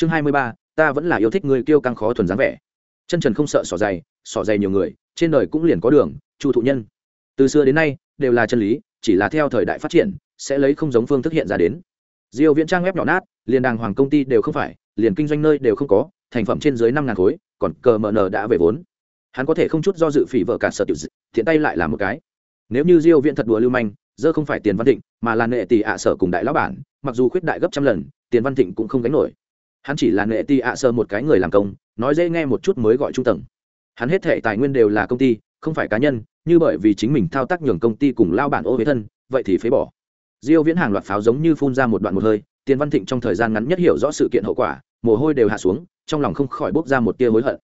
chương hai mươi ba, ta vẫn là yêu thích người kêu căng khó thuần dáng vẻ. Chân trần không sợ sỏ dày sỏ dày nhiều người, trên đời cũng liền có đường, chu thụ nhân. Từ xưa đến nay, đều là chân lý, chỉ là theo thời đại phát triển, sẽ lấy không giống phương thức hiện ra đến. Diêu viễn trang web nhỏ nát, liền đàng hoàng công ty đều không phải, liền kinh doanh nơi đều không có, thành phẩm trên dưới năm ngàn khối, còn cờ mờ nờ đã về vốn. Hắn có thể không chút do dự phỉ vợ cả sợ tiểu thiện tay lại là một cái. Nếu như diêu viễn thật đùa lưu manh, dơ không phải tiền văn thịnh, mà là nệ tỷ ạ sở cùng đại lão bản, mặc dù khuyết đại gấp trăm lần, tiền văn thịnh cũng không gánh nổi hắn chỉ là nệ ti ạ sơ một cái người làm công, nói dễ nghe một chút mới gọi trung tầng. Hắn hết thể tài nguyên đều là công ty, không phải cá nhân, như bởi vì chính mình thao tác nhường công ty cùng lao bản ô với thân, vậy thì phế bỏ. Diêu viễn hàng loạt pháo giống như phun ra một đoạn một hơi, tiền văn thịnh trong thời gian ngắn nhất hiểu rõ sự kiện hậu quả, mồ hôi đều hạ xuống, trong lòng không khỏi bốc ra một tia hối hận.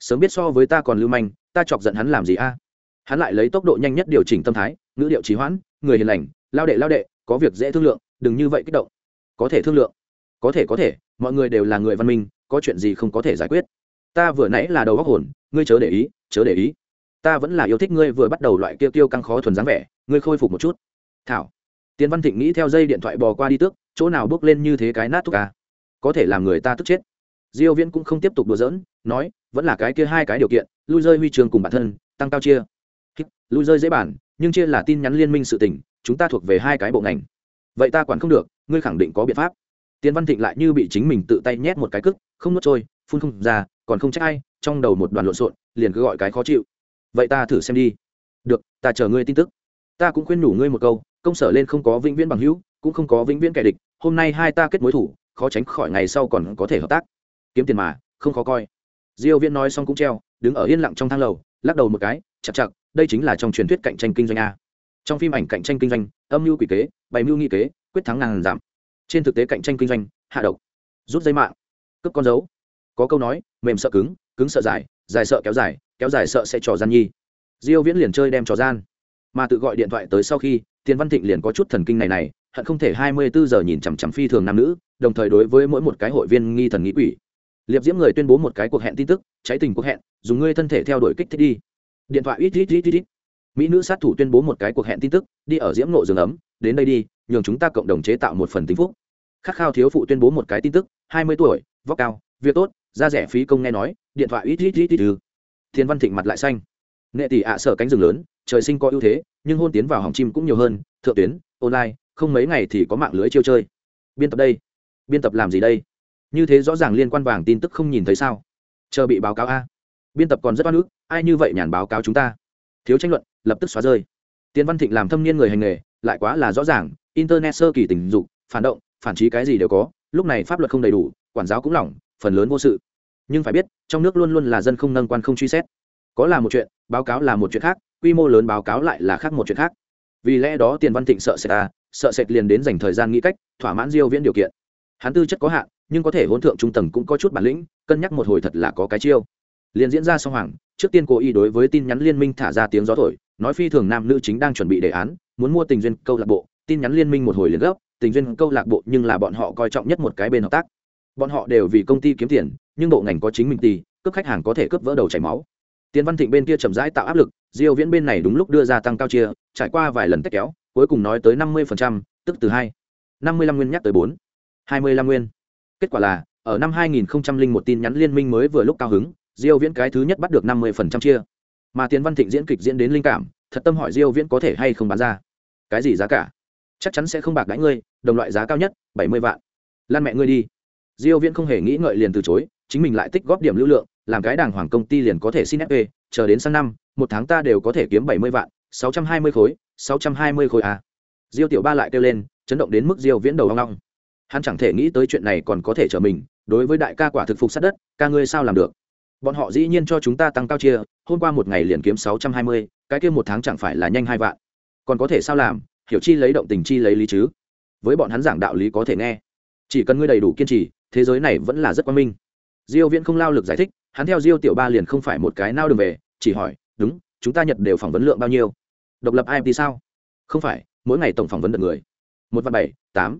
Sớm biết so với ta còn lưu manh, ta chọc giận hắn làm gì a? Hắn lại lấy tốc độ nhanh nhất điều chỉnh tâm thái, ngữ điệu trí hoãn, người hiền lành, lao đệ lao đệ, có việc dễ thương lượng, đừng như vậy kích động. Có thể thương lượng có thể có thể, mọi người đều là người văn minh, có chuyện gì không có thể giải quyết. Ta vừa nãy là đầu góc hồn, ngươi chớ để ý, chớ để ý. Ta vẫn là yêu thích ngươi vừa bắt đầu loại kêu tiêu căng khó thuần dáng vẻ, ngươi khôi phục một chút. Thảo. Tiến văn thịnh nghĩ theo dây điện thoại bò qua đi tước, chỗ nào bước lên như thế cái nát thuốc ca à? có thể làm người ta tức chết. Diêu viễn cũng không tiếp tục đùa giỡn, nói, vẫn là cái kia hai cái điều kiện, lui rơi huy trường cùng bản thân, tăng cao chia. Lui rơi dễ bản, nhưng chia là tin nhắn liên minh sự tình, chúng ta thuộc về hai cái bộ ngành. Vậy ta quản không được, ngươi khẳng định có biện pháp. Tiên văn thịnh lại như bị chính mình tự tay nhét một cái cức không nuốt trôi, phun không ra, còn không trách ai, trong đầu một đoàn lộn xộn, liền cứ gọi cái khó chịu. Vậy ta thử xem đi. Được, ta chờ ngươi tin tức. Ta cũng khuyên nhủ ngươi một câu, công sở lên không có vĩnh viễn bằng hữu, cũng không có vĩnh viễn kẻ địch, hôm nay hai ta kết mối thủ, khó tránh khỏi ngày sau còn có thể hợp tác. Kiếm tiền mà, không khó coi. Diêu viễn nói xong cũng treo, đứng ở yên lặng trong thang lầu, lắc đầu một cái, chặt chặt, đây chính là trong truyền thuyết cạnh tranh kinh doanh a. Trong phim ảnh cạnh tranh kinh doanh, âm mưu quỷ kế, bày mưu nghị kế, quyết thắng ngàn giảm trên thực tế cạnh tranh kinh doanh, hạ độc, rút dây mạng, cướp con dấu. Có câu nói, mềm sợ cứng cứng sợ dài dài sợ kéo dài kéo dài sợ sẽ trò gian nhi. Diêu viễn liền chơi đem trò gian, mà tự gọi điện thoại tới sau khi, tiền văn thịnh liền có chút thần kinh này này, hận không thể 24 giờ nhìn chằm chằm phi thường nam nữ, đồng thời đối với mỗi một cái hội viên nghi thần nghĩ quỷ. Liệp diễm người tuyên bố một cái cuộc hẹn tin tức, cháy tình cuộc hẹn, dùng ngươi thân thể theo đuổi kích thích đi. Điện thoại ít ít ít ít mỹ nữ sát thủ tuyên bố một cái cuộc hẹn tin tức, đi ở diễm nộ giường ấm, đến đây đi nhường chúng ta cộng đồng chế tạo một phần tính phúc. Khát khao thiếu phụ tuyên bố một cái tin tức, hai mươi tuổi, vóc cao, việc tốt ra rẻ phí công nghe nói, điện thoại ít ít ít ít thiên văn thịnh mặt lại xanh. Nghệ tỷ ạ sở cánh rừng lớn, trời sinh có ưu thế, nhưng hôn tiến vào hỏng chim cũng nhiều hơn, thượng tuyến, online, không mấy ngày thì có mạng lưới chiêu chơi. Biên tập đây. Biên tập làm gì đây? Như thế rõ ràng liên quan vàng tin tức không nhìn thấy sao? Chờ bị báo cáo a. Biên tập còn rất oan ức, ai như vậy nhàn báo cáo chúng ta? Thiếu tranh luận, lập tức xóa rơi. Tiến văn thịnh làm thâm niên người hành nghề, lại quá là rõ ràng internet sơ kỳ tình dục, phản động, phản trí cái gì đều có, lúc này pháp luật không đầy đủ, quản giáo cũng lỏng, phần lớn vô sự. Nhưng phải biết, trong nước luôn luôn là dân không nâng quan không truy xét. Có là một chuyện, báo cáo là một chuyện khác, quy mô lớn báo cáo lại là khác một chuyện khác. Vì lẽ đó tiền văn thịnh sợ sệt à? sợ sệt liền đến dành thời gian nghĩ cách, thỏa mãn diêu viễn điều kiện. Hắn tư chất có hạn, nhưng có thể hỗn thượng trung tầng cũng có chút bản lĩnh, cân nhắc một hồi thật là có cái chiêu. Liền diễn ra song hoàng, trước tiên cố ý đối với tin nhắn liên minh thả ra tiếng gió thổi, nói phi thường nam nữ chính đang chuẩn bị đề án, muốn mua tình duyên câu lạc bộ tin nhắn liên minh một hồi liền gấp tình duyên câu lạc bộ nhưng là bọn họ coi trọng nhất một cái bên hợp tác. Bọn họ đều vì công ty kiếm tiền nhưng bộ ngành có chính mình tì cướp khách hàng có thể cướp vỡ đầu chảy máu. Tiến văn thịnh bên kia chậm rãi tạo áp lực diêu viễn bên này đúng lúc đưa ra tăng cao chia trải qua vài lần tách kéo cuối cùng nói tới 50%, tức từ hai. 55 nguyên nhắc tới bốn. 25 nguyên. Kết quả là ở năm 2001 tin nhắn liên minh mới vừa lúc cao hứng diêu viễn cái thứ nhất bắt được 50% chia. Mà tiến văn thịnh diễn kịch diễn đến linh cảm thật tâm hỏi diêu viễn có thể hay không bán ra. Cái gì giá cả? Chắc chắn sẽ không bạc đãi ngươi đồng loại giá cao nhất 70 vạn. Lan mẹ ngươi đi. Diêu viễn không hề nghĩ ngợi liền từ chối chính mình lại tích góp điểm lưu lượng làm cái đàng hoàng công ty liền có thể xin fp chờ đến sang năm một tháng ta đều có thể kiếm 70 vạn 620 khối 620 khối à. Diêu tiểu ba lại kêu lên chấn động đến mức diêu viễn đầu ong long. Hắn chẳng thể nghĩ tới chuyện này còn có thể trở mình đối với đại ca quả thực phục sát đất ca ngươi sao làm được? Bọn họ dĩ nhiên cho chúng ta tăng cao chia hôm qua một ngày liền kiếm 620, cái kia một tháng chẳng phải là nhanh hai vạn. Còn có thể sao làm? Hiểu chi lấy động tình chi lấy lý chứ? Với bọn hắn giảng đạo lý có thể nghe. Chỉ cần ngươi đầy đủ kiên trì, thế giới này vẫn là rất quan minh. Diêu viễn không lao lực giải thích, hắn theo diêu tiểu ba liền không phải một cái nao đường về, chỉ hỏi, đúng, chúng ta nhật đều phỏng vấn lượng bao nhiêu? Độc lập imt sao? Không phải, mỗi ngày tổng phỏng vấn được người. Một vạn bảy, tám.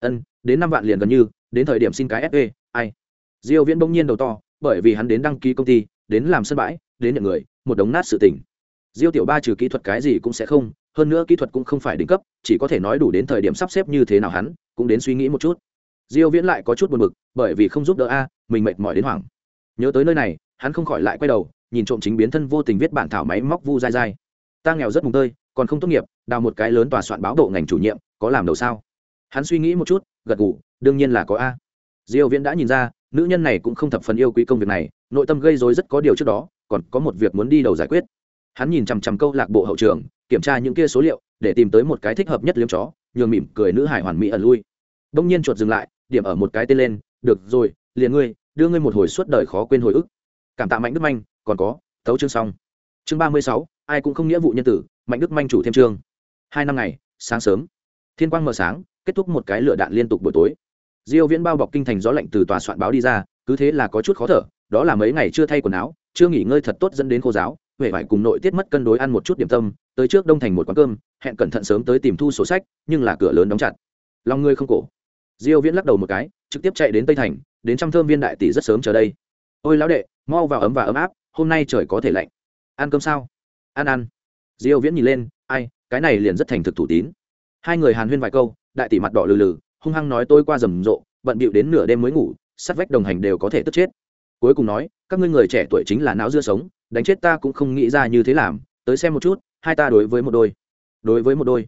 Ân, đến năm vạn liền gần như, đến thời điểm xin cái fe ai? Diêu viễn bỗng nhiên đầu to, bởi vì hắn đến đăng ký công ty, đến làm sân bãi, đến nhận người, một đống nát sự tình. Diêu tiểu ba trừ kỹ thuật cái gì cũng sẽ không hơn nữa kỹ thuật cũng không phải đỉnh cấp, chỉ có thể nói đủ đến thời điểm sắp xếp như thế nào hắn, cũng đến suy nghĩ một chút. Diêu viễn lại có chút buồn bực, bởi vì không giúp đỡ a, mình mệt mỏi đến hoảng. Nhớ tới nơi này, hắn không khỏi lại quay đầu, nhìn trộm chính biến thân vô tình viết bản thảo máy móc vu dai dai. Ta nghèo rất mùng tơi, còn không tốt nghiệp, đào một cái lớn tòa soạn báo độ ngành chủ nhiệm, có làm đầu sao? Hắn suy nghĩ một chút, gật gù, đương nhiên là có a. Diêu viễn đã nhìn ra, nữ nhân này cũng không thập phần yêu quý công việc này, nội tâm gây rối rất có điều trước đó, còn có một việc muốn đi đầu giải quyết. Hắn nhìn chằm chằm câu lạc bộ hậu trường kiểm tra những kia số liệu, để tìm tới một cái thích hợp nhất liếm chó, nhường mỉm cười nữ hải hoàn mỹ ẩn lui. Đông nhiên chuột dừng lại, điểm ở một cái tên lên, được rồi, liền ngươi, đưa ngươi một hồi suốt đời khó quên hồi ức. Cảm tạ mạnh đức manh, còn có tấu chương xong. Chương ba mươi sáu, ai cũng không nghĩa vụ nhân tử, mạnh đức manh chủ thêm chương. Hai năm ngày, sáng sớm. Thiên quang mờ sáng, kết thúc một cái lửa đạn liên tục buổi tối. Diêu viễn bao bọc kinh thành gió lạnh từ tòa soạn báo đi ra, cứ thế là có chút khó thở, đó là mấy ngày chưa thay quần áo, chưa nghỉ ngơi thật tốt dẫn đến khô giáo huệ phải cùng nội tiết mất cân đối ăn một chút điểm tâm, tới trước đông thành một quán cơm, hẹn cẩn thận sớm tới tìm thu sổ sách, nhưng là cửa lớn đóng chặt. Lòng ngươi không cổ. Diêu viễn lắc đầu một cái, trực tiếp chạy đến tây thành, đến trăm thơm viên đại tỷ rất sớm chờ đây. Ôi lão đệ, mau vào ấm và ấm áp, hôm nay trời có thể lạnh. Ăn cơm sao? Ăn ăn. Diêu viễn nhìn lên, ai, cái này liền rất thành thực thủ tín. Hai người hàn huyên vài câu, đại tỷ mặt đỏ lừ lừ, hung hăng nói tôi qua rầm rộ, bận bịu đến nửa đêm mới ngủ sát vách đồng hành đều có thể tức chết. Cuối cùng nói, các ngươi người trẻ tuổi chính là não dưa sống đánh chết ta cũng không nghĩ ra như thế làm, tới xem một chút, hai ta đối với một đôi. Đối với một đôi.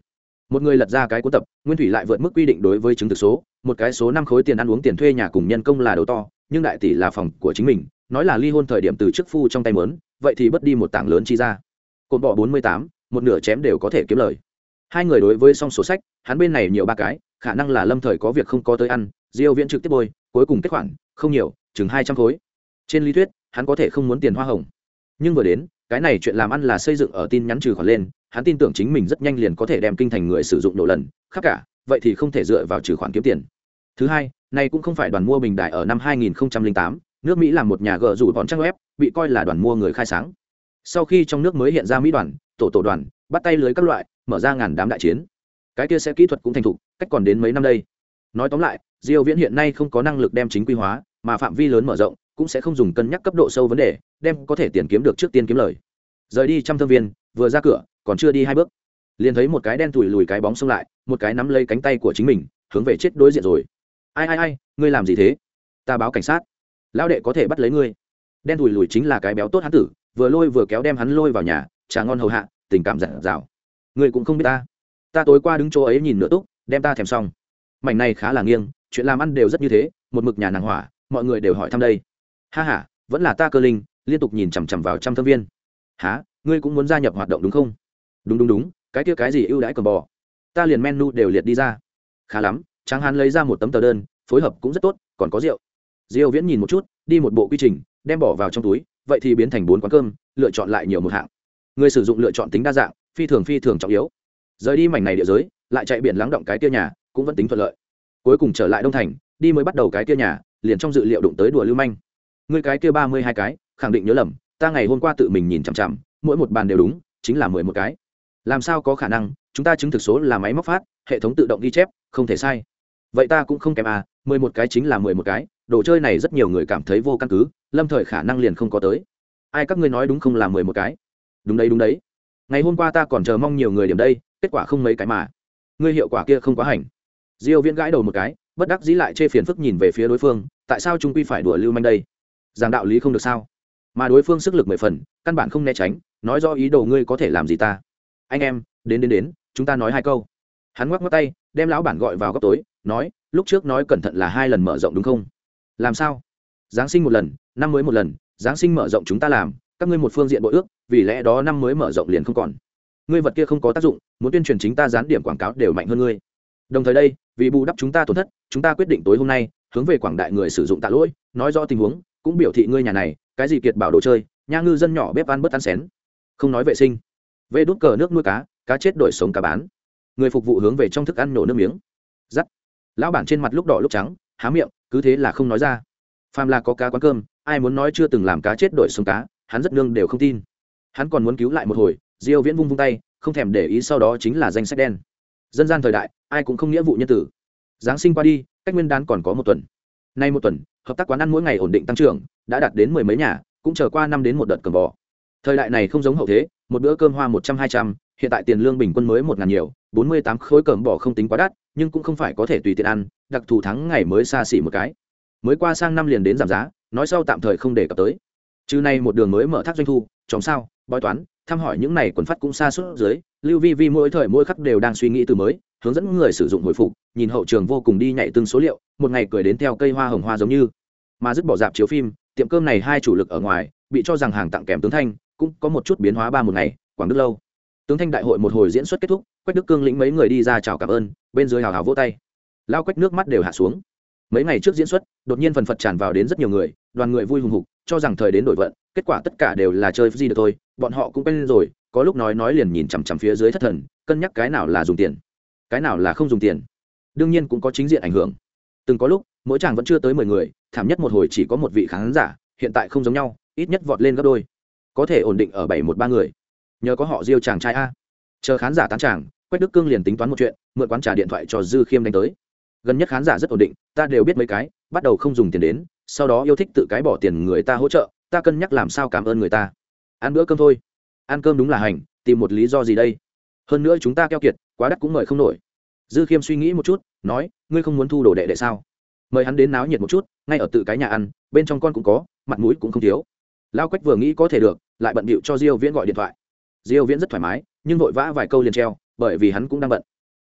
Một người lật ra cái cuốn tập, nguyên thủy lại vượt mức quy định đối với chứng thực số, một cái số năm khối tiền ăn uống tiền thuê nhà cùng nhân công là đầu to, nhưng đại tỷ là phòng của chính mình, nói là ly hôn thời điểm từ chức phu trong tay mớn, vậy thì bất đi một tảng lớn chi ra. Cột bỏ bốn mươi tám, một nửa chém đều có thể kiếm lời. Hai người đối với song sổ sách, hắn bên này nhiều ba cái, khả năng là lâm thời có việc không có tới ăn, diêu viễn trực tiếp bôi, cuối cùng kết khoản, không nhiều, chừng hai trăm khối. Trên lý thuyết, hắn có thể không muốn tiền hoa hồng nhưng vừa đến cái này chuyện làm ăn là xây dựng ở tin nhắn trừ khoản lên hắn tin tưởng chính mình rất nhanh liền có thể đem kinh thành người sử dụng độ lần khác cả vậy thì không thể dựa vào trừ khoản kiếm tiền. Thứ hai này cũng không phải đoàn mua bình đại ở năm 2008, nước mỹ làm một nhà gờ rủ bọn trang web bị coi là đoàn mua người khai sáng. Sau khi trong nước mới hiện ra mỹ đoàn tổ tổ đoàn bắt tay lưới các loại mở ra ngàn đám đại chiến. Cái kia sẽ kỹ thuật cũng thành thục cách còn đến mấy năm đây. Nói tóm lại diêu viễn hiện nay không có năng lực đem chính quy hóa mà phạm vi lớn mở rộng cũng sẽ không dùng cân nhắc cấp độ sâu vấn đề đem có thể tiền kiếm được trước tiên kiếm lời. Rời đi trăm thương viên, vừa ra cửa, còn chưa đi hai bước, liền thấy một cái đen tủi lùi cái bóng xông lại, một cái nắm lấy cánh tay của chính mình, hướng về chết đối diện rồi. Ai ai ai, ngươi làm gì thế? Ta báo cảnh sát. Lão đệ có thể bắt lấy ngươi. Đen tủi lùi chính là cái béo tốt hắn tử, vừa lôi vừa kéo đem hắn lôi vào nhà, trà ngon hầu hạ, tình cảm giản dào. Ngươi cũng không biết ta. Ta tối qua đứng chỗ ấy nhìn nửa túc, đem ta thèm xong. Mảnh này khá là nghiêng, chuyện làm ăn đều rất như thế, một mực nhà nàng hỏa, mọi người đều hỏi thăm đây. Ha h a vẫn là ta cơ linh liên tục nhìn chằm chằm vào trăm thâm viên. Há ngươi cũng muốn gia nhập hoạt động đúng không? Đúng đúng đúng, cái kia cái gì ưu đãi cầm bò? Ta liền menu đều liệt đi ra. Khá lắm, tráng hán lấy ra một tấm tờ đơn, phối hợp cũng rất tốt, còn có rượu. Diêu viễn nhìn một chút, đi một bộ quy trình, đem bỏ vào trong túi, vậy thì biến thành bốn quán cơm, lựa chọn lại nhiều một hạng. Người sử dụng lựa chọn tính đa dạng, phi thường phi thường trọng yếu. Rời đi mảnh này địa giới, lại chạy biển lắng động cái kia nhà, cũng vẫn tính thuận lợi. Cuối cùng trở lại đông thành, đi mới bắt đầu cái kia nhà, liền trong dự liệu đụng tới đùa lưu manh. Người cái kia ba mươi hai cái khẳng định nhớ lầm, ta ngày hôm qua tự mình nhìn chằm chằm, mỗi một bàn đều đúng, chính là mười một cái. Làm sao có khả năng, chúng ta chứng thực số là máy móc phát, hệ thống tự động ghi chép, không thể sai. Vậy ta cũng không kém à mười một cái chính là mười một cái, đồ chơi này rất nhiều người cảm thấy vô căn cứ, lâm thời khả năng liền không có tới. Ai các ngươi nói đúng không là mười một cái? Đúng đấy đúng đấy. Ngày hôm qua ta còn chờ mong nhiều người điểm đây, kết quả không mấy cái mà. Ngươi hiệu quả kia không quá hành. Diêu viễn gãi đầu một cái, bất đắc dĩ lại chê phiền phức nhìn về phía đối phương, tại sao trung quy phải đùa lưu manh đây? Giảng đạo lý không được sao? Mà đối phương sức lực mười phần, căn bản không né tránh, nói do ý đồ ngươi có thể làm gì ta. Anh em, đến đến đến, chúng ta nói hai câu. Hắn ngoắc ngoắc tay, đem lão bản gọi vào góc tối, nói, lúc trước nói cẩn thận là hai lần mở rộng đúng không? Làm sao? Giáng sinh một lần, năm mới một lần, giáng sinh mở rộng chúng ta làm, các ngươi một phương diện bội ước, vì lẽ đó năm mới mở rộng liền không còn. Ngươi vật kia không có tác dụng, muốn tuyên truyền chính ta dán điểm quảng cáo đều mạnh hơn ngươi. Đồng thời đây, vì bù đắp chúng ta tổn thất, chúng ta quyết định tối hôm nay, hướng về quảng đại người sử dụng tạ lỗi, nói rõ tình huống cũng biểu thị ngươi nhà này, cái gì kiệt bảo đồ chơi, nha ngư dân nhỏ bếp ăn bớt ăn xén. Không nói vệ sinh. Vê đút cờ nước nuôi cá cá chết đổi sống cá bán. Người phục vụ hướng về trong thức ăn nổ nước miếng. Giắt. Lão bản trên mặt lúc đỏ lúc trắng, há miệng, cứ thế là không nói ra. Phàm là có cá quán cơm, ai muốn nói chưa từng làm cá chết đổi sống cá, hắn rất nương đều không tin. Hắn còn muốn cứu lại một hồi, diêu viễn vung vung tay, không thèm để ý sau đó chính là danh sách đen. Dân gian thời đại, ai cũng không nghĩa vụ nhân tử. Giáng sinh qua đi, cách nguyên đán còn có một tuần nay một tuần, hợp tác quán ăn mỗi ngày ổn định tăng trưởng, đã đạt đến mười mấy nhà, cũng chờ qua năm đến một đợt cầm bò. Thời đại này không giống hậu thế, một bữa cơm hoa một trăm, hai trăm, hiện tại tiền lương bình quân mới một ngàn nhiều, bốn mươi tám khối cầm bò không tính quá đắt, nhưng cũng không phải có thể tùy tiện ăn, đặc thù tháng ngày mới xa xỉ một cái. Mới qua sang năm liền đến giảm giá, nói sau tạm thời không để cập tới. Chứ nay một đường mới mở thác doanh thu chóng sao, bói toán thăm hỏi những này quần phát cũng xa suốt dưới, lưu vi vi mỗi thời mỗi khắc đều đang suy nghĩ từ mới, hướng dẫn người sử dụng hồi phục, nhìn hậu trường vô cùng đi nhảy từng số liệu, một ngày cười đến theo cây hoa hồng hoa giống như. Mà dứt bỏ dạp chiếu phim, tiệm cơm này hai chủ lực ở ngoài, bị cho rằng hàng tặng kèm tướng thanh, cũng có một chút biến hóa ba một ngày, quảng đức lâu. Tướng thanh đại hội một hồi diễn xuất kết thúc, quách đức cương lĩnh mấy người đi ra chào cảm ơn, bên dưới hào hào vỗ tay. Lao quách nước mắt đều hạ xuống mấy ngày trước diễn xuất, đột nhiên phần phật tràn vào đến rất nhiều người, đoàn người vui hùng hục, cho rằng thời đến đổi vận, kết quả tất cả đều là chơi gì được thôi, bọn họ cũng quen rồi, có lúc nói nói liền nhìn chằm chằm phía dưới thất thần, cân nhắc cái nào là dùng tiền, cái nào là không dùng tiền. Đương nhiên cũng có chính diện ảnh hưởng. Từng có lúc, mỗi chàng vẫn chưa tới mười người, thảm nhất một hồi chỉ có một vị khán giả, hiện tại không giống nhau, ít nhất vọt lên gấp đôi. Có thể ổn định ở bảy một ba người. Nhờ có họ diêu chàng trai a. Chờ khán giả tán chàng, quách đức cương liền tính toán một chuyện, mượn quán trả điện thoại cho dư khiêm đánh tới gần nhất khán giả rất ổn định, ta đều biết mấy cái, bắt đầu không dùng tiền đến, sau đó yêu thích tự cái bỏ tiền người ta hỗ trợ, ta cân nhắc làm sao cảm ơn người ta. Ăn bữa cơm thôi. Ăn cơm đúng là hành, tìm một lý do gì đây? Hơn nữa chúng ta keo kiệt, quá đắt cũng mời không nổi. Dư khiêm suy nghĩ một chút, nói, ngươi không muốn thu đồ đệ đệ sao? Mời hắn đến náo nhiệt một chút, ngay ở tự cái nhà ăn, bên trong con cũng có, mặt mũi cũng không thiếu. Lao quách vừa nghĩ có thể được, lại bận bịu cho diêu viễn gọi điện thoại. Diêu viễn rất thoải mái, nhưng vội vã vài câu liền treo, bởi vì hắn cũng đang bận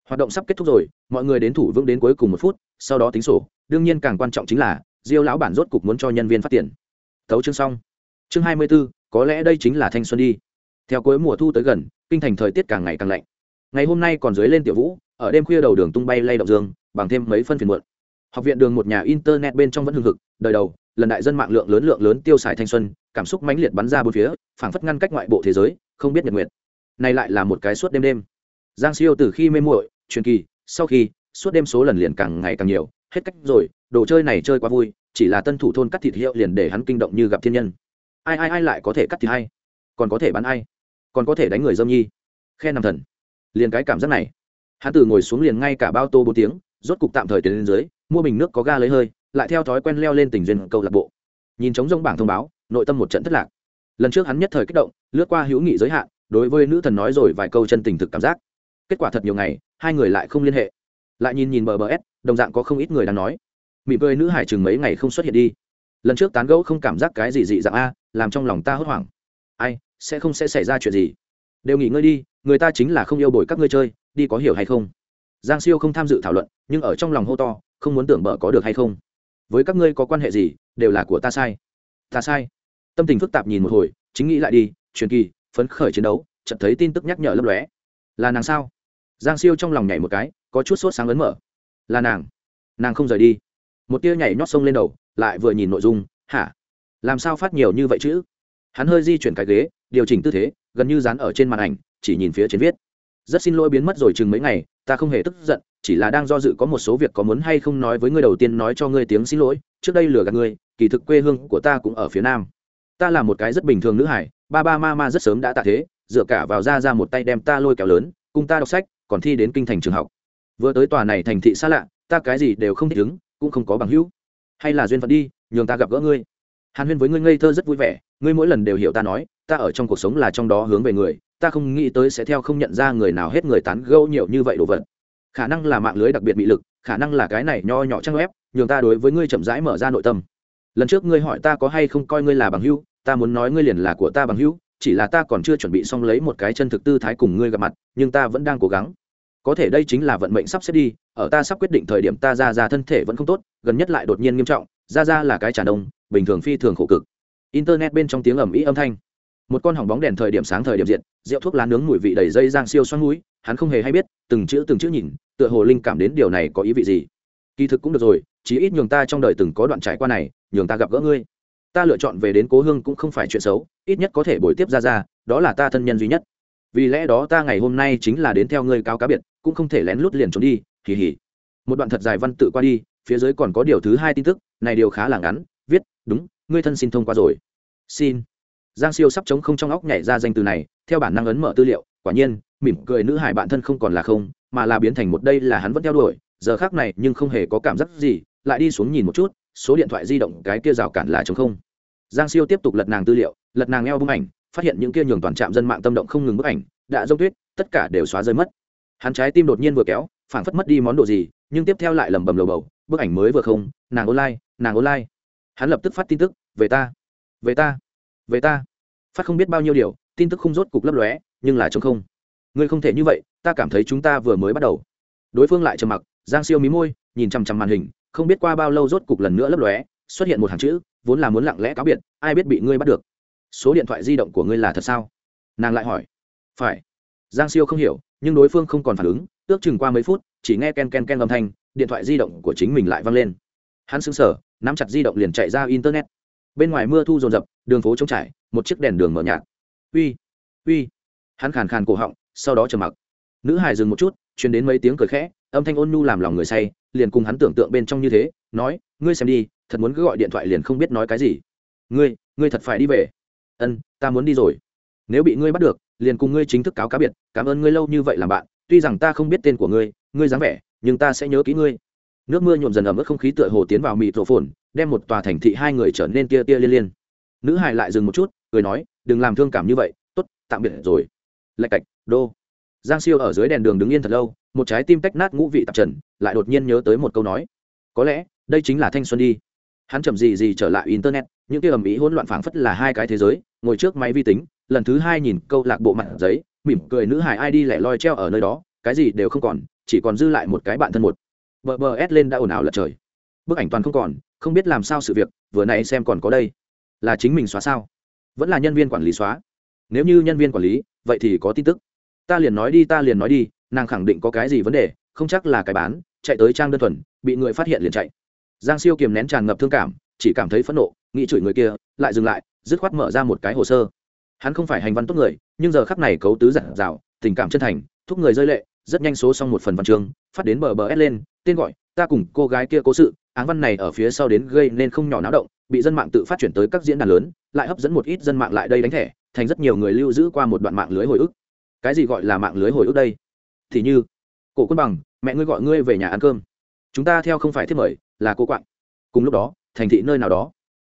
hoạt động sắp kết thúc rồi mọi người đến thủ vững đến cuối cùng một phút sau đó tính sổ. Đương nhiên càng quan trọng chính là diêu lão bản rốt cục muốn cho nhân viên phát tiền. Tấu chương xong. Chương 24, có lẽ đây chính là thanh xuân đi. Theo cuối mùa thu tới gần kinh thành thời tiết càng ngày càng lạnh. Ngày hôm nay còn dưới lên tiểu vũ ở đêm khuya đầu đường tung bay lay động dương bằng thêm mấy phân phiền muộn. Học viện đường một nhà internet bên trong vẫn hưng hực đời đầu lần đại dân mạng lượng lớn lượng lớn tiêu xài thanh xuân cảm xúc mãnh liệt bắn ra bốn phía phảng phất ngăn cách ngoại bộ thế giới không biết nhật nguyện này lại là một cái suốt đêm đêm. Giang siêu từ khi mê muội truyền kỳ, sau khi, suốt đêm số lần liền càng ngày càng nhiều, hết cách rồi, đồ chơi này chơi quá vui, chỉ là tân thủ thôn cắt thịt hiệu liền để hắn kinh động như gặp thiên nhân. Ai ai ai lại có thể cắt thịt hay? Còn có thể bắn ai? Còn có thể đánh người dâm nhi? Khe nằm thần. Liền cái cảm giác này. Hắn từ ngồi xuống liền ngay cả bao tô bốn tiếng, rốt cục tạm thời tiến lên dưới, mua bình nước có ga lấy hơi, lại theo thói quen leo lên tình duyên câu lạc bộ. Nhìn trống rông bảng thông báo, nội tâm một trận thất lạc. Lần trước hắn nhất thời kích động, lướt qua hữu nghị giới hạn, đối với nữ thần nói rồi vài câu chân tình thực cảm giác. Kết quả thật nhiều ngày hai người lại không liên hệ. Lại nhìn nhìn bờ bờ s, đồng dạng có không ít người đang nói. Mỉm cười nữ hải chừng mấy ngày không xuất hiện đi. Lần trước tán gẫu không cảm giác cái gì dị dạng a, làm trong lòng ta hốt hoảng. Ai, sẽ không sẽ xảy ra chuyện gì? Đều nghỉ ngơi đi, người ta chính là không yêu bồi các ngươi chơi, đi có hiểu hay không? Giang siêu không tham dự thảo luận, nhưng ở trong lòng hô to, không muốn tưởng bợ có được hay không. Với các ngươi có quan hệ gì, đều là của ta sai. Ta sai. Tâm tình phức tạp nhìn một hồi, chính nghĩ lại đi, truyền kỳ, phấn khởi chiến đấu, chợt thấy tin tức nhắc nhở lấp lóe. Là nàng sao? Giang siêu trong lòng nhảy một cái, có chút sốt sáng ấn mở. Là nàng. Nàng không rời đi. Một tia nhảy nhót sông lên đầu, lại vừa nhìn nội dung, hả? Làm sao phát nhiều như vậy chứ? Hắn hơi di chuyển cái ghế, điều chỉnh tư thế, gần như dán ở trên màn ảnh, chỉ nhìn phía trên viết. Rất xin lỗi biến mất rồi chừng mấy ngày, ta không hề tức giận, chỉ là đang do dự có một số việc có muốn hay không nói với ngươi đầu tiên nói cho ngươi tiếng xin lỗi, trước đây lừa gạt ngươi, kỳ thực quê hương của ta cũng ở phía nam. Ta là một cái rất bình thường nữ hải, ba ba ma ma rất sớm đã tạ thế, dựa cả vào ra ra một tay đem ta lôi kéo lớn, cùng ta đọc sách còn thi đến kinh thành trường học. Vừa tới tòa này thành thị xa lạ, ta cái gì đều không thích ứng, cũng không có bằng hữu. Hay là duyên phận đi, nhường ta gặp gỡ ngươi. Hàn huyên với ngươi ngây thơ rất vui vẻ, ngươi mỗi lần đều hiểu ta nói, ta ở trong cuộc sống là trong đó hướng về người, ta không nghĩ tới sẽ theo không nhận ra người nào hết người tán gẫu nhiều như vậy đồ vật. Khả năng là mạng lưới đặc biệt bị lực, khả năng là cái này nho nhỏ trang web, nhường ta đối với ngươi chậm rãi mở ra nội tâm. Lần trước ngươi hỏi ta có hay không coi ngươi là bằng hữu, ta muốn nói ngươi liền là của ta bằng hữu chỉ là ta còn chưa chuẩn bị xong lấy một cái chân thực tư thái cùng ngươi gặp mặt, nhưng ta vẫn đang cố gắng. Có thể đây chính là vận mệnh sắp xếp đi, ở ta sắp quyết định thời điểm ta ra ra thân thể vẫn không tốt, gần nhất lại đột nhiên nghiêm trọng, ra ra là cái tràn đông bình thường phi thường khổ cực. Internet bên trong tiếng ầm ĩ âm thanh. Một con hỏng bóng đèn thời điểm sáng thời điểm diệt rượu thuốc lá nướng mùi vị đầy dây giang siêu xoắn mũi, hắn không hề hay biết, từng chữ từng chữ nhìn, tựa hồ linh cảm đến điều này có ý vị gì. Kỳ thực cũng được rồi, chí ít nhường ta trong đời từng có đoạn trải qua này, nhường ta gặp gỡ ngươi ta lựa chọn về đến cố hương cũng không phải chuyện xấu, ít nhất có thể bồi tiếp ra ra, đó là ta thân nhân duy nhất. Vì lẽ đó ta ngày hôm nay chính là đến theo ngươi cao cá biệt, cũng không thể lén lút liền trốn đi kỳ hỉ một đoạn thật dài văn tự qua đi, phía dưới còn có điều thứ hai tin tức, này điều khá là ngắn, viết, đúng, ngươi thân xin thông qua rồi. Xin. Giang siêu sắp chống không trong óc nhảy ra danh từ này, theo bản năng ấn mở tư liệu, quả nhiên, mỉm cười nữ hải bạn thân không còn là không, mà là biến thành một đây là hắn vẫn theo đuổi, giờ khác này nhưng không hề có cảm giác gì, lại đi xuống nhìn một chút số điện thoại di động cái kia rào cản là chống không. Giang siêu tiếp tục lật nàng tư liệu, lật nàng eo bức ảnh, phát hiện những kia nhường toàn trạm dân mạng tâm động không ngừng bức ảnh, đã dông tuyết, tất cả đều xóa rơi mất. Hắn trái tim đột nhiên vừa kéo, phảng phất mất đi món đồ gì, nhưng tiếp theo lại lẩm bẩm lầu bầu, bức ảnh mới vừa không, nàng online nàng online. Hắn lập tức phát tin tức, về ta về ta về ta. Phát không biết bao nhiêu điều, tin tức không rốt cục lấp lóe, nhưng là chống không. Ngươi không thể như vậy, ta cảm thấy chúng ta vừa mới bắt đầu. Đối phương lại trầm mặc, giang siêu mí môi, nhìn chằm chằm màn hình không biết qua bao lâu rốt cục lần nữa lấp lóe, xuất hiện một hàng chữ, vốn là muốn lặng lẽ cáo biệt, ai biết bị ngươi bắt được. Số điện thoại di động của ngươi là thật sao? Nàng lại hỏi. Phải. Giang siêu không hiểu, nhưng đối phương không còn phản ứng, ước chừng qua mấy phút, chỉ nghe ken ken ken âm thanh, điện thoại di động của chính mình lại văng lên. Hắn xứng sở nắm chặt di động liền chạy ra internet. Bên ngoài mưa thu rồn rập đường phố trống trải, một chiếc đèn đường mở nhạt. Uy uy. Hắn khàn khàn cổ họng, sau đó trầm mặc. Nữ hải dừng một chút truyền đến mấy tiếng cười khẽ, âm thanh ôn nhu làm lòng người say, liền cùng hắn tưởng tượng bên trong như thế, nói, ngươi xem đi, thật muốn cứ gọi điện thoại liền không biết nói cái gì. Ngươi ngươi thật phải đi về. Ân, ta muốn đi rồi. Nếu bị ngươi bắt được, liền cùng ngươi chính thức cáo cá biệt, cảm ơn ngươi lâu như vậy làm bạn, tuy rằng ta không biết tên của ngươi ngươi dáng vẻ, nhưng ta sẽ nhớ kỹ ngươi. Nước mưa nhuộm dần ẩm ướt không khí tựa hồ tiến vào mịt rổ phồn, đem một tòa thành thị hai người trở nên tia tia liên liên. Nữ hài lại dừng một chút, cười nói, đừng làm thương cảm như vậy t ố t tạm biệt rồi. Lạch cạch, đô giang siêu ở dưới đèn đường đứng yên thật lâu, một trái tim tách nát ngũ vị tạp trần, lại đột nhiên nhớ tới một câu nói. Có lẽ, đây chính là thanh xuân đi. Hắn chậm gì gì trở lại internet, những cái ầm ĩ hỗn loạn phảng phất là hai cái thế giới, ngồi trước máy vi tính, lần thứ hai nhìn câu lạc bộ mặt giấy, mỉm cười nữ hài ai đi lẻ loi treo ở nơi đó, cái gì đều không còn, chỉ còn dư lại một cái bạn thân một. Bờ bờ ép lên đã ồn ào lật trời. Bức ảnh toàn không còn, không biết làm sao sự việc, vừa nãy xem còn có đây. Là chính mình xóa sao? Vẫn là nhân viên quản lý xóa. Nếu như nhân viên quản lý, vậy thì có tin tức ta liền nói đi, ta liền nói đi, nàng khẳng định có cái gì vấn đề, không chắc là cái bán, chạy tới trang đơn thuần, bị người phát hiện liền chạy. Giang siêu kiềm nén tràn ngập thương cảm, chỉ cảm thấy phẫn nộ, nghĩ chửi người kia, lại dừng lại, dứt khoát mở ra một cái hồ sơ. Hắn không phải hành văn tốt người, nhưng giờ khắc này cấu tứ giản dạo, tình cảm chân thành, thúc người rơi lệ, rất nhanh số xong một phần văn chương, phát đến bờ bờ ép lên, tên gọi, ta cùng cô gái kia cố sự, áng văn này ở phía sau đến gây nên không nhỏ náo động, bị dân mạng tự phát chuyển tới các diễn đàn lớn, lại hấp dẫn một ít dân mạng lại đây đánh thẻ, thành rất nhiều người lưu giữ qua một đoạn mạng lưới hồi ức cái gì gọi là mạng lưới hồi ức đây? Thì như, cổ quân bằng, mẹ ngươi gọi ngươi về nhà ăn cơm. Chúng ta theo không phải thiết mời, là cô quạng. Cùng lúc đó, thành thị nơi nào đó,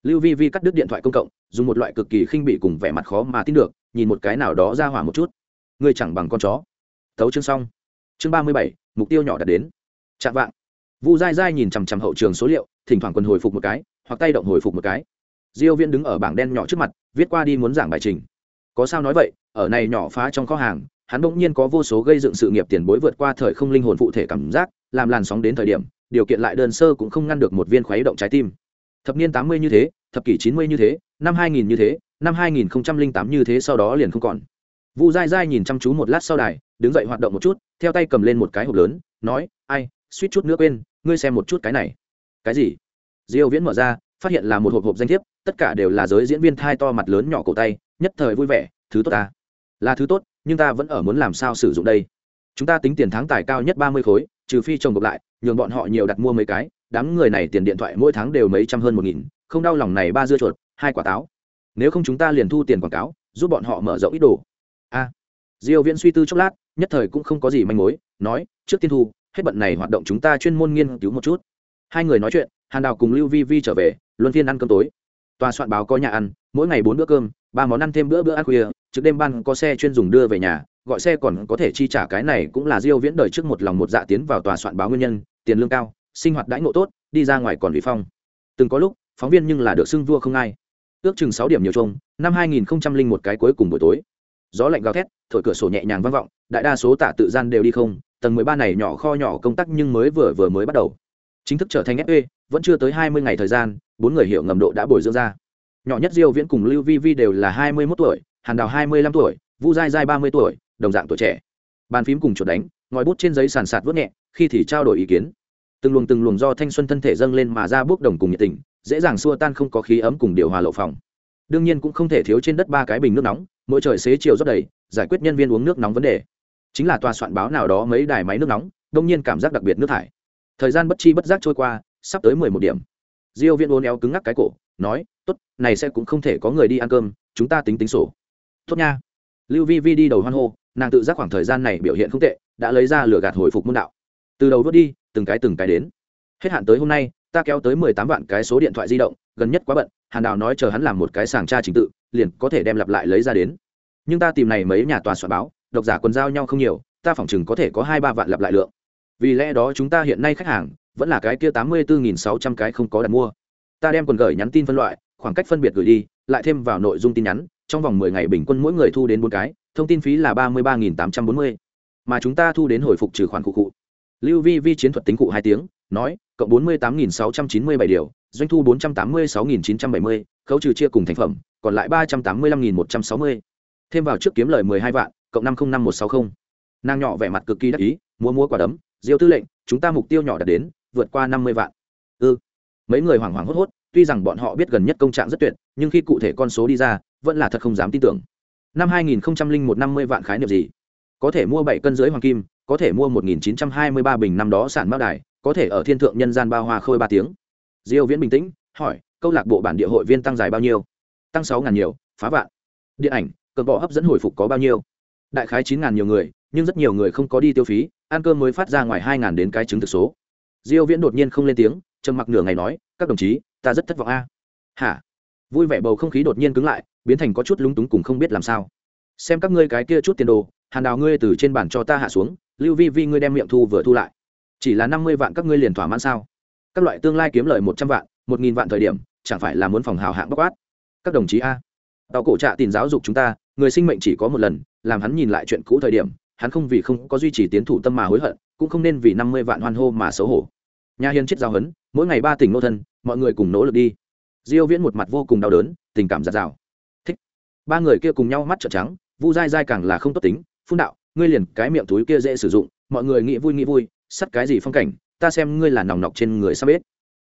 lưu vi vi cắt đứt điện thoại công cộng, dùng một loại cực kỳ khinh bị cùng vẻ mặt khó mà tin được, nhìn một cái nào đó ra hỏa một chút. Ngươi chẳng bằng con chó. Thấu chương xong. Chương ba mươi bảy, mục tiêu nhỏ đạt đến. Chạm vạng. Vu dai dai nhìn chằm chằm hậu trường số liệu, thỉnh thoảng quần hồi phục một cái, hoặc tay động hồi phục một cái. Diêu viên đứng ở bảng đen nhỏ trước mặt, viết qua đi muốn giảng bài trình có sao nói vậy, ở này nhỏ phá trong kho hàng, hắn bỗng nhiên có vô số gây dựng sự nghiệp tiền bối vượt qua thời không linh hồn phụ thể cảm giác, làm làn sóng đến thời điểm, điều kiện lại đơn sơ cũng không ngăn được một viên khuấy động trái tim. Thập niên tám mươi như thế, thập kỷ chín mươi như thế, năm hai nghìn như thế, năm hai nghìn tám như thế sau đó liền không còn. Vu dai dai nhìn chăm chú một lát sau đài, đứng dậy hoạt động một chút, theo tay cầm lên một cái hộp lớn, nói, ai, suýt chút nữa quên, ngươi xem một chút cái này. Cái gì? Diêu viễn mở ra, phát hiện là một hộp hộp danh thiếp, tất cả đều là giới diễn viên thai to mặt lớn nhỏ cổ tay nhất thời vui vẻ, thứ tốt ta. Là thứ tốt, nhưng ta vẫn ở muốn làm sao sử dụng đây? Chúng ta tính tiền tháng tài cao nhất ba mươi khối, trừ phi chồng gộp lại, nhường bọn họ nhiều đặt mua mấy cái, đám người này tiền điện thoại mỗi tháng đều mấy trăm hơn một nghìn, không đau lòng này ba dưa chuột, hai quả táo. Nếu không chúng ta liền thu tiền quảng cáo, giúp bọn họ mở rộng ít đồ. A. Diêu viễn suy tư chốc lát, nhất thời cũng không có gì manh mối, nói, trước tiên thu, hết bận này hoạt động chúng ta chuyên môn nghiên cứu một chút. Hai người nói chuyện, hàn đào cùng lưu vi vi trở về, luân phiên ăn cơm tối. Tòa soạn báo có nhà ăn, mỗi ngày bốn bữa cơm ba món ăn thêm bữa bữa ăn khuya trước đêm ban có xe chuyên dùng đưa về nhà, gọi xe còn có thể chi trả cái này cũng là diêu viễn đời trước một lòng một dạ tiến vào tòa soạn báo nguyên nhân, tiền lương cao, sinh hoạt đãi ngộ tốt, đi ra ngoài còn bị phong. Từng có lúc, phóng viên nhưng là được xưng vua không ai. Ước chừng sáu điểm nhiều chung, năm 2000 một cái cuối cùng buổi tối. Gió lạnh gào thét, thổi cửa sổ nhẹ nhàng vang vọng, đại đa số tạ tự gian đều đi không, tầng 13 này nhỏ kho nhỏ công tác nhưng mới vừa vừa mới bắt đầu. Chính thức trở thành FE vẫn chưa tới 20 ngày thời gian, bốn người hiểu ngầm độ đã bồi dưỡng ra nhỏ nhất diêu viễn cùng lưu vi vi đều là 21 tuổi, hàn đào 25 tuổi, vu dai dai 30 tuổi, đồng dạng tuổi trẻ. Bàn phím cùng chuột đánh, ngòi bút trên giấy sàn sạt vớt nhẹ, khi thì trao đổi ý kiến. Từng luồng từng luồng do thanh xuân thân thể dâng lên mà ra bước đồng cùng nhiệt tình, dễ dàng xua tan không có khí ấm cùng điều hòa lộ phòng. Đương nhiên cũng không thể thiếu trên đất ba cái bình nước nóng, mỗi trời xế chiều rất đầy, giải quyết nhân viên uống nước nóng vấn đề. Chính là tòa soạn báo nào đó mấy đài máy nước nóng, đông nhiên cảm giác đặc biệt nước thải. Thời gian bất chi bất giác trôi qua, sắp tới mười một điểm. Diêu viên uốn éo cứng ngắc cái cổ nói, tốt, này sẽ cũng không thể có người đi ăn cơm, chúng ta tính tính sổ. Tốt nha. Lưu vi vi đi đầu hoan hô, nàng tự giác khoảng thời gian này biểu hiện không tệ, đã lấy ra lửa gạt hồi phục môn đạo. Từ đầu vớt đi, từng cái từng cái đến. Hết hạn tới hôm nay, ta kéo tới mười tám vạn cái số điện thoại di động, gần nhất quá bận, hàn đào nói chờ hắn làm một cái sàng tra trình tự, liền có thể đem lặp lại lấy ra đến. Nhưng ta tìm này mấy nhà tòa soạn báo, độc giả quần giao nhau không nhiều, ta phỏng chừng có thể có hai ba vạn lặp lại lượng. Vì lẽ đó chúng ta hiện nay khách hàng, vẫn là cái kia tám mươi bốn sáu trăm cái không có đặt mua ta đem quần gửi nhắn tin phân loại, khoảng cách phân biệt gửi đi, lại thêm vào nội dung tin nhắn, trong vòng mười ngày bình quân mỗi người thu đến bốn cái, thông tin phí là ba mươi ba nghìn tám trăm bốn mươi. Mà chúng ta thu đến hồi phục trừ khoản cụ cụ. Lưu vi vi chiến thuật tính cụ hai tiếng, nói, cộng bốn mươi tám nghìn sáu trăm chín mươi bảy điều, doanh thu bốn trăm tám mươi sáu nghìn chín trăm bảy mươi, khấu trừ chia cùng thành phẩm, còn lại ba trăm tám mươi lăm nghìn một trăm sáu mươi. Thêm vào trước kiếm lời mười hai vạn, cộng năm không năm một sáu mươi nàng nhỏ vẻ mặt cực kỳ đắc ý mua mua quả đấm, diêu tư lệnh, chúng ta mục tiêu nhỏ đạt đến, vượt qua năm mươi vạn. Ư ừ mấy người hoảng hoảng hốt hốt, tuy rằng bọn họ biết gần nhất công trạng rất tuyệt, nhưng khi cụ thể con số đi ra, vẫn là thật không dám tin tưởng. Năm hai nghìn một năm mươi vạn khái niệm gì? Có thể mua bảy cân dưới hoàng kim, có thể mua một nghìn chín trăm hai mươi ba bình năm đó sản bao đài, có thể ở thiên thượng nhân gian bao hoa khôi ba tiếng. Diêu viễn bình tĩnh, hỏi, câu lạc bộ bản địa hội viên tăng dài bao nhiêu? Tăng sáu ngàn nhiều, phá vạn. Điện ảnh, cờ bỏ hấp dẫn hồi phục có bao nhiêu? Đại khái chín ngàn nhiều người, nhưng rất nhiều người không có đi tiêu phí, ăn cơm mới phát ra ngoài hai ngàn đến cái chứng thực số. Diêu viễn đột nhiên không lên tiếng trầm mặc nửa ngày nói, các đồng chí, ta rất thất vọng a. Hả? Vui vẻ bầu không khí đột nhiên cứng lại, biến thành có chút lúng túng cùng không biết làm sao. Xem các ngươi cái kia chút tiền đồ, hàn đào ngươi từ trên bàn cho ta hạ xuống, lưu vi vi ngươi đem miệng thu vừa thu lại. Chỉ là năm mươi vạn các ngươi liền thỏa mãn sao? Các loại tương lai kiếm lời một trăm vạn, một nghìn vạn thời điểm, chẳng phải là muốn phòng hào hạng bóc quát? Các đồng chí a tàu cổ trạ tiền giáo dục chúng ta, người sinh mệnh chỉ có một lần, làm hắn nhìn lại chuyện cũ thời điểm, hắn không vì không có duy trì tiến thủ tâm mà hối hận, cũng không nên vì năm mươi vạn hoan hô mà xấu hổ. Nhà hiền chết giao hấn mỗi ngày ba tỉnh nô thân, mọi người cùng nỗ lực đi. Diêu viễn một mặt vô cùng đau đớn, tình cảm giạt rào. Thích. Ba người kia cùng nhau mắt trợn trắng, vu dai dai càng là không tốt tính. Phun đạo, ngươi liền cái miệng túi kia dễ sử dụng, mọi người nghĩ vui nghĩ vui, sắt cái gì phong cảnh, ta xem ngươi là nòng nọc trên người sao biết.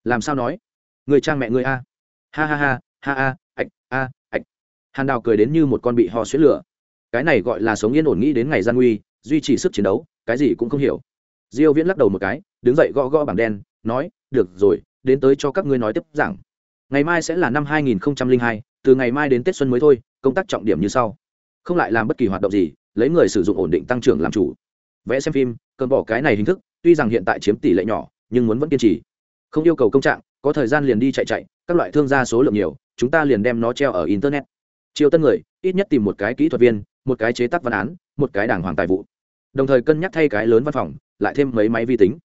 Làm sao nói? Người trang mẹ ngươi a. Ha ha ha ha a ạch a, ạch. Hàn đào cười đến như một con bị ho xuyến lửa. Cái này gọi là sống yên ổn nghĩ đến ngày gian nguy, duy trì sức chiến đấu, cái gì cũng không hiểu. Diêu viễn lắc đầu một cái, đứng dậy gõ gõ bảng đen, nói được rồi đến tới cho các ngươi nói tiếp giảng. Ngày mai sẽ là năm 2002, từ ngày mai đến tết xuân mới thôi công tác trọng điểm như sau. Không lại làm bất kỳ hoạt động gì lấy người sử dụng ổn định tăng trưởng làm chủ. Vẽ xem phim cần bỏ cái này hình thức tuy rằng hiện tại chiếm tỷ lệ nhỏ nhưng muốn vẫn kiên trì. Không yêu cầu công trạng có thời gian liền đi chạy chạy các loại thương gia số lượng nhiều chúng ta liền đem nó treo ở internet. Chiêu tân người ít nhất tìm một cái kỹ thuật viên một cái chế tác văn án một cái đảng hoàng tài vụ. Đồng thời cân nhắc thay cái lớn văn phòng lại thêm mấy máy vi tính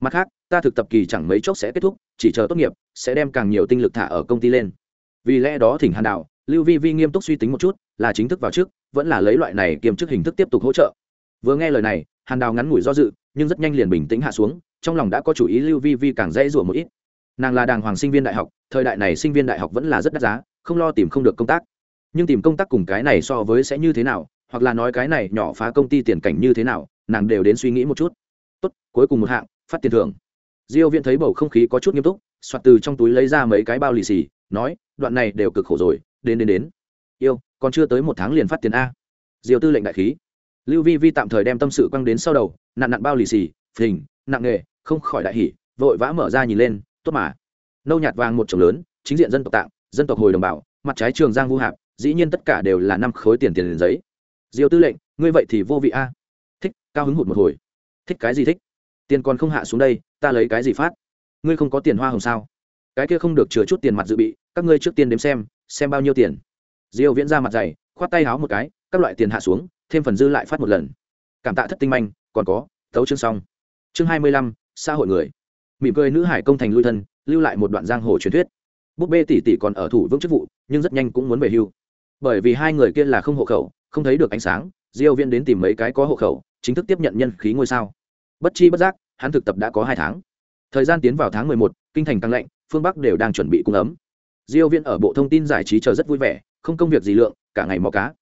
mặt khác, ta thực tập kỳ chẳng mấy chốc sẽ kết thúc, chỉ chờ tốt nghiệp, sẽ đem càng nhiều tinh lực thả ở công ty lên. Vì lẽ đó thỉnh hàn đạo, lưu vi vi nghiêm túc suy tính một chút, là chính thức vào trước vẫn là lấy loại này kiêm chức hình thức tiếp tục hỗ trợ. Vừa nghe lời này, hàn đào ngắn ngủi do dự, nhưng rất nhanh liền bình tĩnh hạ xuống, trong lòng đã có chủ ý lưu vi vi càng dễ rủa một ít. Nàng là đàng hoàng sinh viên đại học, thời đại này sinh viên đại học vẫn là rất đắt giá, không lo tìm không được công tác. Nhưng tìm công tác cùng cái này so với sẽ như thế nào, hoặc là nói cái này nhỏ phá công ty tiền cảnh như thế nào, nàng đều đến suy nghĩ một chút. Tốt, cuối cùng một hạng phát tiền thưởng. Diêu viễn thấy bầu không khí có chút nghiêm túc, soạt từ trong túi lấy ra mấy cái bao lì xì, nói, đoạn này đều cực khổ rồi, đến đến đến. Yêu, còn chưa tới một tháng liền phát tiền a. Diêu tư lệnh đại khí. Lưu vi vi tạm thời đem tâm sự quăng đến sau đầu, nặn nặn bao lì xì, phình, nặng nghề, không khỏi đại hỉ, vội vã mở ra nhìn lên, tốt mà. Nâu nhạt vàng một chồng lớn, chính diện dân tộc tạng, dân tộc hồi đồng bào, mặt trái trường giang vu hạp, dĩ nhiên tất cả đều là năm khối tiền tiền giấy. Diêu tư lệnh, ngươi vậy thì vô vị a. Thích, cao hứng hụt một hồi. Thích cái gì thích? Tiền còn không hạ xuống đây ta lấy cái gì phát? Ngươi không có tiền hoa hồng sao? Cái kia không được chừa chút tiền mặt dự bị các ngươi trước tiên đếm xem xem bao nhiêu tiền. Diêu viễn ra mặt dày khoát tay háo một cái các loại tiền hạ xuống thêm phần dư lại phát một lần. Cảm tạ thất tinh manh còn có tấu chương xong. Chương 25, xã hội người. Mỉm cười nữ hải công thành lui thân lưu lại một đoạn giang hồ truyền thuyết. Búp bê tỷ tỷ còn ở thủ vững chức vụ nhưng rất nhanh cũng muốn về hưu. Bởi vì hai người kia là không hộ khẩu không thấy được ánh sáng diêu viễn đến tìm mấy cái có hộ khẩu chính thức tiếp nhận nhân khí ngôi sao bất chi bất giác hắn thực tập đã có hai tháng. Thời gian tiến vào tháng 11, kinh thành tăng lạnh phương bắc đều đang chuẩn bị cung ấm. Diêu viên ở bộ thông tin giải trí chờ rất vui vẻ không công việc gì lượng cả ngày mò cá.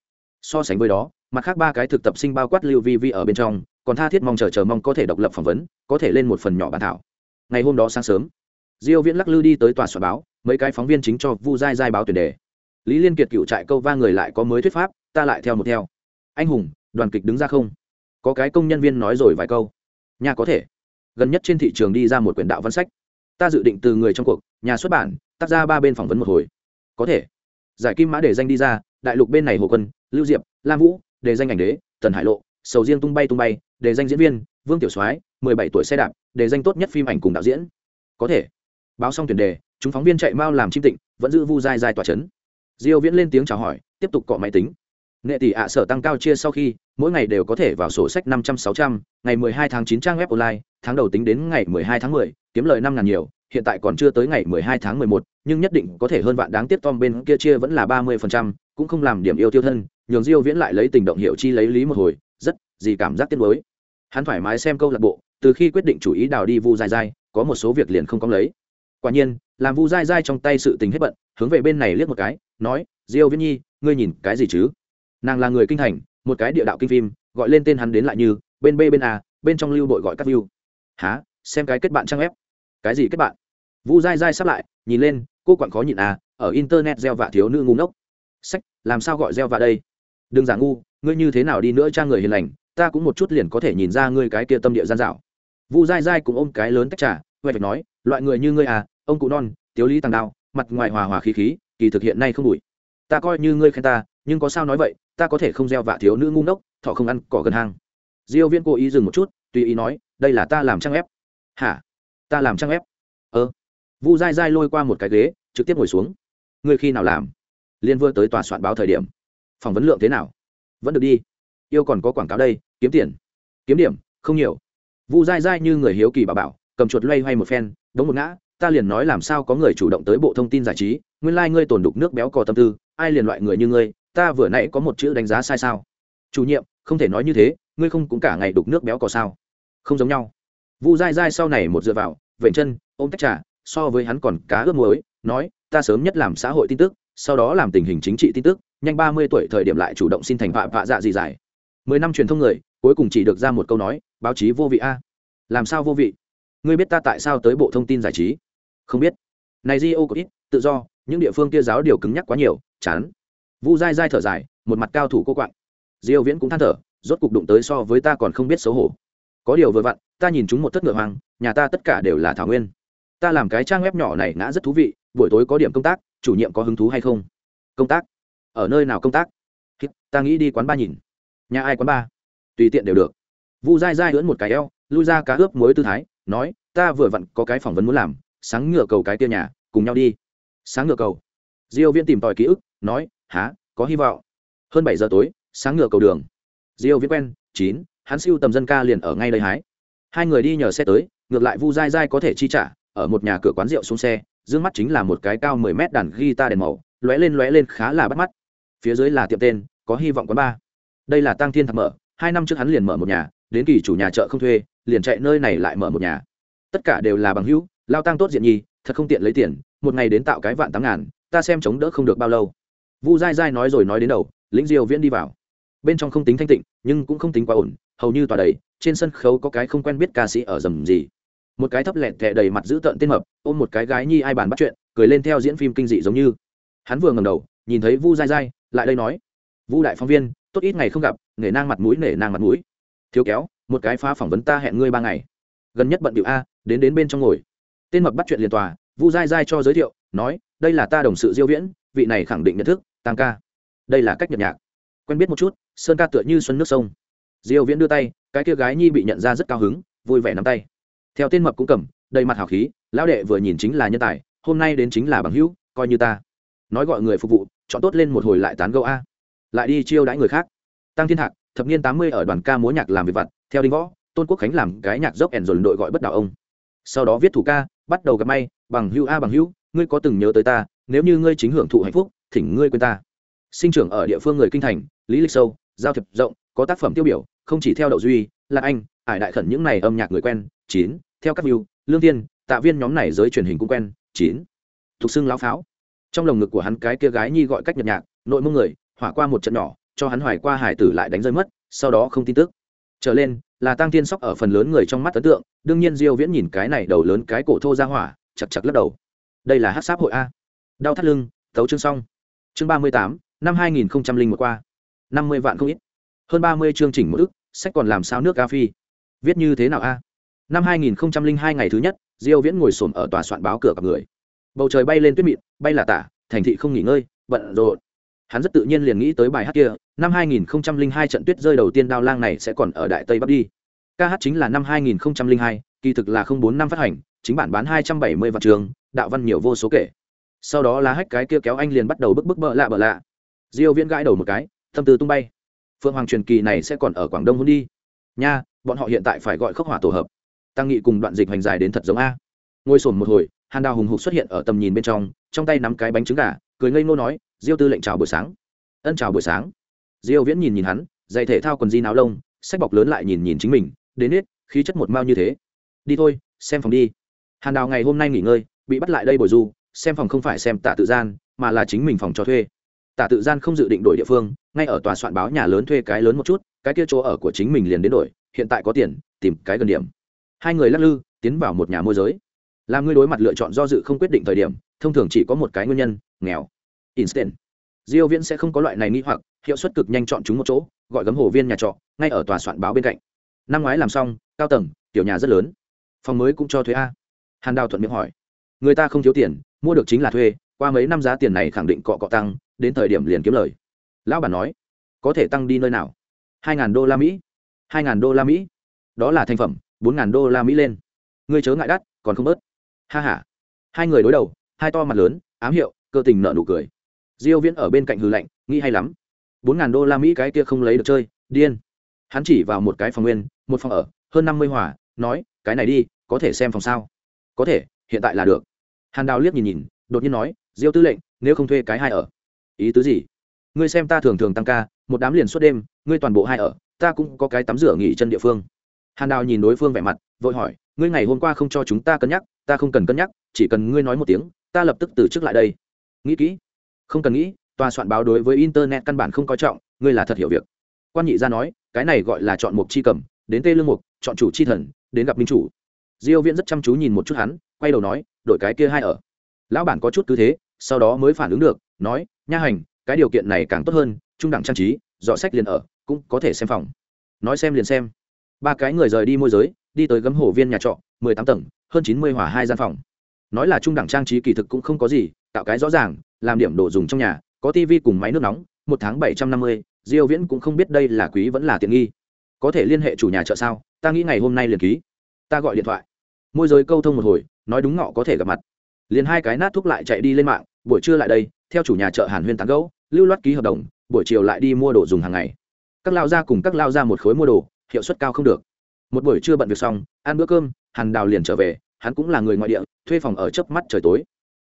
So sánh với đó mặt khác ba cái thực tập sinh bao quát lưu vi vi ở bên trong còn tha thiết mong chờ chờ mong có thể độc lập phỏng vấn có thể lên một phần nhỏ bản thảo. Ngày hôm đó sáng sớm diêu viễn lắc lư đi tới tòa soạn báo mấy cái phóng viên chính cho vu giai giai báo tuyển đề. Lý liên kiệt cựu trại câu va người lại có mới thuyết pháp ta lại theo một theo. Anh hùng đoàn kịch đứng ra không? Có cái công nhân viên nói rồi vài câu nhà có thể. Gần nhất trên thị trường đi ra một quyển đạo văn sách. Ta dự định từ người trong cuộc, nhà xuất bản, tác ra ba bên phỏng vấn một hồi. Có thể. Giải kim mã để danh đi ra, đại lục bên này hồ quân, lưu diệp, lam vũ, để danh ảnh đế, tần hải lộ, sầu riêng tung bay tung bay, để danh diễn viên, vương tiểu soái, mười bảy tuổi xe đạp, để danh tốt nhất phim ảnh cùng đạo diễn. Có thể. Báo xong tuyển đề, chúng phóng viên chạy mau làm chim tịnh, vẫn giữ vu dai dài tòa c h ấ n diêu viễn lên tiếng chào hỏi, tiếp tục cọ máy tính. Nghệ tỷ ạ sở tăng cao chia sau khi mỗi ngày đều có thể vào sổ sách năm trăm sáu trăm, ngày mười hai tháng chín trang web online, tháng đầu tính đến ngày mười hai tháng mười, kiếm lời năm ngàn nhiều, hiện tại còn chưa tới ngày mười hai tháng mười một, nhưng nhất định có thể hơn vạn đáng tiếc tom bên kia chia vẫn là ba mươi phần trăm, cũng không làm điểm yêu tiêu thân, nhường diêu viễn lại lấy tình động hiệu chi lấy lý một hồi, rất gì cảm giác tiếc đối hắn thoải mái xem câu lạc bộ, từ khi quyết định chủ ý đào đi vu dai dai, có một số việc liền không có lấy. Quả nhiên, làm vu dai dai trong tay sự tình hết bận, hướng về bên này liếc một cái, nói, diêu viễn nhi, ngươi nhìn cái gì chứ? Nàng là người kinh thành một cái địa đạo kinh phim, gọi lên tên hắn đến lại như, bên b bên a, bên trong lưu đội gọi các view. Há xem cái kết bạn trang web. Cái gì kết bạn? Vu dai dai sắp lại, nhìn lên, cô quặn khó nhịn à ở internet gieo vạ thiếu nữ ngu ngốc. Sách, làm sao gọi gieo vạ đây? Đừng giả ngu, ngươi như thế nào đi nữa cha người hiền lành, ta cũng một chút liền có thể nhìn ra ngươi cái kia tâm địa gian dạo vu dai dai cũng ôm cái lớn tách trà vậy phải nói, loại người như ngươi à ông cụ non tiếu lý tàng đao, mặt ngoài hòa hòa khí khí, kỳ thực hiện nay không đủi ta coi như ngươi khen ta, nhưng có sao nói vậy ta có thể không gieo vạ thiếu nữ ngu ngốc, thọ không ăn cỏ gần hang. Diêu viên cố ý dừng một chút, tùy ý nói, đây là ta làm trang ép hả? Ta làm trang ép ơ ờ. vu dai dai lôi qua một cái ghế, trực tiếp ngồi xuống. Ngươi khi nào làm? Liên vừa tới tòa soạn báo thời điểm. Phỏng vấn lượng thế nào? Vẫn được đi. Yêu còn có quảng cáo đây, kiếm tiền. Kiếm điểm, không nhiều. Vu dai dai như người hiếu kỳ bà bảo, cầm chuột loay hoay một phen, đống một ngã, ta liền nói làm sao có người chủ động tới bộ thông tin giải trí, nguyên lai、like、ngươi tổn đục nước béo cò tâm tư, ai liền loại người như ngươi ta vừa nãy có một chữ đánh giá sai sao? Chủ nhiệm, không thể nói như thế, ngươi không cũng cả ngày đục nước béo cò sao? Không giống nhau. Vu dai dai sau này một dựa vào vện chân, ôm tách trà, so với hắn còn cá ướp muối, nói, ta sớm nhất làm xã hội tin tức, sau đó làm tình hình chính trị tin tức, nhanh ba mươi tuổi thời điểm lại chủ động xin thành vạ vạ dạ gì dài mười năm truyền thông người, cuối cùng chỉ được ra một câu nói, báo chí vô vị a. Làm sao vô vị? Ngươi biết ta tại sao tới bộ thông tin giải trí? Không biết. Này di ô có ít, tự do, những địa phương kia giáo điều cứng nhắc quá nhiều, chán vu dai dai thở dài, một mặt cao thủ cô quạng. Diêu viễn cũng than thở, rốt cục đụng tới so với ta còn không biết xấu hổ. Có điều vừa vặn, ta nhìn chúng một thất ngựa hoang, nhà ta tất cả đều là thảo nguyên. Ta làm cái trang web nhỏ này ngã rất thú vị, buổi tối có điểm công tác, chủ nhiệm có hứng thú hay không? Công tác? Ở nơi nào công tác? Ta nghĩ đi quán ba nhìn. Nhà ai quán ba? Tùy tiện đều được. Vu dai dai ưỡn một cái eo, lui ra cá ướp muối tư thái, nói, ta vừa vặn có cái phỏng vấn muốn làm, sáng ngựa cầu cái kia nhà, cùng nhau đi. Sáng ngựa cầu. Diêu viễn tìm tòi ký ức, nói há, có hy vọng. Hơn bảy giờ tối, sáng ngựa cầu đường. Diêu viễn quen, chín, hắn siêu tầm dân ca liền ở ngay đây hái. Hai người đi nhờ xe tới, ngược lại vu dai dai có thể chi trả, ở một nhà cửa quán rượu xuống xe, dương mắt chính là một cái cao 10 mét đàn guitar đèn màu, lóe lên lóe lên khá là bắt mắt. Phía dưới là tiệm tên, có hy vọng quán ba. Đây là tăng thiên thạc mở, hai năm trước hắn liền mở một nhà, đến kỳ chủ nhà chợ không thuê, liền chạy nơi này lại mở một nhà. Tất cả đều là bằng hữu, lao tăng tốt diện nhi, thật không tiện lấy tiền, một ngày đến tạo cái vạn tám ngàn, ta xem chống đỡ không được bao lâu vu dai dai nói rồi nói đến đầu, lĩnh diêu viễn đi vào. Bên trong không tính thanh tịnh, nhưng cũng không tính quá ổn, hầu như tòa đầy, trên sân khấu có cái không quen biết ca sĩ ở dầm gì. Một cái thấp lẹt thẹ đầy mặt giữ tợn tên mập, ôm một cái gái nhi ai bàn bắt chuyện, cười lên theo diễn phim kinh dị giống như. Hắn vừa ngầm đầu, nhìn thấy vu dai dai lại đây nói, vu đại phóng viên, tốt ít ngày không gặp, nể nang mặt mũi, nể nang mặt mũi. Thiếu kéo, một cái phá phỏng vấn ta hẹn ngươi ba ngày. Gần nhất bận điệu a, đến đến bên trong ngồi. Tên mập bắt chuyện liền tòa, vu dai dai cho giới thiệu, nói, đây là ta đồng sự diêu viễn, vị này khẳng định nhận thức tam ca. Đây là cách nhập nhạc. Quen biết một chút, sơn ca tựa như xuân nước sông. Diêu viễn đưa tay, cái kia gái nhi bị nhận ra rất cao hứng, vui vẻ nắm tay. Theo tên mập cũng cầm, đầy mặt hào khí, lão đệ vừa nhìn chính là nhân tài, hôm nay đến chính là bằng hữu, coi như ta. Nói gọi người phục vụ, chọn tốt lên một hồi lại tán gẫu a. Lại đi chiêu đãi người khác. Tăng thiên hạc thập niên tám mươi ở đoàn ca múa nhạc làm việc vặt, theo đinh võ, tôn quốc khánh làm cái nhạc dốc ẻn dồn đội gọi bất đạo ông. Sau đó viết thủ ca, bắt đầu gặp may, bằng hữu a bằng hữu, ngươi có từng nhớ tới ta, nếu như ngươi chính hưởng thụ hạnh phúc thỉnh ngươi quên ta. Sinh trưởng ở địa phương người kinh thành, lý lịch sâu, giao thiệp rộng, có tác phẩm tiêu biểu, không chỉ theo đậu duy, lạc anh, ải đại khẩn những này âm nhạc người quen, chín, theo các view, lương tiên, tạ viên nhóm này giới truyền hình cũng quen, chín. Thục xưng lão pháo. Trong lồng ngực của hắn cái kia gái nhi gọi cách nhật nhạc, nội mông người, hỏa qua một trận nhỏ, cho hắn hoài qua hải tử lại đánh rơi mất, sau đó không tin tức. Trở lên, là tăng tiên sóc ở phần lớn người trong mắt ấn tượng, đương nhiên diêu viễn nhìn cái này đầu lớn cái cổ thô ra hỏa chặt chặt lắc đầu. Đây là hát sáp hội a. Đau thắt lưng, tấu chương xong chương 38, năm 2001 qua. 50 vạn không ít. Hơn 30 chương chỉnh một ức sách còn làm sao nước ca phi? Viết như thế nào a? Năm 2002 ngày thứ nhất diêu viễn ngồi xổm ở tòa soạn báo cửa gặp người. Bầu trời bay lên tuyết mịn bay là tả thành thị không nghỉ ngơi bận rộn. Hắn rất tự nhiên liền nghĩ tới bài hát kia năm 2002 trận tuyết rơi đầu tiên đao lang này sẽ còn ở đại tây bắc đi. Ca hát chính là năm 2002, kỳ thực là không bốn năm phát hành chính bản bán 270 vạn trường đạo văn nhiều vô số kể sau đó lá hách cái kia kéo anh liền bắt đầu bức bức bợ lạ bợ lạ. Diêu viễn gãi đầu một cái, tâm tư tung bay. Phượng hoàng truyền kỳ này sẽ còn ở quảng đông hôn đi. Nha, bọn họ hiện tại phải gọi khốc hỏa tổ hợp. Tăng nghị cùng đoạn dịch hoành dài đến thật giống a. Ngồi sồn một hồi, hàn đào hùng hục xuất hiện ở tầm nhìn bên trong trong tay nắm cái bánh trứng gà, cười ngây ngô nói, diêu tư lệnh chào buổi sáng. Ân, chào buổi sáng. Diêu viễn nhìn nhìn hắn giày thể thao quần di náo lông, sách bọc lớn lại nhìn nhìn chính mình, đến nết, khí chất một mao như thế. Đi thôi, xem phòng đi. Hàn đào ngày hôm nay nghỉ ngơi, bị bắt lại đây bồi du xem phòng không phải xem tạ tự gian, mà là chính mình phòng cho thuê. Tạ tự gian không dự định đổi địa phương, ngay ở tòa soạn báo nhà lớn thuê cái lớn một chút, cái kia chỗ ở của chính mình liền đến đổi, hiện tại có tiền, tìm cái gần điểm. Hai người lắc lư, tiến vào một nhà môi giới. Làm người đối mặt lựa chọn do dự không quyết định thời điểm, thông thường chỉ có một cái nguyên nhân, nghèo. Instant diêu viễn sẽ không có loại này nghi hoặc, hiệu suất cực nhanh chọn chúng một chỗ, gọi gấm hồ viên nhà trọ, ngay ở tòa soạn báo bên cạnh. Năm ngoái làm xong, cao tầng, tiểu nhà rất lớn. Phòng mới cũng cho thuê a. Hàn đào thuận miệng hỏi. Người ta không thiếu tiền mua được chính là thuê, qua mấy năm giá tiền này khẳng định cọ cọ tăng, đến thời điểm liền kiếm lời. Lão bản nói, có thể tăng đi nơi nào? Hai ngàn đô la mỹ. Hai ngàn đô la mỹ? Đó là thành phẩm, bốn ngàn đô la mỹ lên. Ngươi chớ ngại đắt, còn không bớt. Ha h a hai người đối đầu, hai to mặt lớn, ám hiệu, cơ tình nợ nụ cười. Diêu viễn ở bên cạnh hư lạnh, nghĩ hay lắm. Bốn ngàn đô la mỹ cái kia không lấy được chơi, điên. Hắn chỉ vào một cái phòng nguyên, một phòng ở, hơn năm mươi hỏa nói, cái này đi, có thể xem phòng sao? Có thể, hiện tại là được hàn đào liếc nhìn nhìn, đột nhiên nói, diêu tư lệnh, nếu không thuê cái hai ở. Ý tứ gì? Ngươi xem ta thường thường tăng ca, một đám liền suốt đêm, ngươi toàn bộ hai ở, ta cũng có cái tắm rửa nghỉ chân địa phương. Hàn đào nhìn đối phương vẻ mặt, vội hỏi, ngươi ngày hôm qua không cho chúng ta cân nhắc, ta không cần cân nhắc, chỉ cần ngươi nói một tiếng, ta lập tức từ chức lại đây. Nghĩ kỹ. Không cần nghĩ, tòa soạn báo đối với internet căn bản không coi trọng, ngươi là thật hiểu việc. Quan nhị gia nói, cái này gọi là chọn mục chi cầm, đến tê lương mục, chọn chủ chi thần, đến gặp minh chủ. Diêu viễn rất chăm chú nhìn một chút hắn quay đầu nói, đổi cái kia hai ở. Lão bản có chút cứ thế, sau đó mới phản ứng được, nói, nha hành, cái điều kiện này càng tốt hơn, trung đẳng trang trí, dọ sách liền ở, cũng có thể xem phòng. Nói xem liền xem. Ba cái người rời đi môi giới, đi tới gấm hồ viên nhà trọ, mười tám tầng, hơn chín mươi hỏa hai gian phòng. Nói là trung đẳng trang trí kỳ thực cũng không có gì, tạo cái rõ ràng, làm điểm đồ dùng trong nhà, có tivi cùng máy nước nóng, một tháng bảy trăm năm mươi, diêu viễn cũng không biết đây là quý vẫn là tiện nghi. Có thể liên hệ chủ nhà chợ sao? Ta nghĩ ngày hôm nay liền ký. Ta gọi điện thoại. Môi giới câu thông một hồi nói đúng ngọ có thể gặp mặt. Liền hai cái nát thuốc lại chạy đi lên mạng, buổi trưa lại đây, theo chủ nhà chợ hàn huyên tán gẫu, lưu loát ký hợp đồng, buổi chiều lại đi mua đồ dùng hàng ngày. Các lao ra cùng các lao ra một khối mua đồ, hiệu suất cao không được. Một buổi trưa bận việc xong, ăn bữa cơm, hàn đào liền trở về, hắn cũng là người ngoại địa, thuê phòng ở chớp mắt trời tối.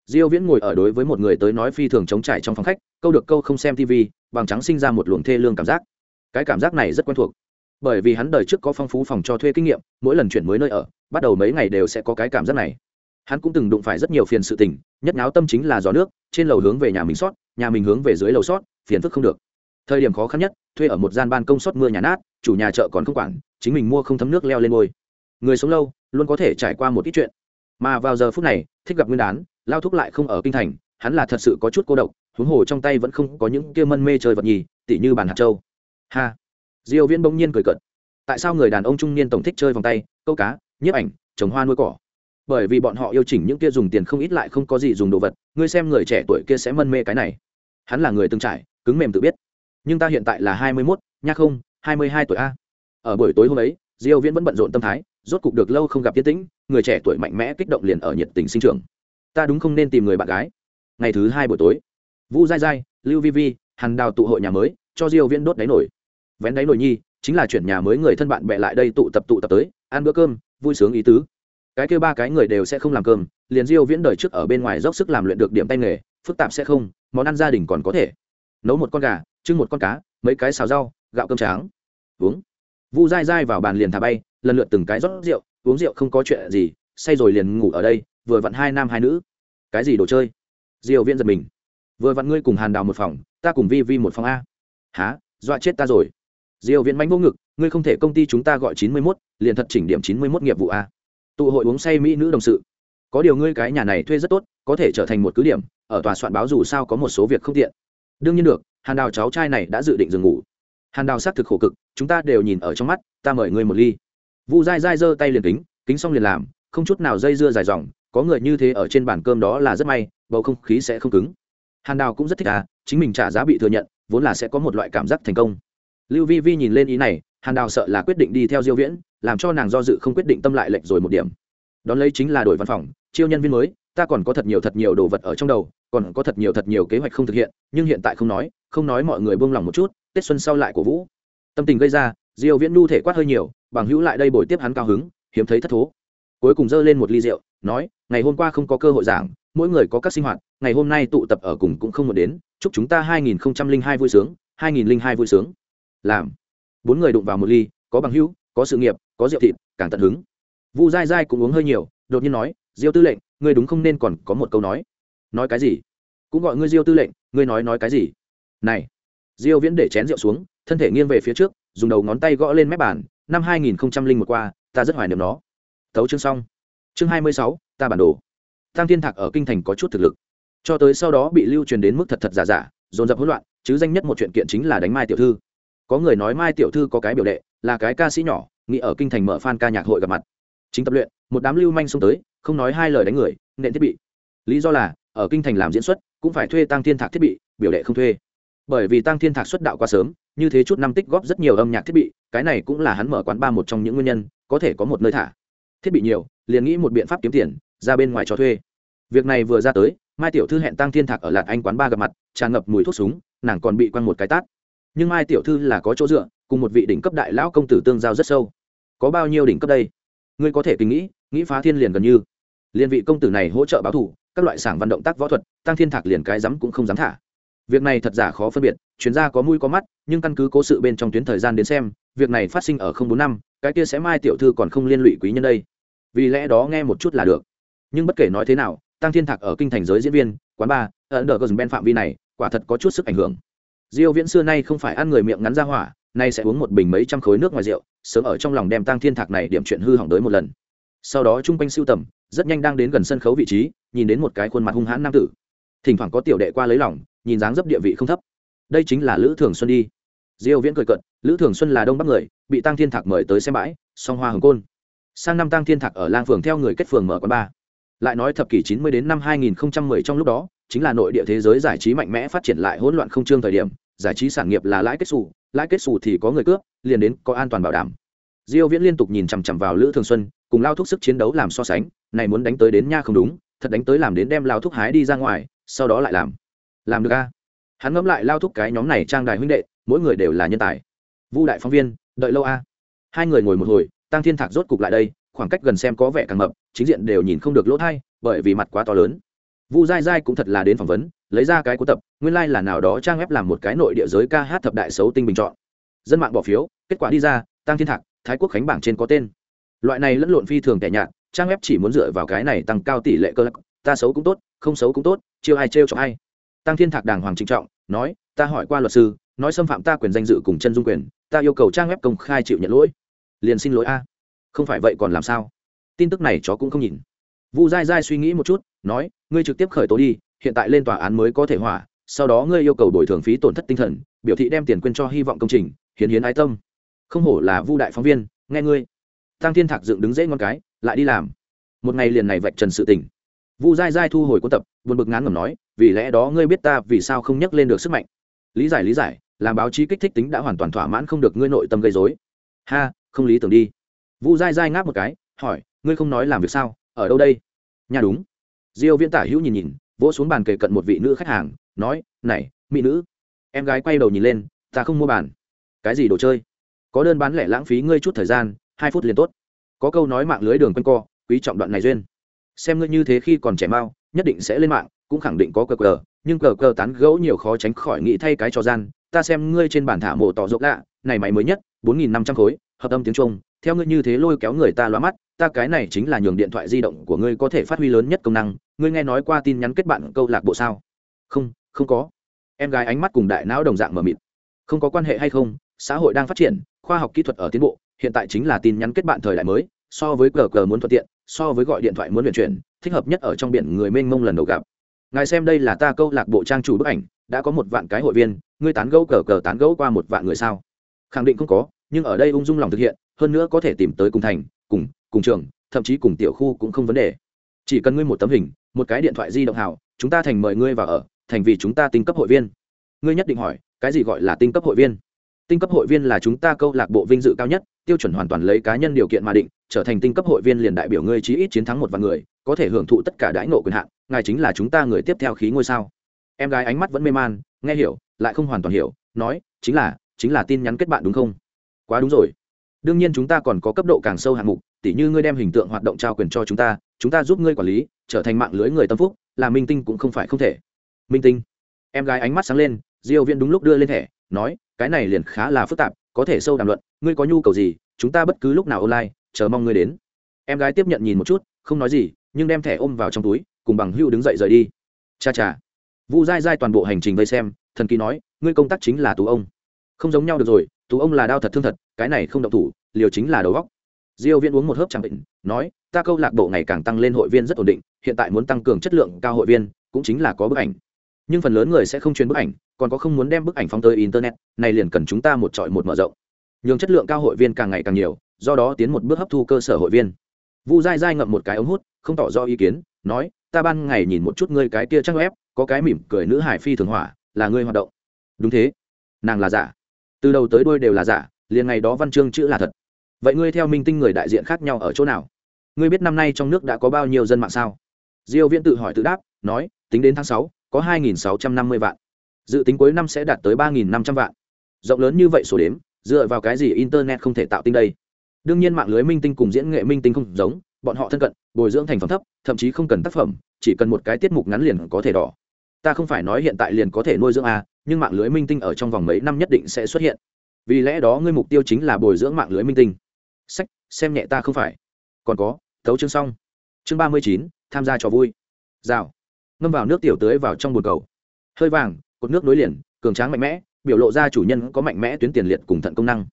Diêu viễn ngồi ở đối với một người tới nói phi thường chống trải trong phòng khách, câu được câu không xem tv bằng trắng sinh ra một luồng thê lương cảm giác. Cái cảm giác này rất quen thuộc. Bởi vì hắn đời trước có phong phú phòng cho thuê kinh nghiệm, mỗi lần chuyển mới nơi ở, bắt đầu mấy ngày đều sẽ có cái cảm giác này hắn cũng từng đụng phải rất nhiều phiền sự tình, nhất náo tâm chính là gió nước, trên lầu hướng về nhà mình sót, nhà mình hướng về dưới lầu sót, phiền phức không được. Thời điểm khó khăn nhất, thuê ở một gian ban công sót mưa nhà nát, chủ nhà chợ còn không quản, chính mình mua không thấm nước leo lên ngôi. Người sống lâu, luôn có thể trải qua một ít chuyện. Mà vào giờ phút này, thích gặp nguyên đán, lao thúc lại không ở kinh thành, hắn là thật sự có chút cô độc, huống hồ trong tay vẫn không có những kia mân mê chơi vật nhì, tỉ như bàn hạt châu. Ha! Diêu viễn bỗng nhiên cười cợt. Tại sao người đàn ông trung niên tổng thích chơi vòng tay, câu cá, nhiếp ảnh, trồng hoa nuôi cỏ? Bởi vì bọn họ yêu chỉnh những kia dùng tiền không ít lại không có gì dùng đồ vật, ngươi xem người trẻ tuổi kia sẽ mân mê cái này. Hắn là người từng trải, cứng mềm tự biết. Nhưng ta hiện tại là hai mươi mốt, nha không, hai mươi hai tuổi a. Ở buổi tối hôm ấy, diêu viễn vẫn bận rộn tâm thái, rốt cục được lâu không gặp yên tĩnh, người trẻ tuổi mạnh mẽ kích động liền ở nhiệt tình sinh trưởng. Ta đúng không nên tìm người bạn gái? Ngày thứ hai buổi tối, Vu dai dai lưu vi vi, hàn đào tụ hội nhà mới, cho diêu viễn đốt đáy nổi. Vén đáy nổi nhi, chính là chuyển nhà mới người thân bạn bè lại đây tụ tập tụ tập tới, ăn bữa cơm, vui sướng ý tứ cái kêu ba cái người đều sẽ không làm cơm liền diêu viễn đời trước ở bên ngoài dốc sức làm luyện được điểm tay nghề phức tạp sẽ không món ăn gia đình còn có thể. Nấu một con gà trưng một con cá mấy cái xào rau gạo cơm tráng. Uống. Vu dai dai vào bàn liền thả bay lần lượt từng cái rót rượu uống rượu không có chuyện gì say rồi liền ngủ ở đây vừa vặn hai nam hai nữ. Cái gì đồ chơi? Diêu viễn giật mình. Vừa vặn ngươi cùng hàn đào một phòng ta cùng vi vi một phòng a. Há dọa chết ta rồi. Diêu viễn mánh vô ngực ngươi không thể công ty chúng ta gọi 91, liền thật chỉnh điểm 91 nghiệp vụ a tụ hội uống say mỹ nữ đồng sự. Có điều ngươi cái nhà này thuê rất tốt, có thể trở thành một cứ điểm, ở tòa soạn báo dù sao có một số việc không tiện. Đương nhiên được, hàn đào cháu trai này đã dự định dừng ngủ. Hàn đào xác thực khổ cực, chúng ta đều nhìn ở trong mắt, ta mời ngươi một ly. Vu dai dai giơ tay liền kính kính xong liền làm, không chút nào dây dưa dài dòng, có người như thế ở trên bàn cơm đó là rất may, bầu không khí sẽ không cứng. Hàn đào cũng rất thích à chính mình trả giá bị thừa nhận, vốn là sẽ có một loại cảm giác thành công. Lưu vi vi nhìn lên ý này, hàn đào sợ là quyết định đi theo diêu viễn làm cho nàng do dự không quyết định tâm lại lệch rồi một điểm. Đón lấy chính là đổi văn phòng, chiêu nhân viên mới, ta còn có thật nhiều thật nhiều đồ vật ở trong đầu, còn có thật nhiều thật nhiều kế hoạch không thực hiện, nhưng hiện tại không nói không nói mọi người buông lòng một chút, tết xuân sau lại của vũ. Tâm tình gây ra, diêu viễn nu thể quát hơi nhiều, bằng hữu lại đây bồi tiếp hắn cao hứng, hiếm thấy thất thố. Cuối cùng dơ lên một ly rượu, nói, ngày hôm qua không có cơ hội giảng, mỗi người có các sinh hoạt, ngày hôm nay tụ tập ở cùng cũng không một đến, chúc chúng ta 2002 vui sướng 2002 vui sướng. Làm. Bốn người đụng vào một ly, có bằng hữu có sự nghiệp có rượu thịt càng tận hứng. Vu dai dai cũng uống hơi nhiều đột nhiên nói diêu tư lệnh ngươi đúng không nên còn có một câu nói. Nói cái gì? Cũng gọi ngươi diêu tư lệnh ngươi nói nói cái gì? Này. Diêu viễn để chén rượu xuống thân thể nghiêng về phía trước dùng đầu ngón tay gõ lên mép bàn năm 2000 một qua ta rất hoài niệm nó. Tấu chương xong. Chương 26, ta bản đồ. Tăng thiên thạc ở kinh thành có chút thực lực. Cho tới sau đó bị lưu truyền đến mức thật thật giả giả dồn dập hỗn loạn chứ danh nhất một chuyện kiện chính là đánh mai tiểu thư. Có người nói mai tiểu thư có cái biểu đệ là cái ca sĩ nhỏ, nghĩ ở kinh thành mở fan ca nhạc hội gặp mặt. Chính tập luyện, một đám lưu manh xông tới, không nói hai lời đánh người, nện thiết bị. Lý do là, ở kinh thành làm diễn xuất, cũng phải thuê tăng thiên thạc thiết bị, biểu đệ không thuê. Bởi vì tăng thiên thạc xuất đạo quá sớm, như thế chút năm tích góp rất nhiều âm nhạc thiết bị, cái này cũng là hắn mở quán ba một trong những nguyên nhân, có thể có một nơi thả. Thiết bị nhiều, liền nghĩ một biện pháp kiếm tiền, ra bên ngoài cho thuê. Việc này vừa ra tới, mai tiểu thư hẹn tăng thiên thạc ở lạt anh quán ba gặp mặt, tràn ngập mùi thuốc súng, nàng còn bị quăng một cái tát. Nhưng mai tiểu thư là có chỗ dựa cùng một vị đỉnh cấp đại lão công tử tương giao rất sâu. Có bao nhiêu đỉnh cấp đây? Ngươi có thể tính nghĩ nghĩ phá thiên liền gần như. Liền vị công tử này hỗ trợ báo thủ, các loại sảng văn động tác võ thuật, tăng thiên thạc liền cái dám cũng không dám thả. Việc này thật giả khó phân biệt, chuyên gia có mũi có mắt, nhưng căn cứ cố sự bên trong tuyến thời gian đến xem, việc này phát sinh ở không bốn năm, cái kia sẽ mai tiểu thư còn không liên lụy quý nhân đây. Vì lẽ đó nghe một chút là được. Nhưng bất kể nói thế nào, tăng thiên thạc ở kinh thành giới diễn viên, quán bar ấn đờ gờ ben phạm vi này, quả thật có chút sức ảnh hưởng. Diêu viễn xưa nay không phải ăn người miệng ngắn ra hỏa nay sẽ uống một bình mấy trăm khối nước ngoài rượu, sớm ở trong lòng đem tăng thiên thạc này điểm chuyện hư hỏng tới một lần. Sau đó chung quanh siêu tầm, rất nhanh đang đến gần sân khấu vị trí, nhìn đến một cái khuôn mặt hung hãn nam tử. Thỉnh thoảng có tiểu đệ qua lấy lòng, nhìn dáng dấp địa vị không thấp. Đây chính là lữ thường xuân đi. Diêu viễn cười cận lữ thường xuân là đông bắc người, bị tăng thiên thạc mời tới xem bãi, song hoa hồng côn. Sang năm tăng thiên thạc ở lang phường theo người kết phường mở quán ba lại nói thập kỷ 90 đến năm 2010 trong lúc đó, chính là nội địa thế giới giải trí mạnh mẽ phát triển lại hỗn loạn không trương thời điểm giải trí sản nghiệp là lãi kết xù, lãi kết xù thì có người cướp, liền đến có an toàn bảo đảm. Diêu viễn liên tục nhìn chằm chằm vào lữ thường xuân, cùng lao thúc sức chiến đấu làm so sánh, này muốn đánh tới đến nha không đúng, thật đánh tới làm đến đem lao thúc hái đi ra ngoài, sau đó lại làm. Làm được a hắn ngẫm lại lao thúc cái nhóm này trang đài huynh đệ, mỗi người đều là nhân tài. Vu đại phóng viên, đợi lâu a hai người ngồi một hồi, tăng thiên thạc rốt cục lại đây, khoảng cách gần xem có vẻ càng mập, chính diện đều nhìn không được lỗ thay bởi vì mặt quá to lớn. Vu dai dai cũng thật là đến phỏng vấn lấy ra cái cuốn tập, nguyên lai、like、là nào đó trang web làm một cái nội địa giới ca hát thập đại xấu tinh bình chọn. Dân mạng bỏ phiếu, kết quả đi ra, tăng thiên thạc, thái quốc khánh bảng trên có tên. Loại này lẫn lộn phi thường tẻ nhạt, trang web chỉ muốn dựa vào cái này tăng cao tỷ lệ cơ lắc ta xấu cũng tốt, không xấu cũng tốt, chiêu ai trêu cho ai. Tăng thiên thạc đàng hoàng trịnh trọng, nói, ta hỏi qua luật sư, nói xâm phạm ta quyền danh dự cùng chân dung quyền, ta yêu cầu trang web công khai chịu nhận lỗi. Liền xin lỗi a. Không phải vậy còn làm sao? Tin tức này chó cũng không nhìn. Vu dai dai suy nghĩ một chút, nói, ngươi trực tiếp khởi tố đi hiện tại lên tòa án mới có thể hỏa, sau đó ngươi yêu cầu bồi thường phí tổn thất tinh thần, biểu thị đem tiền quyên cho hy vọng công trình, hiến hiến ái tâm. Không hổ là vu đại phóng viên, nghe ngươi. Tăng thiên thạc dựng đứng dễ ngon cái, lại đi làm. Một ngày liền này vạch trần sự tình. Vu dai dai thu hồi cuốn tập, buồn bực ngán ngẩm nói, vì lẽ đó ngươi biết ta vì sao không nhắc lên được sức mạnh. Lý giải lý giải, làm báo chí kích thích tính đã hoàn toàn thỏa mãn không được ngươi nội tâm gây dối ha, không lý tưởng đi. Vu dai dai ngáp một cái, hỏi, ngươi không nói làm việc sao, ở đâu đây? Nhà đúng. Diêu viễn tả hữu nhìn nhìn vỗ xuống bàn kề cận một vị nữ khách hàng, nói, này, mỹ nữ. Em gái quay đầu nhìn lên, ta không mua bàn. Cái gì đồ chơi? Có đơn bán lẻ lãng phí ngươi chút thời gian, hai phút liền tốt. Có câu nói mạng lưới đường quanh co, quý trọng đoạn này duyên. Xem ngươi như thế khi còn trẻ mau, nhất định sẽ lên mạng, cũng khẳng định có cờ cờ, nhưng cờ cờ tán gẫu nhiều khó tránh khỏi nghĩ thay cái trò gian. Ta xem ngươi trên bản thả mộ tỏ rộng lạ, này máy mới nhất, bốn nghìn năm trăm khối, hợp âm tiếng trung theo ngươi như thế lôi kéo người ta loa mắt, ta cái này chính là nhường điện thoại di động của ngươi có thể phát huy lớn nhất công năng, ngươi nghe nói qua tin nhắn kết bạn câu lạc bộ sao? Không không có. Em gái ánh mắt cùng đại não đồng dạng mờ mịt. Không có quan hệ hay không, xã hội đang phát triển, khoa học kỹ thuật ở tiến bộ, hiện tại chính là tin nhắn kết bạn thời đại mới, so với cờ cờ muốn thuận tiện, so với gọi điện thoại muốn luyện chuyển, thích hợp nhất ở trong biển người mênh mông lần đầu gặp. Ngài xem đây là ta câu lạc bộ trang chủ bức ảnh, đã có một vạn cái hội viên, ngươi tán gẫu cờ cờ tán gẫu qua một vạn người sao? Khẳng định không có, nhưng ở đây ung dung lòng thực hiện hơn nữa có thể tìm tới cùng thành, cùng cùng trường, thậm chí cùng tiểu khu cũng không vấn đề. Chỉ cần ngươi một tấm hình, một cái điện thoại di động hào, chúng ta thành mời ngươi vào ở, thành vì chúng ta tinh cấp hội viên. Ngươi nhất định hỏi, cái gì gọi là tinh cấp hội viên? Tinh cấp hội viên là chúng ta câu lạc bộ vinh dự cao nhất, tiêu chuẩn hoàn toàn lấy cá nhân điều kiện mà định, trở thành tinh cấp hội viên liền đại biểu ngươi chí ít chiến thắng một vạn người, có thể hưởng thụ tất cả đãi ngộ quyền hạn, ngài chính là chúng ta người tiếp theo khí ngôi sao. Em gái ánh mắt vẫn mê man, nghe hiểu, lại không hoàn toàn hiểu, nói, chính là chính là tin nhắn kết bạn đúng không? Quá đúng rồi đương nhiên chúng ta còn có cấp độ càng sâu hạng mục, tỉ như ngươi đem hình tượng hoạt động trao quyền cho chúng ta chúng ta giúp ngươi quản lý, trở thành mạng lưới người tâm phúc, là minh tinh cũng không phải không thể. Minh tinh. Em gái ánh mắt sáng lên, diêu viễn đúng lúc đưa lên thẻ, nói, cái này liền khá là phức tạp, có thể sâu đàm luận, ngươi có nhu cầu gì, chúng ta bất cứ lúc nào online, chờ mong ngươi đến. Em gái tiếp nhận nhìn một chút, không nói gì, nhưng đem thẻ ôm vào trong túi, cùng bằng hưu đứng dậy rời đi. Cha cha. Vu dai dai toàn bộ hành trình vây xem, thần kỳ nói, ngươi công tác chính là tú ông không giống nhau được rồi, tú ông là đau thật thương thật, cái này không động thủ, liều chính là đầu góc. Diêu viễn uống một hớp chẳng định nói, ta câu lạc bộ ngày càng tăng lên hội viên rất ổn định, hiện tại muốn tăng cường chất lượng cao hội viên, cũng chính là có bức ảnh. Nhưng phần lớn người sẽ không truyền bức ảnh, còn có không muốn đem bức ảnh phóng tới internet, này liền cần chúng ta một trọi một mở rộng. Nhường chất lượng cao hội viên càng ngày càng nhiều, do đó tiến một bước hấp thu cơ sở hội viên. Vu dai dai ngậm một cái ống hút, không tỏ rõ ý kiến, nói, ta ban ngày nhìn một chút ngươi cái kia trang web, có cái mỉm cười nữ hải phi thường hỏa, là ngươi hoạt động. Đúng thế. Nàng là giả từ đầu tới đuôi đều là giả liền ngày đó văn chương chữ là thật. Vậy ngươi theo minh tinh người đại diện khác nhau ở chỗ nào? Ngươi biết năm nay trong nước đã có bao nhiêu dân mạng sao? Diêu viễn tự hỏi tự đáp nói tính đến tháng 6, có 2.650 vạn. Dự tính cuối năm sẽ đạt tới 3.500 vạn. Rộng lớn như vậy số đếm dựa vào cái gì internet không thể tạo tinh đây? Đương nhiên mạng lưới minh tinh cùng diễn nghệ minh tinh không giống bọn họ thân cận bồi dưỡng thành phẩm thấp thậm chí không cần tác phẩm chỉ cần một cái tiết mục ngắn liền có thể đỏ ta không phải nói hiện tại liền có thể nuôi dưỡng a nhưng mạng lưới minh tinh ở trong vòng mấy năm nhất định sẽ xuất hiện. Vì lẽ đó ngươi mục tiêu chính là bồi dưỡng mạng lưới minh tinh. Sách, xem nhẹ ta không phải. Còn có, thấu chương xong. Chương ba mươi chín, tham gia trò vui. Rào. Ngâm vào nước tiểu tưới vào trong bồn cầu. Hơi vàng, cột nước nối liền, cường tráng mạnh mẽ, biểu lộ ra chủ nhân có mạnh mẽ tuyến tiền liệt cùng thận công năng.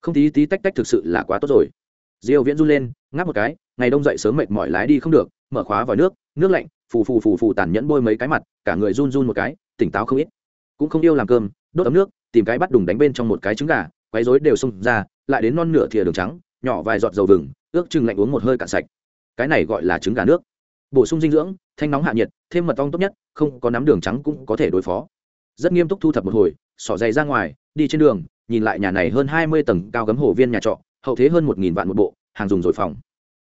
Không tí tí tách tách thực sự là quá tốt rồi. Diêu viễn run lên, ngáp một cái, ngày đông dậy sớm mệt mỏi lái đi không được, mở khóa vào nước nước lạnh phù phù phù phù tàn nhẫn bôi mấy cái mặt, cả người run run một cái, tỉnh táo không ít. Cũng không yêu làm cơm, đốt ấm nước, tìm cái bắt đùng đánh bên trong một cái trứng gà, quấy rối đều xông ra, lại đến non nửa thìa đường trắng, nhỏ vài giọt dầu vừng, ước chừng lạnh uống một hơi cạn sạch. Cái này gọi là trứng gà nước. Bổ sung dinh dưỡng, thanh nóng hạ nhiệt, thêm mật ong tốt nhất, không có nắm đường trắng cũng có thể đối phó. Rất nghiêm túc thu thập một hồi, xỏ giày ra ngoài, đi trên đường, nhìn lại nhà này hơn hai mươi tầng cao gấm hồ viên nhà trọ, hậu thế hơn một nghìn vạn một bộ, hàng dùng rồi phòng.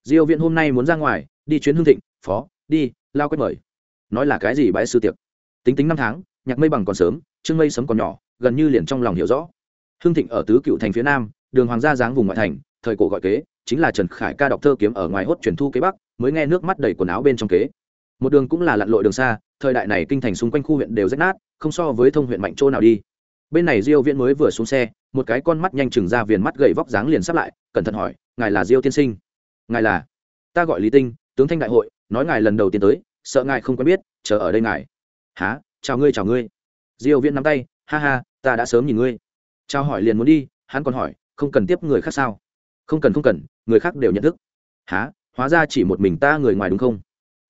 Diêu viện hôm nay muốn ra ngoài, đi chuyến hương thịnh, phó đi, lao quét mời. Nói là cái gì bãi sư tiệc? Tính tính năm tháng, nhạc mây bằng còn sớm, trương mây sấm còn nhỏ, gần như liền trong lòng hiểu rõ. Hương thịnh ở tứ cựu thành phía nam, đường hoàng gia dáng vùng ngoại thành, thời cổ gọi kế, chính là trần khải ca đọc thơ kiếm ở ngoài hốt truyền thu kế bắc, mới nghe nước mắt đầy quần áo bên trong kế. Một đường cũng là lặn lội đường xa, thời đại này kinh thành xung quanh khu huyện đều rách nát, không so với thông huyện mạnh chỗ nào đi. Bên này diêu viễn mới vừa xuống xe, một cái con mắt nhanh chừng ra viền mắt gầy vóc dáng liền sắp lại, cẩn thận hỏi, ngài là diêu tiên sinh? Ngài là, ta gọi lý tinh, tướng thanh đại hội nói ngài lần đầu tiên tới, sợ ngài không quen biết, chờ ở đây ngài. Há chào ngươi chào ngươi. Diêu viễn nắm tay, ha ha, ta đã sớm nhìn ngươi. Chào hỏi liền muốn đi, hắn còn hỏi, không cần tiếp người khác sao? Không cần không cần, người khác đều nhận thức. Há hóa ra chỉ một mình ta người ngoài đúng không?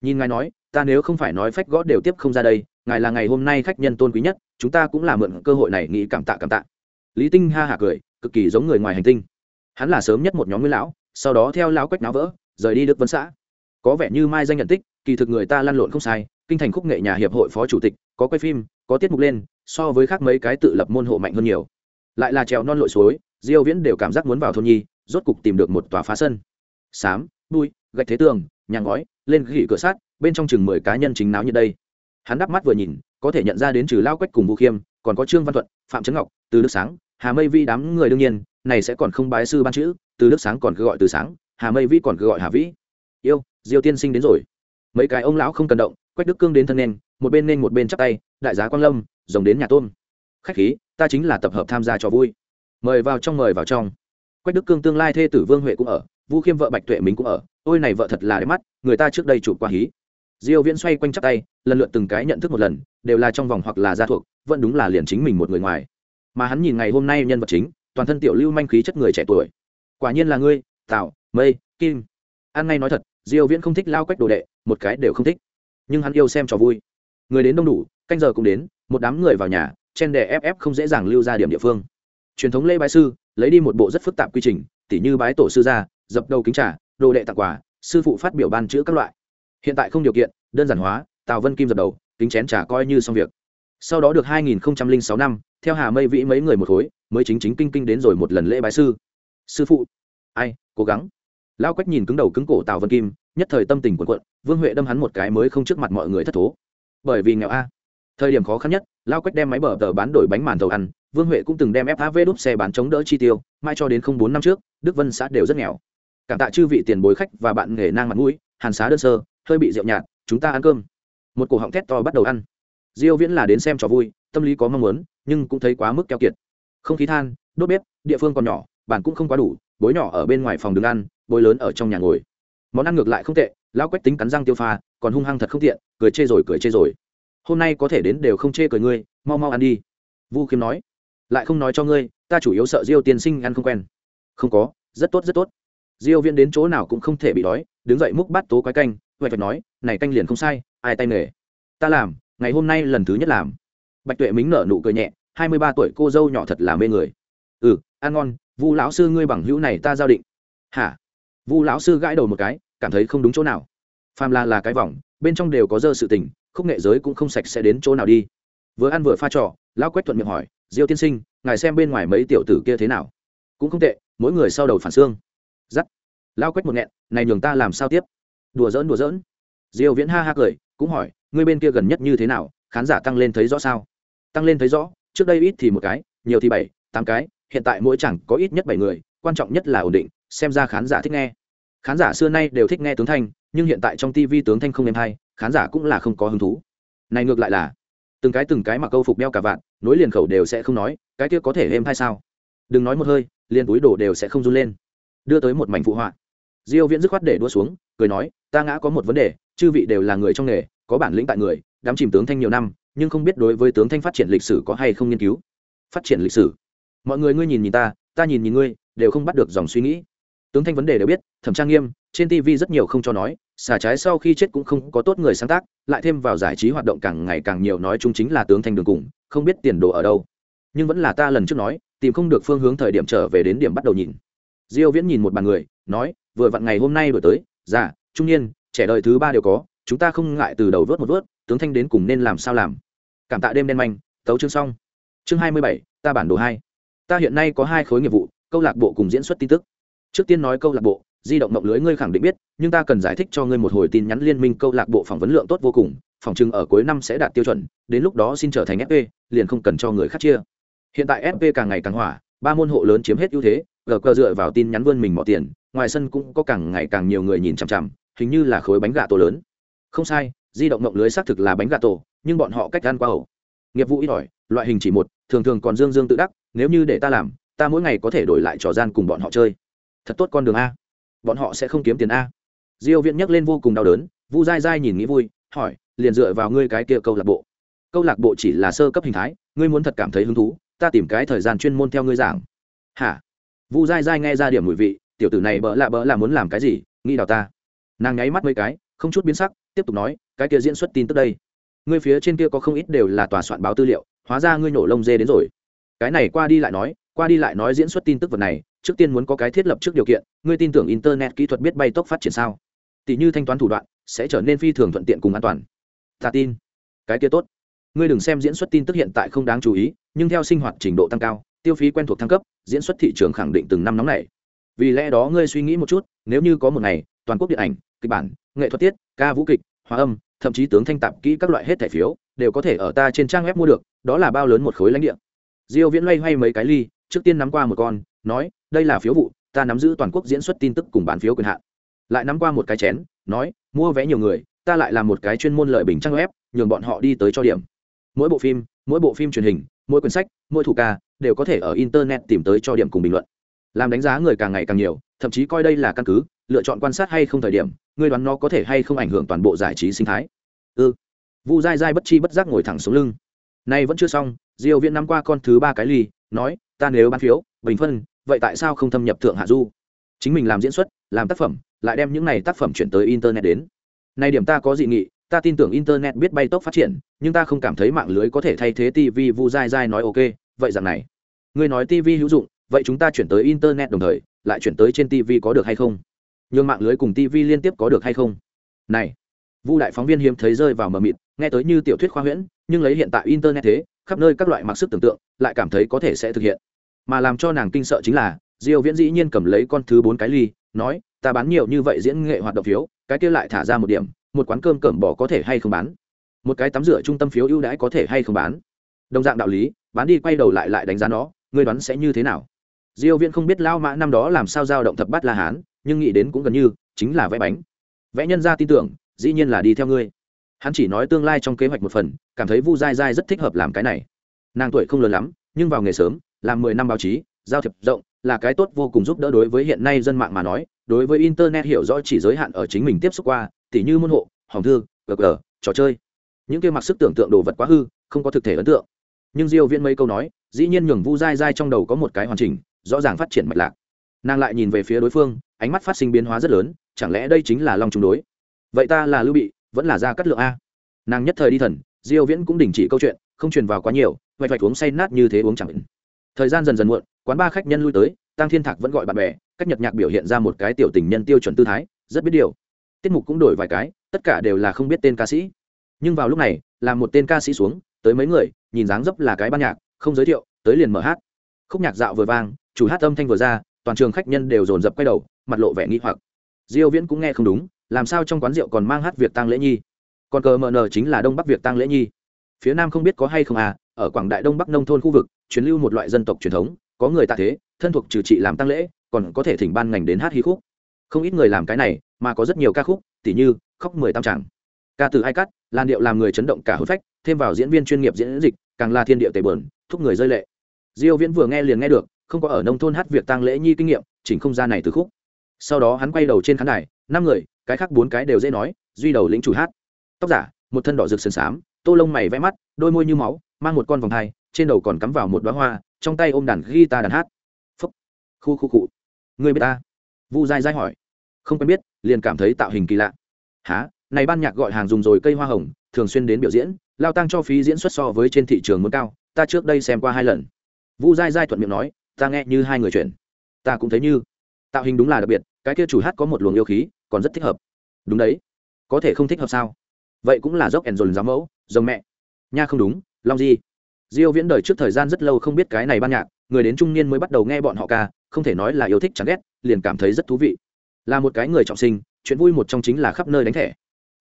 Nhìn ngài nói, ta nếu không phải nói phách gõ đều tiếp không ra đây, ngài là ngày hôm nay khách nhân tôn quý nhất, chúng ta cũng là mượn cơ hội này nghĩ cảm tạ cảm tạ. Lý tinh ha hả cười, cực kỳ giống người ngoài hành tinh. Hắn là sớm nhất một nhóm nguyên lão, sau đó theo lão quách náo vỡ, rời đi đức vấn xã có vẻ như mai danh nhận tích, kỳ thực người ta lăn lộn không sai, kinh thành khúc nghệ nhà hiệp hội phó chủ tịch, có quay phim, có tiết mục lên, so với khác mấy cái tự lập môn hộ mạnh hơn nhiều. Lại là trèo non lội suối, diêu viễn đều cảm giác muốn vào thôn nhi, rốt cục tìm được một tòa phá sân. Sám, bụi, gạch thế tường, nhà ngói, lên gỉ cửa sát bên trong chừng mười cá nhân chính náo như đây. Hắn đắp mắt vừa nhìn, có thể nhận ra đến trừ lao quách cùng vũ khiêm, còn có trương văn thuận, phạm trấn ngọc, từ đức sáng, hà mây vi đám người đương nhiên, này sẽ còn không bái sư ban chữ, từ đức sáng còn cứ gọi từ sáng, hà mây vi còn cứ gọi hà vĩ. Yêu diêu tiên sinh đến rồi. Mấy cái ông lão không cần động, quách đức cương đến thân nên, một bên nên một bên chắp tay, đại giá quang lâm, rồng đến nhà tôn. Khách khí, ta chính là tập hợp tham gia cho vui. Mời vào trong, mời vào trong. Quách đức cương tương lai thê tử vương huệ cũng ở vu khiêm vợ bạch tuệ mình cũng ở. Ôi này vợ thật là đẹp mắt, người ta trước đây chụp qua hí. Diêu viễn xoay quanh chắp tay, lần lượt từng cái nhận thức một lần, đều là trong vòng hoặc là gia thuộc, vẫn đúng là liền chính mình một người ngoài. Mà hắn nhìn ngày hôm nay nhân vật chính, toàn thân tiểu lưu manh khí chất người trẻ tuổi. Quả nhiên là ngươi, tào, mây, kim. An ngay nói thật diêu viễn không thích lao quách đồ đệ, một cái đều không thích. Nhưng hắn yêu xem trò vui. Người đến đông đủ, canh giờ cũng đến, một đám người vào nhà, chen đè ép ép không dễ dàng lưu ra điểm địa phương. Truyền thống lễ bái sư, lấy đi một bộ rất phức tạp quy trình, tỉ như bái tổ sư ra dập đầu kính trả đồ đệ tặng quà, sư phụ phát biểu ban chữ các loại. Hiện tại không điều kiện, đơn giản hóa, tào vân kim dập đầu, kính chén trả coi như xong việc. Sau đó được 2006 năm, theo hà mây vĩ mấy người một khối, mới chính chính kinh kinh đến rồi một lần lễ bái sư. Sư phụ, ai, cố gắng lao quách nhìn cứng đầu cứng cổ tào vân kim, nhất thời tâm tình quần quận vương huệ đâm hắn một cái mới không trước mặt mọi người thất thố. Bởi vì nghèo a. Thời điểm khó khăn nhất lao quách đem máy bờ tờ bán đổi bánh màn tàu ăn, vương huệ cũng từng đem fav đúp xe bán chống đỡ chi tiêu mai cho đến không bốn năm trước, đức vân xã đều rất nghèo. Cảm tạ chư vị tiền bối khách và bạn nghề nang mặt mũi, hàn xá đơn sơ, hơi bị rượu nhạt, chúng ta ăn cơm. Một cổ họng thét to bắt đầu ăn. Diêu viễn là đến xem trò vui, tâm lý có mong muốn, nhưng cũng thấy quá mức keo kiệt. Không khí than, đốt bếp, địa phương còn nhỏ bản cũng không quá đủ, bối nhỏ ở bên ngoài phòng đứng ăn bối lớn ở trong nhà ngồi. Món ăn ngược lại không tệ, lão quách tính cắn răng tiêu pha, còn hung hăng thật không tiện, cười chê rồi, cười chê rồi. Hôm nay có thể đến đều không chê cười ngươi, mau mau ăn đi. Vu khiêm nói, lại không nói cho ngươi, ta chủ yếu sợ diêu tiên sinh ăn không quen. Không có, rất tốt rất tốt. Diêu viên đến chỗ nào cũng không thể bị đói, đứng dậy múc bát tố quái canh huệ phải nói, này canh liền không sai, ai tay nghề. Ta làm, ngày hôm nay lần thứ nhất làm. Bạch tuệ mính nở nụ cười nhẹ, hai mươi ba tuổi cô dâu nhỏ thật là mê người. Ừ ăn ngon, vu lão sư ngươi bằng hữu này ta giao định. Hả? Vu lão sư gãi đầu một cái, cảm thấy không đúng chỗ nào. Phàm là là cái vòng, bên trong đều có dơ sự tình, khúc nghệ giới cũng không sạch sẽ đến chỗ nào đi. Vừa ăn vừa pha trò, lão quét thuận miệng hỏi, diêu tiên sinh, ngài xem bên ngoài mấy tiểu tử kia thế nào? Cũng không tệ, mỗi người sau đầu phản xương. Giắt. Lão quét một nghẹn, này nhường ta làm sao tiếp? Đùa giỡn đùa giỡn. Diêu viễn ha ha cười, cũng hỏi, ngươi bên kia gần nhất như thế nào? Khán giả tăng lên thấy rõ sao? Tăng lên thấy rõ, trước đây ít thì một cái, nhiều thì bảy, tám cái, hiện tại mỗi chẳng có ít nhất bảy người, quan trọng nhất là ổn định xem ra khán giả thích nghe. Khán giả xưa nay đều thích nghe tướng thanh, nhưng hiện tại trong tv tướng thanh không êm hay, khán giả cũng là không có hứng thú. Này ngược lại là, từng cái từng cái mà câu phục đeo cả vạn nối liền khẩu đều sẽ không nói, cái kia có thể êm hay sao? Đừng nói một hơi, liền túi đổ đều sẽ không run lên. Đưa tới một mảnh phụ họa. Diêu viễn dứt khoát để đua xuống, cười nói, ta ngã có một vấn đề, chư vị đều là người trong nghề, có bản lĩnh tại người đám chìm tướng thanh nhiều năm, nhưng không biết đối với tướng thanh phát triển lịch sử có hay không nghiên cứu. Phát triển lịch sử? Mọi người ngươi nhìn nhìn ta ta nhìn nhìn ngươi, đều không bắt được dòng suy nghĩ tướng thanh vấn đề đều biết thẩm trang nghiêm trên tv rất nhiều không cho nói xả trái sau khi chết cũng không có tốt người sáng tác lại thêm vào giải trí hoạt động càng ngày càng nhiều nói chung chính là tướng thanh đường cùng không biết tiền đồ ở đâu. Nhưng vẫn là ta lần trước nói tìm không được phương hướng thời điểm trở về đến điểm bắt đầu nhìn. Diêu viễn nhìn một bàn người nói vừa vặn ngày hôm nay đổi tới già trung niên trẻ đời thứ ba đều có chúng ta không ngại từ đầu vớt một vớt tướng thanh đến cùng nên làm sao làm. Cảm tạ đêm đen manh tấu chương xong. Chương 27, ta bản đồ hai. Ta hiện nay có hai khối nghiệp vụ câu lạc bộ cùng diễn xuất tin tức trước tiên nói câu lạc bộ, di động mộng lưới ngươi khẳng định biết, nhưng ta cần giải thích cho ngươi một hồi tin nhắn liên minh câu lạc bộ phỏng vấn lượng tốt vô cùng, phòng trưng ở cuối năm sẽ đạt tiêu chuẩn, đến lúc đó xin trở thành fp liền không cần cho người khác chia. Hiện tại fp càng ngày càng hỏa, ba môn hộ lớn chiếm hết ưu thế, gờ cờ dựa vào tin nhắn vươn mình mọi tiền, ngoài sân cũng có càng ngày càng nhiều người nhìn chằm chằm, hình như là khối bánh gà tổ lớn. Không sai, di động mộng lưới xác thực là bánh gà tổ, nhưng bọn họ cách ăn qua ẩu. Nghiệp vụ ít ỏi, loại hình chỉ một, thường thường còn dương dương tự đắc, nếu như để ta làm, ta mỗi ngày có thể đổi lại trò gian cùng bọn họ chơi thật tốt con đường a. Bọn họ sẽ không kiếm tiền a. Diêu viễn nhắc lên vô cùng đau đớn, vu dai dai nhìn nghĩ vui, hỏi, liền dựa vào ngươi cái kia câu lạc bộ. Câu lạc bộ chỉ là sơ cấp hình thái, ngươi muốn thật cảm thấy hứng thú, ta tìm cái thời gian chuyên môn theo ngươi giảng. Hả? Vu dai dai nghe ra điểm mùi vị, tiểu tử này bỡ lạ bỡ là muốn làm cái gì, nghĩ đào ta. Nàng nháy mắt mấy cái, không chút biến sắc, tiếp tục nói, cái kia diễn xuất tin tức đây. Ngươi phía trên kia có không ít đều là tòa soạn báo tư liệu, hóa ra ngươi nổ lông dê đến rồi. Cái này qua đi lại nói, qua đi lại nói diễn xuất tin tức vật này trước tiên muốn có cái thiết lập trước điều kiện, ngươi tin tưởng internet kỹ thuật biết bay tốc phát triển sao? Tỷ như thanh toán thủ đoạn, sẽ trở nên phi thường thuận tiện cùng an toàn. Ta tin. Cái kia tốt. Ngươi đừng xem diễn xuất tin tức hiện tại không đáng chú ý, nhưng theo sinh hoạt trình độ tăng cao, tiêu phí quen thuộc thăng cấp, diễn xuất thị trường khẳng định từng năm nóng này vì lẽ đó ngươi suy nghĩ một chút, nếu như có một ngày, toàn quốc điện ảnh, kịch bản, nghệ thuật tiết, ca vũ kịch, hòa âm, thậm chí tướng thanh tạp kỹ các loại hết thẻ phiếu, đều có thể ở ta trên trang web mua được, đó là bao lớn một khối lãnh địa. Diêu viễn loay hoay mấy cái ly, trước tiên nắm qua một con nói, đây là phiếu vụ, ta nắm giữ toàn quốc diễn xuất tin tức cùng bán phiếu quyền hạn. Lại nắm qua một cái chén, nói, mua vé nhiều người, ta lại làm một cái chuyên môn lợi bình trang web, nhường bọn họ đi tới cho điểm. Mỗi bộ phim, mỗi bộ phim truyền hình, mỗi quyển sách, mỗi thủ ca, đều có thể ở internet tìm tới cho điểm cùng bình luận. Làm đánh giá người càng ngày càng nhiều, thậm chí coi đây là căn cứ, lựa chọn quan sát hay không thời điểm, người đoán nó có thể hay không ảnh hưởng toàn bộ giải trí sinh thái. Ư ừ. vu dai dai bất chi bất giác ngồi thẳng xuống lưng. Nay vẫn chưa xong diều viễn năm qua con thứ ba cái ly, nói, ta nếu bán phiếu, bình phân vậy tại sao không thâm nhập thượng hạ du? Chính mình làm diễn xuất, làm tác phẩm, lại đem những này tác phẩm chuyển tới internet đến. Nay điểm ta có dị nghị, ta tin tưởng internet biết bay tốc phát triển, nhưng ta không cảm thấy mạng lưới có thể thay thế tv vu dai dai nói ok, vậy rằng này. Ngươi nói tv hữu dụng, vậy chúng ta chuyển tới internet đồng thời, lại chuyển tới trên tv có được hay không? Nhường mạng lưới cùng tv liên tiếp có được hay không? Này, vu đại phóng viên hiếm thấy rơi vào mờ mịt, nghe tới như tiểu thuyết khoa huyễn, nhưng lấy hiện tại internet thế, khắp nơi các loại mặc sức tưởng tượng, lại cảm thấy có thể sẽ thực hiện mà làm cho nàng kinh sợ chính là, diêu viễn dĩ nhiên cầm lấy con thứ bốn cái ly, nói, ta bán nhiều như vậy diễn nghệ hoạt động phiếu, cái kia lại thả ra một điểm, một quán cơm cẩm bỏ có thể hay không bán? Một cái tắm rửa trung tâm phiếu ưu đãi có thể hay không bán? Đồng dạng đạo lý, bán đi quay đầu lại lại đánh giá nó, ngươi đoán sẽ như thế nào? Diêu viễn không biết lao mã năm đó làm sao giao động thập bát la hán, nhưng nghĩ đến cũng gần như, chính là vẽ bánh. Vẽ nhân ra tin tưởng, dĩ nhiên là đi theo ngươi. Hắn chỉ nói tương lai trong kế hoạch một phần, cảm thấy vu dai dai rất thích hợp làm cái này. Nàng tuổi không lớn lắm, nhưng vào nghề sớm làm mười năm báo chí, giao thiệp rộng, là cái tốt vô cùng giúp đỡ đối với hiện nay dân mạng mà nói, đối với internet hiểu rõ chỉ giới hạn ở chính mình tiếp xúc qua, tỉ như môn hộ, hòm thư gg trò chơi. Những kia mặc sức tưởng tượng đồ vật quá hư, không có thực thể ấn tượng. Nhưng diêu viễn mấy câu nói, dĩ nhiên nhường vu dai dai trong đầu có một cái hoàn chỉnh, rõ ràng phát triển mạch lạc. Nàng lại nhìn về phía đối phương, ánh mắt phát sinh biến hóa rất lớn, chẳng lẽ đây chính là long trung đối? Vậy ta là lưu bị, vẫn là gia cắt lượng a? Nàng nhất thời đi thần, diêu viễn cũng đình chỉ câu chuyện, không truyền vào quá nhiều, vạch vạch uống say nát như thế uống chẳng định thời gian dần dần muộn, quán ba khách nhân lui tới tăng thiên thạc vẫn gọi bạn bè, cách nhật nhạc biểu hiện ra một cái tiểu tình nhân tiêu chuẩn tư thái, rất biết điều. Tiết mục cũng đổi vài cái, tất cả đều là không biết tên ca sĩ. Nhưng vào lúc này, là một tên ca sĩ xuống, tới mấy người, nhìn dáng dấp là cái ban nhạc, không giới thiệu, tới liền mở hát. Khúc nhạc dạo vừa vang, chủ hát âm thanh vừa ra, toàn trường khách nhân đều dồn dập quay đầu, mặt lộ vẻ nghi hoặc. Diêu viễn cũng nghe không đúng, làm sao trong quán rượu còn mang hát việc tang lễ nhi? Còn cờ mờ nờ chính là đông bắc việc tang lễ nhi. Phía nam không biết có hay không à ở quảng đại đông bắc nông thôn khu vực, truyền lưu một loại dân tộc truyền thống, có người tạ thế, thân thuộc trừ trị làm tăng lễ, còn có thể thỉnh ban ngành đến hát hí khúc. Không ít người làm cái này, mà có rất nhiều ca khúc, tỉ như khóc mười tam tràng ca từ ai cắt, làn điệu làm người chấn động cả hôn phách, thêm vào diễn viên chuyên nghiệp diễn dịch, càng là thiên điệu tề bờn, thúc người rơi lệ. Diêu viễn vừa nghe liền nghe được, không có ở nông thôn hát việc tang lễ nhi kinh nghiệm, chỉnh không ra này từ khúc. Sau đó hắn quay đầu trên khán đài, năm người, cái khác bốn cái đều dễ nói, duy đầu lĩnh chủ hát. Tóc giả, một thân đỏ rực sần sám tô lông mày vẽ mắt, đôi môi như máu mang một con vòng hai trên đầu còn cắm vào một đoá hoa, trong tay ôm đàn guitar đàn hát. Phúc. Khu khu cụ. Người biết ta? Vu dai dai hỏi. Không quen biết, liền cảm thấy tạo hình kỳ lạ. Há này ban nhạc gọi hàng dùng rồi cây hoa hồng, thường xuyên đến biểu diễn, lao tăng cho phí diễn xuất so với trên thị trường muốn cao, ta trước đây xem qua hai lần. Vu dai dai thuận miệng nói, ta nghe như hai người chuyển ta cũng thấy như. Tạo hình đúng là đặc biệt, cái kia chủ hát có một luồng yêu khí, còn rất thích hợp. Đúng đấy. Có thể không thích hợp sao? Vậy cũng là dốc ẻn dồn giáo mẫu dòng mẹ. Nha không đúng long di. Diêu viễn đời trước thời gian rất lâu không biết cái này ban nhạc, người đến trung niên mới bắt đầu nghe bọn họ ca, không thể nói là yêu thích chẳng ghét, liền cảm thấy rất thú vị. Là một cái người trọng sinh, chuyện vui một trong chính là khắp nơi đánh thẻ.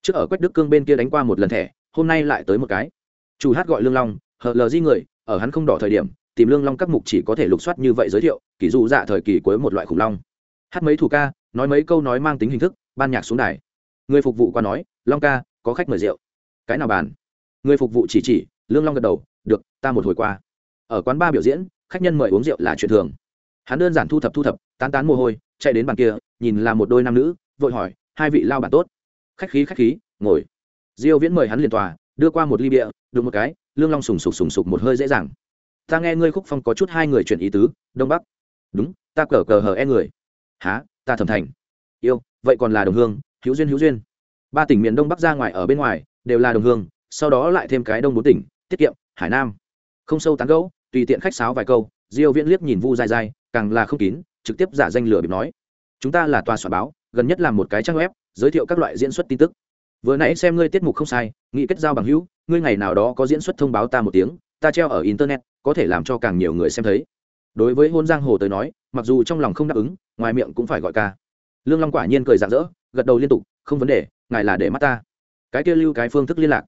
Trước ở quách đức cương bên kia đánh qua một lần thẻ, hôm nay lại tới một cái. Chủ hát gọi lương long, hờ lờ di người, ở hắn không đỏ thời điểm, tìm lương long các mục chỉ có thể lục soát như vậy giới thiệu kỷ dụ dạ thời kỳ cuối một loại khủng long. Hát mấy thủ ca, nói mấy câu nói mang tính hình thức, ban nhạc xuống đài. Người phục vụ qua nói, long ca, có khách mời rượu. Cái nào bàn? Người phục vụ chỉ chỉ lương long gật đầu, được, ta một hồi qua. Ở quán ba biểu diễn, khách nhân mời uống rượu là chuyện thường. Hắn đơn giản thu thập thu thập, tán tán mồ hôi, chạy đến bàn kia, nhìn là một đôi nam nữ, vội hỏi, hai vị lao bản tốt? Khách khí khách khí, ngồi. Diêu viễn mời hắn liền tòa, đưa qua một ly bia, đụng một cái, lương long sùng sục sùng sục một hơi dễ dàng. Ta nghe ngươi khúc phong có chút hai người chuyển ý tứ, đông bắc. Đúng, ta cờ cờ hờ e người. Há ta thẩm thành. Yêu, vậy còn là đồng hương, hữu duyên hữu duyên. Ba tỉnh miền đông bắc ra ngoài ở bên ngoài, đều là đồng hương, sau đó lại thêm cái đông bốn tỉnh tiết kiệm, hải nam. Không sâu tán gẫu, tùy tiện khách sáo vài câu, diêu viễn liếc nhìn vu dai dai, càng là không kín, trực tiếp giả danh lửa bịp nói. Chúng ta là tòa soạn báo, gần nhất làm một cái trang web, giới thiệu các loại diễn xuất tin tức. Vừa nãy xem ngươi tiết mục không sai, nghị kết giao bằng hữu, ngươi ngày nào đó có diễn xuất thông báo ta một tiếng, ta treo ở internet, có thể làm cho càng nhiều người xem thấy. Đối với hôn giang hồ tới nói, mặc dù trong lòng không đáp ứng, ngoài miệng cũng phải gọi ca. Lương long quả nhiên cười rạng rỡ, gật đầu liên tục, không vấn đề, ngài là để mắt ta. Cái kia lưu cái phương thức liên lạc.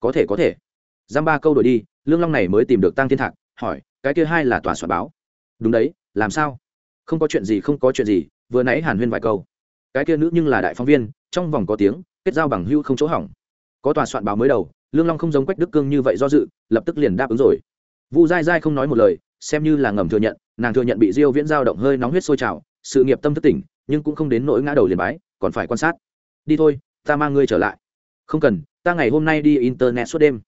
Có thể có thể giam ba câu đổi đi, lương long này mới tìm được tăng thiên thạc, hỏi, cái kia hai là tòa soạn báo? Đúng đấy, làm sao? Không có chuyện gì, không có chuyện gì, vừa nãy hàn huyên vài câu. Cái kia nữ nhưng là đại phóng viên, trong vòng có tiếng, kết giao bằng hưu không chỗ hỏng. Có tòa soạn báo mới đầu, lương long không giống quách đức cương như vậy do dự, lập tức liền đáp ứng rồi. Vu dai dai không nói một lời, xem như là ngầm thừa nhận, nàng thừa nhận bị diêu viễn giao động hơi nóng huyết sôi trào, sự nghiệp tâm thức tỉnh, nhưng cũng không đến nỗi ngã đầu liền bái, còn phải quan sát. Đi thôi, ta mang ngươi trở lại. Không cần, ta ngày hôm nay đi internet suốt đêm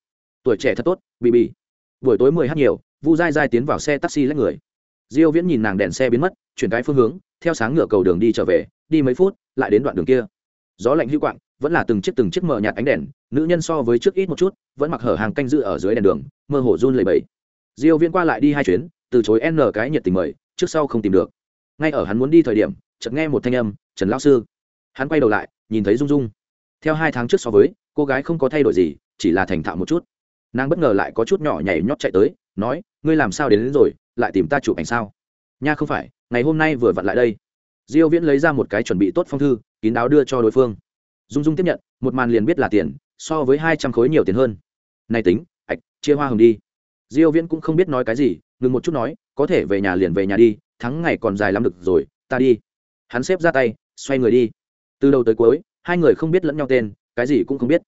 tuổi trẻ thật tốt bị bị buổi tối mười h nhiều, vu dai dai tiến vào xe taxi lấy người. Diêu viễn nhìn nàng đèn xe biến mất, chuyển cái phương hướng, theo sáng ngựa cầu đường đi trở về, đi mấy phút, lại đến đoạn đường kia. Gió lạnh hữu quạng, vẫn là từng chiếc từng chiếc mờ nhạt ánh đèn, nữ nhân so với trước ít một chút, vẫn mặc hở hàng canh dự ở dưới đèn đường, mơ hồ run lẩy bẩy. Diêu viễn qua lại đi hai chuyến, từ chối n cái nhiệt tình mời, trước sau không tìm được. Ngay ở hắn muốn đi thời điểm, chợt nghe một thanh âm, trần lão sư. Hắn quay đầu lại, nhìn thấy dung dung. Theo hai tháng trước so với, cô gái không có thay đổi gì, chỉ là thành thạo một chút nàng bất ngờ lại có chút nhỏ nhảy nhót chạy tới nói ngươi làm sao đến, đến rồi lại tìm ta chụp ảnh sao? Nha không phải ngày hôm nay vừa vặn lại đây. Diêu viễn lấy ra một cái chuẩn bị tốt phong thư kín đáo đưa cho đối phương. Dung dung tiếp nhận một màn liền biết là tiền so với hai trăm khối nhiều tiền hơn. Này tính ạch chia hoa hồng đi. Diêu viễn cũng không biết nói cái gì ngừng một chút nói có thể về nhà liền về nhà đi thắng ngày còn dài lắm được rồi ta đi. Hắn xếp ra tay xoay người đi. Từ đầu tới cuối hai người không biết lẫn nhau tên cái gì cũng không biết.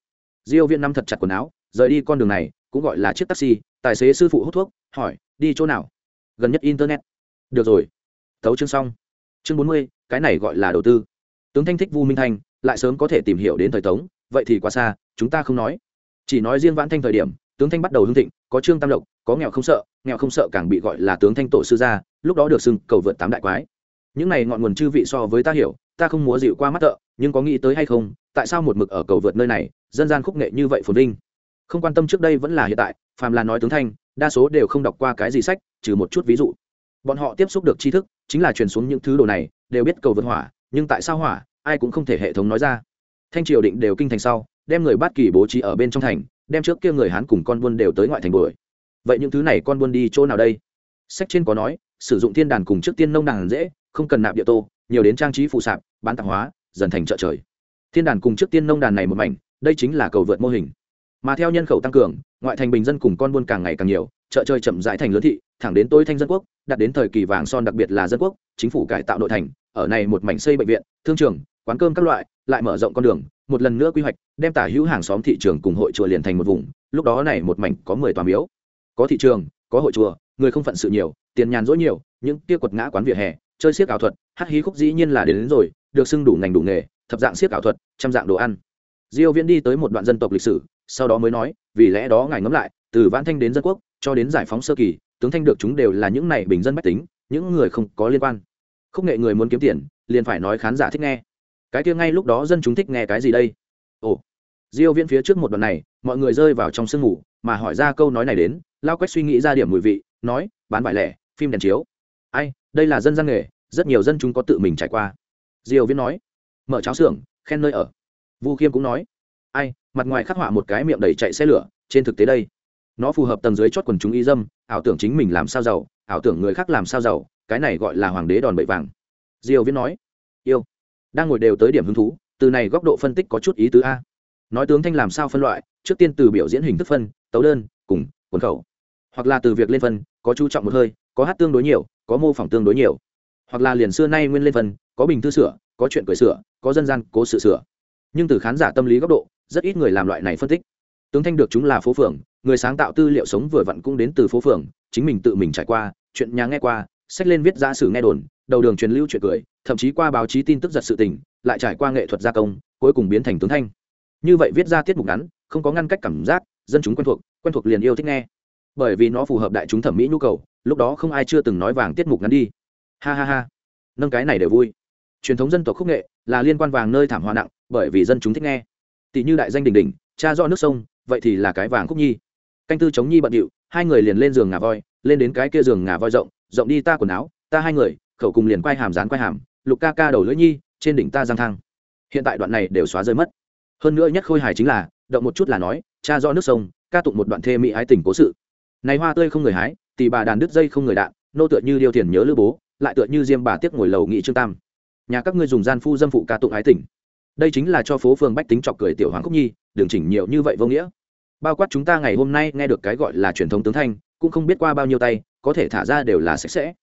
Diêu viễn nắm thật chặt quần áo rời đi con đường này cũng gọi là chiếc taxi tài xế sư phụ hút thuốc hỏi đi chỗ nào? Gần nhất internet. Được rồi. Tấu chương xong. Chương 40, cái này gọi là đầu tư. Tướng thanh thích vu minh thanh lại sớm có thể tìm hiểu đến thời tống vậy thì quá xa chúng ta không nói. Chỉ nói riêng vãn thanh thời điểm tướng thanh bắt đầu hưng thịnh có trương tam lộc có nghèo không sợ nghèo không sợ càng bị gọi là tướng thanh tổ sư gia lúc đó được xưng cầu vượt tám đại quái. Những này ngọn nguồn chư vị so với ta hiểu ta không múa dịu qua mắt thợ nhưng có nghĩ tới hay không tại sao một mực ở cầu vượt nơi này dân gian khúc nghệ như vậy phồn vinh? Không quan tâm trước đây vẫn là hiện tại, phàm là nói tướng thanh, đa số đều không đọc qua cái gì sách, trừ một chút ví dụ. Bọn họ tiếp xúc được tri thức, chính là truyền xuống những thứ đồ này, đều biết cầu vượt hỏa, nhưng tại sao hỏa, ai cũng không thể hệ thống nói ra. Thanh triều định đều kinh thành sau, đem người bát kỳ bố trí ở bên trong thành, đem trước kia người hán cùng con buôn đều tới ngoại thành đuổi. Vậy những thứ này con buôn đi chỗ nào đây? Sách trên có nói, sử dụng thiên đàn cùng trước tiên nông đàn dễ, không cần nạp địa tô, nhiều đến trang trí phụ sạp, bán tạp hóa, dần thành chợ trời. Thiên đàn cùng trước tiên nông đàn này một mảnh, đây chính là cầu vượt mô hình mà theo nhân khẩu tăng cường ngoại thành bình dân cùng con buôn càng ngày càng nhiều chợ chơi chậm rãi thành lớn thị thẳng đến tôi thanh dân quốc đạt đến thời kỳ vàng son đặc biệt là dân quốc chính phủ cải tạo nội thành ở này một mảnh xây bệnh viện thương trường quán cơm các loại lại mở rộng con đường một lần nữa quy hoạch đem tả hữu hàng xóm thị trường cùng hội chùa liền thành một vùng lúc đó này một mảnh có mười tòa miếu. Có thị trường có hội chùa người không phận sự nhiều tiền nhàn rỗi nhiều những kia quật ngã quán vỉa hè chơi siếc ảo thuật hát hí khúc dĩ nhiên là đến, đến rồi được xưng đủ ngành đủ nghề thập dạng siếc ảo thuật trăm dạng đồ ăn. Diêu viễn đi tới một đoạn dân tộc lịch sử sau đó mới nói, vì lẽ đó ngài ngẫm lại, từ vãn thanh đến dân quốc, cho đến giải phóng sơ kỳ, tướng thanh được chúng đều là những này bình dân bách tính, những người không có liên quan. Không nghệ người muốn kiếm tiền, liền phải nói khán giả thích nghe. Cái kia ngay lúc đó dân chúng thích nghe cái gì đây? Ồ, diêu viễn phía trước một đoạn này, mọi người rơi vào trong sương ngủ mà hỏi ra câu nói này đến, lao quách suy nghĩ ra điểm mùi vị, nói, bán vải lẻ, phim đèn chiếu. Ai, đây là dân gian nghề, rất nhiều dân chúng có tự mình trải qua. Diêu viễn nói, mở cháo xưởng, khen nơi ở. Vu khiêm cũng nói, ai mặt ngoài khắc họa một cái miệng đầy chạy xe lửa, trên thực tế đây, nó phù hợp tầng dưới chót quần chúng y dâm, ảo tưởng chính mình làm sao giàu, ảo tưởng người khác làm sao giàu, cái này gọi là hoàng đế đòn bậy vàng. Diêu viễn nói, yêu, đang ngồi đều tới điểm hứng thú, từ này góc độ phân tích có chút ý tứ a. Nói tướng thanh làm sao phân loại, trước tiên từ biểu diễn hình thức phân, tấu đơn, cùng, quần khẩu. Hoặc là từ việc lên phân, có chú trọng một hơi, có hát tương đối nhiều, có mô phỏng tương đối nhiều. Hoặc là liền xưa nay nguyên lên phân, có bình thư sửa, có chuyện cười sửa, có dân gian cố sự sửa. Nhưng từ khán giả tâm lý góc độ rất ít người làm loại này phân tích. Tướng thanh được chúng là phố phường, người sáng tạo tư liệu sống vừa vặn cũng đến từ phố phường, chính mình tự mình trải qua, chuyện nhà nghe qua, sách lên viết giả sử nghe đồn, đầu đường truyền lưu chuyện cười, thậm chí qua báo chí tin tức giật sự tình, lại trải qua nghệ thuật gia công, cuối cùng biến thành tướng thanh. Như vậy viết ra tiết mục ngắn, không có ngăn cách cảm giác, dân chúng quen thuộc quen thuộc liền yêu thích nghe. Bởi vì nó phù hợp đại chúng thẩm mỹ nhu cầu, lúc đó không ai chưa từng nói vàng tiết mục ngắn đi. Ha ha ha. Nâng cái này đều vui. Truyền thống dân tộc khúc nghệ là liên quan vàng nơi thảm họa nặng, bởi vì dân chúng thích nghe tỷ như đại danh đình đình cha do nước sông, vậy thì là cái vàng khúc nhi. Canh tư chống nhi bận điệu, hai người liền lên giường ngà voi, lên đến cái kia giường ngà voi rộng rộng đi ta quần áo, ta hai người, khẩu cùng liền quay hàm dán quay hàm, lục ca ca đầu lưỡi nhi, trên đỉnh ta giang thang. Hiện tại đoạn này đều xóa rơi mất. Hơn nữa nhất khôi hài chính là, động một chút là nói, cha do nước sông, ca tụng một đoạn thê mỹ ái tình cố sự. Này hoa tươi không người hái tì bà đàn đứt dây không người đạn, nô tựa như điều thiền nhớ lữ bố, lại tựa như diêm bà tiếc ngồi lầu nghị trương tam. Nhà các ngươi dùng gian phu dâm phụ ca tụng ái tình đây chính là cho phố phường bách tính chọc cười tiểu hoàng khúc nhi, đường chỉnh nhiều như vậy vô nghĩa. Bao quát chúng ta ngày hôm nay nghe được cái gọi là truyền thống tướng thanh, cũng không biết qua bao nhiêu tay, có thể thả ra đều là sạch sẽ.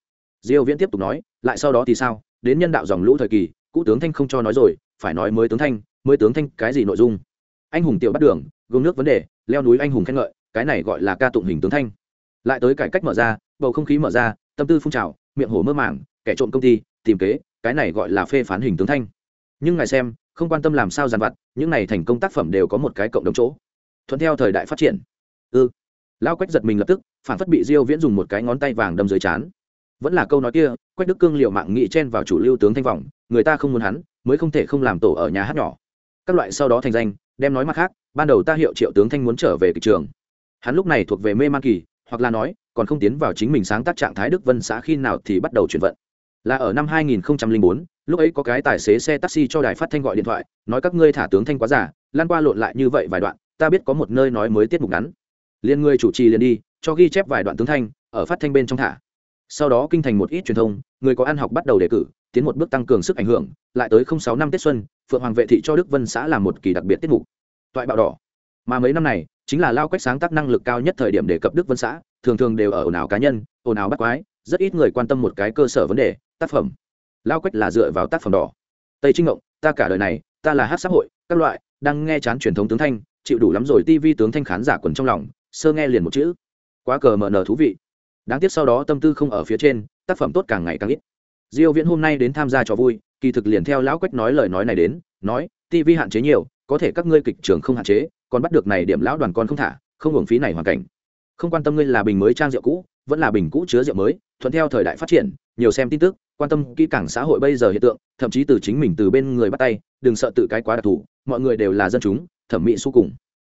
Diêu viễn tiếp tục nói, lại sau đó thì sao? Đến nhân đạo dòng lũ thời kỳ, cũ tướng thanh không cho nói rồi, phải nói mới tướng thanh, mới tướng thanh cái gì nội dung? Anh hùng tiểu bắt đường, gương nước vấn đề, leo núi anh hùng khen ngợi, cái này gọi là ca tụng hình tướng thanh. Lại tới cải cách mở ra, bầu không khí mở ra, tâm tư phun trào, miệng hổ mơ màng, kẻ trộm công ty, tìm kế, cái này gọi là phê phán hình tướng thanh. Nhưng ngài xem không quan tâm làm sao giàn vặt những này thành công tác phẩm đều có một cái cộng đồng chỗ. Thuận theo thời đại phát triển. Ư ừ. lao quách giật mình lập tức phản phất bị diêu viễn dùng một cái ngón tay vàng đâm dưới chán. Vẫn là câu nói kia quách đức cương liệu mạng nghị chen vào chủ lưu tướng thanh vọng người ta không muốn hắn mới không thể không làm tổ ở nhà hát nhỏ. Các loại sau đó thành danh đem nói mặt khác ban đầu ta hiệu triệu tướng thanh muốn trở về kịch trường. Hắn lúc này thuộc về mê man kỳ hoặc là nói còn không tiến vào chính mình sáng tác trạng thái đức vân xã khi nào thì bắt đầu chuyển vận. Là ở năm 2004, lúc ấy có cái tài xế xe taxi cho đài phát thanh gọi điện thoại, nói các ngươi thả tướng thanh quá giả lan qua lộn lại như vậy vài đoạn, ta biết có một nơi nói mới tiết mục ngắn. Liên ngươi chủ trì liền đi, cho ghi chép vài đoạn tướng thanh, ở phát thanh bên trong thả. Sau đó kinh thành một ít truyền thông, người có ăn học bắt đầu đề cử, tiến một bước tăng cường sức ảnh hưởng, lại tới không sáu năm tết xuân, phượng hoàng vệ thị cho đức vân xã làm một kỳ đặc biệt tiết mục. Toại bạo đỏ. Mà mấy năm này, chính là lao quách sáng tác năng lực cao nhất thời điểm để cập đức vân xã, thường thường đều ở ồn ào cá nhân, ồn ào bắt quái, rất ít người quan tâm một cái cơ sở vấn đề, tác phẩm lao quách là dựa vào tác phẩm đỏ. Tây trinh ngộng, ta cả đời này, ta là hát xã hội, các loại, đang nghe chán truyền thống tướng thanh, chịu đủ lắm rồi tivi tướng thanh khán giả quần trong lòng, sơ nghe liền một chữ. Quá cờ mờ nờ thú vị. Đáng tiếc sau đó tâm tư không ở phía trên, tác phẩm tốt càng ngày càng ít. Diêu viễn hôm nay đến tham gia trò vui, kỳ thực liền theo lão quách nói lời nói này đến, nói tivi hạn chế nhiều, có thể các ngươi kịch trường không hạn chế, còn bắt được này điểm lão đoàn con không thả, không hưởng phí này hoàn cảnh. Không quan tâm ngươi là bình mới trang rượu cũ, vẫn là bình cũ chứa rượu mới, thuận theo thời đại phát triển, nhiều xem tin tức quan tâm kỹ càng xã hội bây giờ hiện tượng, thậm chí từ chính mình từ bên người bắt tay, đừng sợ tự cái quá đặc thù, mọi người đều là dân chúng, thẩm mỹ su cùng.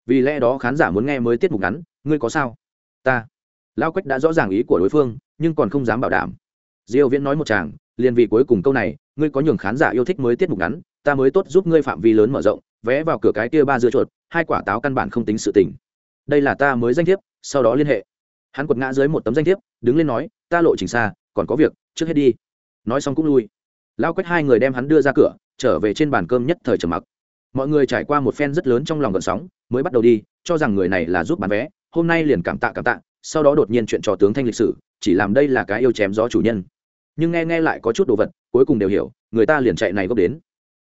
Vì lẽ đó khán giả muốn nghe mới tiết mục ngắn, ngươi có sao? Ta. Lao quách đã rõ ràng ý của đối phương, nhưng còn không dám bảo đảm. Diêu viễn nói một chàng, liền vì cuối cùng câu này, ngươi có nhường khán giả yêu thích mới tiết mục ngắn, ta mới tốt giúp ngươi phạm vi lớn mở rộng, vé vào cửa cái kia ba dưa chuột, hai quả táo căn bản không tính sự tình. Đây là ta mới danh thiếp, sau đó liên hệ. Hắn quật ngã dưới một tấm danh thiếp, đứng lên nói, ta lộ trình xa, còn có việc, trước hết đi nói xong cũng lui. Lao quách hai người đem hắn đưa ra cửa, trở về trên bàn cơm nhất thời trầm mặc. Mọi người trải qua một phen rất lớn trong lòng gợn sóng, mới bắt đầu đi, cho rằng người này là giúp bán vé, hôm nay liền cảm tạ cảm tạ, sau đó đột nhiên chuyện trò tướng thanh lịch sử, chỉ làm đây là cái yêu chém gió chủ nhân. Nhưng nghe nghe lại có chút đồ vật, cuối cùng đều hiểu, người ta liền chạy này gốc đến.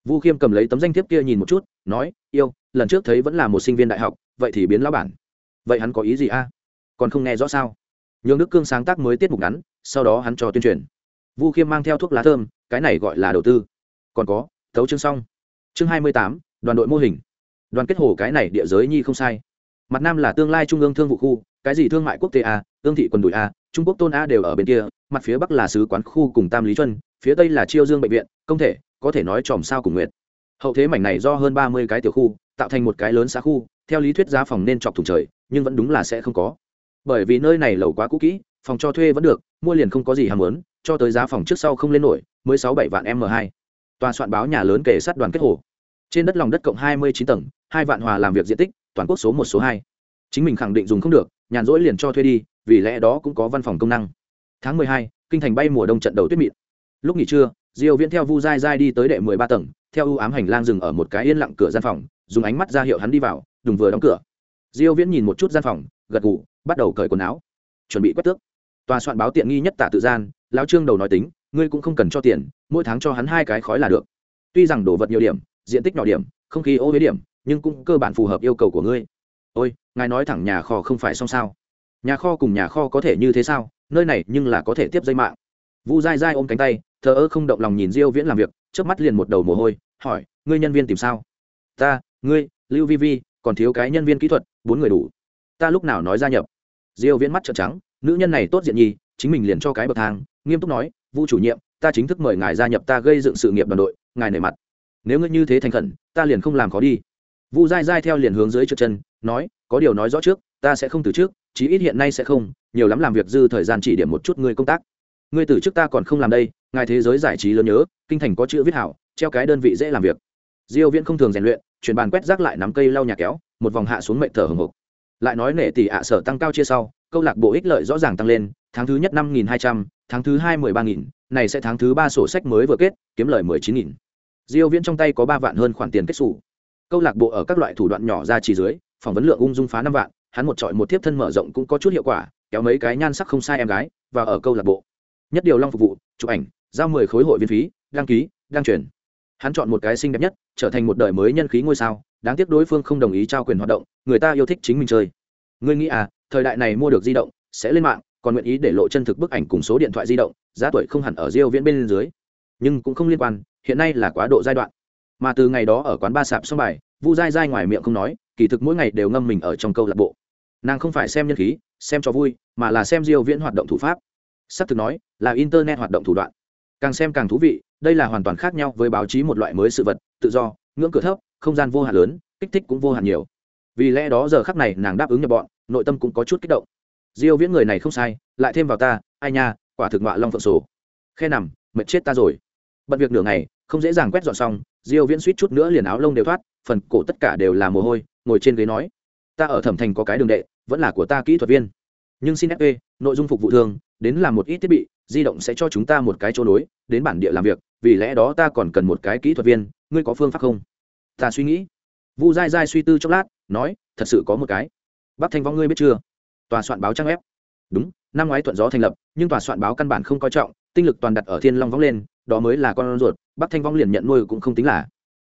Vu khiêm cầm lấy tấm danh thiếp kia nhìn một chút, nói, yêu, lần trước thấy vẫn là một sinh viên đại học, vậy thì biến lão bản. Vậy hắn có ý gì a? Còn không nghe rõ sao? Nhường đức cương sáng tác mới tiết mục ngắn, sau đó hắn cho tuyên truyền vu khiêm mang theo thuốc lá thơm, cái này gọi là đầu tư. Còn có, thấu chương xong. Chương hai mươi tám, đoàn đội mô hình. Đoàn kết hồ cái này địa giới nhi không sai. Mặt nam là tương lai trung ương thương vụ khu, cái gì thương mại quốc tế a tương thị quân đùi a, trung quốc tôn a đều ở bên kia, mặt phía bắc là sứ quán khu cùng tam lý chuân, phía tây là chiêu dương bệnh viện, công thể, có thể nói chòm sao cùng nguyện hậu thế mảnh này do hơn ba mươi cái tiểu khu, tạo thành một cái lớn xã khu, theo lý thuyết giá phòng nên chọc thùng trời, nhưng vẫn đúng là sẽ không có. Bởi vì nơi này lầu quá cũ kỹ, phòng cho thuê vẫn được, mua liền không có gì ham muốn cho tới giá phòng trước sau không lên nổi, mới sáu bảy vạn m hai. Tòa soạn báo nhà lớn kể sát đoàn kết hồ. Trên đất lòng đất cộng hai mươi chín tầng, hai vạn hòa làm việc diện tích, toàn quốc số một, số hai. Chính mình khẳng định dùng không được, nhàn rỗi liền cho thuê đi, vì lẽ đó cũng có văn phòng công năng. Tháng mười hai, kinh thành bay mùa đông trận đầu tuyết mịn. Lúc nghỉ trưa, diêu viễn theo vu dai dai đi tới đệ mười ba tầng, theo ưu ám hành lang dừng ở một cái yên lặng cửa gian phòng, dùng ánh mắt ra hiệu hắn đi vào đùng vừa đóng cửa. Diêu viễn nhìn một chút gian phòng, gật gù, bắt đầu cởi quần áo. Chuẩn bị quét tước. Tòa soạn báo tiện nghi nhất tả tự gian lão trương đầu nói tính, ngươi cũng không cần cho tiền, mỗi tháng cho hắn hai cái khói là được. Tuy rằng đồ vật nhiều điểm, diện tích nhỏ điểm, không khí ô với điểm, nhưng cũng cơ bản phù hợp yêu cầu của ngươi. Ôi, ngài nói thẳng nhà kho không phải xong sao? Nhà kho cùng nhà kho có thể như thế sao? Nơi này nhưng là có thể tiếp dây mạng. Vu dai dai ôm cánh tay, thờ ơ không động lòng nhìn diêu viễn làm việc trước mắt liền một đầu mồ hôi, hỏi, ngươi nhân viên tìm sao? Ta, ngươi, lưu vi vi, còn thiếu cái nhân viên kỹ thuật, bốn người đủ. Ta lúc nào nói gia nhập? Diêu viễn mắt trợn trắng, nữ nhân này tốt diện nhi chính mình liền cho cái bậc thang, nghiêm túc nói vu chủ nhiệm, ta chính thức mời ngài gia nhập ta gây dựng sự nghiệp đoàn đội, ngài nể mặt. Nếu ngươi như thế thành khẩn, ta liền không làm khó đi. Vu dai dai theo liền hướng dưới trượt chân, nói, có điều nói rõ trước, ta sẽ không từ trước, chí ít hiện nay sẽ không, nhiều lắm làm việc dư thời gian chỉ điểm một chút ngươi công tác. Ngươi từ trước ta còn không làm đây, ngài thế giới giải trí lớn nhớ, kinh thành có chữ viết hảo, treo cái đơn vị dễ làm việc. Diêu viễn không thường rèn luyện chuyển bàn quét rác lại nắm cây lau nhà kéo, một vòng hạ xuống mệnh thở hồng hộc lại nói nể tỷ ạ, sở tăng cao chia sau, câu lạc bộ ích lợi rõ ràng tăng lên tháng thứ nhất năm nghìn hai trăm, tháng thứ hai mười ba nghìn, này sẽ tháng thứ ba sổ sách mới vừa kết, kiếm lời mười chín nghìn. Diêu viễn trong tay có ba vạn hơn khoản tiền kết sổ câu lạc bộ ở các loại thủ đoạn nhỏ ra chỉ dưới, phỏng vấn lượng ung dung phá năm vạn, hắn một trọi một tiếp thân mở rộng cũng có chút hiệu quả, kéo mấy cái nhan sắc không sai em gái và ở câu lạc bộ. Nhất điều long phục vụ, chụp ảnh, giao mười khối hội viên phí, đăng ký, đăng truyền. Hắn chọn một cái xinh đẹp nhất, trở thành một đời mới nhân khí ngôi sao, đáng tiếc đối phương không đồng ý trao quyền hoạt động, người ta yêu thích chính mình chơi. Ngươi nghĩ à thời đại này mua được di động, sẽ lên mạng còn nguyện ý để lộ chân thực bức ảnh cùng số điện thoại di động, giá tuổi không hẳn ở diêu viễn bên dưới. Nhưng cũng không liên quan, hiện nay là quá độ giai đoạn. Mà từ ngày đó ở quán ba sạp xong bài, vu dai dai ngoài miệng không nói, kỳ thực mỗi ngày đều ngâm mình ở trong câu lạc bộ. Nàng không phải xem nhân khí, xem cho vui, mà là xem diêu viễn hoạt động thủ pháp. Sắp thực nói, là internet hoạt động thủ đoạn. Càng xem càng thú vị, đây là hoàn toàn khác nhau với báo chí một loại mới sự vật, tự do, ngưỡng cửa thấp, không gian vô hạn lớn, kích thích cũng vô hạn nhiều. Vì lẽ đó giờ khắc này nàng đáp ứng nhập bọn, nội tâm cũng có chút kích động diêu viễn người này không sai, lại thêm vào ta, ai nha, quả thực ngọa long phượng sổ. Khe nằm, mệt chết ta rồi. Bận việc nửa ngày, không dễ dàng quét dọn xong, diêu viễn suýt chút nữa liền áo lông đều thoát, phần cổ tất cả đều là mồ hôi, ngồi trên ghế nói. Ta ở thẩm thành có cái đường đệ, vẫn là của ta kỹ thuật viên. Nhưng xin fp nội dung phục vụ thường, đến làm một ít thiết bị, di động sẽ cho chúng ta một cái chỗ nối, đến bản địa làm việc, vì lẽ đó ta còn cần một cái kỹ thuật viên, ngươi có phương pháp không? Ta suy nghĩ. Vu dai dai suy tư chốc lát, nói, thật sự có một cái. Bác thanh vong ngươi biết chưa? Tòa soạn báo trang web. Đúng, năm ngoái thuận gió thành lập, nhưng tòa soạn báo căn bản không coi trọng, tinh lực toàn đặt ở thiên long võng lên, đó mới là con ruột, bắc thanh võng liền nhận nuôi cũng không tính là.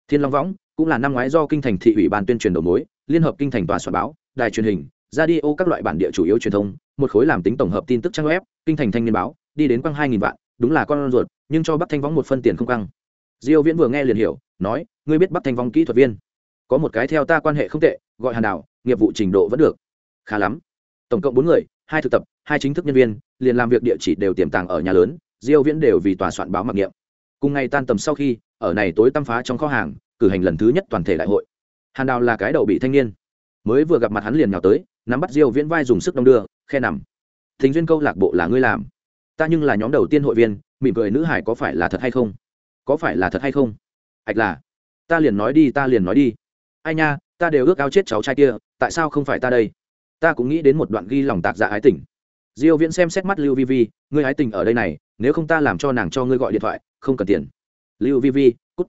Thiên long võng cũng là năm ngoái do kinh thành thị ủy ban tuyên truyền đầu mối, liên hợp kinh thành tòa soạn báo, đài truyền hình, radio các loại bản địa chủ yếu truyền thông, một khối làm tính tổng hợp tin tức trang web, kinh thành thanh niên báo, đi đến quăng hai nghìn vạn, đúng là con ruột, nhưng cho bắc thanh võng một phân tiền không căng diêu viễn vừa nghe liền hiểu, nói, ngươi biết bắc thanh võng kỹ thuật viên? Có một cái theo ta quan hệ không tệ, gọi hàn đảo nghiệp vụ trình độ vẫn được. Khá lắm tổng cộng bốn người, hai thực tập, hai chính thức nhân viên, liền làm việc địa chỉ đều tiềm tàng ở nhà lớn, diêu viễn đều vì tòa soạn báo mặc niệm. Cùng ngày tan tầm sau khi, ở này tối tăm phá trong kho hàng, cử hành lần thứ nhất toàn thể đại hội. Hàn đào là cái đầu bị thanh niên. Mới vừa gặp mặt hắn liền nhào tới, nắm bắt diêu viễn vai dùng sức đông đưa, khe nằm. Thính duyên câu lạc bộ là ngươi làm. Ta nhưng là nhóm đầu tiên hội viên, mỉm cười nữ hải có phải là thật hay không? Có phải là thật hay không? Ạch là, ta liền nói đi, ta liền nói đi. Ai nha, ta đều ước ao chết cháu trai kia, tại sao không phải ta đây? Ta cũng nghĩ đến một đoạn ghi lòng tạc dạ ái tình. Diêu viễn xem xét mắt lưu vi vi, ngươi ái tình ở đây này, nếu không ta làm cho nàng cho ngươi gọi điện thoại, không cần tiền. Lưu vi vi, cút.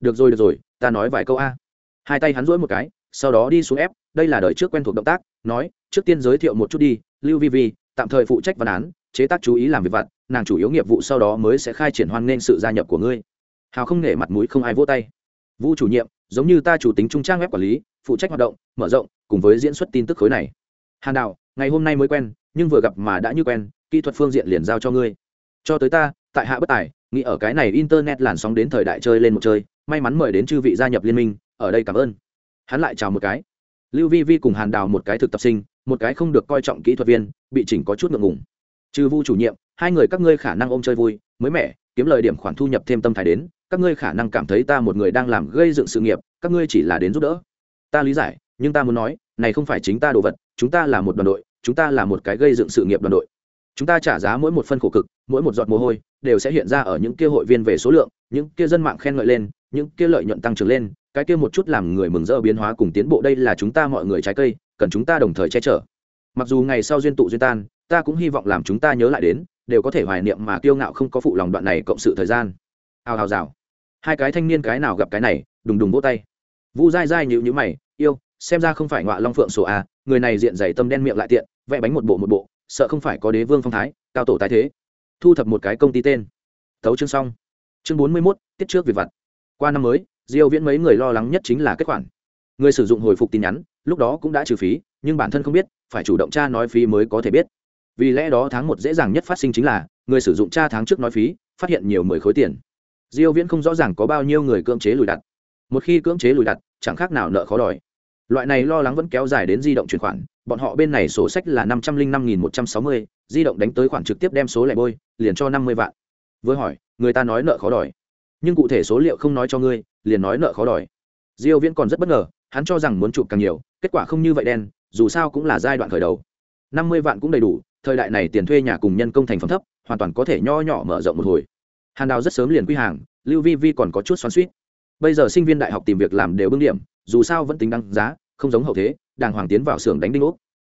Được rồi được rồi, ta nói vài câu a. Hai tay hắn duỗi một cái, sau đó đi xuống ép, đây là đời trước quen thuộc động tác, nói, trước tiên giới thiệu một chút đi, lưu vi vi, tạm thời phụ trách văn án, chế tác chú ý làm việc vặt, nàng chủ yếu nghiệp vụ sau đó mới sẽ khai triển hoan nghênh sự gia nhập của ngươi. Hào không nể mặt mũi không ai vỗ tay. Vũ chủ nhiệm, giống như ta chủ tính trung trang web quản lý, phụ trách hoạt động, mở rộng, cùng với diễn xuất tin tức khối này hàn đạo ngày hôm nay mới quen, nhưng vừa gặp mà đã như quen, kỹ thuật phương diện liền giao cho ngươi. Cho tới ta, tại hạ bất tài, nghĩ ở cái này internet làn sóng đến thời đại chơi lên một chơi, may mắn mời đến chư vị gia nhập liên minh, ở đây cảm ơn. Hắn lại chào một cái. Lưu vi vi cùng hàn đào một cái thực tập sinh, một cái không được coi trọng kỹ thuật viên, bị chỉnh có chút ngượng ngùng. Trừ vu chủ nhiệm, hai người các ngươi khả năng ôm chơi vui, mới mẻ, kiếm lời điểm khoản thu nhập thêm tâm thái đến, các ngươi khả năng cảm thấy ta một người đang làm gây dựng sự nghiệp, các ngươi chỉ là đến giúp đỡ. Ta lý giải, nhưng ta muốn nói này không phải chính ta đồ vật, chúng ta là một đoàn đội, chúng ta là một cái gây dựng sự nghiệp đoàn đội. Chúng ta trả giá mỗi một phân khổ cực, mỗi một giọt mồ hôi, đều sẽ hiện ra ở những kia hội viên về số lượng, những kia dân mạng khen ngợi lên, những kia lợi nhuận tăng trưởng lên, cái kia một chút làm người mừng rỡ biến hóa cùng tiến bộ đây là chúng ta mọi người trái cây, cần chúng ta đồng thời che chở. Mặc dù ngày sau duyên tụ duyên tan, ta cũng hy vọng làm chúng ta nhớ lại đến, đều có thể hoài niệm mà kiêu ngạo không có phụ lòng đoạn này cộng sự thời gian. Hào hào rào. Hai cái thanh niên cái nào gặp cái này, đùng đùng vỗ tay. Vu dai dai nhịu nhữ mày, yêu xem ra không phải ngọa long phượng sổ a người này diện dày tâm đen miệng lại tiện, vẽ bánh một bộ một bộ, sợ không phải có đế vương phong thái, cao tổ tái thế. Thu thập một cái công ty tên. Thấu chương xong. Chương bốn mươi mốt, tiết trước việc vặt. Qua năm mới, diêu viễn mấy người lo lắng nhất chính là kết khoản. Người sử dụng hồi phục tin nhắn, lúc đó cũng đã trừ phí, nhưng bản thân không biết, phải chủ động tra nói phí mới có thể biết. Vì lẽ đó tháng một dễ dàng nhất phát sinh chính là, người sử dụng tra tháng trước nói phí, phát hiện nhiều mười khối tiền. Diêu viễn không rõ ràng có bao nhiêu người cưỡng chế lùi đặt. Một khi cưỡng chế lùi đặt, chẳng khác nào nợ khó đòi loại này lo lắng vẫn kéo dài đến di động chuyển khoản, bọn họ bên này sổ sách là năm trăm linh năm nghìn một trăm sáu mươi, di động đánh tới khoản trực tiếp đem số lẻ bôi, liền cho năm mươi vạn. Vừa hỏi, người ta nói nợ khó đòi. Nhưng cụ thể số liệu không nói cho ngươi, liền nói nợ khó đòi. Diêu viễn còn rất bất ngờ, hắn cho rằng muốn chụp càng nhiều, kết quả không như vậy đen, dù sao cũng là giai đoạn khởi đầu. Năm mươi vạn cũng đầy đủ, thời đại này tiền thuê nhà cùng nhân công thành phẩm thấp, hoàn toàn có thể nho nhỏ mở rộng một hồi. Hàn đào rất sớm liền quy hàng, lưu vi vi còn có chút xoắn suýt bây giờ sinh viên đại học tìm việc làm đều bưng điểm, dù sao vẫn tính đăng giá không giống hậu thế, đàng hoàng tiến vào xưởng đánh đinh úp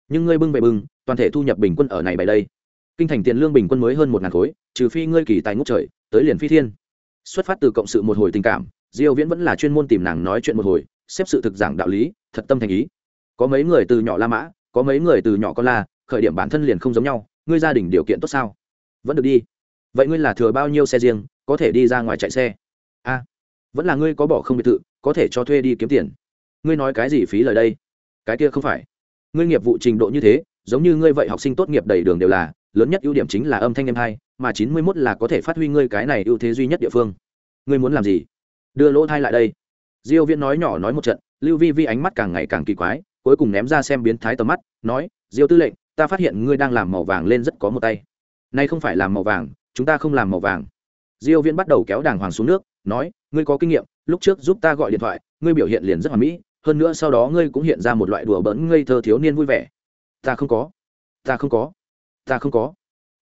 nhưng ngươi bưng về bưng, toàn thể thu nhập bình quân ở này bày đây. Kinh thành tiền lương bình quân mới hơn một ngàn khối, trừ phi ngươi kỳ tài ngốc trời, tới liền phi thiên. Xuất phát từ cộng sự một hồi tình cảm, diêu viễn vẫn là chuyên môn tìm nàng nói chuyện một hồi, xếp sự thực giảng đạo lý, thật tâm thành ý. Có mấy người từ nhỏ la mã, có mấy người từ nhỏ con la, khởi điểm bản thân liền không giống nhau, ngươi gia đình điều kiện tốt sao? Vẫn được đi. Vậy ngươi là thừa bao nhiêu xe riêng, có thể đi ra ngoài chạy xe? A, vẫn là ngươi có bỏ không biệt thự, có thể cho thuê đi kiếm tiền ngươi nói cái gì phí lời đây? Cái kia không phải. Ngươi nghiệp vụ trình độ như thế, giống như ngươi vậy học sinh tốt nghiệp đầy đường đều là, lớn nhất ưu điểm chính là âm thanh em hai, mà chín mươi mốt là có thể phát huy ngươi cái này ưu thế duy nhất địa phương. Ngươi muốn làm gì? Đưa lỗ thai lại đây. Diêu viễn nói nhỏ nói một trận, lưu vi vi ánh mắt càng ngày càng kỳ quái, cuối cùng ném ra xem biến thái tầm mắt, nói, diêu tư lệnh, ta phát hiện ngươi đang làm màu vàng lên rất có một tay. Nay không phải làm màu vàng, chúng ta không làm màu vàng. Diêu viễn bắt đầu kéo đàng hoàng xuống nước, nói, ngươi có kinh nghiệm, lúc trước giúp ta gọi điện thoại, ngươi biểu hiện liền rất hoàn mỹ hơn nữa sau đó ngươi cũng hiện ra một loại đùa bỡn ngây thơ thiếu niên vui vẻ. Ta không có. Ta không có. Ta không có.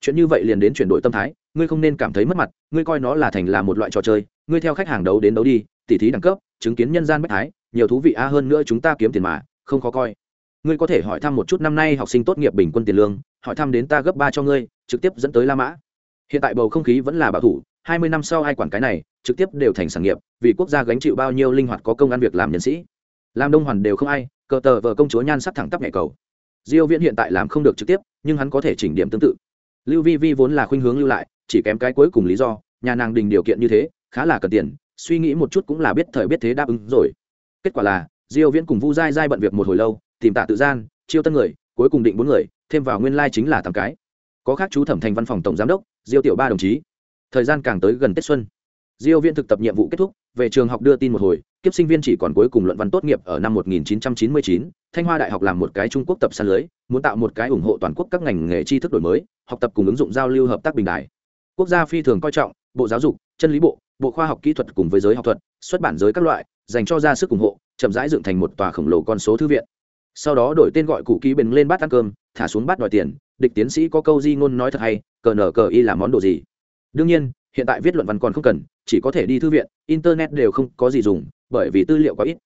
Chuyện như vậy liền đến chuyển đổi tâm thái, ngươi không nên cảm thấy mất mặt, ngươi coi nó là thành là một loại trò chơi, ngươi theo khách hàng đấu đến đấu đi, tỉ thí đẳng cấp, chứng kiến nhân gian bách thái, nhiều thú vị a hơn nữa chúng ta kiếm tiền mà, không khó coi. Ngươi có thể hỏi thăm một chút năm nay học sinh tốt nghiệp bình quân tiền lương, hỏi thăm đến ta gấp ba cho ngươi, trực tiếp dẫn tới la mã. Hiện tại bầu không khí vẫn là bảo thủ, hai mươi năm sau ai quản cái này, trực tiếp đều thành sản nghiệp, vì quốc gia gánh chịu bao nhiêu linh hoạt có công ăn việc làm nhân sĩ làm đông hoàn đều không ai, cờ tờ vợ công chúa nhan sắc thẳng tắp nhẹ cầu. Diêu viễn hiện tại làm không được trực tiếp, nhưng hắn có thể chỉnh điểm tương tự. Lưu vi vi vốn là khuynh hướng lưu lại, chỉ kém cái cuối cùng lý do, nhà nàng đình điều kiện như thế, khá là cần tiền, suy nghĩ một chút cũng là biết thời biết thế đáp ứng rồi. Kết quả là, diêu viễn cùng vu dai dai bận việc một hồi lâu, tìm tạ tự gian, chiêu tân người, cuối cùng định bốn người, thêm vào nguyên lai like chính là tám cái. Có khác chú thẩm thành văn phòng tổng giám đốc, diêu tiểu ba đồng chí. Thời gian càng tới gần tết xuân. Diêu viễn thực tập nhiệm vụ kết thúc, về trường học đưa tin một hồi kiếp sinh viên chỉ còn cuối cùng luận văn tốt nghiệp ở năm 1999, thanh hoa đại học làm một cái trung quốc tập san lưới muốn tạo một cái ủng hộ toàn quốc các ngành nghề tri thức đổi mới học tập cùng ứng dụng giao lưu hợp tác bình đại quốc gia phi thường coi trọng bộ giáo dục chân lý bộ bộ khoa học kỹ thuật cùng với giới học thuật xuất bản giới các loại dành cho ra sức ủng hộ chậm rãi dựng thành một tòa khổng lồ con số thư viện. Sau đó đổi tên gọi cụ ký bình lên bát ăn cơm thả xuống bát đòi tiền địch tiến sĩ có câu di ngôn nói thật hay cờ nở cờ y là món đồ gì? Đương nhiên hiện tại viết luận văn còn không cần chỉ có thể đi thư viện, internet đều không có gì dùng, bởi vì tư liệu quá ít.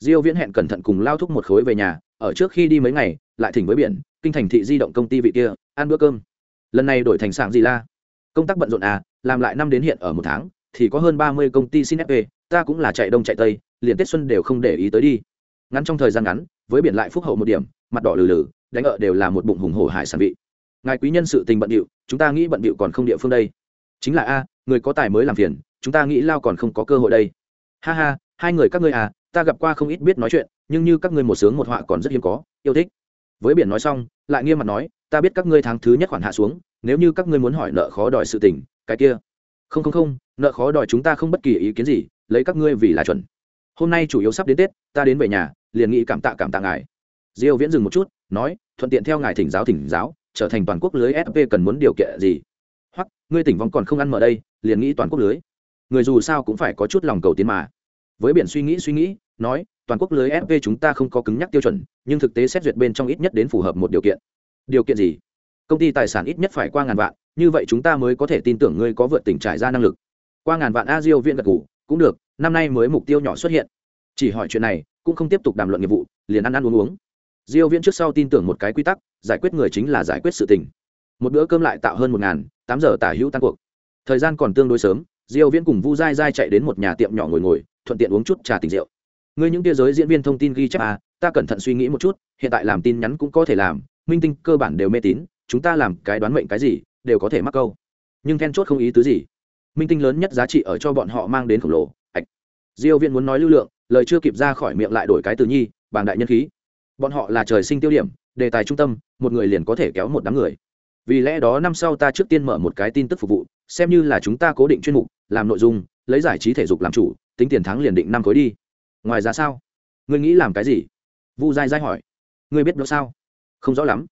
Diêu viễn hẹn cẩn thận cùng lao thúc một khối về nhà, ở trước khi đi mấy ngày, lại thỉnh với biển, kinh thành thị di động công ty vị kia, ăn bữa cơm. Lần này đổi thành sảng gì la? Công tác bận rộn à làm lại năm đến hiện ở một tháng, thì có hơn 30 công ty xin fp ta cũng là chạy đông chạy tây, liền tết xuân đều không để ý tới đi. Ngắn trong thời gian ngắn, với biển lại phúc hậu một điểm, mặt đỏ lừ lừ, đánh ở đều là một bụng hùng hổ hải sản vị. Ngài quý nhân sự tình bận điệu, chúng ta nghĩ bận điệu còn không địa phương đây. Chính là a, người có tài mới làm phiền chúng ta nghĩ lao còn không có cơ hội đây. Ha ha, hai người các ngươi à ta gặp qua không ít biết nói chuyện, nhưng như các ngươi một sướng một họa còn rất hiếm có, yêu thích. Với biển nói xong, lại nghiêm mặt nói, ta biết các ngươi tháng thứ nhất khoản hạ xuống, nếu như các ngươi muốn hỏi nợ khó đòi sự tình, cái kia. Không không không, nợ khó đòi chúng ta không bất kỳ ý kiến gì, lấy các ngươi vì là chuẩn. Hôm nay chủ yếu sắp đến tết, ta đến về nhà, liền nghĩ cảm tạ cảm tạ ngài. Diêu viễn dừng một chút, nói, thuận tiện theo ngài thỉnh giáo thỉnh giáo, trở thành toàn quốc lưới sp cần muốn điều kiện gì? Hoặc, ngươi tỉnh vong còn không ăn mở đây, liền nghĩ toàn quốc lưới người dù sao cũng phải có chút lòng cầu tiến mà. Với biển suy nghĩ suy nghĩ, nói, toàn quốc lưới FV chúng ta không có cứng nhắc tiêu chuẩn, nhưng thực tế xét duyệt bên trong ít nhất đến phù hợp một điều kiện. Điều kiện gì? Công ty tài sản ít nhất phải qua ngàn vạn, như vậy chúng ta mới có thể tin tưởng ngươi có vượt tỉnh trải ra năng lực. Qua ngàn vạn a diêu viện gật ngủ cũng được, năm nay mới mục tiêu nhỏ xuất hiện. Chỉ hỏi chuyện này, cũng không tiếp tục đàm luận nghiệp vụ, liền ăn ăn uống uống. Diêu viễn trước sau tin tưởng một cái quy tắc, giải quyết người chính là giải quyết sự tình. Một bữa cơm lại tạo hơn một ngàn, tám giờ tả hữu tan cuộc. Thời gian còn tương đối sớm diêu viễn cùng vu dai dai chạy đến một nhà tiệm nhỏ ngồi ngồi, thuận tiện uống chút trà tình rượu. Ngươi những kia giới diễn viên thông tin ghi chép à ta cẩn thận suy nghĩ một chút, hiện tại làm tin nhắn cũng có thể làm, minh tinh cơ bản đều mê tín, chúng ta làm cái đoán mệnh cái gì, đều có thể mắc câu. Nhưng then chốt không ý tứ gì? Minh tinh lớn nhất giá trị ở cho bọn họ mang đến khổng lồ, ạch. Diêu viễn muốn nói lưu lượng, lời chưa kịp ra khỏi miệng lại đổi cái từ nhi, bàng đại nhân khí. Bọn họ là trời sinh tiêu điểm, đề tài trung tâm, một người liền có thể kéo một đám người. Vì lẽ đó năm sau ta trước tiên mở một cái tin tức phục vụ, xem như là chúng ta cố định chuyên mục làm nội dung, lấy giải trí thể dục làm chủ, tính tiền thắng liền định năm khối đi. Ngoài ra sao? Ngươi nghĩ làm cái gì? Vu dai dai hỏi. Ngươi biết đó sao? Không rõ lắm.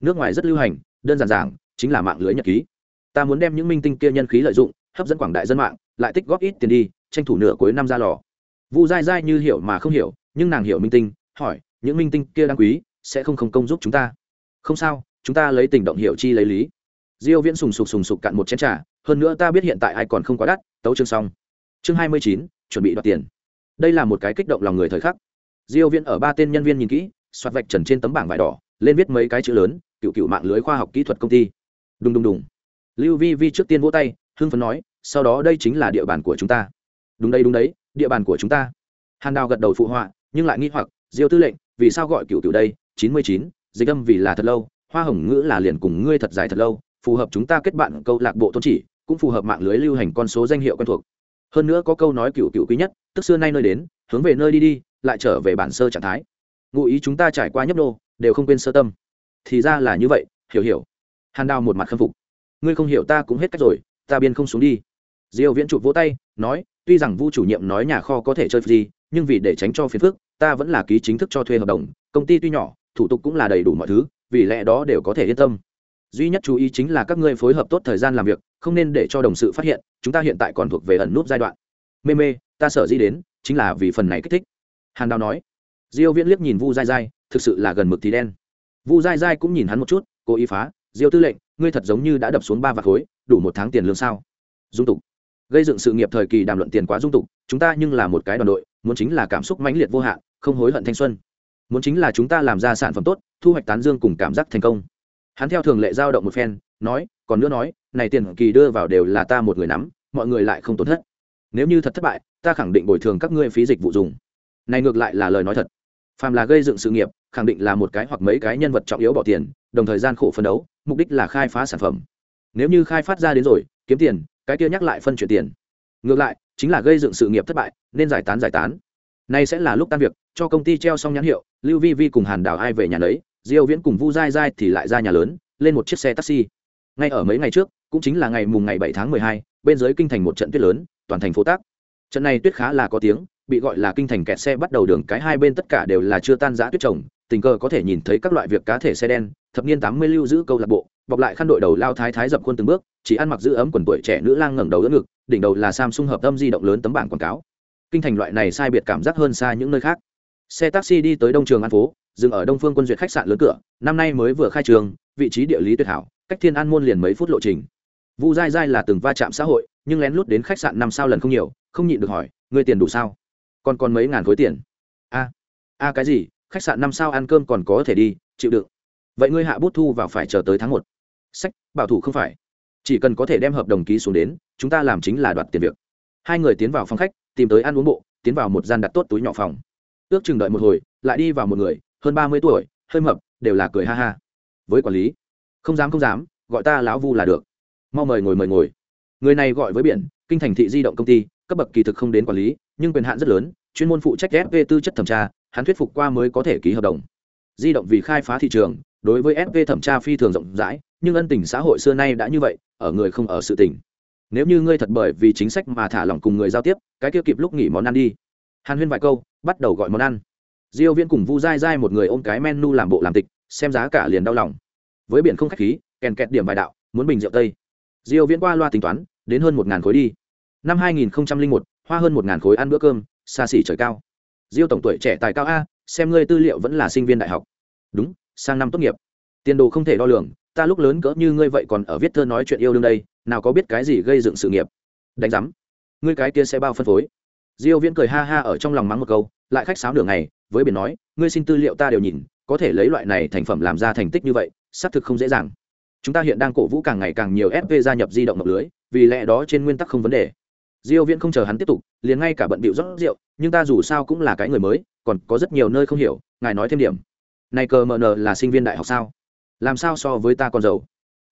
Nước ngoài rất lưu hành, đơn giản giản chính là mạng lưới nhật ký. Ta muốn đem những minh tinh kia nhân khí lợi dụng, hấp dẫn quảng đại dân mạng, lại tích góp ít tiền đi, tranh thủ nửa cuối năm ra lò. Vu dai dai như hiểu mà không hiểu, nhưng nàng hiểu minh tinh, hỏi, những minh tinh kia đáng quý, sẽ không không công giúp chúng ta? Không sao, chúng ta lấy tình động hiểu chi lấy lý diêu viễn sùng sục sùng sục cạn một chén trà hơn nữa ta biết hiện tại ai còn không quá đắt tấu chương xong. Chương 29, chuẩn bị đoạt tiền. Đây là một cái kích động lòng người thời khắc. Diêu viễn ở ba tên nhân viên nhìn kỹ xoát vạch trần trên tấm bảng vải đỏ lên viết mấy cái chữ lớn cựu cựu mạng lưới khoa học kỹ thuật công ty. Đùng đùng đùng. Lưu vi vi trước tiên vỗ tay hưng phấn nói sau đó đây chính là địa bàn của chúng ta. Đúng đây đúng đấy địa bàn của chúng ta. Hàn đào gật đầu phụ họa nhưng lại nghi hoặc diêu tư lệnh vì sao gọi cựu cựu đây? Chín mươi chín dịch âm vì là thật lâu hoa hồng ngữ là liền cùng ngươi thật dài thật lâu phù hợp chúng ta kết bạn câu lạc bộ tôn chỉ, cũng phù hợp mạng lưới lưu hành con số danh hiệu quen thuộc. Hơn nữa có câu nói cựu cựu quý nhất, tức xưa nay nơi đến, hướng về nơi đi đi, lại trở về bản sơ trạng thái. Ngụ ý chúng ta trải qua nhấp nô, đều không quên sơ tâm. Thì ra là như vậy, hiểu hiểu. Hàn đào một mặt khâm phục. Ngươi không hiểu ta cũng hết cách rồi, ta biên không xuống đi. Diêu viễn chụp vỗ tay, nói, tuy rằng vu chủ nhiệm nói nhà kho có thể chơi gì, nhưng vì để tránh cho phiền phức, ta vẫn là ký chính thức cho thuê hợp đồng, công ty tuy nhỏ, thủ tục cũng là đầy đủ mọi thứ, vì lẽ đó đều có thể yên tâm duy nhất chú ý chính là các ngươi phối hợp tốt thời gian làm việc, không nên để cho đồng sự phát hiện, chúng ta hiện tại còn thuộc về ẩn nút giai đoạn. Mê mê, ta sợ gì đến, chính là vì phần này kích thích. Hàn đào nói. Diêu viễn liếc nhìn vu dai dai thực sự là gần mực thì đen. Vu dai dai cũng nhìn hắn một chút, cố ý phá, diêu tư lệnh, ngươi thật giống như đã đập xuống ba vạt khối, đủ một tháng tiền lương sao? Dung tục. Gây dựng sự nghiệp thời kỳ đàm luận tiền quá dung tục, chúng ta nhưng là một cái đoàn đội, muốn chính là cảm xúc mãnh liệt vô hạn, không hối hận thanh xuân. Muốn chính là chúng ta làm ra sản phẩm tốt, thu hoạch tán dương cùng cảm giác thành công hắn theo thường lệ giao động một phen, nói, còn nữa nói, này tiền kỳ đưa vào đều là ta một người nắm, mọi người lại không tổn thất. Nếu như thật thất bại, ta khẳng định bồi thường các ngươi phí dịch vụ dùng. Này ngược lại là lời nói thật. Phàm là gây dựng sự nghiệp, khẳng định là một cái hoặc mấy cái nhân vật trọng yếu bỏ tiền, đồng thời gian khổ phấn đấu, mục đích là khai phá sản phẩm. Nếu như khai phát ra đến rồi, kiếm tiền, cái kia nhắc lại phân chuyển tiền. Ngược lại, chính là gây dựng sự nghiệp thất bại, nên giải tán giải tán. Nay sẽ là lúc tan việc, cho công ty treo xong nhãn hiệu, lưu vi vi cùng hàn Đảo ai về nhà lấy diêu viễn cùng vu dai dai thì lại ra nhà lớn lên một chiếc xe taxi. Ngay ở mấy ngày trước cũng chính là ngày mùng ngày 7 tháng 12, bên dưới kinh thành một trận tuyết lớn toàn thành phố tác trận này tuyết khá là có tiếng bị gọi là kinh thành kẹt xe bắt đầu đường cái hai bên tất cả đều là chưa tan giã tuyết trồng tình cờ có thể nhìn thấy các loại việc cá thể xe đen thập niên tám mươi lưu giữ câu lạc bộ bọc lại khăn đội đầu lao thái thái dập khuôn từng bước chỉ ăn mặc giữ ấm quần tuổi trẻ nữ lang ngẩng đầu đỡ ngực đỉnh đầu là samsung hợp tâm di động lớn tấm bảng quảng cáo. Kinh thành loại này sai biệt cảm giác hơn xa những nơi khác. Xe taxi đi tới đông trường an phố dừng ở đông phương quân duyệt khách sạn lớn cửa, năm nay mới vừa khai trường, vị trí địa lý tuyệt hảo, cách thiên an môn liền mấy phút lộ trình. Vu dai dai là từng va chạm xã hội, nhưng lén lút đến khách sạn năm sao lần không nhiều, không nhịn được hỏi người tiền đủ sao? Còn còn mấy ngàn khối tiền. A a cái gì? Khách sạn năm sao ăn cơm còn có thể đi, chịu đựng. Vậy ngươi hạ bút thu vào phải chờ tới tháng một. Sách, bảo thủ không phải. Chỉ cần có thể đem hợp đồng ký xuống đến, chúng ta làm chính là đoạt tiền việc. Hai người tiến vào phòng khách, tìm tới ăn uống bộ, tiến vào một gian đặt tốt túi nhỏ phòng. Ước chừng đợi một hồi, lại đi vào một người hơn ba mươi tuổi, hơi mập, đều là cười ha ha. Với quản lý, không dám không dám, gọi ta lão vu là được. Mau mời ngồi mời ngồi. Người này gọi với biển, kinh thành thị di động công ty, cấp bậc kỳ thực không đến quản lý, nhưng quyền hạn rất lớn, chuyên môn phụ trách fp tư chất thẩm tra, hắn thuyết phục qua mới có thể ký hợp đồng. Di động vì khai phá thị trường, đối với fp thẩm tra phi thường rộng rãi, nhưng ân tình xã hội xưa nay đã như vậy, ở người không ở sự tình. Nếu như ngươi thật bởi vì chính sách mà thả lỏng cùng người giao tiếp, cái kia kịp lúc nghỉ món ăn đi. Hàn huyên vài câu, bắt đầu gọi món ăn diêu viễn cùng vu dai dai một người ôm cái menu làm bộ làm tịch xem giá cả liền đau lòng. Với biển không khách khí kèn kẹt điểm vài đạo muốn bình rượu tây. Diêu viễn qua loa tính toán đến hơn một ngàn khối đi. Năm 2001, hoa hơn một ngàn khối ăn bữa cơm xa xỉ trời cao. Diêu tổng tuổi trẻ tài cao a xem ngươi tư liệu vẫn là sinh viên đại học. Đúng sang năm tốt nghiệp. Tiền đồ không thể đo lường ta lúc lớn cỡ như ngươi vậy còn ở viết thơ nói chuyện yêu đương đây nào có biết cái gì gây dựng sự nghiệp. Đánh giám. Ngươi cái kia sẽ bao phân phối. Diêu viễn cười ha ha ở trong lòng mắng một câu lại khách sáo nửa ngày, với biển nói, ngươi xin tư liệu ta đều nhìn, có thể lấy loại này thành phẩm làm ra thành tích như vậy, xác thực không dễ dàng. Chúng ta hiện đang cổ vũ càng ngày càng nhiều fp gia nhập di động ngọc lưới, vì lẽ đó trên nguyên tắc không vấn đề. Diêu viễn không chờ hắn tiếp tục, liền ngay cả bận bịu rót rượu, nhưng ta dù sao cũng là cái người mới, còn có rất nhiều nơi không hiểu, ngài nói thêm điểm. Này cờ mờ nờ là sinh viên đại học sao? Làm sao so với ta còn giàu?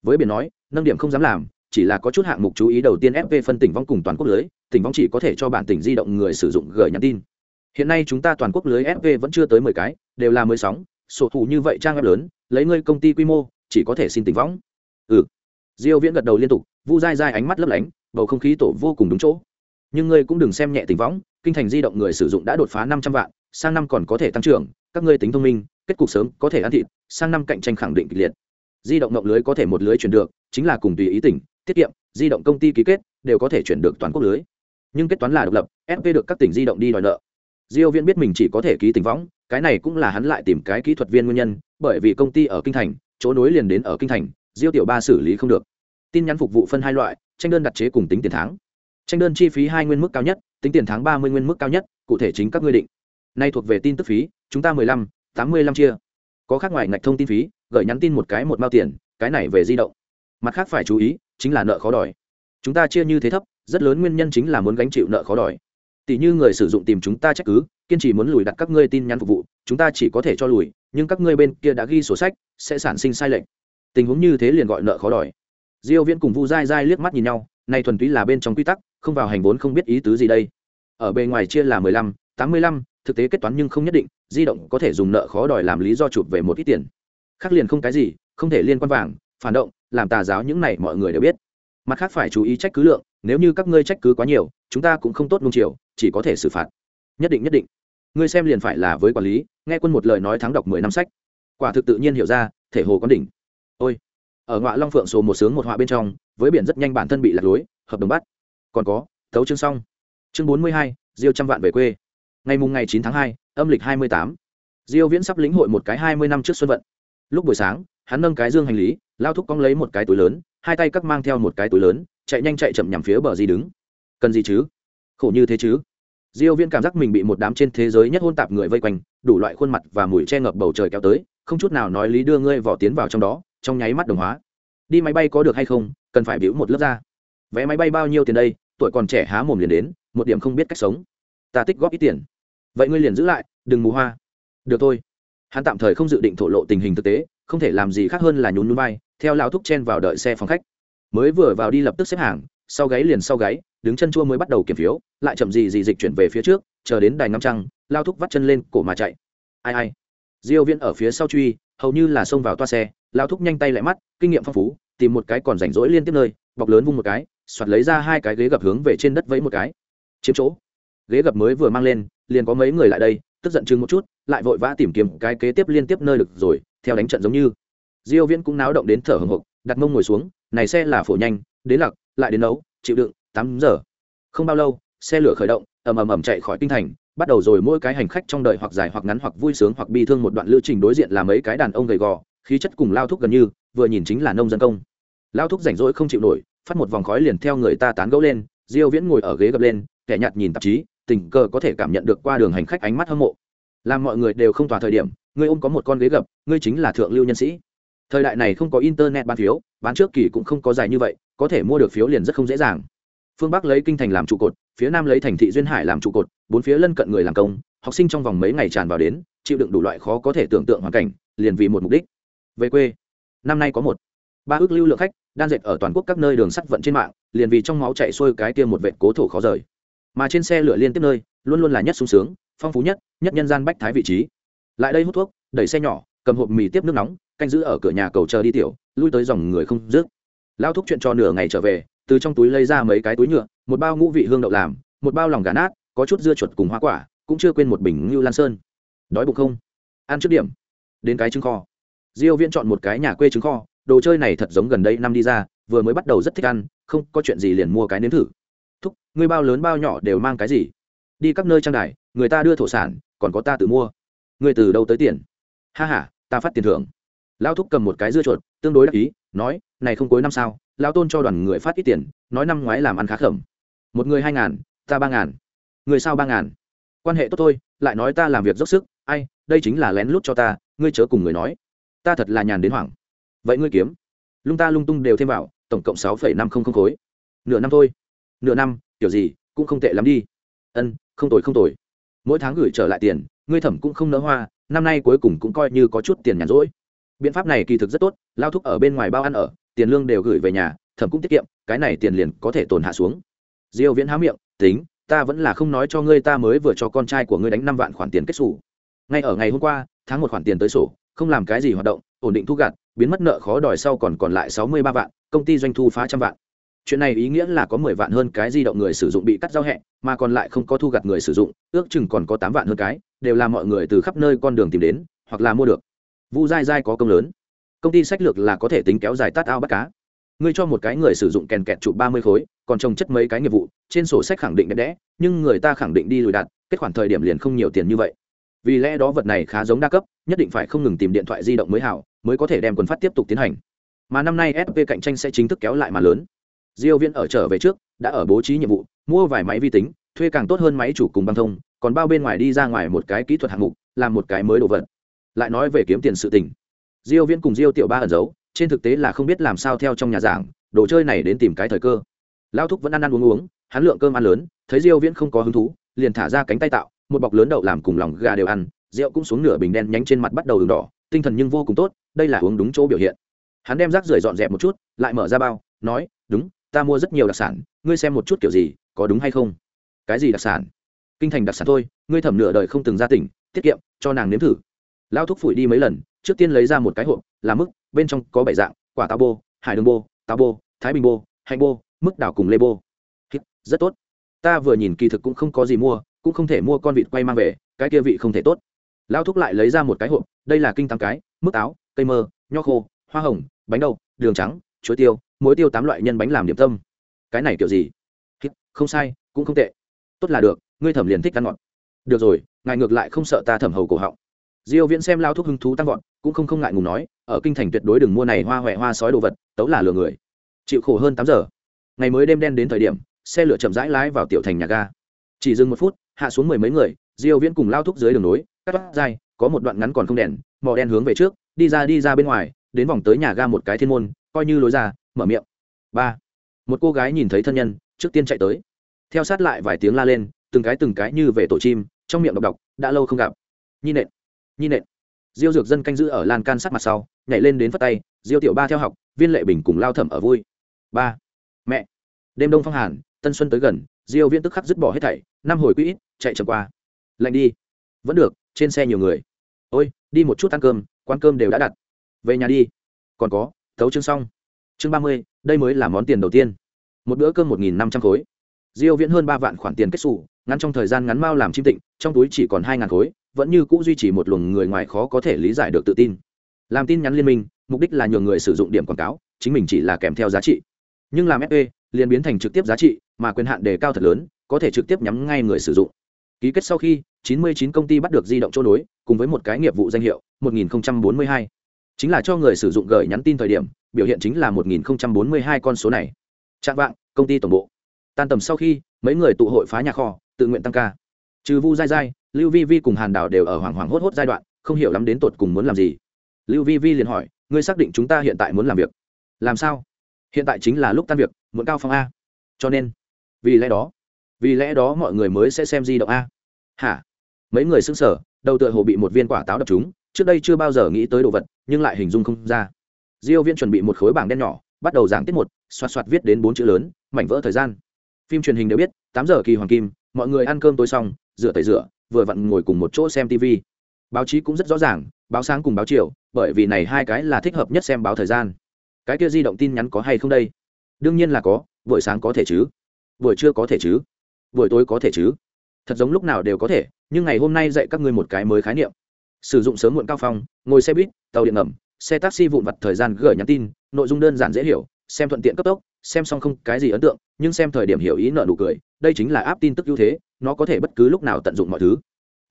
Với biển nói, nâng điểm không dám làm, chỉ là có chút hạng mục chú ý đầu tiên fp phân tỉnh vong cùng toàn quốc lưới, tỉnh vong chỉ có thể cho bản tỉnh di động người sử dụng gửi nhắn tin hiện nay chúng ta toàn quốc lưới sv vẫn chưa tới mười cái, đều là mới sóng, sổ thủ như vậy trang web lớn, lấy ngươi công ty quy mô, chỉ có thể xin tỉnh võng. Ừ. Diêu viễn gật đầu liên tục, vu dai dai ánh mắt lấp lánh, bầu không khí tổ vô cùng đúng chỗ. Nhưng ngươi cũng đừng xem nhẹ tỉnh võng, kinh thành di động người sử dụng đã đột phá 500 vạn, sang năm còn có thể tăng trưởng, các ngươi tính thông minh, kết cục sớm, có thể ăn thịt, sang năm cạnh tranh khẳng định kịch liệt. Di động ngọc lưới có thể một lưới chuyển được, chính là cùng tùy ý tỉnh, tiết kiệm, di động công ty ký kết, đều có thể chuyển được toàn quốc lưới. Nhưng kết toán là độc lập sp được các tỉnh di động đi đòi nợ diêu viễn biết mình chỉ có thể ký tình võng, cái này cũng là hắn lại tìm cái kỹ thuật viên nguyên nhân, bởi vì công ty ở kinh thành, chỗ nối liền đến ở kinh thành, diêu tiểu ba xử lý không được. Tin nhắn phục vụ phân hai loại, tranh đơn đặt chế cùng tính tiền tháng. Tranh đơn chi phí hai nguyên mức cao nhất, tính tiền tháng ba mươi nguyên mức cao nhất, cụ thể chính các ngươi định. Nay thuộc về tin tức phí, chúng ta mười lăm, tám mươi lăm chia. Có khác ngoài ngạch thông tin phí, gửi nhắn tin một cái một mao tiền, cái này về di động. Mặt khác phải chú ý, chính là nợ khó đòi. Chúng ta chia như thế thấp, rất lớn nguyên nhân chính là muốn gánh chịu nợ khó đòi tỷ như người sử dụng tìm chúng ta trách cứ kiên trì muốn lùi đặt các ngươi tin nhắn phục vụ chúng ta chỉ có thể cho lùi nhưng các ngươi bên kia đã ghi sổ sách sẽ sản sinh sai lệch. Tình huống như thế liền gọi nợ khó đòi. Diêu viễn cùng vu dai dai liếc mắt nhìn nhau này thuần túy là bên trong quy tắc không vào hành vốn không biết ý tứ gì đây. Ở bề ngoài chia là 15, 85, thực tế kết toán nhưng không nhất định di động có thể dùng nợ khó đòi làm lý do chụp về một ít tiền. Khác liền không cái gì không thể liên quan vàng phản động làm tà giáo những này mọi người đều biết. Mặt khác phải chú ý trách cứ lượng nếu như các ngươi trách cứ quá nhiều chúng ta cũng không tốt nung chiều chỉ có thể xử phạt. Nhất định nhất định. Ngươi xem liền phải là với quản lý, nghe quân một lời nói thắng đọc mười năm sách. Quả thực tự nhiên hiểu ra, thể hồ con đỉnh. Ôi. Ở ngọa long phượng số một sướng một họa bên trong, với biển rất nhanh bản thân bị lạc lối, hợp đồng bắt. Còn có tấu chương xong. Chương bốn mươi hai, diêu trăm vạn về quê. Ngày mùng ngày chín tháng hai, âm lịch hai mươi tám. Diêu viễn sắp lĩnh hội một cái hai mươi năm trước xuân vận. Lúc buổi sáng, hắn nâng cái dương hành lý, lao thúc cong lấy một cái túi lớn, hai tay cắt mang theo một cái túi lớn, chạy nhanh chạy chậm nhằm phía bờ gì đứng. Cần gì chứ? Khổ như thế chứ? Diêu viễn cảm giác mình bị một đám trên thế giới nhất hôn tạp người vây quanh, đủ loại khuôn mặt và mùi che ngập bầu trời kéo tới, không chút nào nói lý đưa ngươi vỏ tiến vào trong đó, trong nháy mắt đồng hóa. Đi máy bay có được hay không, cần phải biểu một lớp ra vé máy bay bao nhiêu tiền đây, tuổi còn trẻ há mồm liền đến, một điểm không biết cách sống. Ta tích góp ít tiền. Vậy ngươi liền giữ lại, đừng mù hoa. Được thôi. Hắn tạm thời không dự định thổ lộ tình hình thực tế, không thể làm gì khác hơn là nhún núi bay theo lao thúc chen vào đợi xe phòng khách. Mới vừa vào đi lập tức xếp hàng, sau gáy liền sau gáy đứng chân chua mới bắt đầu kiểm phiếu, lại chậm gì gì dịch chuyển về phía trước, chờ đến đài ngắm trăng, lao thúc vắt chân lên cổ mà chạy. Ai ai. Diêu viễn ở phía sau truy, hầu như là xông vào toa xe, lao thúc nhanh tay lại mắt, kinh nghiệm phong phú, tìm một cái còn rảnh rỗi liên tiếp nơi, bọc lớn vung một cái, soạt lấy ra hai cái ghế gập hướng về trên đất vẫy một cái. Chiếm chỗ. Ghế gập mới vừa mang lên, liền có mấy người lại đây, tức giận chừng một chút, lại vội vã tìm kiếm cái kế tiếp liên tiếp nơi được rồi, theo đánh trận giống như. Diêu viễn cũng náo động đến thở hổn hộc, đặt mông ngồi xuống, này xe là phổ nhanh, đến lặc, lại đến nấu, chịu đựng tám giờ. Không bao lâu, xe lửa khởi động, ầm ầm ầm chạy khỏi kinh thành, bắt đầu rồi mỗi cái hành khách trong đời hoặc dài hoặc ngắn hoặc vui sướng hoặc bi thương một đoạn lưu trình đối diện là mấy cái đàn ông gầy gò, khí chất cùng lao thúc gần như, vừa nhìn chính là nông dân công. Lao thúc rảnh rỗi không chịu nổi, phát một vòng khói liền theo người ta tán gẫu lên, diêu viễn ngồi ở ghế gập lên, kẻ nhạt nhìn tạp chí, tình cờ có thể cảm nhận được qua đường hành khách ánh mắt hâm mộ. Làm mọi người đều không tỏa thời điểm ngươi ôm có một con ghế gập, ngươi chính là thượng lưu nhân sĩ. Thời đại này không có internet bán phiếu, bán trước kỳ cũng không có dài như vậy, có thể mua được phiếu liền rất không dễ dàng phương bắc lấy kinh thành làm trụ cột, phía nam lấy thành thị duyên hải làm trụ cột, bốn phía lân cận người làm công, học sinh trong vòng mấy ngày tràn vào đến, chịu đựng đủ loại khó có thể tưởng tượng hoàn cảnh, liền vì một mục đích. Về quê, năm nay có một, ba ước lưu lượng khách, đan dệt ở toàn quốc các nơi đường sắt vận trên mạng, liền vì trong máu chạy xuôi cái kia một vệ cố thổ khó rời. Mà trên xe lửa liên tiếp nơi, luôn luôn là nhất sung sướng, phong phú nhất nhất nhân gian bách thái vị trí. Lại đây hút thuốc, đẩy xe nhỏ, cầm hộp mì tiếp nước nóng, canh giữ ở cửa nhà cầu chờ đi tiểu, lui tới dòng người không dứt. Lao thúc chuyện cho nửa ngày trở về từ trong túi lấy ra mấy cái túi nhựa, một bao ngũ vị hương đậu làm, một bao lòng gà nát, có chút dưa chuột cùng hoa quả, cũng chưa quên một bình ngưu lan sơn. Đói bụng không? Ăn trước điểm. Đến cái trứng kho. Diêu viễn chọn một cái nhà quê trứng kho, đồ chơi này thật giống gần đây năm đi ra, vừa mới bắt đầu rất thích ăn, không có chuyện gì liền mua cái nếm thử. Thúc, ngươi bao lớn bao nhỏ đều mang cái gì? Đi các nơi trang đài, người ta đưa thổ sản, còn có ta tự mua. Ngươi từ đâu tới tiền? Ha ha, ta phát tiền thưởng. Lao thúc cầm một cái dưa chuột, tương đối đắc ý, nói, này không cuối năm sao? Lao tôn cho đoàn người phát ít tiền, nói năm ngoái làm ăn khá khẩm. Một người hai ngàn, ta ba ngàn. Người sao ba ngàn? Quan hệ tốt thôi, lại nói ta làm việc dốc sức, ai, đây chính là lén lút cho ta, ngươi chớ cùng người nói. Ta thật là nhàn đến hoảng. Vậy ngươi kiếm. Lung ta lung tung đều thêm vào, tổng cộng sáu phẩy năm không không khối. Nửa năm thôi. Nửa năm, kiểu gì, cũng không tệ lắm đi. Ân, không tồi không tồi. Mỗi tháng gửi trở lại tiền, ngươi thẩm cũng không nỡ hoa, năm nay cuối cùng cũng coi như có chút tiền nhàn rỗi. Biện pháp này kỳ thực rất tốt, lao thúc ở bên ngoài bao ăn ở tiền lương đều gửi về nhà thẩm cũng tiết kiệm cái này tiền liền có thể tồn hạ xuống. Diêu viễn há miệng tính ta vẫn là không nói cho ngươi ta mới vừa cho con trai của ngươi đánh năm vạn khoản tiền kết sổ ngay ở ngày hôm qua tháng một khoản tiền tới sổ không làm cái gì hoạt động ổn định thu gặt biến mất nợ khó đòi sau còn còn lại sáu mươi ba vạn công ty doanh thu phá trăm vạn. Chuyện này ý nghĩa là có mười vạn hơn cái di động người sử dụng bị cắt giao hẹn, mà còn lại không có thu gặt người sử dụng ước chừng còn có tám vạn hơn cái đều là mọi người từ khắp nơi con đường tìm đến hoặc là mua được. Vu dai dai có công lớn công ty sách lược là có thể tính kéo dài tát ao bắt cá. Ngươi cho một cái người sử dụng kèn kẹt chụp ba mươi khối, còn trồng chất mấy cái nghiệp vụ, trên sổ sách khẳng định đẹp đẽ, nhưng người ta khẳng định đi lùi đặt kết khoản thời điểm liền không nhiều tiền như vậy. Vì lẽ đó vật này khá giống đa cấp, nhất định phải không ngừng tìm điện thoại di động mới hảo, mới có thể đem quần phát tiếp tục tiến hành. Mà năm nay sp cạnh tranh sẽ chính thức kéo lại mà lớn. Diêu Viên ở trở về trước, đã ở bố trí nhiệm vụ, mua vài máy vi tính, thuê càng tốt hơn máy chủ cùng băng thông, còn bao bên ngoài đi ra ngoài một cái kỹ thuật hạng mục, làm một cái mới đồ vật. Lại nói về kiếm tiền sự tình diêu viễn cùng diêu tiểu ba ẩn giấu, trên thực tế là không biết làm sao theo trong nhà giảng, đồ chơi này đến tìm cái thời cơ. Lao thúc vẫn ăn ăn uống uống, hắn lượng cơm ăn lớn, thấy diêu viễn không có hứng thú, liền thả ra cánh tay tạo, một bọc lớn đậu làm cùng lòng gà đều ăn, rượu cũng xuống nửa bình đen nhánh trên mặt bắt đầu đường đỏ, tinh thần nhưng vô cùng tốt, đây là uống đúng chỗ biểu hiện. Hắn đem rác rưởi dọn dẹp một chút, lại mở ra bao, nói, đúng, ta mua rất nhiều đặc sản, ngươi xem một chút kiểu gì, có đúng hay không? Cái gì đặc sản? Kinh thành đặc sản thôi, ngươi thẩm nửa đời không từng ra tỉnh, tiết kiệm, cho nàng nếm thử. Lao thúc phủi đi mấy lần trước tiên lấy ra một cái hộp, là mức, bên trong có bảy dạng, quả táo bô, hải đường bô, táo bô, thái bình bô, hạnh bô, mức đảo cùng lê bô. Rất tốt. Ta vừa nhìn kỳ thực cũng không có gì mua, cũng không thể mua con vịt quay mang về, cái kia vị không thể tốt. Lao thúc lại lấy ra một cái hộp, đây là kinh tám cái, mức áo cây mơ, nho khô, hoa hồng, bánh đậu, đường trắng, chuối tiêu, muối tiêu tám loại nhân bánh làm điểm tâm. Cái này kiểu gì? Không sai, cũng không tệ. Tốt là được, ngươi thẩm liền thích ăn ngọt. Được rồi, ngài ngược lại không sợ ta thẩm hầu cổ họng. Diêu viễn xem lao thúc hứng thú tăng vọt cũng không không ngại ngùng nói, ở kinh thành tuyệt đối đừng mua này hoa huệ hoa sói đồ vật, tấu là lừa người. Chịu khổ hơn 8 giờ. Ngày mới đêm đen đến thời điểm, xe lửa chậm rãi lái vào tiểu thành nhà ga. Chỉ dừng một phút, hạ xuống mười mấy người, diêu viễn cùng lao thúc dưới đường nối, cắt toát dai có một đoạn ngắn còn không đèn mò đen hướng về trước, đi ra đi ra bên ngoài, đến vòng tới nhà ga một cái thiên môn, coi như lối ra, mở miệng. Ba. Một cô gái nhìn thấy thân nhân, trước tiên chạy tới. Theo sát lại vài tiếng la lên, từng cái từng cái như về tổ chim, trong miệng độc độc đã lâu không gặp. Nhi nện nhi nện diêu dược dân canh giữ ở lan can sát mặt sau, nhảy lên đến phất tay, diêu tiểu ba theo học, viên lệ bình cùng lao thẩm ở vui. Ba, mẹ. Đêm đông phong hàn, tân xuân tới gần, diêu viễn tức khắc dứt bỏ hết thảy, năm hồi quỹ chạy chậm qua. Lạnh đi. Vẫn được, trên xe nhiều người. Ôi, đi một chút ăn cơm, quán cơm đều đã đặt. Về nhà đi. Còn có, thấu chương xong. Chương ba mươi, đây mới là món tiền đầu tiên. Một bữa cơm một nghìn năm trăm khối. Diêu viễn hơn ba vạn khoản tiền kết xù, ngắn trong thời gian ngắn mau làm chim tịnh, trong túi chỉ còn hai ngàn khối vẫn như cũ duy trì một luồng người ngoài khó có thể lý giải được tự tin. Làm tin nhắn liên minh, mục đích là nhường người sử dụng điểm quảng cáo, chính mình chỉ là kèm theo giá trị. Nhưng làm fp liền biến thành trực tiếp giá trị, mà quyền hạn đề cao thật lớn, có thể trực tiếp nhắm ngay người sử dụng. Ký kết sau khi 99 công ty bắt được di động chỗ nối, cùng với một cái nghiệp vụ danh hiệu 1042 chính là cho người sử dụng gửi nhắn tin thời điểm, biểu hiện chính là 1042 con số này. Trạng vạng, công ty tổng bộ. Tan tầm sau khi, mấy người tụ hội phá nhà kho, tự nguyện tăng ca. Trừ vu dai dai lưu vi vi cùng hàn đào đều ở hoảng hoảng hốt hốt giai đoạn, không hiểu lắm đến tột cùng muốn làm gì. Lưu vi vi liền hỏi, ngươi xác định chúng ta hiện tại muốn làm việc? Làm sao? Hiện tại chính là lúc tan việc, muốn cao phong a. Cho nên, vì lẽ đó, vì lẽ đó mọi người mới sẽ xem di động a. Hả? Mấy người xứng sở đầu tựa hồ bị một viên quả táo đập chúng trước đây chưa bao giờ nghĩ tới đồ vật, nhưng lại hình dung không ra. Diêu viên chuẩn bị một khối bảng đen nhỏ, bắt đầu giảng tiết một, xoạt xoạt viết đến bốn chữ lớn, mảnh vỡ thời gian. Phim truyền hình đều biết, tám giờ kỳ hoàng kim, mọi người ăn cơm tối xong, rửa tẩy rửa vừa vặn ngồi cùng một chỗ xem tv báo chí cũng rất rõ ràng, báo sáng cùng báo chiều, bởi vì này hai cái là thích hợp nhất xem báo thời gian. Cái kia di động tin nhắn có hay không đây? Đương nhiên là có, buổi sáng có thể chứ. Buổi trưa có thể chứ. Buổi tối có thể chứ. Thật giống lúc nào đều có thể, nhưng ngày hôm nay dạy các ngươi một cái mới khái niệm. Sử dụng sớm muộn cao phong, ngồi xe buýt, tàu điện ngầm, xe taxi vụn vặt thời gian gửi nhắn tin, nội dung đơn giản dễ hiểu xem thuận tiện cấp tốc, xem xong không cái gì ấn tượng, nhưng xem thời điểm hiểu ý nợ nụ cười, đây chính là áp tin tức ưu thế, nó có thể bất cứ lúc nào tận dụng mọi thứ.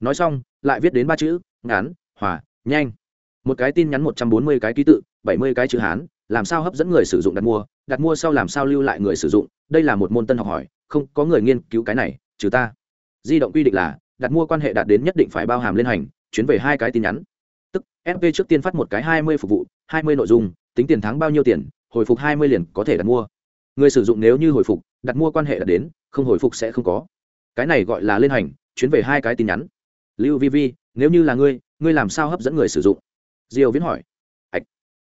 Nói xong, lại viết đến ba chữ, ngắn, hòa, nhanh. Một cái tin nhắn một trăm bốn mươi cái ký tự, bảy mươi cái chữ hán, làm sao hấp dẫn người sử dụng đặt mua đặt mua sau làm sao lưu lại người sử dụng, đây là một môn tân học hỏi, không có người nghiên cứu cái này, trừ ta. Di động quy định là, đặt mua quan hệ đạt đến nhất định phải bao hàm lên hành chuyến về hai cái tin nhắn. Tức fp trước tiên phát một cái hai mươi phục vụ, hai mươi nội dung, tính tiền tháng bao nhiêu tiền hồi phục hai mươi liền có thể đặt mua. Người sử dụng nếu như hồi phục, đặt mua quan hệ đạt đến, không hồi phục sẽ không có. Cái này gọi là lên hành, chuyến về hai cái tin nhắn. Lưu vi vi, nếu như là ngươi ngươi làm sao hấp dẫn người sử dụng? Diêu viễn hỏi. Ạch.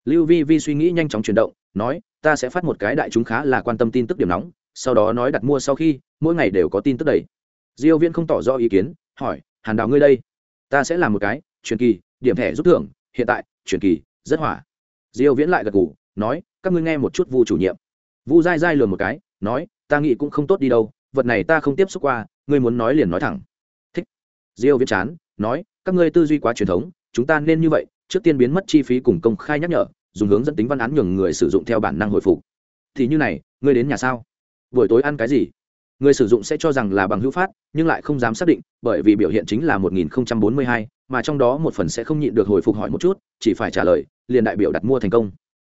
Lưu vi vi suy nghĩ nhanh chóng chuyển động, nói, ta sẽ phát một cái đại chúng khá là quan tâm tin tức điểm nóng, sau đó nói đặt mua sau khi, mỗi ngày đều có tin tức đầy. Diêu viễn không tỏ rõ ý kiến, hỏi, hàn đào ngươi đây? Ta sẽ làm một cái, truyền kỳ, điểm thẻ giúp thưởng, hiện tại, truyền kỳ, rất hỏa. Diêu viễn lại gật gù nói các ngươi nghe một chút vu chủ nhiệm. Vu dai dai lừa một cái nói ta nghĩ cũng không tốt đi đâu vật này ta không tiếp xúc qua ngươi muốn nói liền nói thẳng. Thích. Diêu viết chán nói các ngươi tư duy quá truyền thống chúng ta nên như vậy trước tiên biến mất chi phí cùng công khai nhắc nhở dùng hướng dẫn tính văn án nhường người sử dụng theo bản năng hồi phục. Thì như này ngươi đến nhà sao? Buổi tối ăn cái gì? Người sử dụng sẽ cho rằng là bằng hữu phát nhưng lại không dám xác định bởi vì biểu hiện chính là 1042, mà trong đó một phần sẽ không nhịn được hồi phục hỏi một chút chỉ phải trả lời liền đại biểu đặt mua thành công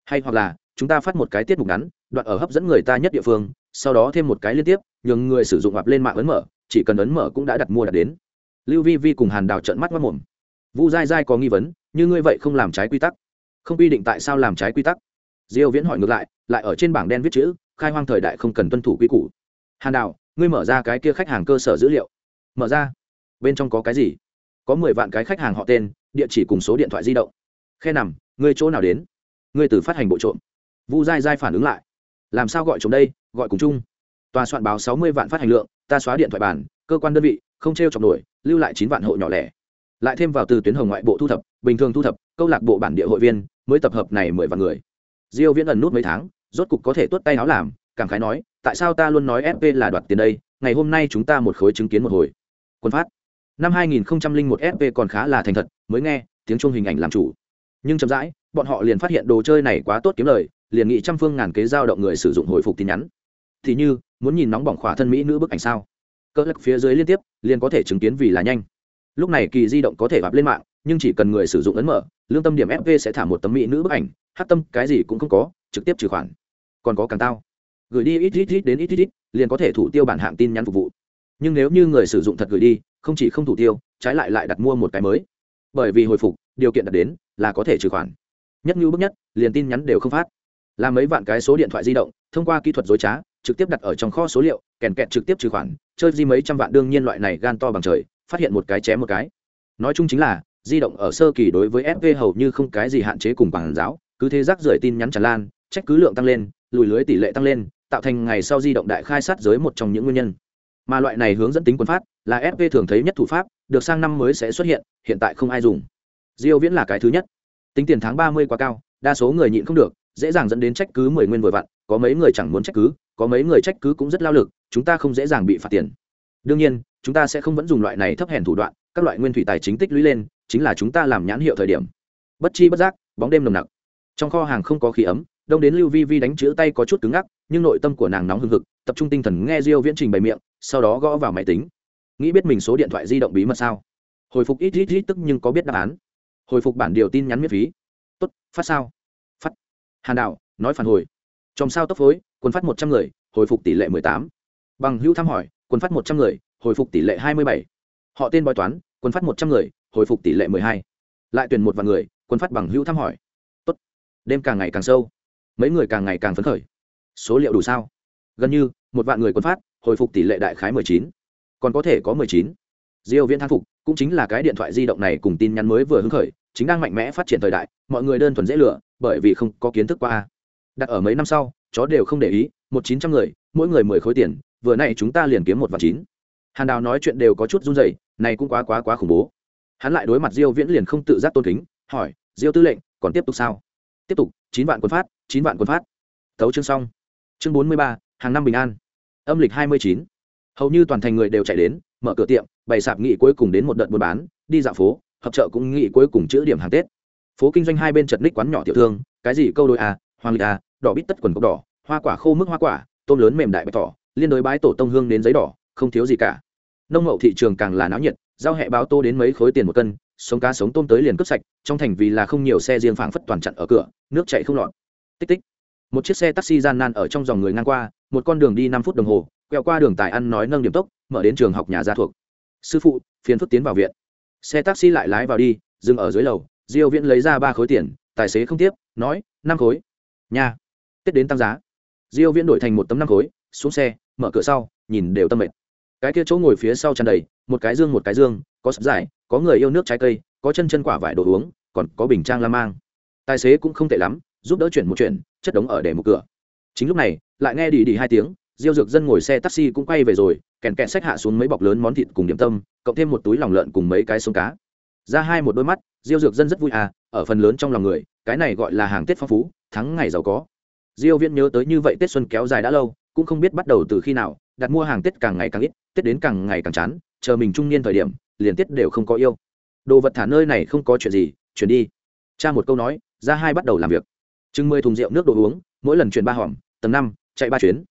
hay hoặc là chúng ta phát một cái tiết mục ngắn, đoạn ở hấp dẫn người ta nhất địa phương, sau đó thêm một cái liên tiếp, nhường người sử dụng hoặc lên mạng ấn mở, chỉ cần ấn mở cũng đã đặt mua đặt đến. Lưu vi vi cùng hàn đào trận mắt mất mồm vu dai dai có nghi vấn, như ngươi vậy không làm trái quy tắc? Không quy định tại sao làm trái quy tắc? Diêu viễn hỏi ngược lại lại ở trên bảng đen viết chữ, khai hoang thời đại không cần tuân thủ quy củ. Hàn đào, ngươi mở ra cái kia khách hàng cơ sở dữ liệu. Mở ra. Bên trong có cái gì? Có mười vạn cái khách hàng họ tên, địa chỉ cùng số điện thoại di động. Khe nằm, ngươi chỗ nào đến? Ngươi từ phát hành bộ trộm. Vu dai dai phản ứng lại. Làm sao gọi trộm đây? Gọi cùng chung. Tòa soạn báo sáu mươi vạn phát hành lượng, ta xóa điện thoại bản cơ quan đơn vị, không t r e o chọc nổi, lưu lại chín vạn hộ nhỏ lẻ. Lại thêm vào từ tuyến hồng ngoại bộ thu thập, bình thường thu thập, câu lạc bộ bản địa hội viên, mới tập hợp này mười vạn người. Diêu viễn ẩn nút mấy tháng, rốt cục có thể tuốt tay áo làm, cảm khái nói, tại sao ta luôn nói fp là đoạt tiền đây, ngày hôm nay chúng ta một khối chứng kiến một hồi. Quân phát. Năm 2001 fp còn khá là thành thật, mới nghe, tiếng chuông hình ảnh làm chủ. Nhưng chậm rãi bọn họ liền phát hiện đồ chơi này quá tốt kiếm lời, liền nghị trăm phương ngàn kế giao động người sử dụng hồi phục tin nhắn. Thì như, muốn nhìn nóng bỏng khỏa thân mỹ nữ bức ảnh sao? Cỡ lắc phía dưới liên tiếp, liền có thể chứng kiến vì là nhanh. Lúc này kỳ di động có thể gặp lên mạng, nhưng chỉ cần người sử dụng ấn mở, lương tâm điểm fv sẽ thả một tấm mỹ nữ bức ảnh, hát tâm, cái gì cũng không có, trực tiếp trừ khoản. Còn có càng tao. Gửi đi ít ít ít đến ít ít ít, liền có thể thủ tiêu bản hạng tin nhắn phục vụ. Nhưng nếu như người sử dụng thật gửi đi, không chỉ không thủ tiêu, trái lại lại đặt mua một cái mới. Bởi vì hồi phục, điều kiện đặt đến là có thể trừ khoản nhất như bức nhất, liền tin nhắn đều không phát. Làm mấy vạn cái số điện thoại di động, thông qua kỹ thuật dối trá, trực tiếp đặt ở trong kho số liệu, kèn kẹt trực tiếp trừ khoản, chơi di mấy trăm vạn đương nhiên loại này gan to bằng trời, phát hiện một cái chém một cái. Nói chung chính là, di động ở sơ kỳ đối với fv hầu như không cái gì hạn chế cùng quảng giáo, cứ thế rác rưởi tin nhắn tràn lan, trách cứ lượng tăng lên, lùi lưới tỷ lệ tăng lên, tạo thành ngày sau di động đại khai sát giới một trong những nguyên nhân. Mà loại này hướng dẫn tính quân phát, là fv thường thấy nhất thủ pháp, được sang năm mới sẽ xuất hiện hiện tại không ai dùng. Diêu viễn là cái thứ nhất tính tiền tháng 30 quá cao, đa số người nhịn không được, dễ dàng dẫn đến trách cứ mười nguyên vừa vặn, có mấy người chẳng muốn trách cứ, có mấy người trách cứ cũng rất lao lực, chúng ta không dễ dàng bị phạt tiền. Đương nhiên, chúng ta sẽ không vẫn dùng loại này thấp hèn thủ đoạn, các loại nguyên thủy tài chính tích lũy lên, chính là chúng ta làm nhãn hiệu thời điểm. Bất chi bất giác, bóng đêm nồng nặc. Trong kho hàng không có khí ấm, đông đến lưu vi vi đánh chữ tay có chút cứng ngắc, nhưng nội tâm của nàng nóng hừng hực, tập trung tinh thần nghe diêu viễn trình bày miệng, sau đó gõ vào máy tính. Nghĩ biết mình số điện thoại di động bí mật sao? Hồi phục ít ít ít tức nhưng có biết đáp án hồi phục bản điều tin nhắn miễn phí. Tốt, phát sao? Phát. Hàn đạo, nói phản hồi. Trong sao tốc phối, quân phát một trăm người, hồi phục tỷ lệ mười tám. Bằng hữu thăm hỏi, quân phát một trăm người, hồi phục tỷ lệ hai mươi bảy. Họ tên bói toán, quân phát một trăm người, hồi phục tỷ lệ mười hai. Lại tuyển một vài người, quân phát bằng hữu thăm hỏi. Tốt. Đêm càng ngày càng sâu. Mấy người càng ngày càng phấn khởi. Số liệu đủ sao? Gần như, một vạn người quân phát, hồi phục tỷ lệ đại khái mười chín. Còn có thể có mười chín. Diêu viễn thán phục cũng chính là cái điện thoại di động này cùng tin nhắn mới vừa hứng khởi, chính đang mạnh mẽ phát triển thời đại, mọi người đơn thuần dễ lựa bởi vì không có kiến thức qua đặt ở mấy năm sau, chó đều không để ý, một chín trăm người, mỗi người mười khối tiền, vừa nay chúng ta liền kiếm một vạn chín. Hàn đào nói chuyện đều có chút run rẩy, này cũng quá quá quá khủng bố. Hắn lại đối mặt diêu viễn liền không tự giác tôn kính, hỏi, diêu tư lệnh, còn tiếp tục sao? Tiếp tục, chín vạn quân phát, chín vạn quân phát. Thấu chương xong. Chương bốn mươi ba, hàng năm bình an. Âm lịch hai mươi chín. Hầu như toàn thành người đều chạy đến, mở cửa tiệm bày sạp nghị cuối cùng đến một đợt buôn bán, đi dạo phố, hợp chợ cũng nghị cuối cùng chữ điểm hàng tết. Phố kinh doanh hai bên chật ních quán nhỏ tiểu thương, cái gì câu đôi à hoàng lịch à đỏ bít tất quần cốc đỏ, hoa quả khô mức hoa quả, tôm lớn mềm đại bạch tỏ liên đối bái tổ tông hương đến giấy đỏ, không thiếu gì cả. Nông mậu thị trường càng là náo nhiệt, giao hẹ báo tô đến mấy khối tiền một cân, sống cá sống tôm tới liền cướp sạch, trong thành vì là không nhiều xe riêng phảng phất toàn chặn ở cửa, nước chạy không lọt. Tích tích. Một chiếc xe taxi gian nan ở trong dòng người ngang qua, một con đường đi năm phút đồng hồ, quẹo qua đường tài ăn nói nâng điểm tốc, mở đến trường học nhà gia thuộc sư phụ, phiền phức tiến vào viện. Xe taxi lại lái vào đi, dừng ở dưới lầu, diêu viễn lấy ra ba khối tiền, tài xế không tiếp, nói, năm khối. Nhà. tết đến tăng giá. Diêu viễn đổi thành một tấm năm khối, xuống xe, mở cửa sau, nhìn đều tâm mệt. Cái kia chỗ ngồi phía sau tràn đầy, một cái dương một cái dương, có sắp dài, có người yêu nước trái cây, có chân chân quả vải đồ uống, còn có bình trang la mang. Tài xế cũng không tệ lắm, giúp đỡ chuyển một chuyện, chất đống ở để một cửa. Chính lúc này, lại nghe đi đi hai tiếng diêu dược dân ngồi xe taxi cũng quay về rồi, kèn kẹn sách hạ xuống mấy bọc lớn món thịt cùng điểm tâm, cộng thêm một túi lòng lợn cùng mấy cái sông cá. Ra hai một đôi mắt, diêu dược dân rất vui à ở phần lớn trong lòng người, cái này gọi là hàng tết phong phú, thắng ngày giàu có. Diêu viễn nhớ tới như vậy tết xuân kéo dài đã lâu, cũng không biết bắt đầu từ khi nào, đặt mua hàng tết càng ngày càng ít, tết đến càng ngày càng chán, chờ mình trung niên thời điểm, liền tết đều không có yêu. Đồ vật thả nơi này không có chuyện gì, chuyển đi. Cha một câu nói, ra hai bắt đầu làm việc. Chừng mười thùng rượu nước đồ uống, mỗi lần chuyển ba hòm, tầng năm, chạy ba chuyến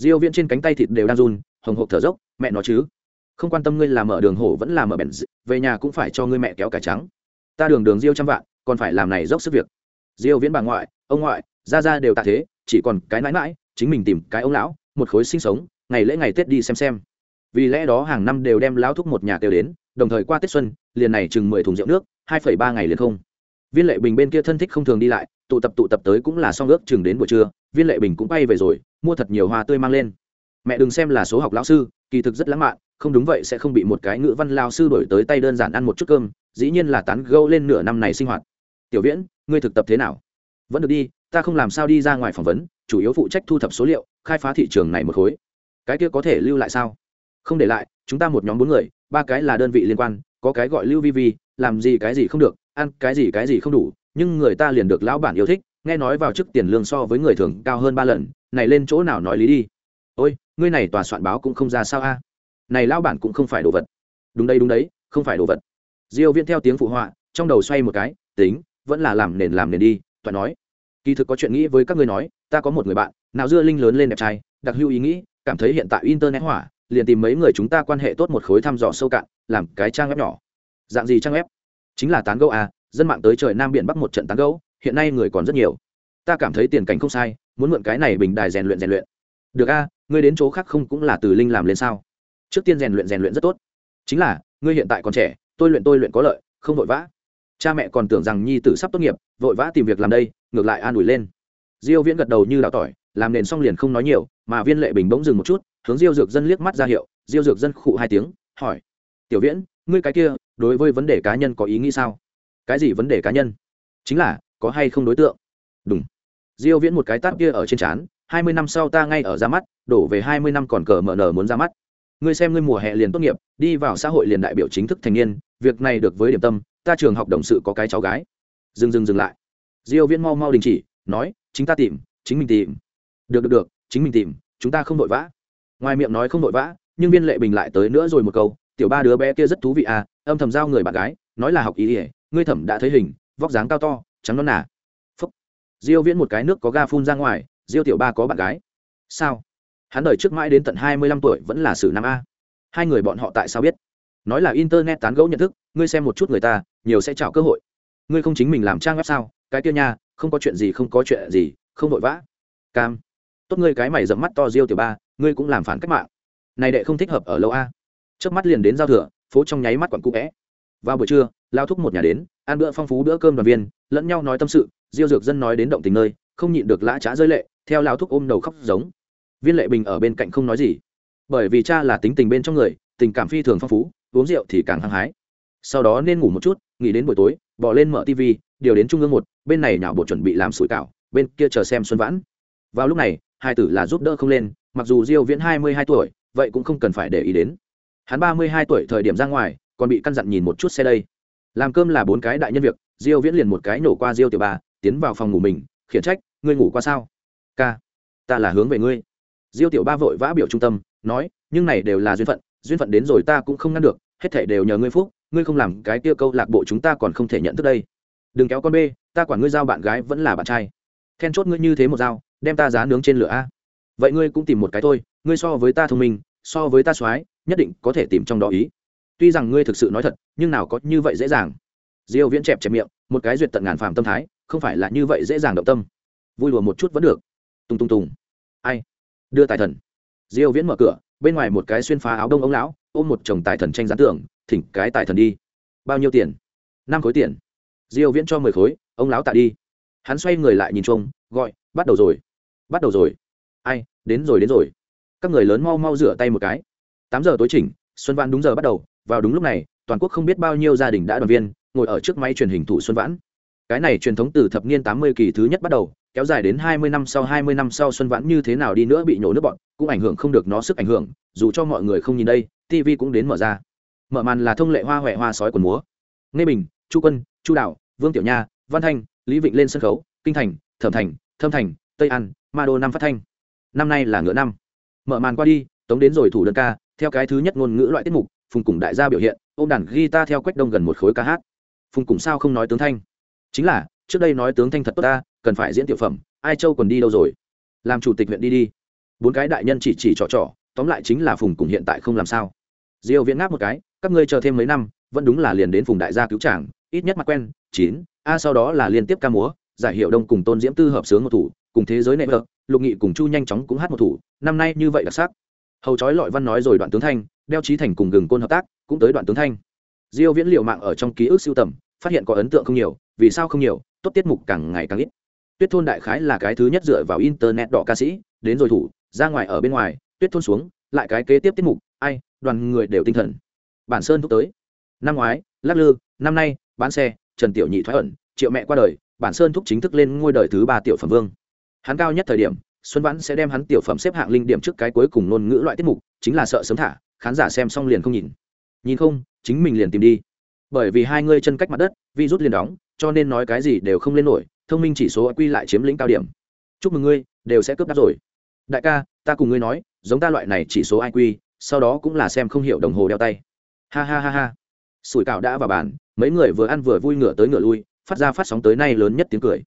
diêu viễn trên cánh tay thịt đều đang run, hồng hộc thở dốc, mẹ nó chứ, không quan tâm ngươi làm mở đường hổ vẫn là mở bèn về nhà cũng phải cho ngươi mẹ kéo cải trắng. Ta đường đường diêu trăm vạn, còn phải làm này dốc sức việc. Diêu viễn bà ngoại, ông ngoại gia gia đều tạ thế, chỉ còn cái nãi nãi chính mình tìm cái ông lão, một khối sinh sống, ngày lễ ngày tết đi xem xem. Vì lẽ đó hàng năm đều đem lão thúc một nhà tiêu đến, đồng thời qua tết xuân, liền này chừng mười thùng rượu nước, hai phẩy ba ngày liền không. Viên lệ bình bên kia thân thích không thường đi lại, tụ tập tụ tập tới cũng là xong ước chừng đến buổi trưa viên lệ bình cũng bay về rồi, mua thật nhiều hoa tươi mang lên. Mẹ đừng xem là số học lão sư, kỳ thực rất lãng mạn, không đúng vậy sẽ không bị một cái ngữ văn lao sư đổi tới tay đơn giản ăn một chút cơm, dĩ nhiên là tán gâu lên nửa năm này sinh hoạt. Tiểu viễn, ngươi thực tập thế nào? Vẫn được đi, ta không làm sao đi ra ngoài phỏng vấn, chủ yếu phụ trách thu thập số liệu, khai phá thị trường này một khối. Cái kia có thể lưu lại sao? Không để lại, chúng ta một nhóm bốn người, ba cái là đơn vị liên quan, có cái gọi lưu vi vi, làm gì cái gì không được, ăn cái gì cái gì không đủ, nhưng người ta liền được lão bản yêu thích nghe nói vào chức tiền lương so với người thường cao hơn ba lần, này lên chỗ nào nói lý đi. Ôi, ngươi này tòa soạn báo cũng không ra sao a. Này lão bản cũng không phải đồ vật. Đúng đây đúng đấy, không phải đồ vật. Diêu viễn theo tiếng phụ họa, trong đầu xoay một cái, tính, vẫn là làm nền làm nền đi toàn nói. Kỳ thực có chuyện nghĩ với các ngươi nói, ta có một người bạn, nào dưa linh lớn lên đẹp trai, đặc hữu ý nghĩ, cảm thấy hiện tại internet hỏa, liền tìm mấy người chúng ta quan hệ tốt một khối thăm dò sâu cạn, làm cái trang web nhỏ. Dạng gì trang web? Chính là tán gẫu à dân mạng tới trời nam biển bắc một trận tán gẫu hiện nay người còn rất nhiều. Ta cảm thấy tiền cảnh không sai, muốn mượn cái này bình đài rèn luyện rèn luyện. Được a, ngươi đến chỗ khác không cũng là từ linh làm lên sao? Trước tiên rèn luyện rèn luyện rất tốt. Chính là, ngươi hiện tại còn trẻ, tôi luyện tôi luyện có lợi, không vội vã. Cha mẹ còn tưởng rằng nhi tử sắp tốt nghiệp, vội vã tìm việc làm đây, ngược lại an ủi lên. Diêu viễn gật đầu như đào tỏi, làm nền xong liền không nói nhiều, mà viên lệ bình bỗng dừng một chút, hướng diêu dược dân liếc mắt ra hiệu, diêu dược dân khụ hai tiếng, hỏi, tiểu viễn, ngươi cái kia, đối với vấn đề cá nhân có ý nghĩ sao? Cái gì vấn đề cá nhân? Chính là có hay không đối tượng? Đúng. Diêu viễn một cái tát kia ở trên trán, hai mươi năm sau ta ngay ở ra mắt, đổ về hai mươi năm còn cờ mở nở muốn ra mắt. Ngươi xem ngươi mùa hè liền tốt nghiệp, đi vào xã hội liền đại biểu chính thức thành niên, việc này được với điểm tâm, ta trường học đồng sự có cái cháu gái. Dừng dừng dừng lại. Diêu viễn mau mau đình chỉ, nói, chính ta tìm, chính mình tìm. Được được được, chính mình tìm, chúng ta không vội vã. Ngoài miệng nói không vội vã, nhưng viên lệ bình lại tới nữa rồi một câu, tiểu ba đứa bé kia rất thú vị à âm thầm giao người bạn gái, nói là học ý ỉa ngươi thẩm đã thấy hình, vóc dáng cao to trắng non nà. Phúc. Diêu viễn một cái nước có ga phun ra ngoài, diêu tiểu ba có bạn gái. Sao? Hắn đời trước mãi đến tận 25 tuổi vẫn là sử nam a. Hai người bọn họ tại sao biết? Nói là internet tán gẫu nhận thức, ngươi xem một chút người ta, nhiều sẽ chào cơ hội. Ngươi không chính mình làm trang web sao? Cái kia nha, không có chuyện gì, không có chuyện gì, không vội vã. Cam. Tốt ngươi cái mày dẫm mắt to diêu tiểu ba, ngươi cũng làm phản cách mạng. Này đệ không thích hợp ở lâu a. Trước mắt liền đến giao thừa, phố trong nháy mắt quặn cũ vẽ vào buổi trưa, lao thúc một nhà đến, ăn bữa phong phú bữa cơm đoàn viên lẫn nhau nói tâm sự, diêu dược dân nói đến động tình nơi, không nhịn được lã trá rơi lệ, theo lao thúc ôm đầu khóc giống. Viên lệ bình ở bên cạnh không nói gì. Bởi vì cha là tính tình bên trong người, tình cảm phi thường phong phú, uống rượu thì càng hăng hái. Sau đó nên ngủ một chút, nghỉ đến buổi tối, bỏ lên mở tv điều đến trung ương một, bên này nhảo bộ chuẩn bị làm sủi cảo, bên kia chờ xem xuân vãn. Vào lúc này, hai tử là giúp đỡ không lên, mặc dù diêu viễn hai mươi hai tuổi, vậy cũng không cần phải để ý đến. Hắn ba mươi hai tuổi thời điểm ra ngoài, còn bị căn dặn nhìn một chút xe đây làm cơm là bốn cái đại nhân việc, diêu viễn liền một cái nổ qua diêu tiểu ba, tiến vào phòng ngủ mình, khiển trách, ngươi ngủ qua sao? Ca, ta là hướng về ngươi. Diêu tiểu ba vội vã biểu trung tâm, nói, nhưng này đều là duyên phận duyên phận đến rồi ta cũng không ngăn được, hết thảy đều nhờ ngươi phúc, ngươi không làm cái kia câu lạc bộ chúng ta còn không thể nhận thức đây. Đừng kéo con bê, ta quản ngươi giao bạn gái vẫn là bạn trai. Then chốt ngươi như thế một dao đem ta giá nướng trên lửa a. Vậy ngươi cũng tìm một cái thôi, ngươi so với ta thông minh, so với ta soái, nhất định có thể tìm trong đó ý tuy rằng ngươi thực sự nói thật, nhưng nào có như vậy dễ dàng. Diêu viễn chẹp chẹp miệng, một cái duyệt tận ngàn phàm tâm thái, không phải là như vậy dễ dàng động tâm. Vui đùa một chút vẫn được. Tung tung tung ai? Đưa tài thần. Diêu viễn mở cửa, bên ngoài một cái xuyên phá áo đông ông lão, ôm một chồng tài thần tranh gián tưởng, thỉnh cái tài thần đi. Bao nhiêu tiền? Năm khối tiền. Diêu viễn cho 10 khối, ông lão tạ đi. Hắn xoay người lại nhìn trông gọi, bắt đầu rồi. Bắt đầu rồi. Ai, đến rồi đến rồi. Các người lớn mau mau rửa tay một cái. Tám giờ tối chỉnh, xuân vãn đúng giờ bắt đầu vào đúng lúc này, toàn quốc không biết bao nhiêu gia đình đã đoàn viên, ngồi ở trước máy truyền hình thủ xuân vãn. Cái này truyền thống từ thập niên tám mươi kỳ thứ nhất bắt đầu, kéo dài đến hai mươi năm sau, hai mươi năm sau xuân vãn như thế nào đi nữa bị nhổ nước bọn cũng ảnh hưởng không được nó sức ảnh hưởng, dù cho mọi người không nhìn đây tv cũng đến mở ra. Mở màn là thông lệ hoa huệ hoa sói quần múa. Nghe bình, chu quân, chu đạo, vương tiểu nha, văn thanh, lý vịnh lên sân khấu, kinh thành, thẩm thành, thâm thành, tây an, ma đô năm phát thanh. Năm nay là ngựa năm. Mở màn qua đi, tống đến rồi thủ đơn ca, theo cái thứ nhất ngôn ngữ loại tiết mục phùng cùng đại gia biểu hiện ô m đàn guitar theo quách đông gần một khối ca hát. Phùng cùng sao không nói tướng thanh? Chính là, trước đây nói tướng thanh thật tốt ta, cần phải diễn tiểu phẩm, ai châu còn đi đâu rồi? Làm chủ tịch huyện đi đi. Bốn cái đại nhân chỉ chỉ trò trò, tóm lại chính là phùng cùng hiện tại không làm sao. Diêu viễn ngáp một cái, các ngươi chờ thêm mấy năm, vẫn đúng là liền đến phùng đại gia cứu tràng ít nhất mặt quen, chín, a sau đó là liên tiếp ca múa, giải hiệu đông cùng tôn diễm tư hợp sướng một thủ, cùng thế giới nệ vợ, lục nghị cùng chu nhanh chóng cũng hát một thủ, năm nay như vậy đặc sắc. Hầu chói lọi văn nói rồi đoạn tướng thanh đeo trí thành cùng gừng côn hợp tác, cũng tới đoạn tướng thanh. Diêu viễn liệu mạng ở trong ký ức siêu tầm, phát hiện có ấn tượng không nhiều, vì sao không nhiều, tốt tiết mục càng ngày càng ít. Tuyết thôn đại khái là cái thứ nhất dựa vào internet đỏ ca sĩ, đến rồi thủ, ra ngoài ở bên ngoài, tuyết thôn xuống, lại cái kế tiếp tiết mục, ai, đoàn người đều tinh thần. Bản sơn thúc tới. Năm ngoái, lắc lư, năm nay, bán xe, trần tiểu nhị thoái ẩn, triệu mẹ qua đời, bản sơn thúc chính thức lên ngôi đời thứ ba tiểu phẩm vương. Hắn cao nhất thời điểm, xuân vãn sẽ đem hắn tiểu phẩm xếp hạng linh điểm trước cái cuối cùng ngôn ngữ loại tiết mục, chính là sợ sớm thả khán giả xem xong liền không nhìn. Nhìn không, chính mình liền tìm đi. Bởi vì hai ngươi chân cách mặt đất vi rút liền đóng, cho nên nói cái gì đều không lên nổi, thông minh chỉ số quy lại chiếm lĩnh cao điểm. Chúc mừng ngươi, đều sẽ cướp đáp rồi. Đại ca, ta cùng ngươi nói, giống ta loại này chỉ số iq sau đó cũng là xem không hiểu đồng hồ đeo tay. Ha ha ha ha. Sủi cảo đã vào bàn, mấy người vừa ăn vừa vui ngửa tới ngửa lui, phát ra phát sóng tới nay lớn nhất tiếng cười.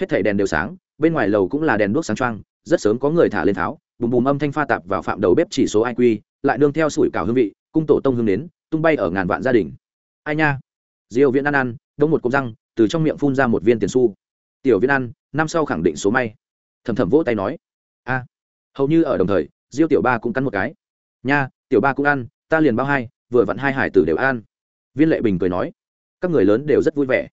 Hết thảy đèn đều sáng, bên ngoài lầu cũng là đèn đuốc sáng trăng rất sớm có người thả lên tháo, bùm bùm âm thanh pha tạp vào phạm đầu bếp chỉ số iq lại nương theo sủi cảo hương vị, cung tổ tông hương đến tung bay ở ngàn vạn gia đình. Ai nha? Diêu viễn ăn ăn đông một cục răng, từ trong miệng phun ra một viên tiền xu. Tiểu viễn ăn, năm sau khẳng định số may. Thầm thầm vỗ tay nói, a, hầu như ở đồng thời, diêu tiểu ba cũng cắn một cái. Nha, tiểu ba cũng ăn, ta liền bao hai, vừa vặn hai hải tử đều ăn. Viên lệ bình cười nói, các người lớn đều rất vui vẻ.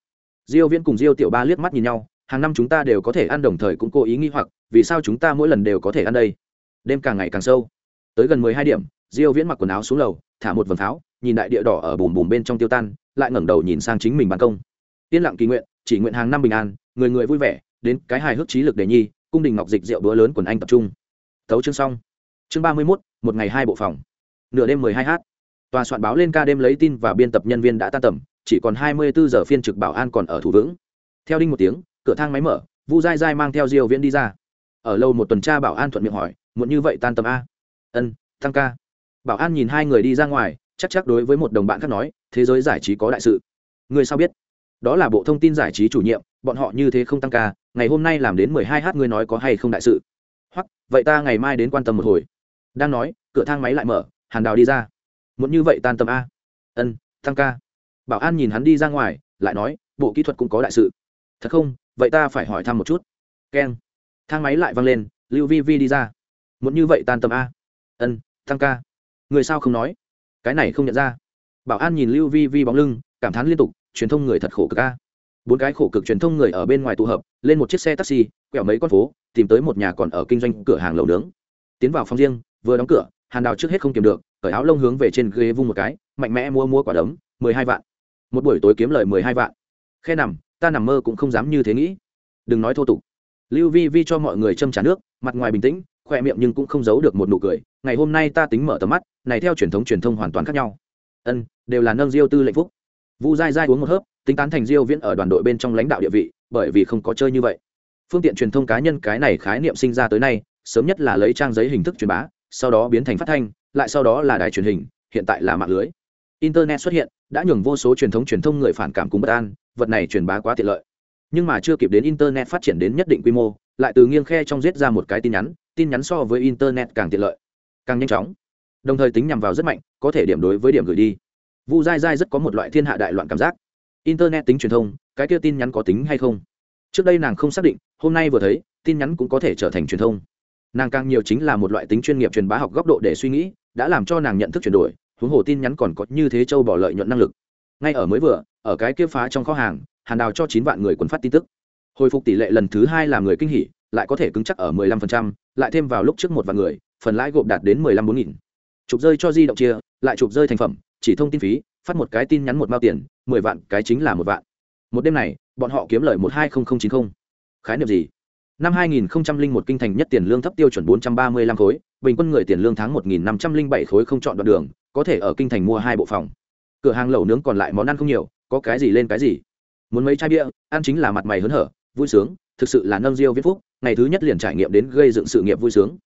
Diêu viễn cùng diêu tiểu ba liếc mắt nhìn nhau, hàng năm chúng ta đều có thể ăn đồng thời cũng cố ý nghi hoặc, vì sao chúng ta mỗi lần đều có thể ăn đây? Đêm càng ngày càng sâu. Tới gần mười hai điểm diêu viễn mặc quần áo xuống lầu, thả một vầng pháo, nhìn đại địa đỏ ở bùm bùm bên trong tiêu tan, lại ngẩng đầu nhìn sang chính mình ban công. Yên lặng kỳ nguyện, chỉ nguyện hàng năm bình an, người người vui vẻ, đến cái hài hước trí lực để nhi, cung đình ngọc dịch rượu bữa lớn quần anh tập trung. Tấu chương xong. Chương ba mươi mốt, một ngày hai bộ phòng. Nửa đêm mười hai h tòa soạn báo lên ca đêm lấy tin và biên tập nhân viên đã tan tầm, chỉ còn hai mươi bốn giờ phiên trực bảo an còn ở thủ vững. Theo đinh một tiếng, cửa thang máy mở, vu dai dai mang theo diêu viễn đi ra. Ở lâu một tuần tra bảo an thuận miệng hỏi, muộn như vậy tan tầm a? Ân tăng ca bảo an nhìn hai người đi ra ngoài, chắc chắc đối với một đồng bạn khác nói, thế giới giải trí có đại sự. Người sao biết? Đó là bộ thông tin giải trí chủ nhiệm, bọn họ như thế không tăng ca, ngày hôm nay làm đến mười hai h ngươi nói có hay không đại sự? Hoặc, vậy ta ngày mai đến quan tâm một hồi. Đang nói, cửa thang máy lại mở, hàn đào đi ra. Muốn như vậy tan tầm a? Ân, tăng ca. Bảo an nhìn hắn đi ra ngoài, lại nói, bộ kỹ thuật cũng có đại sự. Thật không? Vậy ta phải hỏi thăm một chút. Keng. Thang máy lại văng lên, lưu vi vi đi ra. Muốn như vậy tan tầm a? Ân, tăng ca người sao không nói? Cái này không nhận ra. Bảo an nhìn lưu vi vi bóng lưng, cảm thán liên tục, truyền thông người thật khổ cực a. Bốn cái khổ cực truyền thông người ở bên ngoài tụ hợp, lên một chiếc xe taxi, quẹo mấy con phố, tìm tới một nhà còn ở kinh doanh cửa hàng lẩu nướng. Tiến vào phòng riêng, vừa đóng cửa, hàn đào trước hết không kiếm được, cởi áo lông hướng về trên ghế vung một cái, mạnh mẽ mua mua quả đấm, mười hai vạn. Một buổi tối kiếm lời mười hai vạn. Khe nằm, ta nằm mơ cũng không dám như thế nghĩ. Đừng nói thô tục. Lưu vi vi cho mọi người châm trả nước, mặt ngoài bình tĩnh khoe miệng nhưng cũng không giấu được một nụ cười, ngày hôm nay ta tính mở tầm mắt, này theo truyền thống truyền thông hoàn toàn khác nhau. Ân, đều là nâng diêu tư lệnh phúc. Vu dai dai uống một hớp, tính tán thành diêu viễn ở đoàn đội bên trong lãnh đạo địa vị, bởi vì không có chơi như vậy. Phương tiện truyền thông cá nhân cái này khái niệm sinh ra tới nay, sớm nhất là lấy trang giấy hình thức truyền bá, sau đó biến thành phát thanh, lại sau đó là đài truyền hình, hiện tại là mạng lưới. Internet xuất hiện, đã nhường vô số truyền thống truyền thông người phản cảm cùng bất an, vật này truyền bá quá tiện lợi. Nhưng mà chưa kịp đến internet phát triển đến nhất định quy mô, lại từ nghiêng khe trong giết ra một cái tin nhắn tin nhắn so với internet càng tiện lợi, càng nhanh chóng, đồng thời tính nhằm vào rất mạnh, có thể điểm đối với điểm gửi đi. Vu dai dai rất có một loại thiên hạ đại loạn cảm giác. Internet tính truyền thông, cái kia tin nhắn có tính hay không? Trước đây nàng không xác định, hôm nay vừa thấy, tin nhắn cũng có thể trở thành truyền thông. Nàng càng nhiều chính là một loại tính chuyên nghiệp truyền bá học góc độ để suy nghĩ, đã làm cho nàng nhận thức chuyển đổi, huống hồ tin nhắn còn có như thế châu bỏ lợi nhuận năng lực. Ngay ở mới vừa, ở cái kia phá trong kho hàng, hàn đào cho chín vạn người quần phát tin tức. Hồi phục tỷ lệ lần thứ hai làm người kinh hỉ lại có thể cứng chắc ở 15%, lại thêm vào lúc trước một vạn người phần lãi gộp đạt đến 15 bốn nghìn. Chụp rơi cho di động chia lại chụp rơi thành phẩm chỉ thông tin phí phát một cái tin nhắn một mao tiền mười vạn cái chính là một vạn. Một đêm này bọn họ kiếm lời một hai không không chín không. Khái niệm gì? Năm hai nghìn một kinh thành nhất tiền lương thấp tiêu chuẩn bốn trăm ba mươi lăm khối bình quân người tiền lương tháng một nghìn năm trăm linh bảy khối không chọn đoạn đường có thể ở kinh thành mua hai bộ phòng. Cửa hàng lẩu nướng còn lại món ăn không nhiều có cái gì lên cái gì. Muốn mấy chai bia ăn chính là mặt mày hớn hở vui sướng thực sự là nâng diêu viễn phúc ngày thứ nhất liền trải nghiệm đến gây dựng sự nghiệp vui sướng.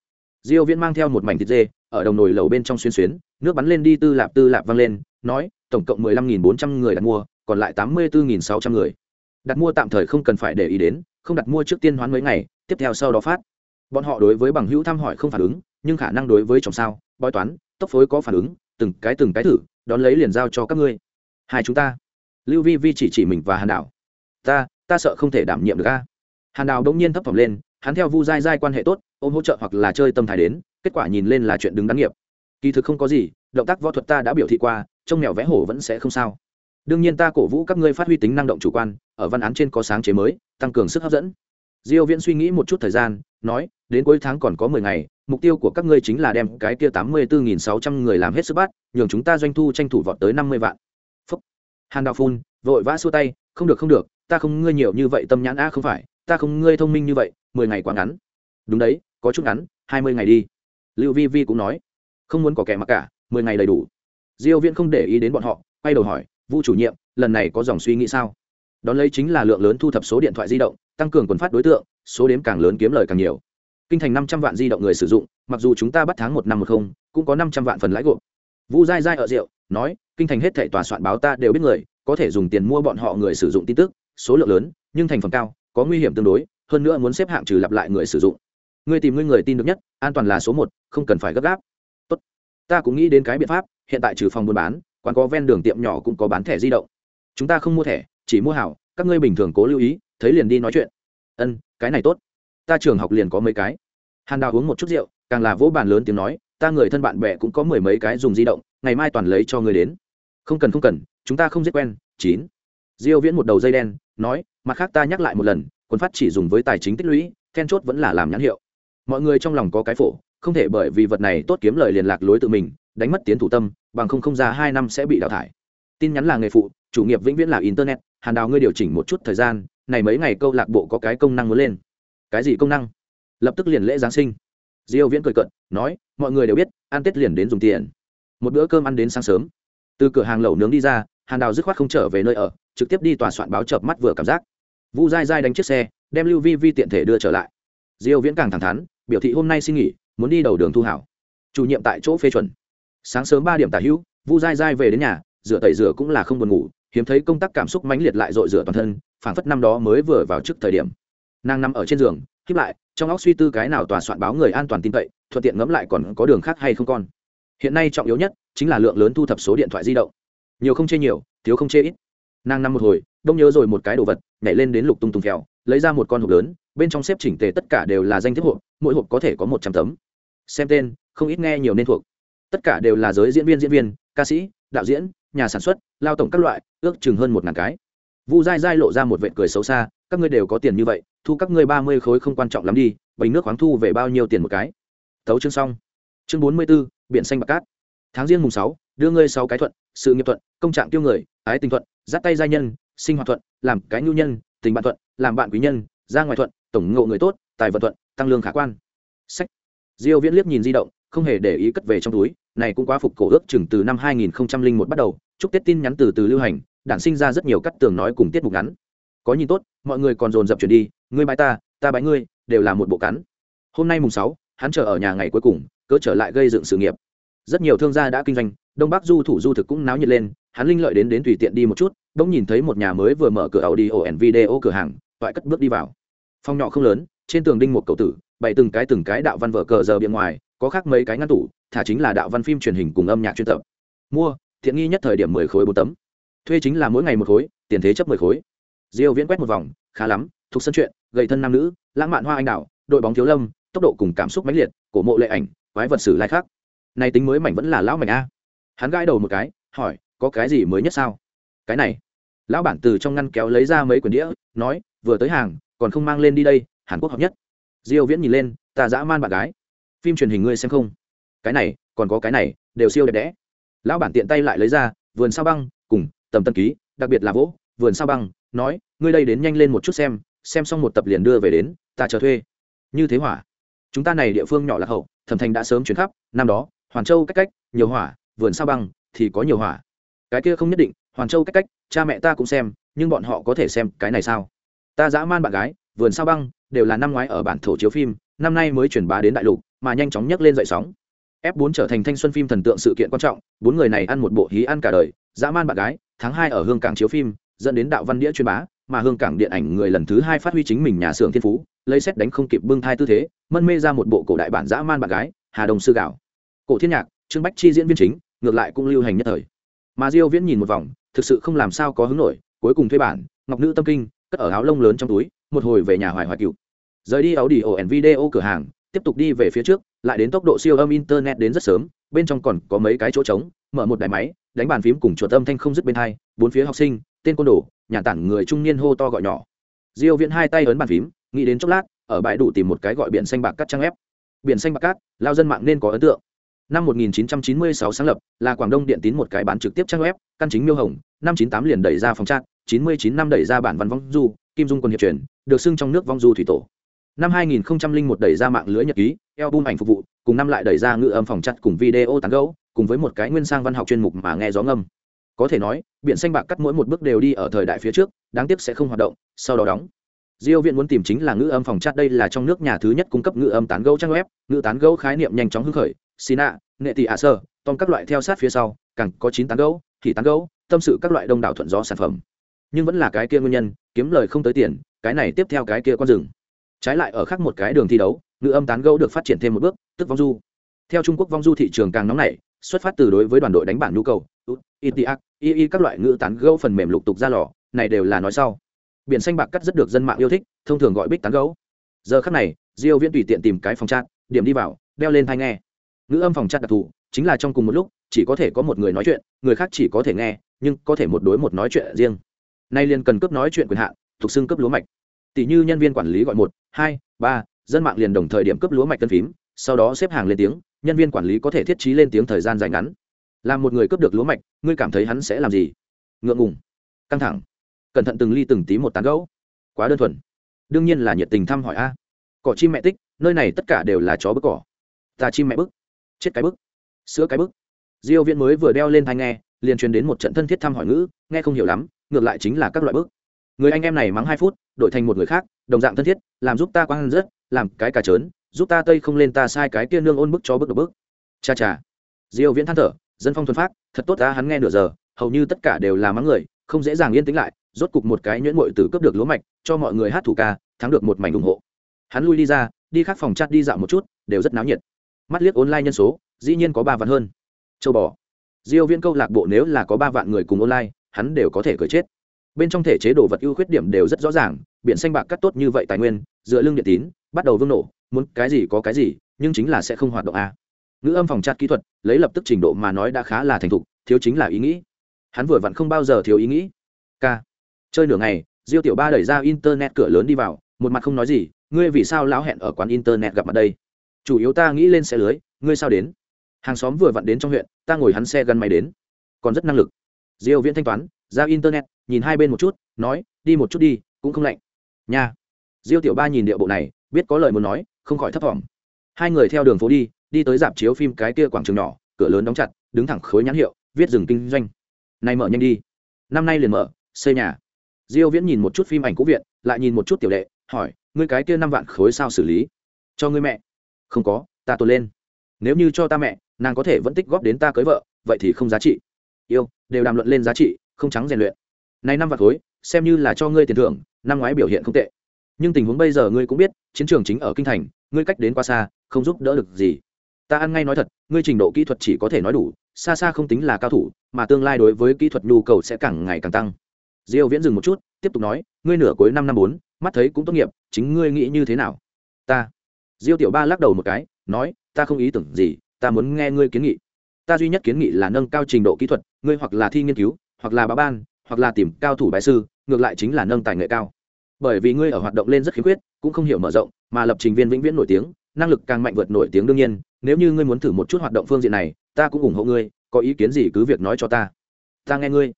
Diêu viễn mang theo một mảnh thịt dê, ở đồng nồi lẩu bên trong xuyên xuyến, nước bắn lên đi tư lạp tư lạp văng lên, nói, tổng cộng 15.400 người đặt mua, còn lại 84.600 người. Đặt mua tạm thời không cần phải để ý đến, không đặt mua trước tiên hoán mấy ngày, tiếp theo sau đó phát. Bọn họ đối với bằng hữu thăm hỏi không phản ứng, nhưng khả năng đối với chồng sao, bói toán, tốc phối có phản ứng, từng cái từng cái thử, đón lấy liền giao cho các ngươi. Hai chúng ta. Lưu vi vi chỉ chỉ mình và hàn đảo. Ta ta sợ không thể đảm nhiệm được a hàn đào đông nhiên thấp thỏm lên, hắn theo vu dai dai quan hệ tốt, ôm hỗ trợ hoặc là chơi tâm thái đến, kết quả nhìn lên là chuyện đứng đắn nghiệp. Kỳ thực không có gì, động tác võ thuật ta đã biểu thị qua, trông mèo vẽ hổ vẫn sẽ không sao. Đương nhiên ta cổ vũ các ngươi phát huy tính năng động chủ quan, ở văn án trên có sáng chế mới, tăng cường sức hấp dẫn. Diêu viễn suy nghĩ một chút thời gian, nói, đến cuối tháng còn có 10 ngày, mục tiêu của các ngươi chính là đem cái kia 84.600 người làm hết sức bắt, nhường chúng ta doanh thu tranh thủ vọt tới 50 vạn. Phúc. hàn đào phun, vội vã xua tay, không được không được, ta không, ngươi nhiều như vậy tâm nhãn a không phải ta không ngươi thông minh như vậy 10 ngày quá ngắn. Đúng đấy, có chút ngắn 20 ngày đi. Lưu vi vi cũng nói. Không muốn có kẻ mặc cả 10 ngày đầy đủ. Diêu viễn không để ý đến bọn họ, quay đầu hỏi, vu chủ nhiệm, lần này có dòng suy nghĩ sao? Đón lấy chính là lượng lớn thu thập số điện thoại di động, tăng cường quần phát đối tượng, số đếm càng lớn kiếm lời càng nhiều. Kinh thành năm trăm vạn di động người sử dụng, mặc dù chúng ta bắt tháng một năm một không, cũng có năm trăm vạn phần lãi gộp. Vu dai dai ở rượu, nói, kinh thành hết thảy tòa soạn báo ta đều biết người, có thể dùng tiền mua bọn họ người sử dụng tin tức, số lượng lớn, nhưng thành phẩm cao có nguy hiểm tương đối, hơn nữa muốn xếp hạng trừ lặp lại người sử dụng. Người tìm ngươi người tin được nhất, an toàn là số một, không cần phải gấp gáp. Tốt. Ta cũng nghĩ đến cái biện pháp, hiện tại trừ phòng buôn bán, quán có ven đường tiệm nhỏ cũng có bán thẻ di động. Chúng ta không mua thẻ, chỉ mua hảo, các ngươi bình thường cố lưu ý, thấy liền đi nói chuyện. Ân, cái này tốt. Ta trường học liền có mấy cái. Hàn đào uống một chút rượu, càng là vỗ bàn lớn tiếng nói, ta người thân bạn bè cũng có mười mấy cái dùng di động, ngày mai toàn lấy cho người đến. Không cần không cần, chúng ta không giết quen, chín diêu viễn một đầu dây đen, nói, mặt khác ta nhắc lại một lần, quân phát chỉ dùng với tài chính tích lũy, then chốt vẫn là làm nhãn hiệu. Mọi người trong lòng có cái phổ, không thể bởi vì vật này tốt kiếm lời liền lạc lối tự mình, đánh mất tiến thủ tâm, bằng không không ra hai năm sẽ bị đào thải. Tin nhắn là nghề phụ, chủ nghiệp vĩnh viễn là internet, hàn đào ngươi điều chỉnh một chút thời gian, này mấy ngày câu lạc bộ có cái công năng muốn lên. Cái gì công năng? Lập tức liền lễ giáng sinh. Diêu viễn cười cận nói, mọi người đều biết, ăn tết liền đến dùng tiền. Một bữa cơm ăn đến sáng sớm. Từ cửa hàng lẩu nướng đi ra, hàn đào dứt khoát không trở về nơi ở trực tiếp đi tòa soạn báo chợp mắt vừa cảm giác. Vu dai dai đánh chiếc xe, đem lưu vi vi tiện thể đưa trở lại. Diêu viễn càng thẳng thắn, biểu thị hôm nay xin nghỉ, muốn đi đầu đường thu hảo. Chủ nhiệm tại chỗ phê chuẩn. Sáng sớm ba điểm tả hữu, vu dai dai về đến nhà, rửa tẩy rửa cũng là không buồn ngủ, hiếm thấy công tác cảm xúc mãnh liệt lại dội rửa toàn thân, phảng phất năm đó mới vừa vào trước thời điểm. Nàng nằm ở trên giường khiếp lại, trong óc suy tư cái nào tòa soạn báo người an toàn tin cậy, thuận tiện ngẫm lại còn có đường khác hay không con. Hiện nay trọng yếu nhất chính là lượng lớn thu thập số điện thoại di động. Nhiều không chê nhiều, thiếu không chê ít nàng nằm một hồi, đông nhớ rồi một cái đồ vật, nhảy lên đến lục tung tung kẹo lấy ra một con hộp lớn, bên trong xếp chỉnh tề tất cả đều là danh thiếp hộp, mỗi hộp có thể có một trăm tấm. Xem tên, không ít nghe nhiều nên thuộc. Tất cả đều là giới diễn viên diễn viên, ca sĩ, đạo diễn, nhà sản xuất, lao tổng các loại, ước chừng hơn một ngàn cái. Vu dai dai lộ ra một vệ cười xấu xa, các ngươi đều có tiền như vậy, thu các ngươi ba mươi khối không quan trọng lắm đi, bình nước khoáng thu về bao nhiêu tiền một cái. Thấu chương xong. Chương bốn mươi b ố biển xanh bạc cát. Tháng riêng mùng sáu, đưa ngươi sáu cái thuận, sự nghiệp thuận, công trạng tiêu người, ái tình thuận dắt tay gia nhân, sinh hoạt thuận, làm cái nhu nhân, tình bạn thuận, làm bạn quý nhân, ra ngoài thuận, tổng ngộ người tốt, tài vận thuận, tăng lương khả quan. Sách. Diêu viễn liếc nhìn di động, không hề để ý cất về trong túi, này cũng quá phục cổ ước chừng từ năm 2001 bắt đầu, chúc tết tin nhắn từ từ lưu hành, đản sinh ra rất nhiều cắt tường nói cùng tiết mục ngắn. Có nhìn tốt, mọi người còn dồn dập chuyển đi, ngươi bái ta ta bái ngươi, đều là một bộ cắn. Hôm nay mùng sáu, hắn chờ ở nhà ngày cuối cùng, cớ trở lại gây dựng sự nghiệp. Rất nhiều thương gia đã kinh doanh, đông bắc du thủ du thực cũng náo nhiệt lên hắn linh lợi đến đến tùy tiện đi một chút, bỗng nhìn thấy một nhà mới vừa mở cửa ẩu đi ổ ẩn video cửa hàng, toại cất bước đi vào. Phòng nhỏ không lớn, trên tường đinh một cầu tử, bày từng cái từng cái đạo văn vở cờ giờ bên ngoài, có khác mấy cái ngăn tủ, thả chính là đạo văn phim truyền hình cùng âm nhạc chuyên tập. Mua thiện nghi nhất thời điểm mười khối bốn tấm. Thuê chính là mỗi ngày một khối, tiền thế chấp mười khối. Diêu viễn quét một vòng, khá lắm, thuộc sân chuyện, gầy thân nam nữ, lãng mạn hoa anh đào, đội bóng thiếu lâm, tốc độ cùng cảm xúc mãnh liệt, cổ mộ lệ ảnh, quái vật sử lai khác này tính mới mảnh vẫn là lão mảnh a. Hắn gãi đầu một cái, hỏi có cái gì mới nhất sao? Cái này. Lão bản từ trong ngăn kéo lấy ra mấy quyển đĩa, nói, vừa tới hàng, còn không mang lên đi đây, hàn quốc hợp nhất. Diêu viễn nhìn lên, ta dã man bạn gái. Phim truyền hình ngươi xem không? Cái này, còn có cái này, đều siêu đẹp đẽ. Lão bản tiện tay lại lấy ra, vườn sao băng, cùng, tầm tân ký, đặc biệt là vỗ, vườn sao băng, nói, ngươi đây đến nhanh lên một chút xem xem xong một tập liền đưa về đến, ta chờ thuê. Như thế hỏa. Chúng ta này địa phương nhỏ lạc hậu, thẩm thành đã sớm chuyển khắp, năm đó, hoàn châu cách cách, nhiều hỏa, vườn sao băng thì có nhiều hỏa cái kia không nhất định, hoàn châu cách cách, cha mẹ ta cũng xem, nhưng bọn họ có thể xem cái này sao? Ta dã man bạn gái, vườn sao băng, đều là năm ngoái ở bản thổ chiếu phim, năm nay mới chuyển bá đến đại lục, mà nhanh chóng nhấc lên dậy sóng. F 4 trở thành thanh xuân phim thần tượng sự kiện quan trọng, bốn người này ăn một bộ hí ăn cả đời, dã man bạn gái, tháng hai ở hương cảng chiếu phim, dẫn đến đạo văn đĩa chuyên bá, mà hương cảng điện ảnh người lần thứ hai phát huy chính mình nhà xưởng thiên phú, lấy xét đánh không kịp bưng thai tư thế, mân mê ra một bộ cổ đại bản dã man bạn gái, hà đồng sư gạo. Cổ thiên nhạc, trương bách chi diễn viên chính, ngược lại cũng lưu hành nhất thời mà diêu viễn nhìn một vòng, thực sự không làm sao có hứng nổi, cuối cùng thuê bản, ngọc nữ tâm kinh, cất ở áo lông lớn trong túi, một hồi về nhà hoài hoài cựu. Rời đi áo đi ổ ẩn video cửa hàng, tiếp tục đi về phía trước, lại đến tốc độ siêu âm internet đến rất sớm, bên trong còn có mấy cái chỗ trống, mở một đài máy, đánh bàn phím cùng chuột âm thanh không dứt bên hai, bốn phía học sinh, tên côn đồ, nhà tản người trung niên hô to gọi nhỏ. Diêu viễn hai tay ấn bàn phím, nghĩ đến chốc lát, ở bãi đủ tìm một cái gọi biển xanh bạc cắt trang ép biển xanh bạc cát, lao dân mạng nên có ấn tượng năm 1996 sáng lập là quảng đông điện tín một cái bán trực tiếp trang web căn chính miêu hồng năm 98 liền đẩy ra phòng trang 99 năm đẩy ra bản văn vong du kim dung quân hiệp truyền được xưng trong nước vong du thủy tổ. Năm 2001 đẩy ra mạng lưới nhật ký album ảnh phục vụ cùng năm lại đẩy ra ngữ âm phòng chặt cùng video tán gẫu, cùng với một cái nguyên sang văn học chuyên mục mà nghe gió ngâm. Có thể nói biển xanh bạc cắt mỗi một bước đều đi ở thời đại phía trước đáng tiếc sẽ không hoạt động sau đó đóng. Diêu viện muốn tìm chính là ngữ âm phòng chat đây là trong nước nhà thứ nhất cung cấp ngữ âm tán gẫu trang web ngữ tán gẫu khái niệm nhanh chóng hưng khởi sina nghệ tỷ ạ sơ tom các loại theo sát phía sau, càng có chín tán gấu thì tán gấu, tâm sự các loại đông đảo thuận gió sản phẩm. Nhưng vẫn là cái kia nguyên nhân, kiếm lời không tới tiền, cái này tiếp theo cái kia con rừng. Trái lại ở khác một cái đường thi đấu ngữ âm tán gấu được phát triển thêm một bước, tức vong du. Theo trung quốc vong du thị trường càng nóng nảy, xuất phát từ đối với đoàn đội đánh bản nhu cầu itiac y các loại ngữ tán gấu phần mềm lục tục ra lò, này đều là nói sau. Biển xanh bạc cắt rất được dân mạng yêu thích, thông thường gọi bích tán gấu. Giờ khắc này, diêu viễn tùy tiện tìm cái phòng chat, điểm đi vào, đeo lên tai nghe ngữ âm phòng chat đặc thù chính là trong cùng một lúc chỉ có thể có một người nói chuyện người khác chỉ có thể nghe nhưng có thể một đối một nói chuyện riêng. Nay liền cần cấp nói chuyện quyền hạn thuộc xưng cấp lúa mạch. Tỷ như nhân viên quản lý gọi một hai ba dân mạng liền đồng thời điểm cấp lúa mạch tân phím sau đó xếp hàng lên tiếng nhân viên quản lý có thể thiết trí lên tiếng thời gian dài ngắn. Làm một người cướp được lúa mạch ngươi cảm thấy hắn sẽ làm gì? Ngượng ngùng. Căng thẳng. Cẩn thận từng ly từng tí một tán gẫu, quá đơn thuần. Đương nhiên là nhiệt tình thăm hỏi a. Cỏ chim mẹ tích nơi này tất cả đều là chó bức cỏ. Ta chim mẹ bức chết cái bức. Sữa cái bức. Diêu viễn mới vừa đeo lên thanh nghe, liền truyền đến một trận thân thiết thăm hỏi ngữ, nghe không hiểu lắm, ngược lại chính là các loại bức. Người anh em này mắng hai phút, đổi thành một người khác, đồng dạng thân thiết, làm giúp ta quang rất làm cái cà trớn, giúp ta tây không lên ta sai cái kia nương ôn bức cho bức được bức. Cha cha. Diêu viễn than thở, dân phong thuần phát, thật tốt ta hắn nghe nửa giờ, hầu như tất cả đều là mắng người, không dễ dàng yên tĩnh lại, rốt cục một cái nhuyễn muội tử cướp được lúa mạch, cho mọi người hát thủ ca, thắng được một mảnh ủng hộ. Hắn lui đi ra, đi khác phòng chat đi dạo một chút, đều rất náo nhiệt mắt liếc online nhân số, dĩ nhiên có ba vạn hơn. Châu bò. Diêu viễn câu lạc bộ nếu là có ba vạn người cùng online, hắn đều có thể cởi chết. Bên trong thể chế đồ vật ưu khuyết điểm đều rất rõ ràng, biển xanh bạc cắt tốt như vậy tài nguyên, dựa lưng điện tín, bắt đầu vương nổ, muốn cái gì có cái gì, nhưng chính là sẽ không hoạt động a. Ngữ âm phòng chat kỹ thuật, lấy lập tức trình độ mà nói đã khá là thành thục, thiếu chính là ý nghĩ. Hắn vừa vặn không bao giờ thiếu ý nghĩ. K chơi nửa ngày, diêu tiểu ba đẩy ra internet cửa lớn đi vào, một mặt không nói gì, ngươi vì sao lão hẹn ở quán internet gặp mặt đây? Chủ yếu ta nghĩ lên xe lưới, ngươi sao đến? Hàng xóm vừa vặn đến trong huyện, ta ngồi hắn xe gắn máy đến. Còn rất năng lực. Diêu viễn thanh toán, ra internet, nhìn hai bên một chút, nói, đi một chút đi, cũng không lạnh. Nha. Diêu tiểu ba nhìn địa bộ này, biết có lời muốn nói, không khỏi thấp thỏm. Hai người theo đường phố đi đi tới dạp chiếu phim cái kia quảng trường nhỏ, cửa lớn đóng chặt, đứng thẳng khối nhãn hiệu, viết dừng kinh doanh. Nay mở nhanh đi. Năm nay liền mở, xây nhà. Diêu viễn nhìn một chút phim ảnh cũ viện lại nhìn một chút tiểu đệ, hỏi, ngươi cái kia năm vạn khối sao xử lý? Cho ngươi mẹ không có, ta tồn lên. Nếu như cho ta mẹ, nàng có thể vẫn tích góp đến ta cưới vợ, vậy thì không giá trị. Yêu, đều đàm luận lên giá trị, không trắng rèn luyện. Nay năm vạt khối, xem như là cho ngươi tiền thưởng, năm ngoái biểu hiện không tệ. Nhưng tình huống bây giờ ngươi cũng biết, chiến trường chính ở kinh thành, ngươi cách đến quá xa, không giúp đỡ được gì. Ta ăn ngay nói thật, ngươi trình độ kỹ thuật chỉ có thể nói đủ, xa xa không tính là cao thủ, mà tương lai đối với kỹ thuật nhu cầu sẽ càng ngày càng tăng. Diêu viễn dừng một chút, tiếp tục nói, ngươi nửa cuối năm năm bốn, mắt thấy cũng tốt nghiệp, chính ngươi nghĩ như thế nào? Ta diêu tiểu ba lắc đầu một cái, nói, ta không ý tưởng gì, ta muốn nghe ngươi kiến nghị. Ta duy nhất kiến nghị là nâng cao trình độ kỹ thuật, ngươi hoặc là thi nghiên cứu, hoặc là báo ban, hoặc là tìm cao thủ bài sư, ngược lại chính là nâng tài nghệ cao. Bởi vì ngươi ở hoạt động lên rất khiếm khuyết, cũng không hiểu mở rộng, mà lập trình viên vĩnh viễn nổi tiếng, năng lực càng mạnh vượt nổi tiếng đương nhiên. Nếu như ngươi muốn thử một chút hoạt động phương diện này, ta cũng ủng hộ ngươi, có ý kiến gì cứ việc nói cho ta. Ta nghe ngươi.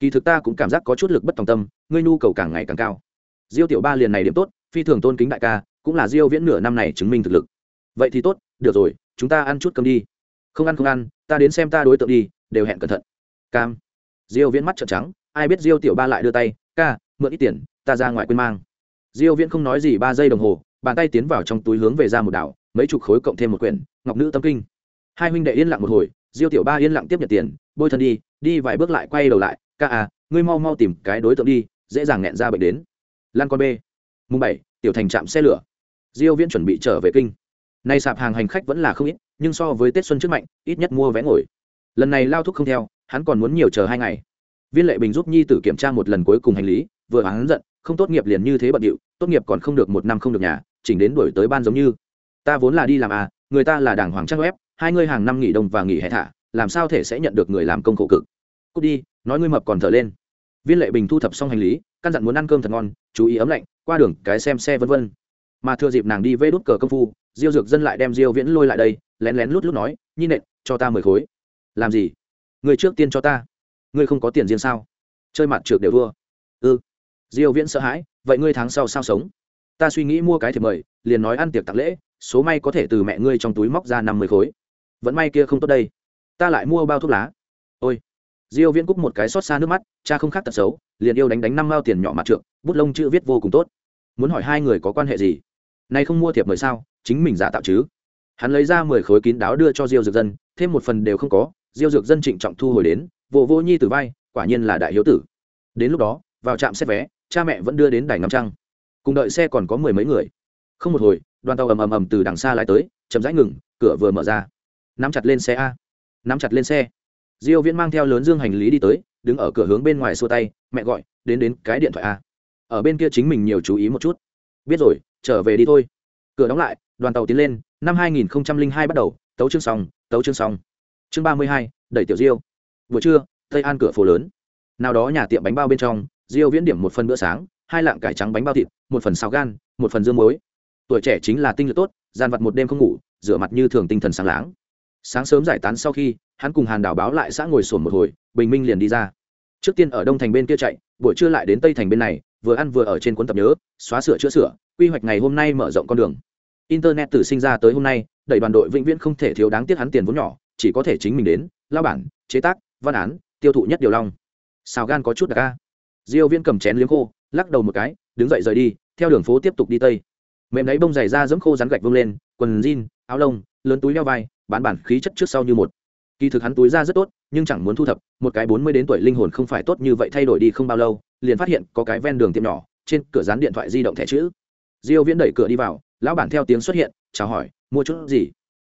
Kỳ thực ta cũng cảm giác có chút lực bất tòng tâm, ngươi nhu cầu càng ngày càng cao. Diêu tiểu ba liền này điểm tốt, phi thường tôn kính đại ca cũng là diêu viễn nửa năm này chứng minh thực lực. Vậy thì tốt, được rồi, chúng ta ăn chút cơm đi. Không ăn không ăn, ta đến xem ta đối tượng đi, đều hẹn cẩn thận. Cam. Diêu viễn mắt trợn trắng, ai biết diêu tiểu ba lại đưa tay, ca, mượn ít tiền, ta ra ngoài quên mang. Diêu viễn không nói gì ba giây đồng hồ, bàn tay tiến vào trong túi hướng về ra một đảo, mấy chục khối cộng thêm một quyển, ngọc nữ tâm kinh. Hai huynh đệ yên lặng một hồi, diêu tiểu ba yên lặng tiếp nhận tiền, bôi thân đi đi vài bước lại quay đầu lại, ca à ngươi mau mau tìm cái đối tượng đi, dễ dàng nghẹn ra bệnh đến. Lan con b mùng bảy, tiểu thành trạm xe lửa diêu viễn chuẩn bị trở về kinh. Nay sạp hàng hành khách vẫn là không ít, nhưng so với tết xuân trước mạnh, ít nhất mua vé ngồi. Lần này lao thúc không theo, hắn còn muốn nhiều chờ hai ngày. Viên lệ bình giúp nhi tử kiểm tra một lần cuối cùng hành lý, vừa hắn giận, không tốt nghiệp liền như thế bận điệu, tốt nghiệp còn không được một năm không được nhà, chỉnh đến đổi tới ban giống như. Ta vốn là đi làm à người ta là đảng hoàng trang web, hai ngươi hàng năm nghỉ đông và nghỉ hè thả, làm sao thể sẽ nhận được người làm công khổ cực? Cút đi, nói ngươi mập còn thở lên. Viên lệ bình thu thập xong hành lý, căn dặn muốn ăn cơm thật ngon, chú ý ấm lạnh, qua đường cái xem xe vân vân mà thừa dịp nàng đi vê đốt cờ công phu, diêu dược dân lại đem diêu viễn lôi lại đây, lén lén lút lút nói, nhi nện, cho ta mười khối. Làm gì? Người trước tiên cho ta. Ngươi không có tiền riêng sao? Chơi mặt trượt đều thua. Ư ừ. diêu viễn sợ hãi, vậy ngươi tháng sau sao sống? Ta suy nghĩ mua cái thì mời, liền nói ăn tiệc tặng lễ, số may có thể từ mẹ ngươi trong túi móc ra năm mươi khối. Vẫn may kia không tốt đây. Ta lại mua bao thuốc lá. Ôi. Diêu viễn cúc một cái xót xa nước mắt, cha không khác tật xấu, liền yêu đánh đánh năm mao tiền nhỏ mặt trượng bút lông chữ viết vô cùng tốt. Muốn hỏi hai người có quan hệ gì? Nay không mua thiệp mời sao, chính mình giả tạo chứ. Hắn lấy ra mười khối kín đáo đưa cho diêu dược dân, thêm một phần đều không có, diêu dược dân trịnh trọng thu hồi đến vô vô nhi từ vai, quả nhiên là đại hiếu tử. Đến lúc đó, vào trạm xét vé, cha mẹ vẫn đưa đến đài ngắm trăng. Cùng đợi xe còn có mười mấy người. Không một hồi, đoàn tàu ầm ầm ầm từ đằng xa lái tới, chậm rãi ngừng, cửa vừa mở ra. Nắm chặt lên xe a. Nắm chặt lên xe. Diêu viễn mang theo lớn dương hành lý đi tới, đứng ở cửa hướng bên ngoài xua tay, mẹ gọi, đến đến cái điện thoại a. Ở bên kia chính mình nhiều chú ý một chút. Biết rồi trở về đi thôi. Cửa đóng lại đoàn tàu tiến lên năm 2002 bắt đầu tấu chương xong tấu chương xong. Chương 32, đẩy tiểu diêu. Buổi trưa tây an cửa phố lớn. Nào đó nhà tiệm bánh bao bên trong diêu viễn điểm một phần bữa sáng hai lạng cải trắng bánh bao thịt một phần xào gan một phần dương muối. Tuổi trẻ chính là tinh lực tốt gian vật một đêm không ngủ rửa mặt như thường tinh thần sáng láng. Sáng sớm giải tán sau khi hắn cùng hàn đảo báo lại xã ngồi sồn một hồi bình minh liền đi ra. Trước tiên ở đông thành bên kia chạy buổi trưa lại đến tây thành bên này vừa ăn vừa ở trên cuốn tập nhớ, xóa sửa chữa sửa, quy hoạch ngày hôm nay mở rộng con đường. Internet từ sinh ra tới hôm nay, đẩy đoàn đội vĩnh viễn không thể thiếu đáng tiếc hắn tiền vốn nhỏ, chỉ có thể chính mình đến, lao bản, chế tác, văn án, tiêu thụ nhất điều long. Xào gan có chút đặc ca diêu viên cầm chén liếm khô, lắc đầu một cái, đứng dậy rời đi, theo đường phố tiếp tục đi tây. Mềm đáy bông dày ra dẫm khô rắn gạch vông lên, quần jean, áo lông, lớn túi leo vai, bán bản khí chất trước sau như một. Kỳ thực hắn túi ra rất tốt, nhưng chẳng muốn thu thập, một cái bốn mươi đến tuổi linh hồn không phải tốt như vậy thay đổi đi không bao lâu liền phát hiện có cái ven đường tiệm nhỏ, trên cửa dán điện thoại di động thẻ chữ. Diêu viễn đẩy cửa đi vào, lão bản theo tiếng xuất hiện, chào hỏi, mua chút gì?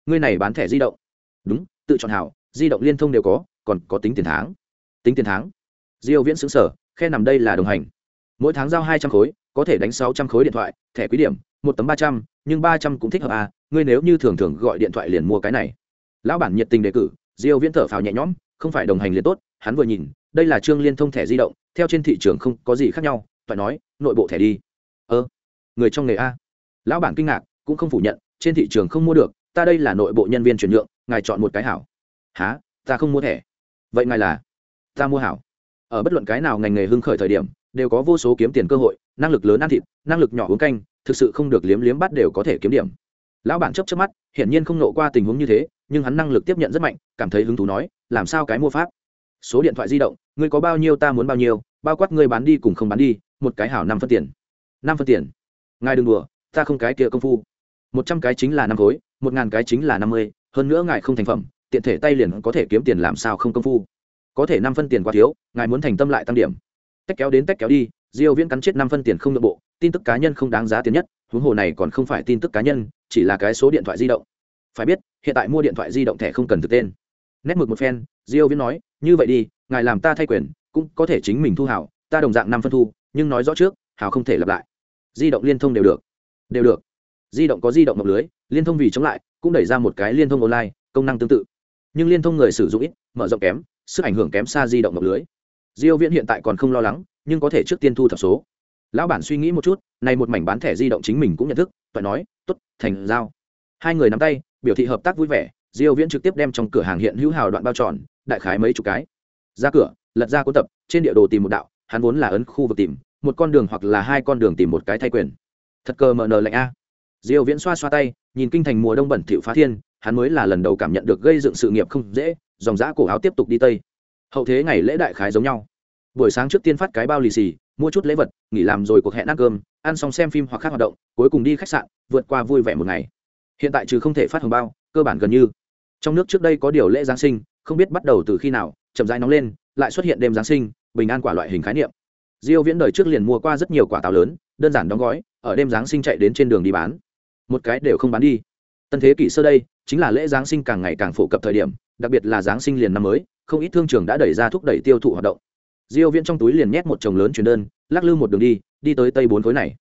Ngươi này bán thẻ di động. Đúng, tự chọn hảo, di động liên thông đều có, còn có tính tiền tháng. Tính tiền tháng? Diêu viễn xứng sở khe nằm đây là đồng hành. Mỗi tháng giao hai trăm khối, có thể đánh sáu trăm khối điện thoại, thẻ quý điểm, một tấm ba trăm, nhưng ba trăm cũng thích hợp à ngươi nếu như thường thường gọi điện thoại liền mua cái này. Lão bản nhiệt tình đề cử, diêu viễn thở phào nhẹ nhõm, không phải đồng hành liền tốt, hắn vừa nhìn đây là trương liên thông thẻ di động, theo trên thị trường không có gì khác nhau, phải nói, nội bộ thẻ đi. Ơ, người trong nghề a. Lão bản kinh ngạc, cũng không phủ nhận, trên thị trường không mua được, ta đây là nội bộ nhân viên chuyển nhượng, ngài chọn một cái hảo. Há ta không mua thẻ. Vậy ngài là? Ta mua hảo. Ở bất luận cái nào ngành nghề hưng khởi thời điểm, đều có vô số kiếm tiền cơ hội, năng lực lớn ăn thịt, năng lực nhỏ uống canh, thực sự không được liếm liếm bắt đều có thể kiếm điểm. Lão bản chấp chấp mắt, hiển nhiên không nộ qua tình huống như thế, nhưng hắn năng lực tiếp nhận rất mạnh, cảm thấy hứng thú nói, làm sao cái mua pháp? Số điện thoại di động, ngươi có bao nhiêu ta muốn bao nhiêu, bao quát ngươi bán đi cùng không bán đi, một cái hảo năm phân tiền. Năm phân tiền. Ngài đừng đùa, ta không cái kia công phu. Một trăm cái chính là năm khối, một ngàn cái chính là năm mươi, hơn nữa ngài không thành phẩm, tiện thể tay liền có thể kiếm tiền làm sao không công phu. Có thể năm phân tiền quá thiếu, ngài muốn thành tâm lại tăng điểm. Tách kéo đến tách kéo đi, diêu viễn cắn chết năm phân tiền không nội bộ, tin tức cá nhân không đáng giá tiền nhất, huống hồ này còn không phải tin tức cá nhân, chỉ là cái số điện thoại di động. Phải biết, hiện tại mua điện thoại di động thẻ không cần thực tên. Nét mực một phen, diêu viễn nói như vậy đi, ngài làm ta thay quyền, cũng có thể chính mình thu hảo, ta đồng dạng năm phân thu, nhưng nói rõ trước, hảo không thể lặp lại. Di động liên thông đều được. Đều được. Di động có di động ngọc lưới, liên thông vì chống lại, cũng đẩy ra một cái liên thông online, công năng tương tự. Nhưng liên thông người sử dụng ít, mở rộng kém, sức ảnh hưởng kém xa di động ngọc lưới. Diêu viễn hiện tại còn không lo lắng, nhưng có thể trước tiên thu thập số. Lão bản suy nghĩ một chút, này một mảnh bán thẻ di động chính mình cũng nhận thức phải nói, tốt, thành giao. Hai người nắm tay, biểu thị hợp tác vui vẻ, diêu viễn trực tiếp đem trong cửa hàng hiện hữu hào đoạn bao tròn đại khái mấy chục cái. Ra cửa, lật ra cuốn tập, trên địa đồ tìm một đạo, hắn vốn là ấn khu vực tìm, một con đường hoặc là hai con đường tìm một cái thay quyền. Thật cơ mờ nờ lạnh a. Diêu viễn xoa xoa tay, nhìn kinh thành mùa đông bẩn thỉu phá thiên, hắn mới là lần đầu cảm nhận được gây dựng sự nghiệp không dễ, dòng dã cổ áo tiếp tục đi tây. Hậu thế ngày lễ đại khái giống nhau. Buổi sáng trước tiên phát cái bao lì xì, mua chút lễ vật, nghỉ làm rồi cuộc hẹn ăn cơm, ăn xong xem phim hoặc khác hoạt động, cuối cùng đi khách sạn, vượt qua vui vẻ một ngày. Hiện tại trừ không thể phát hồng bao, cơ bản gần như. Trong nước trước đây có điều lễ giáng sinh không biết bắt đầu từ khi nào, chậm rãi nóng lên, lại xuất hiện đêm giáng sinh, bình an quả loại hình khái niệm. Diêu viễn đời trước liền mua qua rất nhiều quả táo lớn, đơn giản đóng gói, ở đêm giáng sinh chạy đến trên đường đi bán. Một cái đều không bán đi. Tân thế kỷ sơ đây, chính là lễ giáng sinh càng ngày càng phổ cập thời điểm, đặc biệt là giáng sinh liền năm mới, không ít thương trường đã đẩy ra thúc đẩy tiêu thụ hoạt động. Diêu viễn trong túi liền nhét một chồng lớn truyền đơn, lắc lư một đường đi đi tới tây bốn khối này.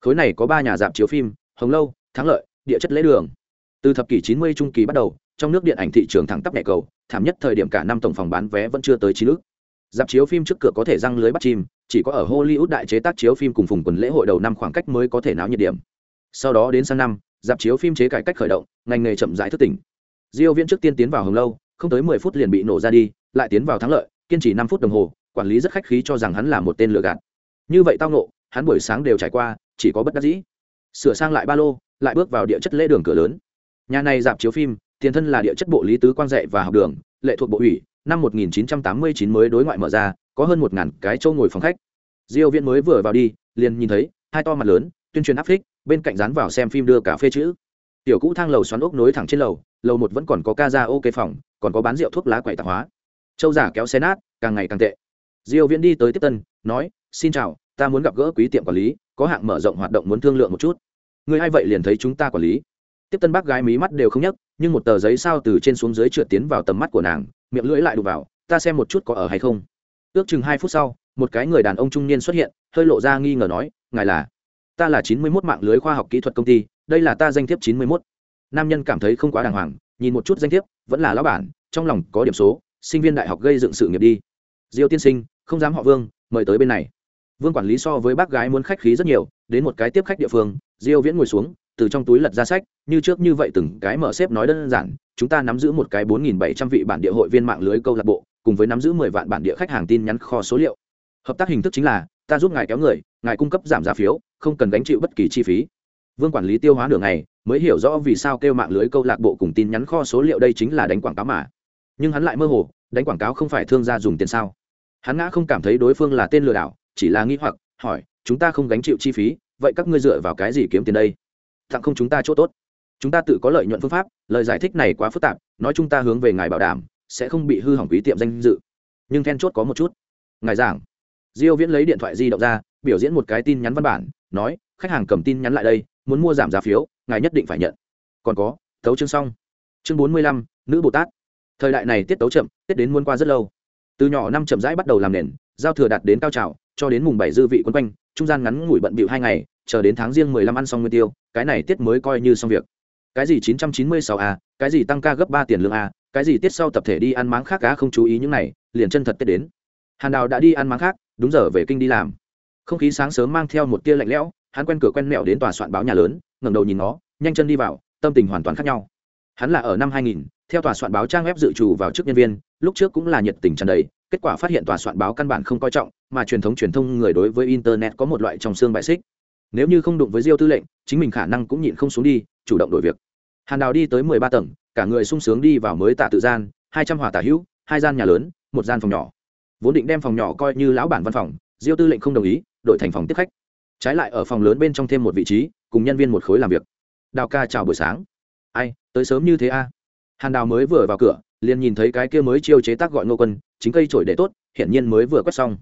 Khối này có ba nhà dạp chiếu phim, hồng lâu, thắng lợi, địa chất lễ đường. Từ thập kỷ 90 trung kỳ bắt đầu trong nước điện ảnh thị trường thẳng tắp nhẹ cầu, thảm nhất thời điểm cả năm tổng phòng bán vé vẫn chưa tới chín nước dạp chiếu phim trước cửa có thể răng lưới bắt chim, chỉ có ở hollywood đại chế tác chiếu phim cùng phùng quần lễ hội đầu năm khoảng cách mới có thể náo nhiệt điểm. Sau đó đến sang năm, dạp chiếu phim chế cải cách khởi động, ngành nghề chậm rãi thức tỉnh. Diêu viễn trước tiên tiến vào hồng lâu, không tới 10 phút liền bị nổ ra đi, lại tiến vào thắng lợi, kiên trì 5 phút đồng hồ, quản lý rất khách khí cho rằng hắn là một tên lừa gạt. Như vậy tao nộ hắn buổi sáng đều trải qua, chỉ có bất đắc dĩ. Sửa sang lại ba lô, lại bước vào địa chất lễ đường cửa lớn. Nhà này dạp chiếu phim tiền thân là địa chất bộ lý tứ quang dạy và học đường, lệ thuộc bộ ủy, năm 1989 mới đối ngoại mở ra, có hơn một ngàn cái chỗ ngồi phòng khách. Diêu viễn mới vừa vào đi, liền nhìn thấy, hai to mặt lớn, tuyên truyền áp phích, bên cạnh dán vào xem phim đưa cà phê chữ. Tiểu cũ thang lầu xoắn ốc nối thẳng trên lầu lầu một vẫn còn có ca ra ok phòng, còn có bán rượu thuốc lá quậy tạp hóa. Châu giả kéo xe nát, càng ngày càng tệ. Diêu viễn đi tới tiếp tân, nói, xin chào, ta muốn gặp gỡ quý tiệm quản lý, có hạng mở rộng hoạt động muốn thương lượng một chút. Người ai vậy liền thấy chúng ta quản lý? Tiếp tân bác gái mí mắt đều không nhấc, nhưng một tờ giấy sao từ trên xuống dưới trượt tiến vào tầm mắt của nàng, miệng lưỡi lại đụng vào, ta xem một chút có ở hay không. Ước chừng hai phút sau, một cái người đàn ông trung niên xuất hiện, hơi lộ ra nghi ngờ nói, ngài là, ta là chín mươi mốt mạng lưới khoa học kỹ thuật công ty, đây là ta danh thiếp chín mươi mốt. Nam nhân cảm thấy không quá đàng hoàng, nhìn một chút danh thiếp, vẫn là lão bản, trong lòng có điểm số, sinh viên đại học gây dựng sự nghiệp đi. Diêu tiên sinh, không dám họ vương, mời tới bên này. Vương quản lý so với bác gái muốn khách khí rất nhiều, đến một cái tiếp khách địa phương, diêu viễn ngồi xuống từ trong túi lật ra sách, như trước như vậy từng cái mở xếp nói đơn giản, chúng ta nắm giữ một cái bốn nghìn bảy trăm vị bản địa hội viên mạng lưới câu lạc bộ, cùng với nắm giữ mười vạn bản địa khách hàng tin nhắn kho số liệu. Hợp tác hình thức chính là, ta giúp ngài kéo người, ngài cung cấp giảm giá phiếu, không cần gánh chịu bất kỳ chi phí. Vương quản lý tiêu hóa nửa ngày, mới hiểu rõ vì sao kêu mạng lưới câu lạc bộ cùng tin nhắn kho số liệu đây chính là đánh quảng cáo mà. Nhưng hắn lại mơ hồ, đánh quảng cáo không phải thương gia dùng tiền sao? Hắn ngã không cảm thấy đối phương là tên lừa đảo, chỉ là nghi hoặc, hỏi, chúng ta không gánh chịu chi phí, vậy các ngươi dựa vào cái gì kiếm tiền đây? Tặng không chúng ta chỗ tốt. Chúng ta tự có lợi nhuận phương pháp lời giải thích này quá phức tạp nói chúng ta hướng về ngài bảo đảm sẽ không bị hư hỏng quý tiệm danh dự. Nhưng then chốt có một chút. Ngài giảng. Diêu viễn lấy điện thoại di động ra biểu diễn một cái tin nhắn văn bản nói khách hàng cầm tin nhắn lại đây muốn mua giảm giá phiếu ngài nhất định phải nhận. Còn có tấu chương xong. Chương 45, nữ bồ tát. Thời đại này tiết tấu chậm tiết đến muôn qua rất lâu. Từ nhỏ năm chậm rãi bắt đầu làm nền giao thừa đạt đến cao trào cho đến mùng bảy dư vị quân quanh trung gian ngắn ngủi bận bịu hai ngày chờ đến tháng riêng mười lăm ăn xong nguyên tiêu cái này tiết mới coi như xong việc. Cái gì chín trăm chín mươi sáu a cái gì tăng ca gấp ba tiền lương a cái gì tiết sau tập thể đi ăn máng khác cá không chú ý những này liền chân thật tiết đến. Hàn đào đã đi ăn máng khác đúng giờ về kinh đi làm. Không khí sáng sớm mang theo một tia lạnh lẽo hắn quen cửa quen mẹo đến tòa soạn báo nhà lớn ngẩng đầu nhìn nó nhanh chân đi vào tâm tình hoàn toàn khác nhau. Hắn là ở năm 2000, theo tòa soạn báo trang web dự trù vào chức nhân viên lúc trước cũng là nhiệt tình tràn đầy kết quả phát hiện tòa soạn báo căn bản không coi trọng mà truyền thống truyền thông người đối với internet có một loại trong xương bại xích nếu như không đụng với diêu tư lệnh, chính mình khả năng cũng nhịn không xuống đi, chủ động đổi việc. Hàn đào đi tới mười ba tầng, cả người sung sướng đi vào mới tạ tự gian, hai trăm hòa tả hữu, hai gian nhà lớn, một gian phòng nhỏ. Vốn định đem phòng nhỏ coi như lão bản văn phòng, diêu tư lệnh không đồng ý, đổi thành phòng tiếp khách. Trái lại ở phòng lớn bên trong thêm một vị trí, cùng nhân viên một khối làm việc. Đào ca chào buổi sáng. Ai, tới sớm như thế a? Hàn đào mới vừa vào cửa, liền nhìn thấy cái kia mới chiêu chế tác gọi ngô quân, chính cây trổi để tốt, hiển nhiên mới vừa quét xong.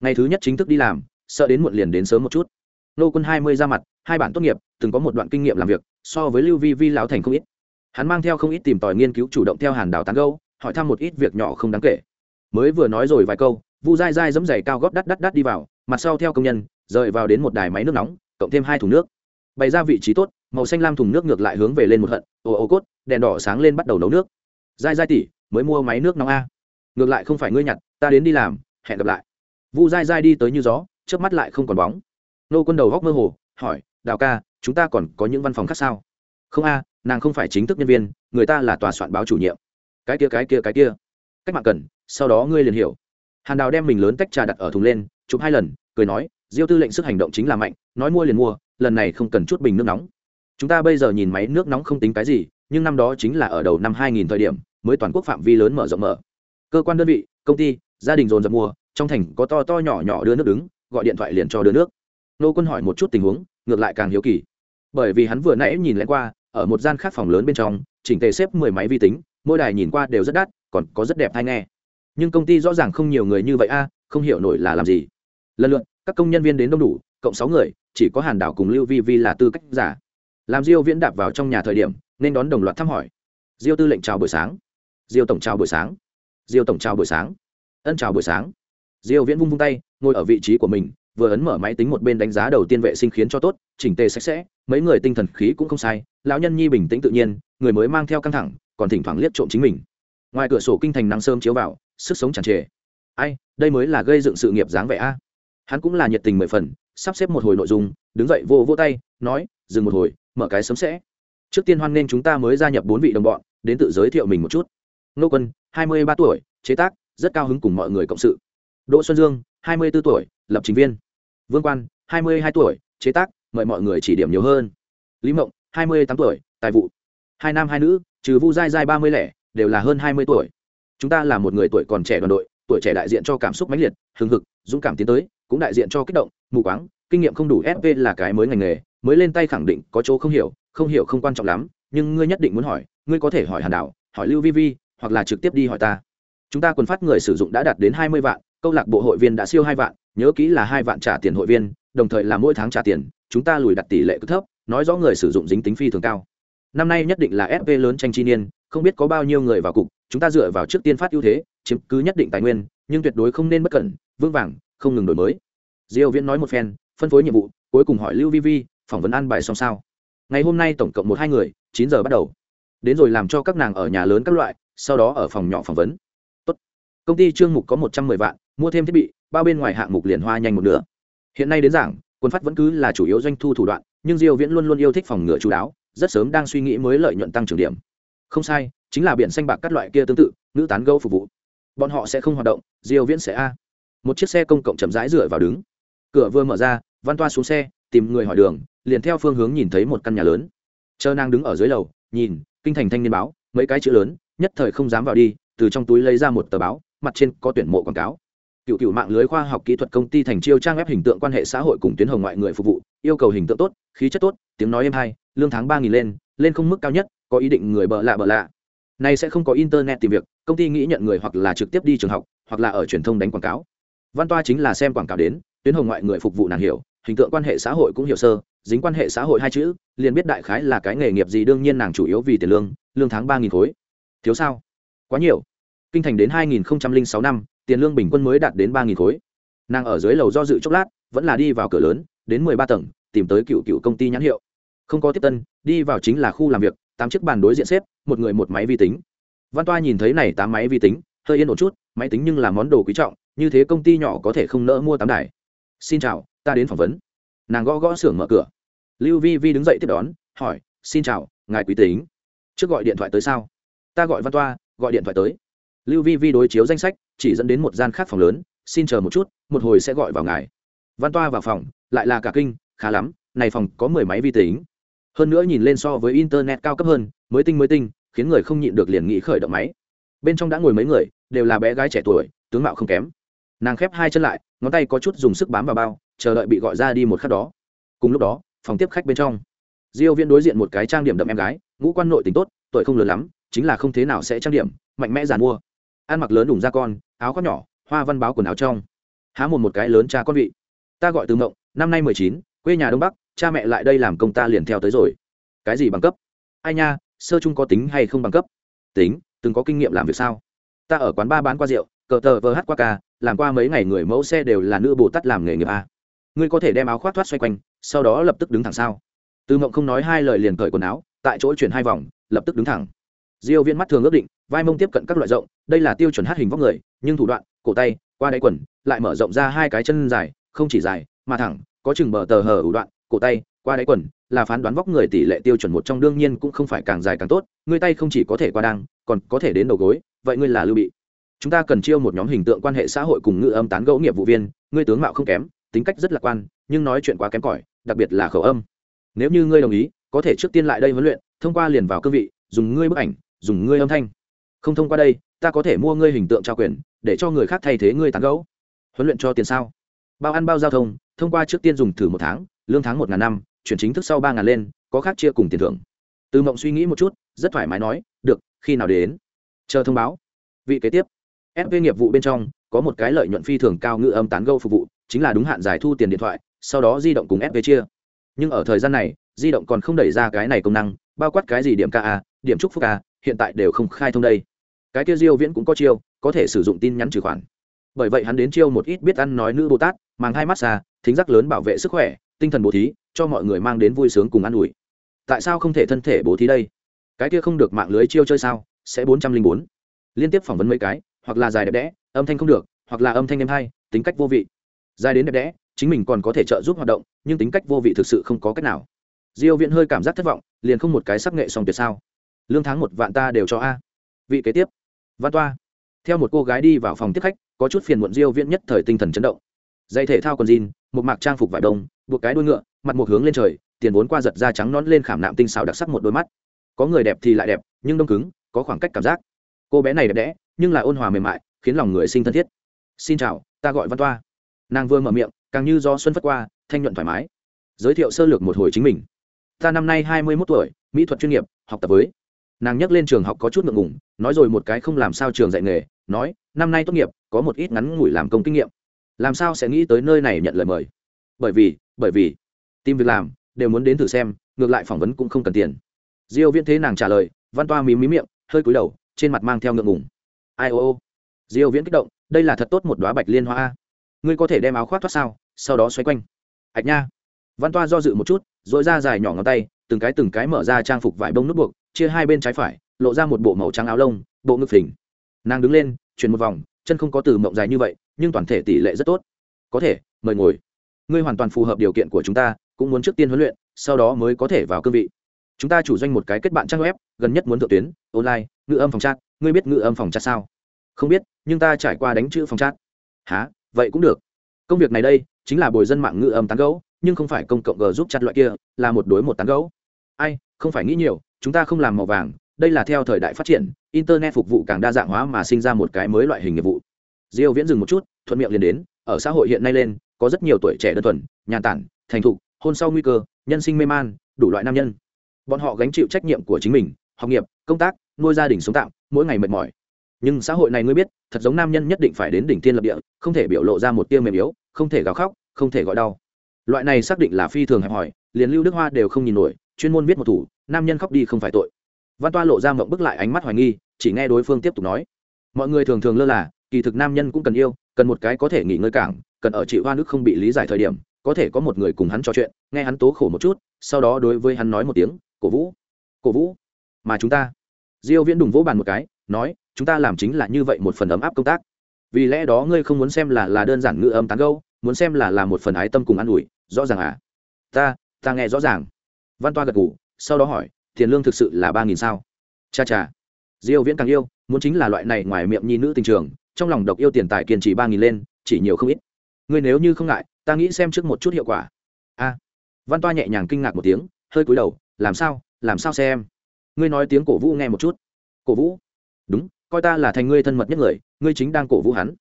Ngày thứ nhất chính thức đi làm, sợ đến muộn liền đến sớm một chút nô quân hai mươi ra mặt, hai bản tốt nghiệp, từng có một đoạn kinh nghiệm làm việc, so với lưu vi vi lão thành không ít. Hắn mang theo không ít tìm tòi nghiên cứu chủ động theo hàn đào tán gâu hỏi thăm một ít việc nhỏ không đáng kể. Mới vừa nói rồi vài câu, vu dai dai dẫm giày cao góp đắt đắt đắt đi vào, mặt sau theo công nhân, rời vào đến một đài máy nước nóng, cộng thêm hai thùng nước. Bày ra vị trí tốt, màu xanh lam thùng nước ngược lại hướng về lên một hận ồ ồ cốt, đèn đỏ sáng lên bắt đầu nấu nước. Dai dai tỉ mới mua máy nước nóng a. Ngược lại không phải ngươi nhặt, ta đến đi làm, hẹn gặp lại. Vu dai dai đi tới như gió trước mắt lại không còn bóng nô quân đầu góc mơ hồ, hỏi, đào ca, chúng ta còn có những văn phòng khác sao? Không a, nàng không phải chính thức nhân viên, người ta là tòa soạn báo chủ nhiệm. Cái kia cái kia cái kia. Cách mạng cần, sau đó ngươi liền hiểu. Hàn đào đem mình lớn tách trà đặt ở thùng lên, chụp hai lần, cười nói, diêu tư lệnh sức hành động chính là mạnh, nói mua liền mua, lần này không cần chút bình nước nóng. Chúng ta bây giờ nhìn máy nước nóng không tính cái gì, nhưng năm đó chính là ở đầu năm 2000 thời điểm, mới toàn quốc phạm vi lớn mở rộng mở. Cơ quan đơn vị, công ty, gia đình dồn dập mua, trong thành có to to nhỏ nhỏ đưa nước đứng, gọi điện thoại liền cho đưa nước nô quân hỏi một chút tình huống, ngược lại càng hiếu kỳ. Bởi vì hắn vừa nãy nhìn lén qua, ở một gian khác phòng lớn bên trong, chỉnh tề xếp mười máy vi tính, mỗi đài nhìn qua đều rất đắt, còn có rất đẹp hay nghe. Nhưng công ty rõ ràng không nhiều người như vậy a, không hiểu nổi là làm gì. Lần lượt, các công nhân viên đến đông đủ, cộng sáu người, chỉ có hàn đảo cùng lưu vi vi là tư cách giả. Làm diêu viễn đạp vào trong nhà thời điểm, nên đón đồng loạt thăm hỏi. Diêu tư lệnh chào buổi sáng. Diêu tổng chào buổi sáng. Diêu tổng chào buổi sáng. Ân chào buổi sáng. Diêu viễn vung vung tay, ngồi ở vị trí của mình vừa ấn mở máy tính một bên đánh giá đầu tiên vệ sinh khiến cho tốt, chỉnh tề sạch sẽ, mấy người tinh thần khí cũng không sai, lão nhân nhi bình tĩnh tự nhiên, người mới mang theo căng thẳng, còn thỉnh thoảng liếc trộm chính mình. Ngoài cửa sổ kinh thành nắng sớm chiếu vào, sức sống tràn trề. Ai, đây mới là gây dựng sự nghiệp dáng vẻ a. Hắn cũng là nhiệt tình mười phần, sắp xếp một hồi nội dung, đứng dậy vô vô tay, nói, dừng một hồi, mở cái sớm sẽ. Trước tiên hoan nghênh chúng ta mới gia nhập bốn vị đồng bọn, đến tự giới thiệu mình một chút. Nô quân, hai mươi ba tuổi, chế tác, rất cao hứng cùng mọi người cộng sự. Đỗ xuân dương, hai mươi b ố tuổi, lập trình viên vương quan, hai mươi hai tuổi, chế tác, mời mọi người chỉ điểm nhiều hơn. Lý mộng, hai mươi tám tuổi, tài vụ. Hai nam, hai nữ, trừ vu dai dai ba mươi lẻ, đều là hơn hai mươi tuổi. Chúng ta là một người tuổi còn trẻ đoàn đội, tuổi trẻ đại diện cho cảm xúc mãnh liệt, hừng hực, dũng cảm tiến tới, cũng đại diện cho kích động, mù quáng, kinh nghiệm không đủ SV là cái mới ngành nghề, mới lên tay khẳng định có chỗ không hiểu không hiểu không quan trọng lắm, nhưng ngươi nhất định muốn hỏi, ngươi có thể hỏi hàn đảo hỏi lưu vi vi, hoặc là trực tiếp đi hỏi ta. Chúng ta quần phát người sử dụng đã đạt đến hai mươi vạn câu lạc bộ hội viên đã siêu hai vạn, nhớ kỹ là hai vạn trả tiền hội viên, đồng thời là mỗi tháng trả tiền, chúng ta lùi đặt tỷ lệ cực thấp, nói rõ người sử dụng dính tính phi thường cao. Năm nay nhất định là fp lớn tranh chi niên, không biết có bao nhiêu người vào cục, chúng ta dựa vào trước tiên phát ưu thế, chiếm cứ nhất định tài nguyên, nhưng tuyệt đối không nên bất cẩn, vững vàng, không ngừng đổi mới. Diêu viễn nói một phen, phân phối nhiệm vụ, cuối cùng hỏi lưu vi vi, phỏng vấn an bài xong sao? Ngày hôm nay tổng cộng một hai người, chín giờ bắt đầu. Đến rồi làm cho các nàng ở nhà lớn các loại, sau đó ở phòng nhỏ phỏng vấn công ty trương mục có một trăm mười vạn, mua thêm thiết bị, bao bên ngoài hạng mục liền hoa nhanh một nửa. Hiện nay đến giảng, quân phát vẫn cứ là chủ yếu doanh thu thủ đoạn, nhưng diêu viễn luôn luôn yêu thích phòng ngừa chú đáo, rất sớm đang suy nghĩ mới lợi nhuận tăng trưởng điểm. Không sai, chính là biển xanh bạc các loại kia tương tự, nữ tán gẫu phục vụ. Bọn họ sẽ không hoạt động, diêu viễn sẽ a. Một chiếc xe công cộng chậm rãi rửa vào đứng. Cửa vừa mở ra, văn toa xuống xe, tìm người hỏi đường, liền theo phương hướng nhìn thấy một căn nhà lớn. Chờ nàng đứng ở dưới lầu, nhìn, kinh thành thanh niên báo, mấy cái chữ lớn, nhất thời không dám vào đi, từ trong túi lấy ra một tờ báo mặt trên có tuyển mộ quảng cáo. Cựu cựu mạng lưới khoa học kỹ thuật công ty thành chiêu trang web hình tượng quan hệ xã hội cùng tuyến hồng ngoại người phục vụ, yêu cầu hình tượng tốt, khí chất tốt, tiếng nói êm hay, lương tháng ba nghìn lên lên không mức cao nhất, có ý định người bợ lạ bợ lạ. Này sẽ không có internet tìm việc, công ty nghĩ nhận người hoặc là trực tiếp đi trường học, hoặc là ở truyền thông đánh quảng cáo. Văn toa chính là xem quảng cáo đến, tuyến hồng ngoại người phục vụ nàng hiểu, hình tượng quan hệ xã hội cũng hiểu sơ, dính quan hệ xã hội hai chữ, liền biết đại khái là cái nghề nghiệp gì, đương nhiên nàng chủ yếu vì tiền lương lương tháng ba nghìn khối. Thiếu sao? Quá nhiều kinh thành đến hai nghìn sáu năm, tiền lương bình quân mới đạt đến 3.000 khối. Nàng ở dưới lầu do dự chốc lát, vẫn là đi vào cửa lớn, đến mười ba tầng, tìm tới cựu cựu công ty nhãn hiệu. Không có tiếp tân, đi vào chính là khu làm việc, tám chiếc bàn đối diện xếp, một người một máy vi tính. Văn toa nhìn thấy này tám máy vi tính, hơi yên ổn chút, máy tính nhưng là món đồ quý trọng, như thế công ty nhỏ có thể không nỡ mua tám đài. Xin chào, ta đến phỏng vấn. Nàng gõ gõ xưởng mở cửa. Lưu vi vi đứng dậy tiếp đón, hỏi, xin chào, ngài quý tính, trước gọi điện thoại tới sao? Ta gọi văn toa, gọi điện thoại tới lưu vi vi đối chiếu danh sách, chỉ dẫn đến một gian khác phòng lớn, xin chờ một chút, một hồi sẽ gọi vào ngài. Văn toa vào phòng, lại là cả kinh, khá lắm, này phòng có mười máy vi tính. Hơn nữa nhìn lên so với internet cao cấp hơn, mới tinh mới tinh, khiến người không nhịn được liền nghĩ khởi động máy. Bên trong đã ngồi mấy người, đều là bé gái trẻ tuổi, tướng mạo không kém. Nàng khép hai chân lại, ngón tay có chút dùng sức bám vào bao, chờ đợi bị gọi ra đi một khắc đó. Cùng lúc đó, phòng tiếp khách bên trong. Diêu viễn đối diện một cái trang điểm đậm em gái, ngũ quan nội tình tốt, tuổi không lớn lắm, chính là không thế nào sẽ trang điểm, mạnh mẽ giàn mua ăn mặc lớn đủng da con, áo khoác nhỏ, hoa văn báo quần áo trong. Há một một cái lớn cha con vị. Ta gọi từ mộng, năm nay mười chín, quê nhà đông bắc, cha mẹ lại đây làm công ta liền theo tới rồi. Cái gì bằng cấp? Ai nha, sơ chung có tính hay không bằng cấp? Tính, từng có kinh nghiệm làm việc sao? Ta ở quán ba bán qua rượu, cờ tờ vờ hát qua ca, làm qua mấy ngày người mẫu xe đều là nữ bồ tát làm nghề nghiệp a. Ngươi có thể đem áo khoác thoát xoay quanh, sau đó lập tức đứng thẳng sao? Từ mộng không nói hai lời liền cởi quần áo, tại chỗ chuyển hai vòng, lập tức đứng thẳng. Diêu viên mắt thường ước định vai mông tiếp cận các loại rộng, đây là tiêu chuẩn hát hình vóc người, nhưng thủ đoạn, cổ tay, qua đáy quần, lại mở rộng ra hai cái chân dài, không chỉ dài, mà thẳng, có chừng bờ tờ hở ủ đoạn, cổ tay, qua đáy quần, là phán đoán vóc người tỷ lệ tiêu chuẩn một trong, đương nhiên cũng không phải càng dài càng tốt ngươi tay không chỉ có thể qua đăng, còn có thể đến đầu gối, vậy ngươi là lưu bị. Chúng ta cần chiêu một nhóm hình tượng quan hệ xã hội cùng ngữ âm tán gẫu nghiệp vụ viên, ngươi tướng mạo không kém, tính cách rất lạc quan, nhưng nói chuyện quá kém cỏi, đặc biệt là khẩu âm. Nếu như ngươi đồng ý, có thể trước tiên lại đây huấn luyện, thông qua liền vào cương vị, dùng ngươi bức ảnh, dùng ngươi âm thanh không thông qua đây ta có thể mua ngươi hình tượng trao quyền để cho người khác thay thế ngươi tán gẫu. Huấn luyện cho tiền sao? Bao ăn bao giao thông thông qua trước tiên dùng thử một tháng lương tháng một ngàn năm chuyển chính thức sau ba ngàn lên có khác chia cùng tiền thưởng. Từ mộng suy nghĩ một chút rất thoải mái nói được khi nào đến? Chờ thông báo. Vị kế tiếp fv nghiệp vụ bên trong có một cái lợi nhuận phi thường cao ngự âm tán gâu phục vụ chính là đúng hạn giải thu tiền điện thoại sau đó di động cùng fv chia. Nhưng ở thời gian này di động còn không đẩy ra cái này công năng bao quát cái gì điểm ka điểm trúc phúc a, hiện tại đều không khai thông đây cái kia diêu viễn cũng có chiêu, có thể sử dụng tin nhắn trừ khoản. Bởi vậy hắn đến chiêu một ít biết ăn nói nữ bồ tát, mang hai mắt xa, thính giác lớn bảo vệ sức khỏe, tinh thần bố thí, cho mọi người mang đến vui sướng cùng ăn ủi. Tại sao không thể thân thể bố thí đây? Cái kia không được mạng lưới chiêu chơi sao? Sẽ bốn trăm linh bốn. Liên tiếp phỏng vấn mấy cái, hoặc là dài đẹp đẽ, âm thanh không được, hoặc là âm thanh em hay, tính cách vô vị. Dài đến đẹp đẽ, chính mình còn có thể trợ giúp hoạt động, nhưng tính cách vô vị thực sự không có cách nào. Diêu viện hơi cảm giác thất vọng, liền không một cái sắc nghệ song tuyệt sao? Lương tháng một vạn ta đều cho a. Vị kế tiếp văn toa, theo một cô gái đi vào phòng tiếp khách, có chút phiền muộn diêu viễn nhất thời tinh thần chấn động. Dây thể thao còn jean, một mạc trang phục vải đông, buộc cái đuôi ngựa, mặt một hướng lên trời, tiền vốn qua giật da trắng nón lên khảm nạm tinh xảo đặc sắc một đôi mắt. Có người đẹp thì lại đẹp, nhưng đông cứng, có khoảng cách cảm giác. Cô bé này đẹp đẽ, nhưng là ôn hòa mềm mại, khiến lòng người sinh thân thiết. Xin chào, ta gọi văn toa. Nàng vừa mở miệng, càng như do xuân phất qua, thanh nhuận thoải mái. Giới thiệu sơ lược một hồi chính mình. Ta năm nay hai mươi 21 tuổi, mỹ thuật chuyên nghiệp, học tập với nàng nhắc lên trường học có chút ngượng ngùng, nói rồi một cái không làm sao trường dạy nghề, nói, năm nay tốt nghiệp, có một ít ngắn ngủi làm công kinh nghiệm. Làm sao sẽ nghĩ tới nơi này nhận lời mời? Bởi vì bởi vì, tìm việc làm, đều muốn đến thử xem, ngược lại phỏng vấn cũng không cần tiền. Diêu viễn thế nàng trả lời, văn toa mí mí miệng, hơi cúi đầu, trên mặt mang theo ngượng ngùng. Ai, ô ô. Diêu viễn kích động, đây là thật tốt một đóa bạch liên hoa ngươi có thể đem áo khoác thoát sao, sau đó xoay quanh. Ạch nha. Văn toa do dự một chút rồi ra dài nhỏ ngón tay, từng cái từng cái mở ra trang phục vải bông nút buộc chia hai bên trái phải, lộ ra một bộ màu trắng áo lông, bộ ngực phình. Nàng đứng lên, chuyển một vòng, chân không có từ mộng dài như vậy, nhưng toàn thể tỷ lệ rất tốt. Có thể, mời ngồi. Ngươi hoàn toàn phù hợp điều kiện của chúng ta, cũng muốn trước tiên huấn luyện, sau đó mới có thể vào cương vị. Chúng ta chủ doanh một cái kết bạn trang web, gần nhất muốn thượng tuyến, online, ngữ âm phòng chat. Ngươi biết ngữ âm phòng chat sao? Không biết, nhưng ta trải qua đánh chữ phòng chat. Há vậy cũng được. Công việc này đây, chính là bồi dân mạng ngữ âm tán gấu nhưng không phải công cộng g giúp chặt loại kia, là một đối một tán gấu ai, không phải nghĩ nhiều chúng ta không làm màu vàng, đây là theo thời đại phát triển, internet phục vụ càng đa dạng hóa mà sinh ra một cái mới loại hình nghiệp vụ. Diêu viễn dừng một chút, thuận miệng liền đến, ở xã hội hiện nay lên, có rất nhiều tuổi trẻ đơn thuần, nhàn tản, thành thục, hôn sau nguy cơ, nhân sinh mê man, đủ loại nam nhân. Bọn họ gánh chịu trách nhiệm của chính mình, học nghiệp, công tác, nuôi gia đình sống tạm, mỗi ngày mệt mỏi. Nhưng xã hội này ngươi biết, thật giống nam nhân nhất định phải đến đỉnh thiên lập địa, không thể biểu lộ ra một tia mềm yếu, không thể gào khóc, không thể gọi đau. Loại này xác định là phi thường hẹp hòi, liền lưu đức hoa đều không nhìn nổi, chuyên môn viết một thủ nam nhân khóc đi không phải tội. Văn toa lộ ra mộng bức lại ánh mắt hoài nghi, chỉ nghe đối phương tiếp tục nói. Mọi người thường thường lơ là, kỳ thực nam nhân cũng cần yêu, cần một cái có thể nghỉ ngơi cảng, cần ở chị hoa nước không bị lý giải thời điểm, có thể có một người cùng hắn trò chuyện, nghe hắn tố khổ một chút, sau đó đối với hắn nói một tiếng, cổ vũ cổ vũ, mà chúng ta. Diêu viễn đùng vỗ bàn một cái, nói, chúng ta làm chính là như vậy một phần ấm áp công tác. Vì lẽ đó ngươi không muốn xem là là đơn giản ngữ âm tán gâu muốn xem là là một phần ái tâm cùng an ủi, rõ ràng à? Ta ta nghe rõ ràng. Văn toa gật gù sau đó hỏi, tiền lương thực sự là ba nghìn sao? Cha cha, diêu viễn càng yêu, muốn chính là loại này ngoài miệng nhi nữ tình trường, trong lòng độc yêu tiền tài kiên trì ba nghìn lên, chỉ nhiều không ít. Ngươi nếu như không ngại, ta nghĩ xem trước một chút hiệu quả. A. Văn toa nhẹ nhàng kinh ngạc một tiếng, hơi cúi đầu, làm sao làm sao xem? Ngươi nói tiếng cổ vũ nghe một chút. Cổ vũ? Đúng, coi ta là thành ngươi thân mật nhất người, ngươi chính đang cổ vũ hắn.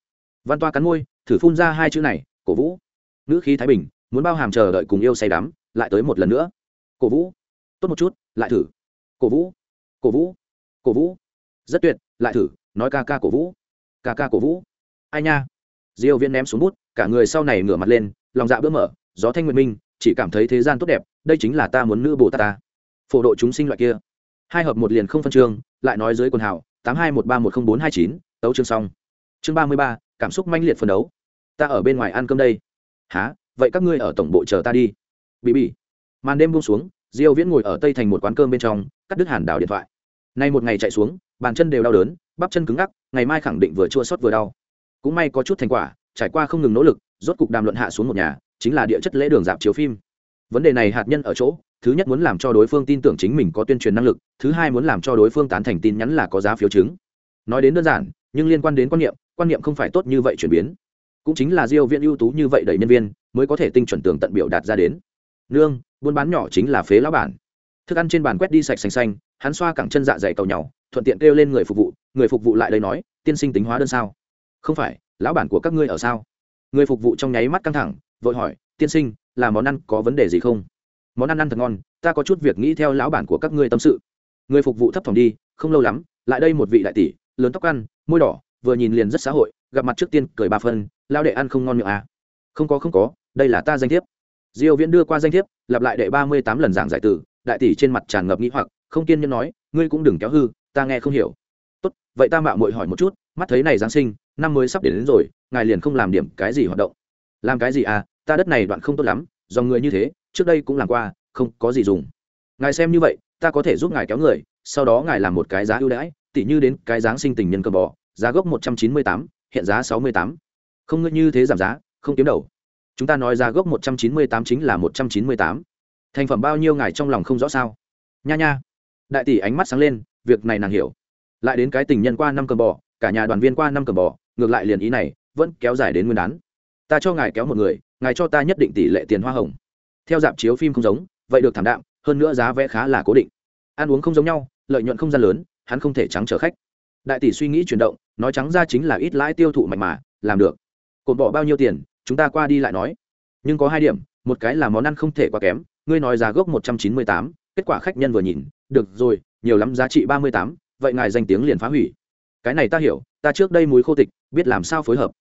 Văn toa cắn môi, thử phun ra hai chữ này, cổ vũ. Nữ khí thái bình, muốn bao hàm chờ đợi cùng yêu say đắm, lại tới một lần nữa. Cổ vũ tốt một chút, lại thử. Cổ vũ cổ vũ cổ vũ. Rất tuyệt, lại thử, nói ca ca cổ vũ. Ca ca cổ vũ. Ai nha? Diêu viên ném xuống bút, cả người sau này ngửa mặt lên, lòng dạ bỡ mở, gió thanh nguyện minh, chỉ cảm thấy thế gian tốt đẹp, đây chính là ta muốn nữ bồ tát ta. Phổ độ chúng sinh loại kia. Hai hợp một liền không phân chương lại nói dưới quần hào, tám hai một ba một không bốn hai chín, tấu chương xong. Chương ba mươi ba, cảm xúc manh liệt phân đấu. Ta ở bên ngoài ăn cơm đây. Há vậy các ngươi ở tổng bộ chờ ta đi. Bị bị màn đêm buông xuống diêu viễn ngồi ở tây thành một quán cơm bên trong, cắt đứt hàn Đào điện thoại. Nay một ngày chạy xuống, bàn chân đều đau đớn, bắp chân cứng ngắc, ngày mai khẳng định vừa chua xót vừa đau. Cũng may có chút thành quả, trải qua không ngừng nỗ lực, rốt cục đàm luận hạ xuống một nhà, chính là địa chất lễ đường dạp chiếu phim. Vấn đề này hạt nhân ở chỗ, thứ nhất muốn làm cho đối phương tin tưởng chính mình có tuyên truyền năng lực, thứ hai muốn làm cho đối phương tán thành tin nhắn là có giá phiếu chứng. Nói đến đơn giản, nhưng liên quan đến quan niệm quan niệm không phải tốt như vậy chuyển biến. Cũng chính là diêu viện ưu tú như vậy đẩy nhân viên, mới có thể tinh chuẩn tường tận biểu đạt ra đến. Nương buôn bán nhỏ chính là phế lão bản. Thức ăn trên bàn quét đi sạch xanh xanh, hắn xoa cẳng chân dạ dày cầu nhau, thuận tiện kêu lên người phục vụ, người phục vụ lại đây nói, tiên sinh tính hóa đơn sao? Không phải, lão bản của các ngươi ở sao? Người phục vụ trong nháy mắt căng thẳng, vội hỏi, tiên sinh, là món ăn có vấn đề gì không? Món ăn ăn thật ngon, ta có chút việc nghĩ theo lão bản của các ngươi tâm sự. Người phục vụ thấp thỏm đi, không lâu lắm, lại đây một vị đại tỷ, lớn tóc ăn, môi đỏ, vừa nhìn liền rất xã hội, gặp mặt trước tiên cười ba phân lao đệ ăn không ngon miệng à. không có không có, đây là ta danh thiếp diêu viễn đưa qua danh thiếp lặp lại đệ ba mươi tám lần giảng giải từ đại tỷ trên mặt tràn ngập nghĩ hoặc không kiên nhẫn nói ngươi cũng đừng kéo hư ta nghe không hiểu. Tốt vậy ta mạo muội hỏi một chút mắt thấy này giáng sinh năm mới sắp đến, đến rồi ngài liền không làm điểm cái gì hoạt động. Làm cái gì à? Ta đất này đoạn không tốt lắm do người như thế trước đây cũng làm qua không có gì dùng. Ngài xem như vậy ta có thể giúp ngài kéo người sau đó ngài làm một cái giá ưu đãi tỉ như đến cái giáng sinh tình nhân cờ bò giá gốc một trăm chín mươi tám hiện giá sáu mươi tám. Không ngư như thế giảm giá không kiếm đầu chúng ta nói ra gốc một trăm chín mươi tám chính là một trăm chín mươi tám. Thành phẩm bao nhiêu ngài trong lòng không rõ sao? Nha nha. Đại tỷ ánh mắt sáng lên, việc này nàng hiểu. Lại đến cái tình nhân qua năm cờ bò, cả nhà đoàn viên qua năm cờ bò, ngược lại liền ý này, vẫn kéo dài đến nguyên đán. Ta cho ngài kéo một người, ngài cho ta nhất định tỷ lệ tiền hoa hồng. Theo dạp chiếu phim không giống, vậy được thảm đạm, hơn nữa giá vé khá là cố định. Ăn uống không giống nhau, lợi nhuận không gian lớn, hắn không thể trắng chở khách. Đại tỷ suy nghĩ chuyển động, nói trắng ra chính là ít lãi tiêu thụ mạnh mà, làm được. Cột bỏ bao nhiêu tiền chúng ta qua đi lại nói. Nhưng có hai điểm, một cái là món ăn không thể quá kém, ngươi nói giá gốc một trăm chín mươi tám, kết quả khách nhân vừa nhìn, được rồi, nhiều lắm giá trị ba mươi tám, vậy ngài danh tiếng liền phá hủy. Cái này ta hiểu, ta trước đây muối khô tịch, biết làm sao phối hợp.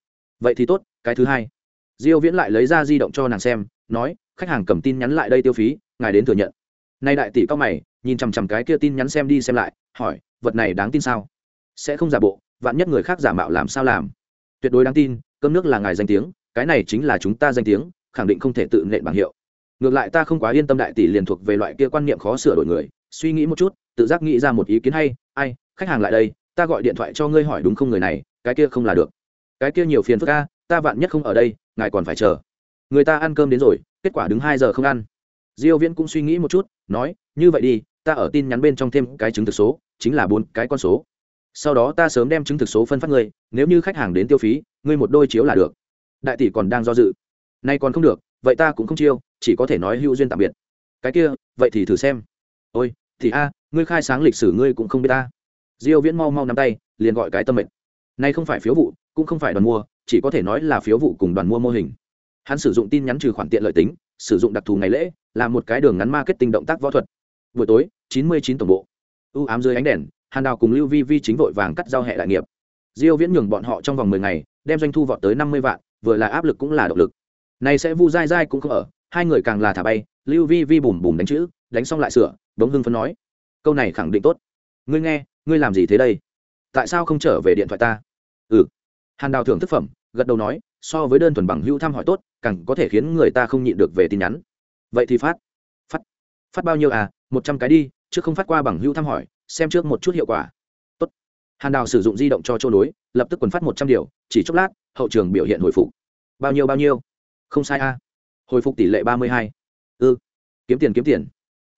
Vậy thì tốt, cái thứ hai. Diêu viễn lại lấy ra di động cho nàng xem, nói, khách hàng cầm tin nhắn lại đây tiêu phí, ngài đến thừa nhận. Nay đại tỷ cao mày, nhìn chằm chằm cái kia tin nhắn xem đi xem lại, hỏi, vật này đáng tin sao? Sẽ không giả bộ, vạn nhất người khác giả mạo làm sao làm? Tuyệt đối đáng tin, cơm nước là ngài danh tiếng cái này chính là chúng ta danh tiếng, khẳng định không thể tự nện bằng hiệu. Ngược lại ta không quá yên tâm đại tỷ liền thuộc về loại kia quan niệm khó sửa đổi người, suy nghĩ một chút, tự giác nghĩ ra một ý kiến hay, ai, khách hàng lại đây, ta gọi điện thoại cho ngươi hỏi đúng không người này, cái kia không là được. Cái kia nhiều phiền phức ca ta vạn nhất không ở đây, ngài còn phải chờ. Người ta ăn cơm đến rồi, kết quả đứng hai giờ không ăn. Diêu viễn cũng suy nghĩ một chút, nói, như vậy đi, ta ở tin nhắn bên trong thêm cái chứng thực số, chính là bốn cái con số. Sau đó ta sớm đem chứng thực số phân phát ngươi, nếu như khách hàng đến tiêu phí, ngươi một đôi chiếu là được đại tỷ còn đang do dự. Nay còn không được, vậy ta cũng không chiêu, chỉ có thể nói hữu duyên tạm biệt. Cái kia, vậy thì thử xem. Ôi, thì a, ngươi khai sáng lịch sử ngươi cũng không biết ta. Diêu viễn mau mau nắm tay, liền gọi cái tâm mệnh. Nay không phải phiếu vụ, cũng không phải đoàn mua, chỉ có thể nói là phiếu vụ cùng đoàn mua mô hình. Hắn sử dụng tin nhắn trừ khoản tiện lợi tính, sử dụng đặc thù ngày lễ làm một cái đường ngắn marketing động tác võ thuật. Buổi tối 99 tổng bộ. U ám dưới ánh đèn, hàn đào cùng lưu vi vi chính vội vàng cắt giao hệ đại nghiệp. Diêu viễn nhường bọn họ trong vòng 10 ngày, đem doanh thu vọt tới 50 vạn vừa là áp lực cũng là động lực. Này sẽ vu dai dai cũng không ở, hai người càng là thả bay, lưu vi vi bùm bùm đánh chữ, đánh xong lại sửa, đống hưng phấn nói, câu này khẳng định tốt. Ngươi nghe, ngươi làm gì thế đây? Tại sao không trở về điện thoại ta? Ừ. Hàn đào thưởng thức phẩm, gật đầu nói, so với đơn thuần bằng hữu thăm hỏi tốt, càng có thể khiến người ta không nhịn được về tin nhắn. Vậy thì phát. Phát? Phát bao nhiêu à? Một trăm cái đi, chứ không phát qua bằng hữu thăm hỏi, xem trước một chút hiệu quả. Tốt. Hàn đào sử dụng di động cho chỗ nối lập tức quần phát một trăm điều, chỉ chốc lát, hậu trường biểu hiện hồi phục. Bao nhiêu bao nhiêu? Không sai a. Hồi phục tỷ lệ ba mươi hai. Ư kiếm tiền kiếm tiền.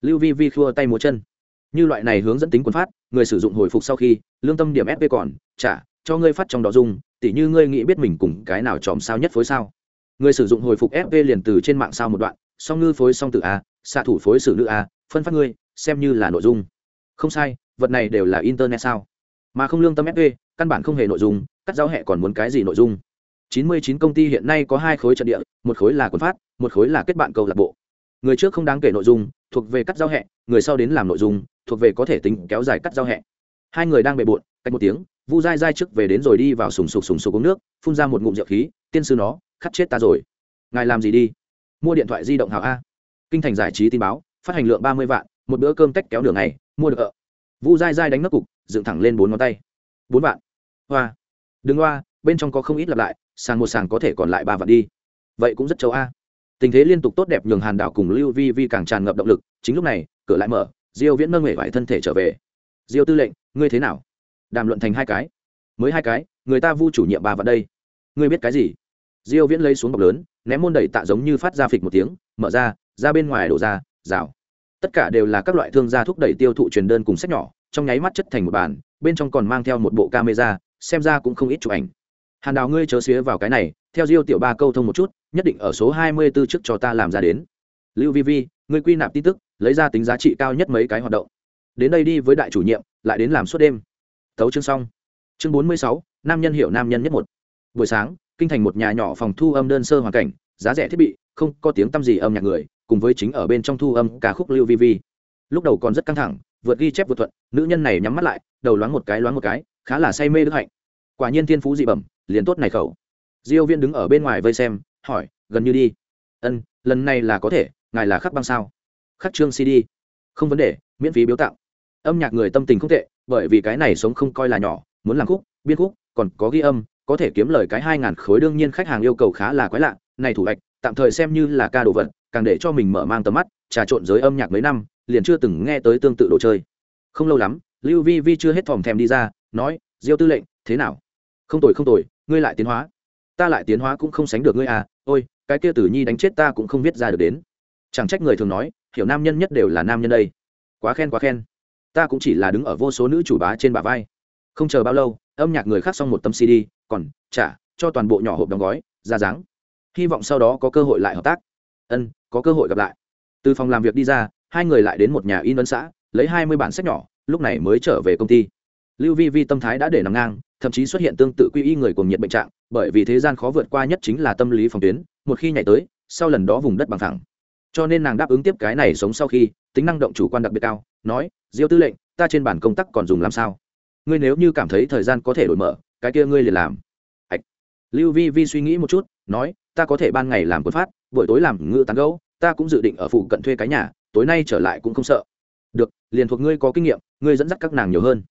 Lưu vi vi khua tay múa chân. Như loại này hướng dẫn tính quần phát, người sử dụng hồi phục sau khi, lương tâm điểm fp còn, trả, cho ngươi phát trong đó dung tỉ như ngươi nghĩ biết mình cùng cái nào chòm sao nhất phối sao. Người sử dụng hồi phục fp liền từ trên mạng sao một đoạn, song ngư phối song từ a, xạ thủ phối xử nữ a, phân phát ngươi, xem như là nội dung. Không sai, vật này đều là internet sao. Mà không lương tâm fp căn bản không hề nội dung, cắt giao hẹ còn muốn cái gì nội dung? 99 công ty hiện nay có hai khối trận địa, một khối là quần phát, một khối là kết bạn câu lạc bộ. Người trước không đáng kể nội dung, thuộc về cắt giao hẹ, người sau đến làm nội dung, thuộc về có thể tính kéo dài cắt giao hẹ. Hai người đang bề bộn, cách một tiếng, vu dai dai trước về đến rồi đi vào sùng sục sùng sục uống nước, phun ra một ngụm rượu khí, tiên sư nó khắt chết ta rồi. Ngài làm gì đi? Mua điện thoại di động hào a. Kinh thành giải trí tin báo, phát hành lượng ba mươi vạn, một bữa cơm tách kéo đường này mua được ợ. Vu dai dai đánh nước cục, dựng thẳng lên bốn ngón tay. Bốn vạn hoa. Đừng hoa, bên trong có không ít lặp lại sàn một sàn có thể còn lại ba vạn đi. Vậy cũng rất châu a. Tình thế liên tục tốt đẹp nhường hàn đảo cùng lưu vi vi càng tràn ngập động lực, chính lúc này, cửa lại mở, diêu viễn nâng nghề vải thân thể trở về. Diêu tư lệnh, ngươi thế nào? Đàm luận thành hai cái. Mới hai cái, người ta vu chủ nhiệm bà vạn đây. Ngươi biết cái gì? Diêu viễn lấy xuống bọc lớn, ném môn đẩy tạ giống như phát ra phịch một tiếng, mở ra ra bên ngoài đổ ra, rào. Tất cả đều là các loại thương gia thúc đẩy tiêu thụ truyền đơn cùng sách nhỏ, trong nháy mắt chất thành một bàn, bên trong còn mang theo một bộ camera xem ra cũng không ít chụp ảnh. Hàn đào, ngươi chớ xía vào cái này, theo diêu tiểu ba câu thông một chút, nhất định ở số hai mươi 24 trước cho ta làm ra đến. Lưu vi vi, ngươi quy nạp tin tức, lấy ra tính giá trị cao nhất mấy cái hoạt động. Đến đây đi với đại chủ nhiệm, lại đến làm suốt đêm. Thấu chương xong. Chương bốn mươi sáu, nam nhân hiểu nam nhân nhất một. Buổi sáng, kinh thành một nhà nhỏ phòng thu âm đơn sơ hoàn cảnh, giá rẻ thiết bị, không có tiếng tăm gì âm nhạc người, cùng với chính ở bên trong thu âm ca khúc lưu vi vi. Lúc đầu còn rất căng thẳng, vượt ghi chép vượt thuận, nữ nhân này nhắm mắt lại, đầu loáng một cái loáng một cái khá là say mê đức hạnh. Quả nhiên thiên phú dị bẩm, liền tốt này khẩu. Diêu viên đứng ở bên ngoài vây xem, hỏi, gần như đi. Ân, lần này là có thể, ngài là khắc băng sao? Khắc trương cd không vấn đề, miễn phí biếu tặng. Âm nhạc người tâm tình không tệ, bởi vì cái này sống không coi là nhỏ, muốn làm khúc, biên khúc, còn có ghi âm, có thể kiếm lời cái hai ngàn khối đương nhiên khách hàng yêu cầu khá là quái lạ. Này thủ lạch tạm thời xem như là ca đồ vật, càng để cho mình mở mang tầm mắt, trà trộn giới âm nhạc mấy năm, liền chưa từng nghe tới tương tự đồ chơi. Không lâu lắm, lưu vi vi chưa hết thòm thèm đi ra nói, diêu tư lệnh, thế nào? Không tồi không tồi, ngươi lại tiến hóa. Ta lại tiến hóa cũng không sánh được ngươi à ôi, cái kia tử nhi đánh chết ta cũng không viết ra được đến. Chẳng trách người thường nói, hiểu nam nhân nhất đều là nam nhân đây. Quá khen quá khen. Ta cũng chỉ là đứng ở vô số nữ chủ bá trên bả vai. Không chờ bao lâu, âm nhạc người khác xong một tấm cd còn trả cho toàn bộ nhỏ hộp đóng gói, ra dáng. Hy vọng sau đó có cơ hội lại hợp tác. Ân, có cơ hội gặp lại. Từ phòng làm việc đi ra, hai người lại đến một nhà in ấn xã, lấy hai mươi bản sách nhỏ, lúc này mới trở về công ty lưu vi vi tâm thái đã để nằm ngang, thậm chí xuất hiện tương tự quy y người cùng nhiệt bệnh trạng, bởi vì thế gian khó vượt qua nhất chính là tâm lý phòng tuyến, một khi nhảy tới, sau lần đó vùng đất bằng thẳng cho nên nàng đáp ứng tiếp cái này sống sau khi, tính năng động chủ quan đặc biệt cao, nói, diêu tư lệnh, ta trên bản công tác còn dùng làm sao? Ngươi nếu như cảm thấy thời gian có thể đổi mở, cái kia ngươi liền làm. Hạch. lưu vi vi suy nghĩ một chút, nói, ta có thể ban ngày làm quân phát, buổi tối làm ngự tán gấu ta cũng dự định ở phụ cận thuê cái nhà, tối nay trở lại cũng không sợ. Được, liền thuộc ngươi có kinh nghiệm, ngươi dẫn dắt các nàng nhiều hơn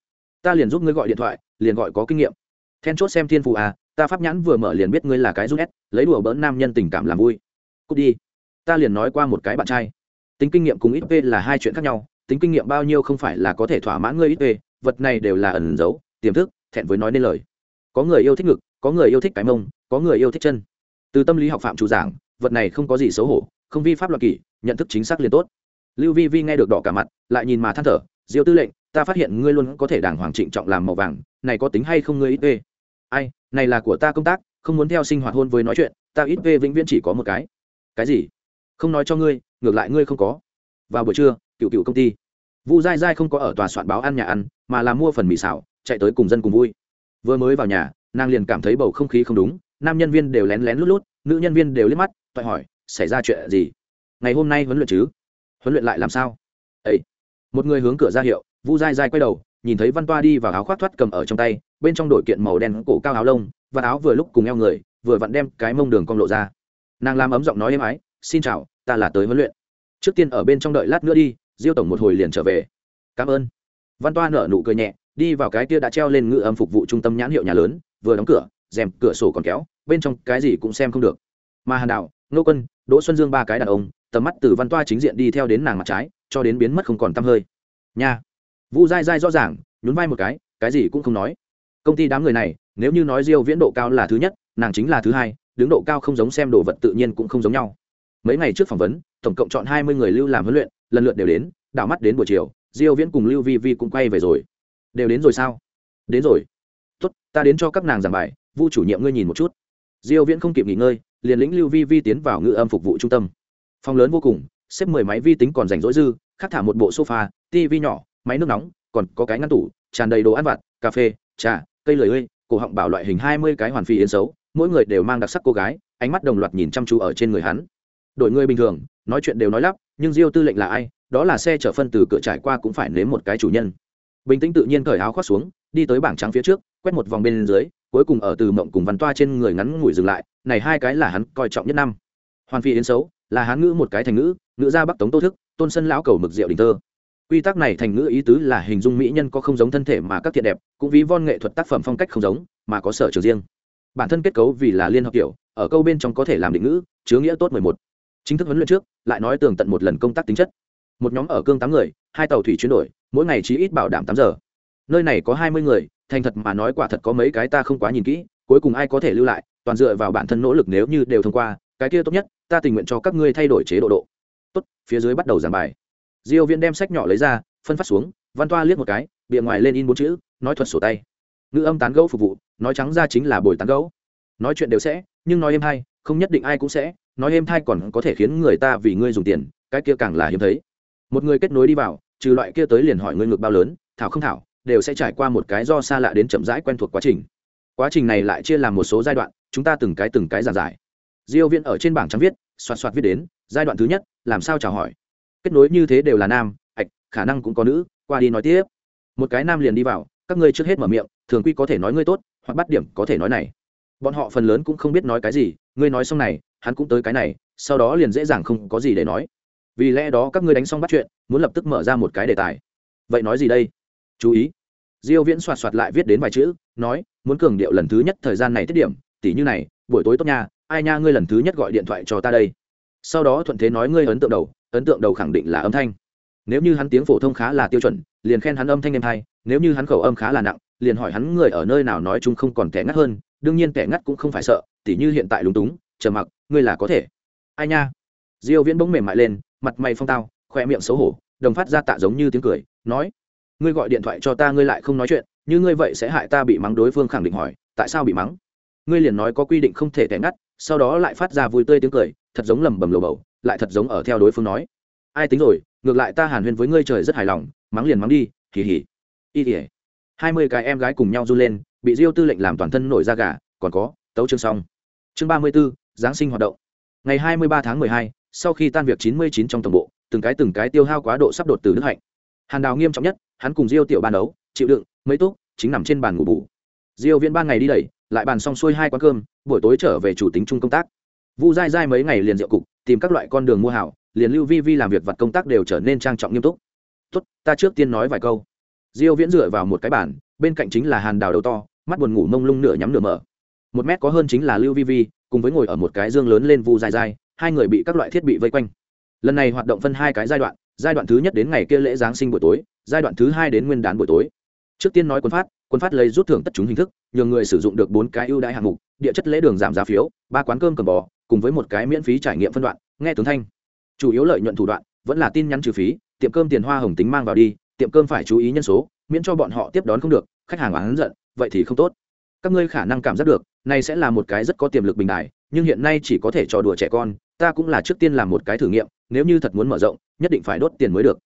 ta liền giúp ngươi gọi điện thoại, liền gọi có kinh nghiệm. Then chốt xem thiên phụ à ta pháp nhãn vừa mở liền biết ngươi là cái rút ép lấy đùa bỡn nam nhân tình cảm làm vui. Cút đi. Ta liền nói qua một cái bạn trai. Tính kinh nghiệm cùng ít p là hai chuyện khác nhau, tính kinh nghiệm bao nhiêu không phải là có thể thỏa mãn ngươi ít p vật này đều là ẩn giấu, tiềm thức, thẹn với nói nên lời. Có người yêu thích ngực, có người yêu thích cái mông, có người yêu thích chân. Từ tâm lý học phạm chủ giảng, vật này không có gì xấu hổ, không vi pháp luật kỷ, nhận thức chính xác liền tốt. Lưu vi vi nghe được đỏ cả mặt, lại nhìn mà than thở, diêu tư lệnh ta phát hiện ngươi luôn có thể đàng hoàng trịnh trọng làm màu vàng, này có tính hay không ngươi ít v ai, này là của ta công tác, không muốn theo sinh hoạt hôn với nói chuyện, ta ít v vĩnh viễn chỉ có một cái. Cái gì? Không nói cho ngươi, ngược lại ngươi không có. Vào buổi trưa, cựu cựu công ty. Vu dai dai không có ở tòa soạn báo ăn nhà ăn, mà là mua phần mì xào, chạy tới cùng dân cùng vui. Vừa mới vào nhà, nàng liền cảm thấy bầu không khí không đúng, nam nhân viên đều lén lén lút lút, nữ nhân viên đều liếc mắt toại hỏi, xảy ra chuyện gì? Ngày hôm nay huấn luyện chứ? Huấn luyện lại làm sao? Ấy một người hướng cửa ra hiệu vu dai dai quay đầu, nhìn thấy văn toa đi vào áo khoác thoát cầm ở trong tay, bên trong đội kiện màu đen cổ cao áo lông, và áo vừa lúc cùng eo người, vừa vặn đem cái mông đường cong lộ ra. Nàng làm ấm giọng nói êm ái, xin chào, ta là tới huấn luyện. Trước tiên ở bên trong đợi lát nữa đi, diêu tổng một hồi liền trở về. Cảm ơn. Văn toa nở nụ cười nhẹ, đi vào cái kia đã treo lên ngự âm phục vụ trung tâm nhãn hiệu nhà lớn, vừa đóng cửa, rèm cửa sổ còn kéo, bên trong cái gì cũng xem không được. Mà hàn đạo nô quân, đỗ xuân dương ba cái đàn ông, tầm mắt từ văn toa chính diện đi theo đến nàng mặt trái, cho đến biến mất không còn t hơi. Nha vu dai dai rõ ràng, nhún vai một cái cái gì cũng không nói. Công ty đám người này, nếu như nói diêu viễn độ cao là thứ nhất, nàng chính là thứ hai, đứng độ cao không giống xem đồ vật tự nhiên cũng không giống nhau. Mấy ngày trước phỏng vấn, tổng cộng chọn 20 người lưu làm huấn luyện, lần lượt đều đến, đảo mắt đến buổi chiều, diêu viễn cùng lưu vi vi cũng quay về rồi. Đều đến rồi sao? Đến rồi. Tốt, ta đến cho các nàng giảng bài, vu chủ nhiệm ngươi nhìn một chút. Diêu viễn không kịp nghỉ ngơi, liền lĩnh lưu vi vi tiến vào ngữ âm phục vụ trung tâm. Phòng lớn vô cùng, xếp 10 máy vi tính còn rảnh rỗi dư khác thả một bộ sofa, tivi nhỏ máy nước nóng, còn có cái ngăn tủ, tràn đầy đồ ăn vặt, cà phê, trà, cây lười ơi cổ họng bảo loại hình 20 cái hoàn phi yến xấu, mỗi người đều mang đặc sắc cô gái, ánh mắt đồng loạt nhìn chăm chú ở trên người hắn. Đội người bình thường, nói chuyện đều nói lắp, nhưng diêu tư lệnh là ai? Đó là xe chở phân từ cửa trải qua cũng phải nếm một cái chủ nhân. Bình tĩnh tự nhiên cởi áo khoác xuống, đi tới bảng trắng phía trước, quét một vòng bên dưới, cuối cùng ở từ mộng cùng văn toa trên người ngắn ngủi dừng lại, này hai cái là hắn coi trọng nhất năm. Hoàn phi yến xấu, là hán ngữ một cái thành ngữ ngữ ra bắc tống tô thức, tôn sân lão cầu mực rượu đình thơ quy tắc này thành ngữ ý tứ là hình dung mỹ nhân có không giống thân thể mà các thiện đẹp, cũng ví von nghệ thuật tác phẩm phong cách không giống, mà có sở trường riêng. Bản thân kết cấu vì là liên hợp kiểu, ở câu bên trong có thể làm định ngữ, chứa nghĩa tốt mười một. Chính thức huấn luyện trước, lại nói tường tận một lần công tác tính chất. Một nhóm ở cương tám người, hai tàu thủy chuyển đổi, mỗi ngày chỉ ít bảo đảm tám giờ. Nơi này có hai mươi người, thành thật mà nói quả thật có mấy cái ta không quá nhìn kỹ, cuối cùng ai có thể lưu lại, toàn dựa vào bản thân nỗ lực nếu như đều thông qua, cái kia tốt nhất, ta tình nguyện cho các ngươi thay đổi chế độ độ. Tốt, phía dưới bắt đầu giảng bài diêu viễn đem sách nhỏ lấy ra, phân phát xuống, văn toa liếc một cái, bìa ngoài lên in bốn chữ, nói thuật sổ tay. Ngữ âm tán gẫu phục vụ, nói trắng ra chính là bồi tán gẫu. Nói chuyện đều sẽ, nhưng nói êm hay không nhất định ai cũng sẽ. Nói êm thay còn có thể khiến người ta vì ngươi dùng tiền, cái kia càng là hiếm thấy. Một người kết nối đi vào, trừ loại kia tới liền hỏi ngươi ngược bao lớn, thảo không thảo, đều sẽ trải qua một cái do xa lạ đến chậm rãi quen thuộc quá trình. Quá trình này lại chia làm một số giai đoạn, chúng ta từng cái từng cái giản giải. Diêu viễn ở trên bảng trắng viết, xoạt xoạt viết đến, giai đoạn thứ nhất, làm sao chào hỏi kết nối như thế đều là nam, ạch, khả năng cũng có nữ, qua đi nói tiếp. Một cái nam liền đi vào, các ngươi trước hết mở miệng, thường quy có thể nói ngươi tốt, hoặc bắt điểm có thể nói này. Bọn họ phần lớn cũng không biết nói cái gì, ngươi nói xong này, hắn cũng tới cái này, sau đó liền dễ dàng không có gì để nói. Vì lẽ đó các ngươi đánh xong bắt chuyện, muốn lập tức mở ra một cái đề tài. Vậy nói gì đây? Chú ý. Diêu viễn soạt soạt lại viết đến vài chữ, nói, muốn cường điệu lần thứ nhất thời gian này tiết điểm tỷ như này, buổi tối tốt nha, ai nha, ngươi lần thứ nhất gọi điện thoại cho ta đây. Sau đó thuận thế nói ngươi ấn tượng đầu ấn tượng đầu khẳng định là âm thanh. Nếu như hắn tiếng phổ thông khá là tiêu chuẩn, liền khen hắn âm thanh êm hay, nếu như hắn khẩu âm khá là nặng, liền hỏi hắn người ở nơi nào nói chung không còn kẻ ngắt hơn, đương nhiên kẻ ngắt cũng không phải sợ, tỉ như hiện tại lúng túng chờ mặc, ngươi là có thể. Ai nha? Diêu viễn bỗng mềm mại lên, mặt mày phong tao khoe miệng xấu hổ, đồng phát ra tạ giống như tiếng cười, nói, ngươi gọi điện thoại cho ta ngươi lại không nói chuyện, như ngươi vậy sẽ hại ta bị mắng đối phương khẳng định hỏi, tại sao bị mắng? Ngươi liền nói có quy định không thể tẻ ngắt, sau đó lại phát ra vui tươi tiếng cười, thật giống lầm bầm lầu bầu lại thật giống ở theo đối phương nói. Ai tính rồi, ngược lại ta hàn huyên với ngươi trời rất hài lòng, mắng liền mắng đi kỳ hỉ y tỉa hai mươi cái em gái cùng nhau run lên, bị diêu tư lệnh làm toàn thân nổi da gà, còn có, tấu chương xong. Chương ba mươi b ố giáng sinh hoạt động. Ngày hai mươi ba tháng mười hai, sau khi tan việc chín mươi chín trong tổng bộ, từng cái từng cái tiêu hao quá độ sắp đột từ đức hạnh. Hàn đào nghiêm trọng nhất, hắn cùng diêu tiểu ban đấu chịu đựng, mấy túc, chính nằm trên bàn ngủ bù. Diêu viễn ban ngày đi đẩy, lại bàn xong xuôi hai quán cơm, buổi tối trở về chủ tính chung công tác. Vu dai dai mấy ngày liền rượu cục tìm các loại con đường mua hảo, liền lưu vi vi làm việc vật công tác đều trở nên trang trọng nghiêm túc. Tốt, ta trước tiên nói vài câu. Diêu viễn dựa vào một cái bàn, bên cạnh chính là hàn đào đầu to, mắt buồn ngủ mông lung nửa nhắm nửa mở. Một mét có hơn chính là lưu vi vi, cùng với ngồi ở một cái dương lớn lên vu dài dài, hai người bị các loại thiết bị vây quanh. Lần này hoạt động phân hai cái giai đoạn giai đoạn thứ nhất đến ngày kia lễ giáng sinh buổi tối, giai đoạn thứ hai đến nguyên đán buổi tối. Trước tiên nói quân phát quân phát lấy rút thưởng tất chúng hình thức nhờ người sử dụng được bốn cái ưu đãi hạng mục, địa chất lễ đường giảm giá phiếu, ba quán cơm cầm bò cùng với một cái miễn phí trải nghiệm phân đoạn, nghe tướng thanh. Chủ yếu lợi nhuận thủ đoạn, vẫn là tin nhắn trừ phí, tiệm cơm tiền hoa hồng tính mang vào đi, tiệm cơm phải chú ý nhân số, miễn cho bọn họ tiếp đón không được, khách hàng oán giận, vậy thì không tốt. Các ngươi khả năng cảm giác được, này sẽ là một cái rất có tiềm lực bình đại nhưng hiện nay chỉ có thể trò đùa trẻ con, ta cũng là trước tiên làm một cái thử nghiệm, nếu như thật muốn mở rộng, nhất định phải đốt tiền mới được.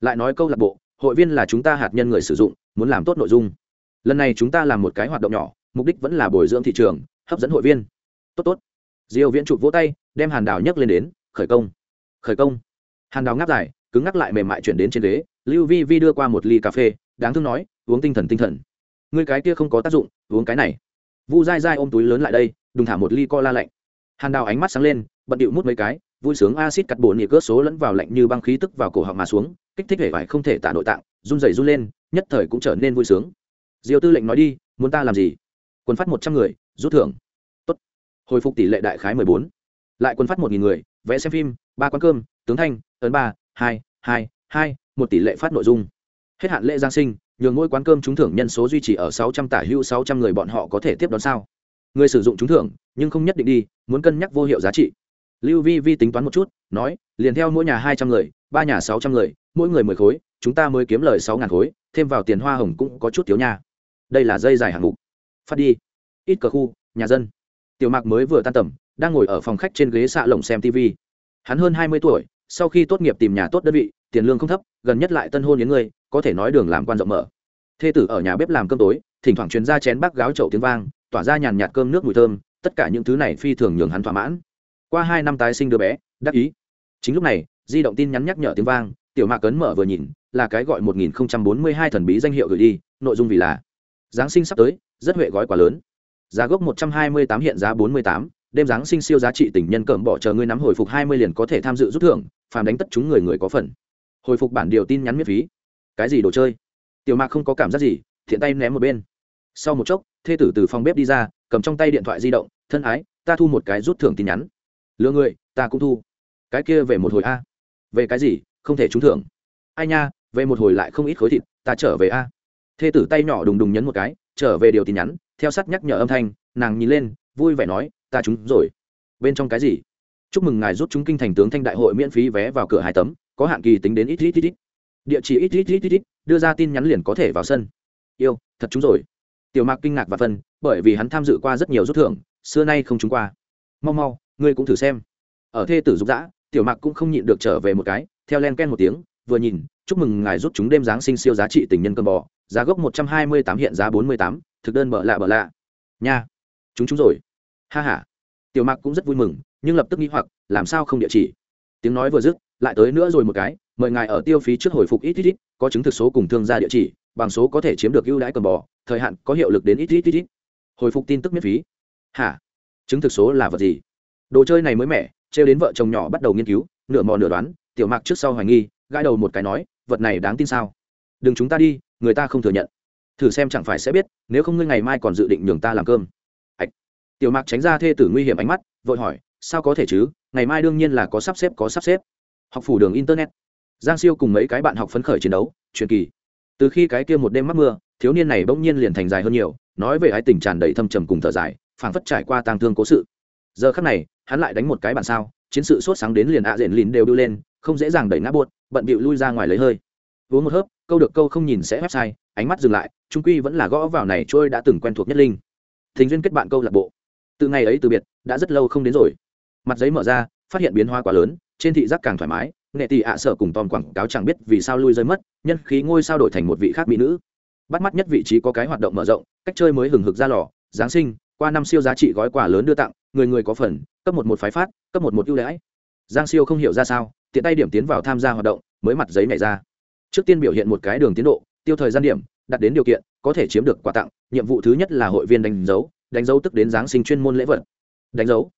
Lại nói câu lạc bộ, hội viên là chúng ta hạt nhân người sử dụng, muốn làm tốt nội dung. Lần này chúng ta làm một cái hoạt động nhỏ, mục đích vẫn là bồi dưỡng thị trường, hấp dẫn hội viên. Tốt tốt diêu viễn chụp vỗ tay, đem hàn đào nhấc lên đến, khởi công khởi công. Hàn đào ngáp dài, cứng ngắc lại mềm mại chuyển đến trên ghế. Lưu vi vi đưa qua một ly cà phê, đáng thương nói, uống tinh thần tinh thần. Ngươi cái kia không có tác dụng, uống cái này. Vu dai dai ôm túi lớn lại đây, đùng thả một ly cola lạnh. Hàn đào ánh mắt sáng lên, bận điệu mút mấy cái, vui sướng acid cắt bổ nỉ cướp số lẫn vào lạnh như băng khí tức vào cổ họng mà xuống, kích thích hệ vải không thể tả nội tạng, run rẩy run lên, nhất thời cũng trở nên vui sướng. Diêu tư lệnh nói đi, muốn ta làm gì? Quân phát một trăm người, rút thưởng hồi phục tỷ lệ đại khái mười bốn. Lại quân phát một nghìn người vẽ xem phim, ba quán cơm, tướng thanh, ấn ba, hai hai hai, một tỷ lệ phát nội dung. Hết hạn lễ giáng sinh, nhường mỗi quán cơm trúng thưởng nhân số duy trì ở sáu trăm tả hữu sáu trăm người bọn họ có thể tiếp đón sao. Người sử dụng trúng thưởng, nhưng không nhất định đi, muốn cân nhắc vô hiệu giá trị. Lưu vi vi tính toán một chút, nói, liền theo mỗi nhà hai trăm người, ba nhà sáu trăm người, mỗi người mười khối, chúng ta mới kiếm lời sáu ngàn khối, thêm vào tiền hoa hồng cũng có chút thiếu nha. Đây là dây dài hạng mục. Phát đi. Ít cờ khu, nhà dân tiểu mạc mới vừa tan tầm, đang ngồi ở phòng khách trên ghế xạ lồng xem tv hắn hơn hai mươi tuổi, sau khi tốt nghiệp tìm nhà tốt đơn vị, tiền lương không thấp, gần nhất lại tân hôn những người, có thể nói đường làm quan rộng mở. Thê tử ở nhà bếp làm cơm tối, thỉnh thoảng chuyến ra chén bác gáo chậu tiếng vang, tỏa ra nhàn nhạt cơm nước mùi thơm, tất cả những thứ này phi thường nhường hắn thỏa mãn. Qua hai năm tái sinh đứa bé, đắc ý. Chính lúc này, di động tin nhắn nhắc nhở tiếng vang, tiểu mạc cấn mở vừa nhìn, là cái gọi một nghìn bốn mươi hai thần bí danh hiệu gửi đi, nội dung vì là, giáng sinh sắp tới, rất huệ gói quá lớn giá gốc một trăm hai mươi tám, hiện giá bốn mươi tám. Đêm giáng sinh siêu giá trị tình nhân cẩm bỏ chờ ngươi nắm hồi phục hai mươi liền có thể tham dự rút thưởng, phàm đánh tất chúng người người có phần. Hồi phục bản điều tin nhắn miễn phí. Cái gì đồ chơi? Tiểu mạc không có cảm giác gì, thiện tay ném một bên. Sau một chốc, thê tử từ phòng bếp đi ra, cầm trong tay điện thoại di động, thân ái, ta thu một cái rút thưởng tin nhắn. Lừa người, ta cũng thu. Cái kia về một hồi a. Về cái gì? Không thể trúng thưởng. Ai nha, về một hồi lại không ít khối thịt, ta trở về a. Thê tử tay nhỏ đùng đùng nhấn một cái, trở về điều tin nhắn theo sát nhắc nhở âm thanh, nàng nhìn lên, vui vẻ nói, ta trúng rồi. Bên trong cái gì? Chúc mừng ngài rút chúng kinh thành tướng thanh đại hội miễn phí vé vào cửa hai tấm, có hạn kỳ tính đến ít ít ít ít. Địa chỉ ít ít ít ít ít, đưa ra tin nhắn liền có thể vào sân. Yêu, thật trúng rồi. Tiểu mạc kinh ngạc và phân, bởi vì hắn tham dự qua rất nhiều rút thưởng, xưa nay không trúng qua. Mau mau, ngươi cũng thử xem. Ở thê tử dục dã, tiểu mạc cũng không nhịn được trở về một cái, theo len ken một tiếng, vừa nhìn, chúc mừng ngài rút chúng đêm giáng sinh siêu giá trị tình nhân cơm bò, giá gốc một trăm hai mươi tám, hiện giá bốn mươi tám thực đơn bợ lạ bợ lạ. Nha, chúng chúng rồi. Ha h a tiểu mạc cũng rất vui mừng, nhưng lập tức nghĩ hoặc, làm sao không địa chỉ? Tiếng nói vừa dứt, lại tới nữa rồi một cái, mời ngài ở tiêu phí trước hồi phục ít ít ít, có chứng thực số cùng thương gia địa chỉ, bằng số có thể chiếm được ưu đãi cầm bò, thời hạn có hiệu lực đến ít ít ít ít. Hồi phục tin tức miễn phí. Hả? Chứng thực số là vật gì? Đồ chơi này mới mẻ, trêu đến vợ chồng nhỏ bắt đầu nghiên cứu, nửa mò nửa đoán, tiểu mạc trước sau hoài nghi, gãi đầu một cái nói, vật này đáng tin sao? Đừng chúng ta đi, người ta không thừa nhận thử xem chẳng phải sẽ biết, nếu không ngươi ngày mai còn dự định nhường ta làm cơm. Ạch tiểu mạc tránh ra thê tử nguy hiểm ánh mắt, vội hỏi, sao có thể chứ? Ngày mai đương nhiên là có sắp xếp, có sắp xếp. Học phủ đường internet. Giang siêu cùng mấy cái bạn học phấn khởi chiến đấu, truyền kỳ. Từ khi cái kia một đêm mắc mưa, thiếu niên này bỗng nhiên liền thành dài hơn nhiều, nói về ái tình tràn đầy thâm trầm cùng thở dài, phảng phất trải qua tang thương cố sự. Giờ khắc này, hắn lại đánh một cái bản sao, chiến sự sốt sáng đến liền ạ à rền lìn đều đưa lên, không dễ dàng đẩy ngã buột bận bịu lui ra ngoài lấy hơi. Uống một hớp, câu được câu không nhìn sẽ website, ánh mắt dừng lại trung quy vẫn là gõ vào này trôi đã từng quen thuộc nhất linh. Thình duyên kết bạn câu lạc bộ. Từ ngày ấy từ biệt, đã rất lâu không đến rồi. Mặt giấy mở ra, phát hiện biến hóa quá lớn, trên thị giác càng thoải mái, nghệ tỷ ạ sợ cùng tom quảng cáo chẳng biết vì sao lui rơi mất, nhân khí ngôi sao đổi thành một vị khác mỹ nữ. Bắt mắt nhất vị trí có cái hoạt động mở rộng, cách chơi mới hừng hực ra lò, giáng sinh, qua năm siêu giá trị gói quà lớn đưa tặng, người người có phần, cấp một một phái phát, cấp một một ưu đãi. Giang siêu không hiểu ra sao, tiện tay điểm tiến vào tham gia hoạt động, mới mặt giấy mẹ ra. Trước tiên biểu hiện một cái đường tiến độ, tiêu thời gian điểm đặt đến điều kiện, có thể chiếm được quà tặng, nhiệm vụ thứ nhất là hội viên đánh dấu đánh dấu tức đến giáng sinh chuyên môn lễ vật. Đánh dấu.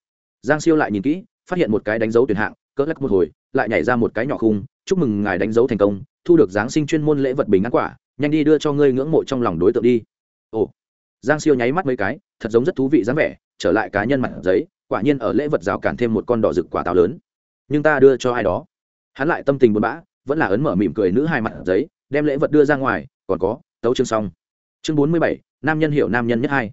Giang siêu lại nhìn kỹ, phát hiện một cái đánh dấu tuyển hạng, cỡ lắc một hồi, lại nhảy ra một cái nhỏ khung, chúc mừng ngài đánh dấu thành công, thu được giáng sinh chuyên môn lễ vật bình ngắn quả, nhanh đi đưa cho ngươi ngưỡng mộ trong lòng đối tượng đi. Ồ. Giang siêu nháy mắt mấy cái, thật giống rất thú vị dáng vẻ, trở lại cá nhân mặt giấy, quả nhiên ở lễ vật rào cản thêm một con đỏ rực quả táo lớn. Nhưng ta đưa cho ai đó? Hắn lại tâm tình buồn bã, vẫn là ấn mở mỉm cười nữ hai mặt giấy, đem lễ vật đưa ra ngoài, còn có tấu chương xong. Chương bốn mươi bảy, nam nhân hiểu nam nhân nhất hai.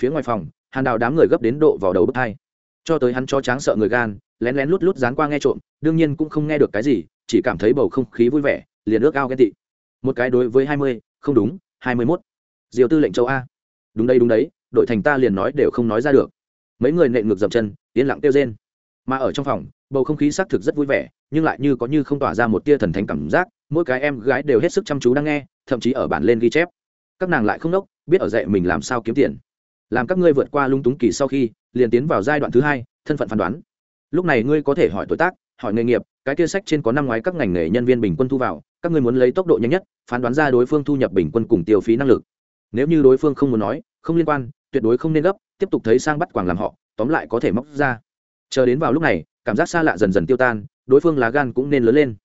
Phía ngoài phòng, hàn đào đám người gấp đến độ vào đầu bức hai. Cho tới hắn cho tráng sợ người gan, lén lén lút lút dán qua nghe trộm, đương nhiên cũng không nghe được cái gì, chỉ cảm thấy bầu không khí vui vẻ, liền ước ao ghen tị. Một cái đối với hai mươi, không đúng, hai mươi mốt. Diều tư lệnh châu a. Đúng đây, đúng đấy, đội thành ta liền nói đều không nói ra được. Mấy người nện ngược dậm chân, yên lặng kêu rên. Mà ở trong phòng, bầu không khí xác thực rất vui vẻ, nhưng lại như có như không tỏa ra một tia thần thánh cảm giác, mỗi cái em gái đều hết sức chăm chú đang nghe thậm chí ở bản lên ghi chép. Các nàng lại không đốc, biết ở dạy mình làm sao kiếm tiền. Làm các ngươi vượt qua lung túng kỳ sau khi, liền tiến vào giai đoạn thứ hai, thân phận phán đoán. Lúc này ngươi có thể hỏi tuổi tác, hỏi nghề nghiệp, cái kia sách trên có năm ngoái các ngành nghề nhân viên bình quân thu vào, các ngươi muốn lấy tốc độ nhanh nhất, phán đoán ra đối phương thu nhập bình quân cùng tiêu phí năng lực. Nếu như đối phương không muốn nói, không liên quan, tuyệt đối không nên gấp, tiếp tục thấy sang bắt quàng làm họ, tóm lại có thể móc ra. Chờ đến vào lúc này, cảm giác xa lạ dần dần tiêu tan, đối phương lá gan cũng nên lớn lên.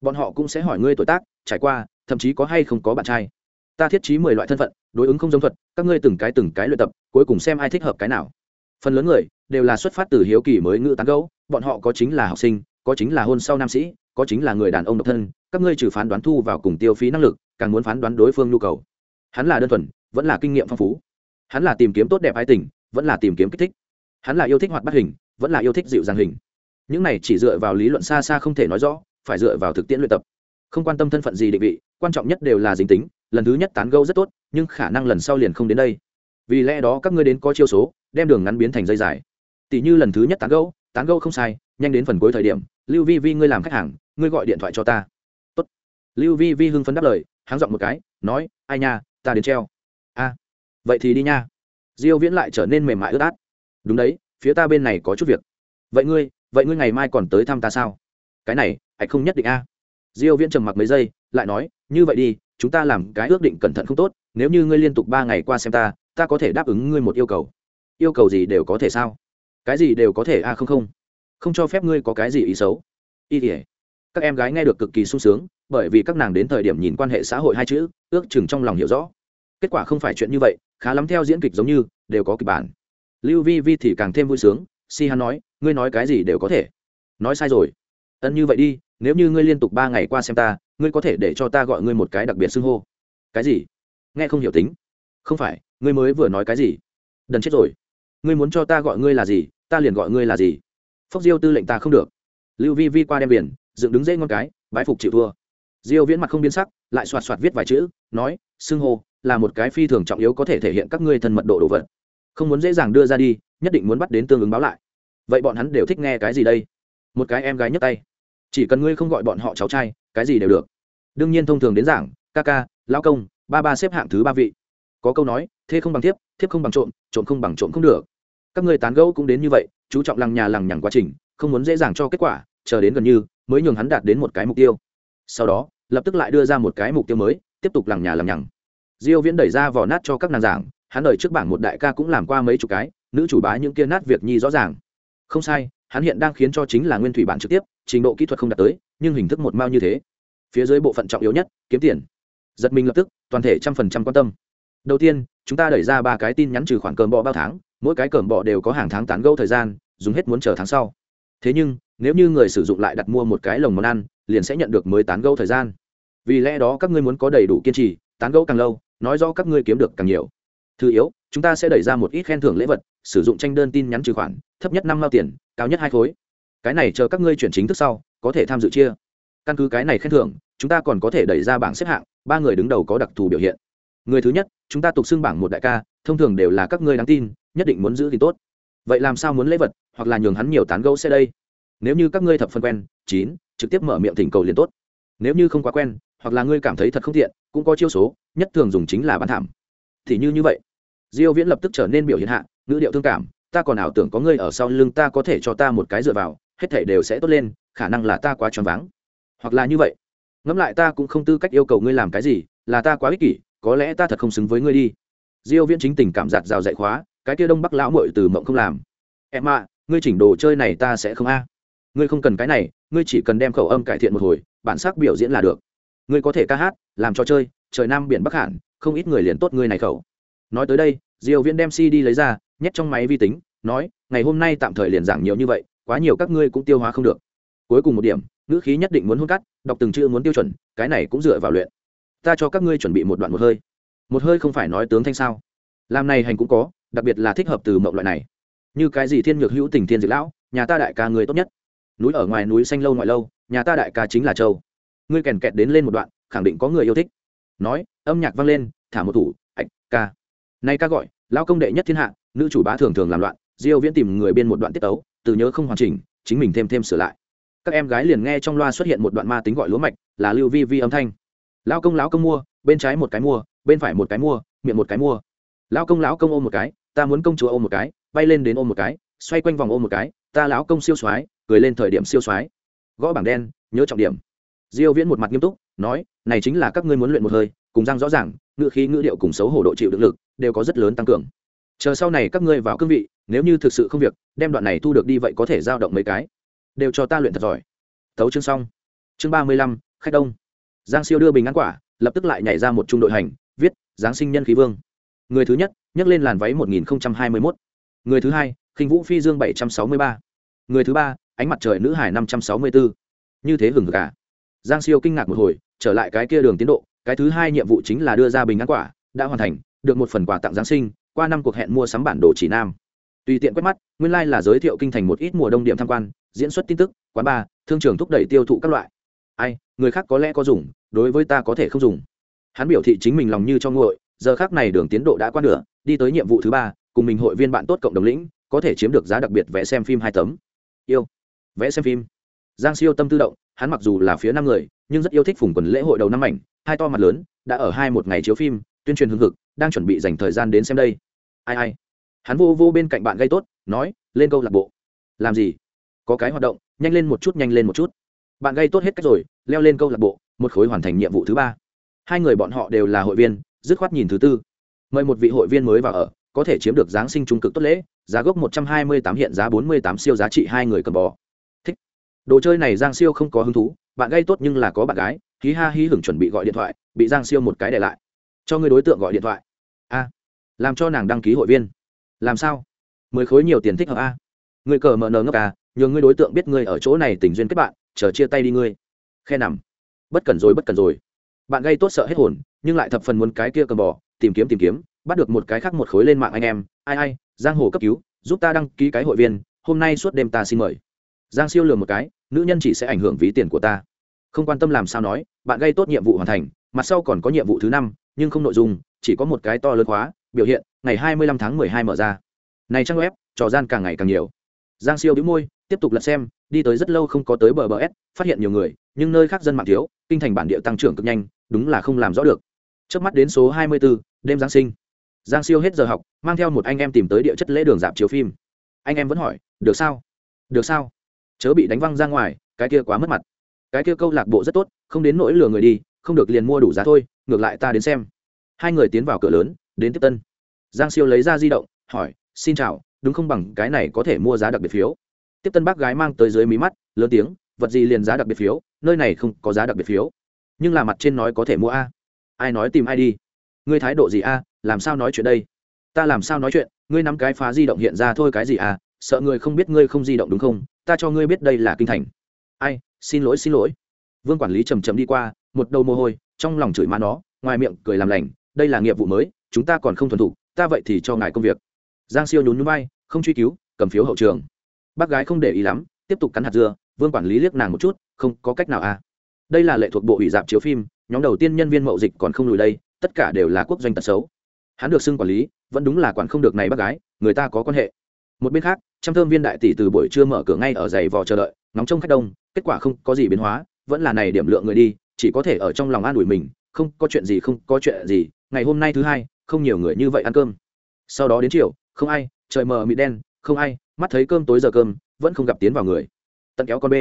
Bọn họ cũng sẽ hỏi ngươi tuổi tác, trải qua thậm chí có hay không có bạn trai. Ta thiết trí mười loại thân phận, đối ứng không giống thuật, các ngươi từng cái từng cái luyện tập, cuối cùng xem ai thích hợp cái nào. Phần lớn người đều là xuất phát từ hiếu kỳ mới ngữ tán gấu bọn họ có chính là học sinh, có chính là hôn sau nam sĩ, có chính là người đàn ông độc thân, các ngươi trừ phán đoán thu vào cùng tiêu phí năng lực, càng muốn phán đoán đối phương nhu cầu. Hắn là đơn thuần, vẫn là kinh nghiệm phong phú. Hắn là tìm kiếm tốt đẹp ai tình, vẫn là tìm kiếm kích thích. Hắn là yêu thích hoạt bắt hình, vẫn là yêu thích dịu dàng hình. Những này chỉ dựa vào lý luận xa xa không thể nói rõ, phải dựa vào thực tiễn luyện tập không quan tâm thân phận gì định vị, quan trọng nhất đều là dính tính, lần thứ nhất tán gâu rất tốt, nhưng khả năng lần sau liền không đến đây. Vì lẽ đó các ngươi đến có chiêu số, đem đường ngắn biến thành dây dài. Tỷ như lần thứ nhất tán gâu tán gâu không sai, nhanh đến phần cuối thời điểm, lưu vi vi ngươi làm khách hàng, ngươi gọi điện thoại cho ta. Tốt. lưu vi vi hưng phấn đáp lời, háng dọn một cái, nói, ai nha, ta đến treo. A, vậy thì đi nha. Diêu viễn lại trở nên mềm mại ướt át. Đúng đấy, phía ta bên này có chút việc. Vậy ngươi vậy ngươi ngày mai còn tới thăm ta sao? Cái này hãy không nhất định a diêu viễn trầm mặc mấy giây, lại nói, như vậy đi, chúng ta làm cái ước định cẩn thận không tốt, nếu như ngươi liên tục ba ngày qua xem ta ta có thể đáp ứng ngươi một yêu cầu. Yêu cầu gì đều có thể sao? Cái gì đều có thể a không không. Không cho phép ngươi có cái gì ý xấu. Ý ỉa các em gái nghe được cực kỳ sung sướng, bởi vì các nàng đến thời điểm nhìn quan hệ xã hội hai chữ, ước chừng trong lòng hiểu rõ. Kết quả không phải chuyện như vậy, khá lắm theo diễn kịch giống như, đều có kịch bản. Lưu vi vi thì càng thêm vui sướng, si hắn nói, ngươi nói cái gì đều có thể. Nói sai rồi ân như vậy đi, nếu như ngươi liên tục ba ngày qua xem ta, ngươi có thể để cho ta gọi ngươi một cái đặc biệt xưng hô. Cái gì? Nghe không hiểu tính. Không phải, ngươi mới vừa nói cái gì? Đần chết rồi. Ngươi muốn cho ta gọi ngươi là gì, ta liền gọi ngươi là gì? Phốc diêu tư lệnh ta không được. Lưu vi vi qua đem biển, dựng đứng dễ ngon cái bãi phục chịu thua. Diêu viễn mặt không biến sắc, lại soạt soạt viết vài chữ, nói, xưng hô là một cái phi thường trọng yếu có thể thể hiện các ngươi thân mật độ đồ vật. Không muốn dễ dàng đưa ra đi, nhất định muốn bắt đến tương ứng báo lại. Vậy bọn hắn đều thích nghe cái gì đây? Một cái em gái nhấc tay chỉ cần ngươi không gọi bọn họ cháu trai, cái gì đều được. Đương nhiên thông thường đến giảng, ca ca, lão công, ba ba xếp hạng thứ ba vị. Có câu nói thế không bằng thiếp thiếp không bằng trộm trộm không bằng trộm không được. Các người tán gẫu cũng đến như vậy, chú trọng lằng nhà lằng nhằng quá trình, không muốn dễ dàng cho kết quả, chờ đến gần như, mới nhường hắn đạt đến một cái mục tiêu. Sau đó, lập tức lại đưa ra một cái mục tiêu mới, tiếp tục lằng nhà lằng nhằng. Diêu viễn đẩy ra vỏ nát cho các nàng giảng, hắn đợi trước bảng một đại ca cũng làm qua mấy chục cái, nữ chủ bá những kia nát việc nhi rõ ràng. Không sai hắn hiện đang khiến cho chính là nguyên thủy bản trực tiếp, trình độ kỹ thuật không đạt tới, nhưng hình thức một mao như thế. Phía dưới bộ phận trọng yếu nhất, kiếm tiền. Giật mình lập tức, toàn thể trăm phần trăm quan tâm. Đầu tiên, chúng ta đẩy ra ba cái tin nhắn trừ khoản cờm bọ bao tháng, mỗi cái cờm bọ đều có hàng tháng tán gẫu thời gian, dùng hết muốn chờ tháng sau. Thế nhưng, nếu như người sử dụng lại đặt mua một cái lồng món ăn, liền sẽ nhận được mới tán gẫu thời gian. Vì lẽ đó các ngươi muốn có đầy đủ kiên trì, tán gẫu càng lâu, nói rõ các ngươi kiếm được càng nhiều. Thứ yếu chúng ta sẽ đẩy ra một ít khen thưởng lễ vật, sử dụng tranh đơn tin nhắn trừ khoản, thấp nhất năm mao tiền, cao nhất hai khối. Cái này chờ các ngươi chuyển chính thức sau, có thể tham dự chia. Căn cứ cái này khen thưởng, chúng ta còn có thể đẩy ra bảng xếp hạng, ba người đứng đầu có đặc thù biểu hiện. Người thứ nhất, chúng ta tục xưng bảng một đại ca, thông thường đều là các ngươi đáng tin, nhất định muốn giữ thì tốt. Vậy làm sao muốn lễ vật, hoặc là nhường hắn nhiều tán gẫu xe đây? Nếu như các ngươi thập phân quen, chín, trực tiếp mở miệng thỉnh cầu liền tốt. Nếu như không quá quen, hoặc là ngươi cảm thấy thật không thiện cũng có chiêu số, nhất thường dùng chính là bán thảm. Thì như như vậy diêu viễn lập tức trở nên biểu hiện hạ, ngữ điệu thương cảm, ta còn ảo tưởng có ngươi ở sau lưng ta có thể cho ta một cái dựa vào, hết thảy đều sẽ tốt lên, khả năng là ta quá tròn váng. Hoặc là như vậy. Ngẫm lại ta cũng không tư cách yêu cầu ngươi làm cái gì, là ta quá ích kỷ, có lẽ ta thật không xứng với ngươi đi. Diêu viễn chính tình cảm giạt rào dạy khóa, cái kia đông bắc lão muội từ mộng không làm. Em ạ, ngươi chỉnh đồ chơi này ta sẽ không a. Ngươi không cần cái này, ngươi chỉ cần đem khẩu âm cải thiện một hồi, bản sắc biểu diễn là được. Ngươi có thể ca hát, làm trò chơi, trời nam biển bắc hẳn, không ít người liền tốt ngươi này khẩu nói tới đây, diêu viễn đem cd lấy ra, nhét trong máy vi tính, nói, ngày hôm nay tạm thời liền giảng nhiều như vậy, quá nhiều các ngươi cũng tiêu hóa không được. Cuối cùng một điểm, ngữ khí nhất định muốn hôn cắt, đọc từng chữ muốn tiêu chuẩn, cái này cũng dựa vào luyện. Ta cho các ngươi chuẩn bị một đoạn một hơi. Một hơi không phải nói tướng thanh sao? Làm này hành cũng có, đặc biệt là thích hợp từ mộng loại này. Như cái gì thiên nhược hữu tình thiên diệt lão, nhà ta đại ca người tốt nhất. Núi ở ngoài núi xanh lâu ngoại lâu, nhà ta đại ca chính là châu. Ngươi kèn kẹt đến lên một đoạn, khẳng định có người yêu thích. Nói, âm nhạc vang lên, thả một thủ, ạch, ca nay ca gọi lao công đệ nhất thiên hạ, nữ chủ bá thường thường làm loạn, diêu viễn tìm người biên một đoạn tiết tấu, từ nhớ không hoàn chỉnh, chính mình thêm thêm sửa lại. Các em gái liền nghe trong loa xuất hiện một đoạn ma tính gọi lúa mạch, là lưu vi vi âm thanh. Lao công, lão công mua, bên trái một cái mua, bên phải một cái mua, miệng một cái mua. Lao công, lão công ôm một cái, ta muốn công chúa ôm một cái, bay lên đến ôm một cái, xoay quanh vòng ôm một cái, ta lão công siêu soái, cười lên thời điểm siêu soái. Gõ bảng đen, nhớ trọng điểm. Diêu viễn một mặt nghiêm túc, nói, này chính là các ngươi muốn luyện một hơi, cùng răng rõ ràng, ngữ khí ngữ điệu cùng xấu hổ độ chịu đựng lực đều có rất lớn tăng cường. Chờ sau này các ngươi vào cương vị, nếu như thực sự không việc, đem đoạn này thu được đi vậy có thể giao động mấy cái. Đều cho ta luyện thật giỏi. Tấu chương xong. Chương ba mươi lăm, khách đông. Giang siêu đưa bình ăn quả, lập tức lại nhảy ra một trung đội hành, viết, giáng sinh nhân khí vương. Người thứ nhất, nhấc lên làn váy một nghìn hai mươi mốt. Người thứ hai, khinh vũ phi dương bảy trăm sáu mươi ba. Người thứ ba, ánh mặt trời nữ hải năm trăm sáu mươi bốn như thế hừng hực cả giang siêu kinh ngạc một hồi, trở lại cái kia đường tiến độ, cái thứ hai nhiệm vụ chính là đưa ra bình ăn quả, đã hoàn thành được một phần quà tặng giáng sinh, qua năm cuộc hẹn mua sắm bản đồ chỉ nam. Tùy tiện quét mắt, nguyên lai、like、là giới thiệu kinh thành một ít mùa đông điểm tham quan, diễn xuất tin tức, quán bar, thương trường thúc đẩy tiêu thụ các loại. Ai, người khác có lẽ có dùng, đối với ta có thể không dùng. Hắn biểu thị chính mình lòng như cho nguội, giờ khác này đường tiến độ đã qua nửa, đi tới nhiệm vụ thứ ba, cùng mình hội viên bạn tốt cộng đồng lĩnh, có thể chiếm được giá đặc biệt vẽ xem phim hai tấm. Yêu. Vẽ xem phim. Giang siêu tâm tư động, hắn mặc dù là phía năm người, nhưng rất yêu thích phùng quần lễ hội đầu năm ảnh, hai to mặt lớn, đã ở hai một ngày chiếu phim, tuyên truyền hương thực đang chuẩn bị dành thời gian đến xem đây. Ai ai. Hắn vô vô bên cạnh bạn gây tốt, nói, lên câu lạc bộ. Làm gì? Có cái hoạt động, nhanh lên một chút, nhanh lên một chút. Bạn gây tốt hết cách rồi, leo lên câu lạc bộ, một khối hoàn thành nhiệm vụ thứ ba. Hai người bọn họ đều là hội viên, dứt khoát nhìn thứ tư. Mời một vị hội viên mới vào ở, có thể chiếm được giáng sinh trung cực tốt lễ, giá gốc một trăm hai mươi tám, hiện giá bốn mươi tám, siêu giá trị hai người cầm bò. Thích. Đồ chơi này giang siêu không có hứng thú, bạn gây tốt nhưng là có bạn gái, hí ha hí hửng chuẩn bị gọi điện thoại, bị giang siêu một cái để lại cho người đối tượng gọi điện thoại. A, làm cho nàng đăng ký hội viên. Làm sao? Mười khối nhiều tiền thích hợp a. Người cờ mờ nờ ngốc à Nhường ngươi đối tượng biết ngươi ở chỗ này tình duyên kết bạn, chờ chia tay đi ngươi. Khe nằm. Bất cần rồi, bất cần rồi. Bạn gây tốt sợ hết hồn, nhưng lại thập phần muốn cái kia cầm bỏ. tìm kiếm tìm kiếm, bắt được một cái khác một khối lên mạng anh em. Ai ai, giang hồ cấp cứu, giúp ta đăng ký cái hội viên, hôm nay suốt đêm ta xin mời. Giang siêu lừa một cái, nữ nhân chỉ sẽ ảnh hưởng ví tiền của ta. Không quan tâm làm sao nói, bạn gây tốt nhiệm vụ hoàn thành mặt sau còn có nhiệm vụ thứ năm nhưng không nội dung chỉ có một cái to lớn khóa biểu hiện ngày hai mươi lăm tháng mười hai mở ra. Này trang web trò gian càng ngày càng nhiều. Giang siêu đĩu môi tiếp tục lật xem đi tới rất lâu không có tới bờ bờ s phát hiện nhiều người nhưng nơi khác dân mạng thiếu kinh thành bản địa tăng trưởng cực nhanh đúng là không làm rõ được. Trước mắt đến số hai mươi 24, đêm giáng sinh. Giang siêu hết giờ học mang theo một anh em tìm tới địa chất lễ đường dạp chiếu phim. Anh em vẫn hỏi được sao? Được sao? Chớ bị đánh văng ra ngoài cái kia quá mất mặt. Cái kia câu lạc bộ rất tốt không đến nỗi lừa người đi không được liền mua đủ giá thôi, ngược lại ta đến xem. Hai người tiến vào cửa lớn, đến tiếp tân. Giang siêu lấy ra di động, hỏi, xin chào, đúng không bằng cái này có thể mua giá đặc biệt phiếu? Tiếp tân bác gái mang tới dưới mí mắt, lớn tiếng, vật gì liền giá đặc biệt phiếu, nơi này không có giá đặc biệt phiếu. Nhưng là mặt trên nói có thể mua a. Ai nói tìm ai đi? Ngươi thái độ gì a, làm sao nói chuyện đây? Ta làm sao nói chuyện, ngươi nắm cái phá di động hiện ra thôi cái gì à sợ người không biết ngươi không di động đúng không? Ta cho ngươi biết đây là kinh thành. Ai, xin lỗi xin lỗi vương quản lý chầm chậm đi qua, một đầu mồ hôi, trong lòng chửi má nó, ngoài miệng cười làm lành, đây là nghiệp vụ mới, chúng ta còn không thuần thục, ta vậy thì cho ngài công việc. Giang siêu nhún núi bay không truy cứu, cầm phiếu hậu trường. Bác gái không để ý lắm, tiếp tục cắn hạt dưa, vương quản lý liếc nàng một chút, không có cách nào à. Đây là lệ thuộc bộ ủy dạp chiếu phim, nhóm đầu tiên nhân viên mậu dịch còn không lùi đây, tất cả đều là quốc doanh tật xấu. Hắn được xưng quản lý, vẫn đúng là quản không được này bác gái, người ta có quan hệ. Một bên khác, trăm thơm viên đại tỷ từ buổi trưa mở cửa ngay ở giày vò chờ đợi nóng trong khách đông, kết quả không có gì biến hóa vẫn là này điểm lượng người đi, chỉ có thể ở trong lòng an ủi mình, không có chuyện gì, không có chuyện gì, ngày hôm nay thứ hai, không nhiều người như vậy ăn cơm. Sau đó đến chiều, không ai, trời mờ mịt đen, không ai, mắt thấy cơm tối giờ cơm, vẫn không gặp tiến vào người. Tận kéo con b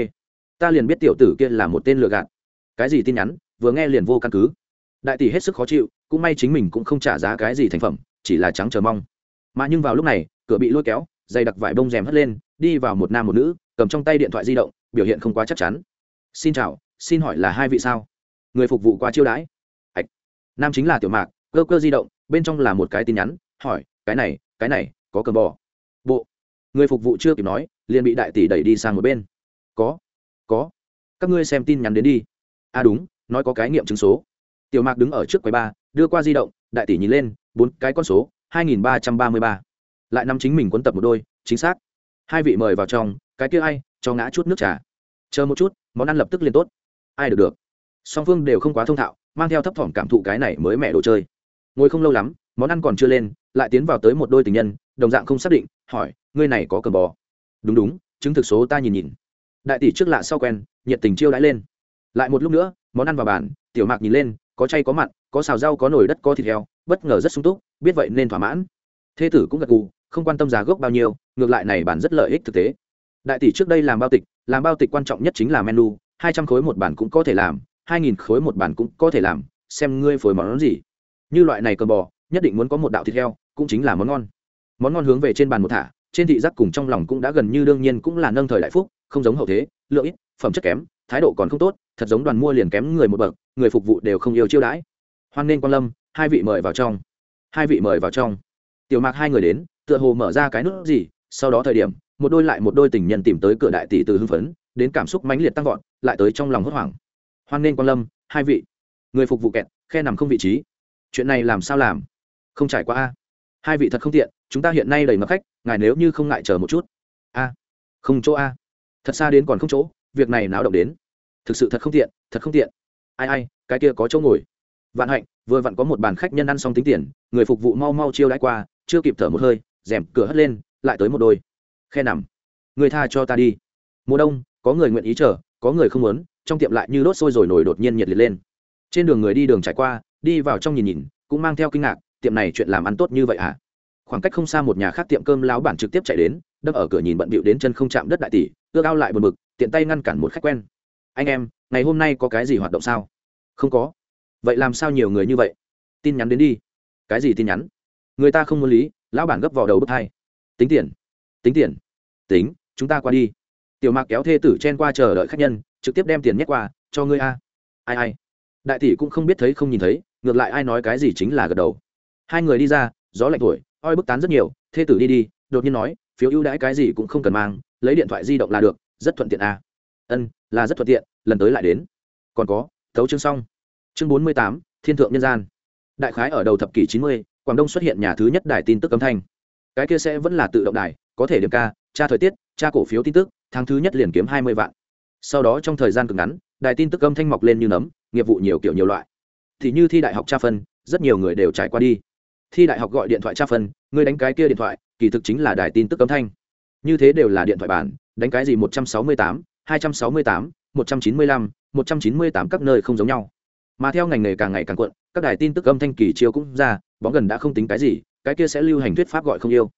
ta liền biết tiểu tử kia là một tên lừa gạt. Cái gì tin nhắn, vừa nghe liền vô căn cứ. Đại tỷ hết sức khó chịu, cũng may chính mình cũng không trả giá cái gì thành phẩm, chỉ là trắng chờ mong. Mà nhưng vào lúc này, cửa bị lôi kéo, dày đặc vải bông rèm hất lên, đi vào một nam một nữ, cầm trong tay điện thoại di động, biểu hiện không quá chắc chắn xin chào, xin hỏi là hai vị sao? Người phục vụ qua chiêu đãi. Ạch. Nam chính là tiểu mạc, cơ cơ di động, bên trong là một cái tin nhắn, hỏi, cái này cái này, có cờ bò. Bộ. Người phục vụ chưa kịp nói, liền bị đại tỷ đẩy đi sang một bên. Có. Có. Các ngươi xem tin nhắn đến đi. À đúng, nói có cái nghiệm chứng số. Tiểu mạc đứng ở trước quầy ba, đưa qua di động, đại tỷ nhìn lên, bốn cái con số, hai nghìn ba trăm ba mươi ba. Lại nắm chính mình quấn tập một đôi, chính xác. Hai vị mời vào trong, cái kia ai, cho ngã chút nước trà chờ một chút món ăn lập tức liền tốt ai được được song phương đều không quá thông thạo mang theo thấp thỏm cảm thụ cái này mới mẹ đồ chơi ngồi không lâu lắm món ăn còn chưa lên lại tiến vào tới một đôi tình nhân đồng dạng không xác định hỏi ngươi này có cờ bò đúng đúng chứng thực số ta nhìn nhìn đại tỷ trước lạ sau quen nhiệt tình chiêu đãi lên lại một lúc nữa món ăn vào bàn tiểu mạc nhìn lên có chay có mặn có xào rau có nồi đất có thịt heo bất ngờ rất sung túc biết vậy nên thỏa mãn thế tử cũng gật gù, không quan tâm giá gốc bao nhiêu ngược lại này bản rất lợi ích thực tế đại tỷ trước đây làm bao tịch, làm bao tịch quan trọng nhất chính là menu, hai trăm khối một bản cũng có thể làm, hai nghìn khối một bản cũng có thể làm, xem ngươi phối món gì. Như loại này cờ bò, nhất định muốn có một đạo thịt heo, cũng chính là món ngon. Món ngon hướng về trên bàn một thả, trên thị giác cùng trong lòng cũng đã gần như đương nhiên cũng là nâng thời đại phúc, không giống hậu thế, lượng ít, phẩm chất kém, thái độ còn không tốt, thật giống đoàn mua liền kém người một bậc, người phục vụ đều không yêu chiêu đãi. Hoan nên quan lâm, hai vị mời vào trong. Hai vị mời vào trong. Tiểu mạc hai người đến, tựa hồ mở ra cái nút gì, sau đó thời điểm một đôi lại một đôi tình nhân tìm tới cửa đại tỷ từ hưng phấn, đến cảm xúc mãnh liệt tăng vọt, lại tới trong lòng hốt hoảng. Hoan nên quan lâm, hai vị. Người phục vụ kẹt, khe nằm không vị trí. Chuyện này làm sao làm? Không trải qua a. Hai vị thật không tiện, chúng ta hiện nay đầy mặc khách, ngài nếu như không ngại chờ một chút. A. Không chỗ a. Thật xa đến còn không chỗ, việc này náo động đến. Thực sự thật không tiện, thật không tiện. Ai ai, cái kia có chỗ ngồi. Vạn hạnh, vừa vặn có một bàn khách nhân ăn xong tính tiền, người phục vụ mau mau chiêu đãi qua, chưa kịp thở một hơi, rèm cửa hất lên, lại tới một đôi khe nằm. Người tha cho ta đi. Mùa đông có người nguyện ý chờ có người không muốn trong tiệm lại như đốt sôi rồi nổi đột nhiên nhiệt liệt lên. Trên đường người đi đường trải qua đi vào trong nhìn nhìn cũng mang theo kinh ngạc tiệm này chuyện làm ăn tốt như vậy hả khoảng cách không xa một nhà khác tiệm cơm lão bản trực tiếp chạy đến đâm ở cửa nhìn bận bịu đến chân không chạm đất đại tỷ ước ao lại một mực, tiện tay ngăn cản một khách quen. Anh em ngày hôm nay có cái gì hoạt động sao? Không có. Vậy làm sao nhiều người như vậy? Tin nhắn đến đi. Cái gì tin nhắn? Người ta không muốn lý lão bản gấp vào đầu bức hai tính tiền tính tiền. Tính, chúng ta qua đi. Tiểu mạc kéo thê tử chen qua chờ đợi khách nhân, trực tiếp đem tiền nhét qua, cho ngươi a. Ai ai. Đại tỷ cũng không biết thấy không nhìn thấy, ngược lại ai nói cái gì chính là gật đầu. Hai người đi ra, gió lạnh thổi, oi bức tán rất nhiều, thê tử đi đi, đột nhiên nói, phiếu ưu đãi cái gì cũng không cần mang, lấy điện thoại di động là được, rất thuận tiện a. Ân, là rất thuận tiện, lần tới lại đến. Còn có, thấu chương xong. Chương bốn mươi tám, thiên thượng nhân gian. Đại khái ở đầu thập kỷ chín mươi, quảng đông xuất hiện nhà thứ nhất đài tin tức âm thanh. Cái kia sẽ vẫn là tự động đài có thể điểm ca, tra thời tiết, tra cổ phiếu tin tức, tháng thứ nhất liền kiếm hai mươi vạn. Sau đó trong thời gian cực ngắn, đài tin tức âm thanh mọc lên như nấm, nghiệp vụ nhiều kiểu nhiều loại. Thì như thi đại học tra phân, rất nhiều người đều trải qua đi. Thi đại học gọi điện thoại tra phân, người đánh cái kia điện thoại, kỳ thực chính là đài tin tức âm thanh. Như thế đều là điện thoại bản, đánh cái gì một trăm sáu mươi tám, hai trăm sáu mươi tám, một trăm chín mươi lăm, một trăm chín mươi tám các nơi không giống nhau. Mà theo ngành nghề càng ngày càng cuộn, các đài tin tức âm thanh kỳ chiếu cũng ra, bóng gần đã không tính cái gì, cái kia sẽ lưu hành thuyết pháp gọi không yêu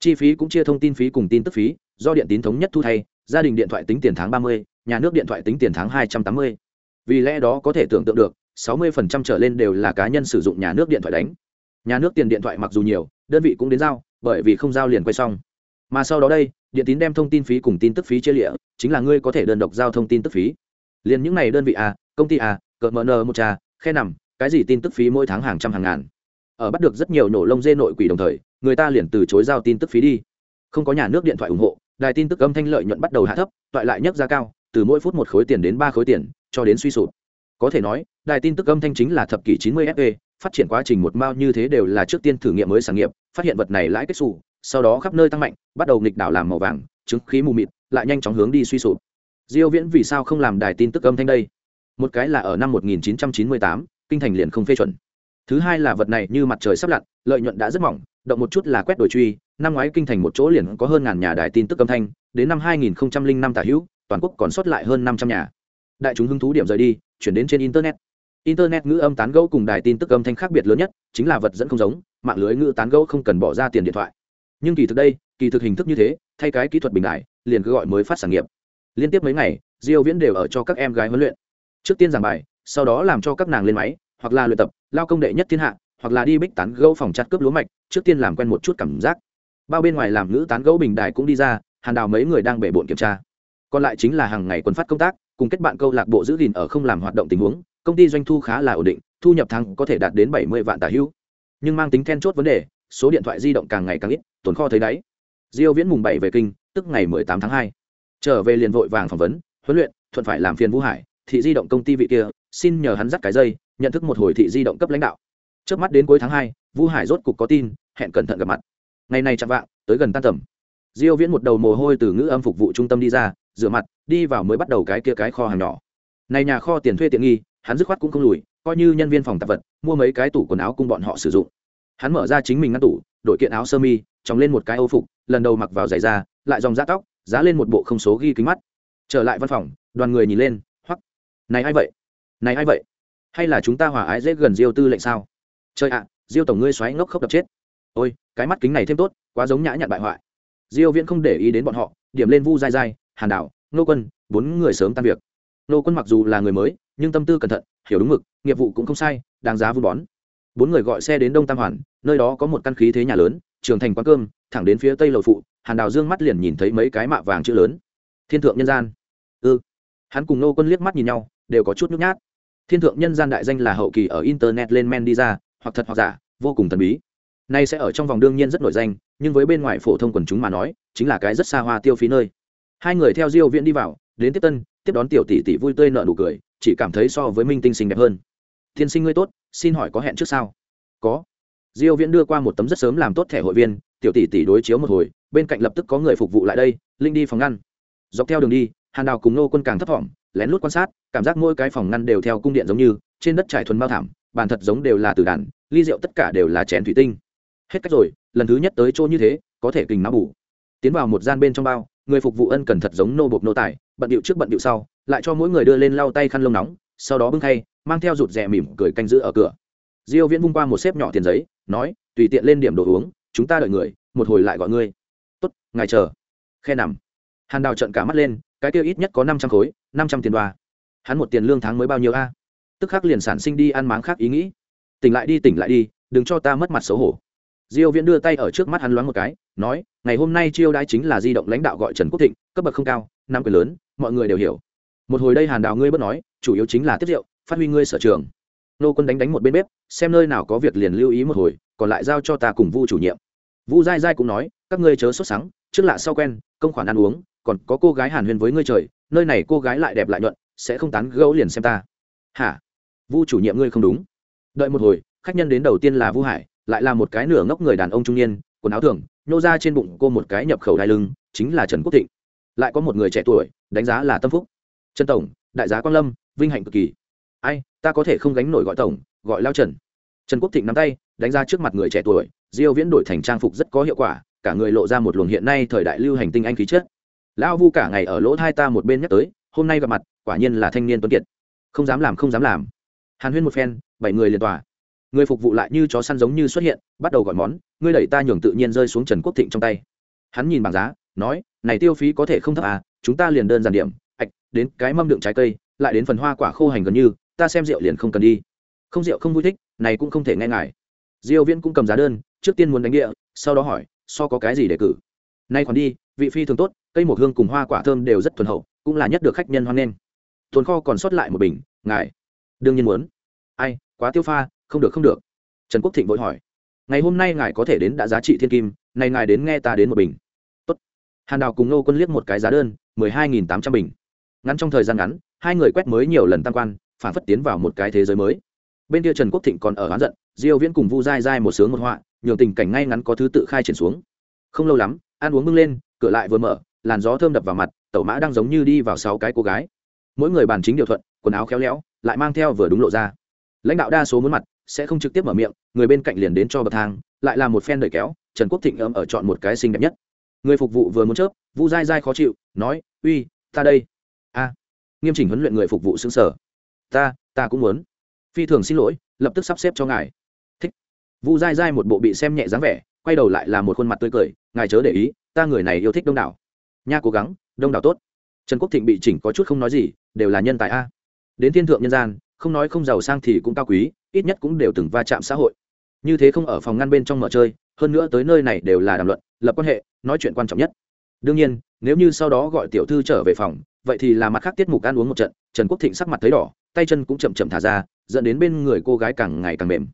chi phí cũng chia thông tin phí cùng tin tức phí, do điện tín thống nhất thu thay, gia đình điện thoại tính tiền tháng ba mươi, nhà nước điện thoại tính tiền tháng hai trăm tám mươi. Vì lẽ đó có thể tưởng tượng được, sáu mươi phần trăm trở lên đều là cá nhân sử dụng nhà nước điện thoại đánh. Nhà nước tiền điện thoại mặc dù nhiều, đơn vị cũng đến giao, bởi vì không giao liền quay xong. Mà sau đó đây, điện tín đem thông tin phí cùng tin tức phí chia lịa, chính là ngươi có thể đơn độc giao thông tin tức phí. Liền những n à y đơn vị a, công ty a, cờ mờ nờ một trà, khe nằm, cái gì tin tức phí mỗi tháng hàng trăm hàng ngàn. Ở bắt được rất nhiều nổ lông dê nội quỷ đồng thời người ta liền từ chối giao tin tức phí đi. Không có nhà nước điện thoại ủng hộ đài tin tức âm thanh lợi nhuận bắt đầu hạ thấp toại lại nhấc ra cao từ mỗi phút một khối tiền đến ba khối tiền cho đến suy sụp. Có thể nói đài tin tức âm thanh chính là thập kỷ chín mươi fp phát triển quá trình một mao như thế đều là trước tiên thử nghiệm mới sản nghiệp phát hiện vật này lãi kết xù sau đó khắp nơi tăng mạnh bắt đầu nghịch đảo làm màu vàng chứng khí mù mịt lại nhanh chóng hướng đi suy sụp. Diêu viễn vì sao không làm đài tin tức âm thanh đây? Một cái là ở năm 1998, kinh thành liền không phê chuẩn. Thứ hai là vật này như mặt trời sắp lặn lợi nhuận đã rất mỏng động một chút là quét đổi truy, năm ngoái kinh thành một chỗ liền có hơn ngàn nhà đài tin tức âm thanh, đến năm 2005 tả hữu, toàn quốc còn sót lại hơn 500 nhà. Đại chúng hứng thú điểm rời đi, chuyển đến trên internet. Internet ngữ âm tán gẫu cùng đài tin tức âm thanh khác biệt lớn nhất, chính là vật dẫn không giống, mạng lưới ngữ tán gẫu không cần bỏ ra tiền điện thoại. Nhưng kỳ thực đây, kỳ thực hình thức như thế, thay cái kỹ thuật bình đại, liền cứ gọi mới phát sản nghiệp. Liên tiếp mấy ngày, diêu viễn đều ở cho các em gái huấn luyện. Trước tiên giảng bài, sau đó làm cho các nàng lên máy, hoặc là luyện tập, lao công đệ nhất thiên hạ hoặc là đi bích tán gẫu phòng chặt cướp lúa mạch, trước tiên làm quen một chút cảm giác. Bao bên ngoài làm ngữ tán gẫu bình đài cũng đi ra, hàn đào mấy người đang bể bộn kiểm tra. Còn lại chính là hàng ngày quân phát công tác, cùng kết bạn câu lạc bộ giữ gìn ở không làm hoạt động tình huống, công ty doanh thu khá là ổn định, thu nhập tháng có thể đạt đến bảy mươi vạn tả hữu nhưng mang tính then chốt vấn đề, số điện thoại di động càng ngày càng ít, tồn kho thấy đáy. Diêu viễn mùng bảy về kinh, tức ngày 18 tháng 2. trở về liền vội vàng phỏng vấn, huấn luyện, thuận phải làm phiền vũ hải, thị di động công ty vị kia, xin nhờ hắn dắt cái dây, nhận thức một hồi thị di động cấp lãnh đạo trước mắt đến cuối tháng 2, vũ hải rốt cục có tin hẹn cẩn thận gặp mặt. Ngày này chạm vạng tới gần tan tầm. Diêu viễn một đầu mồ hôi từ ngữ âm phục vụ trung tâm đi ra rửa mặt đi vào mới bắt đầu cái kia cái kho hàng nhỏ. Này nhà kho tiền thuê tiện nghi hắn dứt khoát cũng không lùi coi như nhân viên phòng tạp vật mua mấy cái tủ quần áo cùng bọn họ sử dụng. Hắn mở ra chính mình ngăn tủ đội kiện áo sơ mi tròng lên một cái âu phục lần đầu mặc vào giày da lại dòng da tóc giá lên một bộ không số ghi kính mắt. Trở lại văn phòng đoàn người nhìn lên hoắc. Này ai vậy? Này ai vậy? Hay là chúng ta hòa ái dễ gần diêu tư lệnh sao? Trời ạ, diêu tổng ngươi xoáy ngốc khóc đập chết. Ôi, cái mắt kính này thêm tốt, quá giống nhã nhặn bại hoại. Diêu viễn không để ý đến bọn họ, điểm lên vu dai dai, hàn đảo, nô quân, bốn người sớm tan việc. Nô quân mặc dù là người mới, nhưng tâm tư cẩn thận, hiểu đúng mực, nghiệp vụ cũng không sai, đáng giá vun bón. Bốn người gọi xe đến đông tam hoàn, nơi đó có một căn khí thế nhà lớn, trường thành quán cơm, thẳng đến phía tây lầu phụ, hàn đào dương mắt liền nhìn thấy mấy cái mạ vàng chữ lớn. Thiên thượng nhân gian. Ư ừ. hắn cùng nô quân liếc mắt nhìn nhau, đều có chút nhút nhát. Thiên thượng nhân gian đại danh là hậu kỳ ở internet lên men đi ra hoặc thật hoặc giả, vô cùng thần bí. Nay sẽ ở trong vòng đương nhiên rất nổi danh, nhưng với bên ngoài phổ thông quần chúng mà nói, chính là cái rất xa hoa tiêu phí nơi. Hai người theo diêu viễn đi vào, đến tiếp tân, tiếp đón tiểu tỷ tỷ vui tươi nở nụ cười, chỉ cảm thấy so với minh tinh xinh đẹp hơn. Thiên sinh ngươi tốt, xin hỏi có hẹn trước sao? Có. Diêu viễn đưa qua một tấm rất sớm làm tốt thẻ hội viên, tiểu tỷ tỷ đối chiếu một hồi, bên cạnh lập tức có người phục vụ lại đây, linh đi phòng ngăn. Dọc theo đường đi, hàn đào cùng nô quân càng thấp thỏm, lén lút quan sát, cảm giác mỗi cái phòng ngăn đều theo cung điện giống như, trên đất trải thuần bao thảm bàn thật giống đều là từ đàn, ly rượu tất cả đều là chén thủy tinh. Hết cách rồi, lần thứ nhất tới chỗ như thế, có thể kình não bù. Tiến vào một gian bên trong bao, người phục vụ ân cần thật giống nô bộc nô tài, bận điệu trước bận điệu sau, lại cho mỗi người đưa lên lau tay khăn lông nóng, sau đó bưng thay mang theo rụt rè mỉm cười canh giữ ở cửa. Diêu viễn vung qua một xếp nhỏ tiền giấy, nói, tùy tiện lên điểm đồ uống, chúng ta đợi người, một hồi lại gọi ngươi. Tốt, ngài chờ. Khe nằm. Hàn đào trận cả mắt lên, cái tiêu ít nhất có năm trăm khối, năm trăm tiền đoa hắn một tiền lương tháng mới bao nhiêu a? Tức khắc liền sản sinh đi ăn máng khác ý nghĩ. Tỉnh lại đi, tỉnh lại đi, đừng cho ta mất mặt xấu hổ. Diêu viễn đưa tay ở trước mắt hắn loáng một cái, nói, ngày hôm nay chiêu đãi chính là di động lãnh đạo gọi trần quốc thịnh, cấp bậc không cao, năm quyền lớn, mọi người đều hiểu. Một hồi đây hàn đào ngươi bất nói, chủ yếu chính là tiếp rượu, phát huy ngươi sở trường. Nô quân đánh đánh một bên bếp, xem nơi nào có việc liền lưu ý một hồi, còn lại giao cho ta cùng vu chủ nhiệm. Vu dai dai cũng nói, các ngươi chớ sốt sắng, trước lạ sau quen, công khoản ăn uống, còn có cô gái hàn huyền với ngươi trời, nơi này cô gái lại đẹp lại nhuận, sẽ không tán gẫu liền xem ta. Hả? Vu chủ nhiệm ngươi không đúng. Đợi một hồi, khách nhân đến đầu tiên là vu hải, lại là một cái nửa ngốc người đàn ông trung niên, quần áo thường nhô ra trên bụng cô một cái nhập khẩu đai lưng, chính là trần quốc thịnh. Lại có một người trẻ tuổi, đánh giá là tâm phúc. Trần tổng, đại giá quan lâm, vinh hạnh cực kỳ. Ai, ta có thể không gánh nổi gọi tổng, gọi lao trần. Trần quốc thịnh nắm tay, đánh ra trước mặt người trẻ tuổi, diêu viễn đổi thành trang phục rất có hiệu quả, cả người lộ ra một luồng hiện nay thời đại lưu hành tinh anh khí chất. Lão vu cả ngày ở lỗ hai ta một bên nhắc tới, hôm nay gặp mặt, quả nhiên là thanh niên tuấn kiệt. Không dám làm, không dám làm hàn huyên một phen, bảy người liền tòa người phục vụ lại như chó săn giống như xuất hiện, bắt đầu gọi món, ngươi đẩy ta nhường tự nhiên rơi xuống trần quốc thịnh trong tay. Hắn nhìn bảng giá, nói, này tiêu phí có thể không thấp à chúng ta liền đơn giản điểm, ạch, đến cái mâm đựng trái cây, lại đến phần hoa quả khô hành gần như, ta xem rượu liền không cần đi. Không rượu không vui thích, này cũng không thể nghe ngài. Diêu viễn cũng cầm giá đơn, trước tiên muốn đánh địa, sau đó hỏi, so có cái gì để cử? Nay còn đi, vị phi thường tốt, cây một hương cùng hoa quả thơm đều rất thuần hậu, cũng là nhất được khách nhân hoan nghênh. Tồn kho còn sót lại một bình, ngài đương nhiên muốn. Ai, quá tiêu pha, không được không được. Trần quốc thịnh vội hỏi. Ngày hôm nay ngài có thể đến đã giá trị thiên kim này ngài đến nghe ta đến một bình. Tốt. Hàn đào cùng nô quân liếc một cái giá đơn, mười hai nghìn tám trăm bình. Ngắn trong thời gian ngắn, hai người quét mới nhiều lần tăng quan, phản phất tiến vào một cái thế giới mới. Bên kia trần quốc thịnh còn ở hán giận, diêu viễn cùng vu dai dai một sướng một họa, nhường tình cảnh ngay ngắn có thứ tự khai triển xuống. Không lâu lắm, ăn uống bưng lên, cửa lại vừa mở, làn gió thơm đập vào mặt, tẩu mã đang giống như đi vào sáu cái cô gái. Mỗi người bàn chính điều thuận, quần áo khéo léo lại mang theo vừa đúng lộ ra. Lãnh đạo đa số muốn mặt, sẽ không trực tiếp mở miệng, người bên cạnh liền đến cho bậc thang, lại là một phen đời kéo, trần quốc thịnh ấm ở chọn một cái xinh đẹp nhất. Người phục vụ vừa muốn chớp, vu dai dai khó chịu, nói, uy, ta đây. A. Nghiêm chỉnh huấn luyện người phục vụ xứng sở. Ta ta cũng muốn. Phi thường xin lỗi, lập tức sắp xếp cho ngài. Thích. Vu dai dai một bộ bị xem nhẹ dáng vẻ, quay đầu lại là một khuôn mặt tươi cười, ngài chớ để ý, ta người này yêu thích đông đảo. Nha, cố gắng, đông đảo tốt. Trần quốc thịnh bị chỉnh có chút không nói gì, đều là nhân tài a đến thiên thượng nhân gian, không nói không giàu sang thì cũng cao quý, ít nhất cũng đều từng va chạm xã hội. Như thế không ở phòng ngăn bên trong mở chơi, hơn nữa tới nơi này đều là đàm luận, lập quan hệ, nói chuyện quan trọng nhất. Đương nhiên, nếu như sau đó gọi tiểu thư trở về phòng, vậy thì là mặt khác tiết mục ăn uống một trận, trần quốc thịnh sắc mặt thấy đỏ, tay chân cũng chậm chậm thả ra, dẫn đến bên người cô gái càng ngày càng mềm.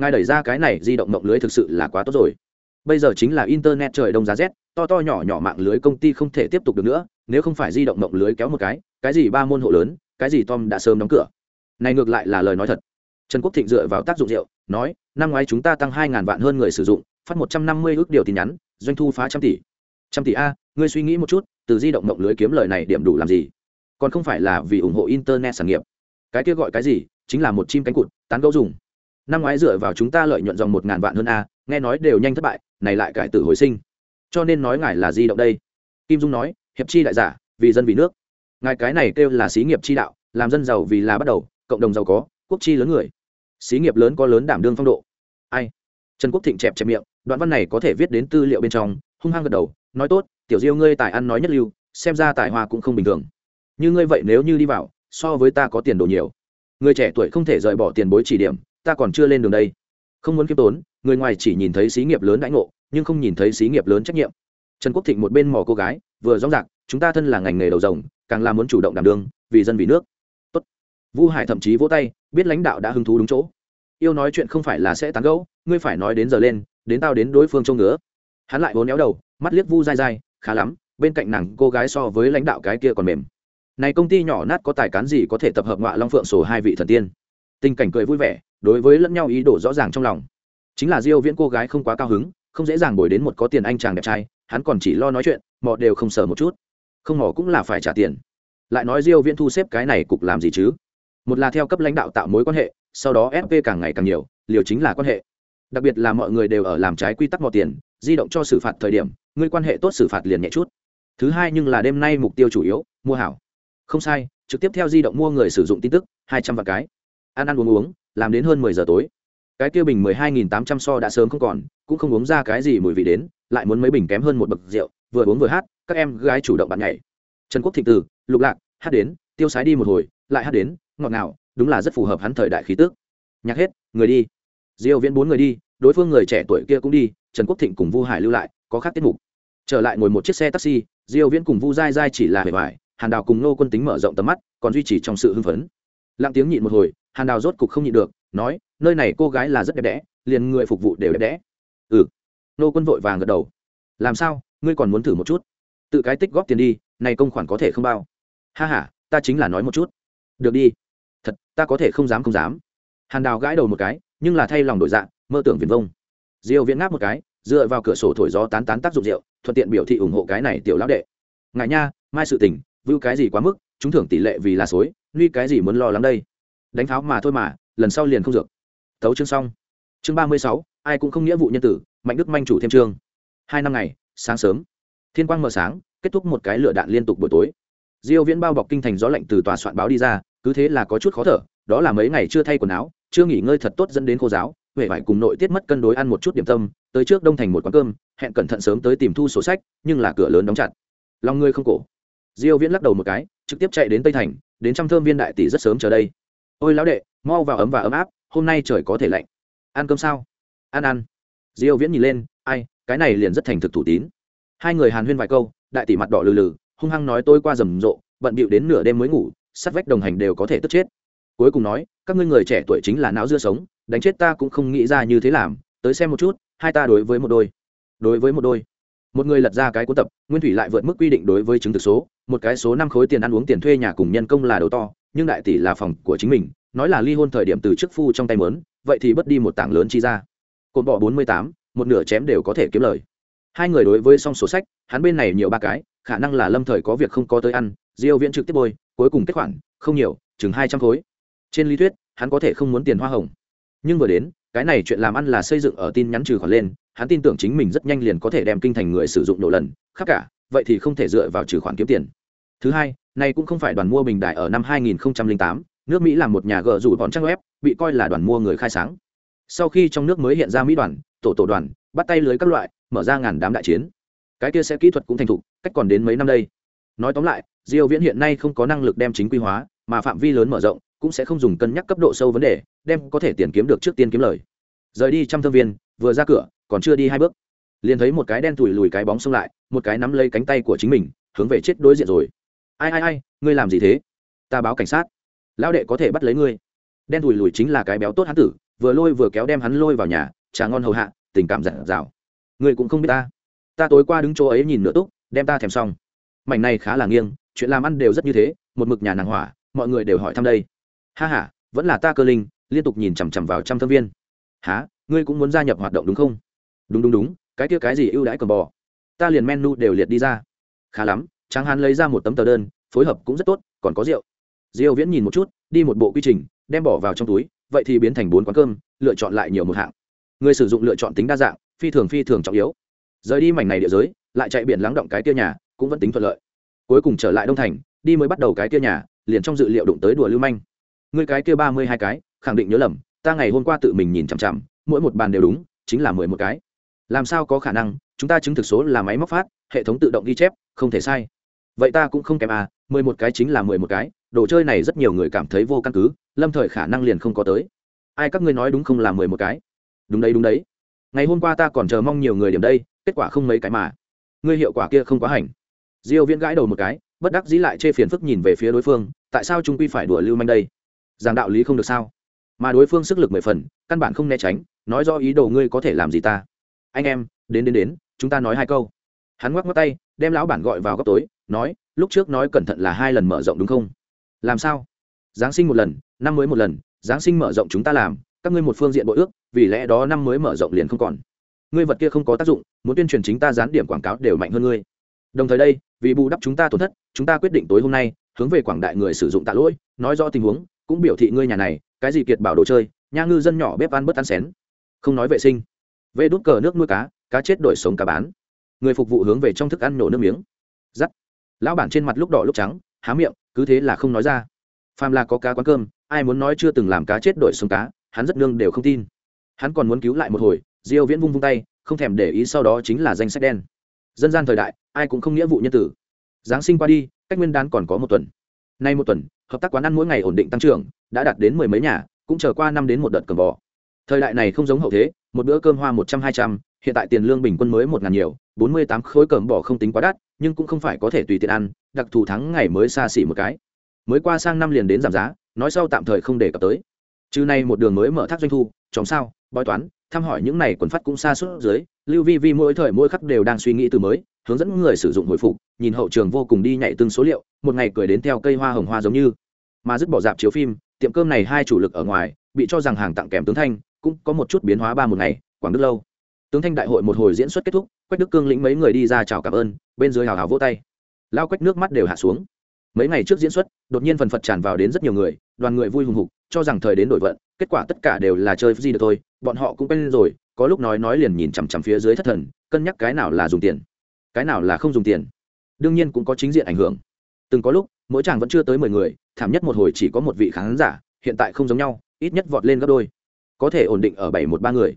Ngài đẩy ra cái này di động mộng lưới thực sự là quá tốt rồi. Bây giờ chính là internet trời đông giá rét, to to nhỏ nhỏ mạng lưới công ty không thể tiếp tục được nữa, nếu không phải di động mộng lưới kéo một cái cái gì ba môn hộ lớn cái gì tom đã sớm đóng cửa? Này ngược lại là lời nói thật. Trần quốc thịnh dựa vào tác dụng rượu, nói, năm ngoái chúng ta tăng hai ngàn vạn hơn người sử dụng, phát một trăm năm mươi ước điều tin nhắn, doanh thu phá trăm tỷ. Trăm tỷ a, ngươi suy nghĩ một chút, từ di động mộng lưới kiếm lời này điểm đủ làm gì? Còn không phải là vì ủng hộ internet sản nghiệp. Cái kia gọi cái gì? Chính là một chim cánh cụt, tán gấu dùng. Năm ngoái dựa vào chúng ta lợi nhuận dòng một ngàn vạn hơn a, nghe nói đều nhanh thất bại, này lại cải tử hồi sinh. Cho nên nói ngài là di động đây. Kim dung nói, hiệp chi đại giả, vì dân vì nước ngài cái này kêu là xí nghiệp chi đạo, làm dân giàu vì là bắt đầu, cộng đồng giàu có, quốc chi lớn người. Xí nghiệp lớn có lớn đảm đương phong độ. Ai? Trần quốc thịnh chẹp chẹp miệng, đoạn văn này có thể viết đến tư liệu bên trong, hung hăng gật đầu, nói tốt, tiểu diêu ngươi tài ăn nói nhất lưu, xem ra tài hoa cũng không bình thường. Như ngươi vậy nếu như đi vào, so với ta có tiền đồ nhiều. Người trẻ tuổi không thể rời bỏ tiền bối chỉ điểm, ta còn chưa lên đường đây. Không muốn kiêm tốn, người ngoài chỉ nhìn thấy xí nghiệp lớn đãi ngộ, nhưng không nhìn thấy xí nghiệp lớn trách nhiệm. Trần quốc thịnh một bên mò cô gái vừa rõ ràng, chúng ta thân là ngành nghề đầu rồng càng là muốn chủ động đảm đương vì dân vì nước. Tốt. vu hải thậm chí vỗ tay biết lãnh đạo đã hứng thú đúng chỗ. Yêu nói chuyện không phải là sẽ tán gẫu ngươi phải nói đến giờ lên đến tao đến đối phương trông ngứa. Hắn lại vốn éo đầu mắt liếc vu dai dai khá lắm bên cạnh nàng cô gái so với lãnh đạo cái kia còn mềm. Này công ty nhỏ nát có tài cán gì có thể tập hợp ngọa long phượng sổ hai vị thần tiên? Tình cảnh cười vui vẻ đối với lẫn nhau ý đồ rõ ràng trong lòng. Chính là diêu viễn cô gái không quá cao hứng không dễ dàng bồi đến một có tiền anh chàng đẹp trai hắn còn chỉ lo nói chuyện, mò đều không sợ một chút. Không mò cũng là phải trả tiền. Lại nói diêu viễn thu xếp cái này cục làm gì chứ? Một là theo cấp lãnh đạo tạo mối quan hệ, sau đó fp càng ngày càng nhiều, liều chính là quan hệ. Đặc biệt là mọi người đều ở làm trái quy tắc mò tiền, di động cho xử phạt thời điểm, người quan hệ tốt xử phạt liền nhẹ chút. Thứ hai nhưng là đêm nay mục tiêu chủ yếu, mua hảo. Không sai, trực tiếp theo di động mua người sử dụng tin tức, hai trăm vạn cái. Ăn ăn uống uống, làm đến hơn mười giờ tối. Cái kia bình mười hai nghìn tám trăm so đã sớm không còn, cũng không uống ra cái gì mùi vị đến lại muốn mấy bình kém hơn một bậc rượu, vừa uống vừa hát, các em gái chủ động bạn nhảy. Trần quốc thịnh từ, lục lạc, hát đến, tiêu sái đi một hồi, lại hát đến, ngọt ngào, đúng là rất phù hợp hắn thời đại khí tước nhạc hết, người đi. Diêu viễn bốn người đi, đối phương người trẻ tuổi kia cũng đi, trần quốc thịnh cùng vu hải lưu lại, có khác tiết mục. Trở lại ngồi một chiếc xe taxi, diêu viễn cùng vu dai dai chỉ là hề vải hàn đào cùng nô quân tính mở rộng tầm mắt, còn duy trì trong sự hưng phấn. Lặng tiếng nhịn một hồi, hàn đào rốt cục không nhịn được, nói, nơi này cô gái là rất đẹp đẽ, liền người phục vụ đều đẹp đẽ. Ừ nô quân vội vàng gật đầu. Làm sao? Ngươi còn muốn thử một chút? Tự cái tích góp tiền đi, này công khoản có thể không bao. Ha ha, ta chính là nói một chút. Được đi. Thật, ta có thể không dám không dám. Hàn đào gãi đầu một cái, nhưng là thay lòng đổi dạng mơ tưởng viền vông. Diêu viễn ngáp một cái, dựa vào cửa sổ thổi gió tán tán tác dụng rượu, thuận tiện biểu thị ủng hộ cái này tiểu lão đệ. Ngại nha, mai sự tình, vưu cái gì quá mức, chúng thưởng tỷ lệ vì là xối nguy cái gì muốn lo lắng đây? Đánh tháo mà thôi mà, lần sau liền không dược. Thấu chương xong. Chương ba mươi sáu, ai cũng không nghĩa vụ nhân tử mạnh đức manh chủ thêm chương hai năm ngày, sáng sớm, thiên quang mờ sáng, kết thúc một cái lửa đạn liên tục buổi tối. Diêu viễn bao bọc kinh thành gió lạnh từ tòa soạn báo đi ra, cứ thế là có chút khó thở, đó là mấy ngày chưa thay quần áo, chưa nghỉ ngơi thật tốt dẫn đến khô giáo, huệ phải cùng nội tiết mất cân đối ăn một chút điểm tâm, tới trước đông thành một quán cơm, hẹn cẩn thận sớm tới tìm thu sổ sách, nhưng là cửa lớn đóng chặt. Lòng ngươi không cổ. Diêu viễn lắc đầu một cái, trực tiếp chạy đến tây thành, đến trăm thơm viên đại tỷ rất sớm chờ đây. Ôi lão đệ, mau vào ấm và ấm áp, hôm nay trời có thể lạnh. Ăn cơm sao? Ăn ăn diêu viễn nhìn lên, ai, cái này liền rất thành thực thủ tín. Hai người hàn huyên vài câu, đại tỷ mặt đỏ lừ lừ, hung hăng nói tôi qua rầm rộ, bận bịu đến nửa đêm mới ngủ sát vách đồng hành đều có thể tức chết. Cuối cùng nói, các ngươi người trẻ tuổi chính là não dưa sống, đánh chết ta cũng không nghĩ ra như thế làm, tới xem một chút, hai ta đối với một đôi. Đối với một đôi. Một người lật ra cái cuốn tập, nguyên thủy lại vượt mức quy định đối với chứng thực số, một cái số năm khối tiền ăn uống tiền thuê nhà cùng nhân công là đầu to, nhưng đại tỷ là phòng của chính mình, nói là ly hôn thời điểm từ chức phu trong tay mớn vậy thì bất đi một tảng lớn chi ra cột bỏ bốn mươi tám một nửa chém đều có thể kiếm lời. Hai người đối với song số sách hắn bên này nhiều ba cái khả năng là lâm thời có việc không có tới ăn diêu viễn trực tiếp bôi cuối cùng kết khoản không nhiều chừng hai trăm khối. Trên lý thuyết hắn có thể không muốn tiền hoa hồng. Nhưng vừa đến cái này chuyện làm ăn là xây dựng ở tin nhắn trừ khoản lên hắn tin tưởng chính mình rất nhanh liền có thể đem kinh thành người sử dụng nổ lần khác cả vậy thì không thể dựa vào trừ khoản kiếm tiền. Thứ hai này cũng không phải đoàn mua bình đại ở năm 2008, nước mỹ làm một nhà gờ rủ bọn trang web bị coi là đoàn mua người khai sáng sau khi trong nước mới hiện ra mỹ đoàn, tổ tổ đoàn, bắt tay lưới các loại, mở ra ngàn đám đại chiến. Cái kia sẽ kỹ thuật cũng thành thục, cách còn đến mấy năm đây. Nói tóm lại, diêu viễn hiện nay không có năng lực đem chính quy hóa, mà phạm vi lớn mở rộng, cũng sẽ không dùng cân nhắc cấp độ sâu vấn đề, đem có thể tiền kiếm được trước tiên kiếm lời. Rời đi trăm thương viên, vừa ra cửa, còn chưa đi hai bước. Liền thấy một cái đen tủi lùi cái bóng xông lại, một cái nắm lấy cánh tay của chính mình, hướng về chết đối diện rồi. Ai ai ai, ngươi làm gì thế? Ta báo cảnh sát. Lão đệ có thể bắt lấy ngươi. Đen tủi lùi chính là cái béo tốt hắn tử vừa lôi vừa kéo đem hắn lôi vào nhà, trà ngon hầu hạ, tình cảm giản dào. Người cũng không biết ta. Ta tối qua đứng chỗ ấy nhìn nửa túc, đem ta thèm xong. Mảnh này khá là nghiêng, chuyện làm ăn đều rất như thế, một mực nhà nàng hỏa, mọi người đều hỏi thăm đây. Ha h a vẫn là ta cơ linh, liên tục nhìn chằm chằm vào trăm thâm viên. Há ngươi cũng muốn gia nhập hoạt động đúng không? Đúng đúng đúng, cái kia cái gì ưu đãi cầm bò? Ta liền menu đều liệt đi ra. Khá lắm, tráng hán lấy ra một tấm tờ đơn, phối hợp cũng rất tốt, còn có rượu. Diêu viễn nhìn một chút, đi một bộ quy trình, đem bỏ vào trong túi vậy thì biến thành bốn quán cơm, lựa chọn lại nhiều một hạng. Người sử dụng lựa chọn tính đa dạng, phi thường phi thường trọng yếu. Rời đi mảnh này địa giới, lại chạy biển lắng động cái tia nhà, cũng vẫn tính thuận lợi. Cuối cùng trở lại đông thành, đi mới bắt đầu cái tia nhà, liền trong dự liệu đụng tới đùa lưu manh. Người cái kia ba mươi hai cái, khẳng định nhớ lầm, ta ngày hôm qua tự mình nhìn chằm chằm, mỗi một bàn đều đúng, chính là mười một cái. Làm sao có khả năng, chúng ta chứng thực số là máy móc phát, hệ thống tự động ghi chép, không thể sai. Vậy ta cũng không kém à mười một cái chính là mười một cái đồ chơi này rất nhiều người cảm thấy vô căn cứ, lâm thời khả năng liền không có tới. Ai các ngươi nói đúng không là mười một cái? Đúng đấy đúng đấy. Ngày hôm qua ta còn chờ mong nhiều người điểm đây, kết quả không mấy cái mà. Ngươi hiệu quả kia không quá hành. Diêu viễn gãi đầu một cái, bất đắc dĩ lại chê phiền phức nhìn về phía đối phương, tại sao chúng quy phải đùa lưu manh đây? Giảng đạo lý không được sao? Mà đối phương sức lực mười phần, căn bản không né tránh, nói do ý đồ ngươi có thể làm gì ta. Anh em, đến đến đến, chúng ta nói hai câu. Hắn ngoắc ngoắc tay, đem lão bản gọi vào góc tối, nói, lúc trước nói cẩn thận là hai lần mở rộng đúng không? Làm sao? Giáng sinh một lần, năm mới một lần, giáng sinh mở rộng chúng ta làm, các ngươi một phương diện bội ước, vì lẽ đó năm mới mở rộng liền không còn. Ngươi vật kia không có tác dụng, muốn tuyên truyền chính ta dán điểm quảng cáo đều mạnh hơn ngươi. Đồng thời đây, vì bù đắp chúng ta tổn thất, chúng ta quyết định tối hôm nay, hướng về quảng đại người sử dụng tạ lỗi, nói rõ tình huống, cũng biểu thị ngươi nhà này, cái gì kiệt bảo đồ chơi, nha ngư dân nhỏ bếp ăn bớt ăn xén. Không nói vệ sinh. Vê đốt cờ nước nuôi cá cá chết đổi sống cá bán. Người phục vụ hướng về trong thức ăn nổ nước miếng. Giắt. Lão bản trên mặt lúc đỏ lúc trắng, há miệng cứ thế là không nói ra. Phàm là có cá quán cơm, ai muốn nói chưa từng làm cá chết đổi sống cá, hắn rất nương đều không tin. Hắn còn muốn cứu lại một hồi, diêu viễn vung vung tay, không thèm để ý sau đó chính là danh sách đen. Dân gian thời đại, ai cũng không nghĩa vụ nhân tử. Giáng sinh qua đi, cách nguyên đán còn có một tuần. Nay một tuần, hợp tác quán ăn mỗi ngày ổn định tăng trưởng, đã đạt đến mười mấy nhà, cũng chờ qua năm đến một đợt cầm bò. Thời đại này không giống hậu thế, một bữa cơm hoa một trăm hai trăm, hiện tại tiền lương bình quân mới một ngàn nhiều, bốn mươi tám khối cầm bò không tính quá đắt nhưng cũng không phải có thể tùy tiện ăn, đặc thù thắng ngày mới xa xỉ một cái. Mới qua sang năm liền đến giảm giá, nói sau tạm thời không để cập tới. Chứ nay một đường mới mở thác doanh thu chóng sao, bói toán, thăm hỏi những này quần phát cũng xa suốt dưới, lưu vi vi mỗi thời mỗi khắc đều đang suy nghĩ từ mới, hướng dẫn người sử dụng hồi phục, nhìn hậu trường vô cùng đi nhảy tương số liệu, một ngày cười đến theo cây hoa hồng hoa giống như. Mà dứt bỏ dạp chiếu phim, tiệm cơm này hai chủ lực ở ngoài, bị cho rằng hàng tặng kèm tướng thanh, cũng có một chút biến hóa ba một ngày, quảng đức lâu tướng thanh đại hội một hồi diễn xuất kết thúc, quách đức cương lĩnh mấy người đi ra chào cảm ơn, bên dưới hào hào vỗ tay. Lao quách nước mắt đều hạ xuống. Mấy ngày trước diễn xuất, đột nhiên phần phật tràn vào đến rất nhiều người, đoàn người vui hùng hục, cho rằng thời đến đổi vận, kết quả tất cả đều là chơi gì được thôi, bọn họ cũng quen rồi, có lúc nói nói liền nhìn chằm chằm phía dưới thất thần, cân nhắc cái nào là dùng tiền, cái nào là không dùng tiền. Đương nhiên cũng có chính diện ảnh hưởng. Từng có lúc, mỗi chàng vẫn chưa tới mười người, thảm nhất một hồi chỉ có một vị khán giả, hiện tại không giống nhau, ít nhất vọt lên gấp đôi. Có thể ổn định ở bảy một ba người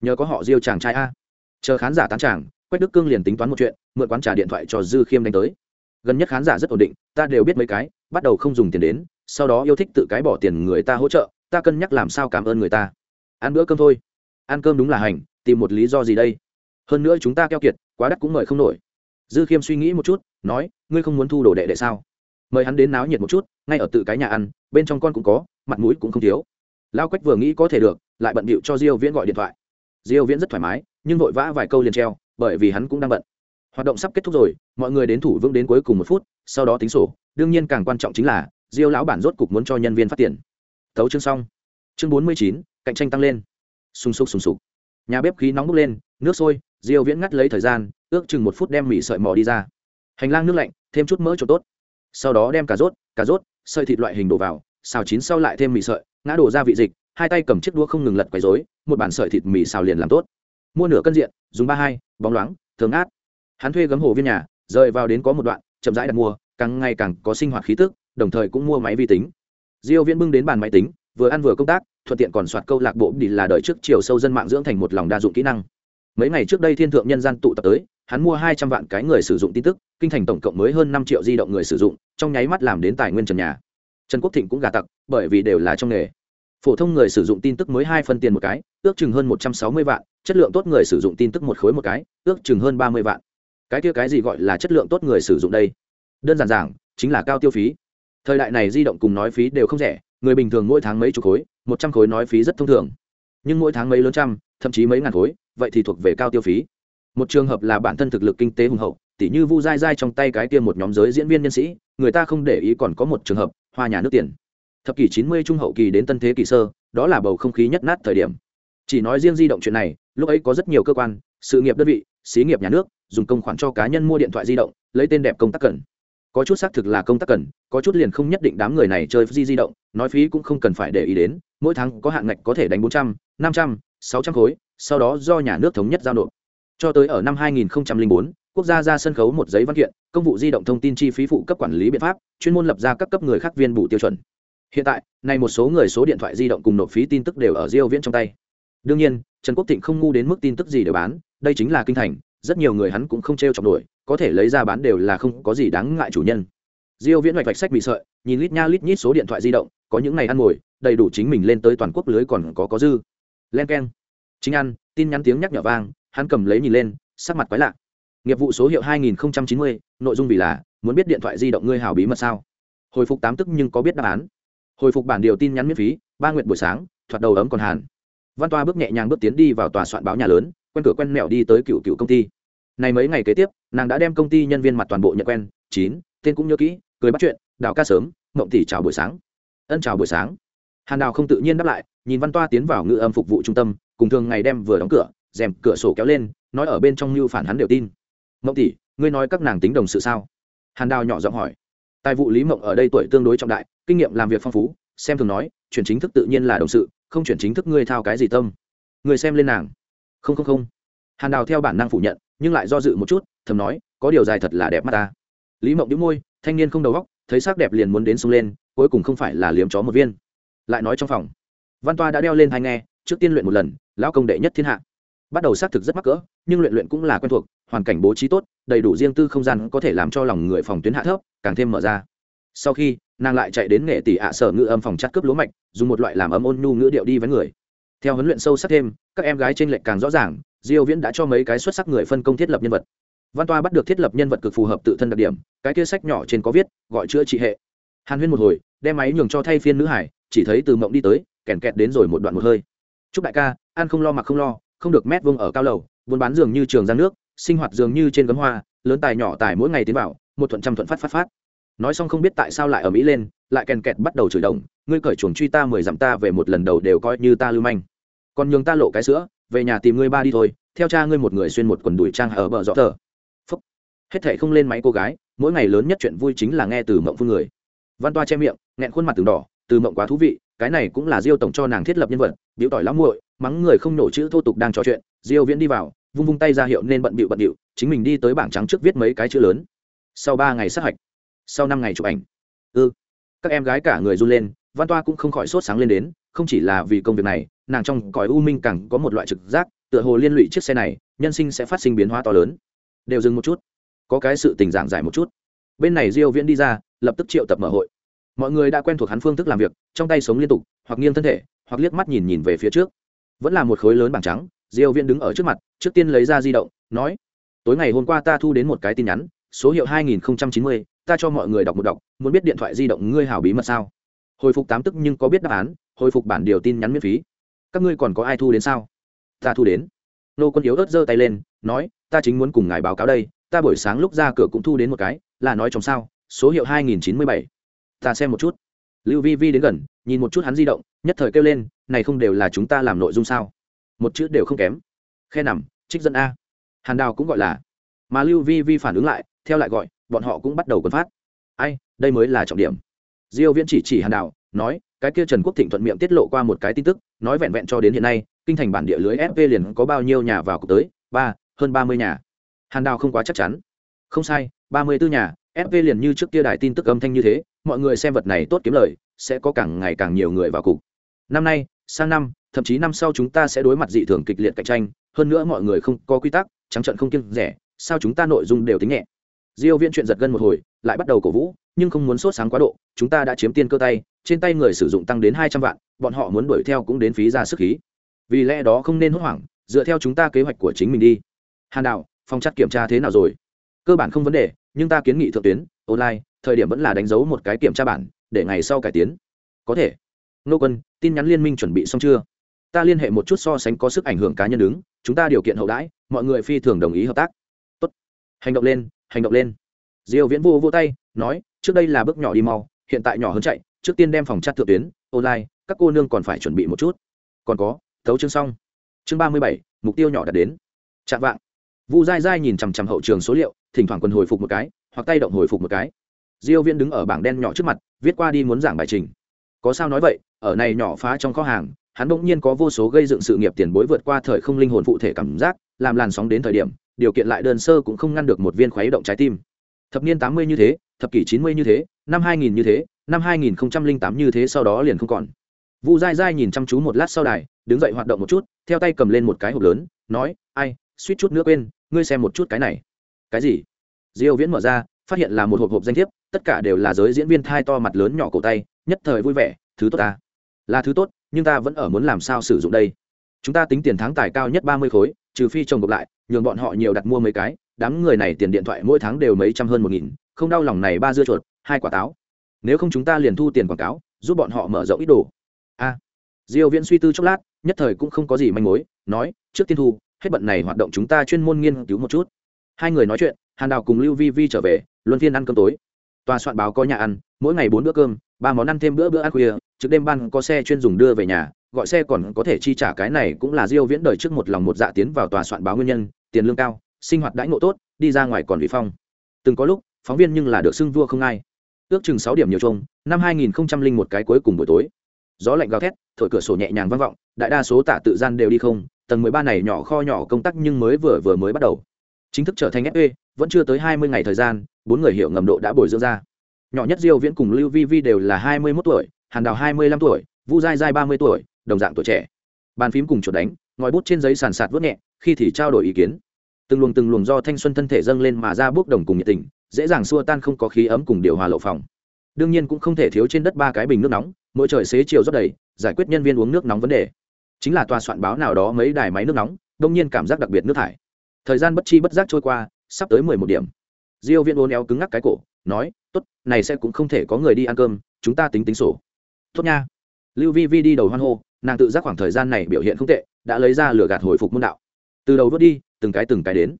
nhờ có họ diêu chàng trai a. Chờ khán giả tán chàng, quách đức cương liền tính toán một chuyện, mượn quán trà điện thoại cho dư khiêm đánh tới. Gần nhất khán giả rất ổn định, ta đều biết mấy cái, bắt đầu không dùng tiền đến, sau đó yêu thích tự cái bỏ tiền người ta hỗ trợ, ta cân nhắc làm sao cảm ơn người ta. Ăn bữa cơm thôi. Ăn cơm đúng là hành, tìm một lý do gì đây? Hơn nữa chúng ta keo kiệt, quá đắt cũng mời không nổi. Dư khiêm suy nghĩ một chút, nói, ngươi không muốn thu đồ đệ đệ sao? Mời hắn đến náo nhiệt một chút, ngay ở tự cái nhà ăn, bên trong con cũng có, mặt mũi cũng không thiếu. Lao quách vừa nghĩ có thể được, lại bận bịu cho diêu viễn gọi điện thoại diêu viễn rất thoải mái nhưng vội vã vài câu liền treo bởi vì hắn cũng đang bận. Hoạt động sắp kết thúc rồi mọi người đến thủ vững đến cuối cùng một phút sau đó tính sổ đương nhiên càng quan trọng chính là diêu lão bản rốt cục muốn cho nhân viên phát tiền. Thấu chương xong. Chương 49, cạnh tranh tăng lên. Sung sục sung sục. Nhà bếp khí nóng bốc lên nước sôi diêu viễn ngắt lấy thời gian ước chừng một phút đem mì sợi mò đi ra. Hành lang nước lạnh thêm chút mỡ cho tốt. Sau đó đem cà rốt cà rốt sợi thịt loại hình đổ vào xào chín sau lại thêm mì sợi ngã đổ ra vị dịch hai tay cầm chiếc đũa không ngừng lật quấy rối, một bản sợi thịt mì xào liền làm tốt. Mua nửa cân diện, dùng ba hai, bóng loáng thường át hắn thuê gấm hồ viên nhà, rời vào đến có một đoạn, chậm rãi đặt mua, càng ngày càng có sinh hoạt khí tức, đồng thời cũng mua máy vi tính. Diêu viễn bưng đến bàn máy tính, vừa ăn vừa công tác, thuận tiện còn soạt câu lạc bộ đi là đợi trước chiều sâu dân mạng dưỡng thành một lòng đa dụng kỹ năng. Mấy ngày trước đây thiên thượng nhân gian tụ tập tới, hắn mua hai trăm vạn cái người sử dụng tin tức, kinh thành tổng cộng mới hơn năm triệu di động người sử dụng, trong nháy mắt làm đến tài nguyên trần nhà. Trần quốc thịnh cũng gà tặc, bởi vì đều là trong nghề phổ thông người sử dụng tin tức mới hai phân tiền một cái, ước chừng hơn một trăm sáu mươi vạn, chất lượng tốt người sử dụng tin tức một khối một cái, ước chừng hơn ba mươi vạn. Cái kia cái gì gọi là chất lượng tốt người sử dụng đây? Đơn giản giảng, chính là cao tiêu phí. Thời đại này di động cùng nói phí đều không rẻ, người bình thường mỗi tháng mấy chục khối, một trăm khối nói phí rất thông thường. Nhưng mỗi tháng mấy lớn trăm, thậm chí mấy ngàn khối, vậy thì thuộc về cao tiêu phí. Một trường hợp là bản thân thực lực kinh tế hùng hậu, tỉ như vu dai dai trong tay cái kia một nhóm giới diễn viên nhân sĩ, người ta không để ý còn có một trường hợp, hoa nhà nước tiền thập kỷ chín mươi trung hậu kỳ đến tân thế kỷ sơ đó là bầu không khí nhất nát thời điểm. Chỉ nói riêng di động chuyện này lúc ấy có rất nhiều cơ quan sự nghiệp đơn vị xí nghiệp nhà nước dùng công khoản cho cá nhân mua điện thoại di động lấy tên đẹp công tác cần. Có chút xác thực là công tác cần có chút liền không nhất định đám người này chơi di di động nói phí cũng không cần phải để ý đến mỗi tháng có hạn ngạch có thể đánh bốn trăm năm trăm sáu trăm khối sau đó do nhà nước thống nhất giao nộp. Cho tới ở năm 2004, quốc gia ra sân khấu một giấy văn kiện công vụ di động thông tin chi phí phụ cấp quản lý biện pháp chuyên môn lập ra các cấp người khác viên bù tiêu chuẩn hiện tại nay một số người số điện thoại di động cùng nộp phí tin tức đều ở diêu viễn trong tay. Đương nhiên trần quốc thịnh không ngu đến mức tin tức gì để bán đây chính là kinh thành rất nhiều người hắn cũng không treo chọc nổi có thể lấy ra bán đều là không có gì đáng ngại chủ nhân. Diêu viễn vạch vạch sách bị sợi nhìn lít nha lít nhít số điện thoại di động có những này ăn ngồi đầy đủ chính mình lên tới toàn quốc lưới còn có có dư. Len keng. Chính ăn tin nhắn tiếng nhắc nhở vang hắn cầm lấy nhìn lên sắc mặt quái lạ. Nghiệp vụ số hiệu 2090, nội dung vì là muốn biết điện thoại di động ngươi hảo bí mật sao? Hồi phục tám tức nhưng có biết đáp án hồi phục bản điều tin nhắn miễn phí, ba nguyện buổi sáng, thoạt đầu ấm còn hàn. Văn toa bước nhẹ nhàng bước tiến đi vào tòa soạn báo nhà lớn, quen cửa quen mẹo đi tới cựu cựu công ty. Này mấy ngày kế tiếp, nàng đã đem công ty nhân viên mặt toàn bộ nhận quen, chín, tên cũng nhớ kỹ, cười bắt chuyện, đào ca sớm, mộng tỷ chào buổi sáng. Ân, chào buổi sáng. Hàn đào không tự nhiên đáp lại, nhìn văn toa tiến vào ngự âm phục vụ trung tâm, cùng thường ngày đem vừa đóng cửa, rèm cửa sổ kéo lên, nói ở bên trong mưu phản hắn đều tin. Mộng tỷ, ngươi nói các nàng tính đồng sự sao? Hàn đào nhỏ giọng hỏi tài vụ lý mộng ở đây tuổi tương đối trọng đại, kinh nghiệm làm việc phong phú, xem thường nói, chuyển chính thức tự nhiên là đồng sự, không chuyển chính thức ngươi thao cái gì tâm. Người xem lên nàng. Không không không. Hàn đào theo bản năng phủ nhận, nhưng lại do dự một chút, thầm nói, có điều dài thật là đẹp mắt ta. Lý mộng đĩu môi, thanh niên không đầu góc thấy sắc đẹp liền muốn đến sông lên, cuối cùng không phải là liếm chó một viên. Lại nói trong phòng. Văn toa đã đeo lên hai nghe, trước tiên luyện một lần, lão công đệ nhất thiên hạ bắt đầu xác thực rất mắc cỡ, nhưng luyện luyện cũng là quen thuộc, hoàn cảnh bố trí tốt, đầy đủ riêng tư không gian có thể làm cho lòng người phòng tuyến hạ thấp, càng thêm mở ra. Sau khi, nàng lại chạy đến nghệ tỷ ạ sở ngữ âm phòng chắt cướp lúa mạch, dùng một loại làm ấm ôn nhu ngữ điệu đi với người. Theo huấn luyện sâu sắc thêm, các em gái trên lệch càng rõ ràng, diêu viễn đã cho mấy cái xuất sắc người phân công thiết lập nhân vật. Văn toa bắt được thiết lập nhân vật cực phù hợp tự thân đặc điểm, cái kia sách nhỏ trên có viết, gọi chữa trị hệ. Hàn huyên một hồi, đem máy nhường cho thay phiên nữ hải, chỉ thấy từ mộng đi tới, kèn kẹt đến rồi một đoạn một hơi. Chúc đại ca, ăn không lo mặc không lo không được mét vuông ở cao lầu, buôn bán dường như trường giang nước, sinh hoạt dường như trên gấm hoa, lớn tài nhỏ tài mỗi ngày tiến vào, một thuận trăm thuận phát phát phát. Nói xong không biết tại sao lại ở mỹ lên, lại kèn kẹt bắt đầu chửi đồng, ngươi cởi chuồng truy ta mười dặm ta về một lần đầu đều coi như ta lưu manh. Còn nhường ta lộ cái sữa, về nhà tìm ngươi ba đi thôi, theo cha ngươi một người xuyên một quần đùi trang ở bờ rõ tờ. phúc. Hết thề không lên máy cô gái, mỗi ngày lớn nhất chuyện vui chính là nghe từ mộng phương người. Văn toa che miệng, nghẹn khuôn mặt từng đỏ, từ mộng quá thú vị, cái này cũng là diêu tổng cho nàng thiết lập nhân vật, biểu tỏi lắm muội mắng người không nổ chữ thô tục đang trò chuyện, diêu viễn đi vào, vung vung tay ra hiệu nên bận bịu bận bịu, chính mình đi tới bảng trắng trước viết mấy cái chữ lớn. Sau ba ngày sát hạch, sau năm ngày chụp ảnh. Ư ừ. các em gái cả người run lên, văn toa cũng không khỏi sốt sáng lên đến, không chỉ là vì công việc này, nàng trong cõi u minh càng có một loại trực giác, tựa hồ liên lụy chiếc xe này, nhân sinh sẽ phát sinh biến hóa to lớn. Đều dừng một chút. Có cái sự tình giảng giải một chút. Bên này diêu viễn đi ra, lập tức triệu tập mở hội. Mọi người đã quen thuộc hắn phương thức làm việc, trong tay sống liên tục, hoặc nghiêng thân thể, hoặc liếc mắt nhìn nhìn về phía trước vẫn là một khối lớn bảng trắng diêu viễn đứng ở trước mặt trước tiên lấy ra di động nói tối ngày hôm qua ta thu đến một cái tin nhắn số hiệu 2090, ta cho mọi người đọc một đọc muốn biết điện thoại di động ngươi hảo bí mật sao? Hồi phục tám tức nhưng có biết đáp án hồi phục bản điều tin nhắn miễn phí. Các ngươi còn có ai thu đến sao? Ta thu đến. Nô quân yếu ớt giơ tay lên nói ta chính muốn cùng ngài báo cáo đây ta buổi sáng lúc ra cửa cũng thu đến một cái là nói trong sao số hiệu 2097. ta xem một chút. Lưu vi vi đến gần nhìn một chút hắn di động nhất thời kêu lên này không đều là chúng ta làm nội dung sao? Một chữ đều không kém. Khe nằm, trích dẫn a. Hàn đào cũng gọi là. Mà lưu vi vi phản ứng lại, theo lại gọi, bọn họ cũng bắt đầu quần phát. Ai, đây mới là trọng điểm. Diêu viễn chỉ chỉ hàn đào, nói, cái kia trần quốc thịnh thuận miệng tiết lộ qua một cái tin tức, nói vẹn vẹn cho đến hiện nay, kinh thành bản địa lưới fv liền có bao nhiêu nhà vào cuộc tới? Ba, hơn ba mươi nhà. Hàn đào không quá chắc chắn. Không sai, ba mươi bốn nhà fv liền như trước kia đài tin tức âm thanh như thế, mọi người xem vật này tốt kiếm lời, sẽ có càng ngày càng nhiều người vào cục. Năm nay sang năm, thậm chí năm sau chúng ta sẽ đối mặt dị thường kịch liệt cạnh tranh, hơn nữa mọi người không có quy tắc, trắng trận không kiêng rẻ, sao chúng ta nội dung đều tính nhẹ? Diêu viễn chuyện giật gân một hồi, lại bắt đầu cổ vũ, nhưng không muốn sốt sáng quá độ, chúng ta đã chiếm tiên cơ tay, trên tay người sử dụng tăng đến 200 vạn, bọn họ muốn đuổi theo cũng đến phí ra sức khí. Vì lẽ đó không nên hốt hoảng, dựa theo chúng ta kế hoạch của chính mình đi. Hàn đạo, phòng chặt kiểm tra thế nào rồi? Cơ bản không vấn đề, nhưng ta kiến nghị thượng tuyến, online, thời điểm vẫn là đánh dấu một cái kiểm tra bản, để ngày sau cải tiến. Có thể. Nô quân tin nhắn liên minh chuẩn bị xong chưa? Ta liên hệ một chút so sánh có sức ảnh hưởng cá nhân đứng chúng ta điều kiện hậu đãi mọi người phi thường đồng ý hợp tác. Tốt. Hành động lên hành động lên. Diêu viễn vô vô tay nói trước đây là bước nhỏ đi mau hiện tại nhỏ hơn chạy trước tiên đem phòng chat thượng tuyến online các cô nương còn phải chuẩn bị một chút. Còn có thấu chương xong. Chương 37, mục tiêu nhỏ đạt đến. Chạm vạng. Vu dai dai nhìn chằm chằm hậu trường số liệu thỉnh thoảng quần hồi phục một cái hoặc tay động hồi phục một cái. Diêu viễn đứng ở bảng đen nhỏ trước mặt viết qua đi muốn giảng bài trình có sao nói vậy, ở này nhỏ phá trong kho hàng, hắn bỗng nhiên có vô số gây dựng sự nghiệp tiền bối vượt qua thời không linh hồn phụ thể cảm giác, làm làn sóng đến thời điểm, điều kiện lại đơn sơ cũng không ngăn được một viên khuấy động trái tim. Thập niên 80 như thế, thập kỷ 90 như thế, năm 2000 như thế, năm 2008 như thế sau đó liền không còn. Vu dai dai nhìn chăm chú một lát sau đài, đứng dậy hoạt động một chút, theo tay cầm lên một cái hộp lớn, nói, ai, suýt chút nữa quên, ngươi xem một chút cái này. Cái gì? Diêu viễn mở ra phát hiện là một hộp hộp danh thiếp, tất cả đều là giới diễn viên thai to mặt lớn nhỏ cổ tay, nhất thời vui vẻ, thứ tốt ta. Là thứ tốt, nhưng ta vẫn ở muốn làm sao sử dụng đây? Chúng ta tính tiền tháng tài cao nhất ba mươi khối, trừ phi trồng gộp lại, nhường bọn họ nhiều đặt mua mấy cái, đám người này tiền điện thoại mỗi tháng đều mấy trăm hơn một nghìn, không đau lòng này ba dưa chuột, hai quả táo. Nếu không chúng ta liền thu tiền quảng cáo, giúp bọn họ mở rộng ít đồ. A. Diêu viễn suy tư chốc lát, nhất thời cũng không có gì manh mối, nói, trước tiên thu, hết bận này hoạt động chúng ta chuyên môn nghiên cứu một chút. Hai người nói chuyện, hàn đào cùng lưu vi vi trở về luân phiên ăn cơm tối. Tòa soạn báo có nhà ăn, mỗi ngày bốn bữa cơm, ba món ăn thêm bữa bữa ăn khuya trước đêm ban có xe chuyên dùng đưa về nhà, gọi xe còn có thể chi trả cái này cũng là diêu viễn đời trước một lòng một dạ tiến vào tòa soạn báo nguyên nhân, tiền lương cao, sinh hoạt đãi ngộ tốt, đi ra ngoài còn bị phong. Từng có lúc, phóng viên nhưng là được xưng vua không ai. Ước chừng 6 điểm nhiều chung, năm 2001 cái cuối cùng buổi tối. Gió lạnh gào thét, thổi cửa sổ nhẹ nhàng vang vọng, đại đa số tạ tự gian đều đi không, tầng 13 này nhỏ kho nhỏ công tác nhưng mới vừa vừa mới bắt đầu chính thức trở thành FE vẫn chưa tới 20 ngày thời gian, bốn người hiểu ngầm độ đã bồi dưỡng ra. Nhỏ nhất diêu viễn cùng lưu vi vi đều là 21 tuổi, hàn đào 25 tuổi, vu dai dai 30 tuổi, đồng dạng tuổi trẻ. Bàn phím cùng chuột đánh, ngòi bút trên giấy sàn sạt vút nhẹ, khi thì trao đổi ý kiến. Từng luồng từng luồng do thanh xuân thân thể dâng lên mà ra bước đồng cùng nhiệt tình, dễ dàng xua tan không có khí ấm cùng điều hòa lậu phòng. Đương nhiên cũng không thể thiếu trên đất ba cái bình nước nóng, mỗi trời xế chiều rất đầy, giải quyết nhân viên uống nước nóng vấn đề. Chính là tòa soạn báo nào đó mấy đài máy nước nóng đương nhiên cảm giác đặc biệt nước thải thời gian bất chi bất giác trôi qua, sắp tới mười một điểm. Diêu viên ôn éo cứng ngắc cái cổ, nói, tốt, này sẽ cũng không thể có người đi ăn cơm, chúng ta tính tính sổ. Tốt nha. Lưu vi vi đi đầu hoan hô, nàng tự giác khoảng thời gian này biểu hiện không tệ, đã lấy ra lửa gạt hồi phục môn đạo. Từ đầu vớt đi, từng cái từng cái đến.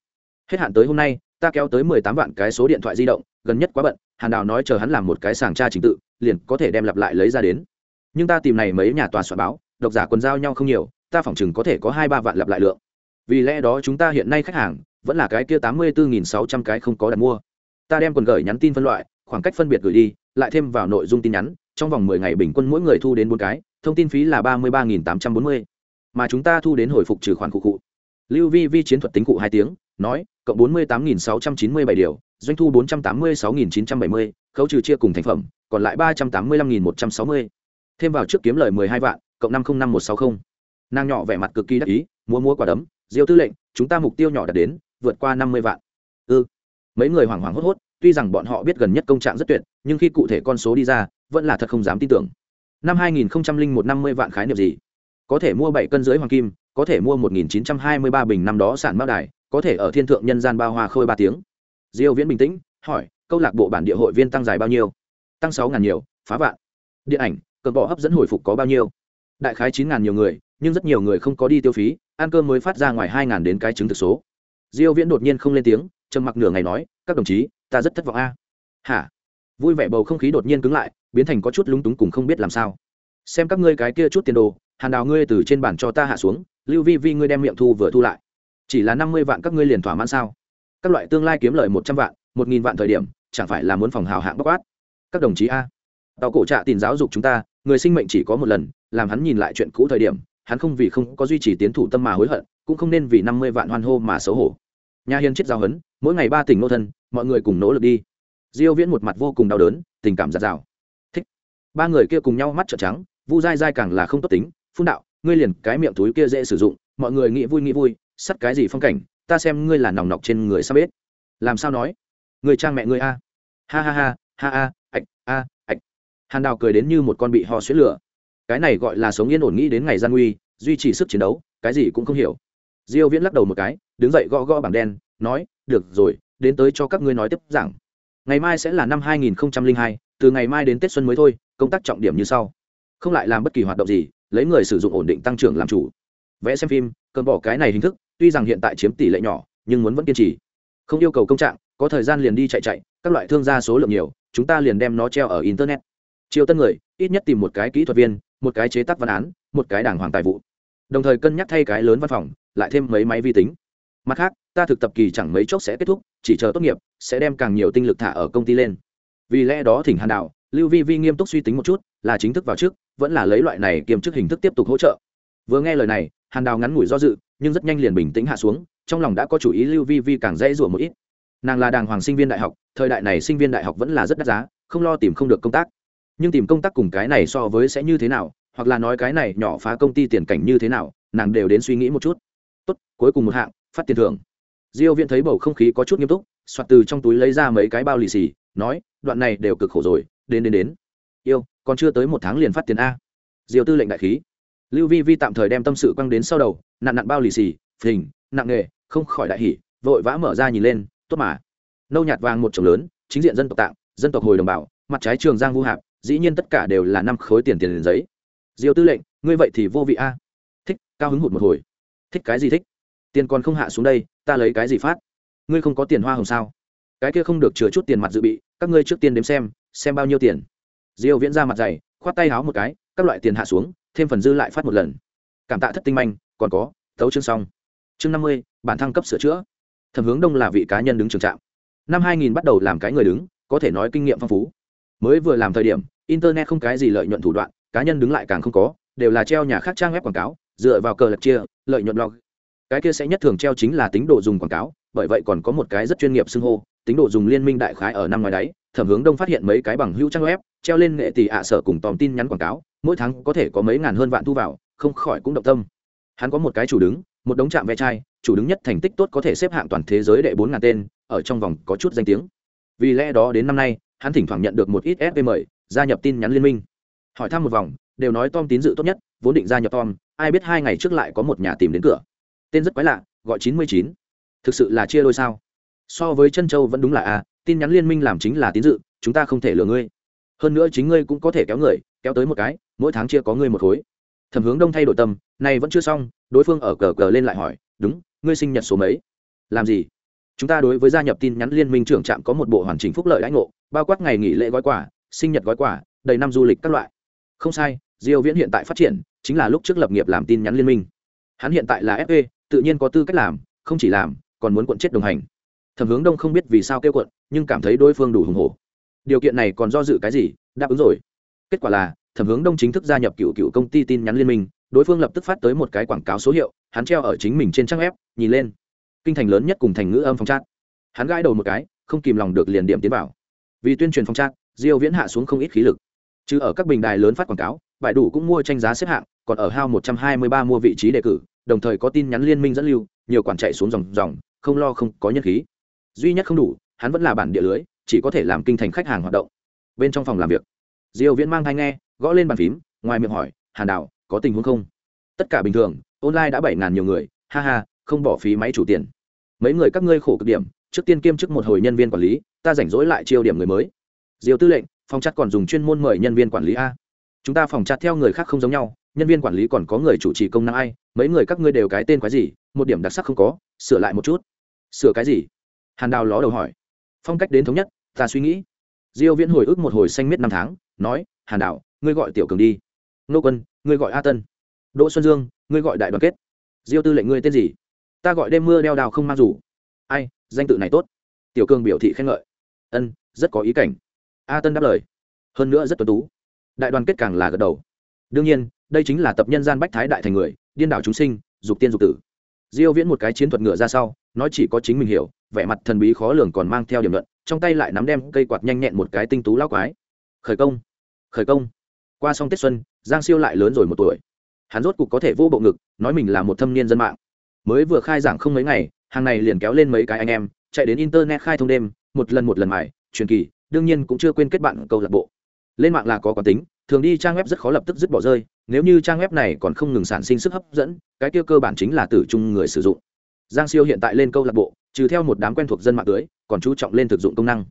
Hết hạn tới hôm nay, ta kéo tới mười tám vạn cái số điện thoại di động, gần nhất quá bận, hàn đào nói chờ hắn làm một cái sàng tra trình tự, liền có thể đem lặp lại lấy ra đến. Nhưng ta tìm này mấy nhà tòa soạn báo, độc giả quần giao nhau không nhiều, ta phỏng chừng có thể có hai ba vạn lặp lại lượng vì lẽ đó chúng ta hiện nay khách hàng vẫn là cái kia tám mươi bốn sáu trăm cái không có đặt mua. Ta đem quần gửi nhắn tin phân loại, khoảng cách phân biệt gửi đi, lại thêm vào nội dung tin nhắn, trong vòng mười ngày bình quân mỗi người thu đến bốn cái, thông tin phí là ba mươi ba tám trăm bốn mươi. Mà chúng ta thu đến hồi phục trừ khoản cụ cụ. Lưu vi vi chiến thuật tính cụ hai tiếng, nói, cộng bốn mươi tám sáu trăm chín mươi bảy điều, doanh thu bốn trăm tám mươi sáu chín trăm bảy mươi, khấu trừ chia cùng thành phẩm, còn lại ba trăm tám mươi lăm một trăm sáu mươi. Thêm vào trước kiếm lời mười hai vạn, cộng năm không năm một sáu không. Nàng nhỏ vẻ mặt cực kỳ đắc ý mua mua quả đấm diêu tư lệnh, chúng ta mục tiêu nhỏ đạt đến, vượt qua năm mươi vạn. Ư ừ. mấy người hoảng hoảng hốt hốt, tuy rằng bọn họ biết gần nhất công trạng rất tuyệt, nhưng khi cụ thể con số đi ra, vẫn là thật không dám tin tưởng. Năm hai nghìn một năm mươi vạn khái niệm gì? Có thể mua bảy cân dưới hoàng kim, có thể mua một nghìn chín trăm hai mươi ba bình năm đó sản mao đài, có thể ở thiên thượng nhân gian bao hoa khôi ba tiếng. Diêu viễn bình tĩnh, hỏi, câu lạc bộ bản địa hội viên tăng dài bao nhiêu? Tăng sáu ngàn nhiều, phá vạn. Điện ảnh cơ bỏ hấp dẫn hồi phục có bao nhiêu? Đại khái chín ngàn nhiều người nhưng rất nhiều người không có đi tiêu phí, ăn cơm mới phát ra ngoài hai ngàn đến cái chứng thực số. Diêu viễn đột nhiên không lên tiếng, trầm mặc nửa ngày nói, các đồng chí, ta rất thất vọng a. Hả? Vui vẻ bầu không khí đột nhiên cứng lại, biến thành có chút lúng túng cùng không biết làm sao. Xem các ngươi cái kia chút tiền đồ, hàn đào ngươi từ trên bàn cho ta hạ xuống, lưu vi vi ngươi đem miệng thu vừa thu lại. Chỉ là năm mươi vạn các ngươi liền thỏa mãn sao? Các loại tương lai kiếm lời một trăm vạn, một nghìn vạn thời điểm, chẳng phải là muốn phòng hào hạng bóc quát? Các đồng chí a. Tàu cổ trạ tiền giáo dục chúng ta, người sinh mệnh chỉ có một lần, làm hắn nhìn lại chuyện cũ thời điểm hắn không vì không có duy trì tiến thủ tâm mà hối hận, cũng không nên vì năm mươi vạn hoan hô mà xấu hổ. Nhà hiền chết giao hấn, mỗi ngày ba tỉnh nô thân, mọi người cùng nỗ lực đi. Diêu viễn một mặt vô cùng đau đớn, tình cảm giạt rào. Thích. Ba người kia cùng nhau mắt trợn trắng, vu dai dai càng là không tốt tính. Phun đạo, ngươi liền cái miệng túi kia dễ sử dụng, mọi người nghĩ vui nghĩ vui, sắt cái gì phong cảnh, ta xem ngươi là nòng nọc trên người sao biết làm sao nói? Người trang mẹ ngươi a. Ha ha ha ha a ạch a, ạch. Hàn đào cười đến như một con bị ho xuyến lửa cái này gọi là sống yên ổn nghĩ đến ngày gian nguy duy trì sức chiến đấu cái gì cũng không hiểu. Diêu viễn lắc đầu một cái đứng dậy gõ gõ bảng đen nói được rồi đến tới cho các ngươi nói tiếp giảng. Ngày mai sẽ là năm 2002, từ ngày mai đến tết xuân mới thôi công tác trọng điểm như sau. Không lại làm bất kỳ hoạt động gì lấy người sử dụng ổn định tăng trưởng làm chủ. Vẽ xem phim cần bỏ cái này hình thức tuy rằng hiện tại chiếm tỷ lệ nhỏ nhưng muốn vẫn kiên trì. Không yêu cầu công trạng có thời gian liền đi chạy chạy các loại thương gia số lượng nhiều chúng ta liền đem nó treo ở internet. Chiêu tân người ít nhất tìm một cái kỹ thuật viên một cái chế tác văn án, một cái đảng hoàng tài vụ. Đồng thời cân nhắc thay cái lớn văn phòng, lại thêm mấy máy vi tính. Mặt khác, ta thực tập kỳ chẳng mấy chốc sẽ kết thúc, chỉ chờ tốt nghiệp, sẽ đem càng nhiều tinh lực thả ở công ty lên. Vì lẽ đó thỉnh hàn đạo, lưu vi vi nghiêm túc suy tính một chút, là chính thức vào trước, vẫn là lấy loại này kiêm chức hình thức tiếp tục hỗ trợ. Vừa nghe lời này, hàn đào ngắn ngủi do dự, nhưng rất nhanh liền bình tĩnh hạ xuống, trong lòng đã có chủ ý lưu vi vi càng dễ dụa một ít. Nàng là đàng hoàng sinh viên đại học, thời đại này sinh viên đại học vẫn là rất đắt giá, không lo tìm không được công tác nhưng tìm công tác cùng cái này so với sẽ như thế nào, hoặc là nói cái này nhỏ phá công ty tiền cảnh như thế nào, nàng đều đến suy nghĩ một chút. Tốt, cuối cùng một hạng, phát tiền thưởng. Diêu viễn thấy bầu không khí có chút nghiêm túc, soạt từ trong túi lấy ra mấy cái bao lì xì, nói, đoạn này đều cực khổ rồi, đến đến đến. Yêu, còn chưa tới một tháng liền phát tiền a. Diêu tư lệnh đại khí. Lưu vi vi tạm thời đem tâm sự quăng đến sau đầu, nặn nặn bao lì xì phình nặng nghề, không khỏi đại hỉ, vội vã mở ra nhìn lên, tốt mà. Nâu nhạt vàng một chồng lớn, chính diện dân tộc tạng, dân tộc hồi đồng bào, mặt trái trường giang vu hạp dĩ nhiên tất cả đều là năm khối tiền tiền giấy. Diêu tư lệnh, ngươi vậy thì vô vị a. Thích, cao hứng hụt một hồi. Thích cái gì thích? Tiền còn không hạ xuống đây, ta lấy cái gì phát? Ngươi không có tiền hoa hồng sao? Cái kia không được chừa chút tiền mặt dự bị, các ngươi trước tiên đếm xem xem bao nhiêu tiền. Diêu viễn ra mặt dày, khoát tay háo một cái, các loại tiền hạ xuống, thêm phần dư lại phát một lần. Cảm tạ thất tinh manh, còn có tấu chương xong. Chương năm mươi, bản thăng cấp sửa chữa. Thẩm hướng đông là vị cá nhân đứng trường trạm. Năm 2000 bắt đầu làm cái người đứng, có thể nói kinh nghiệm phong phú. Mới vừa làm thời điểm internet không cái gì lợi nhuận thủ đoạn, cá nhân đứng lại càng không có, đều là treo nhà khác trang web quảng cáo, dựa vào cờ lật chia, lợi nhuận log. Cái kia sẽ nhất thường treo chính là tính độ dùng quảng cáo, bởi vậy còn có một cái rất chuyên nghiệp xưng hô, tính độ dùng liên minh đại khái ở năm ngoài đáy, thẩm hướng đông phát hiện mấy cái bằng hữu trang web, treo lên nghệ tỷ ạ sở cùng tòm tin nhắn quảng cáo, mỗi tháng có thể có mấy ngàn hơn vạn thu vào, không khỏi cũng động tâm. Hắn có một cái chủ đứng, một đống trạm ve chai, chủ đứng nhất thành tích tốt có thể xếp hạng toàn thế giới đệ bốn ngàn tên, ở trong vòng có chút danh tiếng. Vì lẽ đó đến năm nay, hắn thỉnh thoảng nhận được một ít fp gia nhập tin nhắn liên minh. Hỏi thăm một vòng, đều nói tom tín dự tốt nhất, vốn định gia nhập tom, ai biết hai ngày trước lại có một nhà tìm đến cửa. Tên rất quái lạ, gọi chín mươi chín. Thực sự là chia đôi sao? So với chân châu vẫn đúng là a, tin nhắn liên minh làm chính là tín dự, chúng ta không thể lừa ngươi. Hơn nữa chính ngươi cũng có thể kéo người, kéo tới một cái, mỗi tháng chia có ngươi một khối. Thẩm hướng đông thay đổi tâm này vẫn chưa xong, đối phương ở cờ cờ lên lại hỏi, đúng, ngươi sinh nhật số mấy? Làm gì? Chúng ta đối với gia nhập tin nhắn liên minh trưởng trạm có một bộ hoàn chỉnh phúc lợi lãnh ngộ, bao quát ngày nghỉ lễ gói quà sinh nhật gói quà, đầy năm du lịch các loại. Không sai, diêu viễn hiện tại phát triển, chính là lúc trước lập nghiệp làm tin nhắn liên minh. Hắn hiện tại là fp tự nhiên có tư cách làm, không chỉ làm, còn muốn cuộn chết đồng hành. Thẩm hướng đông không biết vì sao kêu cuộn nhưng cảm thấy đối phương đủ hùng hổ. Điều kiện này còn do dự cái gì, đáp ứng rồi. Kết quả là, thẩm hướng đông chính thức gia nhập cựu cựu công ty tin nhắn liên minh, đối phương lập tức phát tới một cái quảng cáo số hiệu, hắn treo ở chính mình trên trang web, nhìn lên. Kinh thành lớn nhất cùng thành ngữ âm phong trác hắn gãi đầu một cái, không kìm lòng được liền điểm tiến vào. Vì tuyên truyền phong trác diêu viễn hạ xuống không ít khí lực. Chứ ở các bình đài lớn phát quảng cáo, bài đủ cũng mua tranh giá xếp hạng, còn ở hao 123 mua vị trí đề cử, đồng thời có tin nhắn liên minh dẫn lưu, nhiều quản chạy xuống dòng dòng, không lo không có nhân khí. Duy nhất không đủ, hắn vẫn là bản địa lưới, chỉ có thể làm kinh thành khách hàng hoạt động. Bên trong phòng làm việc, diêu viễn mang thai nghe, gõ lên bàn phím, ngoài miệng hỏi, hàn đào, có tình huống không? Tất cả bình thường, online đã bảy ngàn nhiều người, ha ha, không bỏ phí máy chủ tiền. Mấy người các ngươi khổ cực điểm, trước tiên kiêm chức một hồi nhân viên quản lý, ta rảnh rỗi lại chiêu điểm người mới diêu tư lệnh, phòng chặt còn dùng chuyên môn mời nhân viên quản lý a. Chúng ta phòng chặt theo người khác không giống nhau, nhân viên quản lý còn có người chủ trì công năng ai, mấy người các ngươi đều cái tên quái gì, một điểm đặc sắc không có, sửa lại một chút. Sửa cái gì? Hàn đào ló đầu hỏi. Phong cách đến thống nhất, ta suy nghĩ. Diêu viễn hồi ức một hồi xanh miết năm tháng, nói, hàn đào, ngươi gọi tiểu cường đi. Nô quân, ngươi gọi a tân. Đỗ xuân dương, ngươi gọi đại đoàn kết. Diêu tư lệnh ngươi tên gì? Ta gọi đêm mưa đeo đào không mang rủ ai, danh tự này tốt. Tiểu cường biểu thị khen ngợi. Ân, rất có ý cảnh a tân đáp lời. Hơn nữa rất tuân tú. Đại đoàn kết càng là gật đầu. Đương nhiên, đây chính là tập nhân gian bách thái đại thành người, điên đảo chúng sinh, dục tiên dục tử. Diêu viễn một cái chiến thuật ngựa ra sau, nói chỉ có chính mình hiểu, vẻ mặt thần bí khó lường còn mang theo điểm luận, trong tay lại nắm đem cây quạt nhanh nhẹn một cái tinh tú lão quái. Khởi công khởi công. Qua xong tết xuân, giang siêu lại lớn rồi một tuổi. Hắn rốt cục có thể vô bộ ngực, nói mình là một thâm niên dân mạng. Mới vừa khai giảng không mấy ngày, hàng này liền kéo lên mấy cái anh em, chạy đến internet khai thông đêm, một lần một lần mải truyền kỳ đương nhiên cũng chưa quên kết bạn câu lạc bộ. Lên mạng là có quán tính, thường đi trang web rất khó lập tức dứt bỏ rơi, nếu như trang web này còn không ngừng sản sinh sức hấp dẫn, cái kia cơ bản chính là tử chung người sử dụng. Giang siêu hiện tại lên câu lạc bộ, trừ theo một đám quen thuộc dân mạng tưới còn chú trọng lên thực dụng công năng.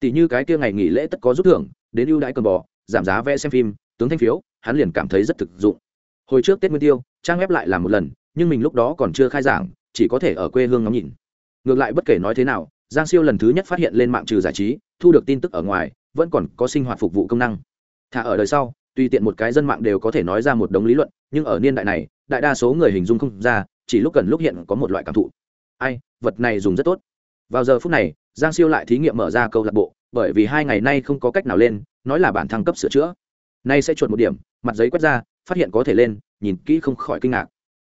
Tỷ như cái kia ngày nghỉ lễ tất có rút thưởng, đến ưu đãi cầm bò, giảm giá vé xem phim, tướng thanh phiếu, hắn liền cảm thấy rất thực dụng. Hồi trước tết nguyên tiêu, trang web lại làm một lần, nhưng mình lúc đó còn chưa khai giảng, chỉ có thể ở quê hương ngắm nhìn. Ngược lại bất kể nói thế nào, giang siêu lần thứ nhất phát hiện lên mạng trừ giải trí thu được tin tức ở ngoài, vẫn còn có sinh hoạt phục vụ công năng. Thả ở đời sau, tùy tiện một cái dân mạng đều có thể nói ra một đống lý luận, nhưng ở niên đại này, đại đa số người hình dung không ra, chỉ lúc cần lúc hiện có một loại cảm thụ. Ai, vật này dùng rất tốt. Vào giờ phút này, giang siêu lại thí nghiệm mở ra câu lạc bộ, bởi vì hai ngày nay không có cách nào lên, nói là bản thăng cấp sửa chữa. Nay sẽ chuột một điểm, mặt giấy quét ra, phát hiện có thể lên, nhìn kỹ không khỏi kinh ngạc.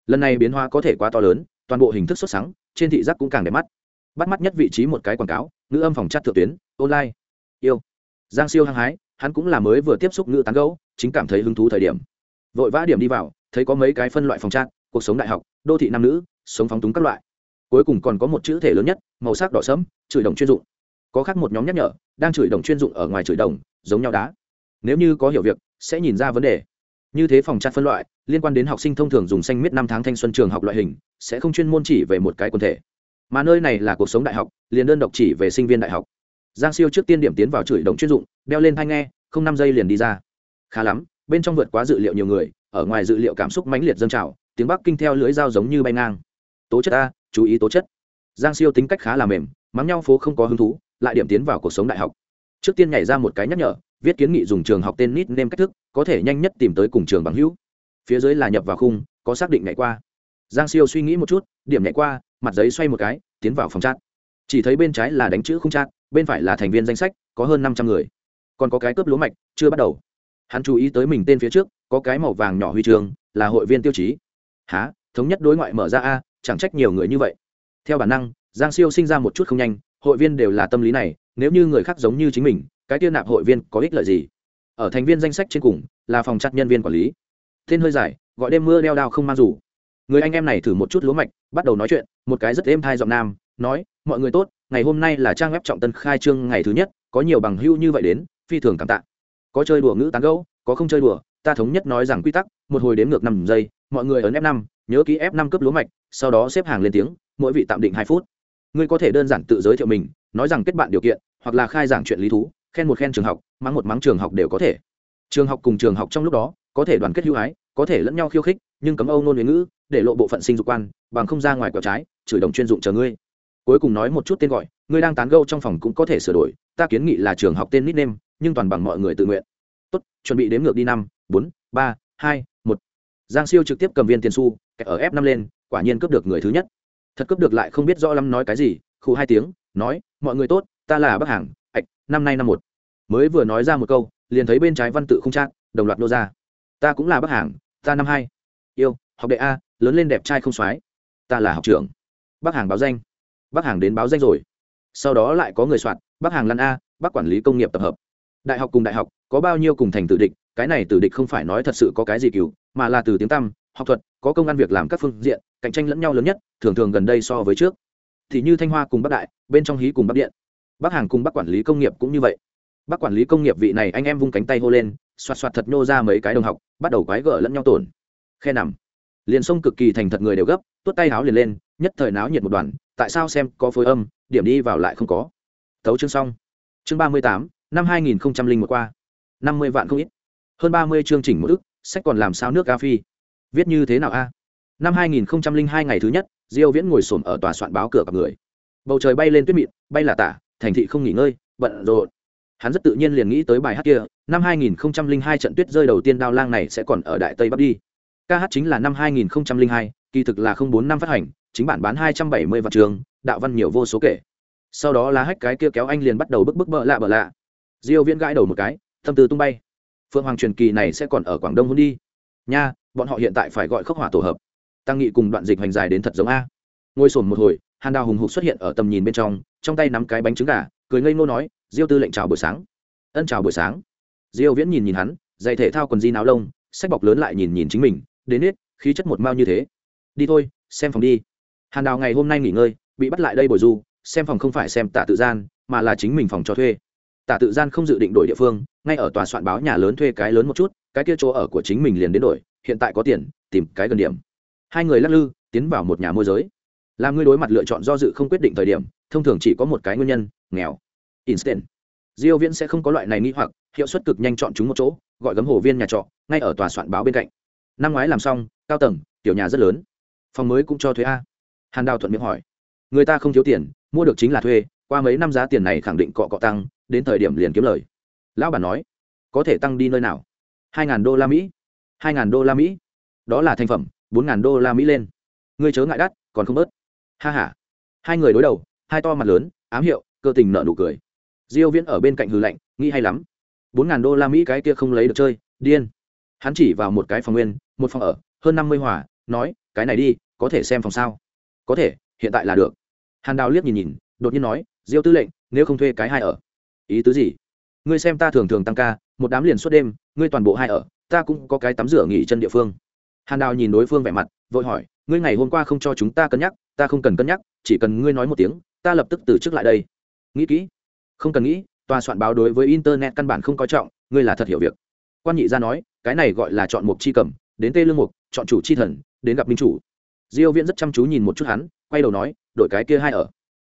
Lần này biến hóa có thể quá to lớn, toàn bộ hình thức xuất sáng, trên thị giác cũng càng đẹp mắt. Bắt mắt nhất vị trí một cái quảng cáo ngữ âm phòng chat thượng tuyến, online. Yêu. Giang siêu hăng hái, hắn cũng là mới vừa tiếp xúc ngữ tán gấu chính cảm thấy hứng thú thời điểm. Vội vã điểm đi vào, thấy có mấy cái phân loại phòng chat, cuộc sống đại học, đô thị nam nữ, sống phóng túng các loại. Cuối cùng còn có một chữ thể lớn nhất, màu sắc đỏ sẫm, chửi đồng chuyên dụng. Có khác một nhóm nhắc nhở, đang chửi đồng chuyên dụng ở ngoài chửi đồng, giống nhau đá. Nếu như có hiểu việc, sẽ nhìn ra vấn đề. Như thế phòng chặt phân loại, liên quan đến học sinh thông thường dùng xanh miết năm tháng thanh xuân trường học loại hình, sẽ không chuyên môn chỉ về một cái quần thể mà nơi này là cuộc sống đại học, liền đơn độc chỉ về sinh viên đại học. Giang siêu trước tiên điểm tiến vào chửi đồng chuyên dụng, đeo lên thai nghe, không năm giây liền đi ra. Khá lắm, bên trong vượt quá dự liệu nhiều người, ở ngoài dự liệu cảm xúc mãnh liệt dâng trào, tiếng bắc kinh theo lưới dao giống như bay ngang. Tố chất a, chú ý tố chất. Giang siêu tính cách khá là mềm, mắng nhau phố không có hứng thú, lại điểm tiến vào cuộc sống đại học. Trước tiên nhảy ra một cái nhắc nhở, viết kiến nghị dùng trường học tên nít nêm cách thức, có thể nhanh nhất tìm tới cùng trường bằng hữu. Phía dưới là nhập vào khung, có xác định nhảy qua. Giang siêu suy nghĩ một chút, điểm nhảy qua mặt giấy xoay một cái, tiến vào phòng chat. Chỉ thấy bên trái là đánh chữ không chat, bên phải là thành viên danh sách, có hơn năm trăm người. Còn có cái cướp lúa mạch, chưa bắt đầu. Hắn chú ý tới mình tên phía trước, có cái màu vàng nhỏ huy trường là hội viên tiêu chí. Há thống nhất đối ngoại mở ra a, chẳng trách nhiều người như vậy. Theo bản năng, giang siêu sinh ra một chút không nhanh, hội viên đều là tâm lý này, nếu như người khác giống như chính mình, cái tiêu nạp hội viên có ích lợi gì? Ở thành viên danh sách trên cùng, là phòng chặt nhân viên quản lý. Tên hơi dài, gọi đêm mưa đeo đao không mang rủ người anh em này thử một chút lúa mạch, bắt đầu nói chuyện, một cái rất êm thai giọng nam, nói, mọi người tốt, ngày hôm nay là trang web trọng tân khai trương ngày thứ nhất, có nhiều bằng hưu như vậy đến, phi thường cảm tạ. Có chơi đùa ngữ tán gẫu, có không chơi đùa, ta thống nhất nói rằng quy tắc, một hồi đếm ngược năm giây, mọi người ấn f năm, nhớ ký f năm cấp lúa mạch, sau đó xếp hàng lên tiếng, mỗi vị tạm định hai phút. Ngươi có thể đơn giản tự giới thiệu mình, nói rằng kết bạn điều kiện, hoặc là khai giảng chuyện lý thú, khen một khen trường học, mắng một mắng trường học đều có thể. Trường học cùng trường học trong lúc đó, có thể đoàn kết hữu ái, có thể lẫn nhau khiêu khích nhưng cấm âu nôn ngữ ngữ để lộ bộ phận sinh dục quan, bằng không ra ngoài quẹo trái, chửi đồng chuyên dụng chờ ngươi. Cuối cùng nói một chút tên gọi, ngươi đang tán gâu trong phòng cũng có thể sửa đổi, ta kiến nghị là trường học tên nickname, nhưng toàn bằng mọi người tự nguyện. Tốt, chuẩn bị đếm ngược đi năm, bốn, ba, hai, một. Giang siêu trực tiếp cầm viên tiền su ở f năm lên, quả nhiên cướp được người thứ nhất. Thật cướp được lại không biết rõ lắm nói cái gì khu hai tiếng, nói, mọi người tốt, ta là bắc hàng, ạch, năm nay năm một. Mới vừa nói ra một câu, liền thấy bên trái văn tự không chát, đồng loạt nô ra. Ta cũng là bắc hàng, ta năm hai yêu, học đệ a, lớn lên đẹp trai không soái. Ta là học trưởng. Bắc hàng báo danh. Bắc hàng đến báo danh rồi. Sau đó lại có người soạn bắc hàng lăn a bắc quản lý công nghiệp tập hợp. Đại học cùng đại học, có bao nhiêu cùng thành tử địch, cái này tử địch không phải nói thật sự có cái gì cứu mà là từ tiếng tăm, học thuật, có công ăn việc làm các phương diện, cạnh tranh lẫn nhau lớn nhất, thường thường gần đây so với trước. Thì như thanh hoa cùng bắc đại, bên trong hí cùng bắc điện. Bắc hàng cùng bắc quản lý công nghiệp cũng như vậy. Bắc quản lý công nghiệp vị này anh em vung cánh tay hô lên, xoạt xoạt thật nhô ra mấy cái đồng học, bắt đầu quái gở lẫn nhau tổn khe nằm. Liền sông cực kỳ thành thật người đều gấp, tuốt tay háo liền lên, nhất thời náo nhiệt một đoàn, tại sao xem có phối âm, điểm đi vào lại không có. Tấu chương xong. Chương ba mươi tám, năm hai nghìn một qua. năm mươi vạn không ít. Hơn ba mươi chương chỉnh một ức, sách còn làm sao nước a phi? Viết như thế nào a? Năm hai nghìn hai ngày thứ nhất, diêu viễn ngồi xổm ở tòa soạn báo cửa gặp người. Bầu trời bay lên tuyết mịn, bay là tả, thành thị không nghỉ ngơi, bận rộn. Hắn rất tự nhiên liền nghĩ tới bài hát kia, năm 2002 trận tuyết rơi đầu tiên đao lang này sẽ còn ở đại tây bắc đi ca hát chính là năm 2002, kỳ thực là không bốn năm phát hành chính bản bán 270 vạn trường đạo văn nhiều vô số kể. Sau đó lá hách cái kia kéo anh liền bắt đầu bức bức bợ lạ bợ lạ. Diêu viễn gãi đầu một cái tâm tư tung bay. Phượng hoàng truyền kỳ này sẽ còn ở quảng đông hôn đi. Nha bọn họ hiện tại phải gọi khốc hỏa tổ hợp. Tăng nghị cùng đoạn dịch hành dài đến thật giống a. Ngồi sồn một hồi hàn đào hùng hục xuất hiện ở tầm nhìn bên trong trong tay nắm cái bánh trứng gà cười ngây ngô nói diêu tư lệnh chào buổi sáng. Ân chào buổi sáng. Diêu viễn nhìn nhìn hắn giày thể thao quần jean áo lông sách bọc lớn lại nhìn nhìn chính mình đến nết, khí chất một mao như thế. Đi thôi, xem phòng đi. Hàn đào ngày hôm nay nghỉ ngơi, bị bắt lại đây bồi du, xem phòng không phải xem tạ tự gian, mà là chính mình phòng cho thuê. Tạ tự gian không dự định đổi địa phương, ngay ở tòa soạn báo nhà lớn thuê cái lớn một chút, cái kia chỗ ở của chính mình liền đến đổi, hiện tại có tiền, tìm cái gần điểm. Hai người lắc lư, tiến vào một nhà môi giới. Làm ngươi đối mặt lựa chọn do dự không quyết định thời điểm, thông thường chỉ có một cái nguyên nhân, nghèo. Instant. Diêu viễn sẽ không có loại này nghi hoặc, hiệu suất cực nhanh chọn chúng một chỗ, gọi gấm hồ viên nhà trọ, ngay ở tòa soạn báo bên cạnh năm ngoái làm xong, cao tầng, tiểu nhà rất lớn. Phòng mới cũng cho thuê a. Hàn đào thuận miệng hỏi. Người ta không thiếu tiền, mua được chính là thuê, qua mấy năm giá tiền này khẳng định cọ cọ tăng, đến thời điểm liền kiếm lời. Lão bản nói, có thể tăng đi nơi nào? Hai ngàn đô la mỹ. Hai ngàn đô la mỹ. Đó là thành phẩm, bốn ngàn đô la mỹ lên. Ngươi chớ ngại đắt, còn không bớt. Ha h a hai người đối đầu, hai to mặt lớn, ám hiệu, cơ tình nợ nụ cười. Diêu viễn ở bên cạnh hừ lạnh, nghĩ hay lắm. Bốn ngàn đô la mỹ cái kia không lấy được chơi, điên hắn chỉ vào một cái phòng nguyên, một phòng ở, hơn năm mươi hỏa nói, cái này đi, có thể xem phòng sao? Có thể, hiện tại là được. Hàn đào liếc nhìn nhìn, đột nhiên nói, diêu tư lệnh, nếu không thuê cái hai ở. Ý tứ gì? Ngươi xem ta thường thường tăng ca, một đám liền suốt đêm, ngươi toàn bộ hai ở, ta cũng có cái tắm rửa nghỉ chân địa phương. Hàn đào nhìn đối phương vẻ mặt, vội hỏi, ngươi ngày hôm qua không cho chúng ta cân nhắc, ta không cần cân nhắc, chỉ cần ngươi nói một tiếng, ta lập tức từ chức lại đây. Nghĩ kỹ. Không cần nghĩ, tòa soạn báo đối với internet căn bản không coi trọng, ngươi là thật hiểu việc. Quan nhị gia nói cái này gọi là chọn mục chi cầm, đến tê lương mục, chọn chủ chi thần, đến gặp minh chủ. Diêu viễn rất chăm chú nhìn một chút hắn, quay đầu nói, đổi cái kia hai ở.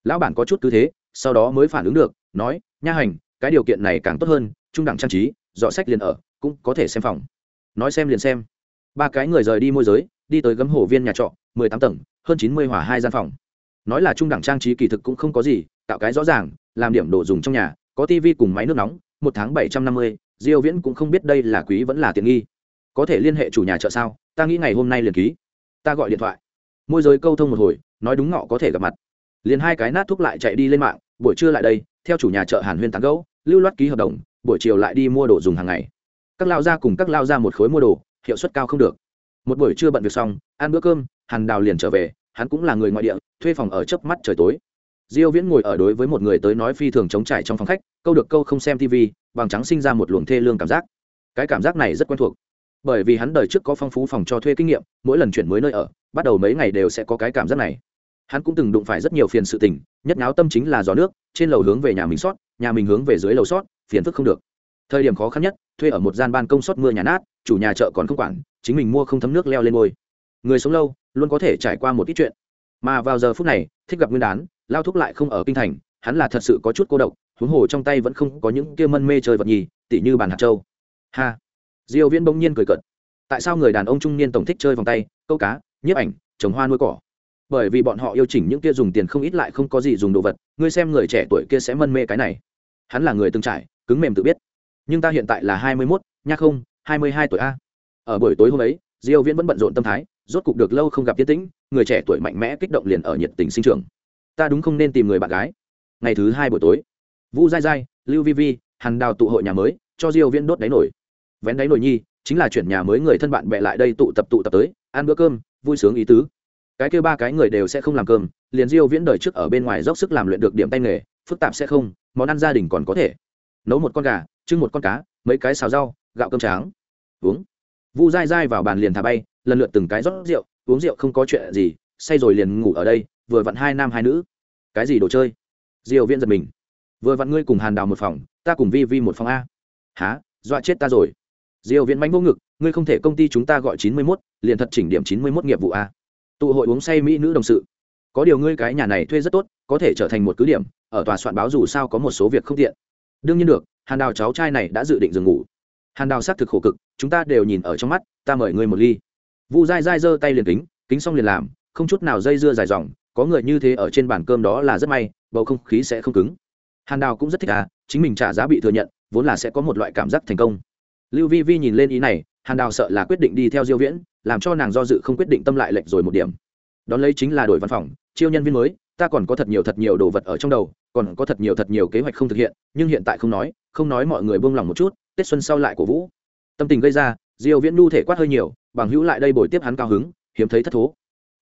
Lão bản có chút cứ thế, sau đó mới phản ứng được, nói, nha hành, cái điều kiện này càng tốt hơn, trung đẳng trang trí, dọ sách liền ở, cũng có thể xem phòng. Nói xem liền xem. Ba cái người rời đi môi giới, đi tới gấm hồ viên nhà trọ, mười tám tầng, hơn chín mươi hỏa hai gian phòng. Nói là trung đẳng trang trí kỳ thực cũng không có gì, tạo cái rõ ràng, làm điểm đồ dùng trong nhà, có tivi cùng máy nước nóng, một tháng bảy trăm năm mươi diêu viễn cũng không biết đây là quý vẫn là tiện nghi. Có thể liên hệ chủ nhà chợ sao? Ta nghĩ ngày hôm nay liền ký. Ta gọi điện thoại. Môi giới câu thông một hồi, nói đúng ngọ có thể gặp mặt. Liền hai cái nát thuốc lại chạy đi lên mạng, buổi trưa lại đây, theo chủ nhà chợ hàn huyên tán gẫu, lưu loát ký hợp đồng, buổi chiều lại đi mua đồ dùng hàng ngày. Các lao ra cùng các lao ra một khối mua đồ, hiệu suất cao không được. Một buổi trưa bận việc xong, ăn bữa cơm, hàn đào liền trở về, hắn cũng là người ngoại địa, thuê phòng ở chớp mắt trời tối. Diêu viễn ngồi ở đối với một người tới nói phi thường chống trải trong phòng khách, câu được câu không xem tv bằng trắng sinh ra một luồng thê lương cảm giác. Cái cảm giác này rất quen thuộc. Bởi vì hắn đời trước có phong phú phòng cho thuê kinh nghiệm, mỗi lần chuyển mới nơi ở, bắt đầu mấy ngày đều sẽ có cái cảm giác này. Hắn cũng từng đụng phải rất nhiều phiền sự tình, nhất náo tâm chính là gió nước, trên lầu hướng về nhà mình sót, nhà mình hướng về dưới lầu sót, phiền phức không được. Thời điểm khó khăn nhất, thuê ở một gian ban công sót mưa nhà nát, chủ nhà chợ còn không quản, chính mình mua không thấm nước leo lên ngôi. Người sống lâu, luôn có thể trải qua một ít chuyện. Mà vào giờ phút này, thích gặp nguyên đán, lao thúc lại không ở kinh thành, hắn là thật sự có chút cô độc huống hồ trong tay vẫn không có những kia mân mê chơi vật nhì tỉ như bàn hạt châu. Ha. Diêu viễn bỗng nhiên cười cợt. Tại sao người đàn ông trung niên tổng thích chơi vòng tay câu cá nhiếp ảnh trồng hoa nuôi cỏ? Bởi vì bọn họ yêu chỉnh những kia dùng tiền không ít lại không có gì dùng đồ vật ngươi xem người trẻ tuổi kia sẽ mân mê cái này. Hắn là người từng trải cứng mềm tự biết. Nhưng ta hiện tại là hai mươi 21, nha không hai mươi hai tuổi a. Ở buổi tối hôm ấy diêu viễn vẫn bận rộn tâm thái rốt cục được lâu không gặp tiết tĩnh người trẻ tuổi mạnh mẽ kích động liền ở nhiệt tình sinh trưởng. Ta đúng không nên tìm người bạn gái. Ngày thứ hai buổi tối vũ dai dai, lưu vi vi hàn đào tụ hội nhà mới cho diêu viễn đốt đáy nổi. Vén đáy nổi nhi chính là chuyển nhà mới người thân bạn bè lại đây tụ tập tụ tập tới ăn bữa cơm vui sướng ý tứ. Cái kia ba cái người đều sẽ không làm cơm liền diêu viễn đời trước ở bên ngoài dốc sức làm luyện được điểm tay nghề phức tạp sẽ không món ăn gia đình còn có thể. Nấu một con gà trưng một con cá mấy cái xào rau gạo cơm tráng. Uống. Vu dai dai vào bàn liền thả bay lần lượt từng cái rót rượu uống rượu không có chuyện gì say rồi liền ngủ ở đây vừa vặn hai nam hai nữ. Cái gì đồ chơi? Diêu viễn giật mình vừa vặn ngươi cùng hàn đào một phòng ta cùng vi vi một phòng a. Há dọa chết ta rồi. Diều viễn mánh vô ngực ngươi không thể công ty chúng ta gọi 91, liền thật chỉnh điểm 91 nghiệp vụ a. Tụ hội uống say mỹ nữ đồng sự. Có điều ngươi cái nhà này thuê rất tốt có thể trở thành một cứ điểm ở tòa soạn báo dù sao có một số việc không tiện. Đương nhiên được hàn đào cháu trai này đã dự định dừng ngủ. Hàn đào xác thực khổ cực chúng ta đều nhìn ở trong mắt ta mời ngươi một ly. Vu dai dai giơ tay liền kính kính xong liền làm không chút nào dây dưa dài dòng có người như thế ở trên bàn cơm đó là rất may bầu không khí sẽ không cứng hàn đào cũng rất thích à chính mình trả giá bị thừa nhận, vốn là sẽ có một loại cảm giác thành công. Lưu vi vi nhìn lên ý này, hàn đào sợ là quyết định đi theo diêu viễn, làm cho nàng do dự không quyết định tâm lại lệch rồi một điểm. Đón lấy chính là đổi văn phòng, chiêu nhân viên mới, ta còn có thật nhiều thật nhiều đồ vật ở trong đầu, còn có thật nhiều thật nhiều kế hoạch không thực hiện, nhưng hiện tại không nói không nói mọi người buông lòng một chút, tết xuân sau lại của vũ. Tâm tình gây ra, diêu viễn nu thể quát hơi nhiều, bằng hữu lại đây bồi tiếp hắn cao hứng, hiếm thấy thất thố.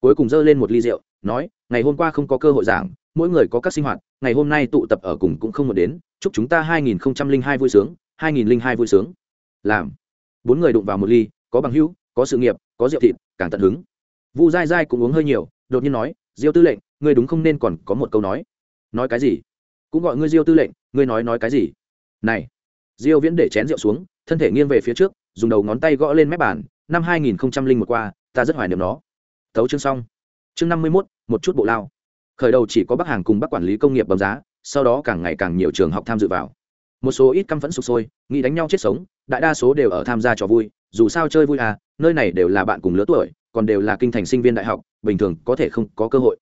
Cuối cùng dơ lên một ly rượu, nói, ngày hôm qua không có cơ hội giảng mỗi người có các sinh hoạt ngày hôm nay tụ tập ở cùng cũng không một đến chúc chúng ta 2002 vui sướng 2002 vui sướng. Làm. Bốn người đụng vào một ly có bằng hữu có sự nghiệp có rượu thịt càng tận hứng. Vu dai dai cũng uống hơi nhiều đột nhiên nói diêu tư lệnh ngươi đúng không nên còn có một câu nói? Nói cái gì? Cũng gọi ngươi diêu tư lệnh ngươi nói nói cái gì? Này. Diêu viễn để chén rượu xuống thân thể nghiêng về phía trước dùng đầu ngón tay gõ lên mép bàn năm 2001 qua ta rất hoài niệm nó. Tấu chương xong. Chương 51, một chút bộ lao khởi đầu chỉ có bắc hàng cùng bắc quản lý công nghiệp bấm giá, sau đó càng ngày càng nhiều trường học tham dự vào. Một số ít căm phẫn sụp sôi, nghĩ đánh nhau chết sống, đại đa số đều ở tham gia trò vui, dù sao chơi vui à nơi này đều là bạn cùng lứa tuổi, còn đều là kinh thành sinh viên đại học, bình thường có thể không có cơ hội.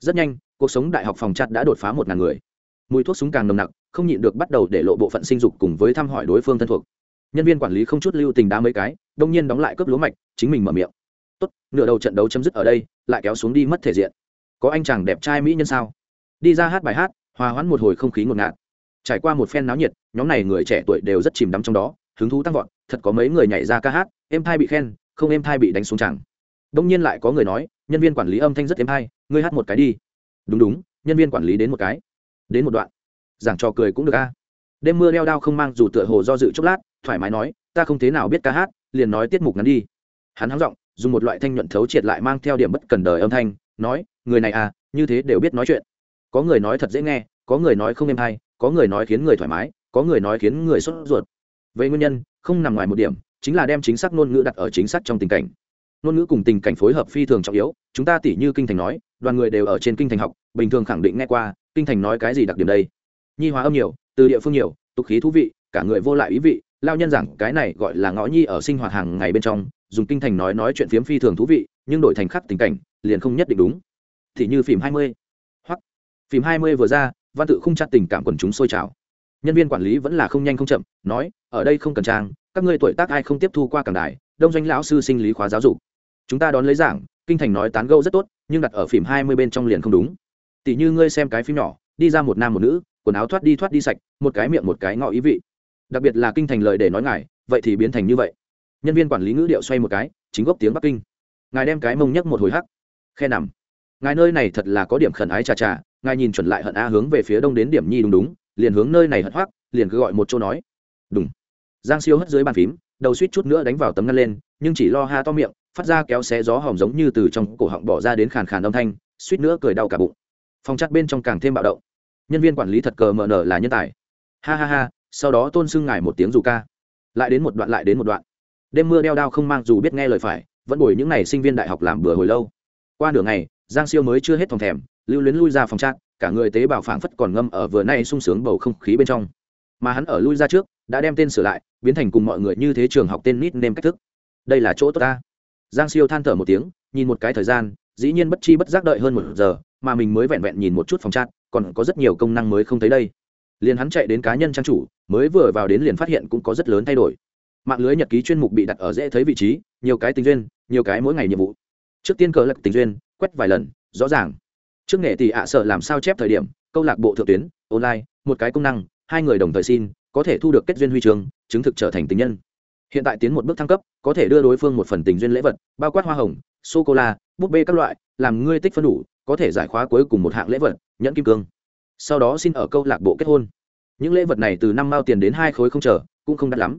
Rất nhanh, cuộc sống đại học phòng chặt đã đột phá một ngàn người. Mùi thuốc súng càng nồng nặc, không nhịn được bắt đầu để lộ bộ phận sinh dục cùng với thăm hỏi đối phương thân thuộc. Nhân viên quản lý không chút lưu tình đá mấy cái, đông nhiên đóng lại cướp lúa mạch, chính mình mở miệng. Tốt, nửa đầu trận đấu chấm dứt ở đây, lại kéo xuống đi mất thể diện có anh chàng đẹp trai mỹ nhân sao? Đi ra hát bài hát, hòa hoãn một hồi không khí ngột ngạt. Trải qua một phen náo nhiệt, nhóm này người trẻ tuổi đều rất chìm đắm trong đó, hứng thú tăng vọt, thật có mấy người nhảy ra ca hát em thai bị khen, không em thai bị đánh xuống chẳng. Đông nhiên lại có người nói, nhân viên quản lý âm thanh rất em thai, ngươi hát một cái đi. Đúng đúng, nhân viên quản lý đến một cái. Đến một đoạn. Giảng trò cười cũng được a. Đêm mưa đeo đao không mang dù tựa hồ do dự chốc lát, thoải mái nói, ta không thế nào biết ca hát, liền nói tiết mục ngắn đi. Hắn hắng giọng, dùng một loại thanh nhuận thấu triệt lại mang theo điểm bất cần đời âm thanh nói, người này à như thế đều biết nói chuyện. Có người nói thật dễ nghe, có người nói không êm hay, có người nói khiến người thoải mái, có người nói khiến người sốt ruột. Về nguyên nhân, không nằm ngoài một điểm, chính là đem chính xác ngôn ngữ đặt ở chính xác trong tình cảnh. Ngôn ngữ cùng tình cảnh phối hợp phi thường trọng yếu, chúng ta tỉ như kinh thành nói, đoàn người đều ở trên kinh thành học, bình thường khẳng định nghe qua, kinh thành nói cái gì đặc điểm đây? Nhi hóa âm nhiều, từ địa phương nhiều, tục khí thú vị, cả người vô lại ý vị, lao nhân rằng cái này gọi là ngõ nhi ở sinh hoạt hàng ngày bên trong dùng kinh thành nói nói chuyện phiếm phi thường thú vị, nhưng đổi thành khắc tình cảnh, liền không nhất định đúng. Thì như phim hai mươi. Hoặc, phim hai mươi vừa ra, văn tự không chặt tình cảm quần chúng sôi trào. Nhân viên quản lý vẫn là không nhanh không chậm, nói, ở đây không cần trang, các ngươi tuổi tác ai không tiếp thu qua cảng đài, đông doanh lão sư sinh lý khóa giáo dục. Chúng ta đón lấy giảng, kinh thành nói tán gẫu rất tốt, nhưng đặt ở phim hai mươi bên trong liền không đúng. Tỷ như ngươi xem cái phim nhỏ, đi ra một nam một nữ, quần áo thoát đi thoát đi sạch, một cái miệng một cái ngọ ý vị. Đặc biệt là kinh thành lời để nói ngài, vậy thì biến thành như vậy nhân viên quản lý ngữ điệu xoay một cái, chính gốc tiếng bắc kinh. Ngài đem cái mông nhấc một hồi hắc. Khe nằm. Ngài nơi này thật là có điểm khẩn ái chà chà ngài nhìn chuẩn lại hận a hướng về phía đông đến điểm nhi đúng đúng, liền hướng nơi này hận hoắc, liền cứ gọi một chỗ nói. Đúng giang siêu hất dưới bàn phím, đầu suýt chút nữa đánh vào tấm ngăn lên, nhưng chỉ lo ha to miệng, phát ra kéo xé gió hòm giống như từ trong cổ họng bỏ ra đến khàn khàn âm thanh, suýt nữa cười đau cả bụng. Phòng chắc bên trong càng thêm bạo động. Nhân viên quản lý thật cờ mờ nở là nhân tài. Ha ha ha, sau đó tôn xưng ngài một tiếng dù ca. Lại đến một đoạn, lại đến một đoạn đêm mưa đeo đao không mang dù biết nghe lời phải, vẫn bồi những n à y sinh viên đại học làm bừa hồi lâu. Qua nửa ngày, giang siêu mới chưa hết phòng thèm, lưu luyến lui ra phòng trác cả người tế bào phảng phất còn ngâm ở vừa nay sung sướng bầu không khí bên trong. Mà hắn ở lui ra trước, đã đem tên sửa lại, biến thành cùng mọi người như thế trường học tên nít nêm cách thức. Đây là chỗ tốt ta. Giang siêu than thở một tiếng, nhìn một cái thời gian, dĩ nhiên bất chi bất giác đợi hơn một giờ, mà mình mới vẹn vẹn nhìn một chút phòng trác còn có rất nhiều công năng mới không thấy đây. Liền hắn chạy đến cá nhân trang chủ, mới vừa vào đến liền phát hiện cũng có rất lớn thay đổi mạng lưới nhật ký chuyên mục bị đặt ở dễ thấy vị trí, nhiều cái tình duyên, nhiều cái mỗi ngày nhiệm vụ. Trước tiên cờ lật tình duyên, quét vài lần, rõ ràng. Trước nghệ tỷ ạ sợ làm sao chép thời điểm, câu lạc bộ thượng tuyến, online, một cái công năng, hai người đồng thời xin, có thể thu được kết duyên huy trường chứng thực trở thành tình nhân. Hiện tại tiến một bước thăng cấp, có thể đưa đối phương một phần tình duyên lễ vật, bao quát hoa hồng sô cô la búp bê các loại, làm ngươi tích phân đủ, có thể giải khóa cuối cùng một hạng lễ vật, nhẫn kim cương. Sau đó xin ở câu lạc bộ kết hôn. Những lễ vật này từ năm mao tiền đến hai khối không chờ, cũng không đắt lắm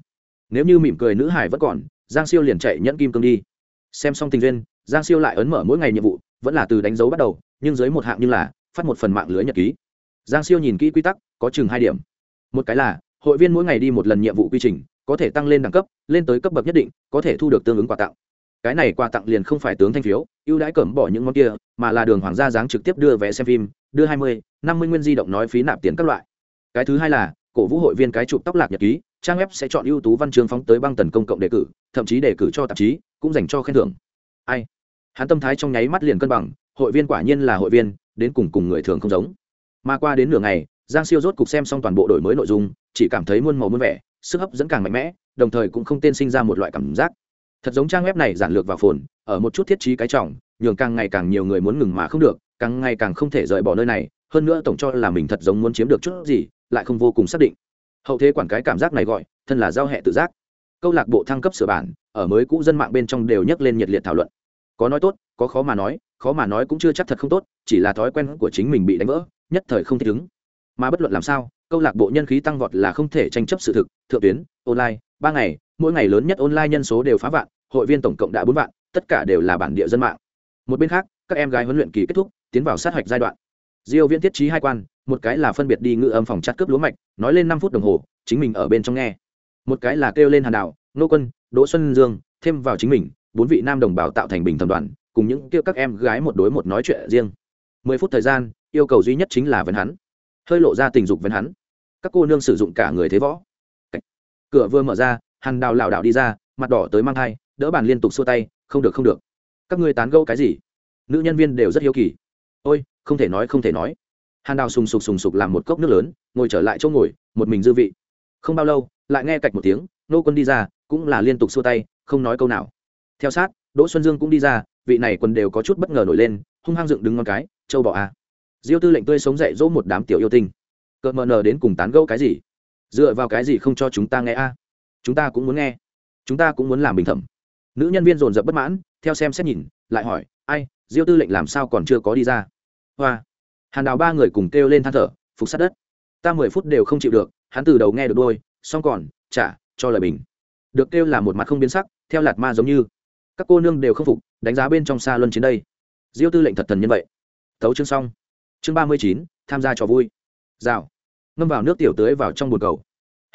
nếu như mỉm cười nữ hải vẫn còn, giang siêu liền chạy nhẫn kim cương đi. Xem xong tình duyên, giang siêu lại ấn mở mỗi ngày nhiệm vụ, vẫn là từ đánh dấu bắt đầu, nhưng dưới một hạng như là, phát một phần mạng lưới nhật ký. Giang siêu nhìn kỹ quy tắc, có chừng hai điểm. Một cái là, hội viên mỗi ngày đi một lần nhiệm vụ quy trình, có thể tăng lên đẳng cấp, lên tới cấp bậc nhất định, có thể thu được tương ứng quà tặng. Cái này quà tặng liền không phải tướng thanh phiếu, ưu đãi cẩm bỏ những món kia, mà là đường hoàng gia dáng trực tiếp đưa vé xem phim, đưa hai mươi, năm mươi nguyên di động nói phí nạp tiền các loại. Cái thứ hai là, cổ vũ hội viên cái chụp tóc lạc nhật ký trang web sẽ chọn ưu tú văn chương phóng tới băng tần công cộng đề cử, thậm chí đề cử cho tạp chí, cũng dành cho khen thưởng. Ai? Hắn tâm thái trong nháy mắt liền cân bằng, hội viên quả nhiên là hội viên, đến cùng cùng người thường không giống. Mà qua đến nửa ngày, giang siêu rốt cục xem xong toàn bộ đổi mới nội dung, chỉ cảm thấy muôn màu muôn vẻ, sức hấp dẫn càng mạnh mẽ, đồng thời cũng không tên sinh ra một loại cảm giác. Thật giống trang web này giản lược và phồn, ở một chút thiết trí cái trọng, nhường càng ngày càng nhiều người muốn ngừng mà không được, càng ngày càng không thể rời bỏ nơi này, hơn nữa tổng cho là mình thật giống muốn chiếm được chút gì, lại không vô cùng xác định hậu thế quản cái cảm giác này gọi, thân là giao hệ tự giác. Câu lạc bộ thăng cấp sửa bản, ở mới cũ dân mạng bên trong đều nhắc lên nhiệt liệt thảo luận. Có nói tốt, có khó mà nói, khó mà nói cũng chưa chắc thật không tốt, chỉ là thói quen của chính mình bị đánh vỡ, nhất thời không thích ứng. Mà bất luận làm sao, câu lạc bộ nhân khí tăng vọt là không thể tranh chấp sự thực, thượng tuyến, online, ba ngày, mỗi ngày lớn nhất online nhân số đều phá vạn, hội viên tổng cộng đã bốn vạn, tất cả đều là bản địa dân mạng. Một bên khác, các em gái huấn luyện kỳ kết thúc, tiến vào sát hạch giai đoạn. Diêu viễn thiết trí hai quan một cái là phân biệt đi ngự âm phòng chặt cướp lúa mạch, nói lên năm phút đồng hồ, chính mình ở bên trong nghe. Một cái là kêu lên hàn đảo nô quân, đỗ xuân dương, thêm vào chính mình, bốn vị nam đồng bào tạo thành bình thẩm đoàn, cùng những kêu các em gái một đối một nói chuyện riêng. Mười phút thời gian, yêu cầu duy nhất chính là vấn hắn. Hơi lộ ra tình dục vấn hắn. Các cô nương sử dụng cả người thế võ. Cửa vừa mở ra, hàn đào lảo đảo đi ra, mặt đỏ tới mang thai, đỡ bàn liên tục xua tay, không được không được. Các ngươi tán gẫu cái gì? Nữ nhân viên đều rất hiếu kỳ. Ôi, không thể nói, không thể nói hàn đào sùng sục sùng sục làm một cốc nước lớn, ngồi trở lại chỗ ngồi, một mình dư vị. Không bao lâu, lại nghe cạch một tiếng, nô quân đi ra, cũng là liên tục xua tay, không nói câu nào. Theo sát, đỗ xuân dương cũng đi ra, vị này quần đều có chút bất ngờ nổi lên, hung hăng dựng đứng ngon cái, châu bỏ a. À. diêu tư lệnh tươi sống dậy dỗ một đám tiểu yêu tinh. Cợt mờ nờ đến cùng tán gẫu cái gì? Dựa vào cái gì không cho chúng ta nghe a? Chúng ta cũng muốn nghe. Chúng ta cũng muốn làm bình thẩm. Nữ nhân viên dồn dập bất mãn, theo xem xét nhìn, lại hỏi, ai, diêu tư lệnh làm sao còn chưa có đi ra? Hoa hàn đào ba người cùng kêu lên than thở, phục sát đất. Ta mười phút đều không chịu được, hắn từ đầu nghe được đôi, xong còn, trả, cho lời bình. Được kêu là một mặt không biến sắc, theo lạt ma giống như. Các cô nương đều không phục, đánh giá bên trong xa luân chiến đây. Diêu tư lệnh thật thần như vậy. Tấu chương xong. Chương ba mươi chín, tham gia trò vui. Rào. Ngâm vào nước tiểu tưới vào trong bồn cầu.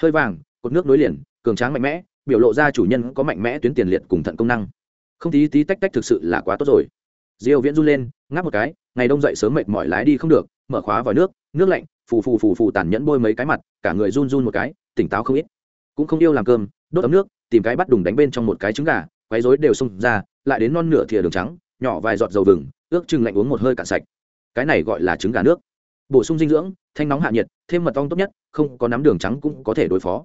Hơi vàng, cột nước nối liền, cường tráng mạnh mẽ, biểu lộ ra chủ nhân có mạnh mẽ tuyến tiền liệt cùng thận công năng. Không tí tí tách tách thực sự là quá tốt rồi. Diêu viễn run lên, ngáp một cái ngày đông dậy sớm mệt mỏi lái đi không được, mở khóa vào nước nước lạnh, phù phù phù phù tàn nhẫn bôi mấy cái mặt, cả người run run một cái, tỉnh táo không ít. Cũng không yêu làm cơm, đốt ấm nước, tìm cái bắt đùng đánh bên trong một cái trứng gà, quấy rối đều xông ra, lại đến non nửa thìa đường trắng, nhỏ vài giọt dầu vừng, ước chừng lạnh uống một hơi cạn sạch. Cái này gọi là trứng gà nước. Bổ sung dinh dưỡng, thanh nóng hạ nhiệt, thêm mật ong tốt nhất, không có nắm đường trắng cũng có thể đối phó.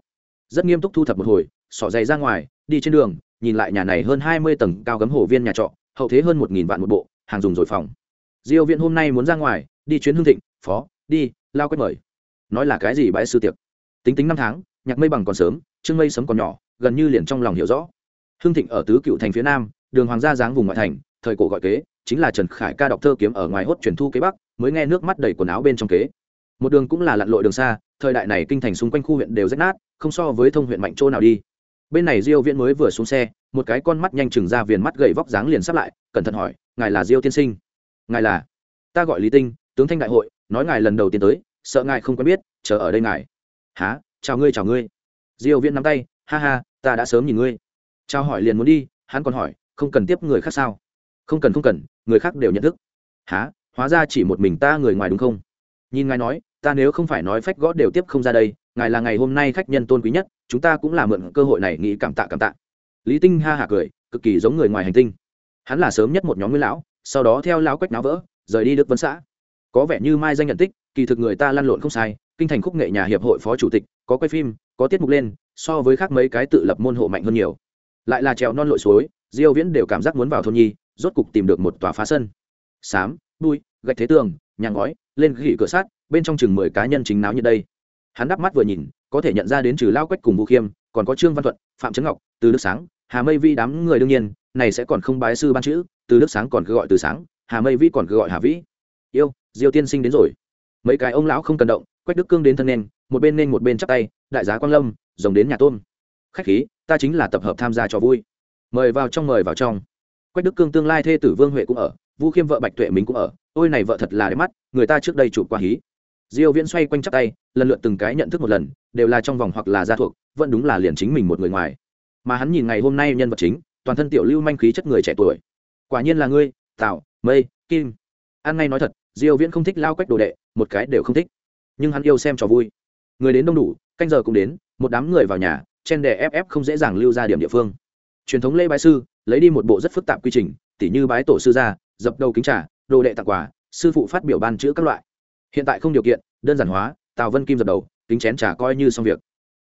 Rất nghiêm túc thu thập một hồi, xỏ dày ra ngoài, đi trên đường, nhìn lại nhà này hơn hai mươi tầng cao gấm hồ viên nhà trọ, hậu thế hơn một nghìn vạn một bộ, hàng dùng rồi phòng diêu viện hôm nay muốn ra ngoài, đi chuyến hương thịnh, phó, đi, lao quét mời. Nói là cái gì bãi sư tiệc? Tính tính năm tháng, nhạc mây bằng còn sớm, trương mây sấm còn nhỏ, gần như liền trong lòng hiểu rõ. Hương thịnh ở tứ cựu thành phía nam, đường hoàng gia dáng vùng ngoại thành, thời cổ gọi kế, chính là trần khải ca đọc thơ kiếm ở ngoài hốt truyền thu kế bắc, mới nghe nước mắt đầy quần áo bên trong kế. Một đường cũng là lặn lội đường xa, thời đại này kinh thành xung quanh khu huyện đều rách nát, không so với thông huyện mạnh chỗ nào đi. Bên này diêu viễn mới vừa xuống xe, một cái con mắt nhanh chừng ra viền mắt gầy vóc dáng liền sắp lại, cẩn thận hỏi, ngài là diêu tiên sinh? Ngài là, ta gọi lý tinh, tướng thanh đại hội, nói ngài lần đầu tiên tới, sợ ngài không quen biết, chờ ở đây ngài. Há chào ngươi chào ngươi. Diêu viễn nắm tay, ha ha, ta đã sớm nhìn ngươi. Chào hỏi liền muốn đi, hắn còn hỏi, không cần tiếp người khác sao? Không cần không cần, người khác đều nhận thức. Há hóa ra chỉ một mình ta người ngoài đúng không? Nhìn ngài nói, ta nếu không phải nói phách gõ đều tiếp không ra đây, ngài là ngày hôm nay khách nhân tôn quý nhất, chúng ta cũng là mượn cơ hội này nghĩ cảm tạ cảm tạ. Lý tinh ha hả cười, cực kỳ giống người ngoài hành tinh. Hắn là sớm nhất một nhóm nguyên lão sau đó theo lão quách náo vỡ, rời đi đức vân xã. Có vẻ như mai danh nhận tích, kỳ thực người ta lăn lộn không sai, kinh thành khúc nghệ nhà hiệp hội phó chủ tịch, có quay phim, có tiết mục lên, so với khác mấy cái tự lập môn hộ mạnh hơn nhiều. Lại là trèo non lội suối, diêu viễn đều cảm giác muốn vào thôn nhi, rốt cục tìm được một tòa phá sân. Sám bụi gạch thế tường, nhà ngói, lên gỉ cửa sát bên trong chừng mười cá nhân chính náo như đây. Hắn đắp mắt vừa nhìn, có thể nhận ra đến trừ lao quách cùng vũ khiêm, còn có trương văn thuận, phạm trấn ngọc, từ đức sáng, hà mây vi đám người đương nhiên, này sẽ còn không bái sư ban chữ từ đức sáng còn cứ gọi từ sáng, hà mây vi còn cứ gọi hà vĩ. Yêu, diêu tiên sinh đến rồi. Mấy cái ông lão không cần động, quách đức cương đến thân nên, một bên nên một bên chắp tay, đại giá quan lâm, rồng đến nhà tôn. Khách khí, ta chính là tập hợp tham gia cho vui. Mời vào trong, mời vào trong. Quách đức cương tương lai thê tử vương huệ cũng ở, vu khiêm vợ bạch tuệ mình cũng ở. Ôi này vợ thật là đẹp mắt, người ta trước đây chụp qua hí. Diêu viễn xoay quanh chắp tay, lần lượt từng cái nhận thức một lần, đều là trong vòng hoặc là gia thuộc, vẫn đúng là liền chính mình một người ngoài. Mà hắn nhìn ngày hôm nay nhân vật chính, toàn thân tiểu lưu manh khí chất người trẻ tuổi quả nhiên là ngươi, tào, mây, kim. An ngay nói thật, diêu viễn không thích lao quách đồ đệ, một cái đều không thích. Nhưng hắn yêu xem trò vui. Người đến đông đủ, canh giờ cũng đến, một đám người vào nhà, chen đè ép ép không dễ dàng lưu ra điểm địa phương. Truyền thống lễ bái sư, lấy đi một bộ rất phức tạp quy trình, tỉ như bái tổ sư gia, dập đầu kính trà, đồ đệ tặng quà, sư phụ phát biểu ban chữ các loại. Hiện tại không điều kiện, đơn giản hóa, tào vân kim dập đầu, kính chén trà coi như xong việc.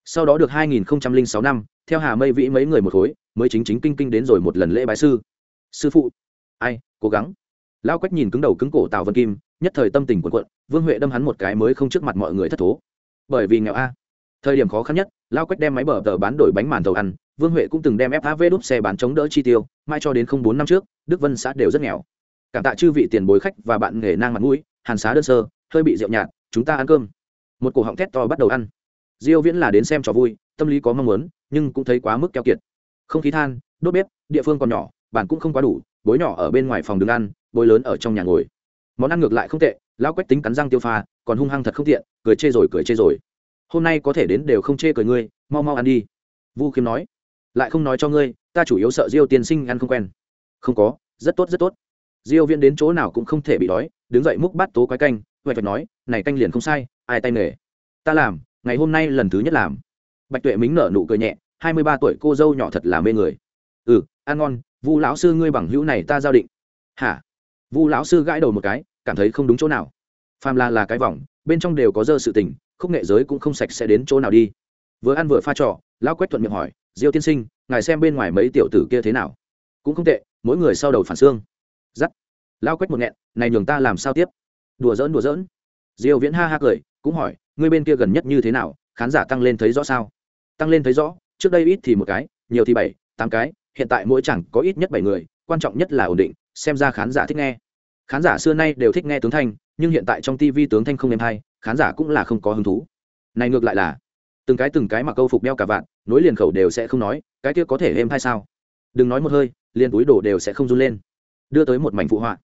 Sau đó được 2006 năm, theo hà mây vĩ mấy người một khối, mới chính chính kinh kinh đến rồi một lần lễ bái sư sư phụ, ai, cố gắng. Lão quách nhìn cứng đầu cứng cổ tào vân kim, nhất thời tâm tình quần quận vương huệ đâm hắn một cái mới không trước mặt mọi người thất thố. Bởi vì nghèo a. Thời điểm khó khăn nhất, lao quách đem máy bờ tờ bán đổi bánh màn tàu ăn, vương huệ cũng từng đem fav đúp xe bán chống đỡ chi tiêu mai cho đến không bốn năm trước, đức vân xã đều rất nghèo. Cảm tạ chư vị tiền bối khách và bạn nghề nang mặt mũi, hàn xá đơn sơ, hơi bị rượu nhạt, chúng ta ăn cơm. Một cổ họng thét to bắt đầu ăn. Diêu viễn là đến xem trò vui, tâm lý có mong muốn, nhưng cũng thấy quá mức keo kiệt. Không khí than, đốt bếp, địa phương còn nhỏ bản cũng không quá đủ, bối nhỏ ở bên ngoài phòng đứng ăn, bối lớn ở trong nhà ngồi. Món ăn ngược lại không tệ, lão quách tính cắn răng tiêu pha, còn hung hăng thật không tiện, cười chê rồi, cười chê rồi. Hôm nay có thể đến đều không chê cười ngươi, mau mau ăn đi. Vu khiêm nói, lại không nói cho ngươi, ta chủ yếu sợ diêu tiên sinh ăn không quen. Không có, rất tốt rất tốt. Diêu viên đến chỗ nào cũng không thể bị đói, đứng dậy múc bát tố quái canh vậy phải nói, này canh liền không sai, ai tay nghề? Ta làm, ngày hôm nay lần thứ nhất làm. Bạch tuệ mính nở nụ cười nhẹ, hai mươi ba tuổi cô dâu nhỏ thật là mê người. Ừ ăn ngon vu lão sư ngươi bằng hữu này ta giao định hả vu lão sư gãi đầu một cái cảm thấy không đúng chỗ nào phàm là là cái vòng bên trong đều có dơ sự tình khúc nghệ giới cũng không sạch sẽ đến chỗ nào đi vừa ăn vừa pha trò lão quét thuận miệng hỏi diêu tiên sinh ngài xem bên ngoài mấy tiểu tử kia thế nào cũng không tệ mỗi người sau đầu phản xương giắt lão quét một nghẹn này nhường ta làm sao tiếp đùa giỡn đùa giỡn diêu viễn ha ha cười cũng hỏi ngươi bên kia gần nhất như thế nào khán giả tăng lên thấy rõ sao tăng lên thấy rõ trước đây ít thì một cái nhiều thì bảy tám cái hiện tại mỗi chẳng có ít nhất bảy người, quan trọng nhất là ổn định, xem ra khán giả thích nghe. Khán giả xưa nay đều thích nghe tướng thanh, nhưng hiện tại trong tv tướng thanh không êm hay, khán giả cũng là không có hứng thú. Này ngược lại là, từng cái từng cái mà câu phục đeo cả vạn, nối liền khẩu đều sẽ không nói, cái kia có thể êm hay sao? Đừng nói một hơi, liền túi đổ đều sẽ không run lên. Đưa tới một mảnh phụ họa.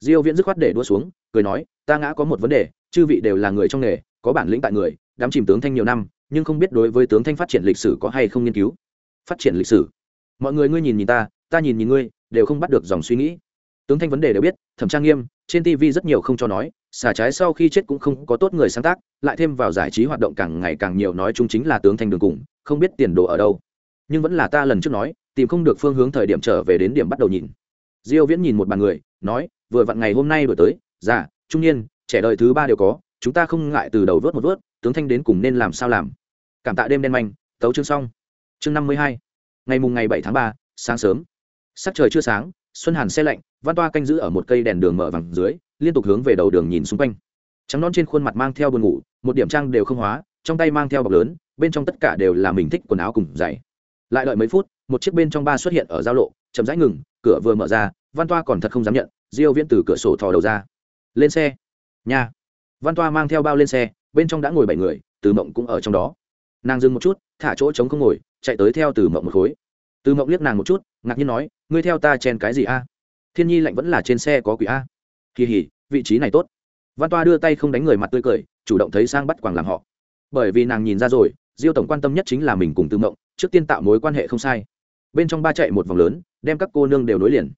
Diêu viễn dứt khoát để đua xuống, cười nói, ta ngã có một vấn đề, chư vị đều là người trong nghề, có bản lĩnh tại người đám chìm tướng thanh nhiều năm, nhưng không biết đối với tướng thanh phát triển lịch sử có hay không nghiên cứu. Phát triển lịch sử? Mọi người ngươi nhìn nhìn ta ta nhìn nhìn ngươi, đều không bắt được dòng suy nghĩ. Tướng thanh vấn đề đều biết, thẩm trang nghiêm, trên tv rất nhiều không cho nói, xả trái sau khi chết cũng không có tốt người sáng tác, lại thêm vào giải trí hoạt động càng ngày càng nhiều nói chung chính là tướng thanh đường cùng, không biết tiền đồ ở đâu. Nhưng vẫn là ta lần trước nói, tìm không được phương hướng thời điểm trở về đến điểm bắt đầu nhìn. Diêu viễn nhìn một bàn người, nói, vừa vặn ngày hôm nay đổi tới, già, trung niên, trẻ đời thứ ba đều có, chúng ta không ngại từ đầu vớt một vớt, tướng thanh đến cùng nên làm sao làm. Cảm tạ đêm đen manh, tấu chương xong. Chương năm mươi hai ngày mùng ngày bảy tháng ba, sáng sớm. Sắc trời chưa sáng, xuân hàn xe lạnh, văn toa canh giữ ở một cây đèn đường mở vàng dưới, liên tục hướng về đầu đường nhìn xung quanh. Trắng non trên khuôn mặt mang theo buồn ngủ, một điểm trang đều không hóa, trong tay mang theo bọc lớn, bên trong tất cả đều là mình thích quần áo cùng giày. Lại đợi mấy phút, một chiếc bên trong ba xuất hiện ở giao lộ, chậm rãi ngừng, cửa vừa mở ra, văn toa còn thật không dám nhận, diêu viễn từ cửa sổ thò đầu ra. Lên xe. Nha. Văn toa mang theo bao lên xe, bên trong đã ngồi bảy người, từ mộng cũng ở trong đó. Nàng dừng một chút, thả chỗ trống không ngồi chạy tới theo từ mộng một khối. Từ mộng liếc nàng một chút, ngạc nhiên nói, ngươi theo ta chen cái gì a? Thiên nhi lạnh vẫn là trên xe có quỷ a. Kỳ hỉ vị trí này tốt. Văn toa đưa tay không đánh người mặt tươi cười, chủ động thấy sang bắt quảng làm họ. Bởi vì nàng nhìn ra rồi, diêu tổng quan tâm nhất chính là mình cùng tư mộng, trước tiên tạo mối quan hệ không sai. Bên trong ba chạy một vòng lớn, đem các cô nương đều nối liền.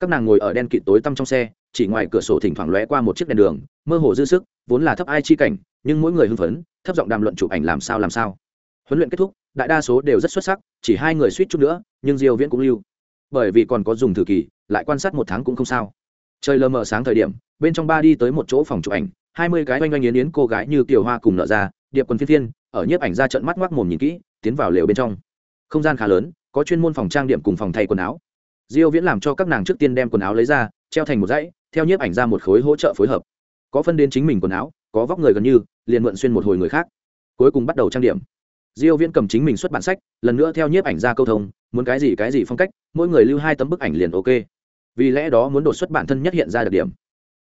Các nàng ngồi ở đen kịt tối tăm trong xe, chỉ ngoài cửa sổ thỉnh thoảng lóe qua một chiếc đèn đường, mơ hồ dư sức, vốn là thấp ai chi cảnh, nhưng mỗi người hưng phấn, thấp giọng đàm luận chụp ảnh làm sao làm sao huấn luyện kết thúc, đại đa số đều rất xuất sắc, chỉ hai người suýt chút nữa, nhưng diêu viễn cũng lưu. Bởi vì còn có dùng thử kỳ, lại quan sát một tháng cũng không sao. Trời lờ mờ sáng thời điểm, bên trong ba đi tới một chỗ phòng chụp ảnh, hai mươi cái oanh oanh yến yến cô gái như tiểu hoa cùng nợ ra, điệp quần phiên phiên, ở nhiếp ảnh ra trận mắt ngoác mồm nhìn kỹ, tiến vào lều bên trong. Không gian khá lớn, có chuyên môn phòng trang điểm cùng phòng thay quần áo. Diêu viễn làm cho các nàng trước tiên đem quần áo lấy ra, treo thành một dãy, theo nhiếp ảnh ra một khối hỗ trợ phối hợp. Có phân đến chính mình quần áo, có vóc người gần như, liền mượn xuyên một hồi người khác. Cuối cùng bắt đầu trang điểm diêu viễn cầm chính mình xuất bản sách lần nữa theo nhiếp ảnh ra câu thông muốn cái gì cái gì phong cách mỗi người lưu hai tấm bức ảnh liền ok. Vì lẽ đó muốn đột xuất bản thân nhất hiện ra được điểm.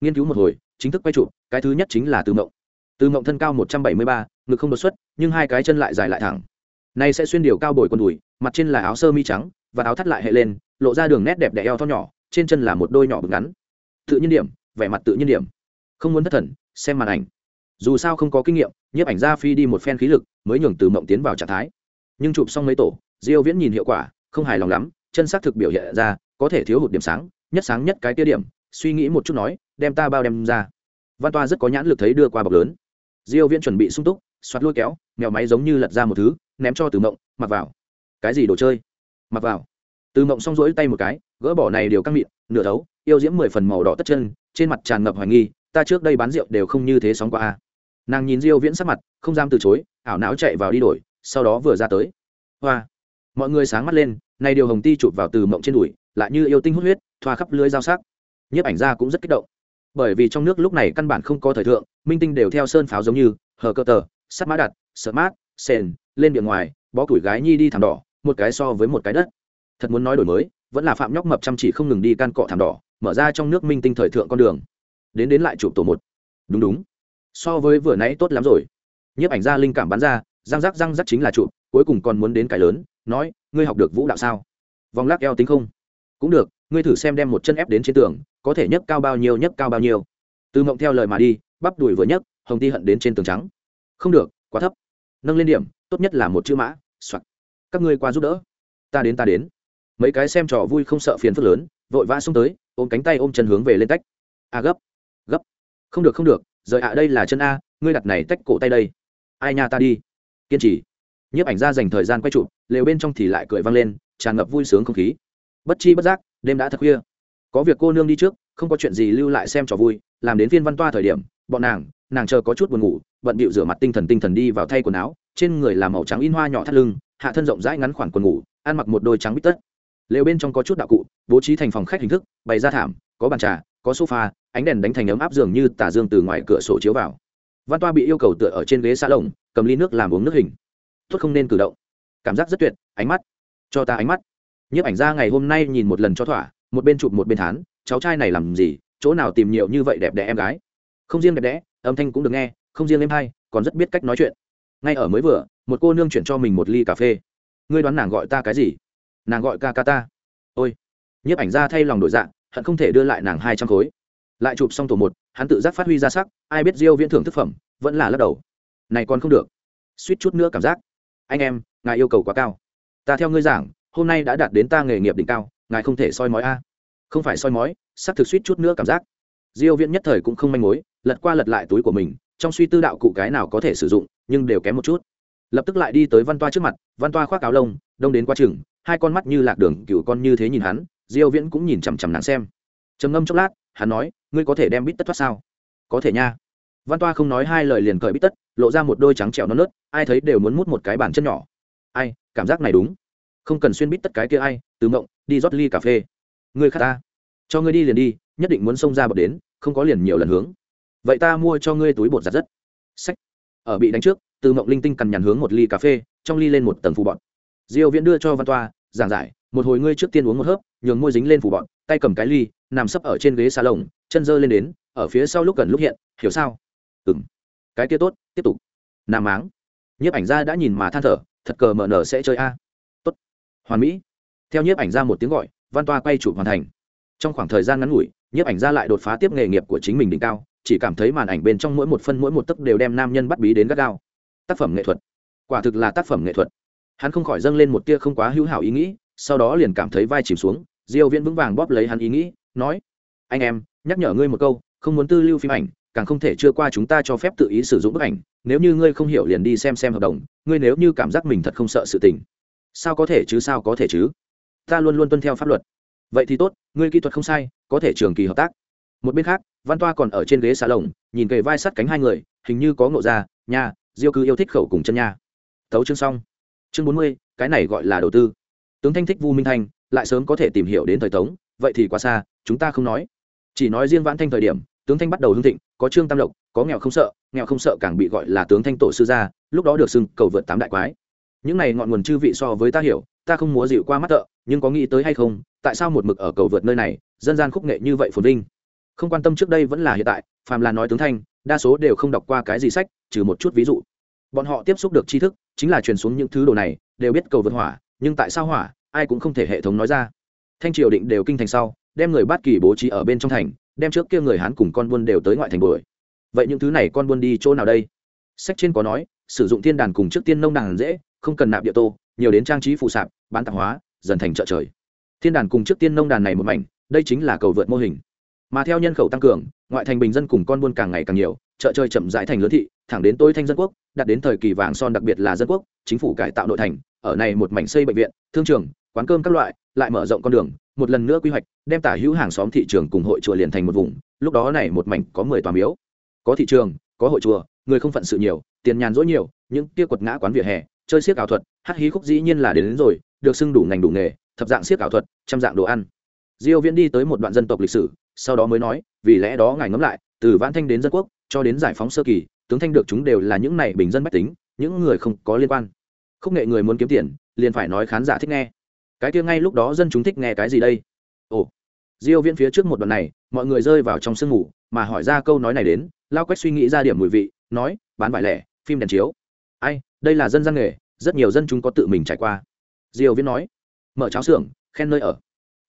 Nghiên cứu một hồi chính thức quay chụp cái thứ nhất chính là từ mộng. Từ mộng thân cao 173, ngực không đột xuất nhưng hai cái chân lại dài lại thẳng. Này sẽ xuyên điều cao bồi quần đùi mặt trên là áo sơ mi trắng và áo thắt lại hệ lên lộ ra đường nét đẹp đẽ eo thon nhỏ trên chân là một đôi nhỏ bực ngắn. Tự nhiên điểm vẻ mặt tự nhiên điểm. Không muốn thất thần xem màn ảnh dù sao không có kinh nghiệm, nhiếp ảnh ra phi đi một phen khí lực mới nhường từ mộng tiến vào trạng thái. Nhưng chụp xong mấy tổ, diêu viễn nhìn hiệu quả, không hài lòng lắm, chân xác thực biểu hiện ra có thể thiếu hụt điểm sáng, nhất sáng nhất cái tiêu điểm, suy nghĩ một chút nói, đem ta bao đem ra. Văn toa rất có nhãn lực thấy đưa qua bọc lớn. Diêu viễn chuẩn bị sung túc xoát lôi kéo, mèo máy giống như lật ra một thứ, ném cho từ mộng, mặc vào. Cái gì đồ chơi? Mặc vào. Từ mộng xong rỗi tay một cái, gỡ bỏ này đều căng miệng nửa thấu, yêu diễm mười phần màu đỏ tất chân, trên mặt tràn ngập hoài nghi, ta trước đây bán rượu đều không như thế sóng qua a nàng nhìn diêu viễn sắc mặt, không dám từ chối, ảo não chạy vào đi đổi, sau đó vừa ra tới. Hoa! Mọi người sáng mắt lên này điều hồng ti chụp vào từ mộng trên đùi, lại như yêu tinh hút huyết, thoa khắp lưới dao sắc. Nhiếp ảnh ra cũng rất kích động. Bởi vì trong nước lúc này căn bản không có thời thượng, minh tinh đều theo sơn pháo giống như, hờ cơ tờ, sắt mã đặt, sợ mát, sền, lên biển ngoài, bó củi gái nhi đi thảm đỏ, một cái so với một cái đất. Thật muốn nói đổi mới, vẫn là phạm nhóc mập chăm chỉ không ngừng đi can cọ thảm đỏ, mở ra trong nước minh tinh thời thượng con đường. Đến đến lại chụp tổ một. Đúng đúng so với vừa nãy tốt lắm rồi. Nhiếp ảnh gia linh cảm bắn ra, răng rắc răng rắc chính là chụp cuối cùng còn muốn đến cái lớn, nói, ngươi học được vũ đạo sao? Vòng lắc eo tính không. Cũng được, ngươi thử xem đem một chân ép đến trên tường, có thể nhấc cao bao nhiêu, nhấc cao bao nhiêu. Từ mộng theo lời mà đi, bắp đùi vừa nhấc, hồng ti hận đến trên tường trắng. Không được, quá thấp. Nâng lên điểm, tốt nhất là một chữ mã, soạt. Các ngươi qua giúp đỡ. Ta đến ta đến. Mấy cái xem trò vui không sợ phiền phức lớn, vội vã xông tới, ôm cánh tay ôm chân hướng về lên tách. A, gấp gấp. Không được không được rời ạ, đây là chân a, ngươi đặt này tách cổ tay đây. Ai nha ta đi. Kiên trì. Nhiếp ảnh ra dành thời gian quay chụp, lều bên trong thì lại cười vang lên, tràn ngập vui sướng không khí. Bất chi bất giác, đêm đã thật khuya. Có việc cô nương đi trước, không có chuyện gì lưu lại xem trò vui, làm đến phiên văn toa thời điểm, bọn nàng nàng chờ có chút buồn ngủ, bận bịu rửa mặt tinh thần tinh thần đi vào thay quần áo, trên người là màu trắng in hoa nhỏ thắt lưng, hạ thân rộng rãi ngắn khoảng quần ngủ, ăn mặc một đôi trắng bít tất. Lều bên trong có chút đạo cụ, bố trí thành phòng khách hình thức, bày ra thảm, có bàn trà, có sofa ánh đèn đánh thành ấm áp dường như tà dương từ ngoài cửa sổ chiếu vào. Văn toa bị yêu cầu tựa ở trên ghế xa lồng, cầm ly nước làm uống nước hình. Tốt không nên cử động. Cảm giác rất tuyệt, ánh mắt. Cho ta ánh mắt. Nhiếp ảnh ra ngày hôm nay nhìn một lần cho thỏa, một bên chụp một bên thán, cháu trai này làm gì, chỗ nào tìm nhiều như vậy đẹp đẽ em gái. Không riêng đẹp đẽ, âm thanh cũng được nghe, không riêng em hay, còn rất biết cách nói chuyện. Ngay ở mới vừa, một cô nương chuyển cho mình một ly cà phê. Ngươi đoán nàng gọi ta cái gì? Nàng gọi ca ca ta. Ôi. Nhiếp ảnh ra thay lòng đổi dạng, hận không thể đưa lại nàng hai trăm khối lại chụp xong tổ một, hắn tự giác phát huy ra sắc, ai biết diêu viễn thưởng thức phẩm, vẫn là lắc đầu. Này còn không được. Suýt chút nữa cảm giác. Anh em, ngài yêu cầu quá cao. Ta theo ngươi giảng, hôm nay đã đạt đến ta nghề nghiệp đỉnh cao, ngài không thể soi mói a. À. Không phải soi mói sắp thực suýt chút nữa cảm giác. Diêu viễn nhất thời cũng không manh mối, lật qua lật lại túi của mình, trong suy tư đạo cụ cái nào có thể sử dụng, nhưng đều kém một chút. Lập tức lại đi tới văn toa trước mặt, văn toa khoác áo lông, đông đến qua chừng, hai con mắt như lạc đường cựu con như thế nhìn hắn, diêu viễn cũng nhìn chằm chằm nàng xem. Trầm ngâm chốc lát hắn nói, ngươi có thể đem bít tất thoát sao? Có thể nha. Văn toa không nói hai lời liền cởi bít tất, lộ ra một đôi trắng trẻo non nớt, ai thấy đều muốn mút một cái bàn chân nhỏ. Ai, cảm giác này đúng. Không cần xuyên bít tất cái kia ai, từ mộng, đi rót ly cà phê. Ngươi khát ta. Cho ngươi đi liền đi, nhất định muốn xông ra bật đến, không có liền nhiều lần hướng. Vậy ta mua cho ngươi túi bột giặt rất. Sách. Ở bị đánh trước, từ mộng linh tinh cằn nhằn hướng một ly cà phê, trong ly lên một tầng phù bọt. diêu viễn đưa cho văn toa, giảng giải một hồi ngươi trước tiên uống một hớp, nhường môi dính lên phủ bọn tay cầm cái ly, nằm sấp ở trên ghế xà lồng chân dơ lên đến, ở phía sau lúc gần lúc hiện, hiểu sao? Ừm. Cái kia tốt, tiếp tục. Nam máng. Nhiếp ảnh gia đã nhìn mà than thở, thật cờ mở nở sẽ chơi a. Tốt. Hoàn mỹ. Theo nhiếp ảnh gia một tiếng gọi, văn toa quay chụp hoàn thành. Trong khoảng thời gian ngắn ngủi, nhiếp ảnh gia lại đột phá tiếp nghề nghiệp của chính mình đỉnh cao, chỉ cảm thấy màn ảnh bên trong mỗi một phân mỗi một tấc đều đem nam nhân bắt bí đến gắt gao. Tác phẩm nghệ thuật. Quả thực là tác phẩm nghệ thuật. Hắn không khỏi dâng lên một tia không quá hữu hảo ý nghĩ sau đó liền cảm thấy vai chìm xuống, diêu viễn vững vàng bóp lấy hắn ý nghĩ, nói, anh em, nhắc nhở ngươi một câu, không muốn tư lưu phim ảnh, càng không thể chưa qua chúng ta cho phép tự ý sử dụng bức ảnh, nếu như ngươi không hiểu liền đi xem xem hợp đồng, ngươi nếu như cảm giác mình thật không sợ sự tình. Sao có thể chứ, sao có thể chứ? Ta luôn luôn tuân theo pháp luật. Vậy thì tốt, ngươi kỹ thuật không sai, có thể trường kỳ hợp tác. Một bên khác, văn toa còn ở trên ghế xà lồng, nhìn kề vai sắt cánh hai người, hình như có ngộ ra, nha, diêu cứ yêu thích khẩu cùng chân nha. Thấu chương xong. Chương bốn mươi, cái này gọi là đầu tư tướng thanh thích vu minh thanh lại sớm có thể tìm hiểu đến thời tống, vậy thì quá xa, chúng ta không nói. Chỉ nói riêng vãn thanh thời điểm, tướng thanh bắt đầu hưng thịnh, có trương tam lộc, có nghèo không sợ, nghèo không sợ càng bị gọi là tướng thanh tổ sư gia, lúc đó được xưng cầu vượt tám đại quái. Những này ngọn nguồn chư vị so với ta hiểu, ta không múa dịu qua mắt thợ nhưng có nghĩ tới hay không, tại sao một mực ở cầu vượt nơi này, dân gian khúc nghệ như vậy phồn vinh? Không quan tâm trước đây vẫn là hiện tại, phàm là nói tướng thanh, đa số đều không đọc qua cái gì sách, trừ một chút ví dụ. Bọn họ tiếp xúc được tri thức, chính là truyền xuống những thứ đồ này, đều biết cầu vượt hỏa nhưng tại sao hỏa, ai cũng không thể hệ thống nói ra. Thanh triều định đều kinh thành sau, đem người bát kỳ bố trí ở bên trong thành, đem trước kia người hán cùng con buôn đều tới ngoại thành đuổi. Vậy những thứ này con buôn đi chỗ nào đây? Sách trên có nói, sử dụng thiên đàn cùng trước tiên nông đàn dễ, không cần nạp địa tô, nhiều đến trang trí phụ sạp, bán tạp hóa, dần thành chợ trời. Thiên đàn cùng trước tiên nông đàn này một mảnh, đây chính là cầu vượt mô hình. Mà theo nhân khẩu tăng cường, ngoại thành bình dân cùng con buôn càng ngày càng nhiều, chợ chơi chậm rãi thành lớn thị, thẳng đến tối thanh dân quốc đạt đến thời kỳ vàng son đặc biệt là dân quốc, chính phủ cải tạo nội thành ở này một mảnh xây bệnh viện thương trường quán cơm các loại lại mở rộng con đường một lần nữa quy hoạch đem tả hữu hàng xóm thị trường cùng hội chùa liền thành một vùng lúc đó này một mảnh có mười tòa miếu. Có thị trường có hội chùa người không phận sự nhiều tiền nhàn rỗi nhiều những kia quật ngã quán vỉa hè chơi siếc ảo thuật hát hí khúc dĩ nhiên là đến, đến rồi được xưng đủ ngành đủ nghề thập dạng siếc ảo thuật trăm dạng đồ ăn. Diêu viễn đi tới một đoạn dân tộc lịch sử sau đó mới nói vì lẽ đó ngài ngẫm lại từ vãn thanh đến dân quốc cho đến giải phóng sơ kỳ tướng thanh được chúng đều là những này bình dân bách tính những người không có liên quan không nghệ người muốn kiếm tiền, liền phải nói khán giả thích nghe. Cái kia ngay lúc đó dân chúng thích nghe cái gì đây? Ồ, diêu viễn phía trước một đoạn này, mọi người rơi vào trong sương ngủ, mà hỏi ra câu nói này đến, lao quách suy nghĩ ra điểm mùi vị, nói, bán vải lẻ, phim đèn chiếu. Ai, đây là dân gian nghề, rất nhiều dân chúng có tự mình trải qua. Diêu viễn nói, mở cháo xưởng, khen nơi ở.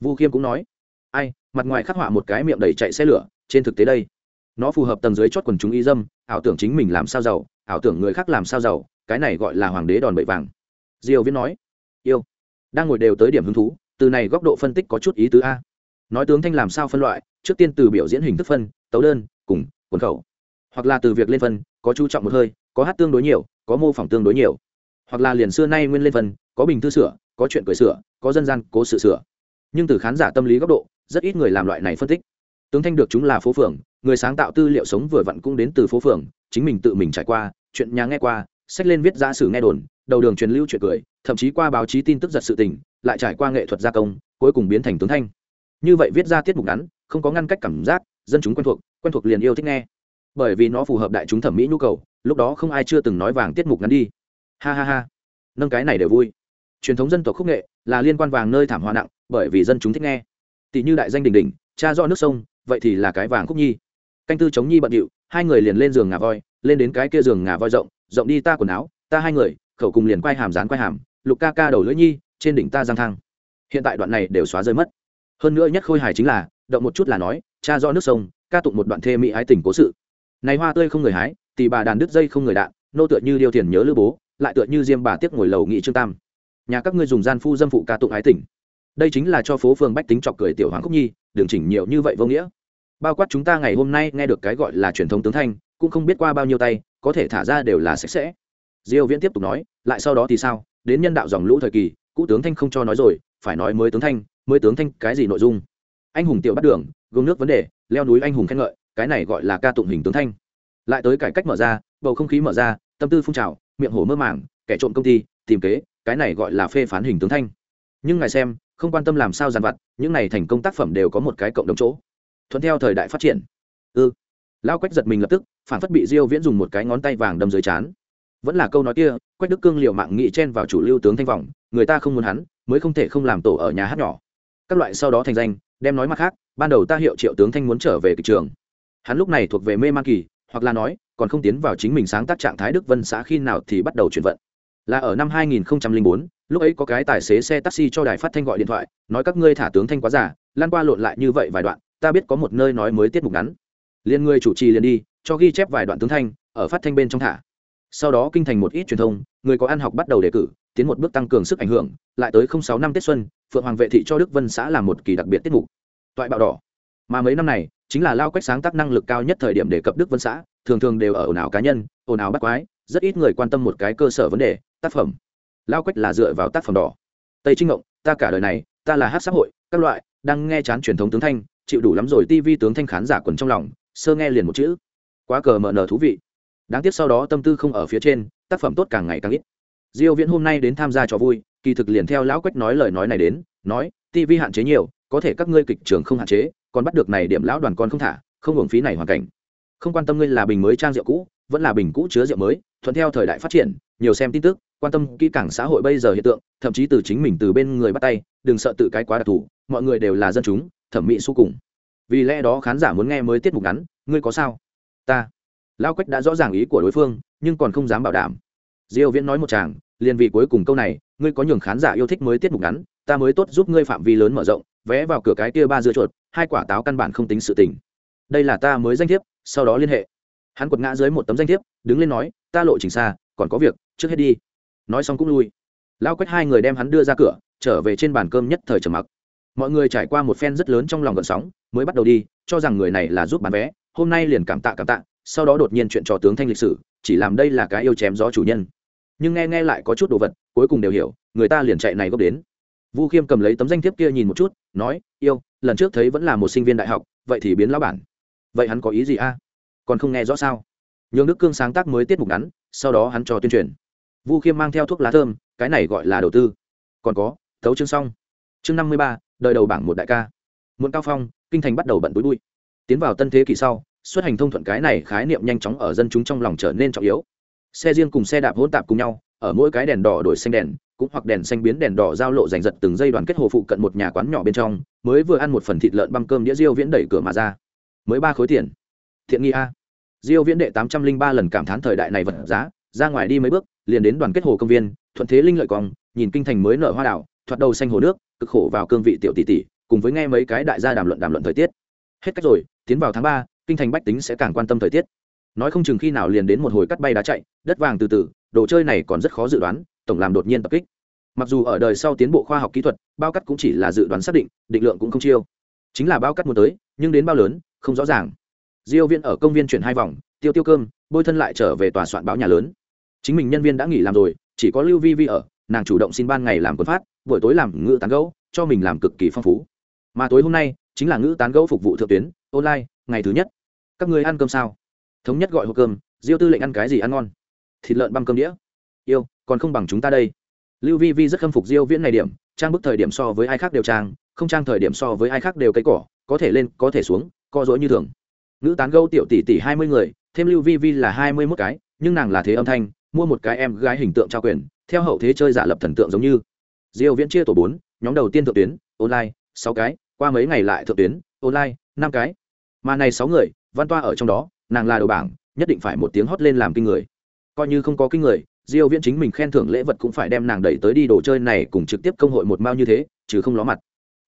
Vu khiêm cũng nói, ai, mặt ngoài khắc họa một cái miệng đầy chạy xe lửa, trên thực tế đây, nó phù hợp tầng dưới chót quần chúng y dâm, ảo tưởng chính mình làm sao giàu, ảo tưởng người khác làm sao giàu cái này gọi là hoàng đế đòn bẩy vàng. Diều viễn nói, yêu, đang ngồi đều tới điểm hứng thú, từ này góc độ phân tích có chút ý tứ a. Nói tướng thanh làm sao phân loại, trước tiên từ biểu diễn hình thức phân, tấu đơn, cùng quần khẩu. Hoặc là từ việc lên phân, có chú trọng một hơi, có hát tương đối nhiều, có mô phỏng tương đối nhiều. Hoặc là liền xưa nay nguyên lên phân, có bình thư sửa, có chuyện cười sửa, có dân gian cố sự sửa. Nhưng từ khán giả tâm lý góc độ, rất ít người làm loại này phân tích. Tướng thanh được chúng là phố phường, người sáng tạo tư liệu sống vừa vặn cũng đến từ phố phường, chính mình tự mình trải qua, chuyện nhà nghe qua sách lên viết giả sử nghe đồn, đầu đường truyền lưu chuyện cười, thậm chí qua báo chí tin tức giật sự tình, lại trải qua nghệ thuật gia công, cuối cùng biến thành tướng thanh. Như vậy viết ra tiết mục ngắn, không có ngăn cách cảm giác, dân chúng quen thuộc quen thuộc liền yêu thích nghe. Bởi vì nó phù hợp đại chúng thẩm mỹ nhu cầu, lúc đó không ai chưa từng nói vàng tiết mục ngắn đi. Ha ha ha. Nâng cái này đều vui. Truyền thống dân tộc khúc nghệ là liên quan vàng nơi thảm họa nặng, bởi vì dân chúng thích nghe. Tỷ như đại danh đình đình, cha do nước sông, vậy thì là cái vàng khúc nhi. Canh tư chống nhi bận điệu, hai người liền lên giường ngà voi, lên đến cái kia giường ngà voi rộng rộng đi ta quần áo, ta hai người, khẩu cùng liền quay hàm dán quay hàm, lục ca ca đầu lưỡi nhi, trên đỉnh ta giang thang. Hiện tại đoạn này đều xóa rơi mất. Hơn nữa nhất khôi hài chính là, động một chút là nói, cha do nước sông, ca tụng một đoạn thê mỹ ái tình cố sự. Này hoa tươi không người hái thì bà đàn đứt dây không người đạn, nô tựa như điêu thiền nhớ lữ bố, lại tựa như diêm bà tiếc ngồi lầu nghị trương tam. Nhà các ngươi dùng gian phu dâm phụ ca tụng ái tình. Đây chính là cho phố phường bách tính chọc cười tiểu hoàng khúc nhi, đường chỉnh nhiều như vậy vô nghĩa. Bao quát chúng ta ngày hôm nay nghe được cái gọi là truyền thống tướng thanh, cũng không biết qua bao nhiêu tay có thể thả ra đều là sạch sẽ. Diêu viễn tiếp tục nói, lại sau đó thì sao? Đến nhân đạo dòng lũ thời kỳ, cũ tướng thanh không cho nói rồi, phải nói mới tướng thanh, mới tướng thanh cái gì nội dung? Anh hùng tiểu bắt đường, gương nước vấn đề, leo núi anh hùng khen ngợi, cái này gọi là ca tụng hình tướng thanh. Lại tới cải cách mở ra, bầu không khí mở ra, tâm tư phun trào, miệng hổ mơ màng, kẻ trộm công ty, tìm kế, cái này gọi là phê phán hình tướng thanh. Nhưng ngài xem, không quan tâm làm sao dàn vặt, những này thành công tác phẩm đều có một cái cộng đồng chỗ. Thuận theo thời đại phát triển. Ư ừ lao quách giật mình lập tức phản phất bị diêu viễn dùng một cái ngón tay vàng đâm dưới chán. Vẫn là câu nói kia quách đức cương liều mạng nghị chen vào chủ lưu tướng thanh vọng người ta không muốn hắn mới không thể không làm tổ ở nhà hát nhỏ. Các loại sau đó thành danh đem nói mặt khác ban đầu ta hiệu triệu tướng thanh muốn trở về kịch trường. Hắn lúc này thuộc về mê man kỳ hoặc là nói còn không tiến vào chính mình sáng tác trạng thái đức vân xã khi nào thì bắt đầu chuyển vận. Là ở năm 2004, lúc ấy có cái tài xế xe taxi cho đài phát thanh gọi điện thoại nói các ngươi thả tướng thanh quá giả lan qua lộn lại như vậy vài đoạn ta biết có một nơi nói mới tiết mục ngắn liên người chủ trì liền đi, cho ghi chép vài đoạn tướng thanh, ở phát thanh bên trong thả. Sau đó kinh thành một ít truyền thông, người có ăn học bắt đầu đề cử, tiến một bước tăng cường sức ảnh hưởng, lại tới không sáu năm tết xuân, phượng hoàng vệ thị cho đức vân xã làm một kỳ đặc biệt tiết mục. Toại bạo đỏ. Mà mấy năm này, chính là lao quách sáng tác năng lực cao nhất thời điểm đề cập đức vân xã, thường thường đều ở ồn ào cá nhân, ồn ào bắt quái, rất ít người quan tâm một cái cơ sở vấn đề, tác phẩm. Lao quách là dựa vào tác phẩm đỏ. Tây trinh ngộng, ta cả đời này, ta là hát xã hội, các loại, đang nghe chán truyền thống tướng thanh, chịu đủ lắm rồi tivi tướng thanh khán giả quần trong lòng sơ nghe liền một chữ. Quá cờ mờ nờ thú vị. Đáng tiếc sau đó tâm tư không ở phía trên, tác phẩm tốt càng ngày càng ít. Diêu viễn hôm nay đến tham gia cho vui, kỳ thực liền theo lão quách nói lời nói này đến, nói tivi hạn chế nhiều, có thể các ngươi kịch trường không hạn chế, còn bắt được này điểm lão đoàn con không thả, không hưởng phí này hoàn cảnh. Không quan tâm ngươi là bình mới trang rượu cũ, vẫn là bình cũ chứa rượu mới, thuận theo thời đại phát triển, nhiều xem tin tức, quan tâm kỹ càng xã hội bây giờ hiện tượng, thậm chí từ chính mình từ bên người bắt tay, đừng sợ tự cái quá đặc thù, mọi người đều là dân chúng, thẩm mỹ su cùng vì lẽ đó khán giả muốn nghe mới tiết mục ngắn, ngươi có sao? Ta. Lao quách đã rõ ràng ý của đối phương, nhưng còn không dám bảo đảm. Diêu viễn nói một chàng, liền vì cuối cùng câu này, ngươi có nhường khán giả yêu thích mới tiết mục ngắn, ta mới tốt giúp ngươi phạm vi lớn mở rộng, vé vào cửa cái kia ba dưa chuột, hai quả táo căn bản không tính sự tình. Đây là ta mới danh thiếp, sau đó liên hệ. Hắn quật ngã dưới một tấm danh thiếp, đứng lên nói, ta lộ trình xa, còn có việc, trước hết đi. Nói xong cũng lui. Lao quách hai người đem hắn đưa ra cửa, trở về trên bàn cơm nhất thời trầm mặc mọi người trải qua một phen rất lớn trong lòng gợn sóng, mới bắt đầu đi, cho rằng người này là giúp bán vé, hôm nay liền cảm tạ cảm tạ, sau đó đột nhiên chuyện trò tướng thanh lịch sử, chỉ làm đây là cái yêu chém gió chủ nhân. Nhưng nghe nghe lại có chút đồ vật, cuối cùng đều hiểu, người ta liền chạy này gốc đến. Vu khiêm cầm lấy tấm danh thiếp kia nhìn một chút, nói, yêu, lần trước thấy vẫn là một sinh viên đại học, vậy thì biến lão bản. Vậy hắn có ý gì a? Còn không nghe rõ sao? Nhường đức cương sáng tác mới tiết mục ngắn, sau đó hắn cho tuyên truyền. Vu khiêm mang theo thuốc lá thơm, cái này gọi là đầu tư. Còn có, thấu chương xong. Chương năm mươi ba đời đầu bảng một đại ca. Muốn cao phong, kinh thành bắt đầu bận túi bụi. Tiến vào tân thế kỷ sau, xuất hành thông thuận cái này khái niệm nhanh chóng ở dân chúng trong lòng trở nên trọng yếu. Xe riêng cùng xe đạp hỗn tạp cùng nhau, ở mỗi cái đèn đỏ đổi xanh đèn, cũng hoặc đèn xanh biến đèn đỏ giao lộ giành giật từng giây đoàn kết hồ phụ cận một nhà quán nhỏ bên trong, mới vừa ăn một phần thịt lợn băm cơm đĩa diêu viễn đẩy cửa mà ra. Mới ba khối tiền. Thiện nghi a. Diêu viễn đệ tám trăm linh ba lần cảm thán thời đại này vật giá, ra ngoài đi mấy bước, liền đến đoàn kết hồ công viên, thuận thế linh lợi cong nhìn kinh thành mới nở hoa đảo thoạt đầu xanh hồ nước, cực khổ vào cương vị tiểu tỷ tỷ, cùng với nghe mấy cái đại gia đàm luận đàm luận thời tiết. Hết cách rồi, tiến vào tháng ba, kinh thành bách tính sẽ càng quan tâm thời tiết. Nói không chừng khi nào liền đến một hồi cắt bay đá chạy, đất vàng từ từ, đồ chơi này còn rất khó dự đoán, tổng làm đột nhiên tập kích. Mặc dù ở đời sau tiến bộ khoa học kỹ thuật, bao cắt cũng chỉ là dự đoán xác định định lượng cũng không chiêu. Chính là bao cắt muốn tới, nhưng đến bao lớn, không rõ ràng. Diêu viên ở công viên chuyển hai vòng, tiêu tiêu cơm, bôi thân lại trở về tòa soạn báo nhà lớn. Chính mình nhân viên đã nghỉ làm rồi, chỉ có lưu vi vi ở nàng chủ động xin ban ngày làm quân phát, buổi tối làm ngữ tán gẫu, cho mình làm cực kỳ phong phú. Mà tối hôm nay, chính là ngữ tán gẫu phục vụ thượng tuyến, online, ngày thứ nhất. Các người ăn cơm sao? Thống nhất gọi hộp cơm, diêu tư lệnh ăn cái gì ăn ngon? Thịt lợn băm cơm đĩa. Yêu, còn không bằng chúng ta đây. Lưu vi vi rất khâm phục diêu viễn này điểm, trang bức thời điểm so với ai khác đều trang, không trang thời điểm so với ai khác đều cây cỏ, có thể lên, có thể xuống, co rỗi như thường. Nữ tán gâu tiểu tỷ tỷ hai mươi người, thêm lưu vi vi là hai mươi mốt cái, nhưng nàng là thế âm thanh, mua một cái em gái hình tượng trao quyền theo hậu thế chơi giả lập thần tượng giống như. Diêu viễn chia tổ bốn, nhóm đầu tiên thượng tuyến, online, sáu cái, qua mấy ngày lại thượng tuyến, online, năm cái. Mà này sáu người, văn toa ở trong đó, nàng là đầu bảng, nhất định phải một tiếng hót lên làm kinh người. Coi như không có kinh người, diêu viễn chính mình khen thưởng lễ vật cũng phải đem nàng đẩy tới đi đồ chơi này cùng trực tiếp công hội một mao như thế chứ không ló mặt.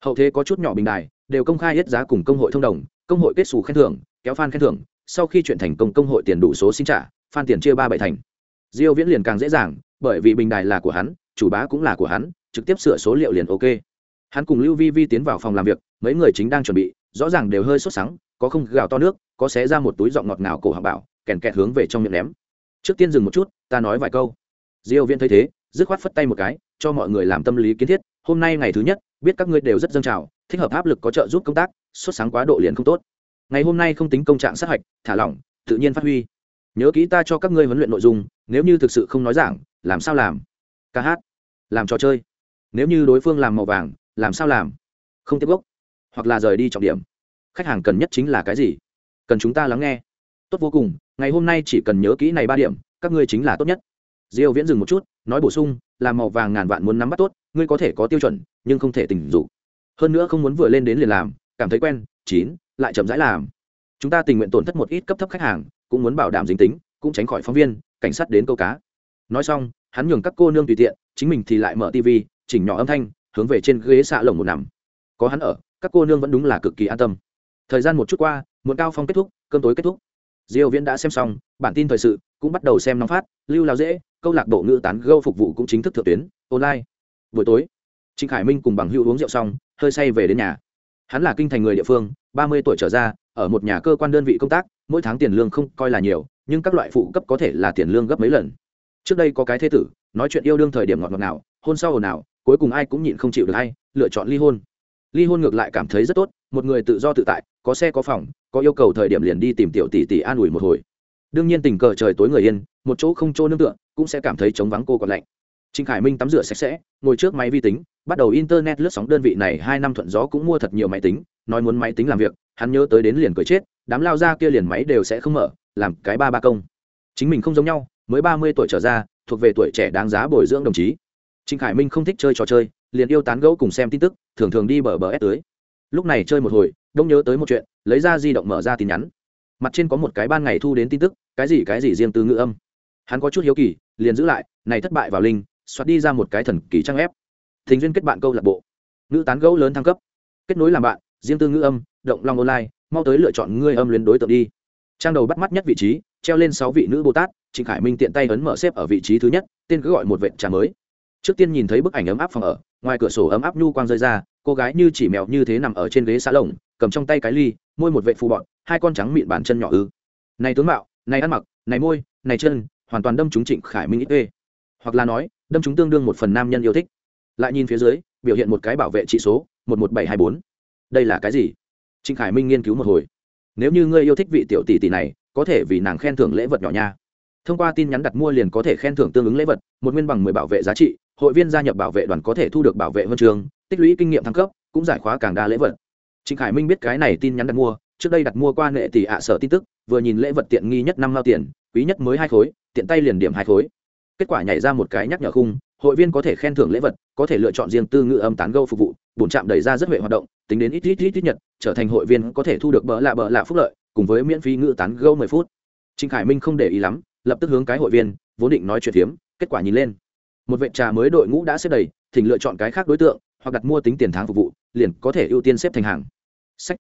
Hậu thế có chút nhỏ bình đài, đều công khai hết giá cùng công hội thông đồng, công hội kết xù khen thưởng, kéo fan khen thưởng, sau khi chuyện thành công công hội tiền đủ số xin trả, fan tiền chia ba bảy thành. Diêu viễn liền càng dễ dàng bởi vì bình đài là của hắn, chủ bá cũng là của hắn, trực tiếp sửa số liệu liền ok. Hắn cùng lưu vi vi tiến vào phòng làm việc, mấy người chính đang chuẩn bị, rõ ràng đều hơi sốt sắng, có không gào to nước, có xé ra một túi giọng ngọt ngào cổ họng bảo, kèn kẹt hướng về trong miệng ném. Trước tiên dừng một chút, ta nói vài câu. Diêu Viên thấy thế, dứt khoát phất tay một cái, cho mọi người làm tâm lý kiến thiết, hôm nay ngày thứ nhất, biết các ngươi đều rất dâng trào, thích hợp áp lực có trợ giúp công tác xuất sáng quá độ liền không tốt. Ngày hôm nay không tính công trạng sát hạch, thả lỏng, tự nhiên phát huy. Nhớ kỹ ta cho các ngươi huấn luyện nội dung, nếu như thực sự không nói giảng làm sao làm? Ca hát. Làm trò chơi. Nếu như đối phương làm màu vàng, làm sao làm? Không tiếp gốc. Hoặc là rời đi trọng điểm. Khách hàng cần nhất chính là cái gì? Cần chúng ta lắng nghe. Tốt vô cùng, ngày hôm nay chỉ cần nhớ kỹ này ba điểm, các ngươi chính là tốt nhất. Diêu viễn dừng một chút, nói bổ sung, làm màu vàng ngàn vạn muốn nắm bắt tốt, ngươi có thể có tiêu chuẩn, nhưng không thể tình dục. Hơn nữa không muốn vừa lên đến liền làm, cảm thấy quen, chín, lại chậm rãi làm. Chúng ta tình nguyện tổn thất một ít cấp thấp khách hàng, cũng muốn bảo đảm dính tính, cũng tránh khỏi phóng viên, cảnh sát đến câu cá nói xong, hắn nhường các cô nương tùy tiện, chính mình thì lại mở tv chỉnh nhỏ âm thanh, hướng về trên ghế xạ lồng một nằm. Có hắn ở, các cô nương vẫn đúng là cực kỳ an tâm. Thời gian một chút qua, muộn cao phong kết thúc, cơm tối kết thúc. Diêu viễn đã xem xong, bản tin thời sự cũng bắt đầu xem nóng phát, lưu lao dễ, câu lạc bộ ngữ tán gâu phục vụ cũng chính thức thượng tuyến, online. Buổi tối, trịnh khải minh cùng bằng hữu uống rượu xong, hơi say về đến nhà. Hắn là kinh thành người địa phương, ba mươi tuổi trở ra, ở một nhà cơ quan đơn vị công tác, mỗi tháng tiền lương không coi là nhiều, nhưng các loại phụ cấp có thể là tiền lương gấp mấy lần trước đây có cái thế tử, nói chuyện yêu đương thời điểm ngọt ngọt nào, hôn sau ồn nào cuối cùng ai cũng nhịn không chịu được hay, lựa chọn ly hôn. Ly hôn ngược lại cảm thấy rất tốt, một người tự do tự tại, có xe có phòng, có yêu cầu thời điểm liền đi tìm tiểu tỷ tỷ an ủi một hồi. Đương nhiên tình cờ trời tối người yên, một chỗ không chỗ nương tựa, cũng sẽ cảm thấy trống vắng cô còn lạnh. Trịnh khải minh tắm rửa sạch sẽ, ngồi trước máy vi tính, bắt đầu internet lướt sóng đơn vị này hai năm thuận gió cũng mua thật nhiều máy tính, nói muốn máy tính làm việc, hắn nhớ tới đến liền cười chết, đám lao ra kia liền máy đều sẽ không mở, làm cái ba ba công. Chính mình không giống nhau mới ba mươi tuổi trở ra, thuộc về tuổi trẻ đáng giá bồi dưỡng đồng chí. Trịnh khải minh không thích chơi trò chơi, liền yêu tán gẫu cùng xem tin tức, thường thường đi bờ bờ ép tới lúc này chơi một hồi, đông nhớ tới một chuyện, lấy ra di động mở ra tin nhắn. Mặt trên có một cái ban ngày thu đến tin tức, cái gì cái gì riêng từ ngữ âm. Hắn có chút hiếu kỳ, liền giữ lại, này thất bại vào linh xoát đi ra một cái thần kỳ trang ép thình duyên kết bạn câu lạc bộ. Ngữ tán gẫu lớn thăng cấp. Kết nối làm bạn, riêng tư ngữ âm, động long online, mau tới lựa chọn ngươi âm luyến đối tượng đi. Trang đầu bắt mắt nhất vị trí treo lên sáu vị nữ bồ tát, trịnh khải minh tiện tay ấn mở xếp ở vị trí thứ nhất, tên cứ gọi một vệ trà mới. Trước tiên nhìn thấy bức ảnh ấm áp phòng ở, ngoài cửa sổ ấm áp nhu quang rơi ra, cô gái như chỉ mèo như thế nằm ở trên ghế xá lồng, cầm trong tay cái ly, môi một vệ phù bọn hai con trắng mịn bàn chân nhỏ ư. Này tướng mạo, này ăn mặc, này môi, này chân, hoàn toàn đâm chúng trịnh khải minh ít ê. Hoặc là nói, đâm chúng tương đương một phần nam nhân yêu thích. Lại nhìn phía dưới, biểu hiện một cái bảo vệ trị số, một một bảy hai bốn. Đây là cái gì? Trịnh khải minh nghiên cứu một hồi. Nếu như ngươi yêu thích vị tiểu tỷ tỷ này có thể vì nàng khen thưởng lễ vật nhỏ nha. Thông qua tin nhắn đặt mua liền có thể khen thưởng tương ứng lễ vật, một nguyên bằng mười bảo vệ giá trị, hội viên gia nhập bảo vệ đoàn có thể thu được bảo vệ huân trường, tích lũy kinh nghiệm thăng cấp, cũng giải khóa càng đa lễ vật. Trịnh khải minh biết cái này tin nhắn đặt mua, trước đây đặt mua qua nghệ tỷ ạ sở tin tức, vừa nhìn lễ vật tiện nghi nhất năm lao tiền, quý nhất mới hai khối, tiện tay liền điểm hai khối. Kết quả nhảy ra một cái nhắc nhở khung, hội viên có thể khen thưởng lễ vật, có thể lựa chọn riêng tư ngữ âm tán gâu phục vụ, bổn trạm đẩy ra rất huệ hoạt động, tính đến ít ít ít ít nhật trở thành hội viên có thể thu được bỡ lạ bỡ lạ phúc lợi cùng với miễn phí ngữ tán gâu mười phút. Trịnh khải minh không để ý lắm lập tức hướng cái hội viên vốn định nói chuyện hiếm, kết quả nhìn lên. Một vệ trà mới đội ngũ đã xếp đầy thỉnh lựa chọn cái khác đối tượng hoặc đặt mua tính tiền tháng phục vụ liền có thể ưu tiên xếp thành hàng. Sách.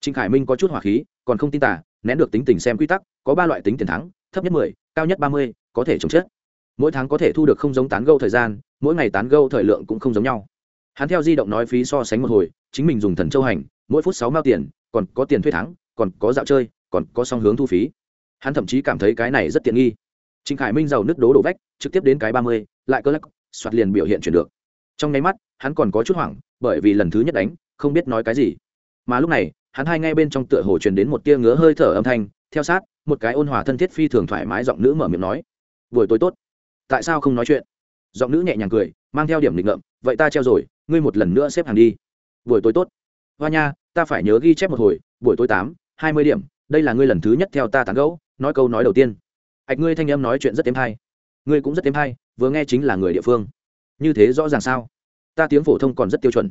Trịnh khải minh có chút hỏa khí còn không tin tả nén được tính tình xem quy tắc có ba loại tính tiền thắng thấp nhất mười cao nhất ba mươi có thể chống chết. Mỗi tháng có thể thu được không giống tán gâu thời gian mỗi ngày tán gâu thời lượng cũng không giống nhau. Hắn theo di động nói phí so sánh một hồi chính mình dùng thần châu hành mỗi phút sáu mao tiền còn có tiền thuê tháng còn có dạo chơi, còn có song hướng thu phí. Hắn thậm chí cảm thấy cái này rất tiện nghi. Trịnh khải minh giàu nước đố đổ vách, trực tiếp đến cái ba mươi, lại cơ lắc, soạt liền biểu hiện chuyển được. Trong nháy mắt, hắn còn có chút hoảng, bởi vì lần thứ nhất đánh, không biết nói cái gì. Mà lúc này, hắn hai ngay bên trong tựa hồ truyền đến một tia ngứa hơi thở âm thanh, theo sát, một cái ôn hòa thân thiết phi thường thoải mái giọng nữ mở miệng nói, buổi tối tốt. Tại sao không nói chuyện? Giọng nữ nhẹ nhàng cười, mang theo điểm định ngậm vậy ta treo rồi, ngươi một lần nữa xếp hàng đi. Buổi tối tốt. Hoa nha, ta phải nhớ ghi chép một hồi, buổi tối tám hai mươi điểm, đây là ngươi lần thứ nhất theo ta tán gẫu, nói câu nói đầu tiên. Ạch ngươi thanh em nói chuyện rất êm hay. Ngươi cũng rất êm hay, vừa nghe chính là người địa phương. Như thế rõ ràng sao? Ta tiếng phổ thông còn rất tiêu chuẩn.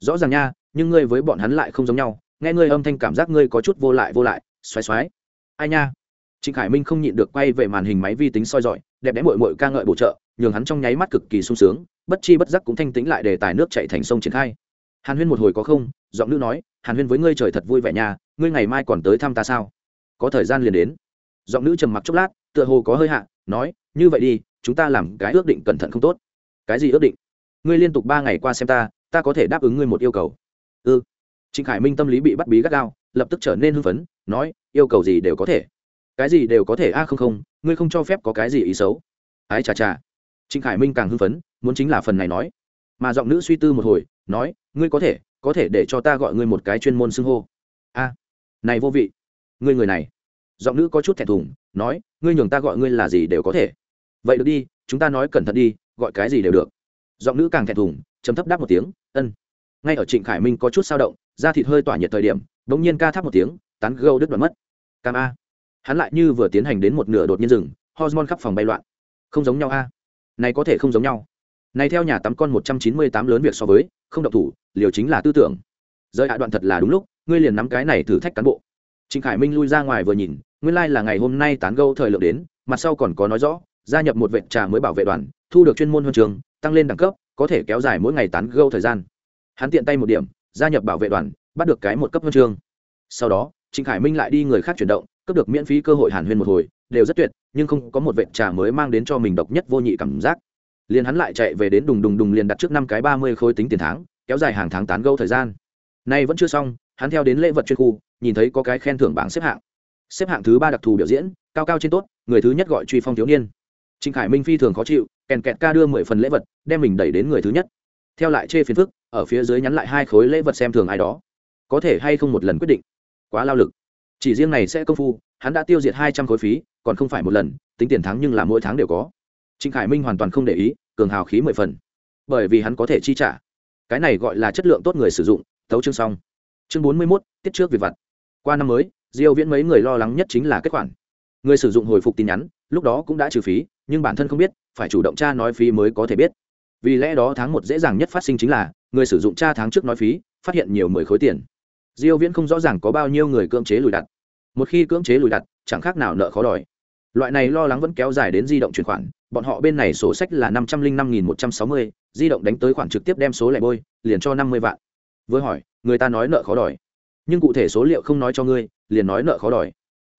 Rõ ràng nha, nhưng ngươi với bọn hắn lại không giống nhau, nghe ngươi âm thanh cảm giác ngươi có chút vô lại vô lại xoáy xoáy ai nha? Trịnh khải minh không nhịn được quay về màn hình máy vi tính soi dọi, đẹp đẽ mội mội ca ngợi bổ trợ, nhường hắn trong nháy mắt cực kỳ sung sướng, bất chi bất giác cũng thanh tĩnh lại đề tài nước chạy thành sông triển khai. Hàn huyên một hồi có không, giọng nữ nói, hàn huyên với ngươi trời thật vui vẻ nhà ngươi ngày mai còn tới thăm ta sao? Có thời gian liền đến. Giọng nữ trầm mặc chốc lát, tựa hồ có hơi hạ, nói, như vậy đi, chúng ta làm cái ước định cẩn thận không tốt. Cái gì ước định? Ngươi liên tục ba ngày qua xem ta ta có thể đáp ứng ngươi một yêu cầu. Ư ừ. trịnh khải minh tâm lý bị bắt bí gắt gao, lập tức trở nên hưng phấn, nói, yêu cầu gì đều có thể. Cái gì đều có thể a, không không, ngươi không cho phép có cái gì ý xấu. Ái chà chà. Trịnh khải minh càng hưng phấn, muốn chính là phần này nói. Mà giọng nữ suy tư một hồi, nói, ngươi có thể có thể để cho ta gọi ngươi một cái chuyên môn xưng hô. A này vô vị, ngươi người này. Giọng nữ có chút thẹn thùng, nói, ngươi nhường ta gọi ngươi là gì đều có thể. Vậy được đi, chúng ta nói cẩn thận đi, gọi cái gì đều được. Giọng nữ càng thẹn thùng chấm thấp đáp một tiếng, ân. Ngay ở trịnh khải minh có chút sao động, da thịt hơi tỏa nhiệt thời điểm đ ỗ n g nhiên ca tháp một tiếng, tán gâu đứt đoạn mất. Cam a. Hắn lại như vừa tiến hành đến một nửa đột nhiên rừng hormone khắp phòng bay loạn. Không giống nhau a. Này có thể không giống nhau. Này theo nhà tắm con một trăm chín mươi tám lớn việc so với, không độc thủ, liều chính là tư tưởng. Rơi hạ đoạn thật là đúng lúc ngươi liền nắm cái này thử thách cán bộ. Trịnh khải minh lui ra ngoài vừa nhìn, nguyên lai là ngày hôm nay tán gâu thời lượng đến, mặt sau còn có nói rõ, gia nhập một vệ trà mới bảo vệ đoàn, thu được chuyên môn huân trường, tăng lên đẳng cấp, có thể kéo dài mỗi ngày tán gâu thời gian. Hắn tiện tay một điểm, gia nhập bảo vệ đoàn, bắt được cái một cấp huân chương sau đó, trịnh khải minh lại đi người khác chuyển động, cấp được miễn phí cơ hội hàn huyên một hồi, đều rất tuyệt, nhưng không có một vệ trà mới mang đến cho mình độc nhất vô nhị cảm giác. Liền hắn lại chạy về đến đùng đùng đùng liền đặt trước năm cái ba mươi khối tính tiền tháng, kéo dài hàng tháng tán gâu thời gian. Nay vẫn chưa xong hắn theo đến lễ vật chuyên khu, nhìn thấy có cái khen thưởng bảng xếp hạng. Xếp hạng thứ ba đặc thù biểu diễn, cao cao trên tốt, người thứ nhất gọi truy phong thiếu niên. Trịnh khải minh phi thường khó chịu, kèn kẹt ca đưa mười phần lễ vật, đem mình đẩy đến người thứ nhất. Theo lại chê phiền phức, ở phía dưới nhắn lại hai khối lễ vật xem thường ai đó. Có thể hay không một lần quyết định? Quá lao lực. Chỉ riêng này sẽ công phu, hắn đã tiêu diệt hai trăm khối phí, còn không phải một lần, tính tiền thắng nhưng là mỗi tháng đều có. Trịnh khải minh hoàn toàn không để ý, cường hào khí mười phần. Bởi vì hắn có thể chi trả. Cái này gọi là chất lượng tốt người sử dụng tấu chương xong chương bốn mươi mốt, tiết trước việc vặt. Qua năm mới, diêu viễn mấy người lo lắng nhất chính là kết khoản. Người sử dụng hồi phục tin nhắn, lúc đó cũng đã trừ phí, nhưng bản thân không biết, phải chủ động tra nói phí mới có thể biết. Vì lẽ đó tháng một dễ dàng nhất phát sinh chính là, người sử dụng tra tháng trước nói phí, phát hiện nhiều mười khối tiền. Diêu viễn không rõ ràng có bao nhiêu người cưỡng chế lùi đặt. Một khi cưỡng chế lùi đặt, chẳng khác nào nợ khó đòi. Loại này lo lắng vẫn kéo dài đến di động chuyển khoản, bọn họ bên này sổ sách là năm trăm linh năm nghìn một trăm sáu mươi, di động đánh tới khoản trực tiếp đem số lẻ bôi, liền cho năm mươi vạn với hỏi, người ta nói nợ khó đòi. Nhưng cụ thể số liệu không nói cho ngươi, liền nói nợ khó đòi.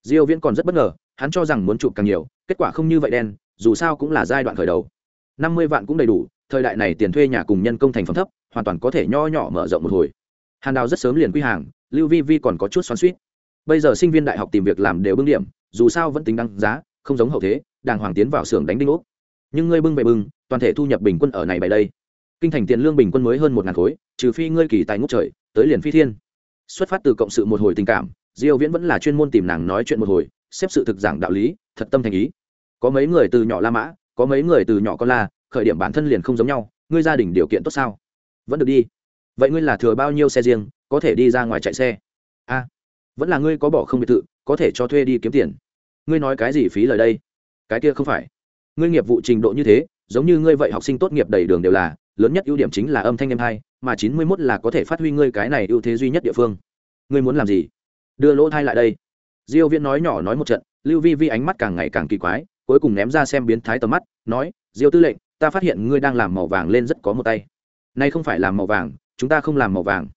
Diêu viễn còn rất bất ngờ, hắn cho rằng muốn chụp càng nhiều, kết quả không như vậy đen, dù sao cũng là giai đoạn khởi đầu. Năm mươi vạn cũng đầy đủ, thời đại này tiền thuê nhà cùng nhân công thành phẩm thấp, hoàn toàn có thể nho nhỏ mở rộng một hồi. Hàn đào rất sớm liền quy hàng, lưu vi vi còn có chút xoắn suýt bây giờ sinh viên đại học tìm việc làm đều bưng điểm, dù sao vẫn tính đăng giá, không giống hậu thế, đàng hoàng tiến vào xưởng đánh đinh ốc. Nhưng ngươi bưng về bưng, toàn thể thu nhập bình quân ở này bày đây kinh thành tiền lương bình quân mới hơn một ngàn khối, trừ phi ngươi kỳ tài ngốc trời, tới liền phi thiên. Xuất phát từ cộng sự một hồi tình cảm, diêu viễn vẫn là chuyên môn tìm nàng nói chuyện một hồi, xếp sự thực giảng đạo lý, thật tâm thành ý. Có mấy người từ nhỏ la mã, có mấy người từ nhỏ con la, khởi điểm bản thân liền không giống nhau, ngươi gia đình điều kiện tốt sao? Vẫn được đi. Vậy ngươi là thừa bao nhiêu xe riêng, có thể đi ra ngoài chạy xe? A, vẫn là ngươi có bỏ không biệt thự, có thể cho thuê đi kiếm tiền. Ngươi nói cái gì phí lời đây? Cái kia không phải. Ngươi nghiệp vụ trình độ như thế, giống như ngươi vậy học sinh tốt nghiệp đầy đường đều là lớn nhất ưu điểm chính là âm thanh em hai, mà chín mươi mốt là có thể phát huy ngươi cái này ưu thế duy nhất địa phương. Ngươi muốn làm gì? Đưa lỗ thai lại đây. Diêu viễn nói nhỏ nói một trận, lưu vi vi ánh mắt càng ngày càng kỳ quái, cuối cùng ném ra xem biến thái tầm mắt, nói, diêu tư lệnh, ta phát hiện ngươi đang làm màu vàng lên rất có một tay. Nay không phải làm màu vàng, chúng ta không làm màu vàng.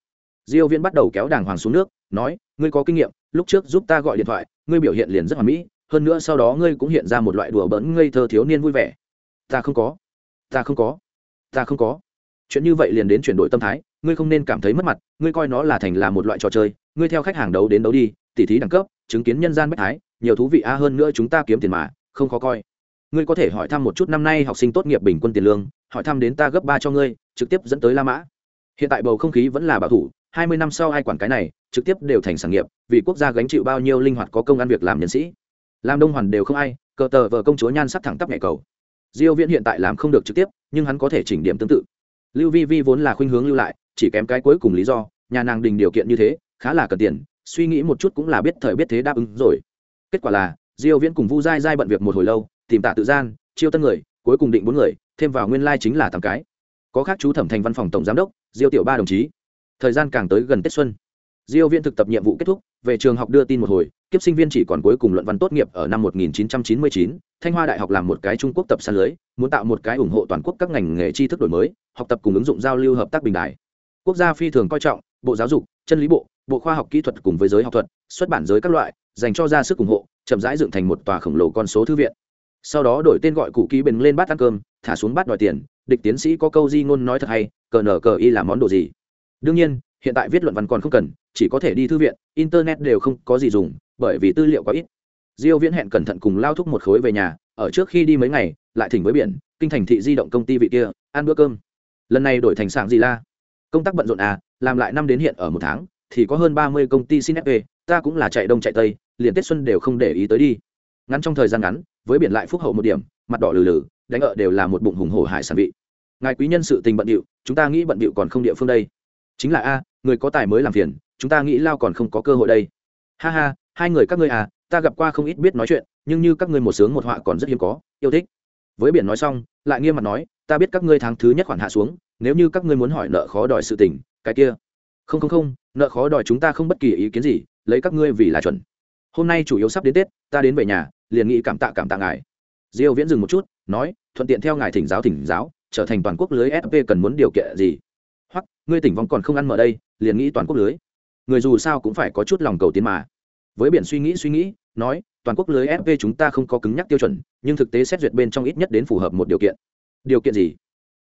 Diêu viễn bắt đầu kéo đàng hoàng xuống nước, nói, ngươi có kinh nghiệm, lúc trước giúp ta gọi điện thoại, ngươi biểu hiện liền rất hoàn mỹ, hơn nữa sau đó ngươi cũng hiện ra một loại đùa bỡn ngây thơ thiếu niên vui vẻ. Ta không có. Ta không có ta không có. Chuyện như vậy liền đến chuyển đổi tâm thái, ngươi không nên cảm thấy mất mặt, ngươi coi nó là thành là một loại trò chơi, ngươi theo khách hàng đấu đến đấu đi, tỉ thí đẳng cấp, chứng kiến nhân gian bách thái, nhiều thú vị a hơn nữa chúng ta kiếm tiền mà, không khó coi. Ngươi có thể hỏi thăm một chút năm nay học sinh tốt nghiệp bình quân tiền lương, hỏi thăm đến ta gấp ba cho ngươi, trực tiếp dẫn tới la mã. Hiện tại bầu không khí vẫn là bảo thủ, hai mươi năm sau ai quản cái này, trực tiếp đều thành sản nghiệp, vì quốc gia gánh chịu bao nhiêu linh hoạt có công ăn việc làm nhân sĩ. Làm đông hoàn đều không ai, cờ tờ vợ công chúa nhan sắc thẳng tắp nhẹ cầu diêu viễn hiện tại làm không được trực tiếp, nhưng hắn có thể chỉnh điểm tương tự. Lưu vi vi vốn là khuynh hướng lưu lại, chỉ kém cái cuối cùng lý do, nhà nàng đình điều kiện như thế, khá là cần tiền, suy nghĩ một chút cũng là biết thời biết thế đáp ứng rồi. Kết quả là, diêu viễn cùng vu dai dai bận việc một hồi lâu, tìm tạ tự gian, chiêu tân người, cuối cùng định bốn người, thêm vào nguyên lai like chính là tám cái. Có khác chú thẩm thành văn phòng tổng giám đốc, diêu tiểu ba đồng chí. Thời gian càng tới gần tết xuân. Diêu viễn thực tập nhiệm vụ kết thúc, về trường học đưa tin một hồi kiếp sinh viên chỉ còn cuối cùng luận văn tốt nghiệp ở năm 1999, thanh hoa đại học làm một cái trung quốc tập san lưới muốn tạo một cái ủng hộ toàn quốc các ngành nghề tri thức đổi mới học tập cùng ứng dụng giao lưu hợp tác bình đại quốc gia phi thường coi trọng bộ giáo dục chân lý bộ bộ khoa học kỹ thuật cùng với giới học thuật xuất bản giới các loại dành cho ra sức ủng hộ chậm rãi dựng thành một tòa khổng lồ con số thư viện. Sau đó đổi tên gọi cụ ký bình lên bát ăn cơm thả xuống bát đòi tiền địch tiến sĩ có câu di ngôn nói thật hay cờ nở cờ y là món đồ gì? Đương nhiên hiện tại viết luận văn còn không cần, chỉ có thể đi thư viện, internet đều không có gì dùng, bởi vì tư liệu quá ít. Diêu viễn hẹn cẩn thận cùng lao thúc một khối về nhà, ở trước khi đi mấy ngày, lại thỉnh với biển, kinh thành thị di động công ty vị kia, ăn bữa cơm. Lần này đổi thành sảng gì la? Công tác bận rộn à làm lại năm đến hiện ở một tháng, thì có hơn 30 công ty xin fp ta cũng là chạy đông chạy tây, liền tết xuân đều không để ý tới đi. Ngắn trong thời gian ngắn, với biển lại phúc hậu một điểm, mặt đỏ lừ lừ, đánh ở đều là một bụng hùng hổ hải sản vị. Ngài quý nhân sự tình bận điệu, chúng ta nghĩ bận điệu còn không địa phương đây chính là a, người có tài mới làm phiền, chúng ta nghĩ lao còn không có cơ hội đây. Ha ha, hai người các ngươi à ta gặp qua không ít biết nói chuyện, nhưng như các ngươi một sướng một họa còn rất hiếm có, yêu thích. Với biển nói xong, lại nghiêm mặt nói, ta biết các ngươi tháng thứ nhất khoản hạ xuống, nếu như các ngươi muốn hỏi nợ khó đòi sự tình, cái kia. Không không không, nợ khó đòi chúng ta không bất kỳ ý kiến gì, lấy các ngươi vì là chuẩn. Hôm nay chủ yếu sắp đến tết, ta đến về nhà, liền nghĩ cảm tạ cảm tạ ngài. Diêu viễn dừng một chút, nói, thuận tiện theo ngài thỉnh giáo thỉnh giáo, trở thành toàn quốc lưới sp cần muốn điều kiện gì? Hoặc ngươi tỉnh vong còn không ăn mở đây, liền nghĩ toàn quốc lưới. Người dù sao cũng phải có chút lòng cầu tiến mà. Với biển suy nghĩ suy nghĩ, nói, toàn quốc lưới fv chúng ta không có cứng nhắc tiêu chuẩn, nhưng thực tế xét duyệt bên trong ít nhất đến phù hợp một điều kiện. Điều kiện gì?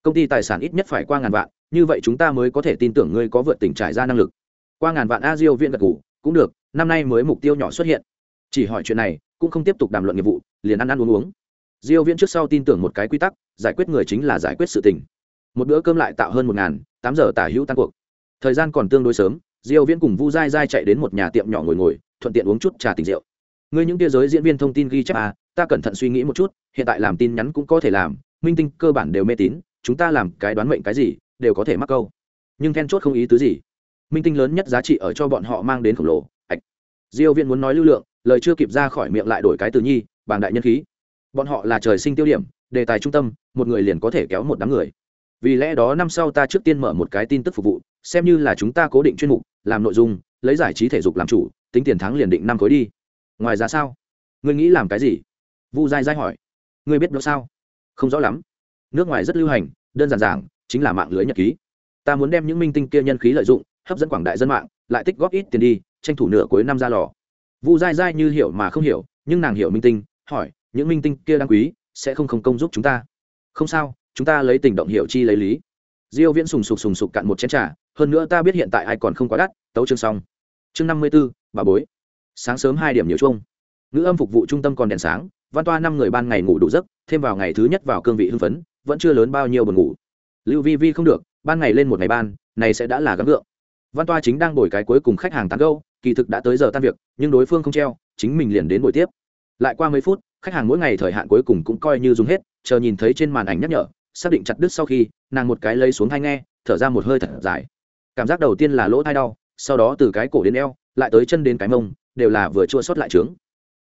Công ty tài sản ít nhất phải qua ngàn vạn, như vậy chúng ta mới có thể tin tưởng ngươi có vượt tỉnh trải ra năng lực. Qua ngàn vạn a diêu viện gật ngủ cũng được, năm nay mới mục tiêu nhỏ xuất hiện. Chỉ hỏi chuyện này, cũng không tiếp tục đàm luận nghiệp vụ, liền ăn ăn uống uống. Diêu viễn trước sau tin tưởng một cái quy tắc, giải quyết người chính là giải quyết sự tình một bữa cơm lại tạo hơn một ngàn, tám giờ tả hữu tan cuộc. Thời gian còn tương đối sớm, diêu viễn cùng vu dai dai chạy đến một nhà tiệm nhỏ ngồi ngồi, thuận tiện uống chút trà tình rượu. Ngươi những tia giới diễn viên thông tin ghi chép à ta cẩn thận suy nghĩ một chút, hiện tại làm tin nhắn cũng có thể làm, minh tinh cơ bản đều mê tín, chúng ta làm cái đoán mệnh cái gì, đều có thể mắc câu. Nhưng then chốt không ý tứ gì. Minh tinh lớn nhất giá trị ở cho bọn họ mang đến khổng lồ, ạch. Diêu viễn muốn nói lưu lượng, lời chưa kịp ra khỏi miệng lại đổi cái từ nhi, bàng đại nhân khí. Bọn họ là trời sinh tiêu điểm, đề tài trung tâm, một người liền có thể kéo một đám người vì lẽ đó năm sau ta trước tiên mở một cái tin tức phục vụ, xem như là chúng ta cố định chuyên mục, làm nội dung, lấy giải trí thể dục làm chủ, tính tiền thắng liền định năm khối đi. Ngoài ra sao? Ngươi nghĩ làm cái gì? Vu dai dai hỏi. Ngươi biết đó sao? Không rõ lắm. Nước ngoài rất lưu hành, đơn giản giảng, chính là mạng lưới nhật ký. Ta muốn đem những minh tinh kia nhân khí lợi dụng, hấp dẫn quảng đại dân mạng, lại tích góp ít tiền đi, tranh thủ nửa cuối năm ra lò. Vu dai dai như hiểu mà không hiểu, nhưng nàng hiểu minh tinh, hỏi, những minh tinh kia đáng quý, sẽ không không công giúp chúng ta? Không sao chúng ta lấy tình động hiểu chi lấy lý. Diêu viễn sùng sục sùng sục cạn một chén trà hơn nữa ta biết hiện tại ai còn không quá đắt tấu chương xong. Chương năm mươi 54, bà bối. Sáng sớm hai điểm nhiều chung ngữ âm phục vụ trung tâm còn đèn sáng văn toa năm người ban ngày ngủ đủ giấc thêm vào ngày thứ nhất vào cương vị hưng phấn vẫn chưa lớn bao nhiêu buồn ngủ. Lưu vi vi không được ban ngày lên một ngày ban này sẽ đã là gắng gượng. Văn toa chính đang đổi cái cuối cùng khách hàng tán gâu kỳ thực đã tới giờ tan việc nhưng đối phương không treo chính mình liền đến buổi tiếp. Lại qua mấy phút khách hàng mỗi ngày thời hạn cuối cùng cũng coi như dùng hết chờ nhìn thấy trên màn ảnh nhắc nhở xác định chặt đứt sau khi, nàng một cái lấy xuống thai nghe, thở ra một hơi thật dài. Cảm giác đầu tiên là lỗ thai đau, sau đó từ cái cổ đến eo, lại tới chân đến cái mông, đều là vừa chua xót lại trướng.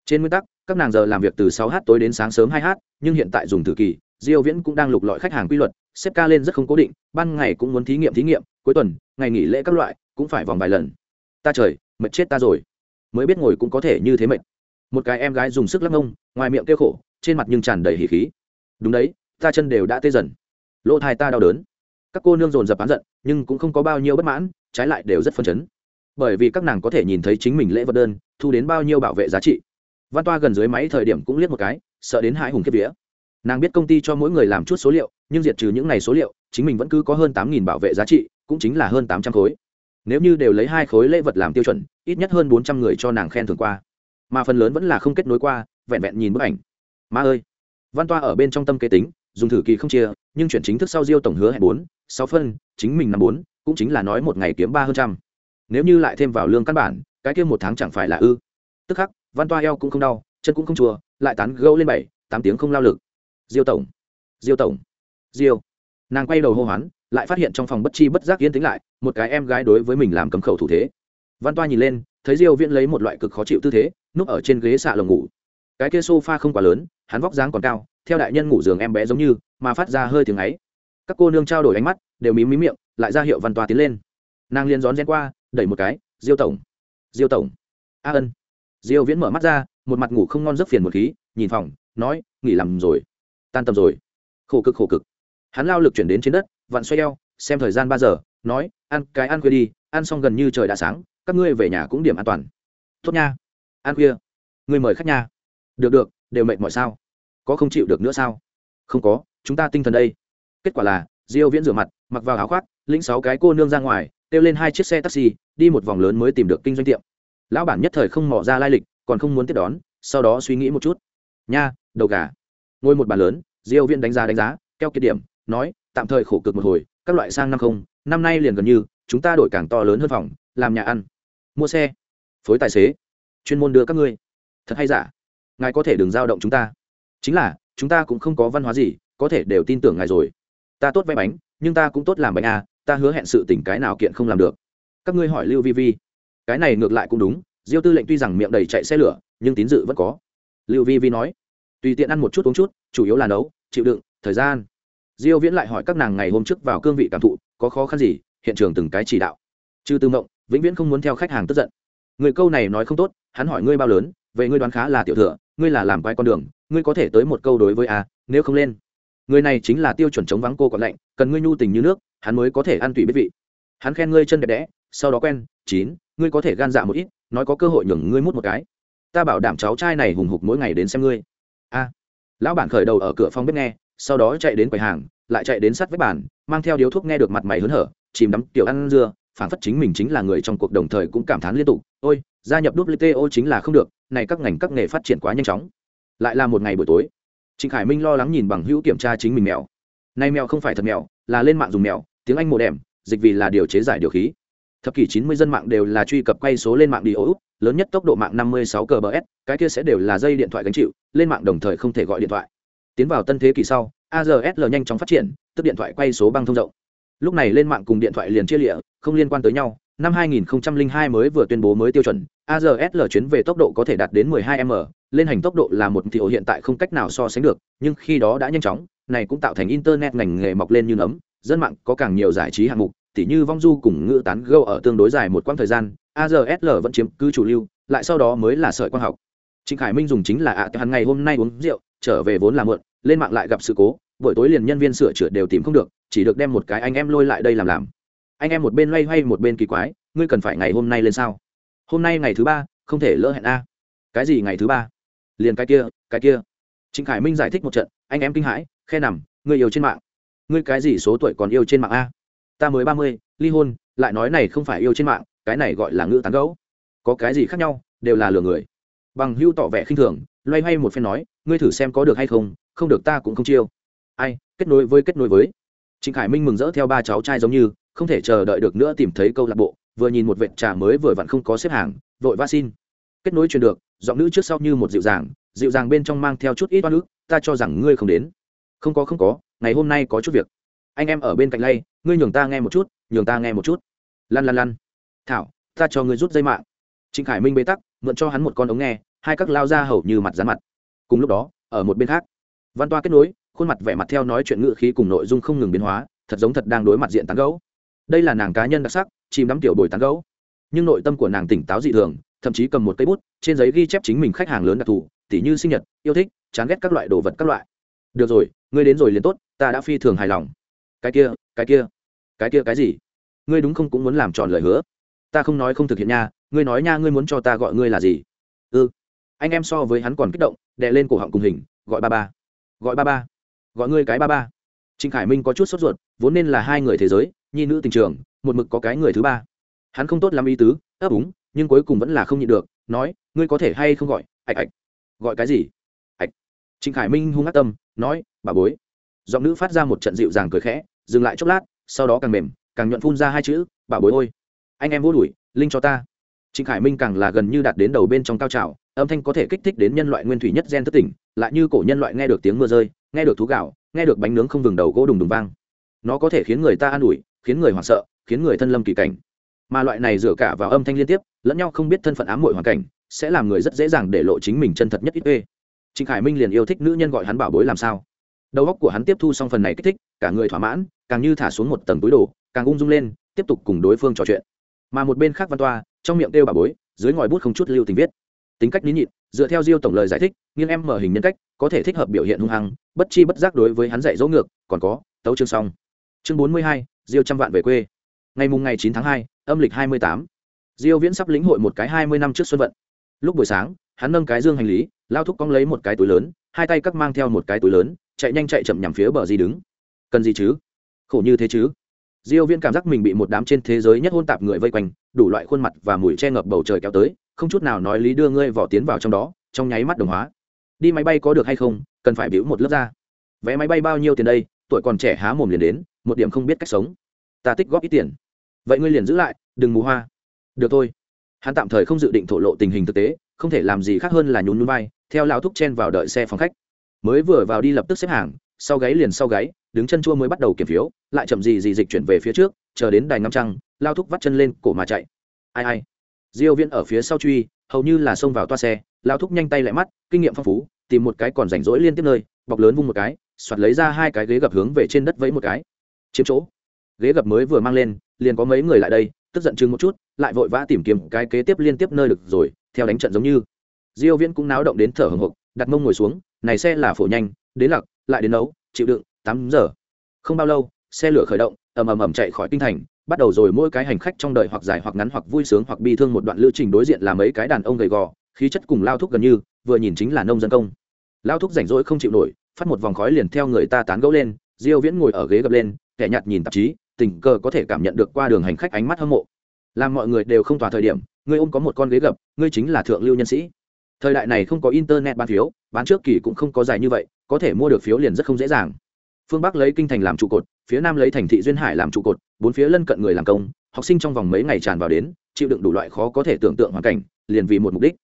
Trên nguyên tắc, các nàng giờ làm việc từ sáu h tối đến sáng sớm hai h nhưng hiện tại dùng thử kỳ, diêu viễn cũng đang lục lọi khách hàng quy luật, xếp ca lên rất không cố định, ban ngày cũng muốn thí nghiệm thí nghiệm, cuối tuần, ngày nghỉ lễ các loại, cũng phải vòng vài lần. Ta trời, mệt chết ta rồi. Mới biết ngồi cũng có thể như thế mệt. Một cái em gái dùng sức lắc ngông ngoài miệng kêu khổ, trên mặt nhưng tràn đầy hỉ khí. Đúng đấy ta chân đều đã tê dần. Lỗ thai ta đau đớn. Các cô nương dồn dập bán giận, nhưng cũng không có bao nhiêu bất mãn, trái lại đều rất phân chấn. Bởi vì các nàng có thể nhìn thấy chính mình lễ vật đơn, thu đến bao nhiêu bảo vệ giá trị. Văn toa gần dưới máy thời điểm cũng liếc một cái, sợ đến hai hùng kiếp vía. Nàng biết công ty cho mỗi người làm chút số liệu, nhưng diệt trừ những n à y số liệu, chính mình vẫn cứ có hơn tám nghìn bảo vệ giá trị, cũng chính là hơn tám trăm khối. Nếu như đều lấy hai khối lễ vật làm tiêu chuẩn, ít nhất hơn bốn trăm người cho nàng khen thường qua. Mà phần lớn vẫn là không kết nối qua, vẹn vẹn nhìn bức ảnh. Ma ơi! Văn toa ở bên trong tâm kế tính dùng thử kỳ không chia, nhưng chuyển chính thức sau diêu tổng hứa hẹn bốn, sáu phân, chính mình năm bốn, cũng chính là nói một ngày kiếm ba hơn trăm. Nếu như lại thêm vào lương căn bản, cái kia một tháng chẳng phải là ư? Tức khắc, văn toa eo cũng không đau, chân cũng không chùa lại tán gâu lên bảy, tám tiếng không lao lực. Diêu tổng diêu tổng, diêu. Nàng quay đầu hô hoán, lại phát hiện trong phòng bất chi bất giác yên tĩnh lại, một cái em gái đối với mình làm cấm khẩu thủ thế. Văn toa nhìn lên, thấy diêu viễn lấy một loại cực khó chịu tư thế, núp ở trên ghế xạ lồng ngủ. Cái kia sofa không quá lớn, hắn vóc dáng còn cao theo đại nhân ngủ giường em bé giống như, mà phát ra hơi tiếng ấy. Các cô nương trao đổi ánh mắt, đều mím mím miệng, lại ra hiệu văn tòa tiến lên. Nàng liên rón rén qua, đẩy một cái, diêu tổng diêu tổng. A ân. Diêu viễn mở mắt ra, một mặt ngủ không ngon rất phiền một khí, nhìn phòng, nói, nghỉ làm rồi, tan tầm rồi. Khổ cực khổ cực. Hắn lao lực chuyển đến trên đất, vặn xoay eo, xem thời gian ba giờ, nói, ăn cái ăn khuya đi, ăn xong gần như trời đã sáng, các ngươi về nhà cũng điểm an toàn. Tốt nha, ăn khuya. Ngươi mời khách nha. Được được, đều mệt mỏi sao? Có không chịu được nữa sao? Không có, chúng ta tinh thần đây. Kết quả là, diêu viễn rửa mặt, mặc vào áo khoác, lĩnh sáu cái cô nương ra ngoài, kêu lên hai chiếc xe taxi, đi một vòng lớn mới tìm được kinh doanh tiệm. Lão bản nhất thời không mò ra lai lịch, còn không muốn tiếp đón, sau đó suy nghĩ một chút. Nha, đầu gà. Ngồi một bàn lớn, diêu viễn đánh giá đánh giá, keo kiệt điểm, nói, tạm thời khổ cực một hồi, các loại sang năm không, năm nay liền gần như, chúng ta đổi càng to lớn hơn phòng, làm nhà ăn, mua xe, phối tài xế, chuyên môn đưa các ngươi. Thật hay giả? Ngài có thể đừng giao động chúng ta chính là, chúng ta cũng không có văn hóa gì, có thể đều tin tưởng ngài rồi. Ta tốt vẽ bánh, nhưng ta cũng tốt làm bánh à ta hứa hẹn sự tỉnh cái nào kiện không làm được. Các ngươi hỏi lưu vi vi. Cái này ngược lại cũng đúng, diêu tư lệnh tuy rằng miệng đầy chạy xe lửa, nhưng tín dự vẫn có. Lưu vi vi nói. Tùy tiện ăn một chút uống chút, chủ yếu là nấu, chịu đựng, thời gian. Diêu viễn lại hỏi các nàng ngày hôm trước vào cương vị cảm thụ, có khó khăn gì, hiện trường từng cái chỉ đạo. Trừ tư mộng, vĩnh viễn không muốn theo khách hàng tức giận. Người câu này nói không tốt, hắn hỏi ngươi bao lớn, về ngươi đoán khá là tiểu thừa, ngươi là làm quay con đường ngươi có thể tới một câu đối với a, nếu không lên. Người này chính là tiêu chuẩn chống vắng cô còn lạnh, cần ngươi nhu tình như nước, hắn mới có thể ăn tủy biết vị. Hắn khen ngươi chân đẹp đẽ, sau đó quen, chín, ngươi có thể gan dạ một ít, nói có cơ hội nhường ngươi mút một cái. Ta bảo đảm cháu trai này hùng hục mỗi ngày đến xem ngươi. A. Lão bản khởi đầu ở cửa phòng bếp nghe, sau đó chạy đến quầy hàng, lại chạy đến sát với bàn, mang theo điếu thuốc nghe được mặt mày hớn hở, chìm đắm tiểu ăn dưa phản phất chính mình chính là người trong cuộc đồng thời cũng cảm thán liên tục, ôi, gia nhập wto chính là không được, này các ngành các nghề phát triển quá nhanh chóng lại là một ngày buổi tối trịnh khải minh lo lắng nhìn bằng hữu kiểm tra chính mình mèo nay mèo không phải thật mèo là lên mạng dùng mèo tiếng anh mồ đèm dịch vì là điều chế giải điều khí thập kỷ chín mươi dân mạng đều là truy cập quay số lên mạng đi ô út lớn nhất tốc độ mạng năm mươi sáu cbs cái kia sẽ đều là dây điện thoại gánh chịu lên mạng đồng thời không thể gọi điện thoại tiến vào tân thế kỷ sau ARSL nhanh chóng phát triển, tức điện thoại quay số băng thông rộng. Lúc này lên mạng cùng điện thoại liền chia lịa, không liên quan tới nhau. Năm 2002 mới vừa tuyên bố mới tiêu chuẩn, AZSL chuyến về tốc độ có thể đạt đến 12m, lên hành tốc độ là một thì hiện tại không cách nào so sánh được, nhưng khi đó đã nhanh chóng, này cũng tạo thành internet ngành nghề mọc lên như nấm, dân mạng có càng nhiều giải trí hạng mục, tỉ như vong du cùng ngữ tán gâu ở tương đối dài một quãng thời gian, AZSL vẫn chiếm cứ chủ lưu, lại sau đó mới là sợi quang học. Trịnh Khải Minh dùng chính là ạ à, hắn ngày hôm nay uống rượu, trở về vốn là mượn, lên mạng lại gặp sự cố, buổi tối liền nhân viên sửa chữa đều tìm không được chỉ được đem một cái anh em lôi lại đây làm làm anh em một bên loay hoay một bên kỳ quái ngươi cần phải ngày hôm nay lên sao hôm nay ngày thứ ba, không thể lỡ hẹn a. Cái gì ngày thứ ba? Liền cái kia cái kia. Trịnh khải minh giải thích một trận, anh em kinh hãi, khe nằm, người yêu trên mạng. Ngươi cái gì số tuổi còn yêu trên mạng a? Ta mới ba mươi, ly hôn, lại nói này không phải yêu trên mạng, cái này gọi là ngữ tán gấu có cái gì khác nhau, đều là lừa người. Bằng hưu tỏ vẻ khinh thường, loay hoay một phen nói, ngươi thử xem có được hay không không được ta cũng không chiêu. Ai, kết nối với, kết nối với. Trịnh khải minh mừng rỡ theo ba cháu trai giống như, không thể chờ đợi được nữa tìm thấy câu lạc bộ vừa nhìn một vệt trà mới vừa vặn không có xếp hàng, vội vã xin. Kết nối truyền được, giọng nữ trước sau như một dịu dàng dịu dàng bên trong mang theo chút ít oan ức, ta cho rằng ngươi không đến. Không có không có, ngày hôm nay có chút việc. Anh em ở bên cạnh lay, ngươi nhường ta nghe một chút, nhường ta nghe một chút. Lăn lăn lăn. Thảo, ta cho ngươi rút dây mạng. Trịnh khải minh bế tắc, mượn cho hắn một con ống nghe, hai các lao ra hầu như mặt dán mặt. Cùng lúc đó, ở một bên khác, văn toa kết nối, khuôn mặt vẻ mặt theo nói chuyện ngự khí cùng nội dung không ngừng biến hóa, thật giống thật đang đối mặt diện tán gấu đây là nàng cá nhân đặc sắc, chìm đắm tiểu bồi tán gấu. Nhưng nội tâm của nàng tỉnh táo dị thường, thậm chí cầm một cây bút, trên giấy ghi chép chính mình khách hàng lớn đặc thù, tỉ như sinh nhật, yêu thích, chán ghét các loại đồ vật các loại. Được rồi, ngươi đến rồi liền tốt, ta đã phi thường hài lòng. Cái kia cái kia cái kia cái gì? Ngươi đúng không cũng muốn làm tròn lời hứa? Ta không nói không thực hiện nha, ngươi nói nha, ngươi muốn cho ta gọi ngươi là gì? Ư ừ. anh em so với hắn còn kích động, đè lên cổ họng cùng hình, gọi ba ba. Gọi ba ba. Gọi ngươi cái ba ba. Trịnh khải minh có chút sốt ruột, vốn nên là hai người thế giới nhi nữ tình trường, một mực có cái người thứ ba. Hắn không tốt làm ý tứ, ấp úng, nhưng cuối cùng vẫn là không nhịn được, nói, ngươi có thể hay không gọi, ạch ạch. Gọi cái gì? Ạch. Trịnh khải minh hung ác tâm, nói, bà bối. Giọng nữ phát ra một trận dịu dàng cười khẽ, dừng lại chốc lát, sau đó càng mềm, càng nhuận phun ra hai chữ, bà bối ôi, anh em vô đuổi, linh cho ta. Trịnh khải minh càng là gần như đạt đến đầu bên trong cao trào, âm thanh có thể kích thích đến nhân loại nguyên thủy nhất gen thất tỉnh lại như cổ nhân loại nghe được tiếng mưa rơi, nghe được thú gạo, nghe được bánh nướng không vừng đầu gỗ đùng đùng vang. Nó có thể khiến người ta an ủi khiến người hoảng sợ, khiến người thân lâm kỳ cảnh. Mà loại này dựa cả vào âm thanh liên tiếp, lẫn nhau không biết thân phận ám muội hoàn cảnh, sẽ làm người rất dễ dàng để lộ chính mình chân thật nhất ít ê trịnh khải minh liền yêu thích nữ nhân gọi hắn bảo bối làm sao. Đầu óc của hắn tiếp thu xong phần này kích thích, cả người thỏa mãn, càng như thả xuống một tầng túi đồ, càng ung dung lên, tiếp tục cùng đối phương trò chuyện. Mà một bên khác văn toa, trong miệng kêu bảo bối, dưới ngòi bút không chút lưu tình viết. Tính cách nín nhịn, dựa theo diêu tổng lời giải thích, nghiêng em mở hình nhân cách, có thể thích hợp biểu hiện hung hăng, bất chi bất giác đối với hắn dạy dỗ ngược, còn có, tấu chương xong. Chương bốn mươi hai diêu trăm vạn về quê. Ngày mùng ngày chín tháng hai, âm lịch hai mươi tám. Diêu viễn sắp lĩnh hội một cái hai mươi năm trước xuân vận. Lúc buổi sáng, hắn nâng cái dương hành lý, lao thúc cong lấy một cái túi lớn, hai tay cắt mang theo một cái túi lớn, chạy nhanh chạy chậm nhằm phía bờ gì đứng. Cần gì chứ? Khổ như thế chứ? Diêu viễn cảm giác mình bị một đám trên thế giới nhất hôn tạp người vây quanh, đủ loại khuôn mặt và mùi che ngập bầu trời kéo tới, không chút nào nói lý đưa ngươi vỏ tiến vào trong đó, trong nháy mắt đồng hóa. Đi máy bay có được hay không, cần phải biểu một lớp ra vé máy bay bao nhiêu tiền đây, tuổi còn trẻ há mồm liền đến một điểm không biết cách sống. Ta tích góp ít tiền. Vậy ngươi liền giữ lại, đừng mù hoa. Được thôi. Hắn tạm thời không dự định thổ lộ tình hình thực tế, không thể làm gì khác hơn là nhún nhún vai, theo lao thúc chen vào đợi xe phòng khách. Mới vừa vào đi lập tức xếp hàng, sau gáy liền sau gáy, đứng chân chua mới bắt đầu kiểm phiếu, lại chậm gì gì dịch chuyển về phía trước, chờ đến đài ngắm trăng lao thúc vắt chân lên cổ mà chạy. Ai ai. Diêu viên ở phía sau truy, hầu như là xông vào toa xe lao thúc nhanh tay lại mắt, kinh nghiệm phong phú, tìm một cái còn rảnh rỗi liên tiếp nơi, bọc lớn vung một cái, soạt lấy ra hai cái ghế gập hướng về trên đất vẫy một cái chiếm chỗ. Ghế gập mới vừa mang lên, liền có mấy người lại đây, tức giận chừng một chút, lại vội vã tìm kiếm cái kế tiếp liên tiếp nơi được rồi, theo đánh trận giống như. Diêu viễn cũng náo động đến thở hổn hộc, đặt mông ngồi xuống, này xe là phổ nhanh, đến lặc, lại đến nấu, chịu đựng, tám giờ. Không bao lâu, xe lửa khởi động, ầm ầm ầm chạy khỏi kinh thành, bắt đầu rồi mỗi cái hành khách trong đời hoặc dài hoặc ngắn hoặc vui sướng hoặc bi thương một đoạn lưu trình đối diện là mấy cái đàn ông gầy gò, khí chất cùng lao thúc gần như, vừa nhìn chính là nông dân công. Lao thúc rảnh rỗi không chịu nổi, phát một vòng khói liền theo người ta tán gẫu lên, diêu viễn ngồi ở ghế gập lên kẻ nhạt nhìn tạp chí, tình cờ có thể cảm nhận được qua đường hành khách ánh mắt hâm mộ. Làm mọi người đều không tỏa thời điểm ngươi ôm có một con ghế gập, ngươi chính là thượng lưu nhân sĩ. Thời đại này không có internet bán phiếu, bán trước kỳ cũng không có dài như vậy, có thể mua được phiếu liền rất không dễ dàng. Phương bắc lấy kinh thành làm trụ cột, phía nam lấy thành thị duyên hải làm trụ cột, bốn phía lân cận người làm công, học sinh trong vòng mấy ngày tràn vào đến, chịu đựng đủ loại khó có thể tưởng tượng hoàn cảnh, liền vì một mục đích.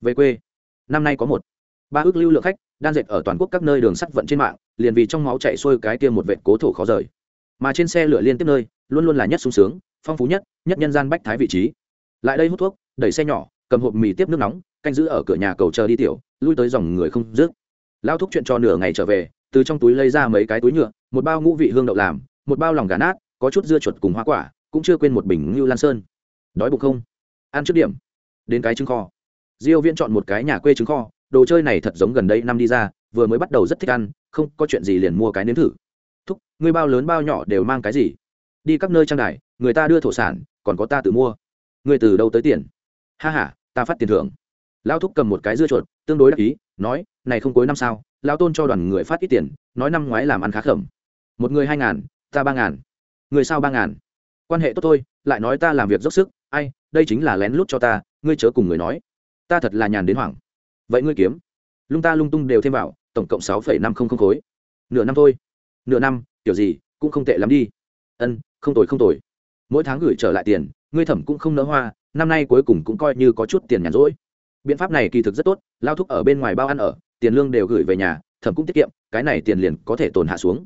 Về quê, năm nay có một. Ba ước lưu lượng khách đang dệt ở toàn quốc các nơi đường sắt vận trên mạng, liền vì trong máu chạy xuôi cái kia một vệ cố thổ khó rời mà trên xe lửa liên tiếp nơi, luôn luôn là nhất sung sướng, phong phú nhất nhất nhân gian bách thái vị trí. Lại đây hút thuốc, đẩy xe nhỏ, cầm hộp mì tiếp nước nóng, canh giữ ở cửa nhà cầu chờ đi tiểu, lui tới dòng người không dứt. Lao thúc chuyện cho nửa ngày trở về, từ trong túi lấy ra mấy cái túi nhựa, một bao ngũ vị hương đậu làm, một bao lòng gà nát, có chút dưa chuột cùng hoa quả, cũng chưa quên một bình ngưu lan sơn. Đói bụng không? Ăn trước điểm. Đến cái trứng kho. Diêu viễn chọn một cái nhà quê trứng kho, đồ chơi này thật giống gần đây năm đi ra, vừa mới bắt đầu rất thích ăn, không có chuyện gì liền mua cái nếm thử thúc, ngươi bao lớn bao nhỏ đều mang cái gì? Đi các nơi trang đài, người ta đưa thổ sản, còn có ta tự mua. Ngươi từ đâu tới tiền? Ha ha, ta phát tiền thưởng. Lão thúc cầm một cái dưa chuột, tương đối đắc ý, nói, này không cuối năm sao, lão tôn cho đoàn người phát ít tiền, nói năm ngoái làm ăn khá khẩm. Một người hai ngàn, ta ba ngàn. Người sao ba ngàn? Quan hệ tốt thôi, lại nói ta làm việc dốc sức, ai, đây chính là lén lút cho ta, ngươi chớ cùng người nói. Ta thật là nhàn đến hoảng. Vậy ngươi kiếm. Lung ta lung tung đều thêm vào, tổng cộng sáu phẩy năm không không khối. Nửa năm thôi nửa năm, kiểu gì, cũng không tệ lắm đi. Ân, không tồi không tồi. Mỗi tháng gửi trở lại tiền, ngươi thẩm cũng không nỡ hoa, năm nay cuối cùng cũng coi như có chút tiền nhàn rỗi. Biện pháp này kỳ thực rất tốt, lao thúc ở bên ngoài bao ăn ở, tiền lương đều gửi về nhà, thẩm cũng tiết kiệm, cái này tiền liền có thể tồn hạ xuống.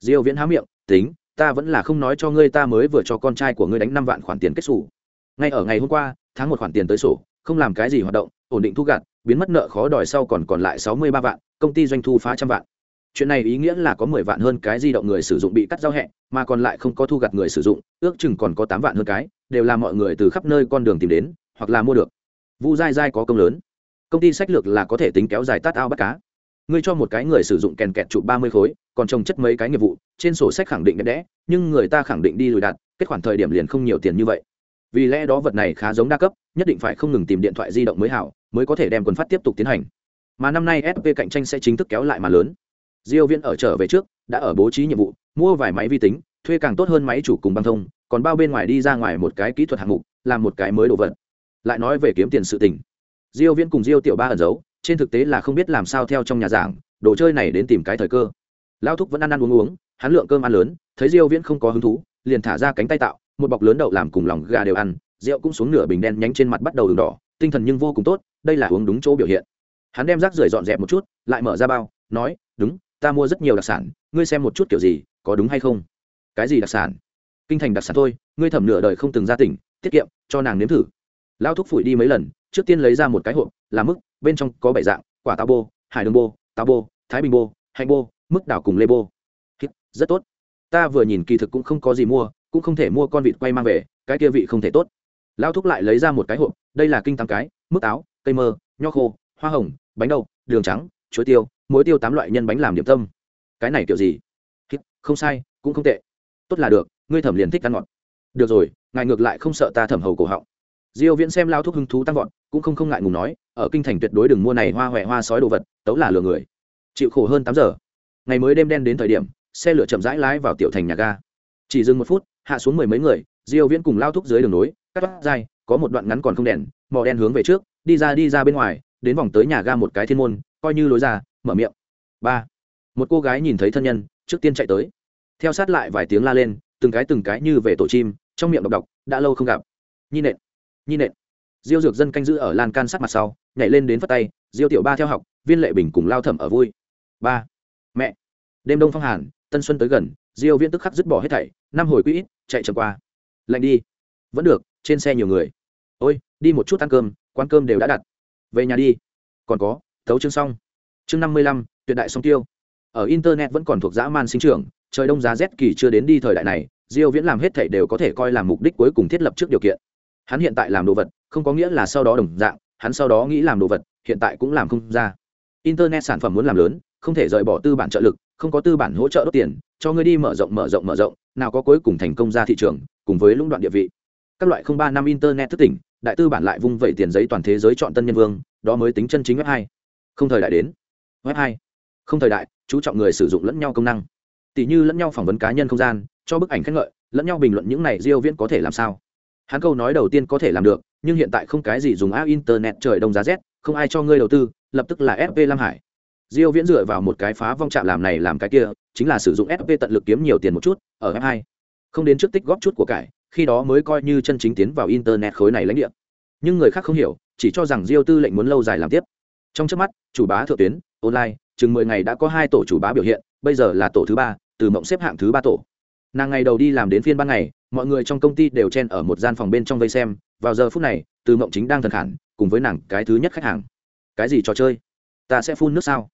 Diêu viễn há miệng, tính, ta vẫn là không nói cho ngươi ta mới vừa cho con trai của ngươi đánh năm vạn khoản tiền kết sổ ngay ở ngày hôm qua, tháng một khoản tiền tới sổ, không làm cái gì hoạt động, ổn định thu gặt biến mất nợ khó đòi sau còn còn lại sáu mươi ba vạn, công ty doanh thu phá trăm vạn chuyện này ý nghĩa là có mười vạn hơn cái di động người sử dụng bị cắt giao hẹ mà còn lại không có thu gặt người sử dụng ước chừng còn có tám vạn hơn cái đều là mọi người từ khắp nơi con đường tìm đến hoặc là mua được. Vu dai dai có công lớn. Công ty sách lược là có thể tính kéo dài tát ao bắt cá. Ngươi cho một cái người sử dụng kèn kẹt trụ ba mươi khối còn trồng chất mấy cái nghiệp vụ trên sổ sách khẳng định đẹp đẽ nhưng người ta khẳng định đi lùi đặt, kết khoản thời điểm liền không nhiều tiền như vậy. Vì lẽ đó vật này khá giống đa cấp nhất định phải không ngừng tìm điện thoại di động mới hảo mới có thể đem quần phát tiếp tục tiến hành. Mà năm nay sp cạnh tranh sẽ chính thức kéo lại mà lớn diêu viễn ở trở về trước, đã ở bố trí nhiệm vụ, mua vài máy vi tính, thuê càng tốt hơn máy chủ cùng băng thông, còn bao bên ngoài đi ra ngoài một cái kỹ thuật hạng mục, làm một cái mới đồ vật. Lại nói về kiếm tiền sự tình. Diêu viễn cùng diêu tiểu ba ẩn giấu, trên thực tế là không biết làm sao theo trong nhà giảng, đồ chơi này đến tìm cái thời cơ. Lao thúc vẫn ăn ăn uống uống, hắn lượng cơm ăn lớn, thấy diêu viễn không có hứng thú, liền thả ra cánh tay tạo, một bọc lớn đậu làm cùng lòng gà đều ăn, rượu cũng xuống nửa bình đen nhánh trên mặt bắt đầu đường đỏ, tinh thần nhưng vô cùng tốt, đây là uống đúng chỗ biểu hiện. Hắn đem rác rưởi dọn dẹp một chút, lại mở ra bao, nói, đúng ta mua rất nhiều đặc sản, ngươi xem một chút kiểu gì, có đúng hay không? Cái gì đặc sản? Kinh thành đặc sản thôi, ngươi thẩm nửa đời không từng ra tỉnh, tiết kiệm, cho nàng nếm thử. Lao thúc phủi đi mấy lần, trước tiên lấy ra một cái hộp, là mức, bên trong có bảy dạng, quả táo bô, hải đường bô, táo bô, thái bình bô hạnh bô, mức đảo cùng lê bô. Rất tốt. Ta vừa nhìn kỳ thực cũng không có gì mua, cũng không thể mua con vịt quay mang về, cái kia vị không thể tốt. Lao thúc lại lấy ra một cái hộp, đây là kinh tám cái, mức táo, cây mơ, nho khô, hoa hồng, bánh đậu, đường trắng, chuối tiêu muối tiêu tám loại nhân bánh làm điểm tâm. Cái này kiểu gì? Không sai, cũng không tệ. Tốt là được, ngươi thẩm liền thích ăn ngọt. Được rồi, ngài ngược lại không sợ ta thẩm hầu cổ họng. Diêu viễn xem lao thúc hứng thú tăng vọt, cũng không không ngại ngùng nói, ở kinh thành tuyệt đối đừng mua này hoa hoẹ hoa sói đồ vật, tấu là lừa người. Chịu khổ hơn tám giờ. Ngày mới đêm đen đến thời điểm, xe lửa chậm rãi lái vào tiểu thành nhà ga. Chỉ dừng một phút, hạ xuống mười mấy người, diêu viễn cùng lao thúc dưới đường núi. cắt bắt dai có một đoạn ngắn còn không đèn mò đen hướng về trước, đi ra đi ra bên ngoài, đến vòng tới nhà ga một cái thiên môn, coi như lối ra mở miệng. Ba. Một cô gái nhìn thấy thân nhân, trước tiên chạy tới. Theo sát lại vài tiếng la lên, từng cái từng cái như về tổ chim, trong miệng độc độc, đã lâu không gặp. Nhi nện nhi nện. Diêu dược dân canh giữ ở lan can sát mặt sau, nhảy lên đến phất tay, diêu tiểu ba theo học, viên lệ bình cùng lao thẩm ở vui. Ba. Mẹ. Đêm đông phong hàn, tân xuân tới gần, diêu viễn tức khắc dứt bỏ hết thảy, năm hồi quỹ chạy chậm qua. Lạnh đi. Vẫn được, trên xe nhiều người. Ôi, đi một chút ăn cơm, quán cơm đều đã đặt. Về nhà đi. Còn có, thấu chương xong chương năm mươi lăm, tuyệt đại song tiêu. Ở internet vẫn còn thuộc dã man sinh trưởng, trời đông giá rét kỳ chưa đến đi thời đại này, diêu viễn làm hết thảy đều có thể coi là mục đích cuối cùng thiết lập trước điều kiện. Hắn hiện tại làm đồ vật, không có nghĩa là sau đó đồng dạng, hắn sau đó nghĩ làm đồ vật, hiện tại cũng làm không ra. Internet sản phẩm muốn làm lớn, không thể rời bỏ tư bản trợ lực, không có tư bản hỗ trợ đốt tiền, cho ngươi đi mở rộng mở rộng mở rộng, nào có cuối cùng thành công ra thị trường, cùng với lũng đoạn địa vị. Các loại không ba năm internet thức tỉnh, đại tư bản lại vung vẩy tiền giấy toàn thế giới chọn tân nhân vương, đó mới tính chân chính web hai. Không thời đại đến web hai. Không thời đại, chú trọng người sử dụng lẫn nhau công năng. Tỷ như lẫn nhau phỏng vấn cá nhân không gian, cho bức ảnh khen ngợi, lẫn nhau bình luận những này diêu viễn có thể làm sao? Hắn câu nói đầu tiên có thể làm được, nhưng hiện tại không cái gì dùng áo internet trời đông giá rét, không ai cho ngươi đầu tư, lập tức là fp lam hải. Diêu viễn dựa vào một cái phá vong chạm làm này làm cái kia, chính là sử dụng fp tận lực kiếm nhiều tiền một chút, ở f 2 không đến trước tích góp chút của cải, khi đó mới coi như chân chính tiến vào internet khối này lãnh địa. Nhưng người khác không hiểu, chỉ cho rằng diêu tư lệnh muốn lâu dài làm tiếp. Trong trước mắt, chủ bá thượng tuyến online, chừng mười ngày đã có hai tổ chủ bá biểu hiện, bây giờ là tổ thứ ba, từ mộng xếp hạng thứ ba tổ. Nàng ngày đầu đi làm đến phiên ban ngày, mọi người trong công ty đều chen ở một gian phòng bên trong vây xem, vào giờ phút này, từ mộng chính đang thần khản, cùng với nàng cái thứ nhất khách hàng. Cái gì trò chơi? Ta sẽ phun nước sao?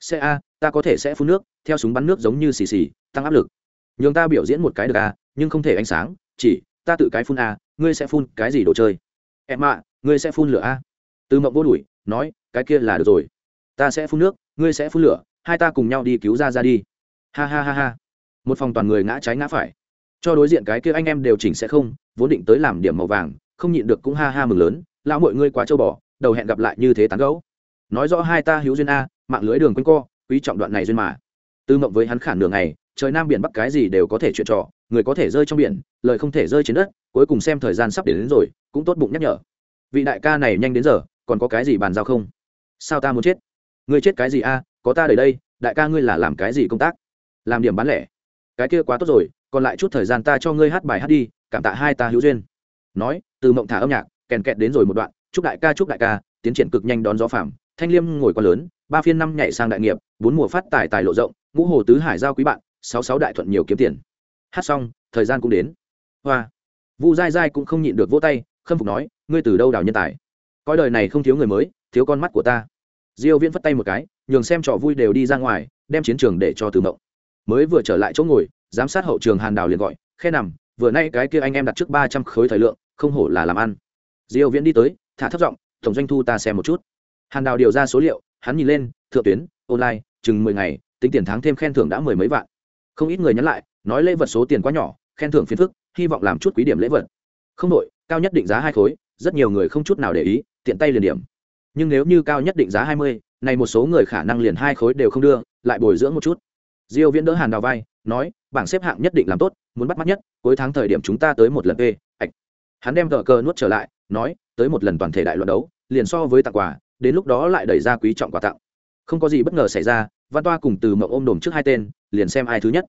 Sẽ a, ta có thể sẽ phun nước, theo súng bắn nước giống như xì xì, tăng áp lực. Nhường ta biểu diễn một cái được a, nhưng không thể ánh sáng, chỉ, ta tự cái phun a, ngươi sẽ phun cái gì đồ chơi? Em ạ, ngươi sẽ phun lửa a. Từ mộng vô đuổi, nói, cái kia là được rồi ta sẽ phun nước ngươi sẽ phun lửa hai ta cùng nhau đi cứu ra ra đi. Ha ha ha ha. Một phòng toàn người ngã trái ngã phải. Cho đối diện cái kia anh em đều chỉnh sẽ không vốn định tới làm điểm màu vàng không nhịn được cũng ha ha mừng lớn lão mọi ngươi quá châu bò đầu hẹn gặp lại như thế tán gấu nói rõ hai ta hữu duyên a mạng lưới đường quanh co quý trọng đoạn này duyên mà. Tư mộng với hắn khản đường này trời nam biển bắc cái gì đều có thể chuyện trò người có thể rơi trong biển lời không thể rơi trên đất cuối cùng xem thời gian sắp đến, đến rồi cũng tốt bụng nhắc nhở. Vị đại ca này nhanh đến giờ còn có cái gì bàn giao không? Sao ta muốn chết? Ngươi chết cái gì a? Có ta đầy đây, đại ca ngươi là làm cái gì công tác? Làm điểm bán lẻ. Cái kia quá tốt rồi, còn lại chút thời gian ta cho ngươi hát bài hát đi, cảm tạ hai ta hữu duyên. Nói, từ mộng thả âm nhạc, kèn kẹt đến rồi một đoạn, chúc đại ca chúc đại ca, tiến triển cực nhanh đón gió phàm. thanh liêm ngồi quá lớn, ba phiên năm nhảy sang đại nghiệp, bốn mùa phát tài tài lộ rộng, ngũ hồ tứ hải giao quý bạn, sáu sáu đại thuận nhiều kiếm tiền. Hát xong, thời gian cũng đến. Hoa. Vu dai dai cũng không nhịn được vỗ tay, khâm phục nói, ngươi từ đâu đào nhân tài? Coi đời này không thiếu người mới, thiếu con mắt của ta diêu viễn phất tay một cái, nhường xem trò vui đều đi ra ngoài, đem chiến trường để cho từ mộng. Mới vừa trở lại chỗ ngồi, giám sát hậu trường hàn đào liền gọi, khe nằm, vừa nay cái kia anh em đặt trước ba trăm khối thời lượng, không hổ là làm ăn. Diêu viễn đi tới, thả thấp giọng, tổng doanh thu ta xem một chút. Hàn đào điều ra số liệu, hắn nhìn lên, thượng tuyến, online, chừng mười ngày, tính tiền tháng thêm khen thưởng đã mười mấy vạn. Không ít người nhắn lại, nói lễ vật số tiền quá nhỏ, khen thưởng phiền phức, hy vọng làm chút quý điểm lễ vật. Không đội, cao nhất định giá hai khối, rất nhiều người không chút nào để ý, tiện tay liền điểm nhưng nếu như cao nhất định giá hai mươi này một số người khả năng liền hai khối đều không đưa lại bồi dưỡng một chút. Diêu viễn đỡ hàn đào vai nói bảng xếp hạng nhất định làm tốt muốn bắt mắt nhất cuối tháng thời điểm chúng ta tới một lần e, ạch. Hắn đem cờ cờ nuốt trở lại nói tới một lần toàn thể đại luận đấu liền so với tặng quà đến lúc đó lại đẩy ra quý trọng quà tặng. Không có gì bất ngờ xảy ra văn toa cùng từ mộng ôm đồm trước hai tên liền xem ai thứ nhất.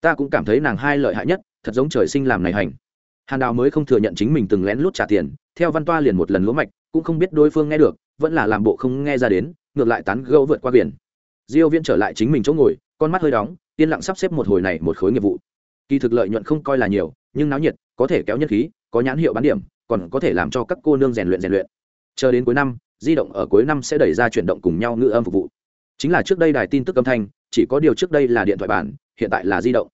Ta cũng cảm thấy nàng hai lợi hại nhất thật giống trời sinh làm này hành. Hàn đào mới không thừa nhận chính mình từng lén lút trả tiền theo văn toa liền một lần lúa mạch cũng không biết đối phương nghe được vẫn là làm bộ không nghe ra đến, ngược lại tán gẫu vượt qua biển. Diêu viên trở lại chính mình chỗ ngồi, con mắt hơi đóng, yên lặng sắp xếp một hồi này một khối nghiệp vụ. Kỳ thực lợi nhuận không coi là nhiều, nhưng náo nhiệt, có thể kéo nhân khí, có nhãn hiệu bán điểm, còn có thể làm cho các cô nương rèn luyện rèn luyện. Chờ đến cuối năm, di động ở cuối năm sẽ đẩy ra chuyển động cùng nhau ngữ âm phục vụ. Chính là trước đây đài tin tức âm thanh, chỉ có điều trước đây là điện thoại bản hiện tại là di động.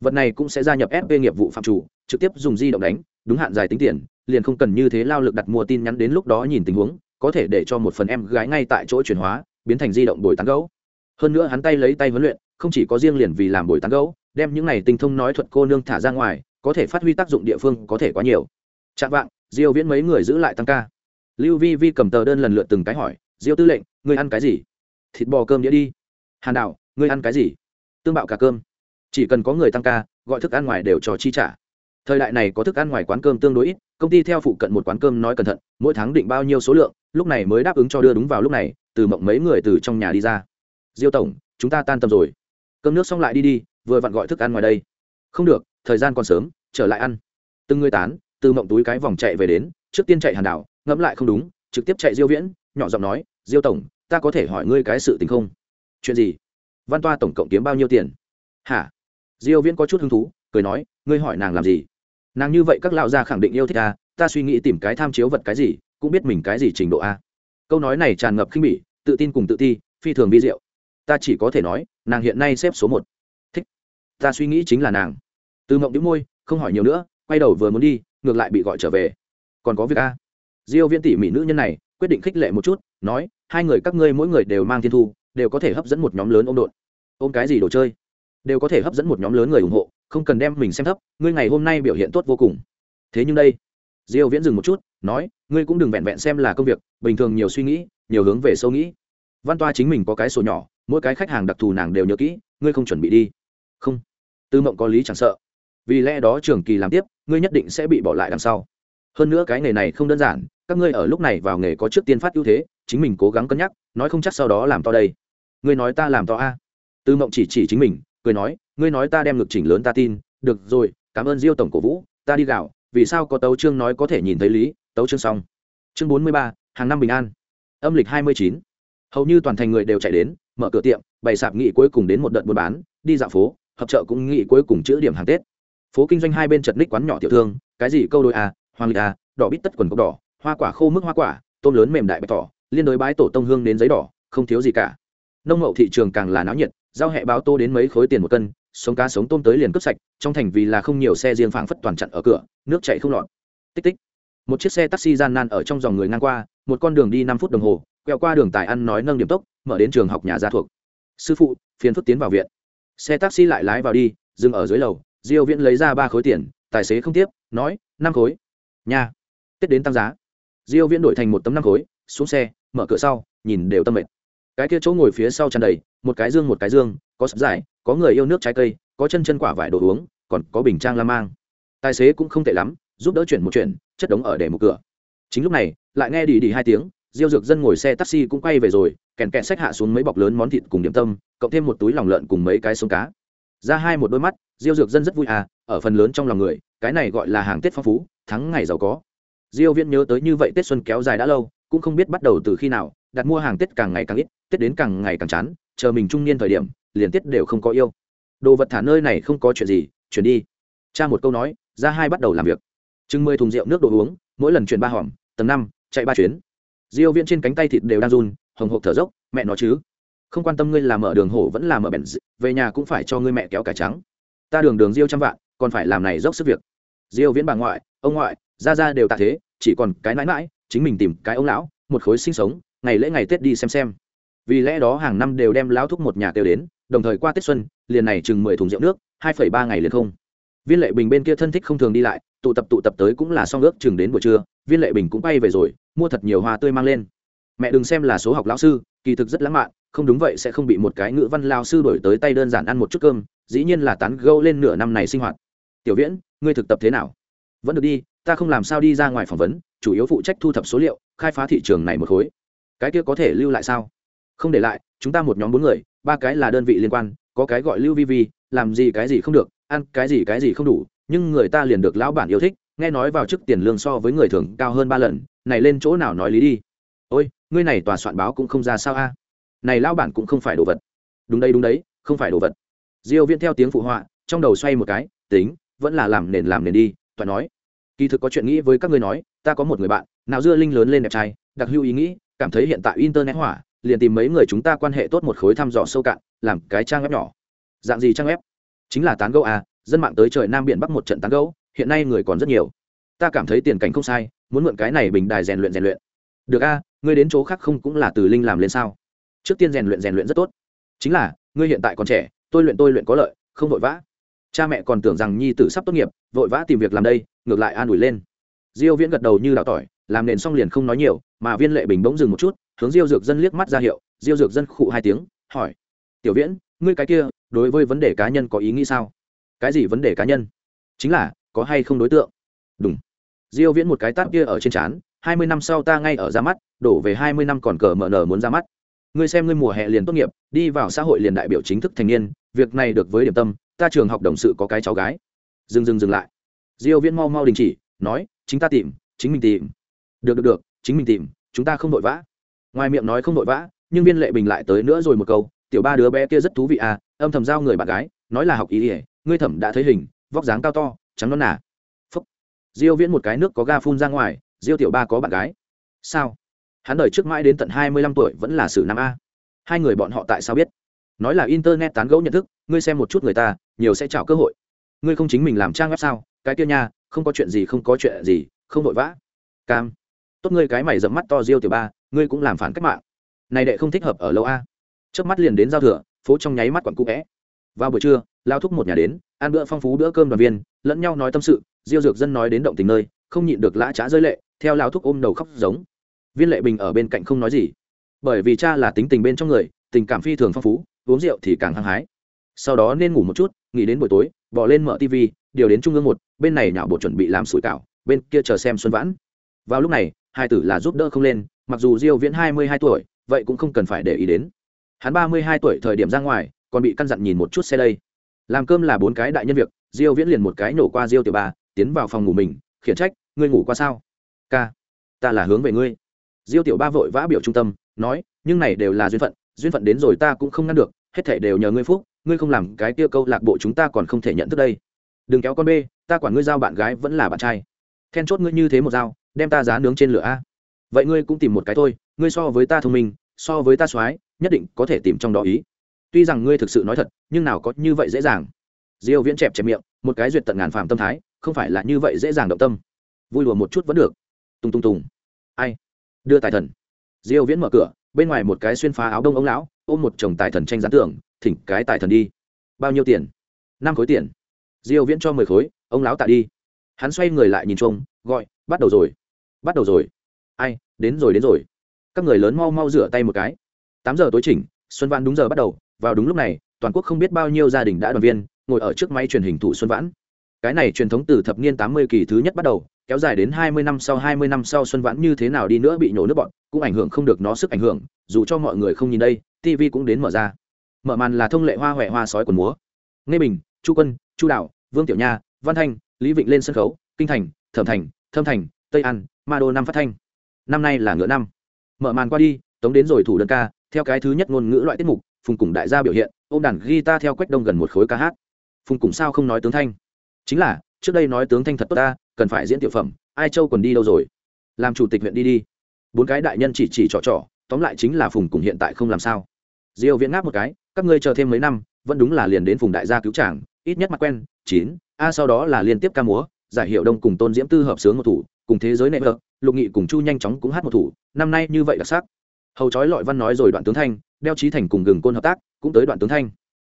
Vật này cũng sẽ gia nhập fp nghiệp vụ phạm chủ, trực tiếp dùng di động đánh, đúng hạn dài tính tiền, liền không cần như thế lao lực đặt mua tin nhắn đến lúc đó nhìn tình huống có thể để cho một phần em gái ngay tại chỗ chuyển hóa biến thành di động bồi tán gấu. Hơn nữa hắn tay lấy tay huấn luyện không chỉ có riêng liền vì làm bồi tán gấu đem những này tinh thông nói thuật cô nương thả ra ngoài có thể phát huy tác dụng địa phương có thể quá nhiều. Chạm vạng diêu viễn mấy người giữ lại tăng ca. Lưu vi vi cầm tờ đơn lần lượt từng cái hỏi diêu tư lệnh ngươi ăn cái gì? Thịt bò cơm đĩa đi. Hàn đảo, ngươi ăn cái gì? Tương bạo cả cơm. Chỉ cần có người tăng ca gọi thức ăn ngoài đều cho chi trả thời đại này có thức ăn ngoài quán cơm tương đối ít, công ty theo phụ cận một quán cơm nói cẩn thận, mỗi tháng định bao nhiêu số lượng, lúc này mới đáp ứng cho đưa đúng vào lúc này, từ mộng mấy người từ trong nhà đi ra. Diêu tổng, chúng ta tan tầm rồi. Cơm nước xong lại đi đi, vừa vặn gọi thức ăn ngoài đây. Không được, thời gian còn sớm, trở lại ăn. Từng người tán, từ mộng túi cái vòng chạy về đến, trước tiên chạy hàn đảo, ngẫm lại không đúng, trực tiếp chạy diêu viễn, nhỏ giọng nói, diêu tổng, ta có thể hỏi ngươi cái sự tình không? Chuyện gì? Văn toa tổng cộng kiếm bao nhiêu tiền? Hả? Diêu viễn có chút hứng thú, cười nói, ngươi hỏi nàng làm gì? Nàng như vậy các lão gia khẳng định yêu thích ta ta suy nghĩ tìm cái tham chiếu vật cái gì, cũng biết mình cái gì trình độ a. Câu nói này tràn ngập khinh bỉ, tự tin cùng tự ti, phi thường vi diệu. Ta chỉ có thể nói, nàng hiện nay xếp số một. Thích. Ta suy nghĩ chính là nàng. Từ mộng đĩu môi, không hỏi nhiều nữa, quay đầu vừa muốn đi, ngược lại bị gọi trở về. Còn có việc a. Diêu viễn tỉ mỹ nữ nhân này, quyết định khích lệ một chút, nói, hai người các ngươi mỗi người đều mang thiên thu, đều có thể hấp dẫn một nhóm lớn ôm đột ôm cái gì đồ chơi? Đều có thể hấp dẫn một nhóm lớn người ủng hộ không cần đem mình xem thấp, ngươi ngày hôm nay biểu hiện tốt vô cùng. Thế nhưng đây, diêu viễn dừng một chút, nói, ngươi cũng đừng vẹn vẹn xem là công việc, bình thường nhiều suy nghĩ, nhiều hướng về sâu nghĩ. Văn toa chính mình có cái sổ nhỏ, mỗi cái khách hàng đặc thù nàng đều nhớ kỹ, ngươi không chuẩn bị đi. Không. Tư mộng có lý chẳng sợ. Vì lẽ đó trường kỳ làm tiếp, ngươi nhất định sẽ bị bỏ lại đằng sau. Hơn nữa cái nghề này không đơn giản, các ngươi ở lúc này vào nghề có trước tiên phát ưu thế, chính mình cố gắng cân nhắc, nói không chắc sau đó làm to đây. Ngươi nói ta làm to a. Tư mộng chỉ chỉ chính mình, cười nói ngươi nói ta đem ngực chỉnh lớn ta tin, được rồi, cảm ơn diêu tổng cổ vũ, ta đi gạo, vì sao có tấu chương nói có thể nhìn thấy lý, tấu chương xong. Chương bốn mươi ba, hàng năm bình an. Âm lịch hai mươi chín. Hầu như toàn thành người đều chạy đến, mở cửa tiệm, bày sạp nghị cuối cùng đến một đợt buôn bán, đi dạo phố, hợp chợ cũng nghị cuối cùng chữ điểm hàng tết. Phố kinh doanh hai bên chật ních quán nhỏ tiểu thương, cái gì câu đôi a hoàng lịch a đỏ bít tất quần cốc đỏ, hoa quả khô mức hoa quả, tôm lớn mềm đại bạch tỏ liên đối bái tổ tông hương đến giấy đỏ, không thiếu gì cả. Nông mậu thị trường càng là náo nhiệt, giao hẹ báo tô đến mấy khối tiền một cân sống cá sống tôm tới liền cướp sạch, trong thành vì là không nhiều xe riêng phảng phất toàn chặn ở cửa, nước chạy không lọt. Tích tích. Một chiếc xe taxi gian nan ở trong dòng người ngang qua, một con đường đi năm phút đồng hồ, quẹo qua đường tài ăn nói nâng điểm tốc, mở đến trường học nhà gia thuộc. Sư phụ, phiền phức tiến vào viện. Xe taxi lại lái vào đi, dừng ở dưới lầu, diêu viễn lấy ra ba khối tiền, tài xế không tiếp, nói, năm khối. Nhà tết đến tăng giá. Diêu viễn đổi thành một tấm năm khối, xuống xe, mở cửa sau, nhìn đều tâm mệt. Cái kia chỗ ngồi phía sau tràn đầy, một cái dương một cái dương, có sắp dài có người yêu nước trái cây, có chân chân quả vải đồ uống, còn có bình trang la mang. Tài xế cũng không tệ lắm, giúp đỡ chuyển một chuyện, chất đống ở để một cửa. Chính lúc này, lại nghe đi đi hai tiếng, diêu dược dân ngồi xe taxi cũng quay về rồi, kèn kẹn sách hạ xuống mấy bọc lớn món thịt cùng điểm tâm, cộng thêm một túi lòng lợn cùng mấy cái sống cá. Ra hai một đôi mắt, diêu dược dân rất vui à ở phần lớn trong lòng người, cái này gọi là hàng tết phong phú, thắng ngày giàu có. Diêu viễn nhớ tới như vậy tết xuân kéo dài đã lâu, cũng không biết bắt đầu từ khi nào, đặt mua hàng tết càng ngày càng ít, tết đến càng ngày càng chán, chờ mình trung niên thời điểm liền tiết đều không có yêu. Đồ vật thả nơi này không có chuyện gì, chuyển đi. Cha một câu nói, ra hai bắt đầu làm việc. Chừng mười thùng rượu nước đồ uống, mỗi lần chuyển ba hòm, tầng năm, chạy ba chuyến. Diêu viễn trên cánh tay thịt đều đang run, hồng hộp thở dốc, mẹ nó chứ. Không quan tâm ngươi làm mở đường hổ vẫn làm mở bèn về nhà cũng phải cho ngươi mẹ kéo cải trắng. Ta đường đường diêu trăm vạn, còn phải làm này dốc sức việc. Diêu viễn bà ngoại, ông ngoại, ra ra đều tạ thế, chỉ còn cái nãi nãi, chính mình tìm cái ông lão, một khối sinh sống, ngày lễ ngày tết đi xem xem. Vì lẽ đó hàng năm đều đem lão thúc một nhà tiêu đến đồng thời qua tết xuân, liền này chừng mười thùng rượu nước, hai phẩy ba ngày liền không. Viên lệ bình bên kia thân thích không thường đi lại, tụ tập tụ tập tới cũng là xong ước chừng đến buổi trưa, viên lệ bình cũng bay về rồi, mua thật nhiều hoa tươi mang lên. Mẹ đừng xem là số học lão sư, kỳ thực rất lãng mạn, không đúng vậy sẽ không bị một cái ngữ văn lao sư đổi tới tay đơn giản ăn một chút cơm, dĩ nhiên là tán gâu lên nửa năm này sinh hoạt. Tiểu viễn, ngươi thực tập thế nào? Vẫn được đi, ta không làm sao đi ra ngoài phỏng vấn, chủ yếu phụ trách thu thập số liệu, khai phá thị trường này một khối. Cái kia có thể lưu lại sao? Không để lại, chúng ta một nhóm bốn người ba cái là đơn vị liên quan, có cái gọi lưu vi vi, làm gì cái gì không được, ăn cái gì cái gì không đủ, nhưng người ta liền được lão bản yêu thích, nghe nói vào chức tiền lương so với người thường cao hơn ba lần, này lên chỗ nào nói lý đi. Ôi, ngươi này tòa soạn báo cũng không ra sao a. Này lão bản cũng không phải đồ vật. Đúng đây đúng đấy, không phải đồ vật. Diêu viễn theo tiếng phụ họa, trong đầu xoay một cái, tính, vẫn là làm nền làm nền đi Toàn nói. Kỳ thực có chuyện nghĩ với các ngươi nói, ta có một người bạn, nào dưa linh lớn lên đẹp trai, đặc hữu ý nghĩ, cảm thấy hiện tại internet hỏa liền tìm mấy người chúng ta quan hệ tốt một khối thăm dò sâu cạn, làm cái trang web nhỏ. Dạng gì trang web? Chính là tán gẫu à dân mạng tới trời nam biển bắc một trận tán gẫu, hiện nay người còn rất nhiều. Ta cảm thấy tiền cảnh không sai, muốn mượn cái này bình đài rèn luyện rèn luyện. Được a ngươi đến chỗ khác không cũng là từ linh làm lên sao? Trước tiên rèn luyện rèn luyện rất tốt. Chính là, ngươi hiện tại còn trẻ, tôi luyện tôi luyện có lợi, không vội vã. Cha mẹ còn tưởng rằng nhi tử sắp tốt nghiệp, vội vã tìm việc làm đây, ngược lại an ủi lên. Diêu viễn gật đầu như đạo tỏi, làm nền xong liền không nói nhiều, mà viên lệ bình bỗng dừng một chút hướng diêu dược dân liếc mắt ra hiệu, diêu dược dân khụ hai tiếng, hỏi, tiểu viễn, ngươi cái kia, đối với vấn đề cá nhân có ý nghĩ sao? Cái gì vấn đề cá nhân? Chính là, có hay không đối tượng? Đúng. Diêu viễn một cái tát kia ở trên chán hai mươi năm sau ta ngay ở ra mắt, đổ về hai mươi năm còn cờ mở nở muốn ra mắt. Ngươi xem ngươi mùa hè liền tốt nghiệp, đi vào xã hội liền đại biểu chính thức thành niên, việc này được với điểm tâm, ta trường học đồng sự có cái cháu gái. Dừng dừng dừng lại. Diêu viễn mau mau đình chỉ, nói, chính ta tìm, chính mình tìm. Được được được, chính mình tìm, chúng ta không vội vã ngoài miệng nói không vội vã, nhưng viên lệ bình lại tới nữa rồi một câu, tiểu ba đứa bé kia rất thú vị à âm thầm giao người bạn gái, nói là học ý ỉa ngươi thẩm đã thấy hình, vóc dáng cao to, trắng non nà. Phúc. Diêu viễn một cái nước có ga phun ra ngoài, diêu tiểu ba có bạn gái. Sao? Hắn đời trước mãi đến tận 25 tuổi vẫn là sử nam a. Hai người bọn họ tại sao biết? Nói là internet tán gẫu nhận thức, ngươi xem một chút người ta, nhiều sẽ chào cơ hội. Ngươi không chính mình làm trang web sao? Cái kia nha, không có chuyện gì không có chuyện gì, không vội vã. Cam. Tốt ngươi cái mày dẫm mắt to diêu tiểu ba ngươi cũng làm phản cách mạng. Này đệ không thích hợp ở lâu a. Trước mắt liền đến giao thừa, phố trong nháy mắt quặn cũ vẽ. Vào buổi trưa, lao thúc một nhà đến, ăn bữa phong phú bữa cơm đoàn viên, lẫn nhau nói tâm sự, diêu dược dân nói đến động tình nơi, không nhịn được lã trá rơi lệ, theo lao thúc ôm đầu khóc giống. Viên lệ bình ở bên cạnh không nói gì. Bởi vì cha là tính tình bên trong người, tình cảm phi thường phong phú, uống rượu thì càng hăng hái. Sau đó nên ngủ một chút, nghỉ đến buổi tối, bỏ lên mở tv điều đến trung ương một, bên này nhạo bộ chuẩn bị làm sủi cảo, bên kia chờ xem xuân vãn. Vào lúc này, hai tử là giúp đỡ không lên mặc dù diêu viễn hai mươi hai tuổi vậy cũng không cần phải để ý đến. Hắn ba mươi hai tuổi thời điểm ra ngoài còn bị căn dặn nhìn một chút xe đây làm cơm là bốn cái đại nhân việc diêu viễn liền một cái nổ qua diêu tiểu bà, tiến vào phòng ngủ mình khiển trách ngươi ngủ qua sao? Ca ta là hướng về ngươi. Diêu tiểu ba vội vã biểu trung tâm nói nhưng này đều là duyên phận duyên phận đến rồi ta cũng không ngăn được hết thảy đều nhờ ngươi phúc ngươi không làm cái kia câu lạc bộ chúng ta còn không thể nhận thức đây. Đừng kéo con bê ta quản ngươi giao bạn gái vẫn là bạn trai. Then chốt ngươi như thế một dao đem ta giá nướng trên lửa a vậy ngươi cũng tìm một cái thôi ngươi so với ta thông minh so với ta soái nhất định có thể tìm trong đó ý. Tuy rằng ngươi thực sự nói thật nhưng nào có như vậy dễ dàng. Diêu viễn chẹp chẹp miệng một cái duyệt tận ngàn phàm tâm thái không phải là như vậy dễ dàng động tâm. Vui đùa một chút vẫn được. Tung tung tung ai? Đưa tài thần. Diêu viễn mở cửa bên ngoài một cái xuyên phá áo đông ông lão ôm một chồng tài thần tranh gián tưởng thỉnh cái tài thần đi. Bao nhiêu tiền? Năm khối tiền. Diêu viễn cho 10 khối ông lão tạ đi. Hắn xoay người lại nhìn Chung, gọi bắt đầu rồi. Bắt đầu rồi ai, đến rồi đến rồi. Các người lớn mau mau rửa tay một cái. Tám giờ tối chỉnh, xuân vãn đúng giờ bắt đầu. Vào đúng lúc này, toàn quốc không biết bao nhiêu gia đình đã đoàn viên, ngồi ở trước máy truyền hình thủ xuân vãn. Cái này truyền thống từ thập niên tám mươi kỳ thứ nhất bắt đầu, kéo dài đến hai mươi năm sau, hai mươi năm sau xuân vãn như thế nào đi nữa bị nhổ nước bọn, cũng ảnh hưởng không được nó sức ảnh hưởng, dù cho mọi người không nhìn đây tv cũng đến mở ra. Mở màn là thông lệ hoa huệ hoa sói quần múa. Nghe bình, chu quân, chu đạo, vương tiểu nha, văn thanh, lý vịnh lên sân khấu, kinh thành, thẩm thành, thâm thành, tây an, ma đô nam phát thanh năm nay là ngựa năm. Mở màn qua đi, tống đến rồi thủ đơn ca, theo cái thứ nhất ngôn ngữ loại tiết mục, phùng cùng đại gia biểu hiện ô m đàn guitar theo quách đông gần một khối ca hát. Phùng cùng sao không nói tướng thanh? Chính là, trước đây nói tướng thanh thật tốt ta, cần phải diễn tiểu phẩm, ai châu còn đi đâu rồi? Làm chủ tịch huyện đi đi. Bốn cái đại nhân chỉ chỉ trò trò, tóm lại chính là phùng cùng hiện tại không làm sao. Diêu viễn ngáp một cái, các ngươi chờ thêm mấy năm, vẫn đúng là liền đến phùng đại gia cứu chàng, ít nhất mặt quen, chín, a sau đó là liên tiếp ca múa, giải hiệu đông cùng tôn diễm tư hợp sướng một thủ, cùng thế giới nệm vợ lục nghị cùng chu nhanh chóng cũng hát một thủ, năm nay như vậy đặc sắc. Hầu chói lọi văn nói rồi đoạn tướng thanh, đeo trí thành cùng gừng côn hợp tác, cũng tới đoạn tướng thanh.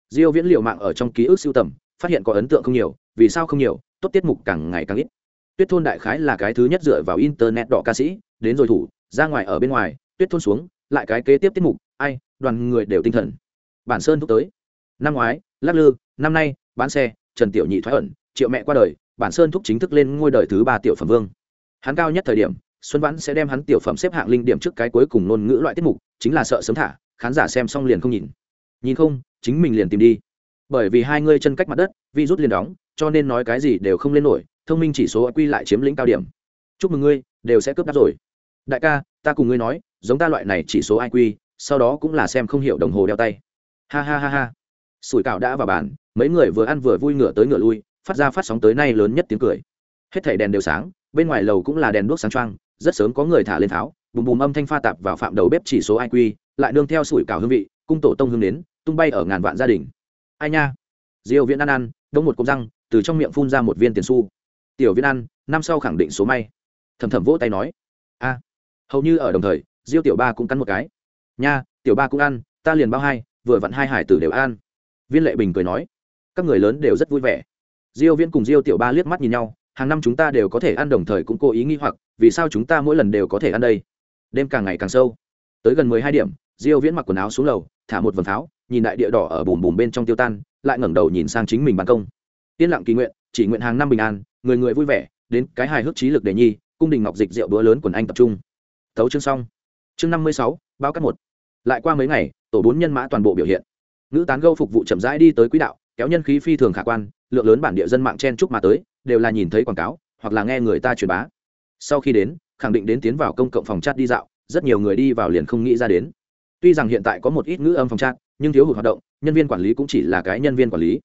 Diêu viễn liệu mạng ở trong ký ức siêu tầm, phát hiện có ấn tượng không nhiều, vì sao không nhiều, tốt tiết mục càng ngày càng ít. Tuyết thôn đại khái là cái thứ nhất dựa vào internet đỏ ca sĩ, đến rồi thủ, ra ngoài ở bên ngoài, tuyết thôn xuống, lại cái kế tiếp tiết mục, ai, đoàn người đều tinh thần. Bản sơn thúc tới. Năm ngoái, lắc lư, năm nay, bán xe, trần tiểu nhị thoái ẩn, triệu mẹ qua đời, bản sơn thúc chính thức lên ngôi đời thứ ba tiểu phẩm vương hắn cao nhất thời điểm, xuân vãn sẽ đem hắn tiểu phẩm xếp hạng linh điểm trước cái cuối cùng ngôn ngữ loại tiết mục, chính là sợ sớm thả, khán giả xem xong liền không nhìn. Nhìn không, chính mình liền tìm đi. Bởi vì hai ngươi chân cách mặt đất, vi rút liền đóng, cho nên nói cái gì đều không lên nổi, thông minh chỉ số quy lại chiếm lĩnh cao điểm. Chúc mừng ngươi, đều sẽ cướp đáp rồi. Đại ca, ta cùng ngươi nói, giống ta loại này chỉ số iq sau đó cũng là xem không hiểu đồng hồ đeo tay. Ha ha ha ha. Sủi cạo đã vào bàn, mấy người vừa ăn vừa vui ngửa tới ngửa lui, phát ra phát sóng tới nay lớn nhất tiếng cười. Hết thảy đèn đều sáng bên ngoài lầu cũng là đèn đuốc sáng trăng rất sớm có người thả lên tháo, bùm bùm âm thanh pha tạp vào phạm đầu bếp chỉ số iq lại nương theo sủi cảo hương vị, cung tổ tông hương đến, tung bay ở ngàn vạn gia đình. Ai nha? Diêu viễn ăn ăn, đông một cục răng, từ trong miệng phun ra một viên tiền xu. Tiểu viễn ăn, năm sau khẳng định số may. Thầm thầm vỗ tay nói. A, hầu như ở đồng thời, diêu tiểu ba cũng cắn một cái. Nha, tiểu ba cũng ăn, ta liền bao hai, vừa vặn hai hải tử đều ăn. Viên lệ bình cười nói. Các người lớn đều rất vui vẻ. Diêu viễn cùng diêu tiểu ba liếc mắt nhìn nhau hàng năm chúng ta đều có thể ăn đồng thời cũng cố ý nghi hoặc vì sao chúng ta mỗi lần đều có thể ăn đây? Đêm càng ngày càng sâu. Tới gần 12 điểm diêu viễn mặc quần áo xuống lầu thả một vần pháo nhìn đại địa đỏ ở bùm bùm bên trong tiêu tan lại ngẩng đầu nhìn sang chính mình ban công. Yên lặng kỳ nguyện chỉ nguyện hàng năm bình an người người vui vẻ đến cái hài hước trí lực để nhi cung đình ngọc dịch rượu bữa lớn quần anh tập trung. Tấu chương xong. Chương 56, báo cắt một. Lại qua mấy ngày tổ bốn nhân mã toàn bộ biểu hiện. Nữ tán gâu phục vụ chậm rãi đi tới quỹ đạo kéo nhân khí phi thường khả quan lượng lớn bản địa dân mạng chen chúc mà tới, đều là nhìn thấy quảng cáo, hoặc là nghe người ta truyền bá. Sau khi đến, khẳng định đến tiến vào công cộng phòng chat đi dạo, rất nhiều người đi vào liền không nghĩ ra đến. Tuy rằng hiện tại có một ít ngữ âm phòng chat, nhưng thiếu hụt hoạt động, nhân viên quản lý cũng chỉ là cái nhân viên quản lý.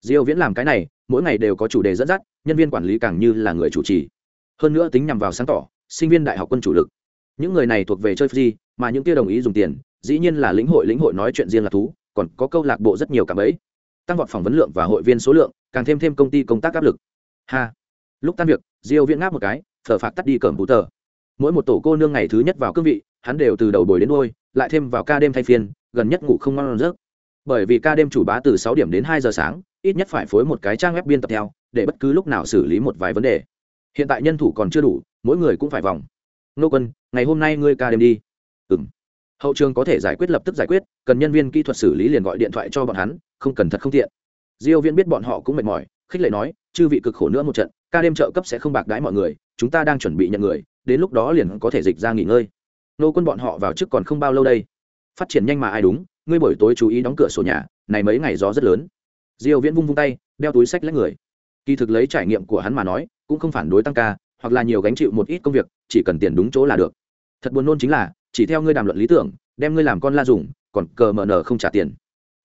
Diêu viễn làm cái này, mỗi ngày đều có chủ đề dẫn dắt, nhân viên quản lý càng như là người chủ trì. Hơn nữa tính nhằm vào sáng tỏ, sinh viên đại học quân chủ lực. Những người này thuộc về chơi free mà những kia đồng ý dùng tiền, dĩ nhiên là lĩnh hội lĩnh hội nói chuyện riêng là thú, còn có câu lạc bộ rất nhiều cả ấy tăng vọt phỏng vấn lượng và hội viên số lượng, càng thêm thêm công ty công tác áp lực. Ha. Lúc tan việc, diêu viễn ngáp một cái, thở phạt tắt đi cẩm bù tờ. Mỗi một tổ cô nương ngày thứ nhất vào cương vị, hắn đều từ đầu bồi đến đuôi, lại thêm vào ca đêm thay phiên, gần nhất ngủ không ngon giấc. Bởi vì ca đêm chủ bá từ 6 điểm đến 2 giờ sáng, ít nhất phải phối một cái trang web biên tập theo, để bất cứ lúc nào xử lý một vài vấn đề. Hiện tại nhân thủ còn chưa đủ, mỗi người cũng phải vòng. Nô quân, ngày hôm nay ngươi ca đêm đi. Ừm. Hậu trường có thể giải quyết lập tức giải quyết, cần nhân viên kỹ thuật xử lý liền gọi điện thoại cho bọn hắn không cần thật không tiện. Diêu viễn biết bọn họ cũng mệt mỏi, khích lệ nói, chư vị cực khổ nữa một trận, ca đêm trợ cấp sẽ không bạc đãi mọi người, chúng ta đang chuẩn bị nhận người, đến lúc đó liền có thể dịch ra nghỉ ngơi. Nô quân bọn họ vào trước còn không bao lâu đây. Phát triển nhanh mà ai đúng, ngươi buổi tối chú ý đóng cửa sổ nhà, này mấy ngày gió rất lớn. Diêu viễn vung vung tay, đeo túi sách lấy người. Kỳ thực lấy trải nghiệm của hắn mà nói, cũng không phản đối tăng ca, hoặc là nhiều gánh chịu một ít công việc, chỉ cần tiền đúng chỗ là được. Thật buồn nôn chính là, chỉ theo ngươi đàm luận lý tưởng, đem ngươi làm con la dùng, còn cờ mờ nở không trả tiền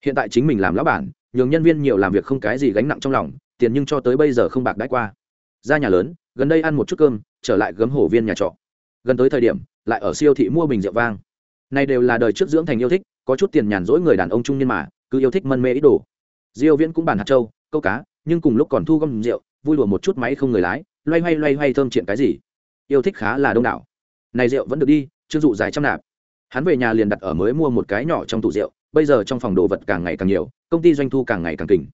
hiện tại chính mình làm lão bản, nhường nhân viên nhiều làm việc không cái gì gánh nặng trong lòng, tiền nhưng cho tới bây giờ không bạc đãi qua. Ra nhà lớn, gần đây ăn một chút cơm, trở lại gấm hổ viên nhà trọ. Gần tới thời điểm, lại ở siêu thị mua bình rượu vang. Này đều là đời trước dưỡng thành yêu thích, có chút tiền nhàn rỗi người đàn ông trung niên mà, cứ yêu thích mân mê ít đồ. Diêu viễn cũng bàn hạt châu, câu cá, nhưng cùng lúc còn thu gom rượu, vui đùa một chút máy không người lái, loay hoay loay hoay thơm chuyện cái gì. Yêu thích khá là đông đảo. Này rượu vẫn được đi chưa dụ dài trăm nạp. Hắn về nhà liền đặt ở mới mua một cái nhỏ trong tủ rượu bây giờ trong phòng đồ vật càng ngày càng nhiều, công ty doanh thu càng ngày càng kình.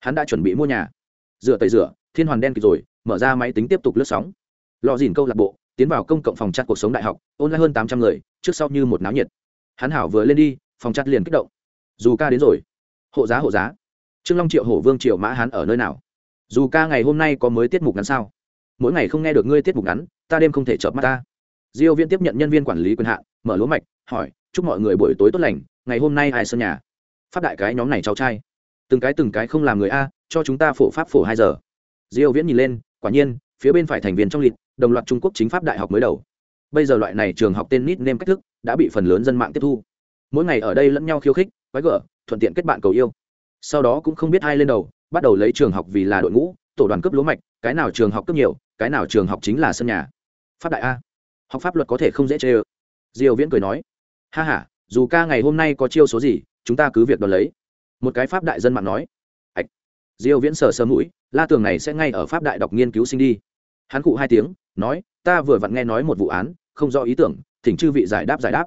Hắn đã chuẩn bị mua nhà. Dựa tẩy rửa, thiên hoàn đen kịp rồi, mở ra máy tính tiếp tục lướt sóng. Lò dìn câu lạc bộ, tiến vào công cộng phòng chặt cuộc sống đại học ôn lại hơn tám trăm người, trước sau như một náo nhiệt. Hắn hảo vừa lên đi, phòng chặt liền kích động. Dù ca đến rồi. Hộ giá hộ giá. Trương long, triệu hổ, vương, triệu mã hắn ở nơi nào? Dù ca ngày hôm nay có mới tiết mục ngắn sao? Mỗi ngày không nghe được ngươi tiết mục ngắn, ta đêm không thể chợp mắt ta. Diêu viên tiếp nhận nhân viên quản lý quyền hạn, mở lúa mạch, hỏi, chúc mọi người buổi tối tốt lành ngày hôm nay ai sân nhà? Phát đại cái nhóm này cháu trai. Từng cái từng cái không làm người a, cho chúng ta phổ pháp phổ hai giờ. Diêu viễn nhìn lên, quả nhiên, phía bên phải thành viên trong lịch, đồng loạt trung quốc chính pháp đại học mới đầu. Bây giờ loại này trường học tên nít nêm cách thức, đã bị phần lớn dân mạng tiếp thu. Mỗi ngày ở đây lẫn nhau khiêu khích, quái gở, thuận tiện kết bạn cầu yêu. Sau đó cũng không biết ai lên đầu, bắt đầu lấy trường học vì là đội ngũ, tổ đoàn cấp lúa mạch, cái nào trường học cấp nhiều, cái nào trường học chính là sân nhà. Pháp đại a. Học pháp luật có thể không dễ chê ơ. Diều viễn cười nói. Ha h a dù ca ngày hôm nay có chiêu số gì, chúng ta cứ việc đón lấy. Một cái pháp đại dân mạng nói. Ạch, diêu viễn sờ sơ mũi, la tường này sẽ ngay ở pháp đại đọc nghiên cứu sinh đi. Hắn cụ hai tiếng, nói, ta vừa vặn nghe nói một vụ án, không rõ ý tưởng, thỉnh chư vị giải đáp giải đáp.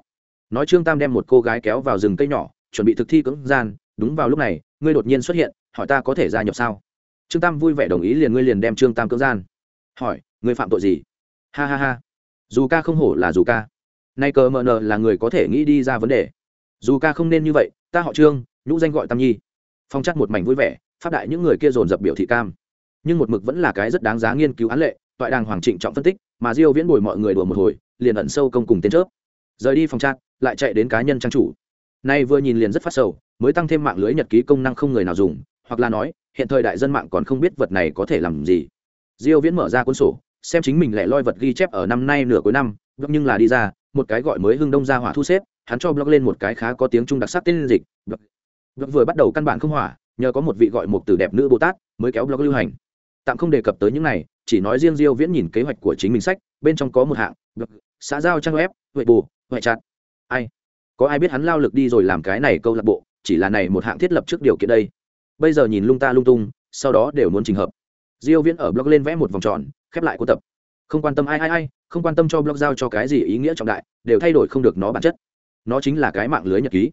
Nói trương tam đem một cô gái kéo vào rừng cây nhỏ, chuẩn bị thực thi cưỡng gian, đúng vào lúc này, ngươi đột nhiên xuất hiện, hỏi ta có thể gia nhập sao? Trương tam vui vẻ đồng ý liền ngươi liền đem trương tam cưỡng gian. Hỏi, ngươi phạm tội gì? Ha ha ha. Dù ca không hổ là dù ca nay cờ mờ nờ là người có thể nghĩ đi ra vấn đề. Dù ca không nên như vậy, ta họ trương, nhũ danh gọi tam nhi. Phong chắc một mảnh vui vẻ phát đại những người kia dồn dập biểu thị cam. Nhưng một mực vẫn là cái rất đáng giá nghiên cứu án lệ, toại đàng hoàng trịnh trọng phân tích, mà diêu viễn bồi mọi người đùa một hồi, liền ẩn sâu công cùng tên chớp. Rời đi phòng trạc lại chạy đến cá nhân trang chủ. Nay vừa nhìn liền rất phát sầu, mới tăng thêm mạng lưới nhật ký công năng không người nào dùng, hoặc là nói, hiện thời đại dân mạng còn không biết vật này có thể làm gì. Diêu viễn mở ra cuốn sổ, xem chính mình lại loi vật ghi chép ở năm nay nửa cuối năm, nhưng là đi ra một cái gọi mới hưng đông ra hỏa thu xếp, hắn cho blog lên một cái khá có tiếng trung đặc sắc tên dịch. Blog. Vừa bắt đầu căn bản không hỏa, nhờ có một vị gọi một từ đẹp nữ bồ tát mới kéo blog lưu hành. Tạm không đề cập tới những này, chỉ nói riêng diêu viễn nhìn kế hoạch của chính mình sách, bên trong có một hạng, blog. Xã giao trang web, huệ bù huệ chặt ai? Có ai biết hắn lao lực đi rồi làm cái này câu lạc bộ, chỉ là này một hạng thiết lập trước điều kiện đây. Bây giờ nhìn lung ta lung tung, sau đó đều muốn trình hợp. Diêu viễn ở blog lên vẽ một vòng tròn, khép lại cuốn tập. Không quan tâm ai ai ai không quan tâm cho blog giao cho cái gì ý nghĩa trọng đại, đều thay đổi không được nó bản chất. Nó chính là cái mạng lưới nhật ký.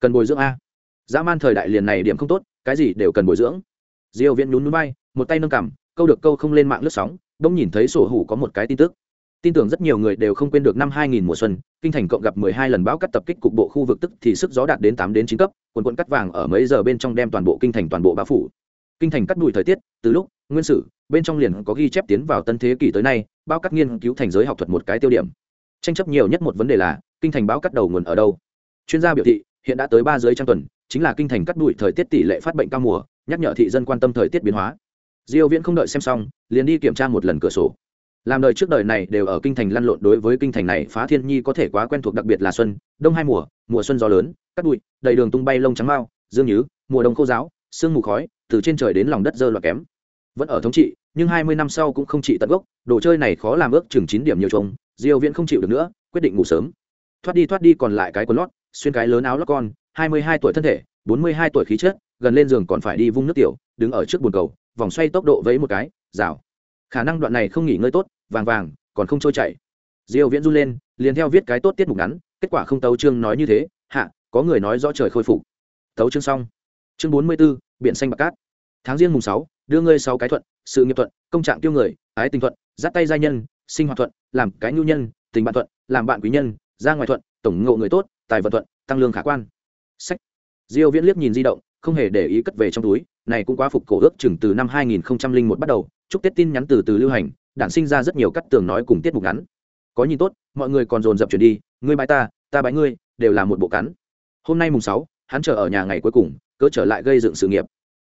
Cần bồi dưỡng a. Dã man thời đại liền này điểm không tốt, cái gì đều cần bồi dưỡng. Diêu viễn nhún núi bay một tay nâng cằm, câu được câu không lên mạng lướt sóng, bỗng nhìn thấy sổ hủ có một cái tin tức. Tin tưởng rất nhiều người đều không quên được năm 2000 mùa xuân, kinh thành cộng gặp 12 lần bão cắt tập kích cục bộ khu vực tức thì sức gió đạt đến 8 đến 9 cấp quần quần cắt vàng ở mấy giờ bên trong đem toàn bộ kinh thành toàn bộ bao phủ. Kinh thành cắt đùi thời tiết, từ lúc, nguyên sử, bên trong liền có ghi chép tiến vào tân thế kỷ tới nay bao cắt nghiên cứu thành giới học thuật một cái tiêu điểm. Tranh chấp nhiều nhất một vấn đề là, kinh thành bao cắt đầu nguồn ở đâu? Chuyên gia biểu thị, hiện đã tới ba giới trang tuần, chính là kinh thành cắt đuổi thời tiết tỷ lệ phát bệnh cao mùa, nhắc nhở thị dân quan tâm thời tiết biến hóa. Diêu viễn không đợi xem xong, liền đi kiểm tra một lần cửa sổ. Làm đời trước đời này đều ở kinh thành lăn lộn đối với kinh thành này phá thiên nhi có thể quá quen thuộc đặc biệt là xuân, đông hai mùa mùa xuân gió lớn, cắt bụi, đầy đường tung bay lông trắng mao dương nhứ, mùa đông khô giáo sương mù khói, từ trên trời đến lòng đất dơ loạn kém. Vẫn ở thống trị nhưng hai mươi năm sau cũng không trị tận gốc đồ chơi này khó làm ước chừng chín điểm nhiều trống diêu viễn không chịu được nữa quyết định ngủ sớm. Thoát đi thoát đi còn lại cái quần lót xuyên cái lớn áo lót con hai mươi hai tuổi thân thể bốn mươi hai tuổi khí chất gần lên giường còn phải đi vung nước tiểu đứng ở trước bồn cầu vòng xoay tốc độ vẫy một cái rào. Khả năng đoạn này không nghỉ ngơi tốt vàng vàng còn không trôi chảy. Diêu viễn run lên liền theo viết cái tốt tiết mục ngắn kết quả không tấu chương nói như thế hạ có người nói rõ trời khôi phục. Tấu chương xong. Chương 44, biển xanh bạc cát. Tháng riêng mùng 6, đưa ngươi sáu cái thuận sự nghiệp thuận công trạng tiêu người ái tình thuận giáp tay gia nhân sinh hoạt thuận làm cái nhu nhân tình bạn thuận làm bạn quý nhân ra ngoài thuận tổng ngộ người tốt tài vận thuận tăng lương khả quan. Sách. Diêu viễn liếc nhìn di động không hề để ý cất về trong túi này cũng quá phục cổ ước chừng từ năm 2001 bắt đầu chúc tết tin nhắn từ từ lưu hành đản sinh ra rất nhiều cắt tường nói cùng tiết mục ngắn. Có nhìn tốt mọi người còn dồn dập chuyển đi ngươi bái ta ta bái ngươi đều là một bộ cắn. Hôm nay mùng 6, hắn chờ ở nhà ngày cuối cùng cỡ trở lại gây dựng sự nghiệp.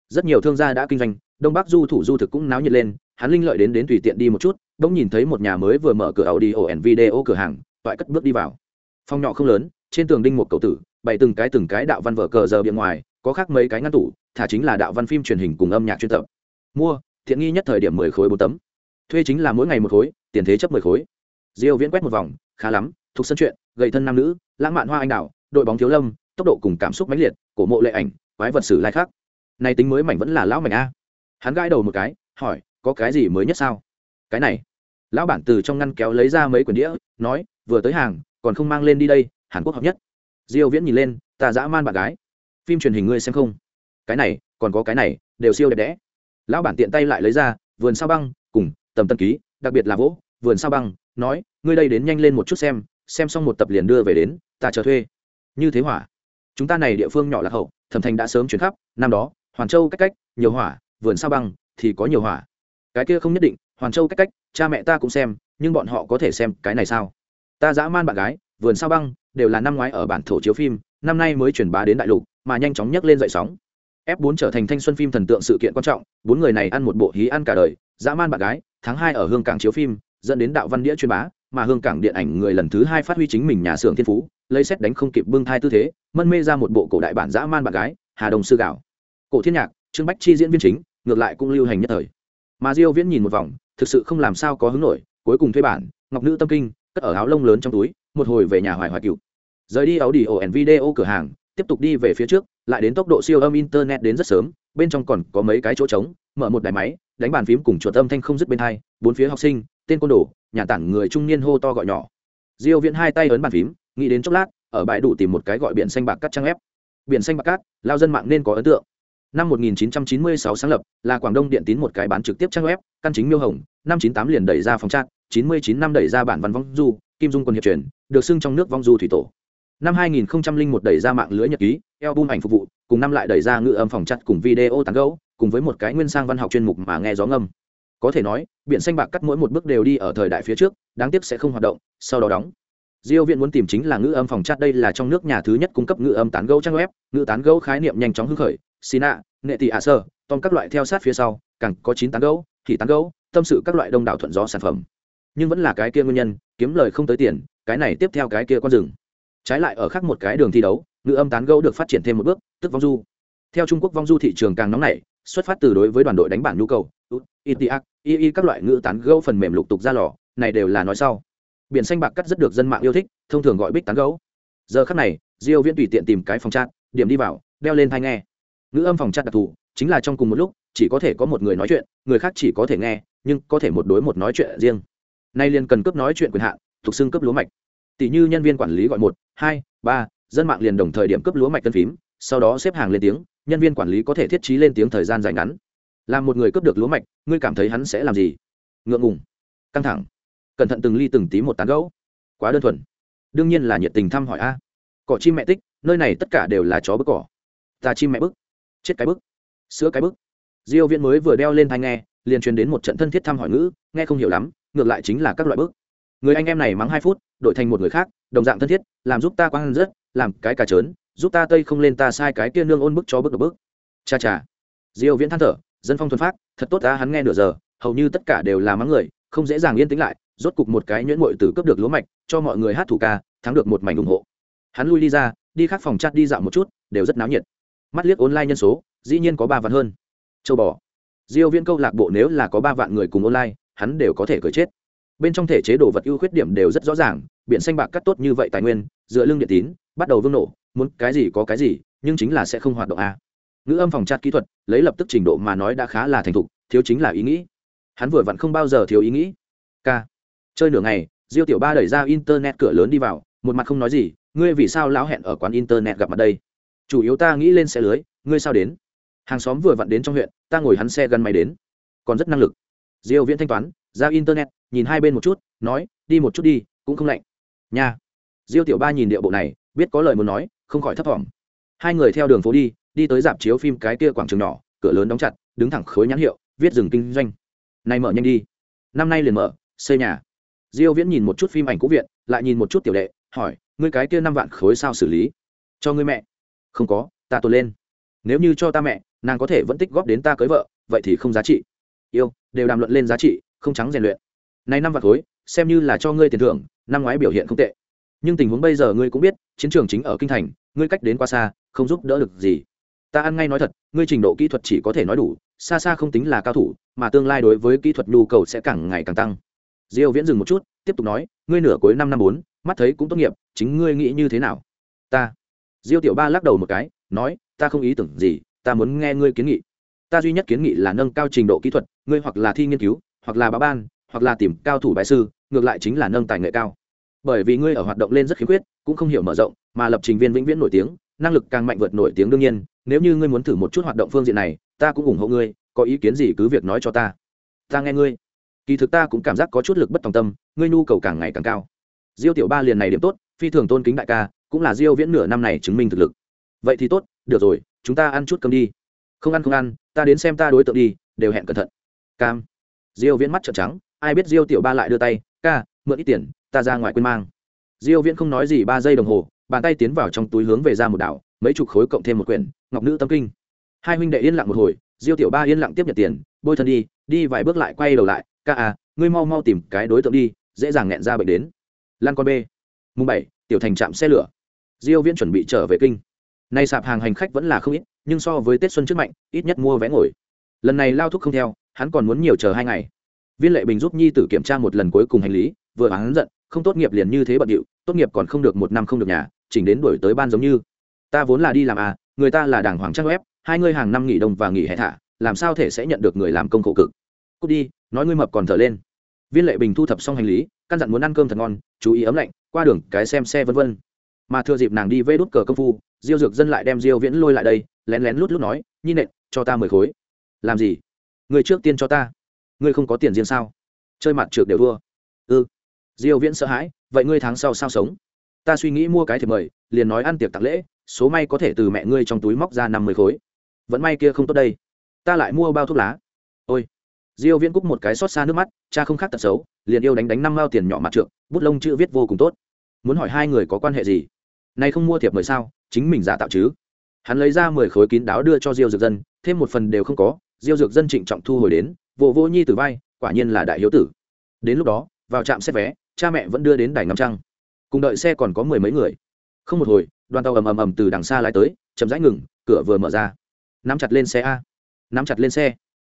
Rất nhiều thương gia đã kinh doanh đông bắc du thủ du thực cũng náo nhiệt lên, hắn linh lợi đến đến tùy tiện đi một chút, bỗng nhìn thấy một nhà mới vừa mở cửa audi and video cửa hàng, toại cất bước đi vào. Phòng nhỏ không lớn, trên tường đinh một cầu tử, bày từng cái từng cái đạo văn vở cờ giờ bên ngoài, có khác mấy cái ngăn tủ, thả chính là đạo văn phim truyền hình cùng âm nhạc chuyên tập. Mua thiện nghi nhất thời điểm mười khối bốn tấm. Thuê chính là mỗi ngày một khối, tiền thế chấp mười khối. Diêu viễn quét một vòng, khá lắm, thuộc sân chuyện, gầy thân nam nữ, lãng mạn hoa anh đào, đội bóng thiếu lâm, tốc độ cùng cảm xúc mãnh liệt, cổ mộ lệ ảnh, quái vật sử lai khác này tính mới mảnh vẫn là lão mảnh a hắn gãi đầu một cái, hỏi, có cái gì mới nhất sao? Cái này. Lão bản từ trong ngăn kéo lấy ra mấy quyển đĩa, nói, vừa tới hàng, còn không mang lên đi đây, hàn quốc hợp nhất. Diêu viễn nhìn lên, ta dã man bạn gái. Phim truyền hình ngươi xem không? Cái này, còn có cái này, đều siêu đẹp đẽ. Lão bản tiện tay lại lấy ra, vườn sao băng, cùng, tầm tân ký, đặc biệt là vỗ, vườn sao băng, nói, ngươi đây đến nhanh lên một chút xem xem xong một tập liền đưa về đến, ta chờ thuê. Như thế hỏa. Chúng ta này địa phương nhỏ lạc hậu, thẩm thành đã sớm chuyển khắp, năm đó, hoàn châu cách cách, nhiều hỏa vườn sao băng thì có nhiều hỏa. Cái kia không nhất định, hoàn châu cách cách, cha mẹ ta cũng xem, nhưng bọn họ có thể xem cái này sao? Ta dã man bạn gái, vườn sao băng đều là năm ngoái ở bản thổ chiếu phim, năm nay mới truyền bá đến đại lục, mà nhanh chóng nhấc lên dậy sóng. F 4 trở thành thanh xuân phim thần tượng sự kiện quan trọng, bốn người này ăn một bộ hí ăn cả đời, dã man bạn gái, tháng hai ở hương cảng chiếu phim, dẫn đến đạo văn đĩa truyền bá, mà hương cảng điện ảnh người lần thứ hai phát huy chính mình nhà xưởng thiên phú, lấy xét đánh không kịp bưng thai tư thế, mân mê ra một bộ cổ đại bản dã man bạn gái, hà đồng sư gạo. Cổ thiên nhạc, trương bách chi diễn viên chính ngược lại cũng lưu hành nhất thời. Mà diêu viễn nhìn một vòng, thực sự không làm sao có hứng nổi, cuối cùng thuê bản, ngọc nữ tâm kinh, cất ở áo lông lớn trong túi, một hồi về nhà hoài hoài cựu. Rời đi áo đi ổ video cửa hàng, tiếp tục đi về phía trước, lại đến tốc độ siêu âm internet đến rất sớm, bên trong còn có mấy cái chỗ trống, mở một đài máy, đánh bàn phím cùng chuột âm thanh không dứt bên hai, bốn phía học sinh, tên côn đồ, nhà tản người trung niên hô to gọi nhỏ. Diêu viễn hai tay ấn bàn phím, nghĩ đến chốc lát, ở bãi đủ tìm một cái gọi biển xanh bạc cắt trang ép biển xanh bạc cát, lao dân mạng nên có ấn tượng năm 1996 sáng lập là quảng đông điện tín một cái bán trực tiếp trang web căn chính miêu hồng năm 98 liền đẩy ra phòng trang 99 năm đẩy ra bản văn vong du kim dung quân hiệp truyền được xưng trong nước vong du thủy tổ. Năm 2001 đẩy ra mạng lưới nhật ký album ảnh phục vụ cùng năm lại đẩy ra ngữ âm phòng chặt cùng video tán gẫu, cùng với một cái nguyên sang văn học chuyên mục mà nghe gió ngâm. Có thể nói biển xanh bạc cắt mỗi một bước đều đi ở thời đại phía trước đáng tiếc sẽ không hoạt động sau đó đóng diêu viện muốn tìm chính là ngữ âm phòng chat, đây là trong nước nhà thứ nhất cung cấp ngữ âm tán gấu trang web, ngữ tán gấu khái niệm nhanh chóng hưng khởi. Sina, nệ tỷ ạ sơ tom các loại theo sát phía sau, càng có chín tán gấu thì tán gấu, tâm sự các loại đông đảo thuận gió sản phẩm. Nhưng vẫn là cái kia nguyên nhân, kiếm lời không tới tiền, cái này tiếp theo cái kia con rừng. Trái lại ở khác một cái đường thi đấu, ngữ âm tán gấu được phát triển thêm một bước, tức vong du. Theo trung quốc vong du thị trường càng nóng nảy, xuất phát từ đối với đoàn đội đánh bản nhu cầu itiac ii các loại ngữ tán gấu phần mềm lục tục ra lò, này đều là nói sau biển xanh bạc cắt rất được dân mạng yêu thích, thông thường gọi bích tán gấu. Giờ khắc này, diêu viễn tùy tiện tìm cái phòng chat, điểm đi vào, đeo lên tai nghe. Ngữ âm phòng chat đặc thù, chính là trong cùng một lúc, chỉ có thể có một người nói chuyện, người khác chỉ có thể nghe, nhưng có thể một đối một nói chuyện riêng. Nay liền cần cấp nói chuyện quyền hạn, thuộc xương cấp lúa mạch. Tỷ như nhân viên quản lý gọi một, hai, ba, dân mạng liền đồng thời điểm cấp lúa mạch tân phím, sau đó xếp hàng lên tiếng, nhân viên quản lý có thể thiết trí lên tiếng thời gian dài ngắn. Làm một người cướp được lúa mạch, ngươi cảm thấy hắn sẽ làm gì? Ngượng ngùng. Căng thẳng cẩn thận từng ly từng tí một tán gẫu. Quá đơn thuần. Đương nhiên là nhiệt tình thăm hỏi a. Cỏ chim mẹ tích, nơi này tất cả đều là chó bức cỏ. Ta chim mẹ bức. Chết cái bức. Sữa cái bức. Diêu viễn mới vừa đeo lên tai nghe, liền truyền đến một trận thân thiết thăm hỏi ngữ, nghe không hiểu lắm, ngược lại chính là các loại bức. Người anh em này mắng hai phút, đổi thành một người khác, đồng dạng thân thiết, làm giúp ta quang rất, làm cái cà trớn, giúp ta tây không lên ta sai cái kia nương ôn bức cho bức được bức. Cha cha. Diêu viễn than thở, dân phong thuần phát, thật tốt ta, hắn nghe nửa giờ, hầu như tất cả đều là mắng người không dễ dàng yên tĩnh lại, rốt cục một cái nhuyễn muội tử cướp được lúa mạch, cho mọi người hát thủ ca, thắng được một mảnh ủng hộ. Hắn lui đi ra, đi khác phòng chat đi dạo một chút, đều rất náo nhiệt. Mắt liếc online nhân số, dĩ nhiên có ba vạn hơn. Châu bò. Diêu viên câu lạc bộ nếu là có ba vạn người cùng online, hắn đều có thể cười chết. Bên trong thể chế đồ vật ưu khuyết điểm đều rất rõ ràng, biển xanh bạc cắt tốt như vậy tài nguyên, dựa lưng điện tín, bắt đầu vương nổ, muốn cái gì có cái gì, nhưng chính là sẽ không hoạt động a. Ngữ âm phòng chat kỹ thuật, lấy lập tức trình độ mà nói đã khá là thành thục, thiếu chính là ý nghĩ hắn vừa vặn không bao giờ thiếu ý nghĩ. K. Chơi nửa ngày, diêu tiểu ba đẩy ra internet cửa lớn đi vào, một mặt không nói gì, ngươi vì sao lão hẹn ở quán internet gặp mặt đây? Chủ yếu ta nghĩ lên xe lưới, ngươi sao đến? Hàng xóm vừa vặn đến trong huyện, ta ngồi hắn xe gắn máy đến. Còn rất năng lực. Diêu viễn thanh toán, ra internet, nhìn hai bên một chút, nói, đi một chút đi, cũng không lạnh. Nha. Diêu tiểu ba nhìn địa bộ này, biết có lời muốn nói, không khỏi thấp thỏm. Hai người theo đường phố đi đi tới dạp chiếu phim cái kia quảng trường nhỏ, cửa lớn đóng chặt, đứng thẳng khối nhãn hiệu, viết dừng kinh doanh này mở nhanh đi. Năm nay liền mở, xây nhà. Diêu viễn nhìn một chút phim ảnh cũ viện, lại nhìn một chút tiểu đệ, hỏi, ngươi cái kia năm vạn khối sao xử lý? Cho ngươi mẹ. Không có, ta tuột lên. Nếu như cho ta mẹ, nàng có thể vẫn tích góp đến ta cưới vợ, vậy thì không giá trị. Yêu, đều đàm luận lên giá trị, không trắng rèn luyện. Này năm vạn khối, xem như là cho ngươi tiền thưởng, năm ngoái biểu hiện không tệ. Nhưng tình huống bây giờ ngươi cũng biết, chiến trường chính ở kinh thành, ngươi cách đến quá xa, không giúp đỡ được gì. Ta ăn ngay nói thật, ngươi trình độ kỹ thuật chỉ có thể nói đủ xa xa không tính là cao thủ, mà tương lai đối với kỹ thuật nhu cầu sẽ càng ngày càng tăng. Diêu viễn dừng một chút, tiếp tục nói, ngươi nửa cuối năm năm bốn, mắt thấy cũng tốt nghiệp, chính ngươi nghĩ như thế nào? Ta. Diêu tiểu ba lắc đầu một cái, nói, ta không ý tưởng gì, ta muốn nghe ngươi kiến nghị. Ta duy nhất kiến nghị là nâng cao trình độ kỹ thuật, ngươi hoặc là thi nghiên cứu, hoặc là báo ban, hoặc là tìm cao thủ bài sư, ngược lại chính là nâng tài nghệ cao. Bởi vì ngươi ở hoạt động lên rất khiếm khuyết, cũng không hiểu mở rộng, mà lập trình viên vĩnh viễn nổi tiếng, năng lực càng mạnh vượt nổi tiếng đương nhiên, nếu như ngươi muốn thử một chút hoạt động phương diện này ta cũng ủng hộ ngươi, có ý kiến gì cứ việc nói cho ta. Ta nghe ngươi. Kỳ thực ta cũng cảm giác có chút lực bất tòng tâm, ngươi nhu cầu càng ngày càng cao. Diêu tiểu ba liền này điểm tốt, phi thường tôn kính đại ca, cũng là diêu viễn nửa năm này chứng minh thực lực. Vậy thì tốt, được rồi, chúng ta ăn chút cơm đi. Không ăn không ăn, ta đến xem ta đối tượng đi, đều hẹn cẩn thận. Cam. Diêu viễn mắt trợn trắng, ai biết diêu tiểu ba lại đưa tay, ca, mượn ít tiền, ta ra ngoài quên mang. Diêu viễn không nói gì ba giây đồng hồ, bàn tay tiến vào trong túi hướng về ra một đảo, mấy chục khối cộng thêm một quyển, ngọc nữ tâm kinh hai huynh đệ yên lặng một hồi, diêu tiểu ba yên lặng tiếp nhận tiền, bôi thân đi đi vài bước lại quay đầu lại, ca à ngươi mau mau tìm cái đối tượng đi, dễ dàng nghẹn ra bệnh đến. Lan con b mùng bảy, tiểu thành trạm xe lửa. Diêu viễn chuẩn bị trở về kinh. Nay sạp hàng hành khách vẫn là không ít, nhưng so với tết xuân trước mạnh, ít nhất mua vé ngồi. Lần này lao thúc không theo, hắn còn muốn nhiều chờ hai ngày. Viên lệ bình giúp nhi tử kiểm tra một lần cuối cùng hành lý, vừa hắn giận, không tốt nghiệp liền như thế bận điệu, tốt nghiệp còn không được một năm không được nhà, chỉnh đến đuổi tới ban giống như. Ta vốn là đi làm à người ta là đảng hoàng trang web hai ngươi hàng năm nghỉ đông và nghỉ hè thả, làm sao thể sẽ nhận được người làm công khổ cực? Cút đi, nói ngươi mập còn thở lên. Viên lệ bình thu thập xong hành lý, căn dặn muốn ăn cơm thật ngon, chú ý ấm lạnh, qua đường, cái xem xe vân vân. Mà thừa dịp nàng đi vê đút cờ công phu, diêu dược dân lại đem diêu viễn lôi lại đây, lén lén lút lút nói, nhi nện, cho ta mười khối. Làm gì? Người trước tiên cho ta. Ngươi không có tiền riêng sao? Chơi mặt trượt đều thua. Ư ừ. diêu viễn sợ hãi, vậy ngươi tháng sau sao sống? Ta suy nghĩ mua cái thì mời, liền nói ăn tiệc tặng lễ, số may có thể từ mẹ ngươi trong túi móc ra năm mươi khối vẫn may kia không tốt đây. Ta lại mua bao thuốc lá. Ôi. Diêu viễn cúc một cái xót xa nước mắt, cha không khác tật xấu, liền yêu đánh đánh năm mao tiền nhỏ mặt trượng, bút lông chữ viết vô cùng tốt. Muốn hỏi hai người có quan hệ gì? Nay không mua thiệp mời sao, chính mình giả tạo chứ. Hắn lấy ra mười khối kín đáo đưa cho diêu dược dân, thêm một phần đều không có, diêu dược dân trịnh trọng thu hồi đến vô vô nhi từ vai, quả nhiên là đại hiếu tử. Đến lúc đó, vào trạm xét vé, cha mẹ vẫn đưa đến đài ngắm trăng. Cùng đợi xe còn có mười mấy người. Không một hồi, đoàn tàu ầm ầm ầm từ đằng xa lái tới, chậm rãi ngừng, cửa vừa mở ra nắm chặt lên xe a. Nắm chặt lên xe.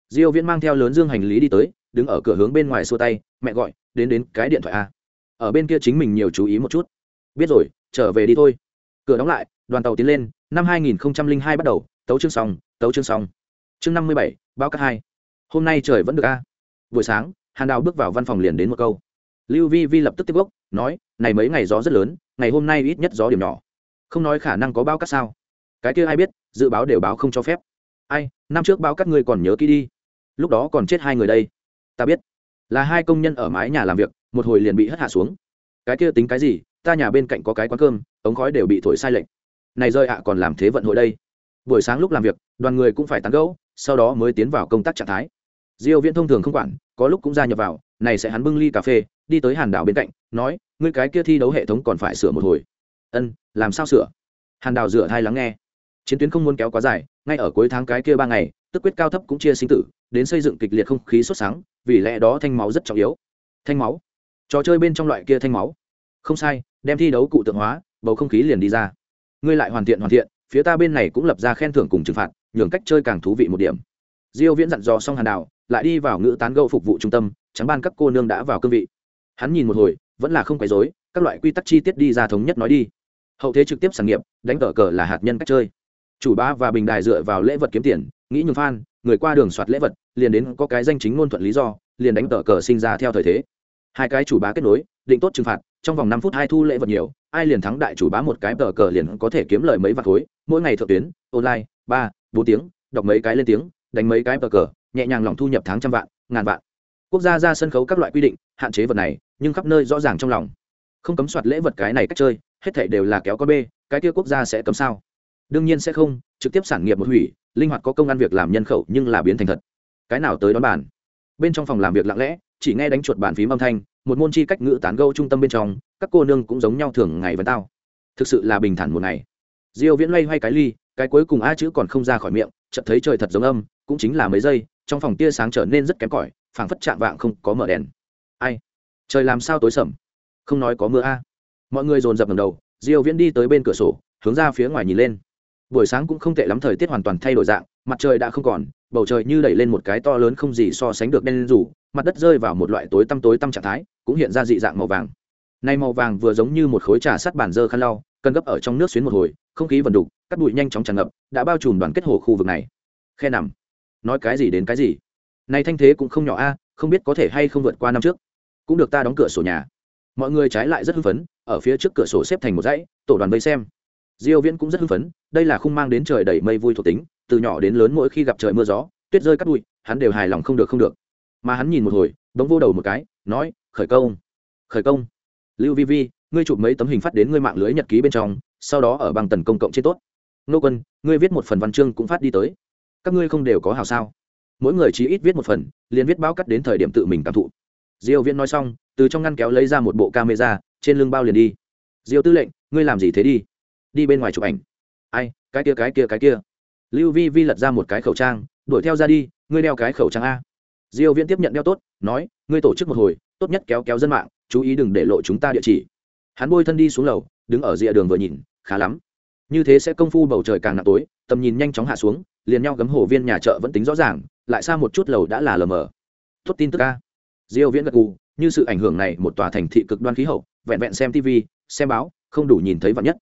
Diêu viễn mang theo lớn dương hành lý đi tới đứng ở cửa hướng bên ngoài xua tay mẹ gọi đến đến cái điện thoại a. Ở bên kia chính mình nhiều chú ý một chút. Biết rồi trở về đi thôi. Cửa đóng lại đoàn tàu tiến lên năm 2002 bắt đầu tấu chương xong tấu chương xong. Chương 57, báo cát hai. Hôm nay trời vẫn được a. Buổi sáng hàn đào bước vào văn phòng liền đến một câu. Lưu vi vi lập tức tiếp gốc nói này mấy ngày gió rất lớn ngày hôm nay ít nhất gió điểm nhỏ. Không nói khả năng có báo cát sao. Cái kia ai biết dự báo đều báo không cho phép. Ai, năm trước báo các ngươi còn nhớ kỹ đi. Lúc đó còn chết hai người đây. Ta biết. Là hai công nhân ở mái nhà làm việc, một hồi liền bị hất hạ xuống. Cái kia tính cái gì? Ta nhà bên cạnh có cái quán cơm, ống khói đều bị thổi sai lệch. Này rơi ạ, còn làm thế vận hội đây. Buổi sáng lúc làm việc, đoàn người cũng phải tán gẫu, sau đó mới tiến vào công tác trạng thái. Diêu viễn thông thường không quản, có lúc cũng gia nhập vào, này sẽ hắn bưng ly cà phê, đi tới hàn đảo bên cạnh, nói, ngươi cái kia thi đấu hệ thống còn phải sửa một hồi. Ân, làm sao sửa? Hàn Đảo rửa thai lắng nghe chiến tuyến không muốn kéo quá dài, ngay ở cuối tháng cái kia ba ngày, tức quyết cao thấp cũng chia sinh tử, đến xây dựng kịch liệt không khí sốt sáng, vì lẽ đó thanh máu rất trọng yếu. Thanh máu? Trò chơi bên trong loại kia thanh máu? Không sai, đem thi đấu cụ tượng hóa, bầu không khí liền đi ra. Ngươi lại hoàn thiện hoàn thiện, phía ta bên này cũng lập ra khen thưởng cùng trừng phạt, nhường cách chơi càng thú vị một điểm. Diêu viễn dặn dò xong hàn đào, lại đi vào ngữ tán gẫu phục vụ trung tâm, trắng ban các cô nương đã vào cương vị. Hắn nhìn một hồi, vẫn là không quấy rối, các loại quy tắc chi tiết đi ra thống nhất nói đi. Hậu thế trực tiếp sản nghiệp, đánh cờ cờ là hạt nhân cách chơi chủ bá và bình đài dựa vào lễ vật kiếm tiền, nghĩ nhường phan người qua đường soạt lễ vật, liền đến có cái danh chính ngôn thuận lý do, liền đánh tờ cờ sinh ra theo thời thế. Hai cái chủ bá kết nối, định tốt trừng phạt, trong vòng năm phút hai thu lễ vật nhiều, ai liền thắng đại chủ bá một cái tờ cờ liền có thể kiếm lời mấy vạt khối. Mỗi ngày thượng tuyến, online, ba, bốn tiếng, đọc mấy cái lên tiếng, đánh mấy cái tờ cờ, nhẹ nhàng lòng thu nhập tháng trăm vạn, ngàn vạn. Quốc gia ra sân khấu các loại quy định, hạn chế vật này, nhưng khắp nơi rõ ràng trong lòng. Không cấm soạt lễ vật cái này cách chơi, hết thảy đều là kéo con bê, cái kia quốc gia sẽ cấm sao? Đương nhiên sẽ không, trực tiếp sản nghiệp một hủy, linh hoạt có công ăn việc làm nhân khẩu nhưng là biến thành thật. Cái nào tới đón bàn bên trong phòng làm việc lặng lẽ, chỉ nghe đánh chuột bàn phím âm thanh, một môn chi cách ngữ tán gâu trung tâm bên trong, các cô nương cũng giống nhau thường ngày với tao. Thực sự là bình thản một ngày. Diêu viễn loay hoay cái ly, cái cuối cùng a chữ còn không ra khỏi miệng, chợt thấy trời thật giống âm, cũng chính là mấy giây, trong phòng tia sáng trở nên rất kém cỏi, phảng phất chạm vạng không có mở đèn. Ai? Trời làm sao tối sầm? Không nói có mưa a. Mọi người dồn dập ngẩng đầu, diêu viễn đi tới bên cửa sổ, hướng ra phía ngoài nhìn lên buổi sáng cũng không tệ lắm, thời tiết hoàn toàn thay đổi dạng, mặt trời đã không còn, bầu trời như đẩy lên một cái to lớn không gì so sánh được đen rủ mặt đất rơi vào một loại tối tăm tối tăm trạng thái, cũng hiện ra dị dạng màu vàng. Nay màu vàng vừa giống như một khối trà sắt bản dơ khăn lau, cần gấp ở trong nước xuyến một hồi, không khí vần đục cắt bụi nhanh chóng tràn ngập, đã bao trùm đoàn kết hồ khu vực này. Khe nằm. Nói cái gì đến cái gì? Này thanh thế cũng không nhỏ a, không biết có thể hay không vượt qua năm trước. Cũng được ta đóng cửa sổ nhà. Mọi người trái lại rất hưng phấn, ở phía trước cửa sổ xếp thành một dãy, tổ đoàn vây xem diêu viễn cũng rất hưng phấn, đây là khung mang đến trời đầy mây vui thuộc tính, từ nhỏ đến lớn mỗi khi gặp trời mưa gió, tuyết rơi cắt bụi, hắn đều hài lòng không được không được. Mà hắn nhìn một hồi, bỗng vô đầu một cái, nói, khởi công khởi công. Lưu vi vi, ngươi chụp mấy tấm hình phát đến ngươi mạng lưới nhật ký bên trong, sau đó ở bằng tần công cộng trên tốt. Nô quân, ngươi viết một phần văn chương cũng phát đi tới. Các ngươi không đều có hào sao? Mỗi người chỉ ít viết một phần, liền viết báo cắt đến thời điểm tự mình cảm thụ. Diêu viễn nói xong, từ trong ngăn kéo lấy ra một bộ camera, trên lưng bao liền đi. Diêu tư lệnh, ngươi làm gì thế đi? Đi bên ngoài chụp ảnh. Ai, cái kia cái kia cái kia. Lưu vi vi lật ra một cái khẩu trang, đuổi theo ra đi, ngươi đeo cái khẩu trang a. Diêu viễn tiếp nhận đeo tốt, nói, ngươi tổ chức một hồi, tốt nhất kéo kéo dân mạng, chú ý đừng để lộ chúng ta địa chỉ. Hắn bôi thân đi xuống lầu, đứng ở rìa đường vừa nhìn, khá lắm. Như thế sẽ công phu bầu trời càng nặng tối, tầm nhìn nhanh chóng hạ xuống, liền nhau gấm hồ viên nhà chợ vẫn tính rõ ràng, lại xa một chút lầu đã là lờ mờ. Tốt tin tức a. Diêu viễn gật gù, như sự ảnh hưởng này một tòa thành thị cực đoan khí hậu, vẹn vẹn xem tv xem báo, không đủ nhìn thấy vật nhất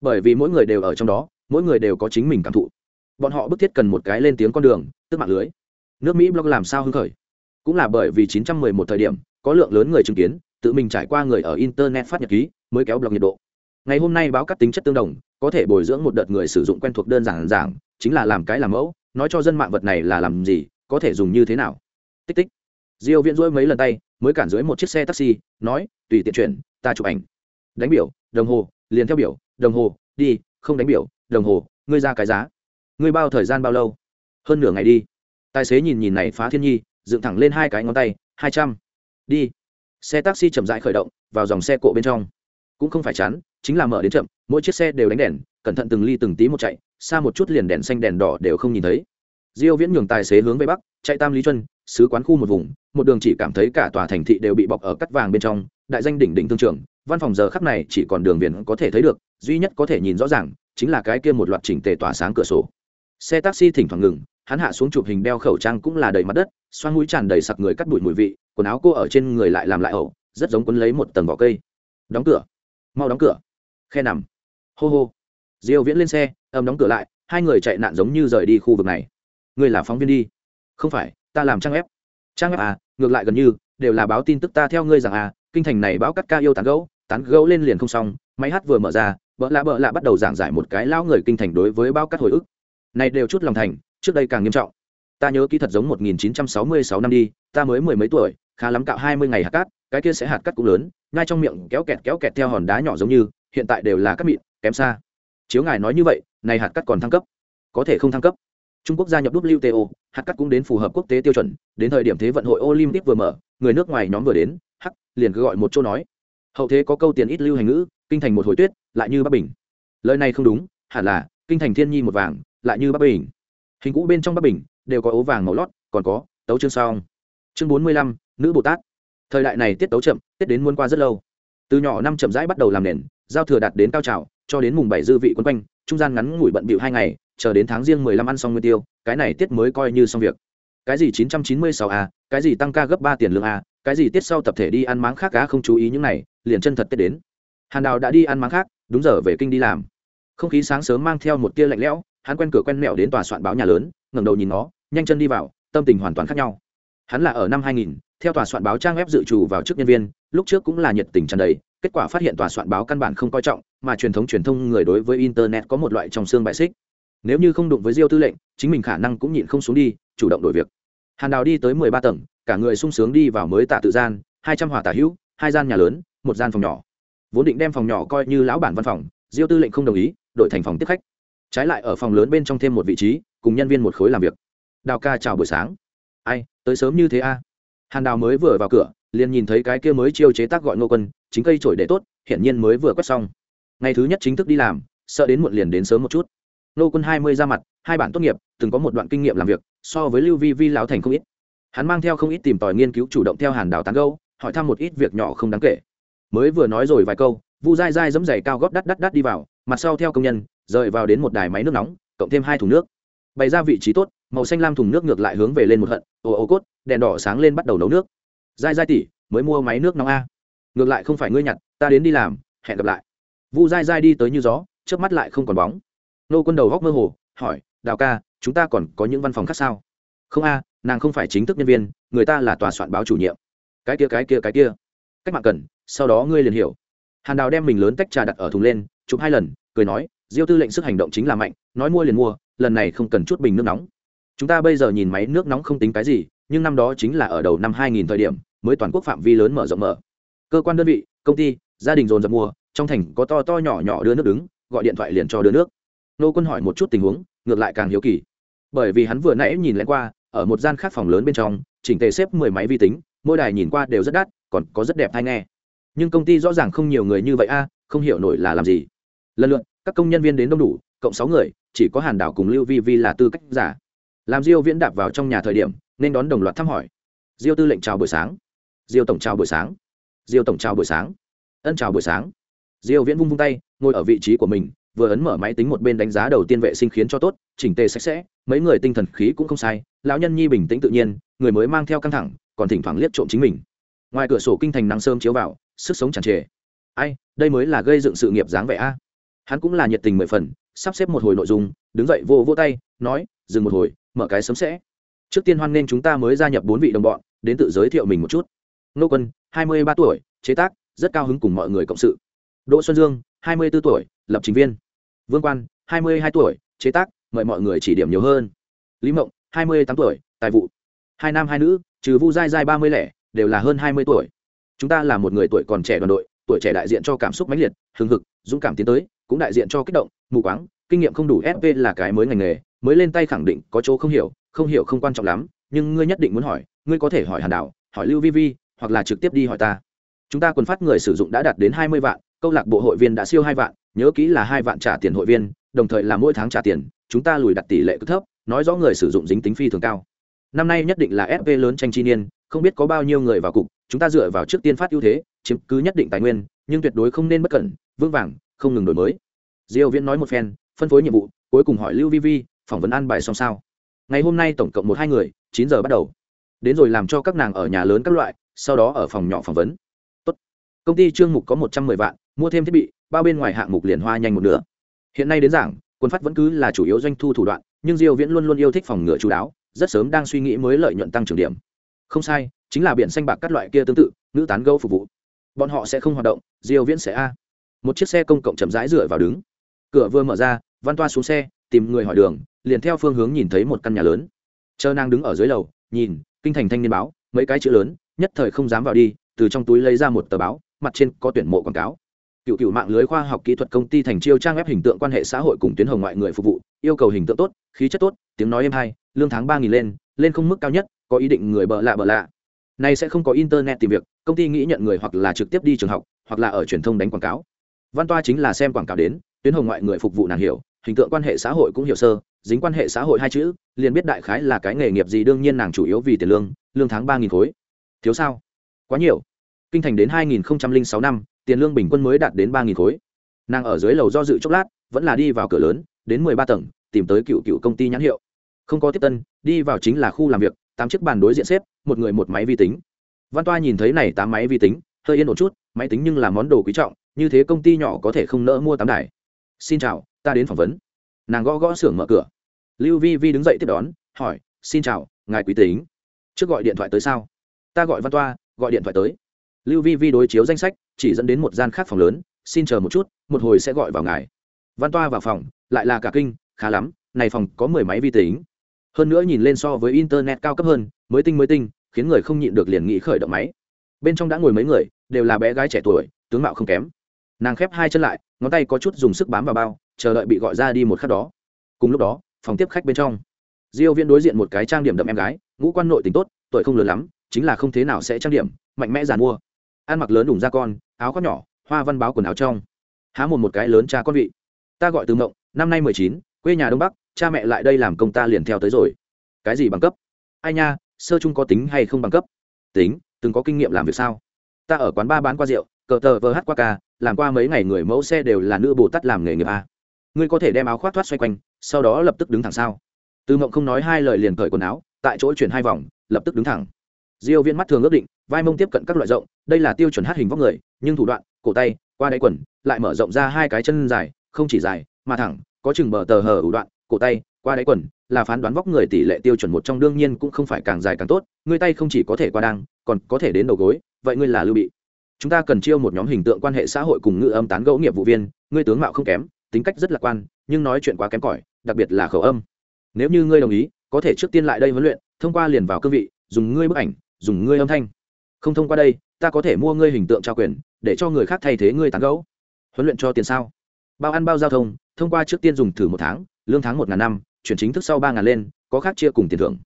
bởi vì mỗi người đều ở trong đó, mỗi người đều có chính mình cảm thụ. Bọn họ bức thiết cần một cái lên tiếng con đường, tức mạng lưới. Nước mỹ blog làm sao hưng khởi? Cũng là bởi vì 911 thời điểm, có lượng lớn người chứng kiến, tự mình trải qua người ở internet phát nhật ký, mới kéo blog nhiệt độ. Ngày hôm nay báo các tính chất tương đồng, có thể bồi dưỡng một đợt người sử dụng quen thuộc đơn giản giảng, chính là làm cái làm mẫu, nói cho dân mạng vật này là làm gì, có thể dùng như thế nào. Tích tích. Diêu viễn rỗi mấy lần tay, mới cản dưới một chiếc xe taxi, nói, tùy tiện chuyển, ta chụp ảnh. Đánh biểu, đồng hồ, liền theo biểu đồng hồ, đi, không đánh biểu, đồng hồ, ngươi ra cái giá. Ngươi bao thời gian bao lâu? Hơn nửa ngày đi. Tài xế nhìn nhìn này phá thiên nhi, dựng thẳng lên hai cái ngón tay, hai trăm. Đi. Xe taxi chậm rãi khởi động, vào dòng xe cộ bên trong. Cũng không phải chán, chính là mở đến chậm, mỗi chiếc xe đều đánh đèn, cẩn thận từng ly từng tí một chạy, xa một chút liền đèn xanh đèn đỏ đều không nhìn thấy. Diêu viễn nhường tài xế hướng về bắc, chạy tam lý chuân sứ quán khu một vùng, một đường chỉ cảm thấy cả tòa thành thị đều bị bọc ở cắt vàng bên trong, đại danh đỉnh đỉnh thương trường, văn phòng giờ khắc này chỉ còn đường viền có thể thấy được duy nhất có thể nhìn rõ ràng chính là cái kia một loạt chỉnh tề tỏa sáng cửa sổ. Xe taxi thỉnh thoảng ngừng, hắn hạ xuống chụp hình đeo khẩu trang cũng là đầy mặt đất xoan mũi tràn đầy sặc người cắt bụi mùi vị, quần áo cô ở trên người lại làm lại ẩu, rất giống quấn lấy một tầng vỏ cây. Đóng cửa. Mau đóng cửa. Khe nằm. Hô hô. Diêu viễn lên xe, ầm đóng cửa lại, hai người chạy nạn giống như rời đi khu vực này. Ngươi là phóng viên đi. Không phải, ta làm trang web. Trang web à ngược lại gần như, đều là báo tin tức ta theo ngươi rằng à kinh thành này báo cắt ca yêu tán gấu tán gấu lên liền không xong máy hát vừa mở ra bỡ lạ bỡ lạ bắt đầu giảng giải một cái lão người kinh thành đối với bao cắt hồi ức. Này đều chút lòng thành, trước đây càng nghiêm trọng. Ta nhớ kỹ thật giống 1966 năm đi, ta mới mười mấy tuổi, khá lắm cạo 20 ngày hạt cát, cái kia sẽ hạt cát cũng lớn, ngay trong miệng kéo kẹt kéo kẹt theo hòn đá nhỏ giống như, hiện tại đều là cát mịn, kém xa. Chiếu ngài nói như vậy, này hạt cát còn thăng cấp. Có thể không thăng cấp. Trung quốc gia nhập wto hạt cát cũng đến phù hợp quốc tế tiêu chuẩn, đến thời điểm thế vận hội olympic vừa mở, người nước ngoài nhóm vừa đến, hắc, liền cứ gọi một chỗ nói. Hậu thế có câu tiền ít lưu hành ngữ kinh thành một hồi tuyết, lại như bắc bình. Lời này không đúng, hẳn là, kinh thành thiên nhi một vàng, lại như bắc bình. Hình cũ bên trong bắc bình, đều có ố vàng màu lót, còn có, tấu chương song chương bốn mươi lăm, nữ bồ tát. Thời đại này tiết tấu chậm, tiết đến muôn qua rất lâu. Từ nhỏ năm chậm rãi bắt đầu làm nền, giao thừa đạt đến cao trào, cho đến mùng bảy dư vị quân quanh, trung gian ngắn ngủi bận bịu hai ngày, chờ đến tháng riêng mười lăm ăn xong nguyên tiêu, cái này tiết mới coi như xong việc. Cái gì chín trăm chín mươi sáu a, cái gì tăng ca gấp ba tiền lương a, cái gì tiết sau tập thể đi ăn máng khác cá không chú ý những này, liền chân thật tiết đến hàn đào đã đi ăn máng khác đúng giờ về kinh đi làm. Không khí sáng sớm mang theo một tia lạnh lẽo hắn quen cửa quen mẹo đến tòa soạn báo nhà lớn ngẩng đầu nhìn nó nhanh chân đi vào tâm tình hoàn toàn khác nhau. Hắn là ở năm 2000, theo tòa soạn báo trang web dự trù vào chức nhân viên lúc trước cũng là nhiệt tình tràn đầy kết quả phát hiện tòa soạn báo căn bản không coi trọng mà truyền thống truyền thông người đối với internet có một loại trong xương bại xích. Nếu như không đụng với diêu tư lệnh chính mình khả năng cũng nhịn không xuống đi chủ động đổi việc. Hàn đào đi tới mười ba tầng cả người sung sướng đi vào mới tạ tự gian hai trăm hòa tả hữu hai gian nhà lớn một gian phòng nhỏ vốn định đem phòng nhỏ coi như lão bản văn phòng, diêu tư lệnh không đồng ý, đổi thành phòng tiếp khách. Trái lại ở phòng lớn bên trong thêm một vị trí, cùng nhân viên một khối làm việc. Đào ca chào buổi sáng. Ai, tới sớm như thế a hàn đào mới vừa vào cửa, liền nhìn thấy cái kia mới chiêu chế tác gọi ngô quân, chính cây trổi để tốt, hiển nhiên mới vừa quét xong. Ngày thứ nhất chính thức đi làm, sợ đến muộn liền đến sớm một chút. Ngô quân hai mươi ra mặt, hai bản tốt nghiệp, từng có một đoạn kinh nghiệm làm việc, so với lưu vi vi lão thành không ít. Hắn mang theo không ít tìm tòi nghiên cứu chủ động theo hàn đào tán gâu hỏi thăm một ít việc nhỏ không đáng kể mới vừa nói rồi vài câu, vu dai dai dẫm giày cao góp đắt đắt đắt đi vào, mặt sau theo công nhân, rời vào đến một đài máy nước nóng, cộng thêm hai thùng nước. Bày ra vị trí tốt, màu xanh lam thùng nước ngược lại hướng về lên một hận, ồ ồ cốt, đèn đỏ sáng lên bắt đầu nấu nước. Dai dai tỉ mới mua máy nước nóng a. Ngược lại không phải ngươi nhặt, ta đến đi làm, hẹn gặp lại. Vu dai dai đi tới như gió trước mắt lại không còn bóng. Nô quân đầu góc mơ hồ, hỏi, đào ca, chúng ta còn có những văn phòng khác sao? Không a, nàng không phải chính thức nhân viên, người ta là tòa soạn báo chủ nhiệm. Cái kia cái kia cái kia cách mạng cần, sau đó ngươi liền hiểu. Hàn đào đem mình lớn tách trà đặt ở thùng lên, chụp hai lần, cười nói, diêu tư lệnh sức hành động chính là mạnh, nói mua liền mua, lần này không cần chút bình nước nóng. Chúng ta bây giờ nhìn máy nước nóng không tính cái gì, nhưng năm đó chính là ở đầu năm 2000 thời điểm, mới toàn quốc phạm vi lớn mở rộng mở. Cơ quan đơn vị, công ty, gia đình dồn dập mua, trong thành có to to nhỏ nhỏ đưa nước đứng, gọi điện thoại liền cho đưa nước. Nô quân hỏi một chút tình huống, ngược lại càng hiếu kỳ. Bởi vì hắn vừa nãy nhìn lén qua, ở một gian khác phòng lớn bên trong, chỉnh tề xếp mười máy vi tính, mỗi đài nhìn qua đều rất đắt còn có rất đẹp hay nghe. Nhưng công ty rõ ràng không nhiều người như vậy a à, không hiểu nổi là làm gì. Lần lượt, các công nhân viên đến đông đủ, cộng sáu người, chỉ có hàn đảo cùng lưu vi vi là tư cách giả. Làm diêu viễn đạp vào trong nhà thời điểm, nên đón đồng loạt thăm hỏi. Diêu tư lệnh chào buổi sáng. Diêu tổng chào buổi sáng. Diêu tổng chào buổi sáng. Ân chào buổi sáng. Diêu viễn vung vung tay, ngồi ở vị trí của mình, vừa ấn mở máy tính một bên đánh giá đầu tiên vệ sinh khiến cho tốt, chỉnh tề sạch sẽ, mấy người tinh thần khí cũng không sai, lão nhân nhi bình tĩnh tự nhiên, người mới mang theo căng thẳng, còn thỉnh thoảng liếc trộm chính mình ngoài cửa sổ kinh thành nắng sớm chiếu vào, sức sống tràn trề. Ai, đây mới là gây dựng sự nghiệp dáng vẻ a. Hắn cũng là nhiệt tình mười phần, sắp xếp một hồi nội dung, đứng dậy vô vô tay, nói, dừng một hồi, mở cái sớm sẽ. Trước tiên hoan nghênh chúng ta mới gia nhập bốn vị đồng bọn, đến tự giới thiệu mình một chút. Nô quân, hai mươi ba tuổi, chế tác, rất cao hứng cùng mọi người cộng sự. Đỗ xuân dương, hai mươi b ố tuổi, lập trình viên. Vương quan, hai mươi hai tuổi, chế tác, mời mọi người chỉ điểm nhiều hơn. Lý mộng, hai mươi tám tuổi, tài vụ. Hai nam hai nữ, trừ vu giai giai ba mươi lẻ đều là hơn hai mươi tuổi. Chúng ta là một người tuổi còn trẻ đoàn đội, tuổi trẻ đại diện cho cảm xúc mãnh liệt, hừng hực, dũng cảm tiến tới, cũng đại diện cho kích động, mù quáng, kinh nghiệm không đủ fp là cái mới ngành nghề, mới lên tay khẳng định có chỗ không hiểu không hiểu không quan trọng lắm, nhưng ngươi nhất định muốn hỏi, ngươi có thể hỏi hàn đảo hỏi lưu vi vi, hoặc là trực tiếp đi hỏi ta. Chúng ta quần phát người sử dụng đã đạt đến hai mươi vạn, câu lạc bộ hội viên đã siêu hai vạn, nhớ kỹ là hai vạn trả tiền hội viên, đồng thời là mỗi tháng trả tiền, chúng ta lùi đặt tỷ lệ cứ thấp, nói rõ người sử dụng dính tính phi thường cao. Năm nay nhất định là fp lớn tranh chi niên không biết có bao nhiêu người vào cục, chúng ta dựa vào trước tiên phát ưu thế, chiếm cứ nhất định tài nguyên, nhưng tuyệt đối không nên bất cẩn, vững vàng, không ngừng đổi mới. Diêu viễn nói một phen, phân phối nhiệm vụ, cuối cùng hỏi lưu vi vi, phỏng vấn an bài xong sao? Ngày hôm nay tổng cộng một hai người, chín giờ bắt đầu. Đến rồi làm cho các nàng ở nhà lớn các loại, sau đó ở phòng nhỏ phỏng vấn. Tốt. công ty trương mục có một trăm mười vạn, mua thêm thiết bị, bao bên ngoài hạng mục liền hoa nhanh một nửa. Hiện nay đến giảng, quân phát vẫn cứ là chủ yếu doanh thu thủ đoạn, nhưng diêu viễn luôn luôn yêu thích phòng ngừa chú đáo, rất sớm đang suy nghĩ mới lợi nhuận tăng trưởng điểm không sai, chính là biển xanh bạc các loại kia tương tự nữ tán gấu phục vụ. Bọn họ sẽ không hoạt động, diêu viễn sẽ a. Một chiếc xe công cộng chậm rãi dựa vào đứng. Cửa vừa mở ra, văn toa xuống xe, tìm người hỏi đường, liền theo phương hướng nhìn thấy một căn nhà lớn. Chờ nàng đứng ở dưới lầu, nhìn, kinh thành thanh niên báo, mấy cái chữ lớn, nhất thời không dám vào đi, từ trong túi lấy ra một tờ báo, mặt trên có tuyển mộ quảng cáo. Cựu cựu mạng lưới khoa học kỹ thuật công ty thành chiêu trang web hình tượng quan hệ xã hội cùng tuyến hồng ngoại người phục vụ, yêu cầu hình tượng tốt, khí chất tốt, tiếng nói êm hay, lương tháng ba nghìn lên lên không mức cao nhất có ý định người bợ lạ bợ lạ. Này sẽ không có internet tìm việc, công ty nghĩ nhận người hoặc là trực tiếp đi trường học, hoặc là ở truyền thông đánh quảng cáo. Văn toa chính là xem quảng cáo đến, tuyến hồng ngoại người phục vụ nàng hiểu, hình tượng quan hệ xã hội cũng hiểu sơ, dính quan hệ xã hội hai chữ, liền biết đại khái là cái nghề nghiệp gì, đương nhiên nàng chủ yếu vì tiền lương lương tháng ba nghìn khối. Thiếu sao? Quá nhiều. Kinh thành đến hai nghìn sáu năm, tiền lương bình quân mới đạt đến ba nghìn khối. Nàng ở dưới lầu do dự chốc lát, vẫn là đi vào cửa lớn, đến mười ba tầng, tìm tới cựu cựu công ty nhãn hiệu. Không có tiếp tân, đi vào chính là khu làm việc tám chiếc bàn đối diện xếp, một người một máy vi tính. Văn toa nhìn thấy này tám máy vi tính, hơi yên ổn chút, máy tính nhưng là món đồ quý trọng, như thế công ty nhỏ có thể không nỡ mua tám đài. Xin chào, ta đến phỏng vấn. Nàng gõ gõ xưởng mở cửa. Lưu vi vi đứng dậy tiếp đón, hỏi, xin chào, ngài quý tính. Trước gọi điện thoại tới sao? Ta gọi văn toa, gọi điện thoại tới. Lưu vi vi đối chiếu danh sách, chỉ dẫn đến một gian khác phòng lớn, xin chờ một chút, một hồi sẽ gọi vào ngài. Văn toa vào phòng, lại là cả kinh, khá lắm, này phòng có mười máy vi tính hơn nữa nhìn lên so với internet cao cấp hơn, mới tinh mới tinh, khiến người không nhịn được liền nghĩ khởi động máy. Bên trong đã ngồi mấy người, đều là bé gái trẻ tuổi, tướng mạo không kém. Nàng khép hai chân lại, ngón tay có chút dùng sức bám vào bao, chờ đợi bị gọi ra đi một khắc đó. Cùng lúc đó, phòng tiếp khách bên trong. Diêu viên đối diện một cái trang điểm đậm em gái, ngũ quan nội tình tốt, tuổi không lớn lắm, chính là không thế nào sẽ trang điểm, mạnh mẽ giàn mua. Ăn mặc lớn đủng da con, áo khoác nhỏ, hoa văn báo quần áo trong. Há một một cái lớn cha con vị. Ta gọi từ mộng, năm nay mười chín quê nhà đông bắc, cha mẹ lại đây làm công ta liền theo tới rồi. Cái gì bằng cấp? Ai nha, sơ chung có tính hay không bằng cấp? Tính, từng có kinh nghiệm làm việc sao? Ta ở quán ba bán qua rượu, cờ tờ vờ hát qua ca, làm qua mấy ngày người mẫu xe đều là nữ bồ tát làm nghề nghiệp a. Ngươi có thể đem áo khoác thoát xoay quanh, sau đó lập tức đứng thẳng sao? Tư mộng không nói hai lời liền cởi quần áo, tại chỗ chuyển hai vòng, lập tức đứng thẳng. Diêu viên mắt thường ước định, vai mông tiếp cận các loại rộng, đây là tiêu chuẩn hát hình vóc người, nhưng thủ đoạn, cổ tay, qua đáy quần, lại mở rộng ra hai cái chân dài, không chỉ dài, mà thẳng có chừng bờ tờ hở ủ đoạn, cổ tay, qua đáy quần, là phán đoán vóc người tỷ lệ tiêu chuẩn một trong đương nhiên cũng không phải càng dài càng tốt ngươi tay không chỉ có thể qua đăng, còn có thể đến đầu gối, vậy ngươi là lưu bị. Chúng ta cần chiêu một nhóm hình tượng quan hệ xã hội cùng ngữ âm tán gẫu nghiệp vụ viên, ngươi tướng mạo không kém, tính cách rất lạc quan, nhưng nói chuyện quá kém cỏi, đặc biệt là khẩu âm. Nếu như ngươi đồng ý, có thể trước tiên lại đây huấn luyện, thông qua liền vào cương vị, dùng ngươi bức ảnh, dùng ngươi âm thanh. Không thông qua đây, ta có thể mua ngươi hình tượng trao quyền, để cho người khác thay thế ngươi tán gẫu. Huấn luyện cho tiền sao? Bao ăn bao giao thông thông qua trước tiên dùng thử một tháng lương tháng một ngàn năm chuyển chính thức sau ba ngàn lên có khác chia cùng tiền thưởng.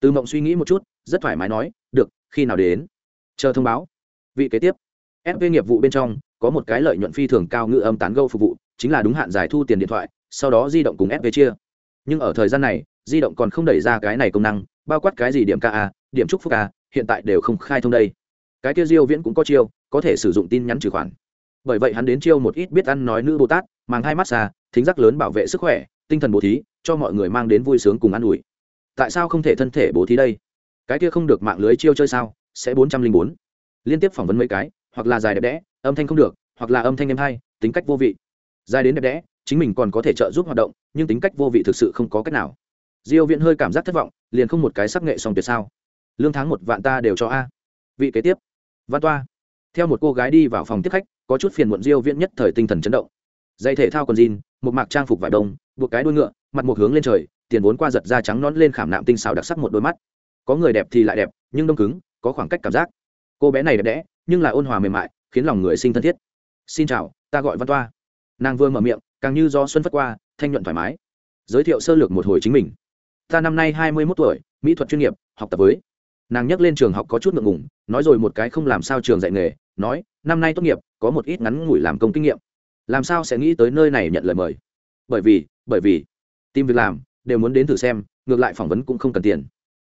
Từ mộng suy nghĩ một chút rất thoải mái nói được khi nào đến? Chờ thông báo. Vị kế tiếp fv nghiệp vụ bên trong có một cái lợi nhuận phi thường cao ngự âm tán gâu phục vụ chính là đúng hạn giải thu tiền điện thoại sau đó di động cùng fv chia. Nhưng ở thời gian này di động còn không đẩy ra cái này công năng bao quát cái gì điểm ka điểm trúc phúc ca, hiện tại đều không khai thông đây. Cái kia diêu viễn cũng có chiêu có thể sử dụng tin nhắn trừ khoản. Bởi vậy hắn đến chiêu một ít biết ăn nói nữ bồ tát mang hai mắt xa thính giác lớn bảo vệ sức khỏe, tinh thần bố thí, cho mọi người mang đến vui sướng cùng ăn ủi. Tại sao không thể thân thể bố thí đây? Cái kia không được mạng lưới chiêu chơi sao? Sẽ bốn trăm linh bốn. Liên tiếp phỏng vấn mấy cái, hoặc là dài đẹp đẽ, âm thanh không được, hoặc là âm thanh em hay, tính cách vô vị. Dài đến đẹp đẽ, chính mình còn có thể trợ giúp hoạt động, nhưng tính cách vô vị thực sự không có cách nào. Diêu viễn hơi cảm giác thất vọng, liền không một cái sắc nghệ song tuyệt sao? Lương tháng một vạn ta đều cho a. Vị kế tiếp. Văn toa. Theo một cô gái đi vào phòng tiếp khách, có chút phiền muộn diêu viễn nhất thời tinh thần chấn động. Dây thể thao còn jean một mạc trang phục vải đông, buộc cái đuôi ngựa, mặt một hướng lên trời, tiền vốn qua giật da trắng nón lên khảm nạm tinh xào đặc sắc một đôi mắt. Có người đẹp thì lại đẹp, nhưng đông cứng, có khoảng cách cảm giác. Cô bé này đẹp đẽ, nhưng lại ôn hòa mềm mại, khiến lòng người sinh thân thiết. Xin chào, ta gọi văn toa. Nàng vừa mở miệng, càng như do xuân phất qua, thanh nhuận thoải mái. Giới thiệu sơ lược một hồi chính mình. Ta năm nay hai mươi một tuổi, mỹ thuật chuyên nghiệp, học tập với. Nàng nhắc lên trường học có chút ngượng ngùng, nói rồi một cái không làm sao trường dạy nghề, nói, năm nay tốt nghiệp, có một ít ngắn ngủi làm công kinh nghiệm làm sao sẽ nghĩ tới nơi này nhận lời mời? Bởi vì bởi vì, tìm việc làm, đều muốn đến thử xem, ngược lại phỏng vấn cũng không cần tiền.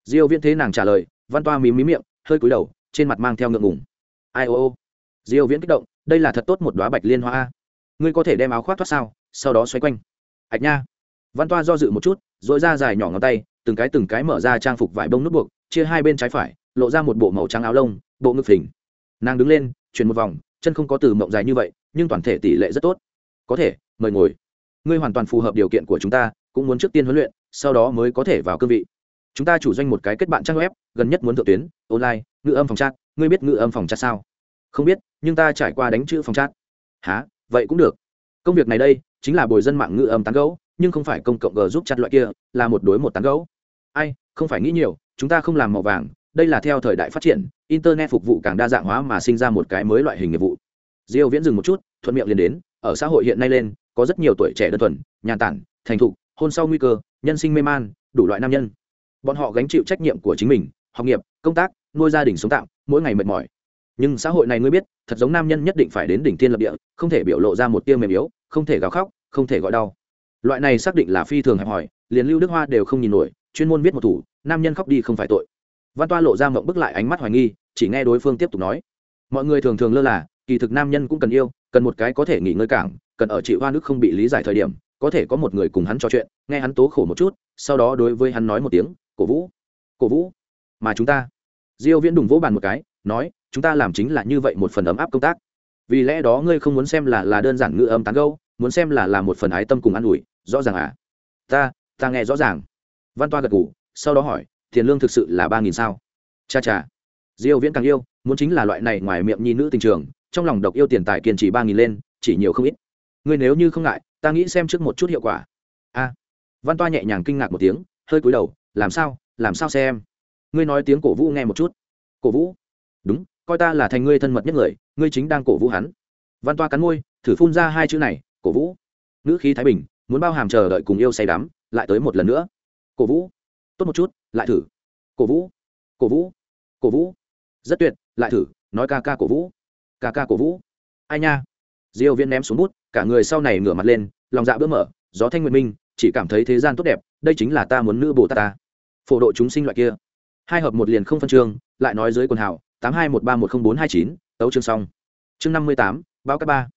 Diêu viễn thế nàng trả lời, văn toa mím mí miệng, hơi cúi đầu, trên mặt mang theo ngượng ngùng. Ai ô ô? Diêu viễn kích động, đây là thật tốt một đóa bạch liên hoa ngươi có thể đem áo khoác thoát sao, sau đó xoay quanh. Ạch nha. Văn toa do dự một chút rồi ra dài nhỏ ngón tay, từng cái từng cái mở ra trang phục vải bông nút buộc, chia hai bên trái phải, lộ ra một bộ màu trắng áo lông, bộ ngực phình. Nàng đứng lên, chuyển một vòng, chân không có từ mộng dài như vậy nhưng toàn thể tỷ lệ rất tốt. Có thể, mời ngồi. Ngươi hoàn toàn phù hợp điều kiện của chúng ta, cũng muốn trước tiên huấn luyện, sau đó mới có thể vào cương vị. Chúng ta chủ doanh một cái kết bạn trang web, gần nhất muốn thượng tuyến, online, ngữ âm phòng chat. Ngươi biết ngữ âm phòng chat sao? Không biết, nhưng ta trải qua đánh chữ phòng chat. Há vậy cũng được. Công việc này đây, chính là bồi dân mạng ngữ âm tán gấu nhưng không phải công cộng g giúp chặt loại kia, là một đối một tán gấu ai, không phải nghĩ nhiều, chúng ta không làm màu vàng, đây là theo thời đại phát triển, internet phục vụ càng đa dạng hóa mà sinh ra một cái mới loại hình nghiệp vụ diêu viễn dừng một chút, thuận miệng liền đến, ở xã hội hiện nay lên, có rất nhiều tuổi trẻ đơn thuần, nhàn tản, thành thục, hôn sau nguy cơ, nhân sinh mê man, đủ loại nam nhân. Bọn họ gánh chịu trách nhiệm của chính mình, học nghiệp, công tác, nuôi gia đình sống tạm, mỗi ngày mệt mỏi. Nhưng xã hội này ngươi biết, thật giống nam nhân nhất định phải đến đỉnh tiên lập địa, không thể biểu lộ ra một tia mềm yếu, không thể gào khóc, không thể gọi đau. Loại này xác định là phi thường hẹp hòi, liền lưu đức hoa đều không nhìn nổi, chuyên môn viết một thủ, nam nhân khóc đi không phải tội. Văn toa lộ ra mộng bức lại ánh mắt hoài nghi, chỉ nghe đối phương tiếp tục nói. Mọi người thường thường lơ là kỳ thực nam nhân cũng cần yêu, cần một cái có thể nghỉ ngơi cảng, cần ở chị hoa nước không bị lý giải thời điểm, có thể có một người cùng hắn trò chuyện, nghe hắn tố khổ một chút, sau đó đối với hắn nói một tiếng, cổ vũ cổ vũ, mà chúng ta. Diêu viễn đùng vỗ bàn một cái, nói, chúng ta làm chính là như vậy một phần ấm áp công tác. Vì lẽ đó ngươi không muốn xem là là đơn giản ngữ âm tán gẫu, muốn xem là là một phần ái tâm cùng ăn ủi, rõ ràng à? Ta ta nghe rõ ràng. Văn toa gật gù, sau đó hỏi, tiền lương thực sự là ba nghìn sao? Cha cha. Diêu viễn càng yêu, muốn chính là loại này ngoài miệng nhi nữ tình trường trong lòng độc yêu tiền tài kiên trì ba nghìn lên, chỉ nhiều không ít. Ngươi nếu như không ngại, ta nghĩ xem trước một chút hiệu quả. A. Văn toa nhẹ nhàng kinh ngạc một tiếng, hơi cúi đầu, làm sao làm sao xem? Ngươi nói tiếng cổ vũ nghe một chút. Cổ vũ? Đúng, coi ta là thành ngươi thân mật nhất người, ngươi chính đang cổ vũ hắn. Văn toa cắn môi, thử phun ra hai chữ này, cổ vũ. Ngữ khí thái bình, muốn bao hàm chờ đợi cùng yêu say đắm, lại tới một lần nữa. Cổ vũ. Tốt một chút, lại thử. Cổ vũ. Cổ vũ. Cổ vũ. Rất tuyệt, lại thử, nói ca ca cổ vũ ca ca cổ vũ. Ai nha? Diêu viên ném xuống bút, cả người sau này ngửa mặt lên, lòng dạ bữa mở, gió thanh nguyện minh, chỉ cảm thấy thế gian tốt đẹp, đây chính là ta muốn nữ bồ tát ta. Phổ độ chúng sinh loại kia. Hai hợp một liền không phân chương lại nói dưới quần hảo tám hai một ba một không bốn hai chín, tấu chương xong. Chương năm mươi tám, báo cấp ba.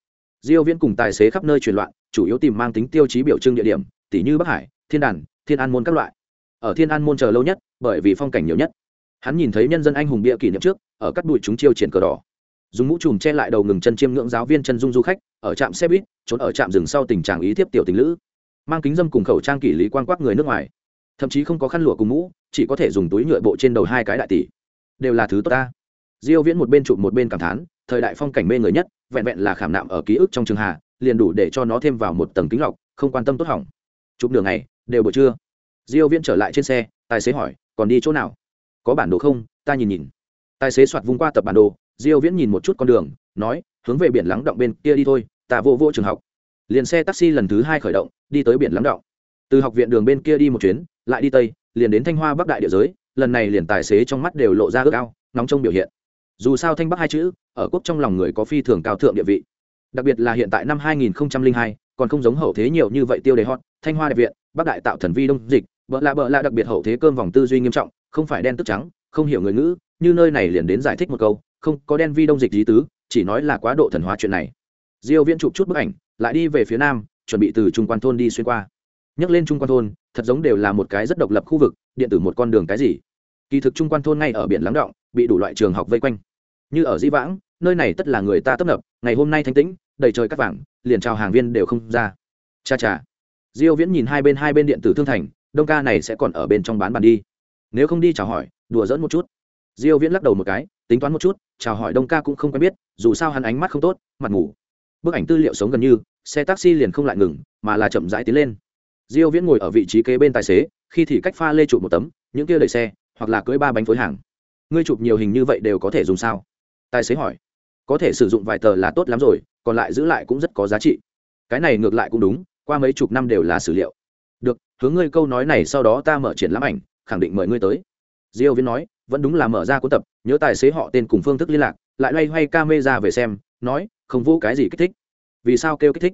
Diêu viễn cùng tài xế khắp nơi truyền loạn, chủ yếu tìm mang tính tiêu chí biểu trưng địa điểm tỷ như bắc hải, thiên đàn, thiên an môn các loại. Ở thiên an môn chờ lâu nhất, bởi vì phong cảnh nhiều nhất. Hắn nhìn thấy nhân dân anh hùng bia kỷ niệm trước, ở các bụi chúng chiêu triển cờ đỏ dùng mũ trùm che lại đầu ngừng chân chiêm ngưỡng giáo viên chân dung du khách, ở trạm xe buýt, trốn ở trạm rừng sau tình trạng ý tiếp tiểu tình lữ. Mang kính dâm cùng khẩu trang kỷ lý quan quắc người nước ngoài. Thậm chí không có khăn lụa cùng mũ, chỉ có thể dùng túi nhựa bộ trên đầu hai cái đại tỷ. Đều là thứ tốt ta. Diêu viễn một bên chụp một bên cảm thán, thời đại phong cảnh mê người nhất, vẹn vẹn là khảm nạm ở ký ức trong trường hà liền đủ để cho nó thêm vào một tầng kính lọc, không quan tâm tốt hỏng. Chụp đường này đều buổi trưa. Diêu viễn trở lại trên xe, tài xế hỏi, còn đi chỗ nào? Có bản đồ không? Ta nhìn nhìn. Tài xế soạt vung qua tập bản đồ diêu viễn nhìn một chút con đường nói hướng về biển lắng động bên kia đi thôi ta vô vô trường học. Liền xe taxi lần thứ hai khởi động đi tới biển lắng động. Từ học viện đường bên kia đi một chuyến lại đi tây liền đến thanh hoa bắc đại địa giới lần này liền tài xế trong mắt đều lộ ra ước ao nóng trong biểu hiện. Dù sao thanh bắc hai chữ ở quốc trong lòng người có phi thường cao thượng địa vị. Đặc biệt là hiện tại năm 2002, còn không giống hậu thế nhiều như vậy tiêu đề hot thanh hoa đại viện bắc đại tạo thần vi đông dịch bợ lạ bợ lạ đặc biệt hậu thế cơm vòng tư duy nghiêm trọng không phải đen tức trắng không hiểu người ngữ như nơi này liền đến giải thích một câu không có đen vi đông dịch lý tứ, chỉ nói là quá độ thần hóa chuyện này. Diêu viễn chụp chút bức ảnh, lại đi về phía nam, chuẩn bị từ trung quan thôn đi xuyên qua. Nhắc lên trung quan thôn, thật giống đều là một cái rất độc lập khu vực, điện tử một con đường cái gì. Kỳ thực trung quan thôn ngay ở biển lắng động, bị đủ loại trường học vây quanh. Như ở di vãng, nơi này tất là người ta tấp nập, ngày hôm nay thanh tĩnh, đầy trời các vàng, liền chào hàng viên đều không ra. Cha cha. Diêu viễn nhìn hai bên hai bên điện tử thương thành, đông ca này sẽ còn ở bên trong bán bàn đi. Nếu không đi chào hỏi, đùa dỡn một chút diêu viễn lắc đầu một cái, tính toán một chút, chào hỏi đông ca cũng không quen biết, dù sao hắn ánh mắt không tốt, mặt ngủ bức ảnh tư liệu sống gần như, xe taxi liền không lại ngừng, mà là chậm rãi tiến lên. Diêu viễn ngồi ở vị trí kế bên tài xế, khi thì cách pha lê chụp một tấm, những kia đẩy xe, hoặc là cưỡi ba bánh phối hàng. Ngươi chụp nhiều hình như vậy đều có thể dùng sao? Tài xế hỏi. Có thể sử dụng vài tờ là tốt lắm rồi, còn lại giữ lại cũng rất có giá trị. Cái này ngược lại cũng đúng, qua mấy chục năm đều là sử liệu. Được, hướng ngươi câu nói này sau đó ta mở triển lãm ảnh, khẳng định mời ngươi tới diêu viễn nói, vẫn đúng là mở ra cuốn tập, nhớ tài xế họ tên cùng phương thức liên lạc, lại loay hoay camera về xem, nói, không vô cái gì kích thích. Vì sao kêu kích thích?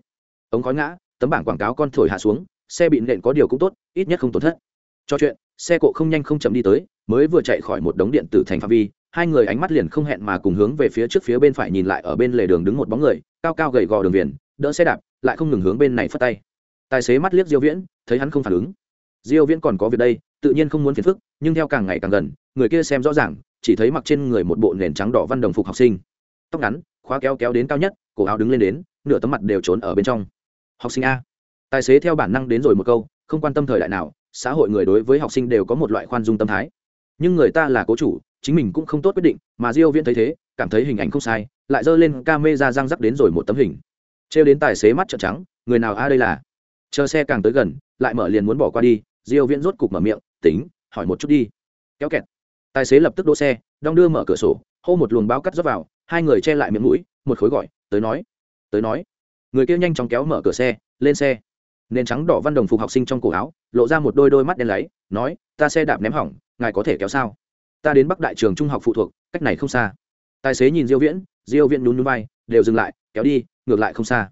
Ống khói ngã, tấm bảng quảng cáo con thổi hạ xuống, xe bị nện có điều cũng tốt, ít nhất không tổn thất. Cho chuyện, xe cộ không nhanh không chậm đi tới, mới vừa chạy khỏi một đống điện tử thành phạm vi, hai người ánh mắt liền không hẹn mà cùng hướng về phía trước phía bên phải nhìn lại ở bên lề đường đứng một bóng người, cao cao gầy gò đường viền, đỡ xe đạp, lại không ngừng hướng bên này phất tay. Tài xế mắt liếc diêu viễn, thấy hắn không phản ứng. Diêu viễn còn có việc đây tự nhiên không muốn phiền phức, nhưng theo càng ngày càng gần, người kia xem rõ ràng, chỉ thấy mặc trên người một bộ nền trắng đỏ văn đồng phục học sinh. Tóc ngắn, khóa kéo kéo đến cao nhất, cổ áo đứng lên đến, nửa tấm mặt đều trốn ở bên trong. Học sinh a. Tài xế theo bản năng đến rồi một câu, không quan tâm thời đại nào, xã hội người đối với học sinh đều có một loại khoan dung tâm thái. Nhưng người ta là cố chủ, chính mình cũng không tốt quyết định, mà diêu viễn thấy thế, cảm thấy hình ảnh không sai, lại dơ lên ca mê ra răng rắc đến rồi một tấm hình. Trêu đến tài xế mắt trợn trắng, người nào a đây là? Chờ xe càng tới gần, lại mở liền muốn bỏ qua đi, diêu viễn rốt cục mở miệng tính, hỏi một chút đi. Kéo kẹt. Tài xế lập tức đỗ xe, đong đưa mở cửa sổ, hô một luồng báo cắt rót vào, hai người che lại miệng mũi, một khối gọi, tới nói tới nói. Người kia nhanh chóng kéo mở cửa xe, lên xe. Nền trắng đỏ văn đồng phục học sinh trong cổ áo, lộ ra một đôi đôi mắt đen láy, nói, ta xe đạp ném hỏng, ngài có thể kéo sao? Ta đến bắc đại trường trung học phụ thuộc, cách này không xa. Tài xế nhìn diêu viễn diêu viễn nhún nhún vai, đều dừng lại, kéo đi, ngược lại không xa.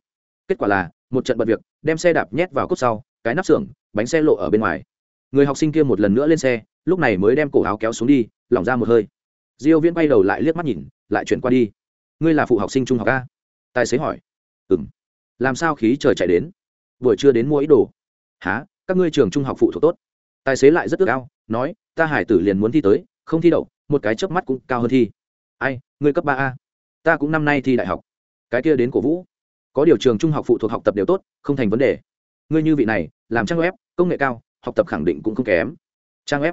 Kết quả là, một trận bật việc, đem xe đạp nhét vào cốt sau, cái nắp xưởng, bánh xe lộ ở bên ngoài người học sinh kia một lần nữa lên xe, lúc này mới đem cổ áo kéo xuống đi, lỏng ra một hơi. Diêu viễn bay đầu lại liếc mắt nhìn, lại chuyển qua đi. Ngươi là phụ học sinh trung học a? Tài xế hỏi. Ừm. Làm sao khí trời chạy đến? Buổi trưa đến mua ít đồ. Há các ngươi trường trung học phụ thuộc tốt. Tài xế lại rất ước ao, nói, ta hải tử liền muốn thi tới, không thi đậu, một cái chớp mắt cũng cao hơn thi. Ai? Ngươi cấp ba a? Ta cũng năm nay thi đại học. Cái kia đến cổ vũ. Có điều trường trung học phụ thuộc học tập đều tốt, không thành vấn đề. Ngươi như vị này, làm trang web, công nghệ cao học tập khẳng định cũng không kém. Trang web.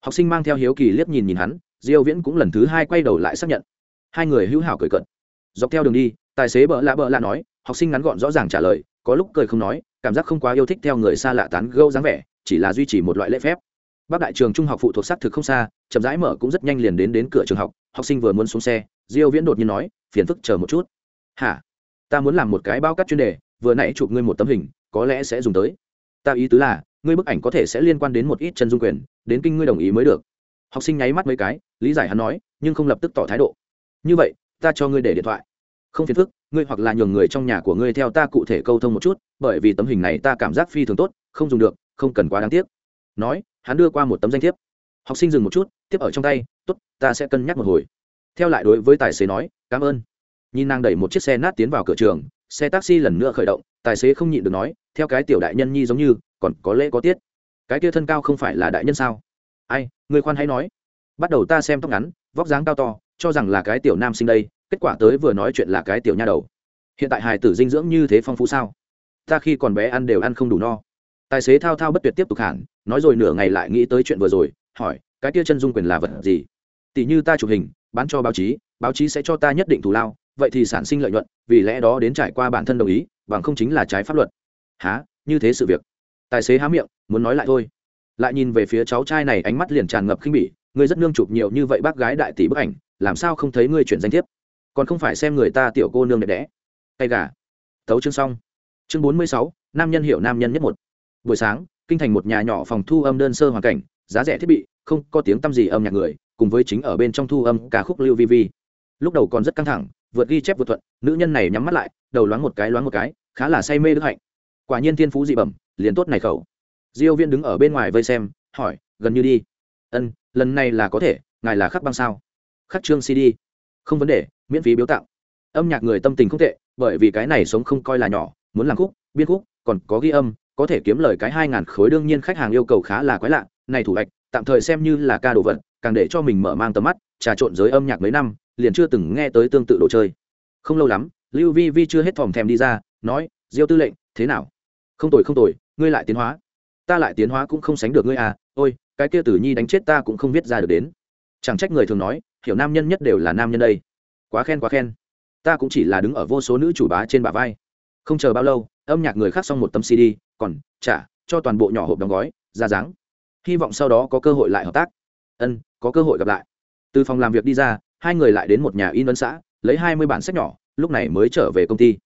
Học sinh mang theo hiếu kỳ liếc nhìn nhìn hắn, diêu viễn cũng lần thứ hai quay đầu lại xác nhận. Hai người hữu hảo cười cận dọc theo đường đi, tài xế bợ lạ bợ lạ nói, học sinh ngắn gọn rõ ràng trả lời, có lúc cười không nói, cảm giác không quá yêu thích theo người xa lạ tán gẫu dáng vẻ, chỉ là duy trì một loại lễ phép. Bác đại trường trung học phụ thuộc sát thực không xa, chậm rãi mở cũng rất nhanh liền đến đến cửa trường học học sinh vừa muốn xuống xe, diêu viễn đột nhiên nói, phiền phức chờ một chút. Hả? Ta muốn làm một cái bao cắt chuyên đề, vừa nãy chụp ngươi một tấm hình, có lẽ sẽ dùng tới. Ta ý tứ là ngươi bức ảnh có thể sẽ liên quan đến một ít chân dung quyền, đến kinh ngươi đồng ý mới được. Học sinh nháy mắt mấy cái, lý giải hắn nói, nhưng không lập tức tỏ thái độ. Như vậy, ta cho ngươi để điện thoại. Không phiền phức, ngươi hoặc là nhường người trong nhà của ngươi theo ta cụ thể câu thông một chút, bởi vì tấm hình này ta cảm giác phi thường tốt, không dùng được, không cần quá đáng tiếc. Nói, hắn đưa qua một tấm danh thiếp. Học sinh dừng một chút, tiếp ở trong tay, tốt, ta sẽ cân nhắc một hồi. Theo lại đối với tài xế nói, cảm ơn. Nhìn nàng đẩy một chiếc xe nát tiến vào cửa trường, xe taxi lần nữa khởi động, tài xế không nhịn được nói, theo cái tiểu đại nhân nhi giống như còn có lễ có tiết. Cái kia thân cao không phải là đại nhân sao? Ai, người khoan hãy nói. Bắt đầu ta xem tóc ngắn, vóc dáng cao to, cho rằng là cái tiểu nam sinh đây, kết quả tới vừa nói chuyện là cái tiểu nha đầu. Hiện tại hài tử dinh dưỡng như thế phong phú sao? Ta khi còn bé ăn đều ăn không đủ no. Tài xế thao thao bất tuyệt tiếp tục hẳn, nói rồi nửa ngày lại nghĩ tới chuyện vừa rồi, hỏi, cái kia chân dung quyền là vật gì? Tỷ như ta chụp hình, bán cho báo chí báo chí sẽ cho ta nhất định thù lao, vậy thì sản sinh lợi nhuận, vì lẽ đó đến trải qua bản thân đồng ý, bằng không chính là trái pháp luật. Há như thế sự việc tài xế há miệng, muốn nói lại thôi. Lại nhìn về phía cháu trai này, ánh mắt liền tràn ngập khinh bỉ, ngươi rất nương chụp nhiều như vậy bác gái đại tỷ bức ảnh, làm sao không thấy ngươi chuyển danh thiếp? Còn không phải xem người ta tiểu cô nương đẹp đẽ. Tay gà. Tấu chương xong. Chương bốn mươi sáu, nam nhân hiểu nam nhân nhất một. Buổi sáng, kinh thành một nhà nhỏ phòng thu âm đơn sơ hoàn cảnh, giá rẻ thiết bị, không có tiếng tăm gì âm nhạc người, cùng với chính ở bên trong thu âm ca khúc lưu vi vi. Lúc đầu còn rất căng thẳng, vượt ghi chép vượt thuận nữ nhân này nhắm mắt lại, đầu loáng một cái loáng một cái, khá là say mê đức hạnh. Quả nhiên thiên phú dị bẩm liền tốt này khẩu. Diêu viên đứng ở bên ngoài vây xem, hỏi, gần như đi. Ân, lần này là có thể, ngài là khắc băng sao? Khắc trương cd không vấn đề, miễn phí biếu tặng. Âm nhạc người tâm tình không tệ, bởi vì cái này sống không coi là nhỏ, muốn làm khúc, biên khúc, còn có ghi âm, có thể kiếm lời cái hai ngàn khối đương nhiên khách hàng yêu cầu khá là quái lạ. Này thủ lệch tạm thời xem như là ca đồ vật, càng để cho mình mở mang tầm mắt, trà trộn giới âm nhạc mấy năm, liền chưa từng nghe tới tương tự đồ chơi. Không lâu lắm, lưu vi vi chưa hết thòm thèm đi ra, nói, diêu tư lệnh, thế nào? Không tồi không tồi ngươi lại tiến hóa. Ta lại tiến hóa cũng không sánh được ngươi à ôi, cái kia tử nhi đánh chết ta cũng không viết ra được đến. Chẳng trách người thường nói, hiểu nam nhân nhất đều là nam nhân đây. Quá khen quá khen. Ta cũng chỉ là đứng ở vô số nữ chủ bá trên bả vai. Không chờ bao lâu, âm nhạc người khác xong một tấm cd còn trả cho toàn bộ nhỏ hộp đóng gói, ra dáng. Hy vọng sau đó có cơ hội lại hợp tác. Ân, có cơ hội gặp lại. Từ phòng làm việc đi ra, hai người lại đến một nhà in ấn xã, lấy hai mươi bản sách nhỏ, lúc này mới trở về công ty.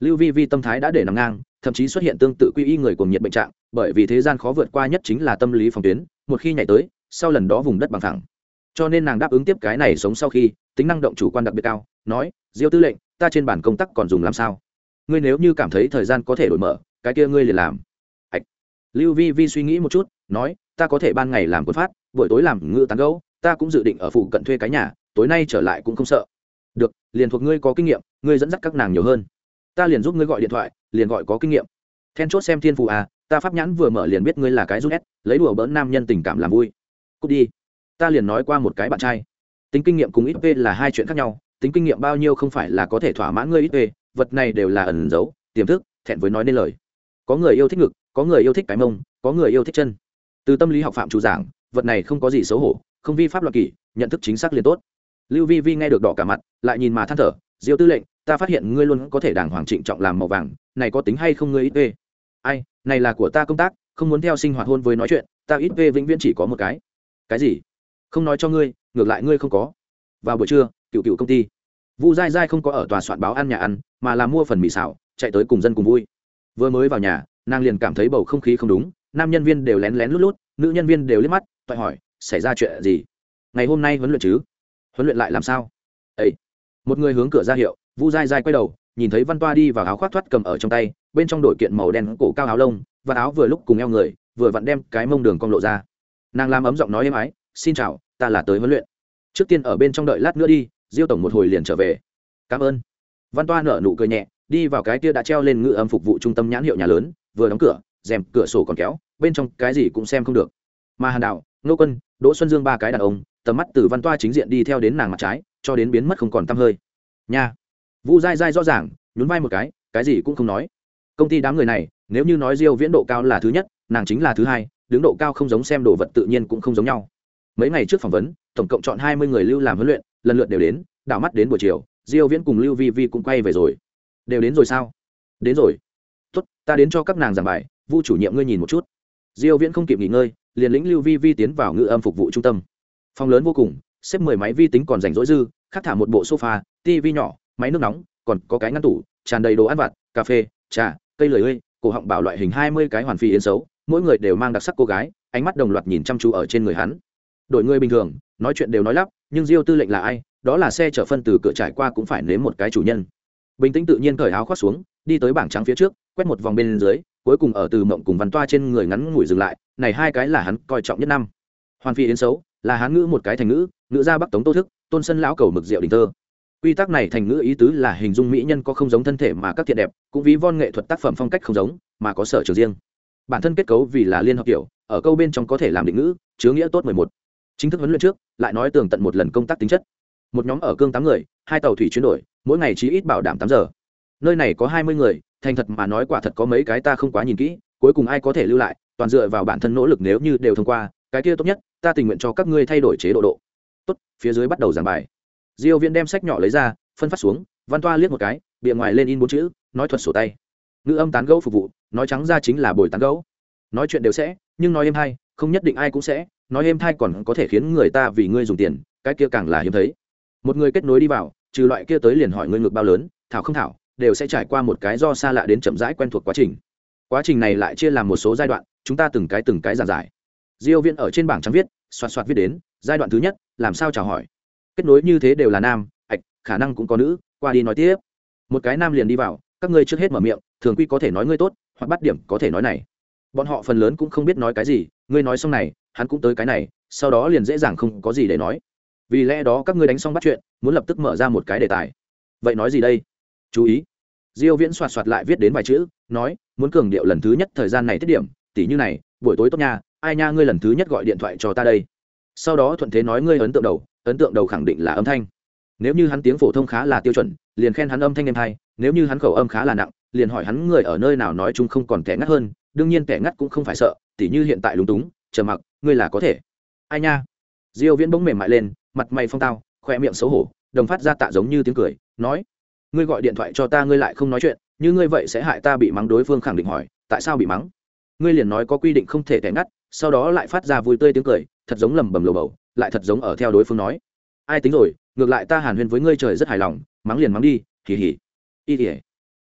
Lưu vi vi tâm thái đã để nằm ngang thậm chí xuất hiện tương tự quy y người cùng nhiệt bệnh trạng, bởi vì thế gian khó vượt qua nhất chính là tâm lý phòng tuyến, một khi nhảy tới, sau lần đó vùng đất bằng thẳng. Cho nên nàng đáp ứng tiếp cái này sống sau khi, tính năng động chủ quan đặc biệt cao, nói, diêu tư lệnh, ta trên bản công tác còn dùng làm sao? Ngươi nếu như cảm thấy thời gian có thể đổi mở, cái kia ngươi liền làm. Hạch. lưu vi vi suy nghĩ một chút, nói, ta có thể ban ngày làm quân phát, buổi tối làm ngự tán gấu ta cũng dự định ở phụ cận thuê cái nhà, tối nay trở lại cũng không sợ. Được, liền thuộc ngươi có kinh nghiệm, ngươi dẫn dắt các nàng nhiều hơn ta liền giúp ngươi gọi điện thoại, liền gọi có kinh nghiệm. Then chốt xem thiên phụ à ta pháp nhãn vừa mở liền biết ngươi là cái rút ép, lấy đùa bỡn nam nhân tình cảm làm vui. Cút đi. Ta liền nói qua một cái bạn trai. Tính kinh nghiệm cùng ít p là hai chuyện khác nhau, tính kinh nghiệm bao nhiêu không phải là có thể thỏa mãn ngươi ít p vật này đều là ẩn giấu, tiềm thức, thẹn với nói nên lời. Có người yêu thích ngực, có người yêu thích cái mông, có người yêu thích chân. Từ tâm lý học phạm chủ giảng, vật này không có gì xấu hổ, không vi pháp luật kỷ, nhận thức chính xác liền tốt. Lưu vi vi nghe được đỏ cả mặt, lại nhìn mà than thở, diêu tư lệnh ta phát hiện ngươi luôn có thể đàng hoàng trịnh trọng làm màu vàng, này có tính hay không ngươi ít vê ai, này là của ta công tác, không muốn theo sinh hoạt hôn với nói chuyện, ta ít vê vĩnh viễn chỉ có một cái. Cái gì? Không nói cho ngươi, ngược lại ngươi không có. Vào buổi trưa, cựu cựu công ty. Vu dai dai không có ở tòa soạn báo ăn nhà ăn, mà là mua phần mì xào, chạy tới cùng dân cùng vui. Vừa mới vào nhà, nàng liền cảm thấy bầu không khí không đúng, nam nhân viên đều lén lén lút lút, nữ nhân viên đều liếc mắt, toại hỏi, xảy ra chuyện gì? Ngày hôm nay huấn luyện chứ? Huấn luyện lại làm sao? Ấy một người hướng cửa ra hiệu vu dai dai quay đầu, nhìn thấy văn toa đi vào áo khoác thoát cầm ở trong tay, bên trong đội kiện màu đen cổ cao áo lông, và áo vừa lúc cùng eo người, vừa vặn đem cái mông đường cong lộ ra. Nàng làm ấm giọng nói êm ái, xin chào, ta là tới huấn luyện. Trước tiên ở bên trong đợi lát nữa đi, diêu tổng một hồi liền trở về. Cảm ơn. Văn toa nở nụ cười nhẹ, đi vào cái kia đã treo lên ngự âm phục vụ trung tâm nhãn hiệu nhà lớn, vừa đóng cửa, rèm cửa sổ còn kéo, bên trong cái gì cũng xem không được. Mà hàn đạo nô quân, đỗ xuân dương ba cái đàn ông, tầm mắt từ văn toa chính diện đi theo đến nàng mặt trái, cho đến biến mất không còn t hơi. Nha vu dai dai rõ ràng, nhún vai một cái cái gì cũng không nói. Công ty đám người này, nếu như nói diêu viễn độ cao là thứ nhất, nàng chính là thứ hai, đứng độ cao không giống xem đồ vật tự nhiên cũng không giống nhau. Mấy ngày trước phỏng vấn, tổng cộng chọn 20 người lưu làm huấn luyện, lần lượt đều đến, đảo mắt đến buổi chiều, diêu viễn cùng lưu vi vi cũng quay về rồi. Đều đến rồi sao? Đến rồi. Tốt, ta đến cho các nàng giảng bài, vu chủ nhiệm ngươi nhìn một chút. Diêu viễn không kịp nghỉ ngơi, liền lĩnh lưu vi vi tiến vào ngữ âm phục vụ trung tâm. Phòng lớn vô cùng, xếp mười máy vi tính còn rảnh rỗi dư khác thả một bộ sofa tivi nhỏ máy nước nóng, còn có cái ngăn tủ, tràn đầy đồ ăn vặt, cà phê, trà, cây lười ơi cổ họng bảo loại hình hai mươi cái hoàn phi yến xấu, mỗi người đều mang đặc sắc cô gái, ánh mắt đồng loạt nhìn chăm chú ở trên người hắn. Đội người bình thường, nói chuyện đều nói lắp, nhưng diêu tư lệnh là ai, đó là xe chở phân từ cửa trải qua cũng phải nếm một cái chủ nhân. Bình tĩnh tự nhiên cởi áo khoác xuống, đi tới bảng trắng phía trước, quét một vòng bên dưới, cuối cùng ở từ mộng cùng văn toa trên người ngắn ngủi dừng lại, này hai cái là hắn coi trọng nhất năm. Hoàn phi yến xấu, là hán ngữ một cái thành ngữ ngữ ra bắc tống tô thức, tôn sân lão cầu mực rượu đình thơ quy tắc này thành ngữ ý tứ là hình dung mỹ nhân có không giống thân thể mà các thiện đẹp, cũng ví von nghệ thuật tác phẩm phong cách không giống, mà có sở trường riêng. Bản thân kết cấu vì là liên hợp kiểu, ở câu bên trong có thể làm định ngữ, chứa nghĩa tốt mười một. Chính thức huấn luyện trước, lại nói tường tận một lần công tác tính chất. Một nhóm ở cương tám người, hai tàu thủy chuyển đổi, mỗi ngày chỉ ít bảo đảm tám giờ. Nơi này có hai mươi người, thành thật mà nói quả thật có mấy cái ta không quá nhìn kỹ, cuối cùng ai có thể lưu lại, toàn dựa vào bản thân nỗ lực nếu như đều thông qua, cái kia tốt nhất, ta tình nguyện cho các ngươi thay đổi chế độ độ. Tốt, phía dưới bắt đầu giảng bài diêu viễn đem sách nhỏ lấy ra, phân phát xuống, văn toa liếc một cái, bìa ngoài lên in bốn chữ, nói thuật sổ tay. Ngữ âm tán gẫu phục vụ, nói trắng ra chính là bồi tán gẫu. Nói chuyện đều sẽ, nhưng nói êm hay không nhất định ai cũng sẽ, nói êm thay còn có thể khiến người ta vì ngươi dùng tiền, cái kia càng là hiếm thấy. Một người kết nối đi vào, trừ loại kia tới liền hỏi ngươi ngược bao lớn, thảo không thảo, đều sẽ trải qua một cái do xa lạ đến chậm rãi quen thuộc quá trình. Quá trình này lại chia làm một số giai đoạn, chúng ta từng cái từng cái giảng giải. Diêu viễn ở trên bảng trắng viết, xoạt xoạt viết đến, giai đoạn thứ nhất, làm sao chào hỏi kết nối như thế đều là nam, ạch, khả năng cũng có nữ, qua đi nói tiếp. Một cái nam liền đi vào, các ngươi trước hết mở miệng, thường quy có thể nói ngươi tốt, hoặc bắt điểm có thể nói này. Bọn họ phần lớn cũng không biết nói cái gì, ngươi nói xong này, hắn cũng tới cái này, sau đó liền dễ dàng không có gì để nói. Vì lẽ đó các ngươi đánh xong bắt chuyện, muốn lập tức mở ra một cái đề tài. Vậy nói gì đây? Chú ý. Diêu viễn soạt soạt lại viết đến vài chữ, nói, muốn cường điệu lần thứ nhất thời gian này tiết điểm tỷ như này, buổi tối tốt nha, ai nha ngươi lần thứ nhất gọi điện thoại cho ta đây. Sau đó thuận thế nói ngươi ấn tượng đầu ấn tượng đầu khẳng định là âm thanh. Nếu như hắn tiếng phổ thông khá là tiêu chuẩn, liền khen hắn âm thanh em hay, nếu như hắn khẩu âm khá là nặng, liền hỏi hắn người ở nơi nào nói chung không còn kẻ ngắt hơn, đương nhiên kẻ ngắt cũng không phải sợ, tỉ như hiện tại lúng túng chờ mặc, ngươi là có thể. Ai nha? Diêu viễn bỗng mềm mại lên, mặt mày phong tao, khoe miệng xấu hổ, đồng phát ra tạ giống như tiếng cười, nói, ngươi gọi điện thoại cho ta ngươi lại không nói chuyện, như ngươi vậy sẽ hại ta bị mắng đối phương khẳng định hỏi, tại sao bị mắng? Ngươi liền nói có quy định không thể kẻ ngắt, sau đó lại phát ra vui tươi tiếng cười, thật giống lầm bầm lầu bầu lại thật giống ở theo đối phương nói. Ai tính rồi, ngược lại ta hàn huyên với ngươi trời rất hài lòng, mắng liền mắng đi hỉ hỉ y hỉ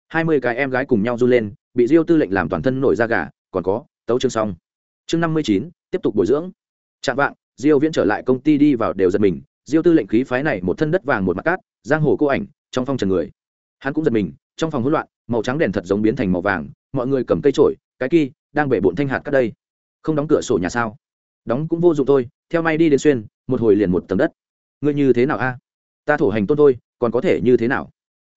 hai mươi cái em gái cùng nhau run lên, bị diêu tư lệnh làm toàn thân nổi da gà, còn có, tấu chương xong. Chương năm mươi chín, tiếp tục bồi dưỡng. Chạm vạng, diêu viễn trở lại công ty đi vào đều giật mình. Diêu tư lệnh khí phái này một thân đất vàng một mặt cát, giang hồ cô ảnh, trong phong trần người. Hắn cũng giật mình, trong phòng hỗn loạn, màu trắng đèn thật giống biến thành màu vàng, mọi người cầm cây trổi cái kia, đang bể bộn thanh hạt cắt đây. Không đóng cửa sổ nhà sao? Đóng cũng vô dụng thôi theo may đi đến xuyên, một hồi liền một tầng đất. Ngươi như thế nào a? Ta thổ hành tôn thôi, còn có thể như thế nào?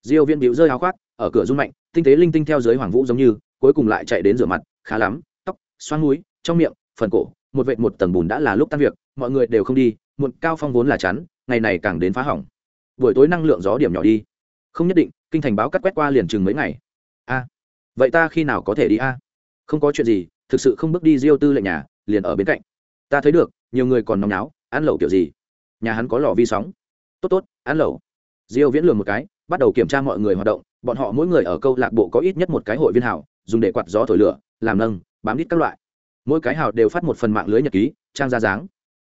Diêu viên biểu rơi áo khoác, ở cửa rung mạnh, tinh tế linh tinh theo dưới hoàng vũ giống như, cuối cùng lại chạy đến rửa mặt, khá lắm, tóc xoan mũi, trong miệng, phần cổ, một vệt một tầng bùn đã là lúc tan việc, mọi người đều không đi, muộn cao phong vốn là chắn, ngày này càng đến phá hỏng. Buổi tối năng lượng gió điểm nhỏ đi. Không nhất định, kinh thành báo cắt quét qua liền chừng mấy ngày. A, vậy ta khi nào có thể đi a? Không có chuyện gì, thực sự không bước đi diêu tư lệnh nhà, liền ở bên cạnh ta thấy được, nhiều người còn nóng náo, ăn lẩu kiểu gì? Nhà hắn có lò vi sóng. Tốt tốt, ăn lẩu. Diêu viễn lường một cái, bắt đầu kiểm tra mọi người hoạt động, bọn họ mỗi người ở câu lạc bộ có ít nhất một cái hội viên hảo dùng để quạt gió thổi lửa, làm nâng, bám đít các loại. Mỗi cái hào đều phát một phần mạng lưới nhật ký, trang ra dáng.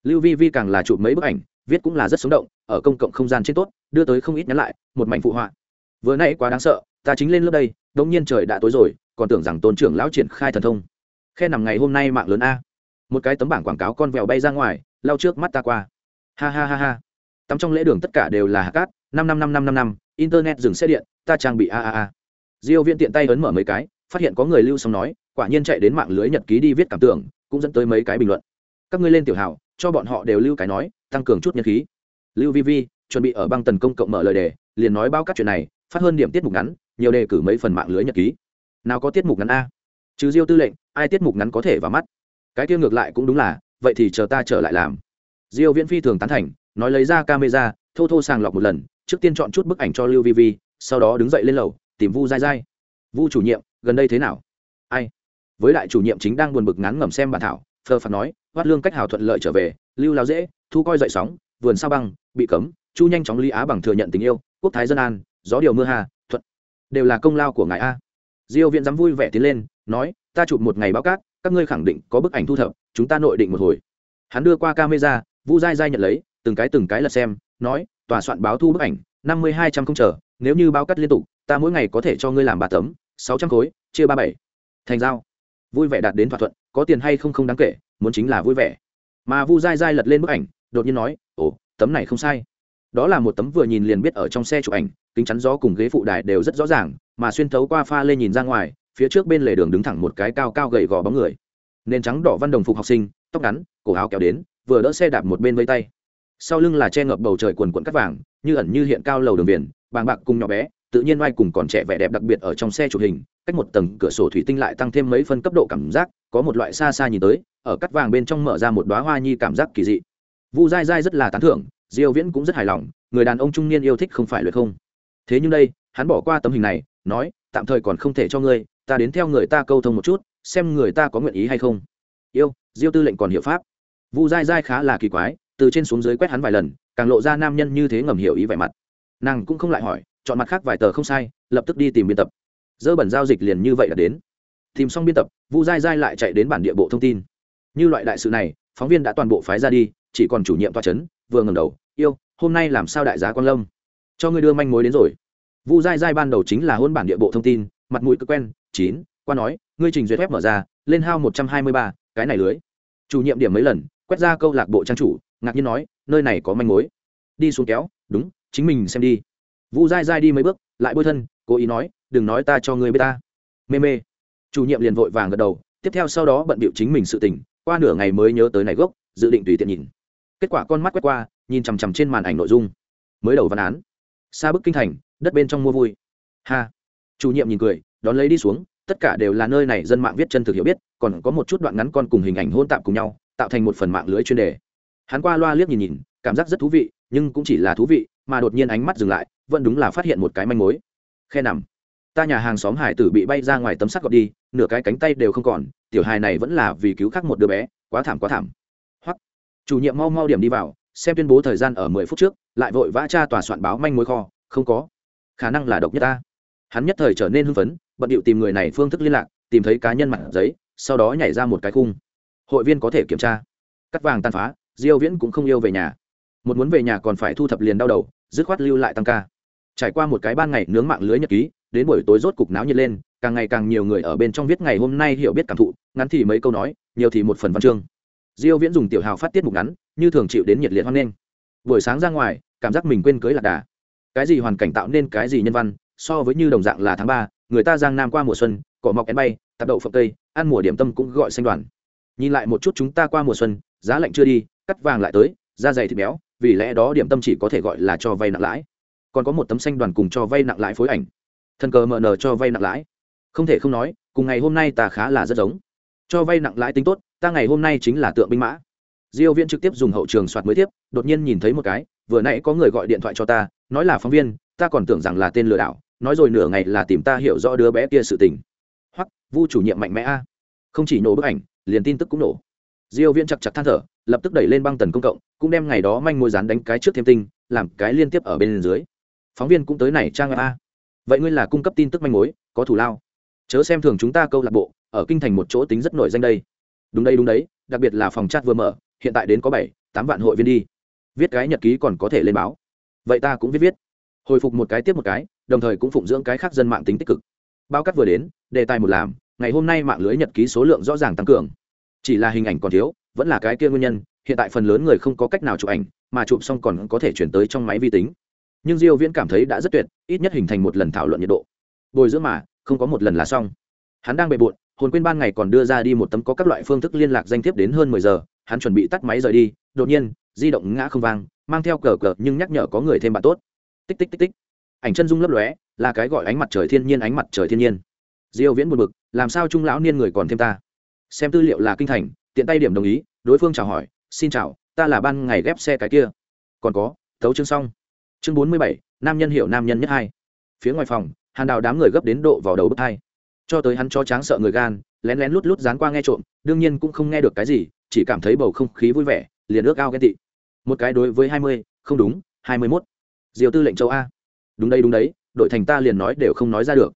Lưu vi vi càng là chụp mấy bức ảnh, viết cũng là rất sống động, ở công cộng không gian trên tốt, đưa tới không ít nhắn lại, một mảnh phụ họa. Vừa nãy quá đáng sợ, ta chính lên lớp đây đông nhiên trời đã tối rồi, còn tưởng rằng tôn trưởng lão triển khai thần thông. Khe nằm ngày hôm nay mạng lớn a một cái tấm bảng quảng cáo con vèo bay ra ngoài lao trước mắt ta qua. Ha ha ha ha. Tắm trong lễ đường tất cả đều là hạ cát, năm năm năm năm năm năm, internet dừng xe điện, ta trang bị a a a. Diêu viên tiện tay ấn mở mấy cái, phát hiện có người lưu xong nói, quả nhiên chạy đến mạng lưới nhật ký đi viết cảm tưởng, cũng dẫn tới mấy cái bình luận. Các ngươi lên tiểu hảo cho bọn họ đều lưu cái nói, tăng cường chút nhân khí. Lưu vi vi, chuẩn bị ở băng tần công cộng mở lời đề, liền nói bao các chuyện này, phát hơn điểm tiết mục ngắn, nhiều đề cử mấy phần mạng lưới nhật ký. Nào có tiết mục ngắn a? Trừ diêu tư lệnh, ai tiết mục ngắn có thể vào mắt? Cái kia ngược lại cũng đúng là, vậy thì chờ ta trở lại làm. Diêu viễn phi thường tán thành, nói lấy ra camera, thô thô sàng lọc một lần, trước tiên chọn chút bức ảnh cho lưu vi vi, sau đó đứng dậy lên lầu, tìm vu dai dai vu chủ nhiệm, gần đây thế nào? Ai? Với đại chủ nhiệm chính đang buồn bực ngắn ngẩm xem bản thảo, phờ phạt nói, hoát lương cách hào thuận lợi trở về, lưu lao dễ, thu coi dậy sóng, vườn sao băng, bị cấm, chu nhanh chóng ly á bằng thừa nhận tình yêu, quốc thái dân an, gió điều mưa hà, thuận. Đều là công lao của ngài a. Diêu viện dám vui vẻ tiến lên, nói ta chụp một ngày báo cát, các ngươi khẳng định có bức ảnh thu thập, chúng ta nội định một hồi. Hắn đưa qua camera, vu dai dai nhận lấy, từng cái từng cái lật xem, nói, tòa soạn báo thu bức ảnh, năm mươi hai trăm không chờ, nếu như báo cắt liên tục, ta mỗi ngày có thể cho ngươi làm ba tấm, sáu trăm khối, chia ba bảy. Thành giao. Vui vẻ đạt đến thỏa thuận, có tiền hay không không đáng kể, muốn chính là vui vẻ. Mà vu dai dai lật lên bức ảnh, đột nhiên nói, ồ, tấm này không sai. Đó là một tấm vừa nhìn liền biết ở trong xe chụp ảnh, kính chắn gió cùng ghế phụ đài đều rất rõ ràng, mà xuyên thấu qua pha lên nhìn ra ngoài phía trước bên lề đường đứng thẳng một cái cao cao gầy gò bóng người. Nền trắng đỏ văn đồng phục học sinh, tóc ngắn, cổ áo kéo đến, vừa đỡ xe đạp một bên vây tay. Sau lưng là che ngập bầu trời quần quận cắt vàng, như ẩn như hiện cao lầu đường viền bàng bạc cùng nhỏ bé, tự nhiên oai cùng còn trẻ vẻ đẹp đặc biệt ở trong xe chụp hình, cách một tầng cửa sổ thủy tinh lại tăng thêm mấy phân cấp độ cảm giác, có một loại xa xa nhìn tới, ở cắt vàng bên trong mở ra một đoá hoa nhi cảm giác kỳ dị. Vu dai dai rất là tán thưởng, diêu viễn cũng rất hài lòng, người đàn ông trung niên yêu thích không phải luyện không. Thế nhưng đây, hắn bỏ qua tấm hình này, nói tạm thời còn không thể cho ngươi, ta đến theo người ta câu thông một chút, xem người ta có nguyện ý hay không. Yêu, diêu tư lệnh còn hiểu pháp. Vu dai dai khá là kỳ quái, từ trên xuống dưới quét hắn vài lần, càng lộ ra nam nhân như thế ngầm hiểu ý vẻ mặt. Nàng cũng không lại hỏi, chọn mặt khác vài tờ không sai, lập tức đi tìm biên tập. Dơ bẩn giao dịch liền như vậy là đến. Tìm xong biên tập, vu dai dai lại chạy đến bản địa bộ thông tin. Như loại đại sự này, phóng viên đã toàn bộ phái ra đi, chỉ còn chủ nhiệm toa c vừa ngầm đầu, yêu, hôm nay làm sao đại giá quan lâm? Cho ngươi đưa manh mối đến rồi vu dai dai ban đầu chính là hôn bản địa bộ thông tin, mặt mũi cứ quen, chín, qua nói, ngươi trình duyệt web mở ra, lên hao một trăm hai mươi ba, cái này lưới. Chủ nhiệm điểm mấy lần, quét ra câu lạc bộ trang chủ, ngạc nhiên nói, nơi này có manh mối. Đi xuống kéo, đúng, chính mình xem đi. Vu dai dai đi mấy bước, lại bôi thân, cố ý nói, đừng nói ta cho ngươi biết ta. Mê mê. Chủ nhiệm liền vội vàng gật đầu, tiếp theo sau đó bận bịu chính mình sự tình, qua nửa ngày mới nhớ tới này gốc, dự định tùy tiện nhìn. Kết quả con mắt quét qua, nhìn chằm chằm trên màn ảnh nội dung. Mới đầu văn án. Xa bức kinh thành đất bên trong mua vui. Ha. Chủ nhiệm nhìn cười, đón lấy đi xuống, tất cả đều là nơi này dân mạng viết chân thực hiểu biết, còn có một chút đoạn ngắn con cùng hình ảnh hôn tạp cùng nhau, tạo thành một phần mạng lưới chuyên đề. Hắn qua loa liếc nhìn nhìn, cảm giác rất thú vị, nhưng cũng chỉ là thú vị, mà đột nhiên ánh mắt dừng lại, vẫn đúng là phát hiện một cái manh mối. Khe nằm. Ta nhà hàng xóm hải tử bị bay ra ngoài tấm sắt gọt đi, nửa cái cánh tay đều không còn, tiểu hài này vẫn là vì cứu khắc một đứa bé, quá thảm quá thảm. Hoặc chủ nhiệm mau mau điểm đi vào, xem tuyên bố thời gian ở mười phút trước, lại vội vã tra tòa soạn báo manh mối kho, không có khả năng là độc nhất ta. Hắn nhất thời trở nên hưng phấn, bận điệu tìm người này phương thức liên lạc, tìm thấy cá nhân mặt giấy, sau đó nhảy ra một cái khung. Hội viên có thể kiểm tra. Cắt vàng tàn phá, diêu viễn cũng không yêu về nhà. Một muốn về nhà còn phải thu thập liền đau đầu, dứt khoát lưu lại tăng ca. Trải qua một cái ban ngày nướng mạng lưới nhật ký, đến buổi tối rốt cục náo nhiệt lên, càng ngày càng nhiều người ở bên trong viết ngày hôm nay hiểu biết cảm thụ, ngắn thì mấy câu nói, nhiều thì một phần văn chương. Diêu viễn dùng tiểu hào phát tiết mục ngắn, như thường chịu đến nhiệt liệt hoan nghênh. Buổi sáng ra ngoài, cảm giác mình quên cưới lạc đà cái gì hoàn cảnh tạo nên cái gì nhân văn, so với như đồng dạng là tháng ba, người ta giang nam qua mùa xuân, cỏ mọc én bay, tạp đậu phộng tây, ăn mùa điểm tâm cũng gọi xanh đoàn. Nhìn lại một chút chúng ta qua mùa xuân, giá lạnh chưa đi, cắt vàng lại tới, da dày thịt béo, vì lẽ đó điểm tâm chỉ có thể gọi là cho vay nặng lãi. Còn có một tấm xanh đoàn cùng cho vay nặng lãi phối ảnh. Thần cờ mờ nờ cho vay nặng lãi. Không thể không nói, cùng ngày hôm nay ta khá là rất giống. Cho vay nặng lãi tính tốt, ta ngày hôm nay chính là tượng binh mã. Diêu viễn trực tiếp dùng hậu trường soạt mới tiếp, đột nhiên nhìn thấy một cái vừa nãy có người gọi điện thoại cho ta, nói là phóng viên, ta còn tưởng rằng là tên lừa đảo, nói rồi nửa ngày là tìm ta hiểu rõ đứa bé kia sự tình. Hoặc vu chủ nhiệm mạnh mẽ a. Không chỉ nổ bức ảnh, liền tin tức cũng nổ. Diêu viễn chặt chặt than thở, lập tức đẩy lên băng tần công cộng, cũng đem ngày đó manh mối dán đánh cái trước thêm tinh, làm cái liên tiếp ở bên dưới. Phóng viên cũng tới này trang a. Vậy ngươi là cung cấp tin tức manh mối, có thủ lao. Chớ xem thường chúng ta câu lạc bộ, ở kinh thành một chỗ tính rất nổi danh đây. Đúng đây, đúng đấy, đặc biệt là phòng chat vừa mở, hiện tại đến có bảy, tám vạn hội viên đi viết cái nhật ký còn có thể lên báo. Vậy ta cũng viết viết. Hồi phục một cái tiếp một cái, đồng thời cũng phụng dưỡng cái khác dân mạng tính tích cực. Bao cắt vừa đến, đề tài một làm, ngày hôm nay mạng lưới nhật ký số lượng rõ ràng tăng cường. Chỉ là hình ảnh còn thiếu, vẫn là cái kia nguyên nhân, hiện tại phần lớn người không có cách nào chụp ảnh, mà chụp xong còn có thể chuyển tới trong máy vi tính. Nhưng diêu viễn cảm thấy đã rất tuyệt, ít nhất hình thành một lần thảo luận nhiệt độ. Bồi dưỡng mà, không có một lần là xong. Hắn đang bề bộn, hồn quên ban ngày còn đưa ra đi một tấm có các loại phương thức liên lạc danh thiếp đến hơn 10 giờ, hắn chuẩn bị tắt máy rời đi, đột nhiên di động ngã không vang mang theo cờ cờ nhưng nhắc nhở có người thêm bạn tốt. Tích tích tích tích. Ảnh chân dung lấp lóe là cái gọi ánh mặt trời thiên nhiên ánh mặt trời thiên nhiên. Diêu viễn buồn bực làm sao trung lão niên người còn thêm ta? Xem tư liệu là kinh thành tiện tay điểm đồng ý đối phương chào hỏi xin chào ta là ban ngày ghép xe cái kia. Còn có thấu chương xong. Chương 47, nam nhân hiểu nam nhân nhất hai. Phía ngoài phòng hàn đào đám người gấp đến độ vào đầu bức hai. Cho tới hắn cho tráng sợ người gan lén lén lút lút dán qua nghe trộm đương nhiên cũng không nghe được cái gì chỉ cảm thấy bầu không khí vui vẻ liền ước ao ghen tị một cái đối với hai mươi, không đúng, hai mươi mốt. Diều tư lệnh châu a. Đúng đây, đúng đấy, đội thành ta liền nói đều không nói ra được.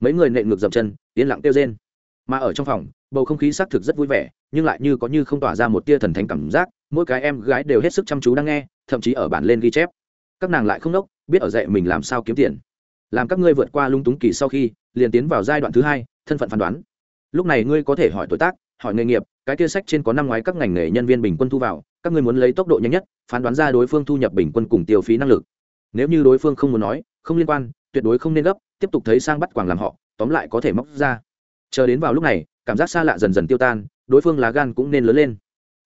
Mấy người nện ngược dậm chân, yên lặng kêu rên. Mà ở trong phòng, bầu không khí xác thực rất vui vẻ, nhưng lại như có như không tỏa ra một tia thần thánh cảm giác, mỗi cái em gái đều hết sức chăm chú đang nghe, thậm chí ở bản lên ghi chép. Các nàng lại không đốc biết ở dạy mình làm sao kiếm tiền. Làm các ngươi vượt qua lung túng kỳ sau khi, liền tiến vào giai đoạn thứ hai, thân phận phán đoán. Lúc này ngươi có thể hỏi tuổi tác, hỏi nghề nghiệp, cái kia sách trên có năm ngoái các ngành nghề nhân viên bình quân thu vào, các ngươi muốn lấy tốc độ nhanh nhất phán đoán ra đối phương thu nhập bình quân cùng tiêu phí năng lực. Nếu như đối phương không muốn nói, không liên quan, tuyệt đối không nên gấp, tiếp tục thấy sang bắt quàng làm họ, tóm lại có thể móc ra. Chờ đến vào lúc này, cảm giác xa lạ dần dần tiêu tan, đối phương lá gan cũng nên lớn lên.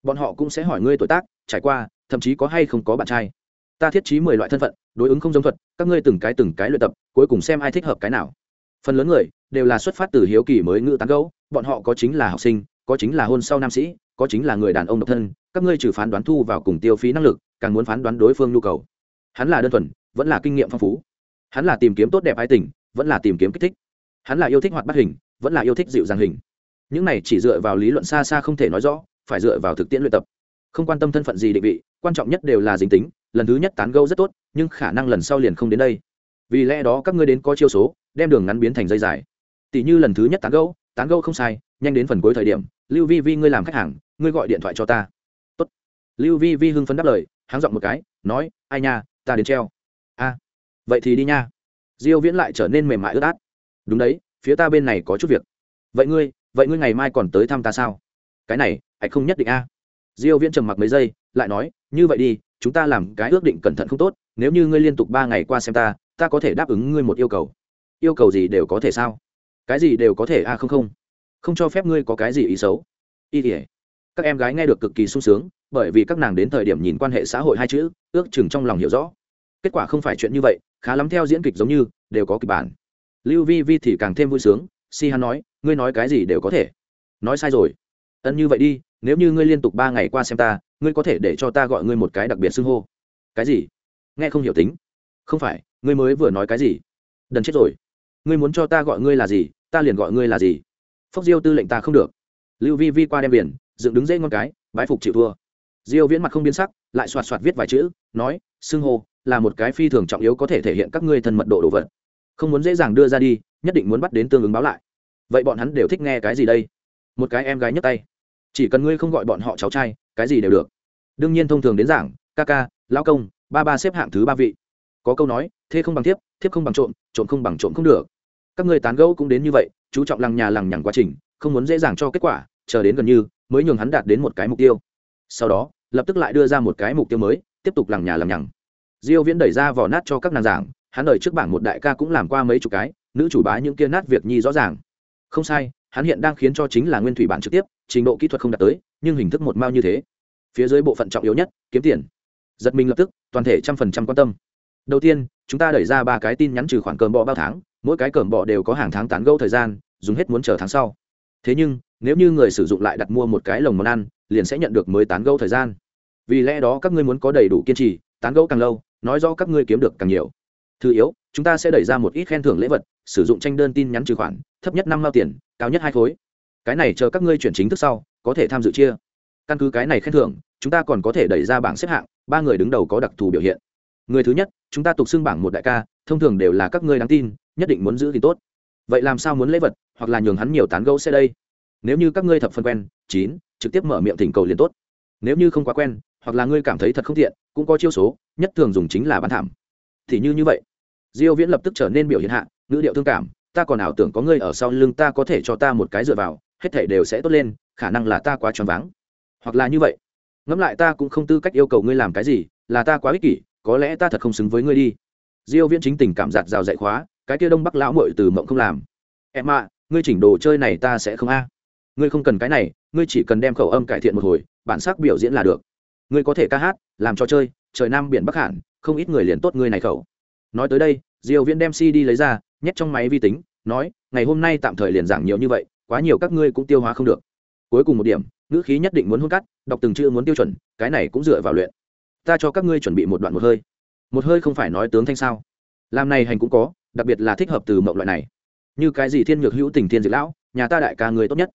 Bọn họ cũng sẽ hỏi ngươi tuổi tác, trải qua, thậm chí có hay không có bạn trai. Ta thiết trí mười loại thân phận, đối ứng không giống thuật, các ngươi từng cái từng cái luyện tập, cuối cùng xem ai thích hợp cái nào. Phần lớn người đều là xuất phát từ hiếu kỳ mới ngữ tán gấu bọn họ có chính là học sinh, có chính là hôn sau nam sĩ có chính là người đàn ông độc thân, các ngươi trừ phán đoán thu vào cùng tiêu phí năng lực, càng muốn phán đoán đối phương nhu cầu. Hắn là đơn thuần, vẫn là kinh nghiệm phong phú. Hắn là tìm kiếm tốt đẹp ai tình, vẫn là tìm kiếm kích thích. Hắn là yêu thích hoạt bắt hình, vẫn là yêu thích dịu dàng hình. Những này chỉ dựa vào lý luận xa xa không thể nói rõ, phải dựa vào thực tiễn luyện tập. Không quan tâm thân phận gì định vị, quan trọng nhất đều là dính tính, lần thứ nhất tán gâu rất tốt, nhưng khả năng lần sau liền không đến đây. Vì lẽ đó các ngươi đến có chiêu số, đem đường ngắn biến thành dây dài. Tỷ như lần thứ nhất tán gâu tán gâu không sai, nhanh đến phần cuối thời điểm lưu vi vi, ngươi làm khách hàng, ngươi gọi điện thoại cho ta. Tốt. lưu vi vi hưng phấn đáp lời háng giọng một cái, nói, ai nha, ta đến treo. A, vậy thì đi nha. Diêu viễn lại trở nên mềm mại ướt át. Đúng đấy, phía ta bên này có chút việc. Vậy ngươi vậy ngươi ngày mai còn tới thăm ta sao? Cái này, hãy không nhất định a. Diêu viễn trầm mặc mấy giây, lại nói, như vậy đi, chúng ta làm cái ước định cẩn thận không tốt, nếu như ngươi liên tục ba ngày qua xem ta ta có thể đáp ứng ngươi một yêu cầu. Yêu cầu gì đều có thể sao? Cái gì đều có thể a, không không không cho phép ngươi có cái gì ý xấu. Y tỉa các em gái nghe được cực kỳ sung sướng, bởi vì các nàng đến thời điểm nhìn quan hệ xã hội hai chữ, ước chừng trong lòng hiểu rõ. Kết quả không phải chuyện như vậy, khá lắm theo diễn kịch giống như, đều có kịch bản. Lưu vi vi thì càng thêm vui sướng, si hắn nói, ngươi nói cái gì đều có thể. Nói sai rồi. Ân như vậy đi, nếu như ngươi liên tục ba ngày qua xem ta, ngươi có thể để cho ta gọi ngươi một cái đặc biệt xưng hô. Cái gì? Nghe không hiểu tính. Không phải, ngươi mới vừa nói cái gì? Đần chết rồi. Ngươi muốn cho ta gọi ngươi là gì, ta liền gọi ngươi là gì? Phốc diêu tư lệnh ta không được. Lưu vi vi qua đem biển, dựng đứng dễ ngon cái, bái phục chịu thua. Diêu viễn mặt không biến sắc, lại soạt soạt viết vài chữ, nói, xưng hô, là một cái phi thường trọng yếu có thể thể hiện các ngươi thân mật độ đồ vật. Không muốn dễ dàng đưa ra đi, nhất định muốn bắt đến tương ứng báo lại. Vậy bọn hắn đều thích nghe cái gì đây? Một cái em gái nhấc tay. Chỉ cần ngươi không gọi bọn họ cháu trai, cái gì đều được. Đương nhiên thông thường đến giảng, ca ca, lão công, ba ba xếp hạng thứ ba vị. Có câu nói, thế không bằng thiếp thiếp không bằng trộm trộm không bằng trộm không được các người tán gẫu cũng đến như vậy, chú trọng lằng nhà lằng nhằng quá trình, không muốn dễ dàng cho kết quả, chờ đến gần như, mới nhường hắn đạt đến một cái mục tiêu. Sau đó, lập tức lại đưa ra một cái mục tiêu mới, tiếp tục lằng nhà lằng nhằng. Diêu viễn đẩy ra vỏ nát cho các nàng giảng, hắn đợi trước bảng một đại ca cũng làm qua mấy chục cái, nữ chủ bá những kia nát việc nhi rõ ràng. Không sai, hắn hiện đang khiến cho chính là nguyên thủy bản trực tiếp, trình độ kỹ thuật không đạt tới, nhưng hình thức một mao như thế. Phía dưới bộ phận trọng yếu nhất, kiếm tiền. Giật mình lập tức, toàn thể trăm phần trăm quan tâm. Đầu tiên, chúng ta đẩy ra ba cái tin nhắn trừ khoản cơm bọ bao tháng mỗi cái cơm bọ đều có hàng tháng tán gẫu thời gian, dùng hết muốn chờ tháng sau. Thế nhưng, nếu như người sử dụng lại đặt mua một cái lồng món ăn, liền sẽ nhận được mới tán gẫu thời gian. Vì lẽ đó các ngươi muốn có đầy đủ kiên trì, tán gẫu càng lâu, nói rõ các ngươi kiếm được càng nhiều. Thứ yếu, chúng ta sẽ đẩy ra một ít khen thưởng lễ vật, sử dụng tranh đơn tin nhắn trừ khoản, thấp nhất năm mao tiền, cao nhất hai khối. Cái này chờ các ngươi chuyển chính thức sau, có thể tham dự chia. Căn cứ cái này khen thưởng, chúng ta còn có thể đẩy ra bảng xếp hạng, ba người đứng đầu có đặc thù biểu hiện. Người thứ nhất, chúng ta tục xưng bảng một đại ca, thông thường đều là các ngươi đáng tin nhất định muốn giữ thì tốt. Vậy làm sao muốn lễ vật, hoặc là nhường hắn nhiều tán gẫu sẽ đây? Nếu như các ngươi thập phân quen, chín, trực tiếp mở miệng thỉnh cầu liền tốt. Nếu như không quá quen, hoặc là ngươi cảm thấy thật không thiện cũng có chiêu số, nhất thường dùng chính là bán thảm. Thì như như vậy. Diêu viễn lập tức trở nên biểu hiện hạ, ngữ điệu thương cảm, ta còn ảo tưởng có ngươi ở sau lưng ta có thể cho ta một cái dựa vào, hết thảy đều sẽ tốt lên, khả năng là ta quá choáng váng. Hoặc là như vậy. Ngẫm lại ta cũng không tư cách yêu cầu ngươi làm cái gì, là ta quá ích kỷ, có lẽ ta thật không xứng với ngươi đi. Diêu viễn chính tình cảm giạt rào dạy khóa cái kia đông bắc lão muội từ mộng không làm. Em ạ, ngươi chỉnh đồ chơi này ta sẽ không a. Ngươi không cần cái này, ngươi chỉ cần đem khẩu âm cải thiện một hồi, bản sắc biểu diễn là được. Ngươi có thể ca hát, làm trò chơi, trời nam biển bắc hẳn, không ít người liền tốt ngươi này khẩu. Nói tới đây, diêu viễn đem cd lấy ra, nhét trong máy vi tính, nói, ngày hôm nay tạm thời liền giảng nhiều như vậy, quá nhiều các ngươi cũng tiêu hóa không được. Cuối cùng một điểm, ngữ khí nhất định muốn hôn cắt, đọc từng chữ muốn tiêu chuẩn, cái này cũng dựa vào luyện. Ta cho các ngươi chuẩn bị một đoạn một hơi. Một hơi không phải nói tướng thanh sao? Làm này hành cũng có đặc biệt là thích hợp từ mộng loại này. Như cái gì thiên nhược hữu tình thiên diệt lão, nhà ta đại ca người tốt nhất.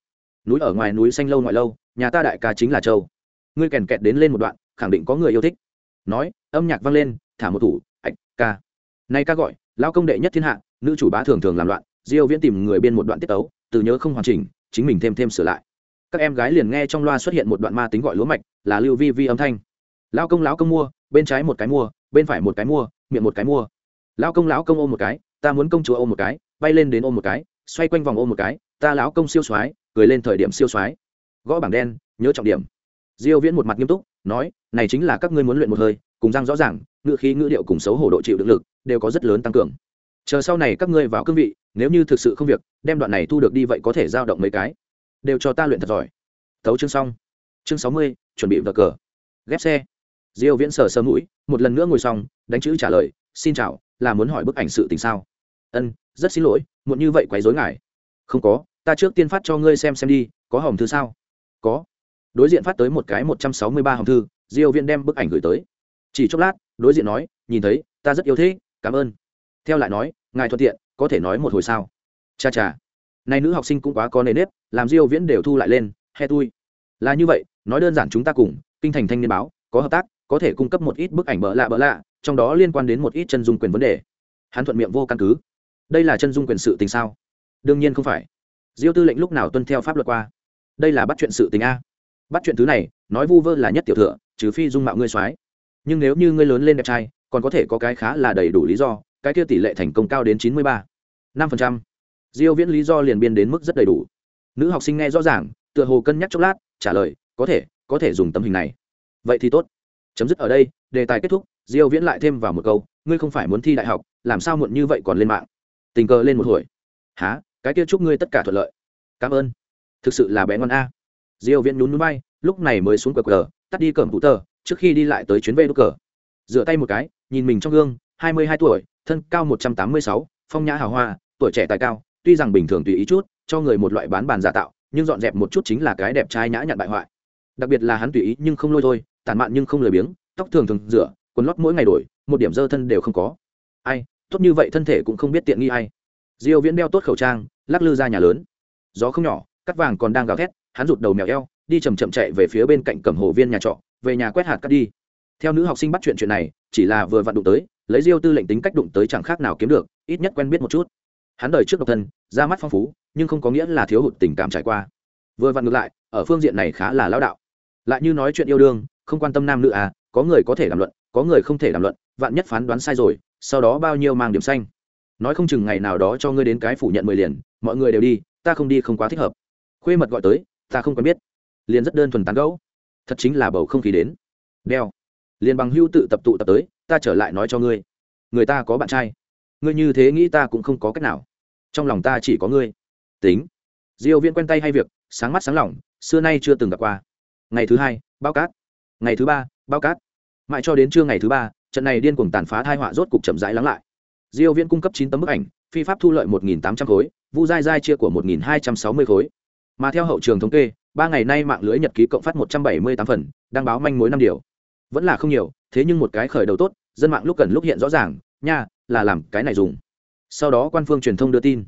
Núi ở ngoài núi xanh lâu ngoại lâu, nhà ta đại ca chính là châu. Ngươi kèn kẹt đến lên một đoạn, khẳng định có người yêu thích. Nói, âm nhạc vang lên, thả một thủ, ạch, ca. Nay ca gọi lao công đệ nhất thiên hạ, nữ chủ bá thường thường làm loạn, diêu viễn tìm người biên một đoạn tiết tấu, từ nhớ không hoàn chỉnh, chính mình thêm thêm sửa lại. Các em gái liền nghe trong loa xuất hiện một đoạn ma tính gọi lúa mạch, là lưu vi vi âm thanh. Lao công lão công mua, bên trái một cái mua, bên phải một cái mua, miệng một cái mua. Lao công lão công ôm một cái ta muốn công chúa ôm một cái bay lên đến ôm một cái xoay quanh vòng ôm một cái ta lão công siêu soái cười lên thời điểm siêu soái. Gõ bảng đen nhớ trọng điểm. Diêu viễn một mặt nghiêm túc nói này chính là các ngươi muốn luyện một hơi cùng răng rõ ràng ngữ khí ngữ điệu cùng xấu hổ độ chịu đựng lực đều có rất lớn tăng cường. Chờ sau này các ngươi vào cương vị nếu như thực sự không việc đem đoạn này thu được đi vậy có thể giao động mấy cái. Đều cho ta luyện thật giỏi. Tấu chương xong. Chương 60, chuẩn bị vợ cờ. Ghép xe. Diêu viễn sờ sờ mũi một lần nữa ngồi xong đánh chữ trả lời xin chào là muốn hỏi bức ảnh sự tình sao? Ân, rất xin lỗi, muộn như vậy quấy rối ngài. Không có, ta trước tiên phát cho ngươi xem xem đi, có hòm thư sao? Có. Đối diện phát tới một cái một trăm sáu mươi ba hòm thư, diêu viễn đem bức ảnh gửi tới. Chỉ chốc lát, đối diện nói, nhìn thấy, ta rất yêu thích cảm ơn. Theo lại nói, ngài thuận tiện, có thể nói một hồi sao? Cha cha. Nay nữ học sinh cũng quá có nề nếp, làm diêu viễn đều thu lại lên, he tui. Là như vậy, nói đơn giản chúng ta cùng, kinh thành thanh niên báo, có hợp tác, có thể cung cấp một ít bức ảnh bỡ lạ bỡ lạ, trong đó liên quan đến một ít chân dung quyền vấn đề. Hắn thuận miệng vô căn cứ đây là chân dung quyền sự tình sao? Đương nhiên không phải. Diêu tư lệnh lúc nào tuân theo pháp luật qua? Đây là bắt chuyện sự tình a. Bắt chuyện thứ này, nói vu vơ là nhất tiểu thừa, trừ phi dung mạo ngươi soái. Nhưng nếu như ngươi lớn lên đẹp trai, còn có thể có cái khá là đầy đủ lý do, cái kia tỷ lệ thành công cao đến chín mươi ba. năm phần trăm. Diêu viễn lý do liền biên đến mức rất đầy đủ. Nữ học sinh nghe rõ ràng, tựa hồ cân nhắc chốc lát, trả lời, có thể có thể dùng tấm hình này. Vậy thì tốt. Chấm dứt ở đây, đề tài kết thúc. Diêu viễn lại thêm vào một câu, ngươi không phải muốn thi đại học, làm sao muộn như vậy còn lên mạng? Tình cờ lên một hồi. Há cái kia chúc ngươi tất cả thuận lợi. Cảm ơn. Thực sự là bé ngon a. Diêu viễn nhún nhún bay lúc này mới xuống cờ cờ tắt đi cẩm thủ tờ trước khi đi lại tới chuyến về đốt cờ. Rửa tay một cái nhìn mình trong gương 22 tuổi thân cao 186, phong nhã hào hoa tuổi trẻ tài cao tuy rằng bình thường tùy ý chút cho người một loại bán bàn giả tạo nhưng dọn dẹp một chút chính là cái đẹp trai nhã nhặn bại hoại. Đặc biệt là hắn tùy ý nhưng không lôi thôi tàn mạn nhưng không lười biếng tóc thường thường rửa quần lót mỗi ngày đổi một điểm dơ thân đều không có. Ai tốt như vậy thân thể cũng không biết tiện nghi ai. Diêu viễn đeo tốt khẩu trang, lắc lư ra nhà lớn. Gió không nhỏ, cắt vàng còn đang gào thét, hắn rụt đầu mèo eo, đi chậm chậm chạy về phía bên cạnh cẩm hồ viên nhà trọ, về nhà quét hạt cắt đi. Theo nữ học sinh bắt chuyện chuyện này, chỉ là vừa vặn đụng tới, lấy diêu tư lệnh tính cách đụng tới chẳng khác nào kiếm được, ít nhất quen biết một chút. Hắn đời trước độc thân ra mắt phong phú, nhưng không có nghĩa là thiếu hụt tình cảm trải qua. Vừa vặn ngược lại, ở phương diện này khá là lão đạo. Lại như nói chuyện yêu đương, không quan tâm nam nữ à có người có thể đàm luận, có người không thể đàm luận, vạn nhất phán đoán sai rồi sau đó bao nhiêu mang điểm xanh. Nói không chừng ngày nào đó cho ngươi đến cái phủ nhận mười liền, mọi người đều đi, ta không đi không quá thích hợp. Khuê mật gọi tới, ta không quen biết. Liền rất đơn thuần tán gẫu. Thật chính là bầu không khí đến. Đeo. Liền bằng hưu tự tập tụ tập tới, ta trở lại nói cho ngươi. Người ta có bạn trai. Ngươi như thế nghĩ ta cũng không có cách nào. Trong lòng ta chỉ có ngươi. Tính. Diêu viên quen tay hay việc, sáng mắt sáng lỏng xưa nay chưa từng gặp qua. Ngày thứ hai bao cát. Ngày thứ ba bao cát. Mãi cho đến trưa ngày thứ ba trận này điên cuồng tàn phá thai họa rốt cục chậm rãi lắng lại. Diêu viên cung cấp chín tấm bức ảnh, phi pháp thu lợi một nghìn tám trăm khối, vu dai dai chia của một nghìn hai trăm sáu mươi khối. Mà theo hậu trường thống kê, ba ngày nay mạng lưới nhật ký cộng phát một trăm bảy mươi tám phần đăng báo manh mối năm điều. Vẫn là không nhiều, thế nhưng một cái khởi đầu tốt, dân mạng lúc cần lúc hiện rõ ràng, nha, là làm cái này dùng. Sau đó quan phương truyền thông đưa tin.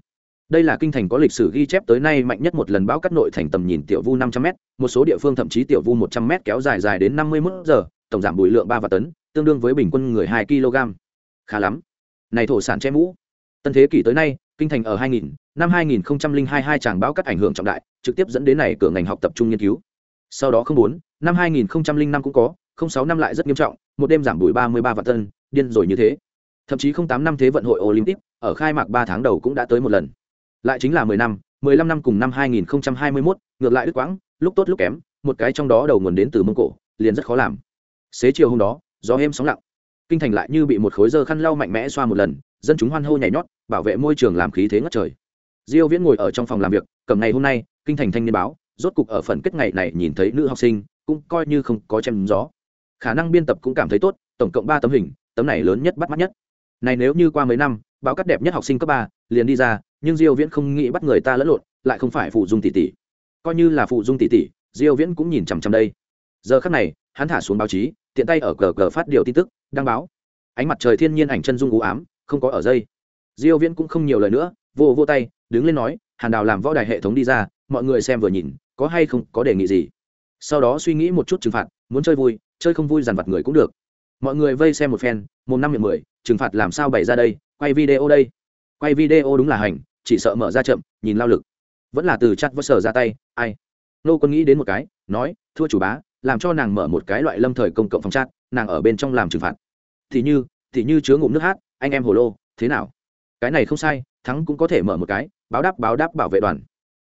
Đây là kinh thành có lịch sử ghi chép tới nay mạnh nhất một lần bão cắt nội thành tầm nhìn tiểu vu năm trăm m một số địa phương thậm chí tiểu vu một trăm m kéo dài dài đến năm mươi giờ, tổng giảm bùi lượng ba và tấn tương đương với bình quân người hai kg. Khá lắm. Này thổ sản che mũ. Tân thế kỷ tới nay kinh thành ở 2000, năm 2002 hai tràng báo cắt ảnh hưởng trọng đại trực tiếp dẫn đến này cửa ngành học tập trung nghiên cứu. Sau đó không bốn năm 2005 cũng có không sáu năm lại rất nghiêm trọng một đêm giảm bụi 33 vạn tân điên rồi như thế. Thậm chí không tám năm thế vận hội olympic ở khai mạc ba tháng đầu cũng đã tới một lần. Lại chính là mười năm mười lăm năm cùng năm 2021, ngược lại đứt quãng lúc tốt lúc kém một cái trong đó đầu nguồn đến từ mông cổ liền rất khó làm. Xế chiều hôm đó gió êm sóng lặng. Kinh thành lại như bị một khối dơ khăn lau mạnh mẽ xoa một lần, dân chúng hoan hô nhảy nhót, bảo vệ môi trường làm khí thế ngất trời. Diêu viễn ngồi ở trong phòng làm việc, cầm ngày hôm nay, kinh thành thanh niên báo, rốt cục ở phần kết ngày này nhìn thấy nữ học sinh, cũng coi như không có chém gió. Khả năng biên tập cũng cảm thấy tốt, tổng cộng ba tấm hình, tấm này lớn nhất bắt mắt nhất. Này nếu như qua mấy năm, báo cắt đẹp nhất học sinh cấp ba, liền đi ra, nhưng diêu viễn không nghĩ bắt người ta lẫn lộn, lại không phải phụ dung tỷ tỷ. Coi như là phụ dung tỷ tỷ, diêu viễn cũng nhìn chằm chằm đây. Giờ khắc này, hắn thả xuống báo chí tiện tay ở cờ cờ phát điều tin tức, đăng báo. Ánh mặt trời thiên nhiên ảnh chân dung u ám, không có ở dây. Diêu viễn cũng không nhiều lời nữa, vô vô tay, đứng lên nói, hàn đào làm võ đài hệ thống đi ra, mọi người xem vừa nhìn, có hay không, có đề nghị gì? Sau đó suy nghĩ một chút trừng phạt, muốn chơi vui, chơi không vui dàn vặt người cũng được. Mọi người vây xem một phen một năm miệng mười, trừng phạt làm sao bày ra đây, quay video đây. Quay video đúng là hành, chỉ sợ mở ra chậm, nhìn lao lực. Vẫn là từ chặt vỡ sở ra tay, ai? Nô quân nghĩ đến một cái, nói, thua chủ bá làm cho nàng mở một cái loại lâm thời công cộng phòng chat, nàng ở bên trong làm trừng phạt. Thì như thì như chứa ngụm nước hát, anh em hồ lô, thế nào? Cái này không sai, thắng cũng có thể mở một cái, báo đáp báo đáp bảo vệ đoàn.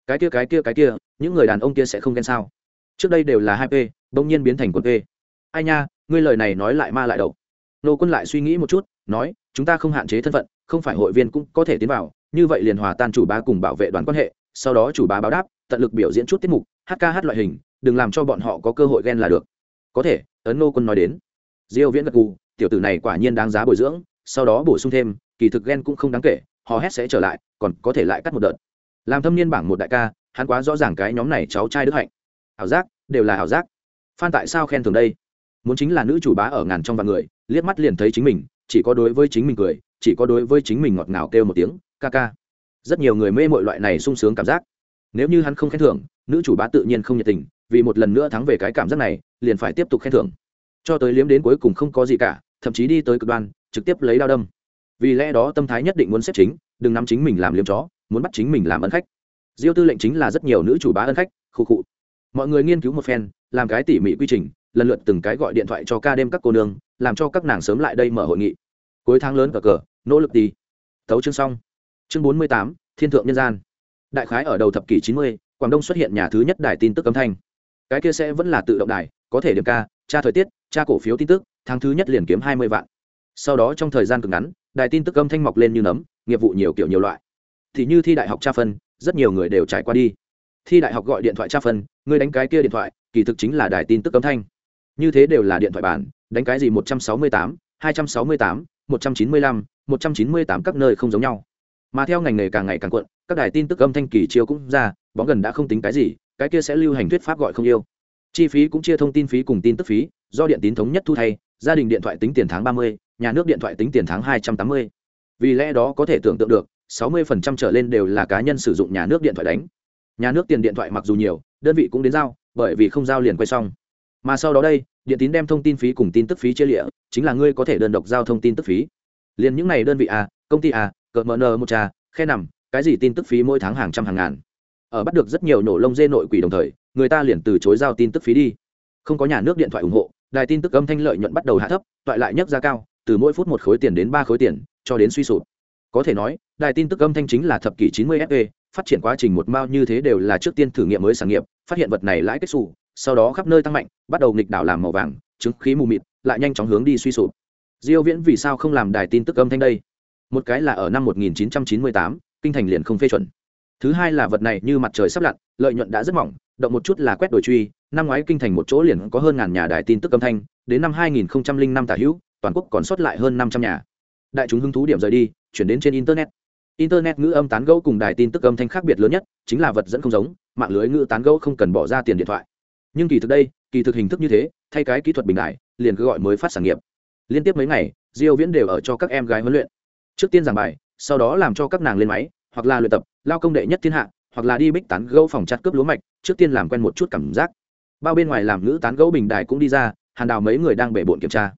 Cái kia cái kia cái kia, những người đàn ông kia sẽ không ghen sao? Trước đây đều là hai p, bỗng nhiên biến thành quân p. Ai nha, ngươi lời này nói lại ma lại đầu. Nô quân lại suy nghĩ một chút, nói, chúng ta không hạn chế thân phận, không phải hội viên cũng có thể tiến vào, như vậy liền hòa tan chủ bá cùng bảo vệ đoàn quan hệ, sau đó chủ bá báo đáp, tận lực biểu diễn chút tiết mục, hát ca hát loại hình đừng làm cho bọn họ có cơ hội ghen là được. Có thể, ấn nô quân nói đến. Diêu viễn gật gù, tiểu tử này quả nhiên đáng giá bồi dưỡng, sau đó bổ sung thêm, kỳ thực ghen cũng không đáng kể họ hét sẽ trở lại, còn có thể lại cắt một đợt. Làm thâm niên bảng một đại ca, hắn quá rõ ràng cái nhóm này cháu trai đức hạnh. Hảo giác, đều là hảo giác. Phan tại sao khen thường đây? Muốn chính là nữ chủ bá ở ngàn trong vạn người, liếc mắt liền thấy chính mình, chỉ có đối với chính mình cười, chỉ có đối với chính mình ngọt ngào kêu một tiếng, ca ca. Rất nhiều người mê mọi loại này sung sướng cảm giác. Nếu như hắn không khen thưởng, nữ chủ bá tự nhiên không nhiệt tình vì một lần nữa thắng về cái cảm giác này, liền phải tiếp tục khen thưởng. Cho tới liếm đến cuối cùng không có gì cả, thậm chí đi tới cực đoan, trực tiếp lấy đao đâm. Vì lẽ đó tâm thái nhất định muốn xếp chính, đừng nắm chính mình làm liếm chó, muốn bắt chính mình làm ân khách. Diêu tư lệnh chính là rất nhiều nữ chủ bá ân khách, khu cụ mọi người nghiên cứu một phen, làm cái tỉ mỉ quy trình, lần lượt từng cái gọi điện thoại cho ca đêm các cô nương, làm cho các nàng sớm lại đây mở hội nghị. Cuối tháng lớn cờ cờ, nỗ lực đi. Tấu chương xong. Chương bốn mươi tám, thiên thượng nhân gian. Đại khái ở đầu thập kỷ chín mươi, quảng đông xuất hiện nhà thứ nhất đài tin tức âm thanh cái kia sẽ vẫn là tự động đài, có thể điểm ca, tra thời tiết, tra cổ phiếu tin tức, tháng thứ nhất liền kiếm hai mươi vạn. Sau đó trong thời gian cực ngắn, đài tin tức âm thanh mọc lên như nấm, nghiệp vụ nhiều kiểu nhiều loại. Thì như thi đại học tra phân, rất nhiều người đều trải qua đi. Thi đại học gọi điện thoại tra phân, người đánh cái kia điện thoại, kỳ thực chính là đài tin tức âm thanh. Như thế đều là điện thoại bản, đánh cái gì một trăm sáu mươi tám, hai trăm sáu mươi tám, một trăm chín mươi lăm, một trăm chín mươi tám các nơi không giống nhau. Mà theo ngành nghề càng ngày càng cuộn, các đài tin tức âm thanh kỳ chiều cũng ra, bóng gần đã không tính cái gì cái kia sẽ lưu hành thuyết pháp gọi không yêu. Chi phí cũng chia thông tin phí cùng tin tức phí do điện tín thống nhất thu thay gia đình điện thoại tính tiền tháng ba mươi nhà nước điện thoại tính tiền tháng hai trăm tám mươi. Vì lẽ đó có thể tưởng tượng được sáu mươi phần trăm trở lên đều là cá nhân sử dụng nhà nước điện thoại đánh. Nhà nước tiền điện thoại mặc dù nhiều đơn vị cũng đến giao bởi vì không giao liền quay xong. Mà sau đó đây điện tín đem thông tin phí cùng tin tức phí chia lịa chính là ngươi có thể đơn độc giao thông tin tức phí. Liền những này đơn vị à, công ty à, cờ mờ nờ một trà khe nằm cái gì tin tức phí mỗi tháng hàng trăm hàng ngàn ở bắt được rất nhiều nổ lông dê nội quỷ đồng thời người ta liền từ chối giao tin tức phí đi. Không có nhà nước điện thoại ủng hộ đài tin tức âm thanh lợi nhuận bắt đầu hạ thấp toại lại nhấc ra cao từ mỗi phút một khối tiền đến ba khối tiền cho đến suy sụp. Có thể nói đài tin tức âm thanh chính là thập kỷ chín mươi fe phát triển quá trình một mao như thế đều là trước tiên thử nghiệm mới sản nghiệp phát hiện vật này lãi kết xù sau đó khắp nơi tăng mạnh bắt đầu nghịch đảo làm màu vàng chứng khí mù mịt lại nhanh chóng hướng đi suy sụp. Diêu viễn vì sao không làm đài tin tức âm thanh đây? Một cái là ở năm 1998, kinh thành liền không phê chuẩn thứ hai là vật này như mặt trời sắp lặn, lợi nhuận đã rất mỏng, động một chút là quét đổi truy, năm ngoái kinh thành một chỗ liền có hơn ngàn nhà đài tin tức âm thanh, đến năm 2005 tả hữu, toàn quốc còn sót lại hơn 500 nhà. Đại chúng hứng thú điểm rời đi, chuyển đến trên internet. Internet ngữ âm tán gẫu cùng đài tin tức âm thanh khác biệt lớn nhất, chính là vật dẫn không giống, mạng lưới ngữ tán gẫu không cần bỏ ra tiền điện thoại. Nhưng kỳ thực đây, kỳ thực hình thức như thế, thay cái kỹ thuật bình đại, liền cứ gọi mới phát sản nghiệp. Liên tiếp mấy ngày, diêu viễn đều ở cho các em gái huấn luyện. Trước tiên giảng bài, sau đó làm cho các nàng lên máy, hoặc là luyện tập lao công đệ nhất thiên hạ hoặc là đi bích tán gấu phòng chặt cướp lúa mạch trước tiên làm quen một chút cảm giác. Bao bên ngoài làm nữ tán gấu bình đài cũng đi ra hàn đào mấy người đang bể bộn kiểm tra.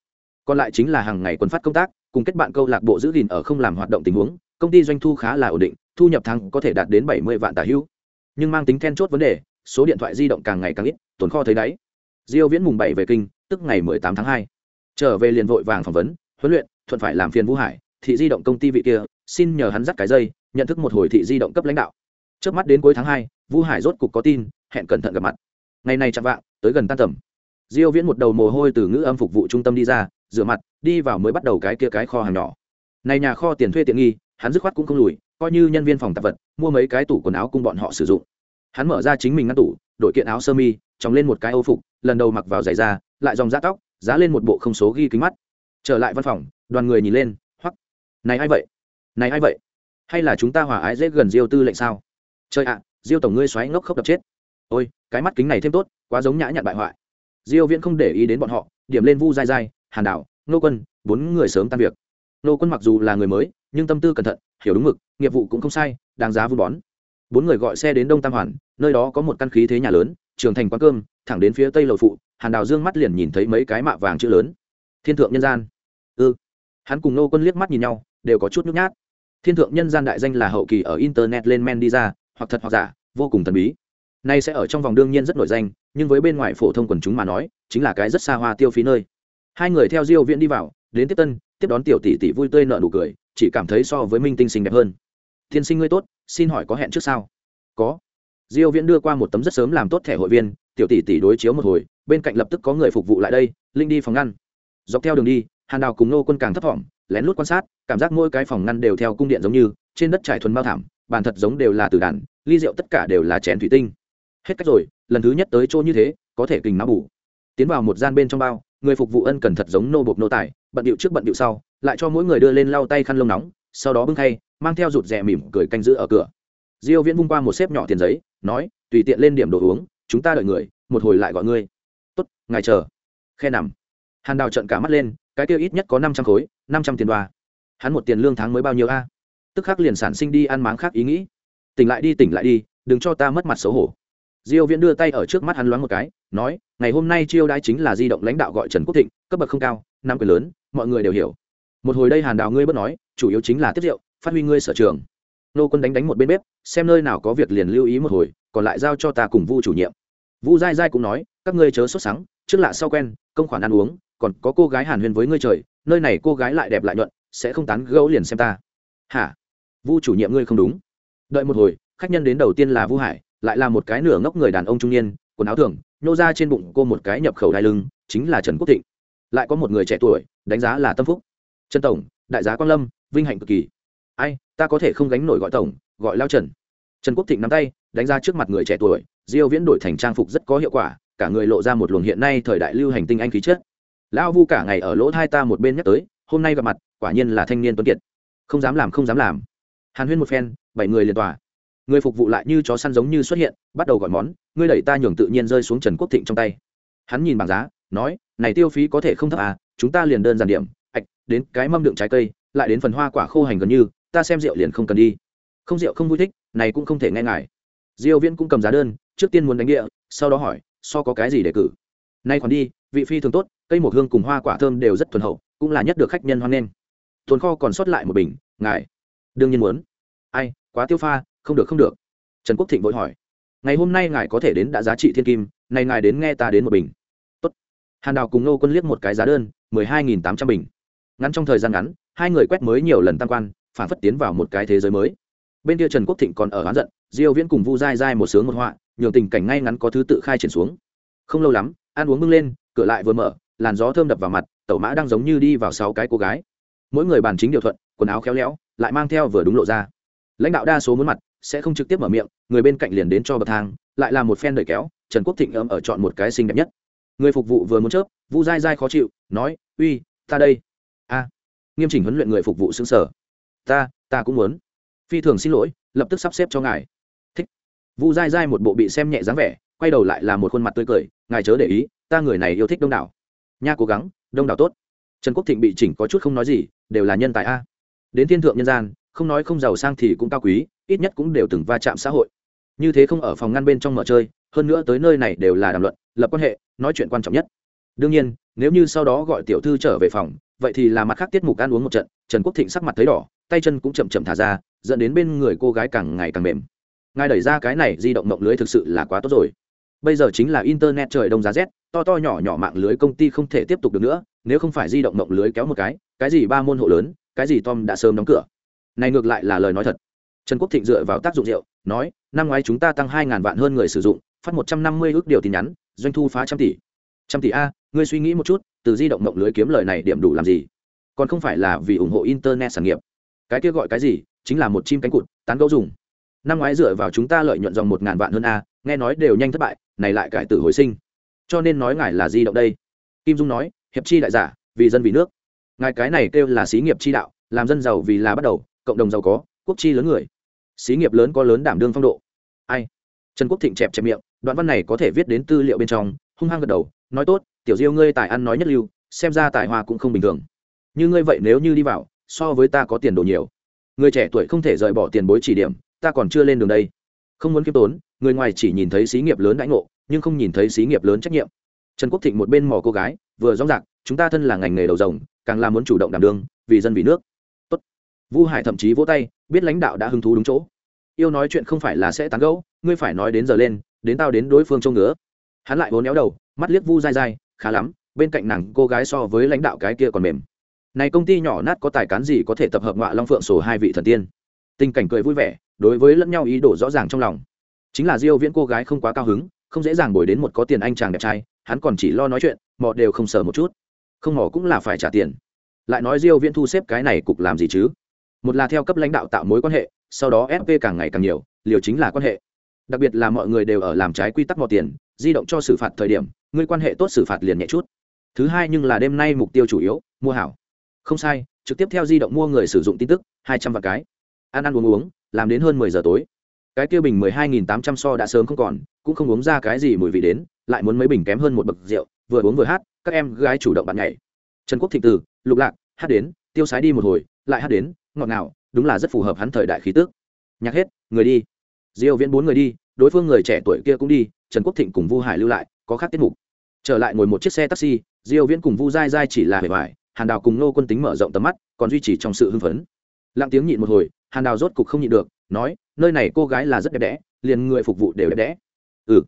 Còn lại chính là hàng ngày quân phát công tác cùng kết bạn câu lạc bộ giữ gìn ở không làm hoạt động tình huống công ty doanh thu khá là ổn định thu nhập tháng có thể đạt đến bảy mươi vạn tả hữu nhưng mang tính then chốt vấn đề số điện thoại di động càng ngày càng ít tồn kho thấy đáy. Diêu viễn mùng bảy về kinh tức ngày 18 tháng hai, trở về liền vội vàng phỏng vấn huấn luyện thuận phải làm phiền vũ hải thị di động công ty vị kia xin nhờ hắn dắt cái dây nhận thức một hồi thị di động cấp lãnh đạo. Trước mắt đến cuối tháng hai, Vu hải rốt cục có tin hẹn cẩn thận gặp mặt. Ngày này chạm vạng tới gần tan tầm. Diêu viễn một đầu mồ hôi từ ngữ âm phục vụ trung tâm đi ra rửa mặt đi vào mới bắt đầu cái kia cái kho hàng nhỏ. Này nhà kho tiền thuê tiện nghi hắn dứt khoát cũng không lùi coi như nhân viên phòng tạp vật mua mấy cái tủ quần áo cùng bọn họ sử dụng. Hắn mở ra chính mình ngăn tủ đổi kiện áo sơ mi tròng lên một cái âu phục lần đầu mặc vào giày da lại dòng da tóc giá lên một bộ không số ghi kính mắt. Trở lại văn phòng đoàn người nhìn lên hoắc. Này ai vậy? Này ai vậy? Hay là chúng ta hòa ái dễ gần diêu tư lệnh sao? Trời ạ, diêu tổng ngươi xoáy ngốc khóc đập chết. Ôi, cái mắt kính này thêm tốt, quá giống nhã nhặn bại hoại. Diêu viễn không để ý đến bọn họ, điểm lên vu dai dai, hàn đảo nô quân, bốn người sớm tan việc. Nô quân mặc dù là người mới, nhưng tâm tư cẩn thận, hiểu đúng mực, nghiệp vụ cũng không sai, đáng giá vun bón. Bốn người gọi xe đến đông tam hoàn, nơi đó có một căn khí thế nhà lớn, trường thành quán cơm, thẳng đến phía tây lầu phụ, hàn đào dương mắt liền nhìn thấy mấy cái mạ vàng chữ lớn. Thiên thượng nhân gian. Ư ừ. hắn cùng nô quân liếc mắt nhìn nhau, đều có chút nhút nhát thiên thượng nhân gian đại danh là hậu kỳ ở internet lên men đi ra, hoặc thật hoặc giả, vô cùng thần bí. Nay sẽ ở trong vòng đương nhiên rất nổi danh, nhưng với bên ngoài phổ thông quần chúng mà nói, chính là cái rất xa hoa tiêu phí nơi. Hai người theo diêu viễn đi vào, đến tiếp tân, tiếp đón tiểu tỷ tỷ vui tươi nở nụ cười, chỉ cảm thấy so với minh tinh xinh đẹp hơn. Thiên sinh ngươi tốt, xin hỏi có hẹn trước sao? Có. Diêu viễn đưa qua một tấm rất sớm làm tốt thẻ hội viên, tiểu tỷ tỷ đối chiếu một hồi, bên cạnh lập tức có người phục vụ lại đây, linh đi phòng ngăn. Dọc theo đường đi, hàn đào cùng nô quân càng thấp thỏm lén lút quan sát, cảm giác mỗi cái phòng ngăn đều theo cung điện giống như, trên đất trải thuần bao thảm, bàn thật giống đều là từ đàn, ly rượu tất cả đều là chén thủy tinh. Hết cách rồi, lần thứ nhất tới chỗ như thế, có thể kình não bù. Tiến vào một gian bên trong bao, người phục vụ ân cần thật giống nô bộc nô tài, bận điệu trước bận điệu sau, lại cho mỗi người đưa lên lau tay khăn lông nóng, sau đó bưng khay, mang theo rụt rè mỉm cười canh giữ ở cửa. Diêu viễn vung qua một xếp nhỏ tiền giấy, nói, tùy tiện lên điểm đồ uống, chúng ta đợi người, một hồi lại gọi ngươi. Tốt, ngài chờ. Khe nằm. Hàn đào trận cả mắt lên cái tiêu ít nhất có 500 khối 500 tiền đoa hắn một tiền lương tháng mới bao nhiêu a? Tức khắc liền sản sinh đi ăn máng khác ý nghĩ. Tỉnh lại đi, tỉnh lại đi, đừng cho ta mất mặt xấu hổ. Diêu viễn đưa tay ở trước mắt hắn loáng một cái, nói, ngày hôm nay chiêu đãi chính là di động lãnh đạo gọi trần quốc thịnh, cấp bậc không cao, năm quyền lớn, mọi người đều hiểu. Một hồi đây hàn đào ngươi bất nói, chủ yếu chính là tiếp rượu, phát huy ngươi sở trường. Nô quân đánh đánh một bên bếp, xem nơi nào có việc liền lưu ý một hồi, còn lại giao cho ta cùng vu chủ nhiệm. Vu dai dai cũng nói, các ngươi chớ sốt sắng, trước lạ sau quen, công khoản ăn uống còn có cô gái hàn huyên với ngươi trời, nơi này cô gái lại đẹp lại nhuận, sẽ không tán gẫu liền xem ta. Hả? Vu chủ nhiệm ngươi không đúng. Đợi một hồi, khách nhân đến đầu tiên là vu hải, lại là một cái nửa ngốc người đàn ông trung niên, quần áo thường, nhô ra trên bụng cô một cái nhập khẩu đai lưng, chính là trần quốc thịnh. Lại có một người trẻ tuổi, đánh giá là tâm phúc. Trần tổng, đại giá quang lâm, vinh hạnh cực kỳ. Ai, ta có thể không gánh nổi gọi tổng, gọi lao trần. Trần quốc thịnh nắm tay, đánh ra trước mặt người trẻ tuổi, diêu viễn đổi thành trang phục rất có hiệu quả, cả người lộ ra một luồng hiện nay thời đại lưu hành tinh anh khí chất lão vu cả ngày ở lỗ thai ta một bên nhắc tới, hôm nay gặp mặt, quả nhiên là thanh niên tuấn kiệt. Không dám làm, không dám làm. Hàn huyên một phen, bảy người liền tòa. Người phục vụ lại như chó săn giống như xuất hiện, bắt đầu gọi món, ngươi đẩy ta nhường tự nhiên rơi xuống trần quốc thịnh trong tay. Hắn nhìn bảng giá, nói, này tiêu phí có thể không thấp à chúng ta liền đơn giản điểm ạch đến cái mâm đựng trái cây, lại đến phần hoa quả khô hành gần như, ta xem rượu liền không cần đi. Không rượu không vui thích, này cũng không thể nghe ngài. Diêu viễn cũng cầm giá đơn, trước tiên muốn đánh địa, sau đó hỏi, so có cái gì để cử? Nay còn đi, vị phi thường tốt cây một hương cùng hoa quả thơm đều rất thuần hậu, cũng là nhất được khách nhân hoan nghênh. Tồn kho còn sót lại một bình, ngài. Đương nhiên muốn. Ai, quá tiêu pha, không được không được. Trần quốc thịnh vội hỏi. Ngày hôm nay ngài có thể đến đã giá trị thiên kim này ngài đến nghe ta đến một bình. Tốt. hàn đào cùng nô quân liếc một cái giá đơn, mười hai nghìn tám trăm bình. Ngắn trong thời gian ngắn, hai người quét mới nhiều lần tam quan, phản phất tiến vào một cái thế giới mới. Bên kia trần quốc thịnh còn ở oán giận, diêu viễn cùng vu dai dai một sướng một họa, nhường tình cảnh ngay ngắn có thứ tự khai triển xuống. Không lâu lắm, ăn uống bưng lên, cửa lại vừa mở làn gió thơm đập vào mặt, tẩu mã đang giống như đi vào sáu cái cô gái. Mỗi người bàn chính điều thuận, quần áo khéo léo, lại mang theo vừa đúng lộ ra. Lãnh đạo đa số muốn mặt, sẽ không trực tiếp mở miệng, người bên cạnh liền đến cho bậc thang, lại là một phen đời kéo, trần quốc thịnh ấm ở chọn một cái xinh đẹp nhất. Người phục vụ vừa muốn chớp, vu dai dai khó chịu, nói, uy, ta đây. A. Nghiêm chỉnh huấn luyện người phục vụ xứng sở. Ta ta cũng muốn. Phi thường xin lỗi, lập tức sắp xếp cho ngài. Thích. Vu dai dai một bộ bị xem nhẹ dáng vẻ, quay đầu lại là một khuôn mặt tươi cười, ngài chớ để ý, ta người này yêu thích đông đảo nha cố gắng, đông đảo tốt. Trần quốc thịnh bị chỉnh có chút không nói gì, đều là nhân tài a. Đến thiên thượng nhân gian, không nói không giàu sang thì cũng cao quý, ít nhất cũng đều từng va chạm xã hội. Như thế không ở phòng ngăn bên trong mở chơi, hơn nữa tới nơi này đều là đàm luận, lập quan hệ, nói chuyện quan trọng nhất. Đương nhiên, nếu như sau đó gọi tiểu thư trở về phòng, vậy thì là mặt khác tiết mục ăn uống một trận, trần quốc thịnh sắc mặt thấy đỏ, tay chân cũng chậm chậm thả ra, dẫn đến bên người cô gái càng ngày càng mềm. Ngài đẩy ra cái này di động mộng lưới thực sự là quá tốt rồi bây giờ chính là internet trời đông giá rét, to to nhỏ nhỏ mạng lưới công ty không thể tiếp tục được nữa, nếu không phải di động mộng lưới kéo một cái cái gì ba môn hộ lớn, cái gì tom đã sớm đóng cửa. Này ngược lại là lời nói thật. Trần quốc thịnh dựa vào tác dụng rượu, nói, năm ngoái chúng ta tăng hai ngàn vạn hơn người sử dụng, phát một trăm năm mươi ước điều tin nhắn, doanh thu phá trăm tỷ. Trăm tỷ a, ngươi suy nghĩ một chút, từ di động mộng lưới kiếm lời này điểm đủ làm gì? Còn không phải là vì ủng hộ internet sản nghiệp. Cái kia gọi cái gì, chính là một chim cánh cụt, tán gấu dùng năm ngoái dựa vào chúng ta lợi nhuận dòng một ngàn vạn hơn a, nghe nói đều nhanh thất bại, này lại cải tử hồi sinh. Cho nên nói ngài là di động đây. Kim dung nói, hiệp chi đại giả, vì dân vì nước. Ngài cái này kêu là xí nghiệp chi đạo, làm dân giàu vì là bắt đầu, cộng đồng giàu có, quốc chi lớn người. Xí nghiệp lớn có lớn đảm đương phong độ. Ai? Trần quốc thịnh chẹp chẹp miệng, đoạn văn này có thể viết đến tư liệu bên trong, hung hăng gật đầu, nói tốt, tiểu diêu ngươi tài ăn nói nhất lưu, xem ra tài hoa cũng không bình thường. Như ngươi vậy nếu như đi vào, so với ta có tiền đồ nhiều. Người trẻ tuổi không thể rời bỏ tiền bối chỉ điểm ta còn chưa lên đường đây. Không muốn kiêm tốn, người ngoài chỉ nhìn thấy xí nghiệp lớn đãi ngộ, nhưng không nhìn thấy xí nghiệp lớn trách nhiệm. Trần quốc thịnh một bên mò cô gái, vừa rõ rạc chúng ta thân là ngành nghề đầu rồng, càng là muốn chủ động đảm đương, vì dân vì nước. Tốt. vu hải thậm chí vỗ tay, biết lãnh đạo đã hứng thú đúng chỗ. Yêu nói chuyện không phải là sẽ tán gẫu, ngươi phải nói đến giờ lên, đến tao đến đối phương trông ngứa. Hắn lại vốn éo đầu, mắt liếc vu dai dai, khá lắm, bên cạnh nàng cô gái so với lãnh đạo cái kia còn mềm. Này công ty nhỏ nát có tài cán gì có thể tập hợp ngọa long phượng sổ hai vị thần tiên. Tình cảnh cười vui vẻ đối với lẫn nhau ý đồ rõ ràng trong lòng. Chính là diêu viễn cô gái không quá cao hứng, không dễ dàng bồi đến một có tiền anh chàng đẹp trai, hắn còn chỉ lo nói chuyện mò đều không sờ một chút. Không mò cũng là phải trả tiền. Lại nói diêu viễn thu xếp cái này cục làm gì chứ? Một là theo cấp lãnh đạo tạo mối quan hệ, sau đó fp càng ngày càng nhiều, liều chính là quan hệ. Đặc biệt là mọi người đều ở làm trái quy tắc mò tiền, di động cho xử phạt thời điểm, người quan hệ tốt xử phạt liền nhẹ chút. Thứ hai nhưng là đêm nay mục tiêu chủ yếu, mua hảo. Không sai, trực tiếp theo di động mua người sử dụng tin tức, hai trăm vạn cái. Ăn ăn uống uống làm đến hơn mười giờ tối. Cái kia bình mười hai nghìn tám trăm so đã sớm không còn, cũng không uống ra cái gì mùi vị đến, lại muốn mấy bình kém hơn một bậc rượu, vừa uống vừa hát, các em gái chủ động bạn nhảy. Trần quốc thịnh từ, lục lạc, hát đến, tiêu sái đi một hồi, lại hát đến, ngọt ngào, đúng là rất phù hợp hắn thời đại khí tước nhạc hết, người đi. Diêu viễn bốn người đi, đối phương người trẻ tuổi kia cũng đi, trần quốc thịnh cùng vu hải lưu lại, có khác tiết mục. Trở lại ngồi một chiếc xe taxi, diêu viễn cùng vu dai dai chỉ là bề ngoài hàn đào cùng nô quân tính mở rộng tầm mắt, còn duy trì trong sự hưng phấn. Lặng tiếng nhịn một hồi hàn đào rốt cục không nhịn được nói nơi này cô gái là rất đẹp đẽ liền người phục vụ đều đẹp đẽ. Ừ.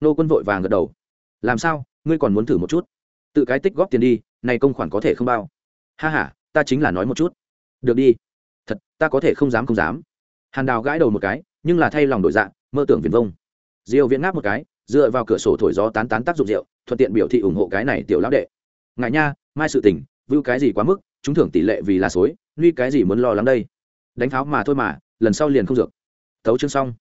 Nô quân vội vàng gật đầu. Làm sao? Ngươi còn muốn thử một chút? Tự cái tích góp tiền đi này công khoản có thể không bao. Ha ha ta chính là nói một chút. Được đi. Thật ta có thể không dám không dám. Hàn đào gãi đầu một cái nhưng là thay lòng đổi dạng mơ tưởng viền vông. Diêu viễn ngáp một cái dựa vào cửa sổ thổi gió tán tán tác dụng rượu thuận tiện biểu thị ủng hộ cái này tiểu lão đệ. Ngại nha mai sự tình vưu cái gì quá mức chúng thưởng tỷ lệ vì là suối, nuy cái gì muốn lo lắng đây? Đánh pháo mà thôi mà lần sau liền không dược. Tấu chương xong.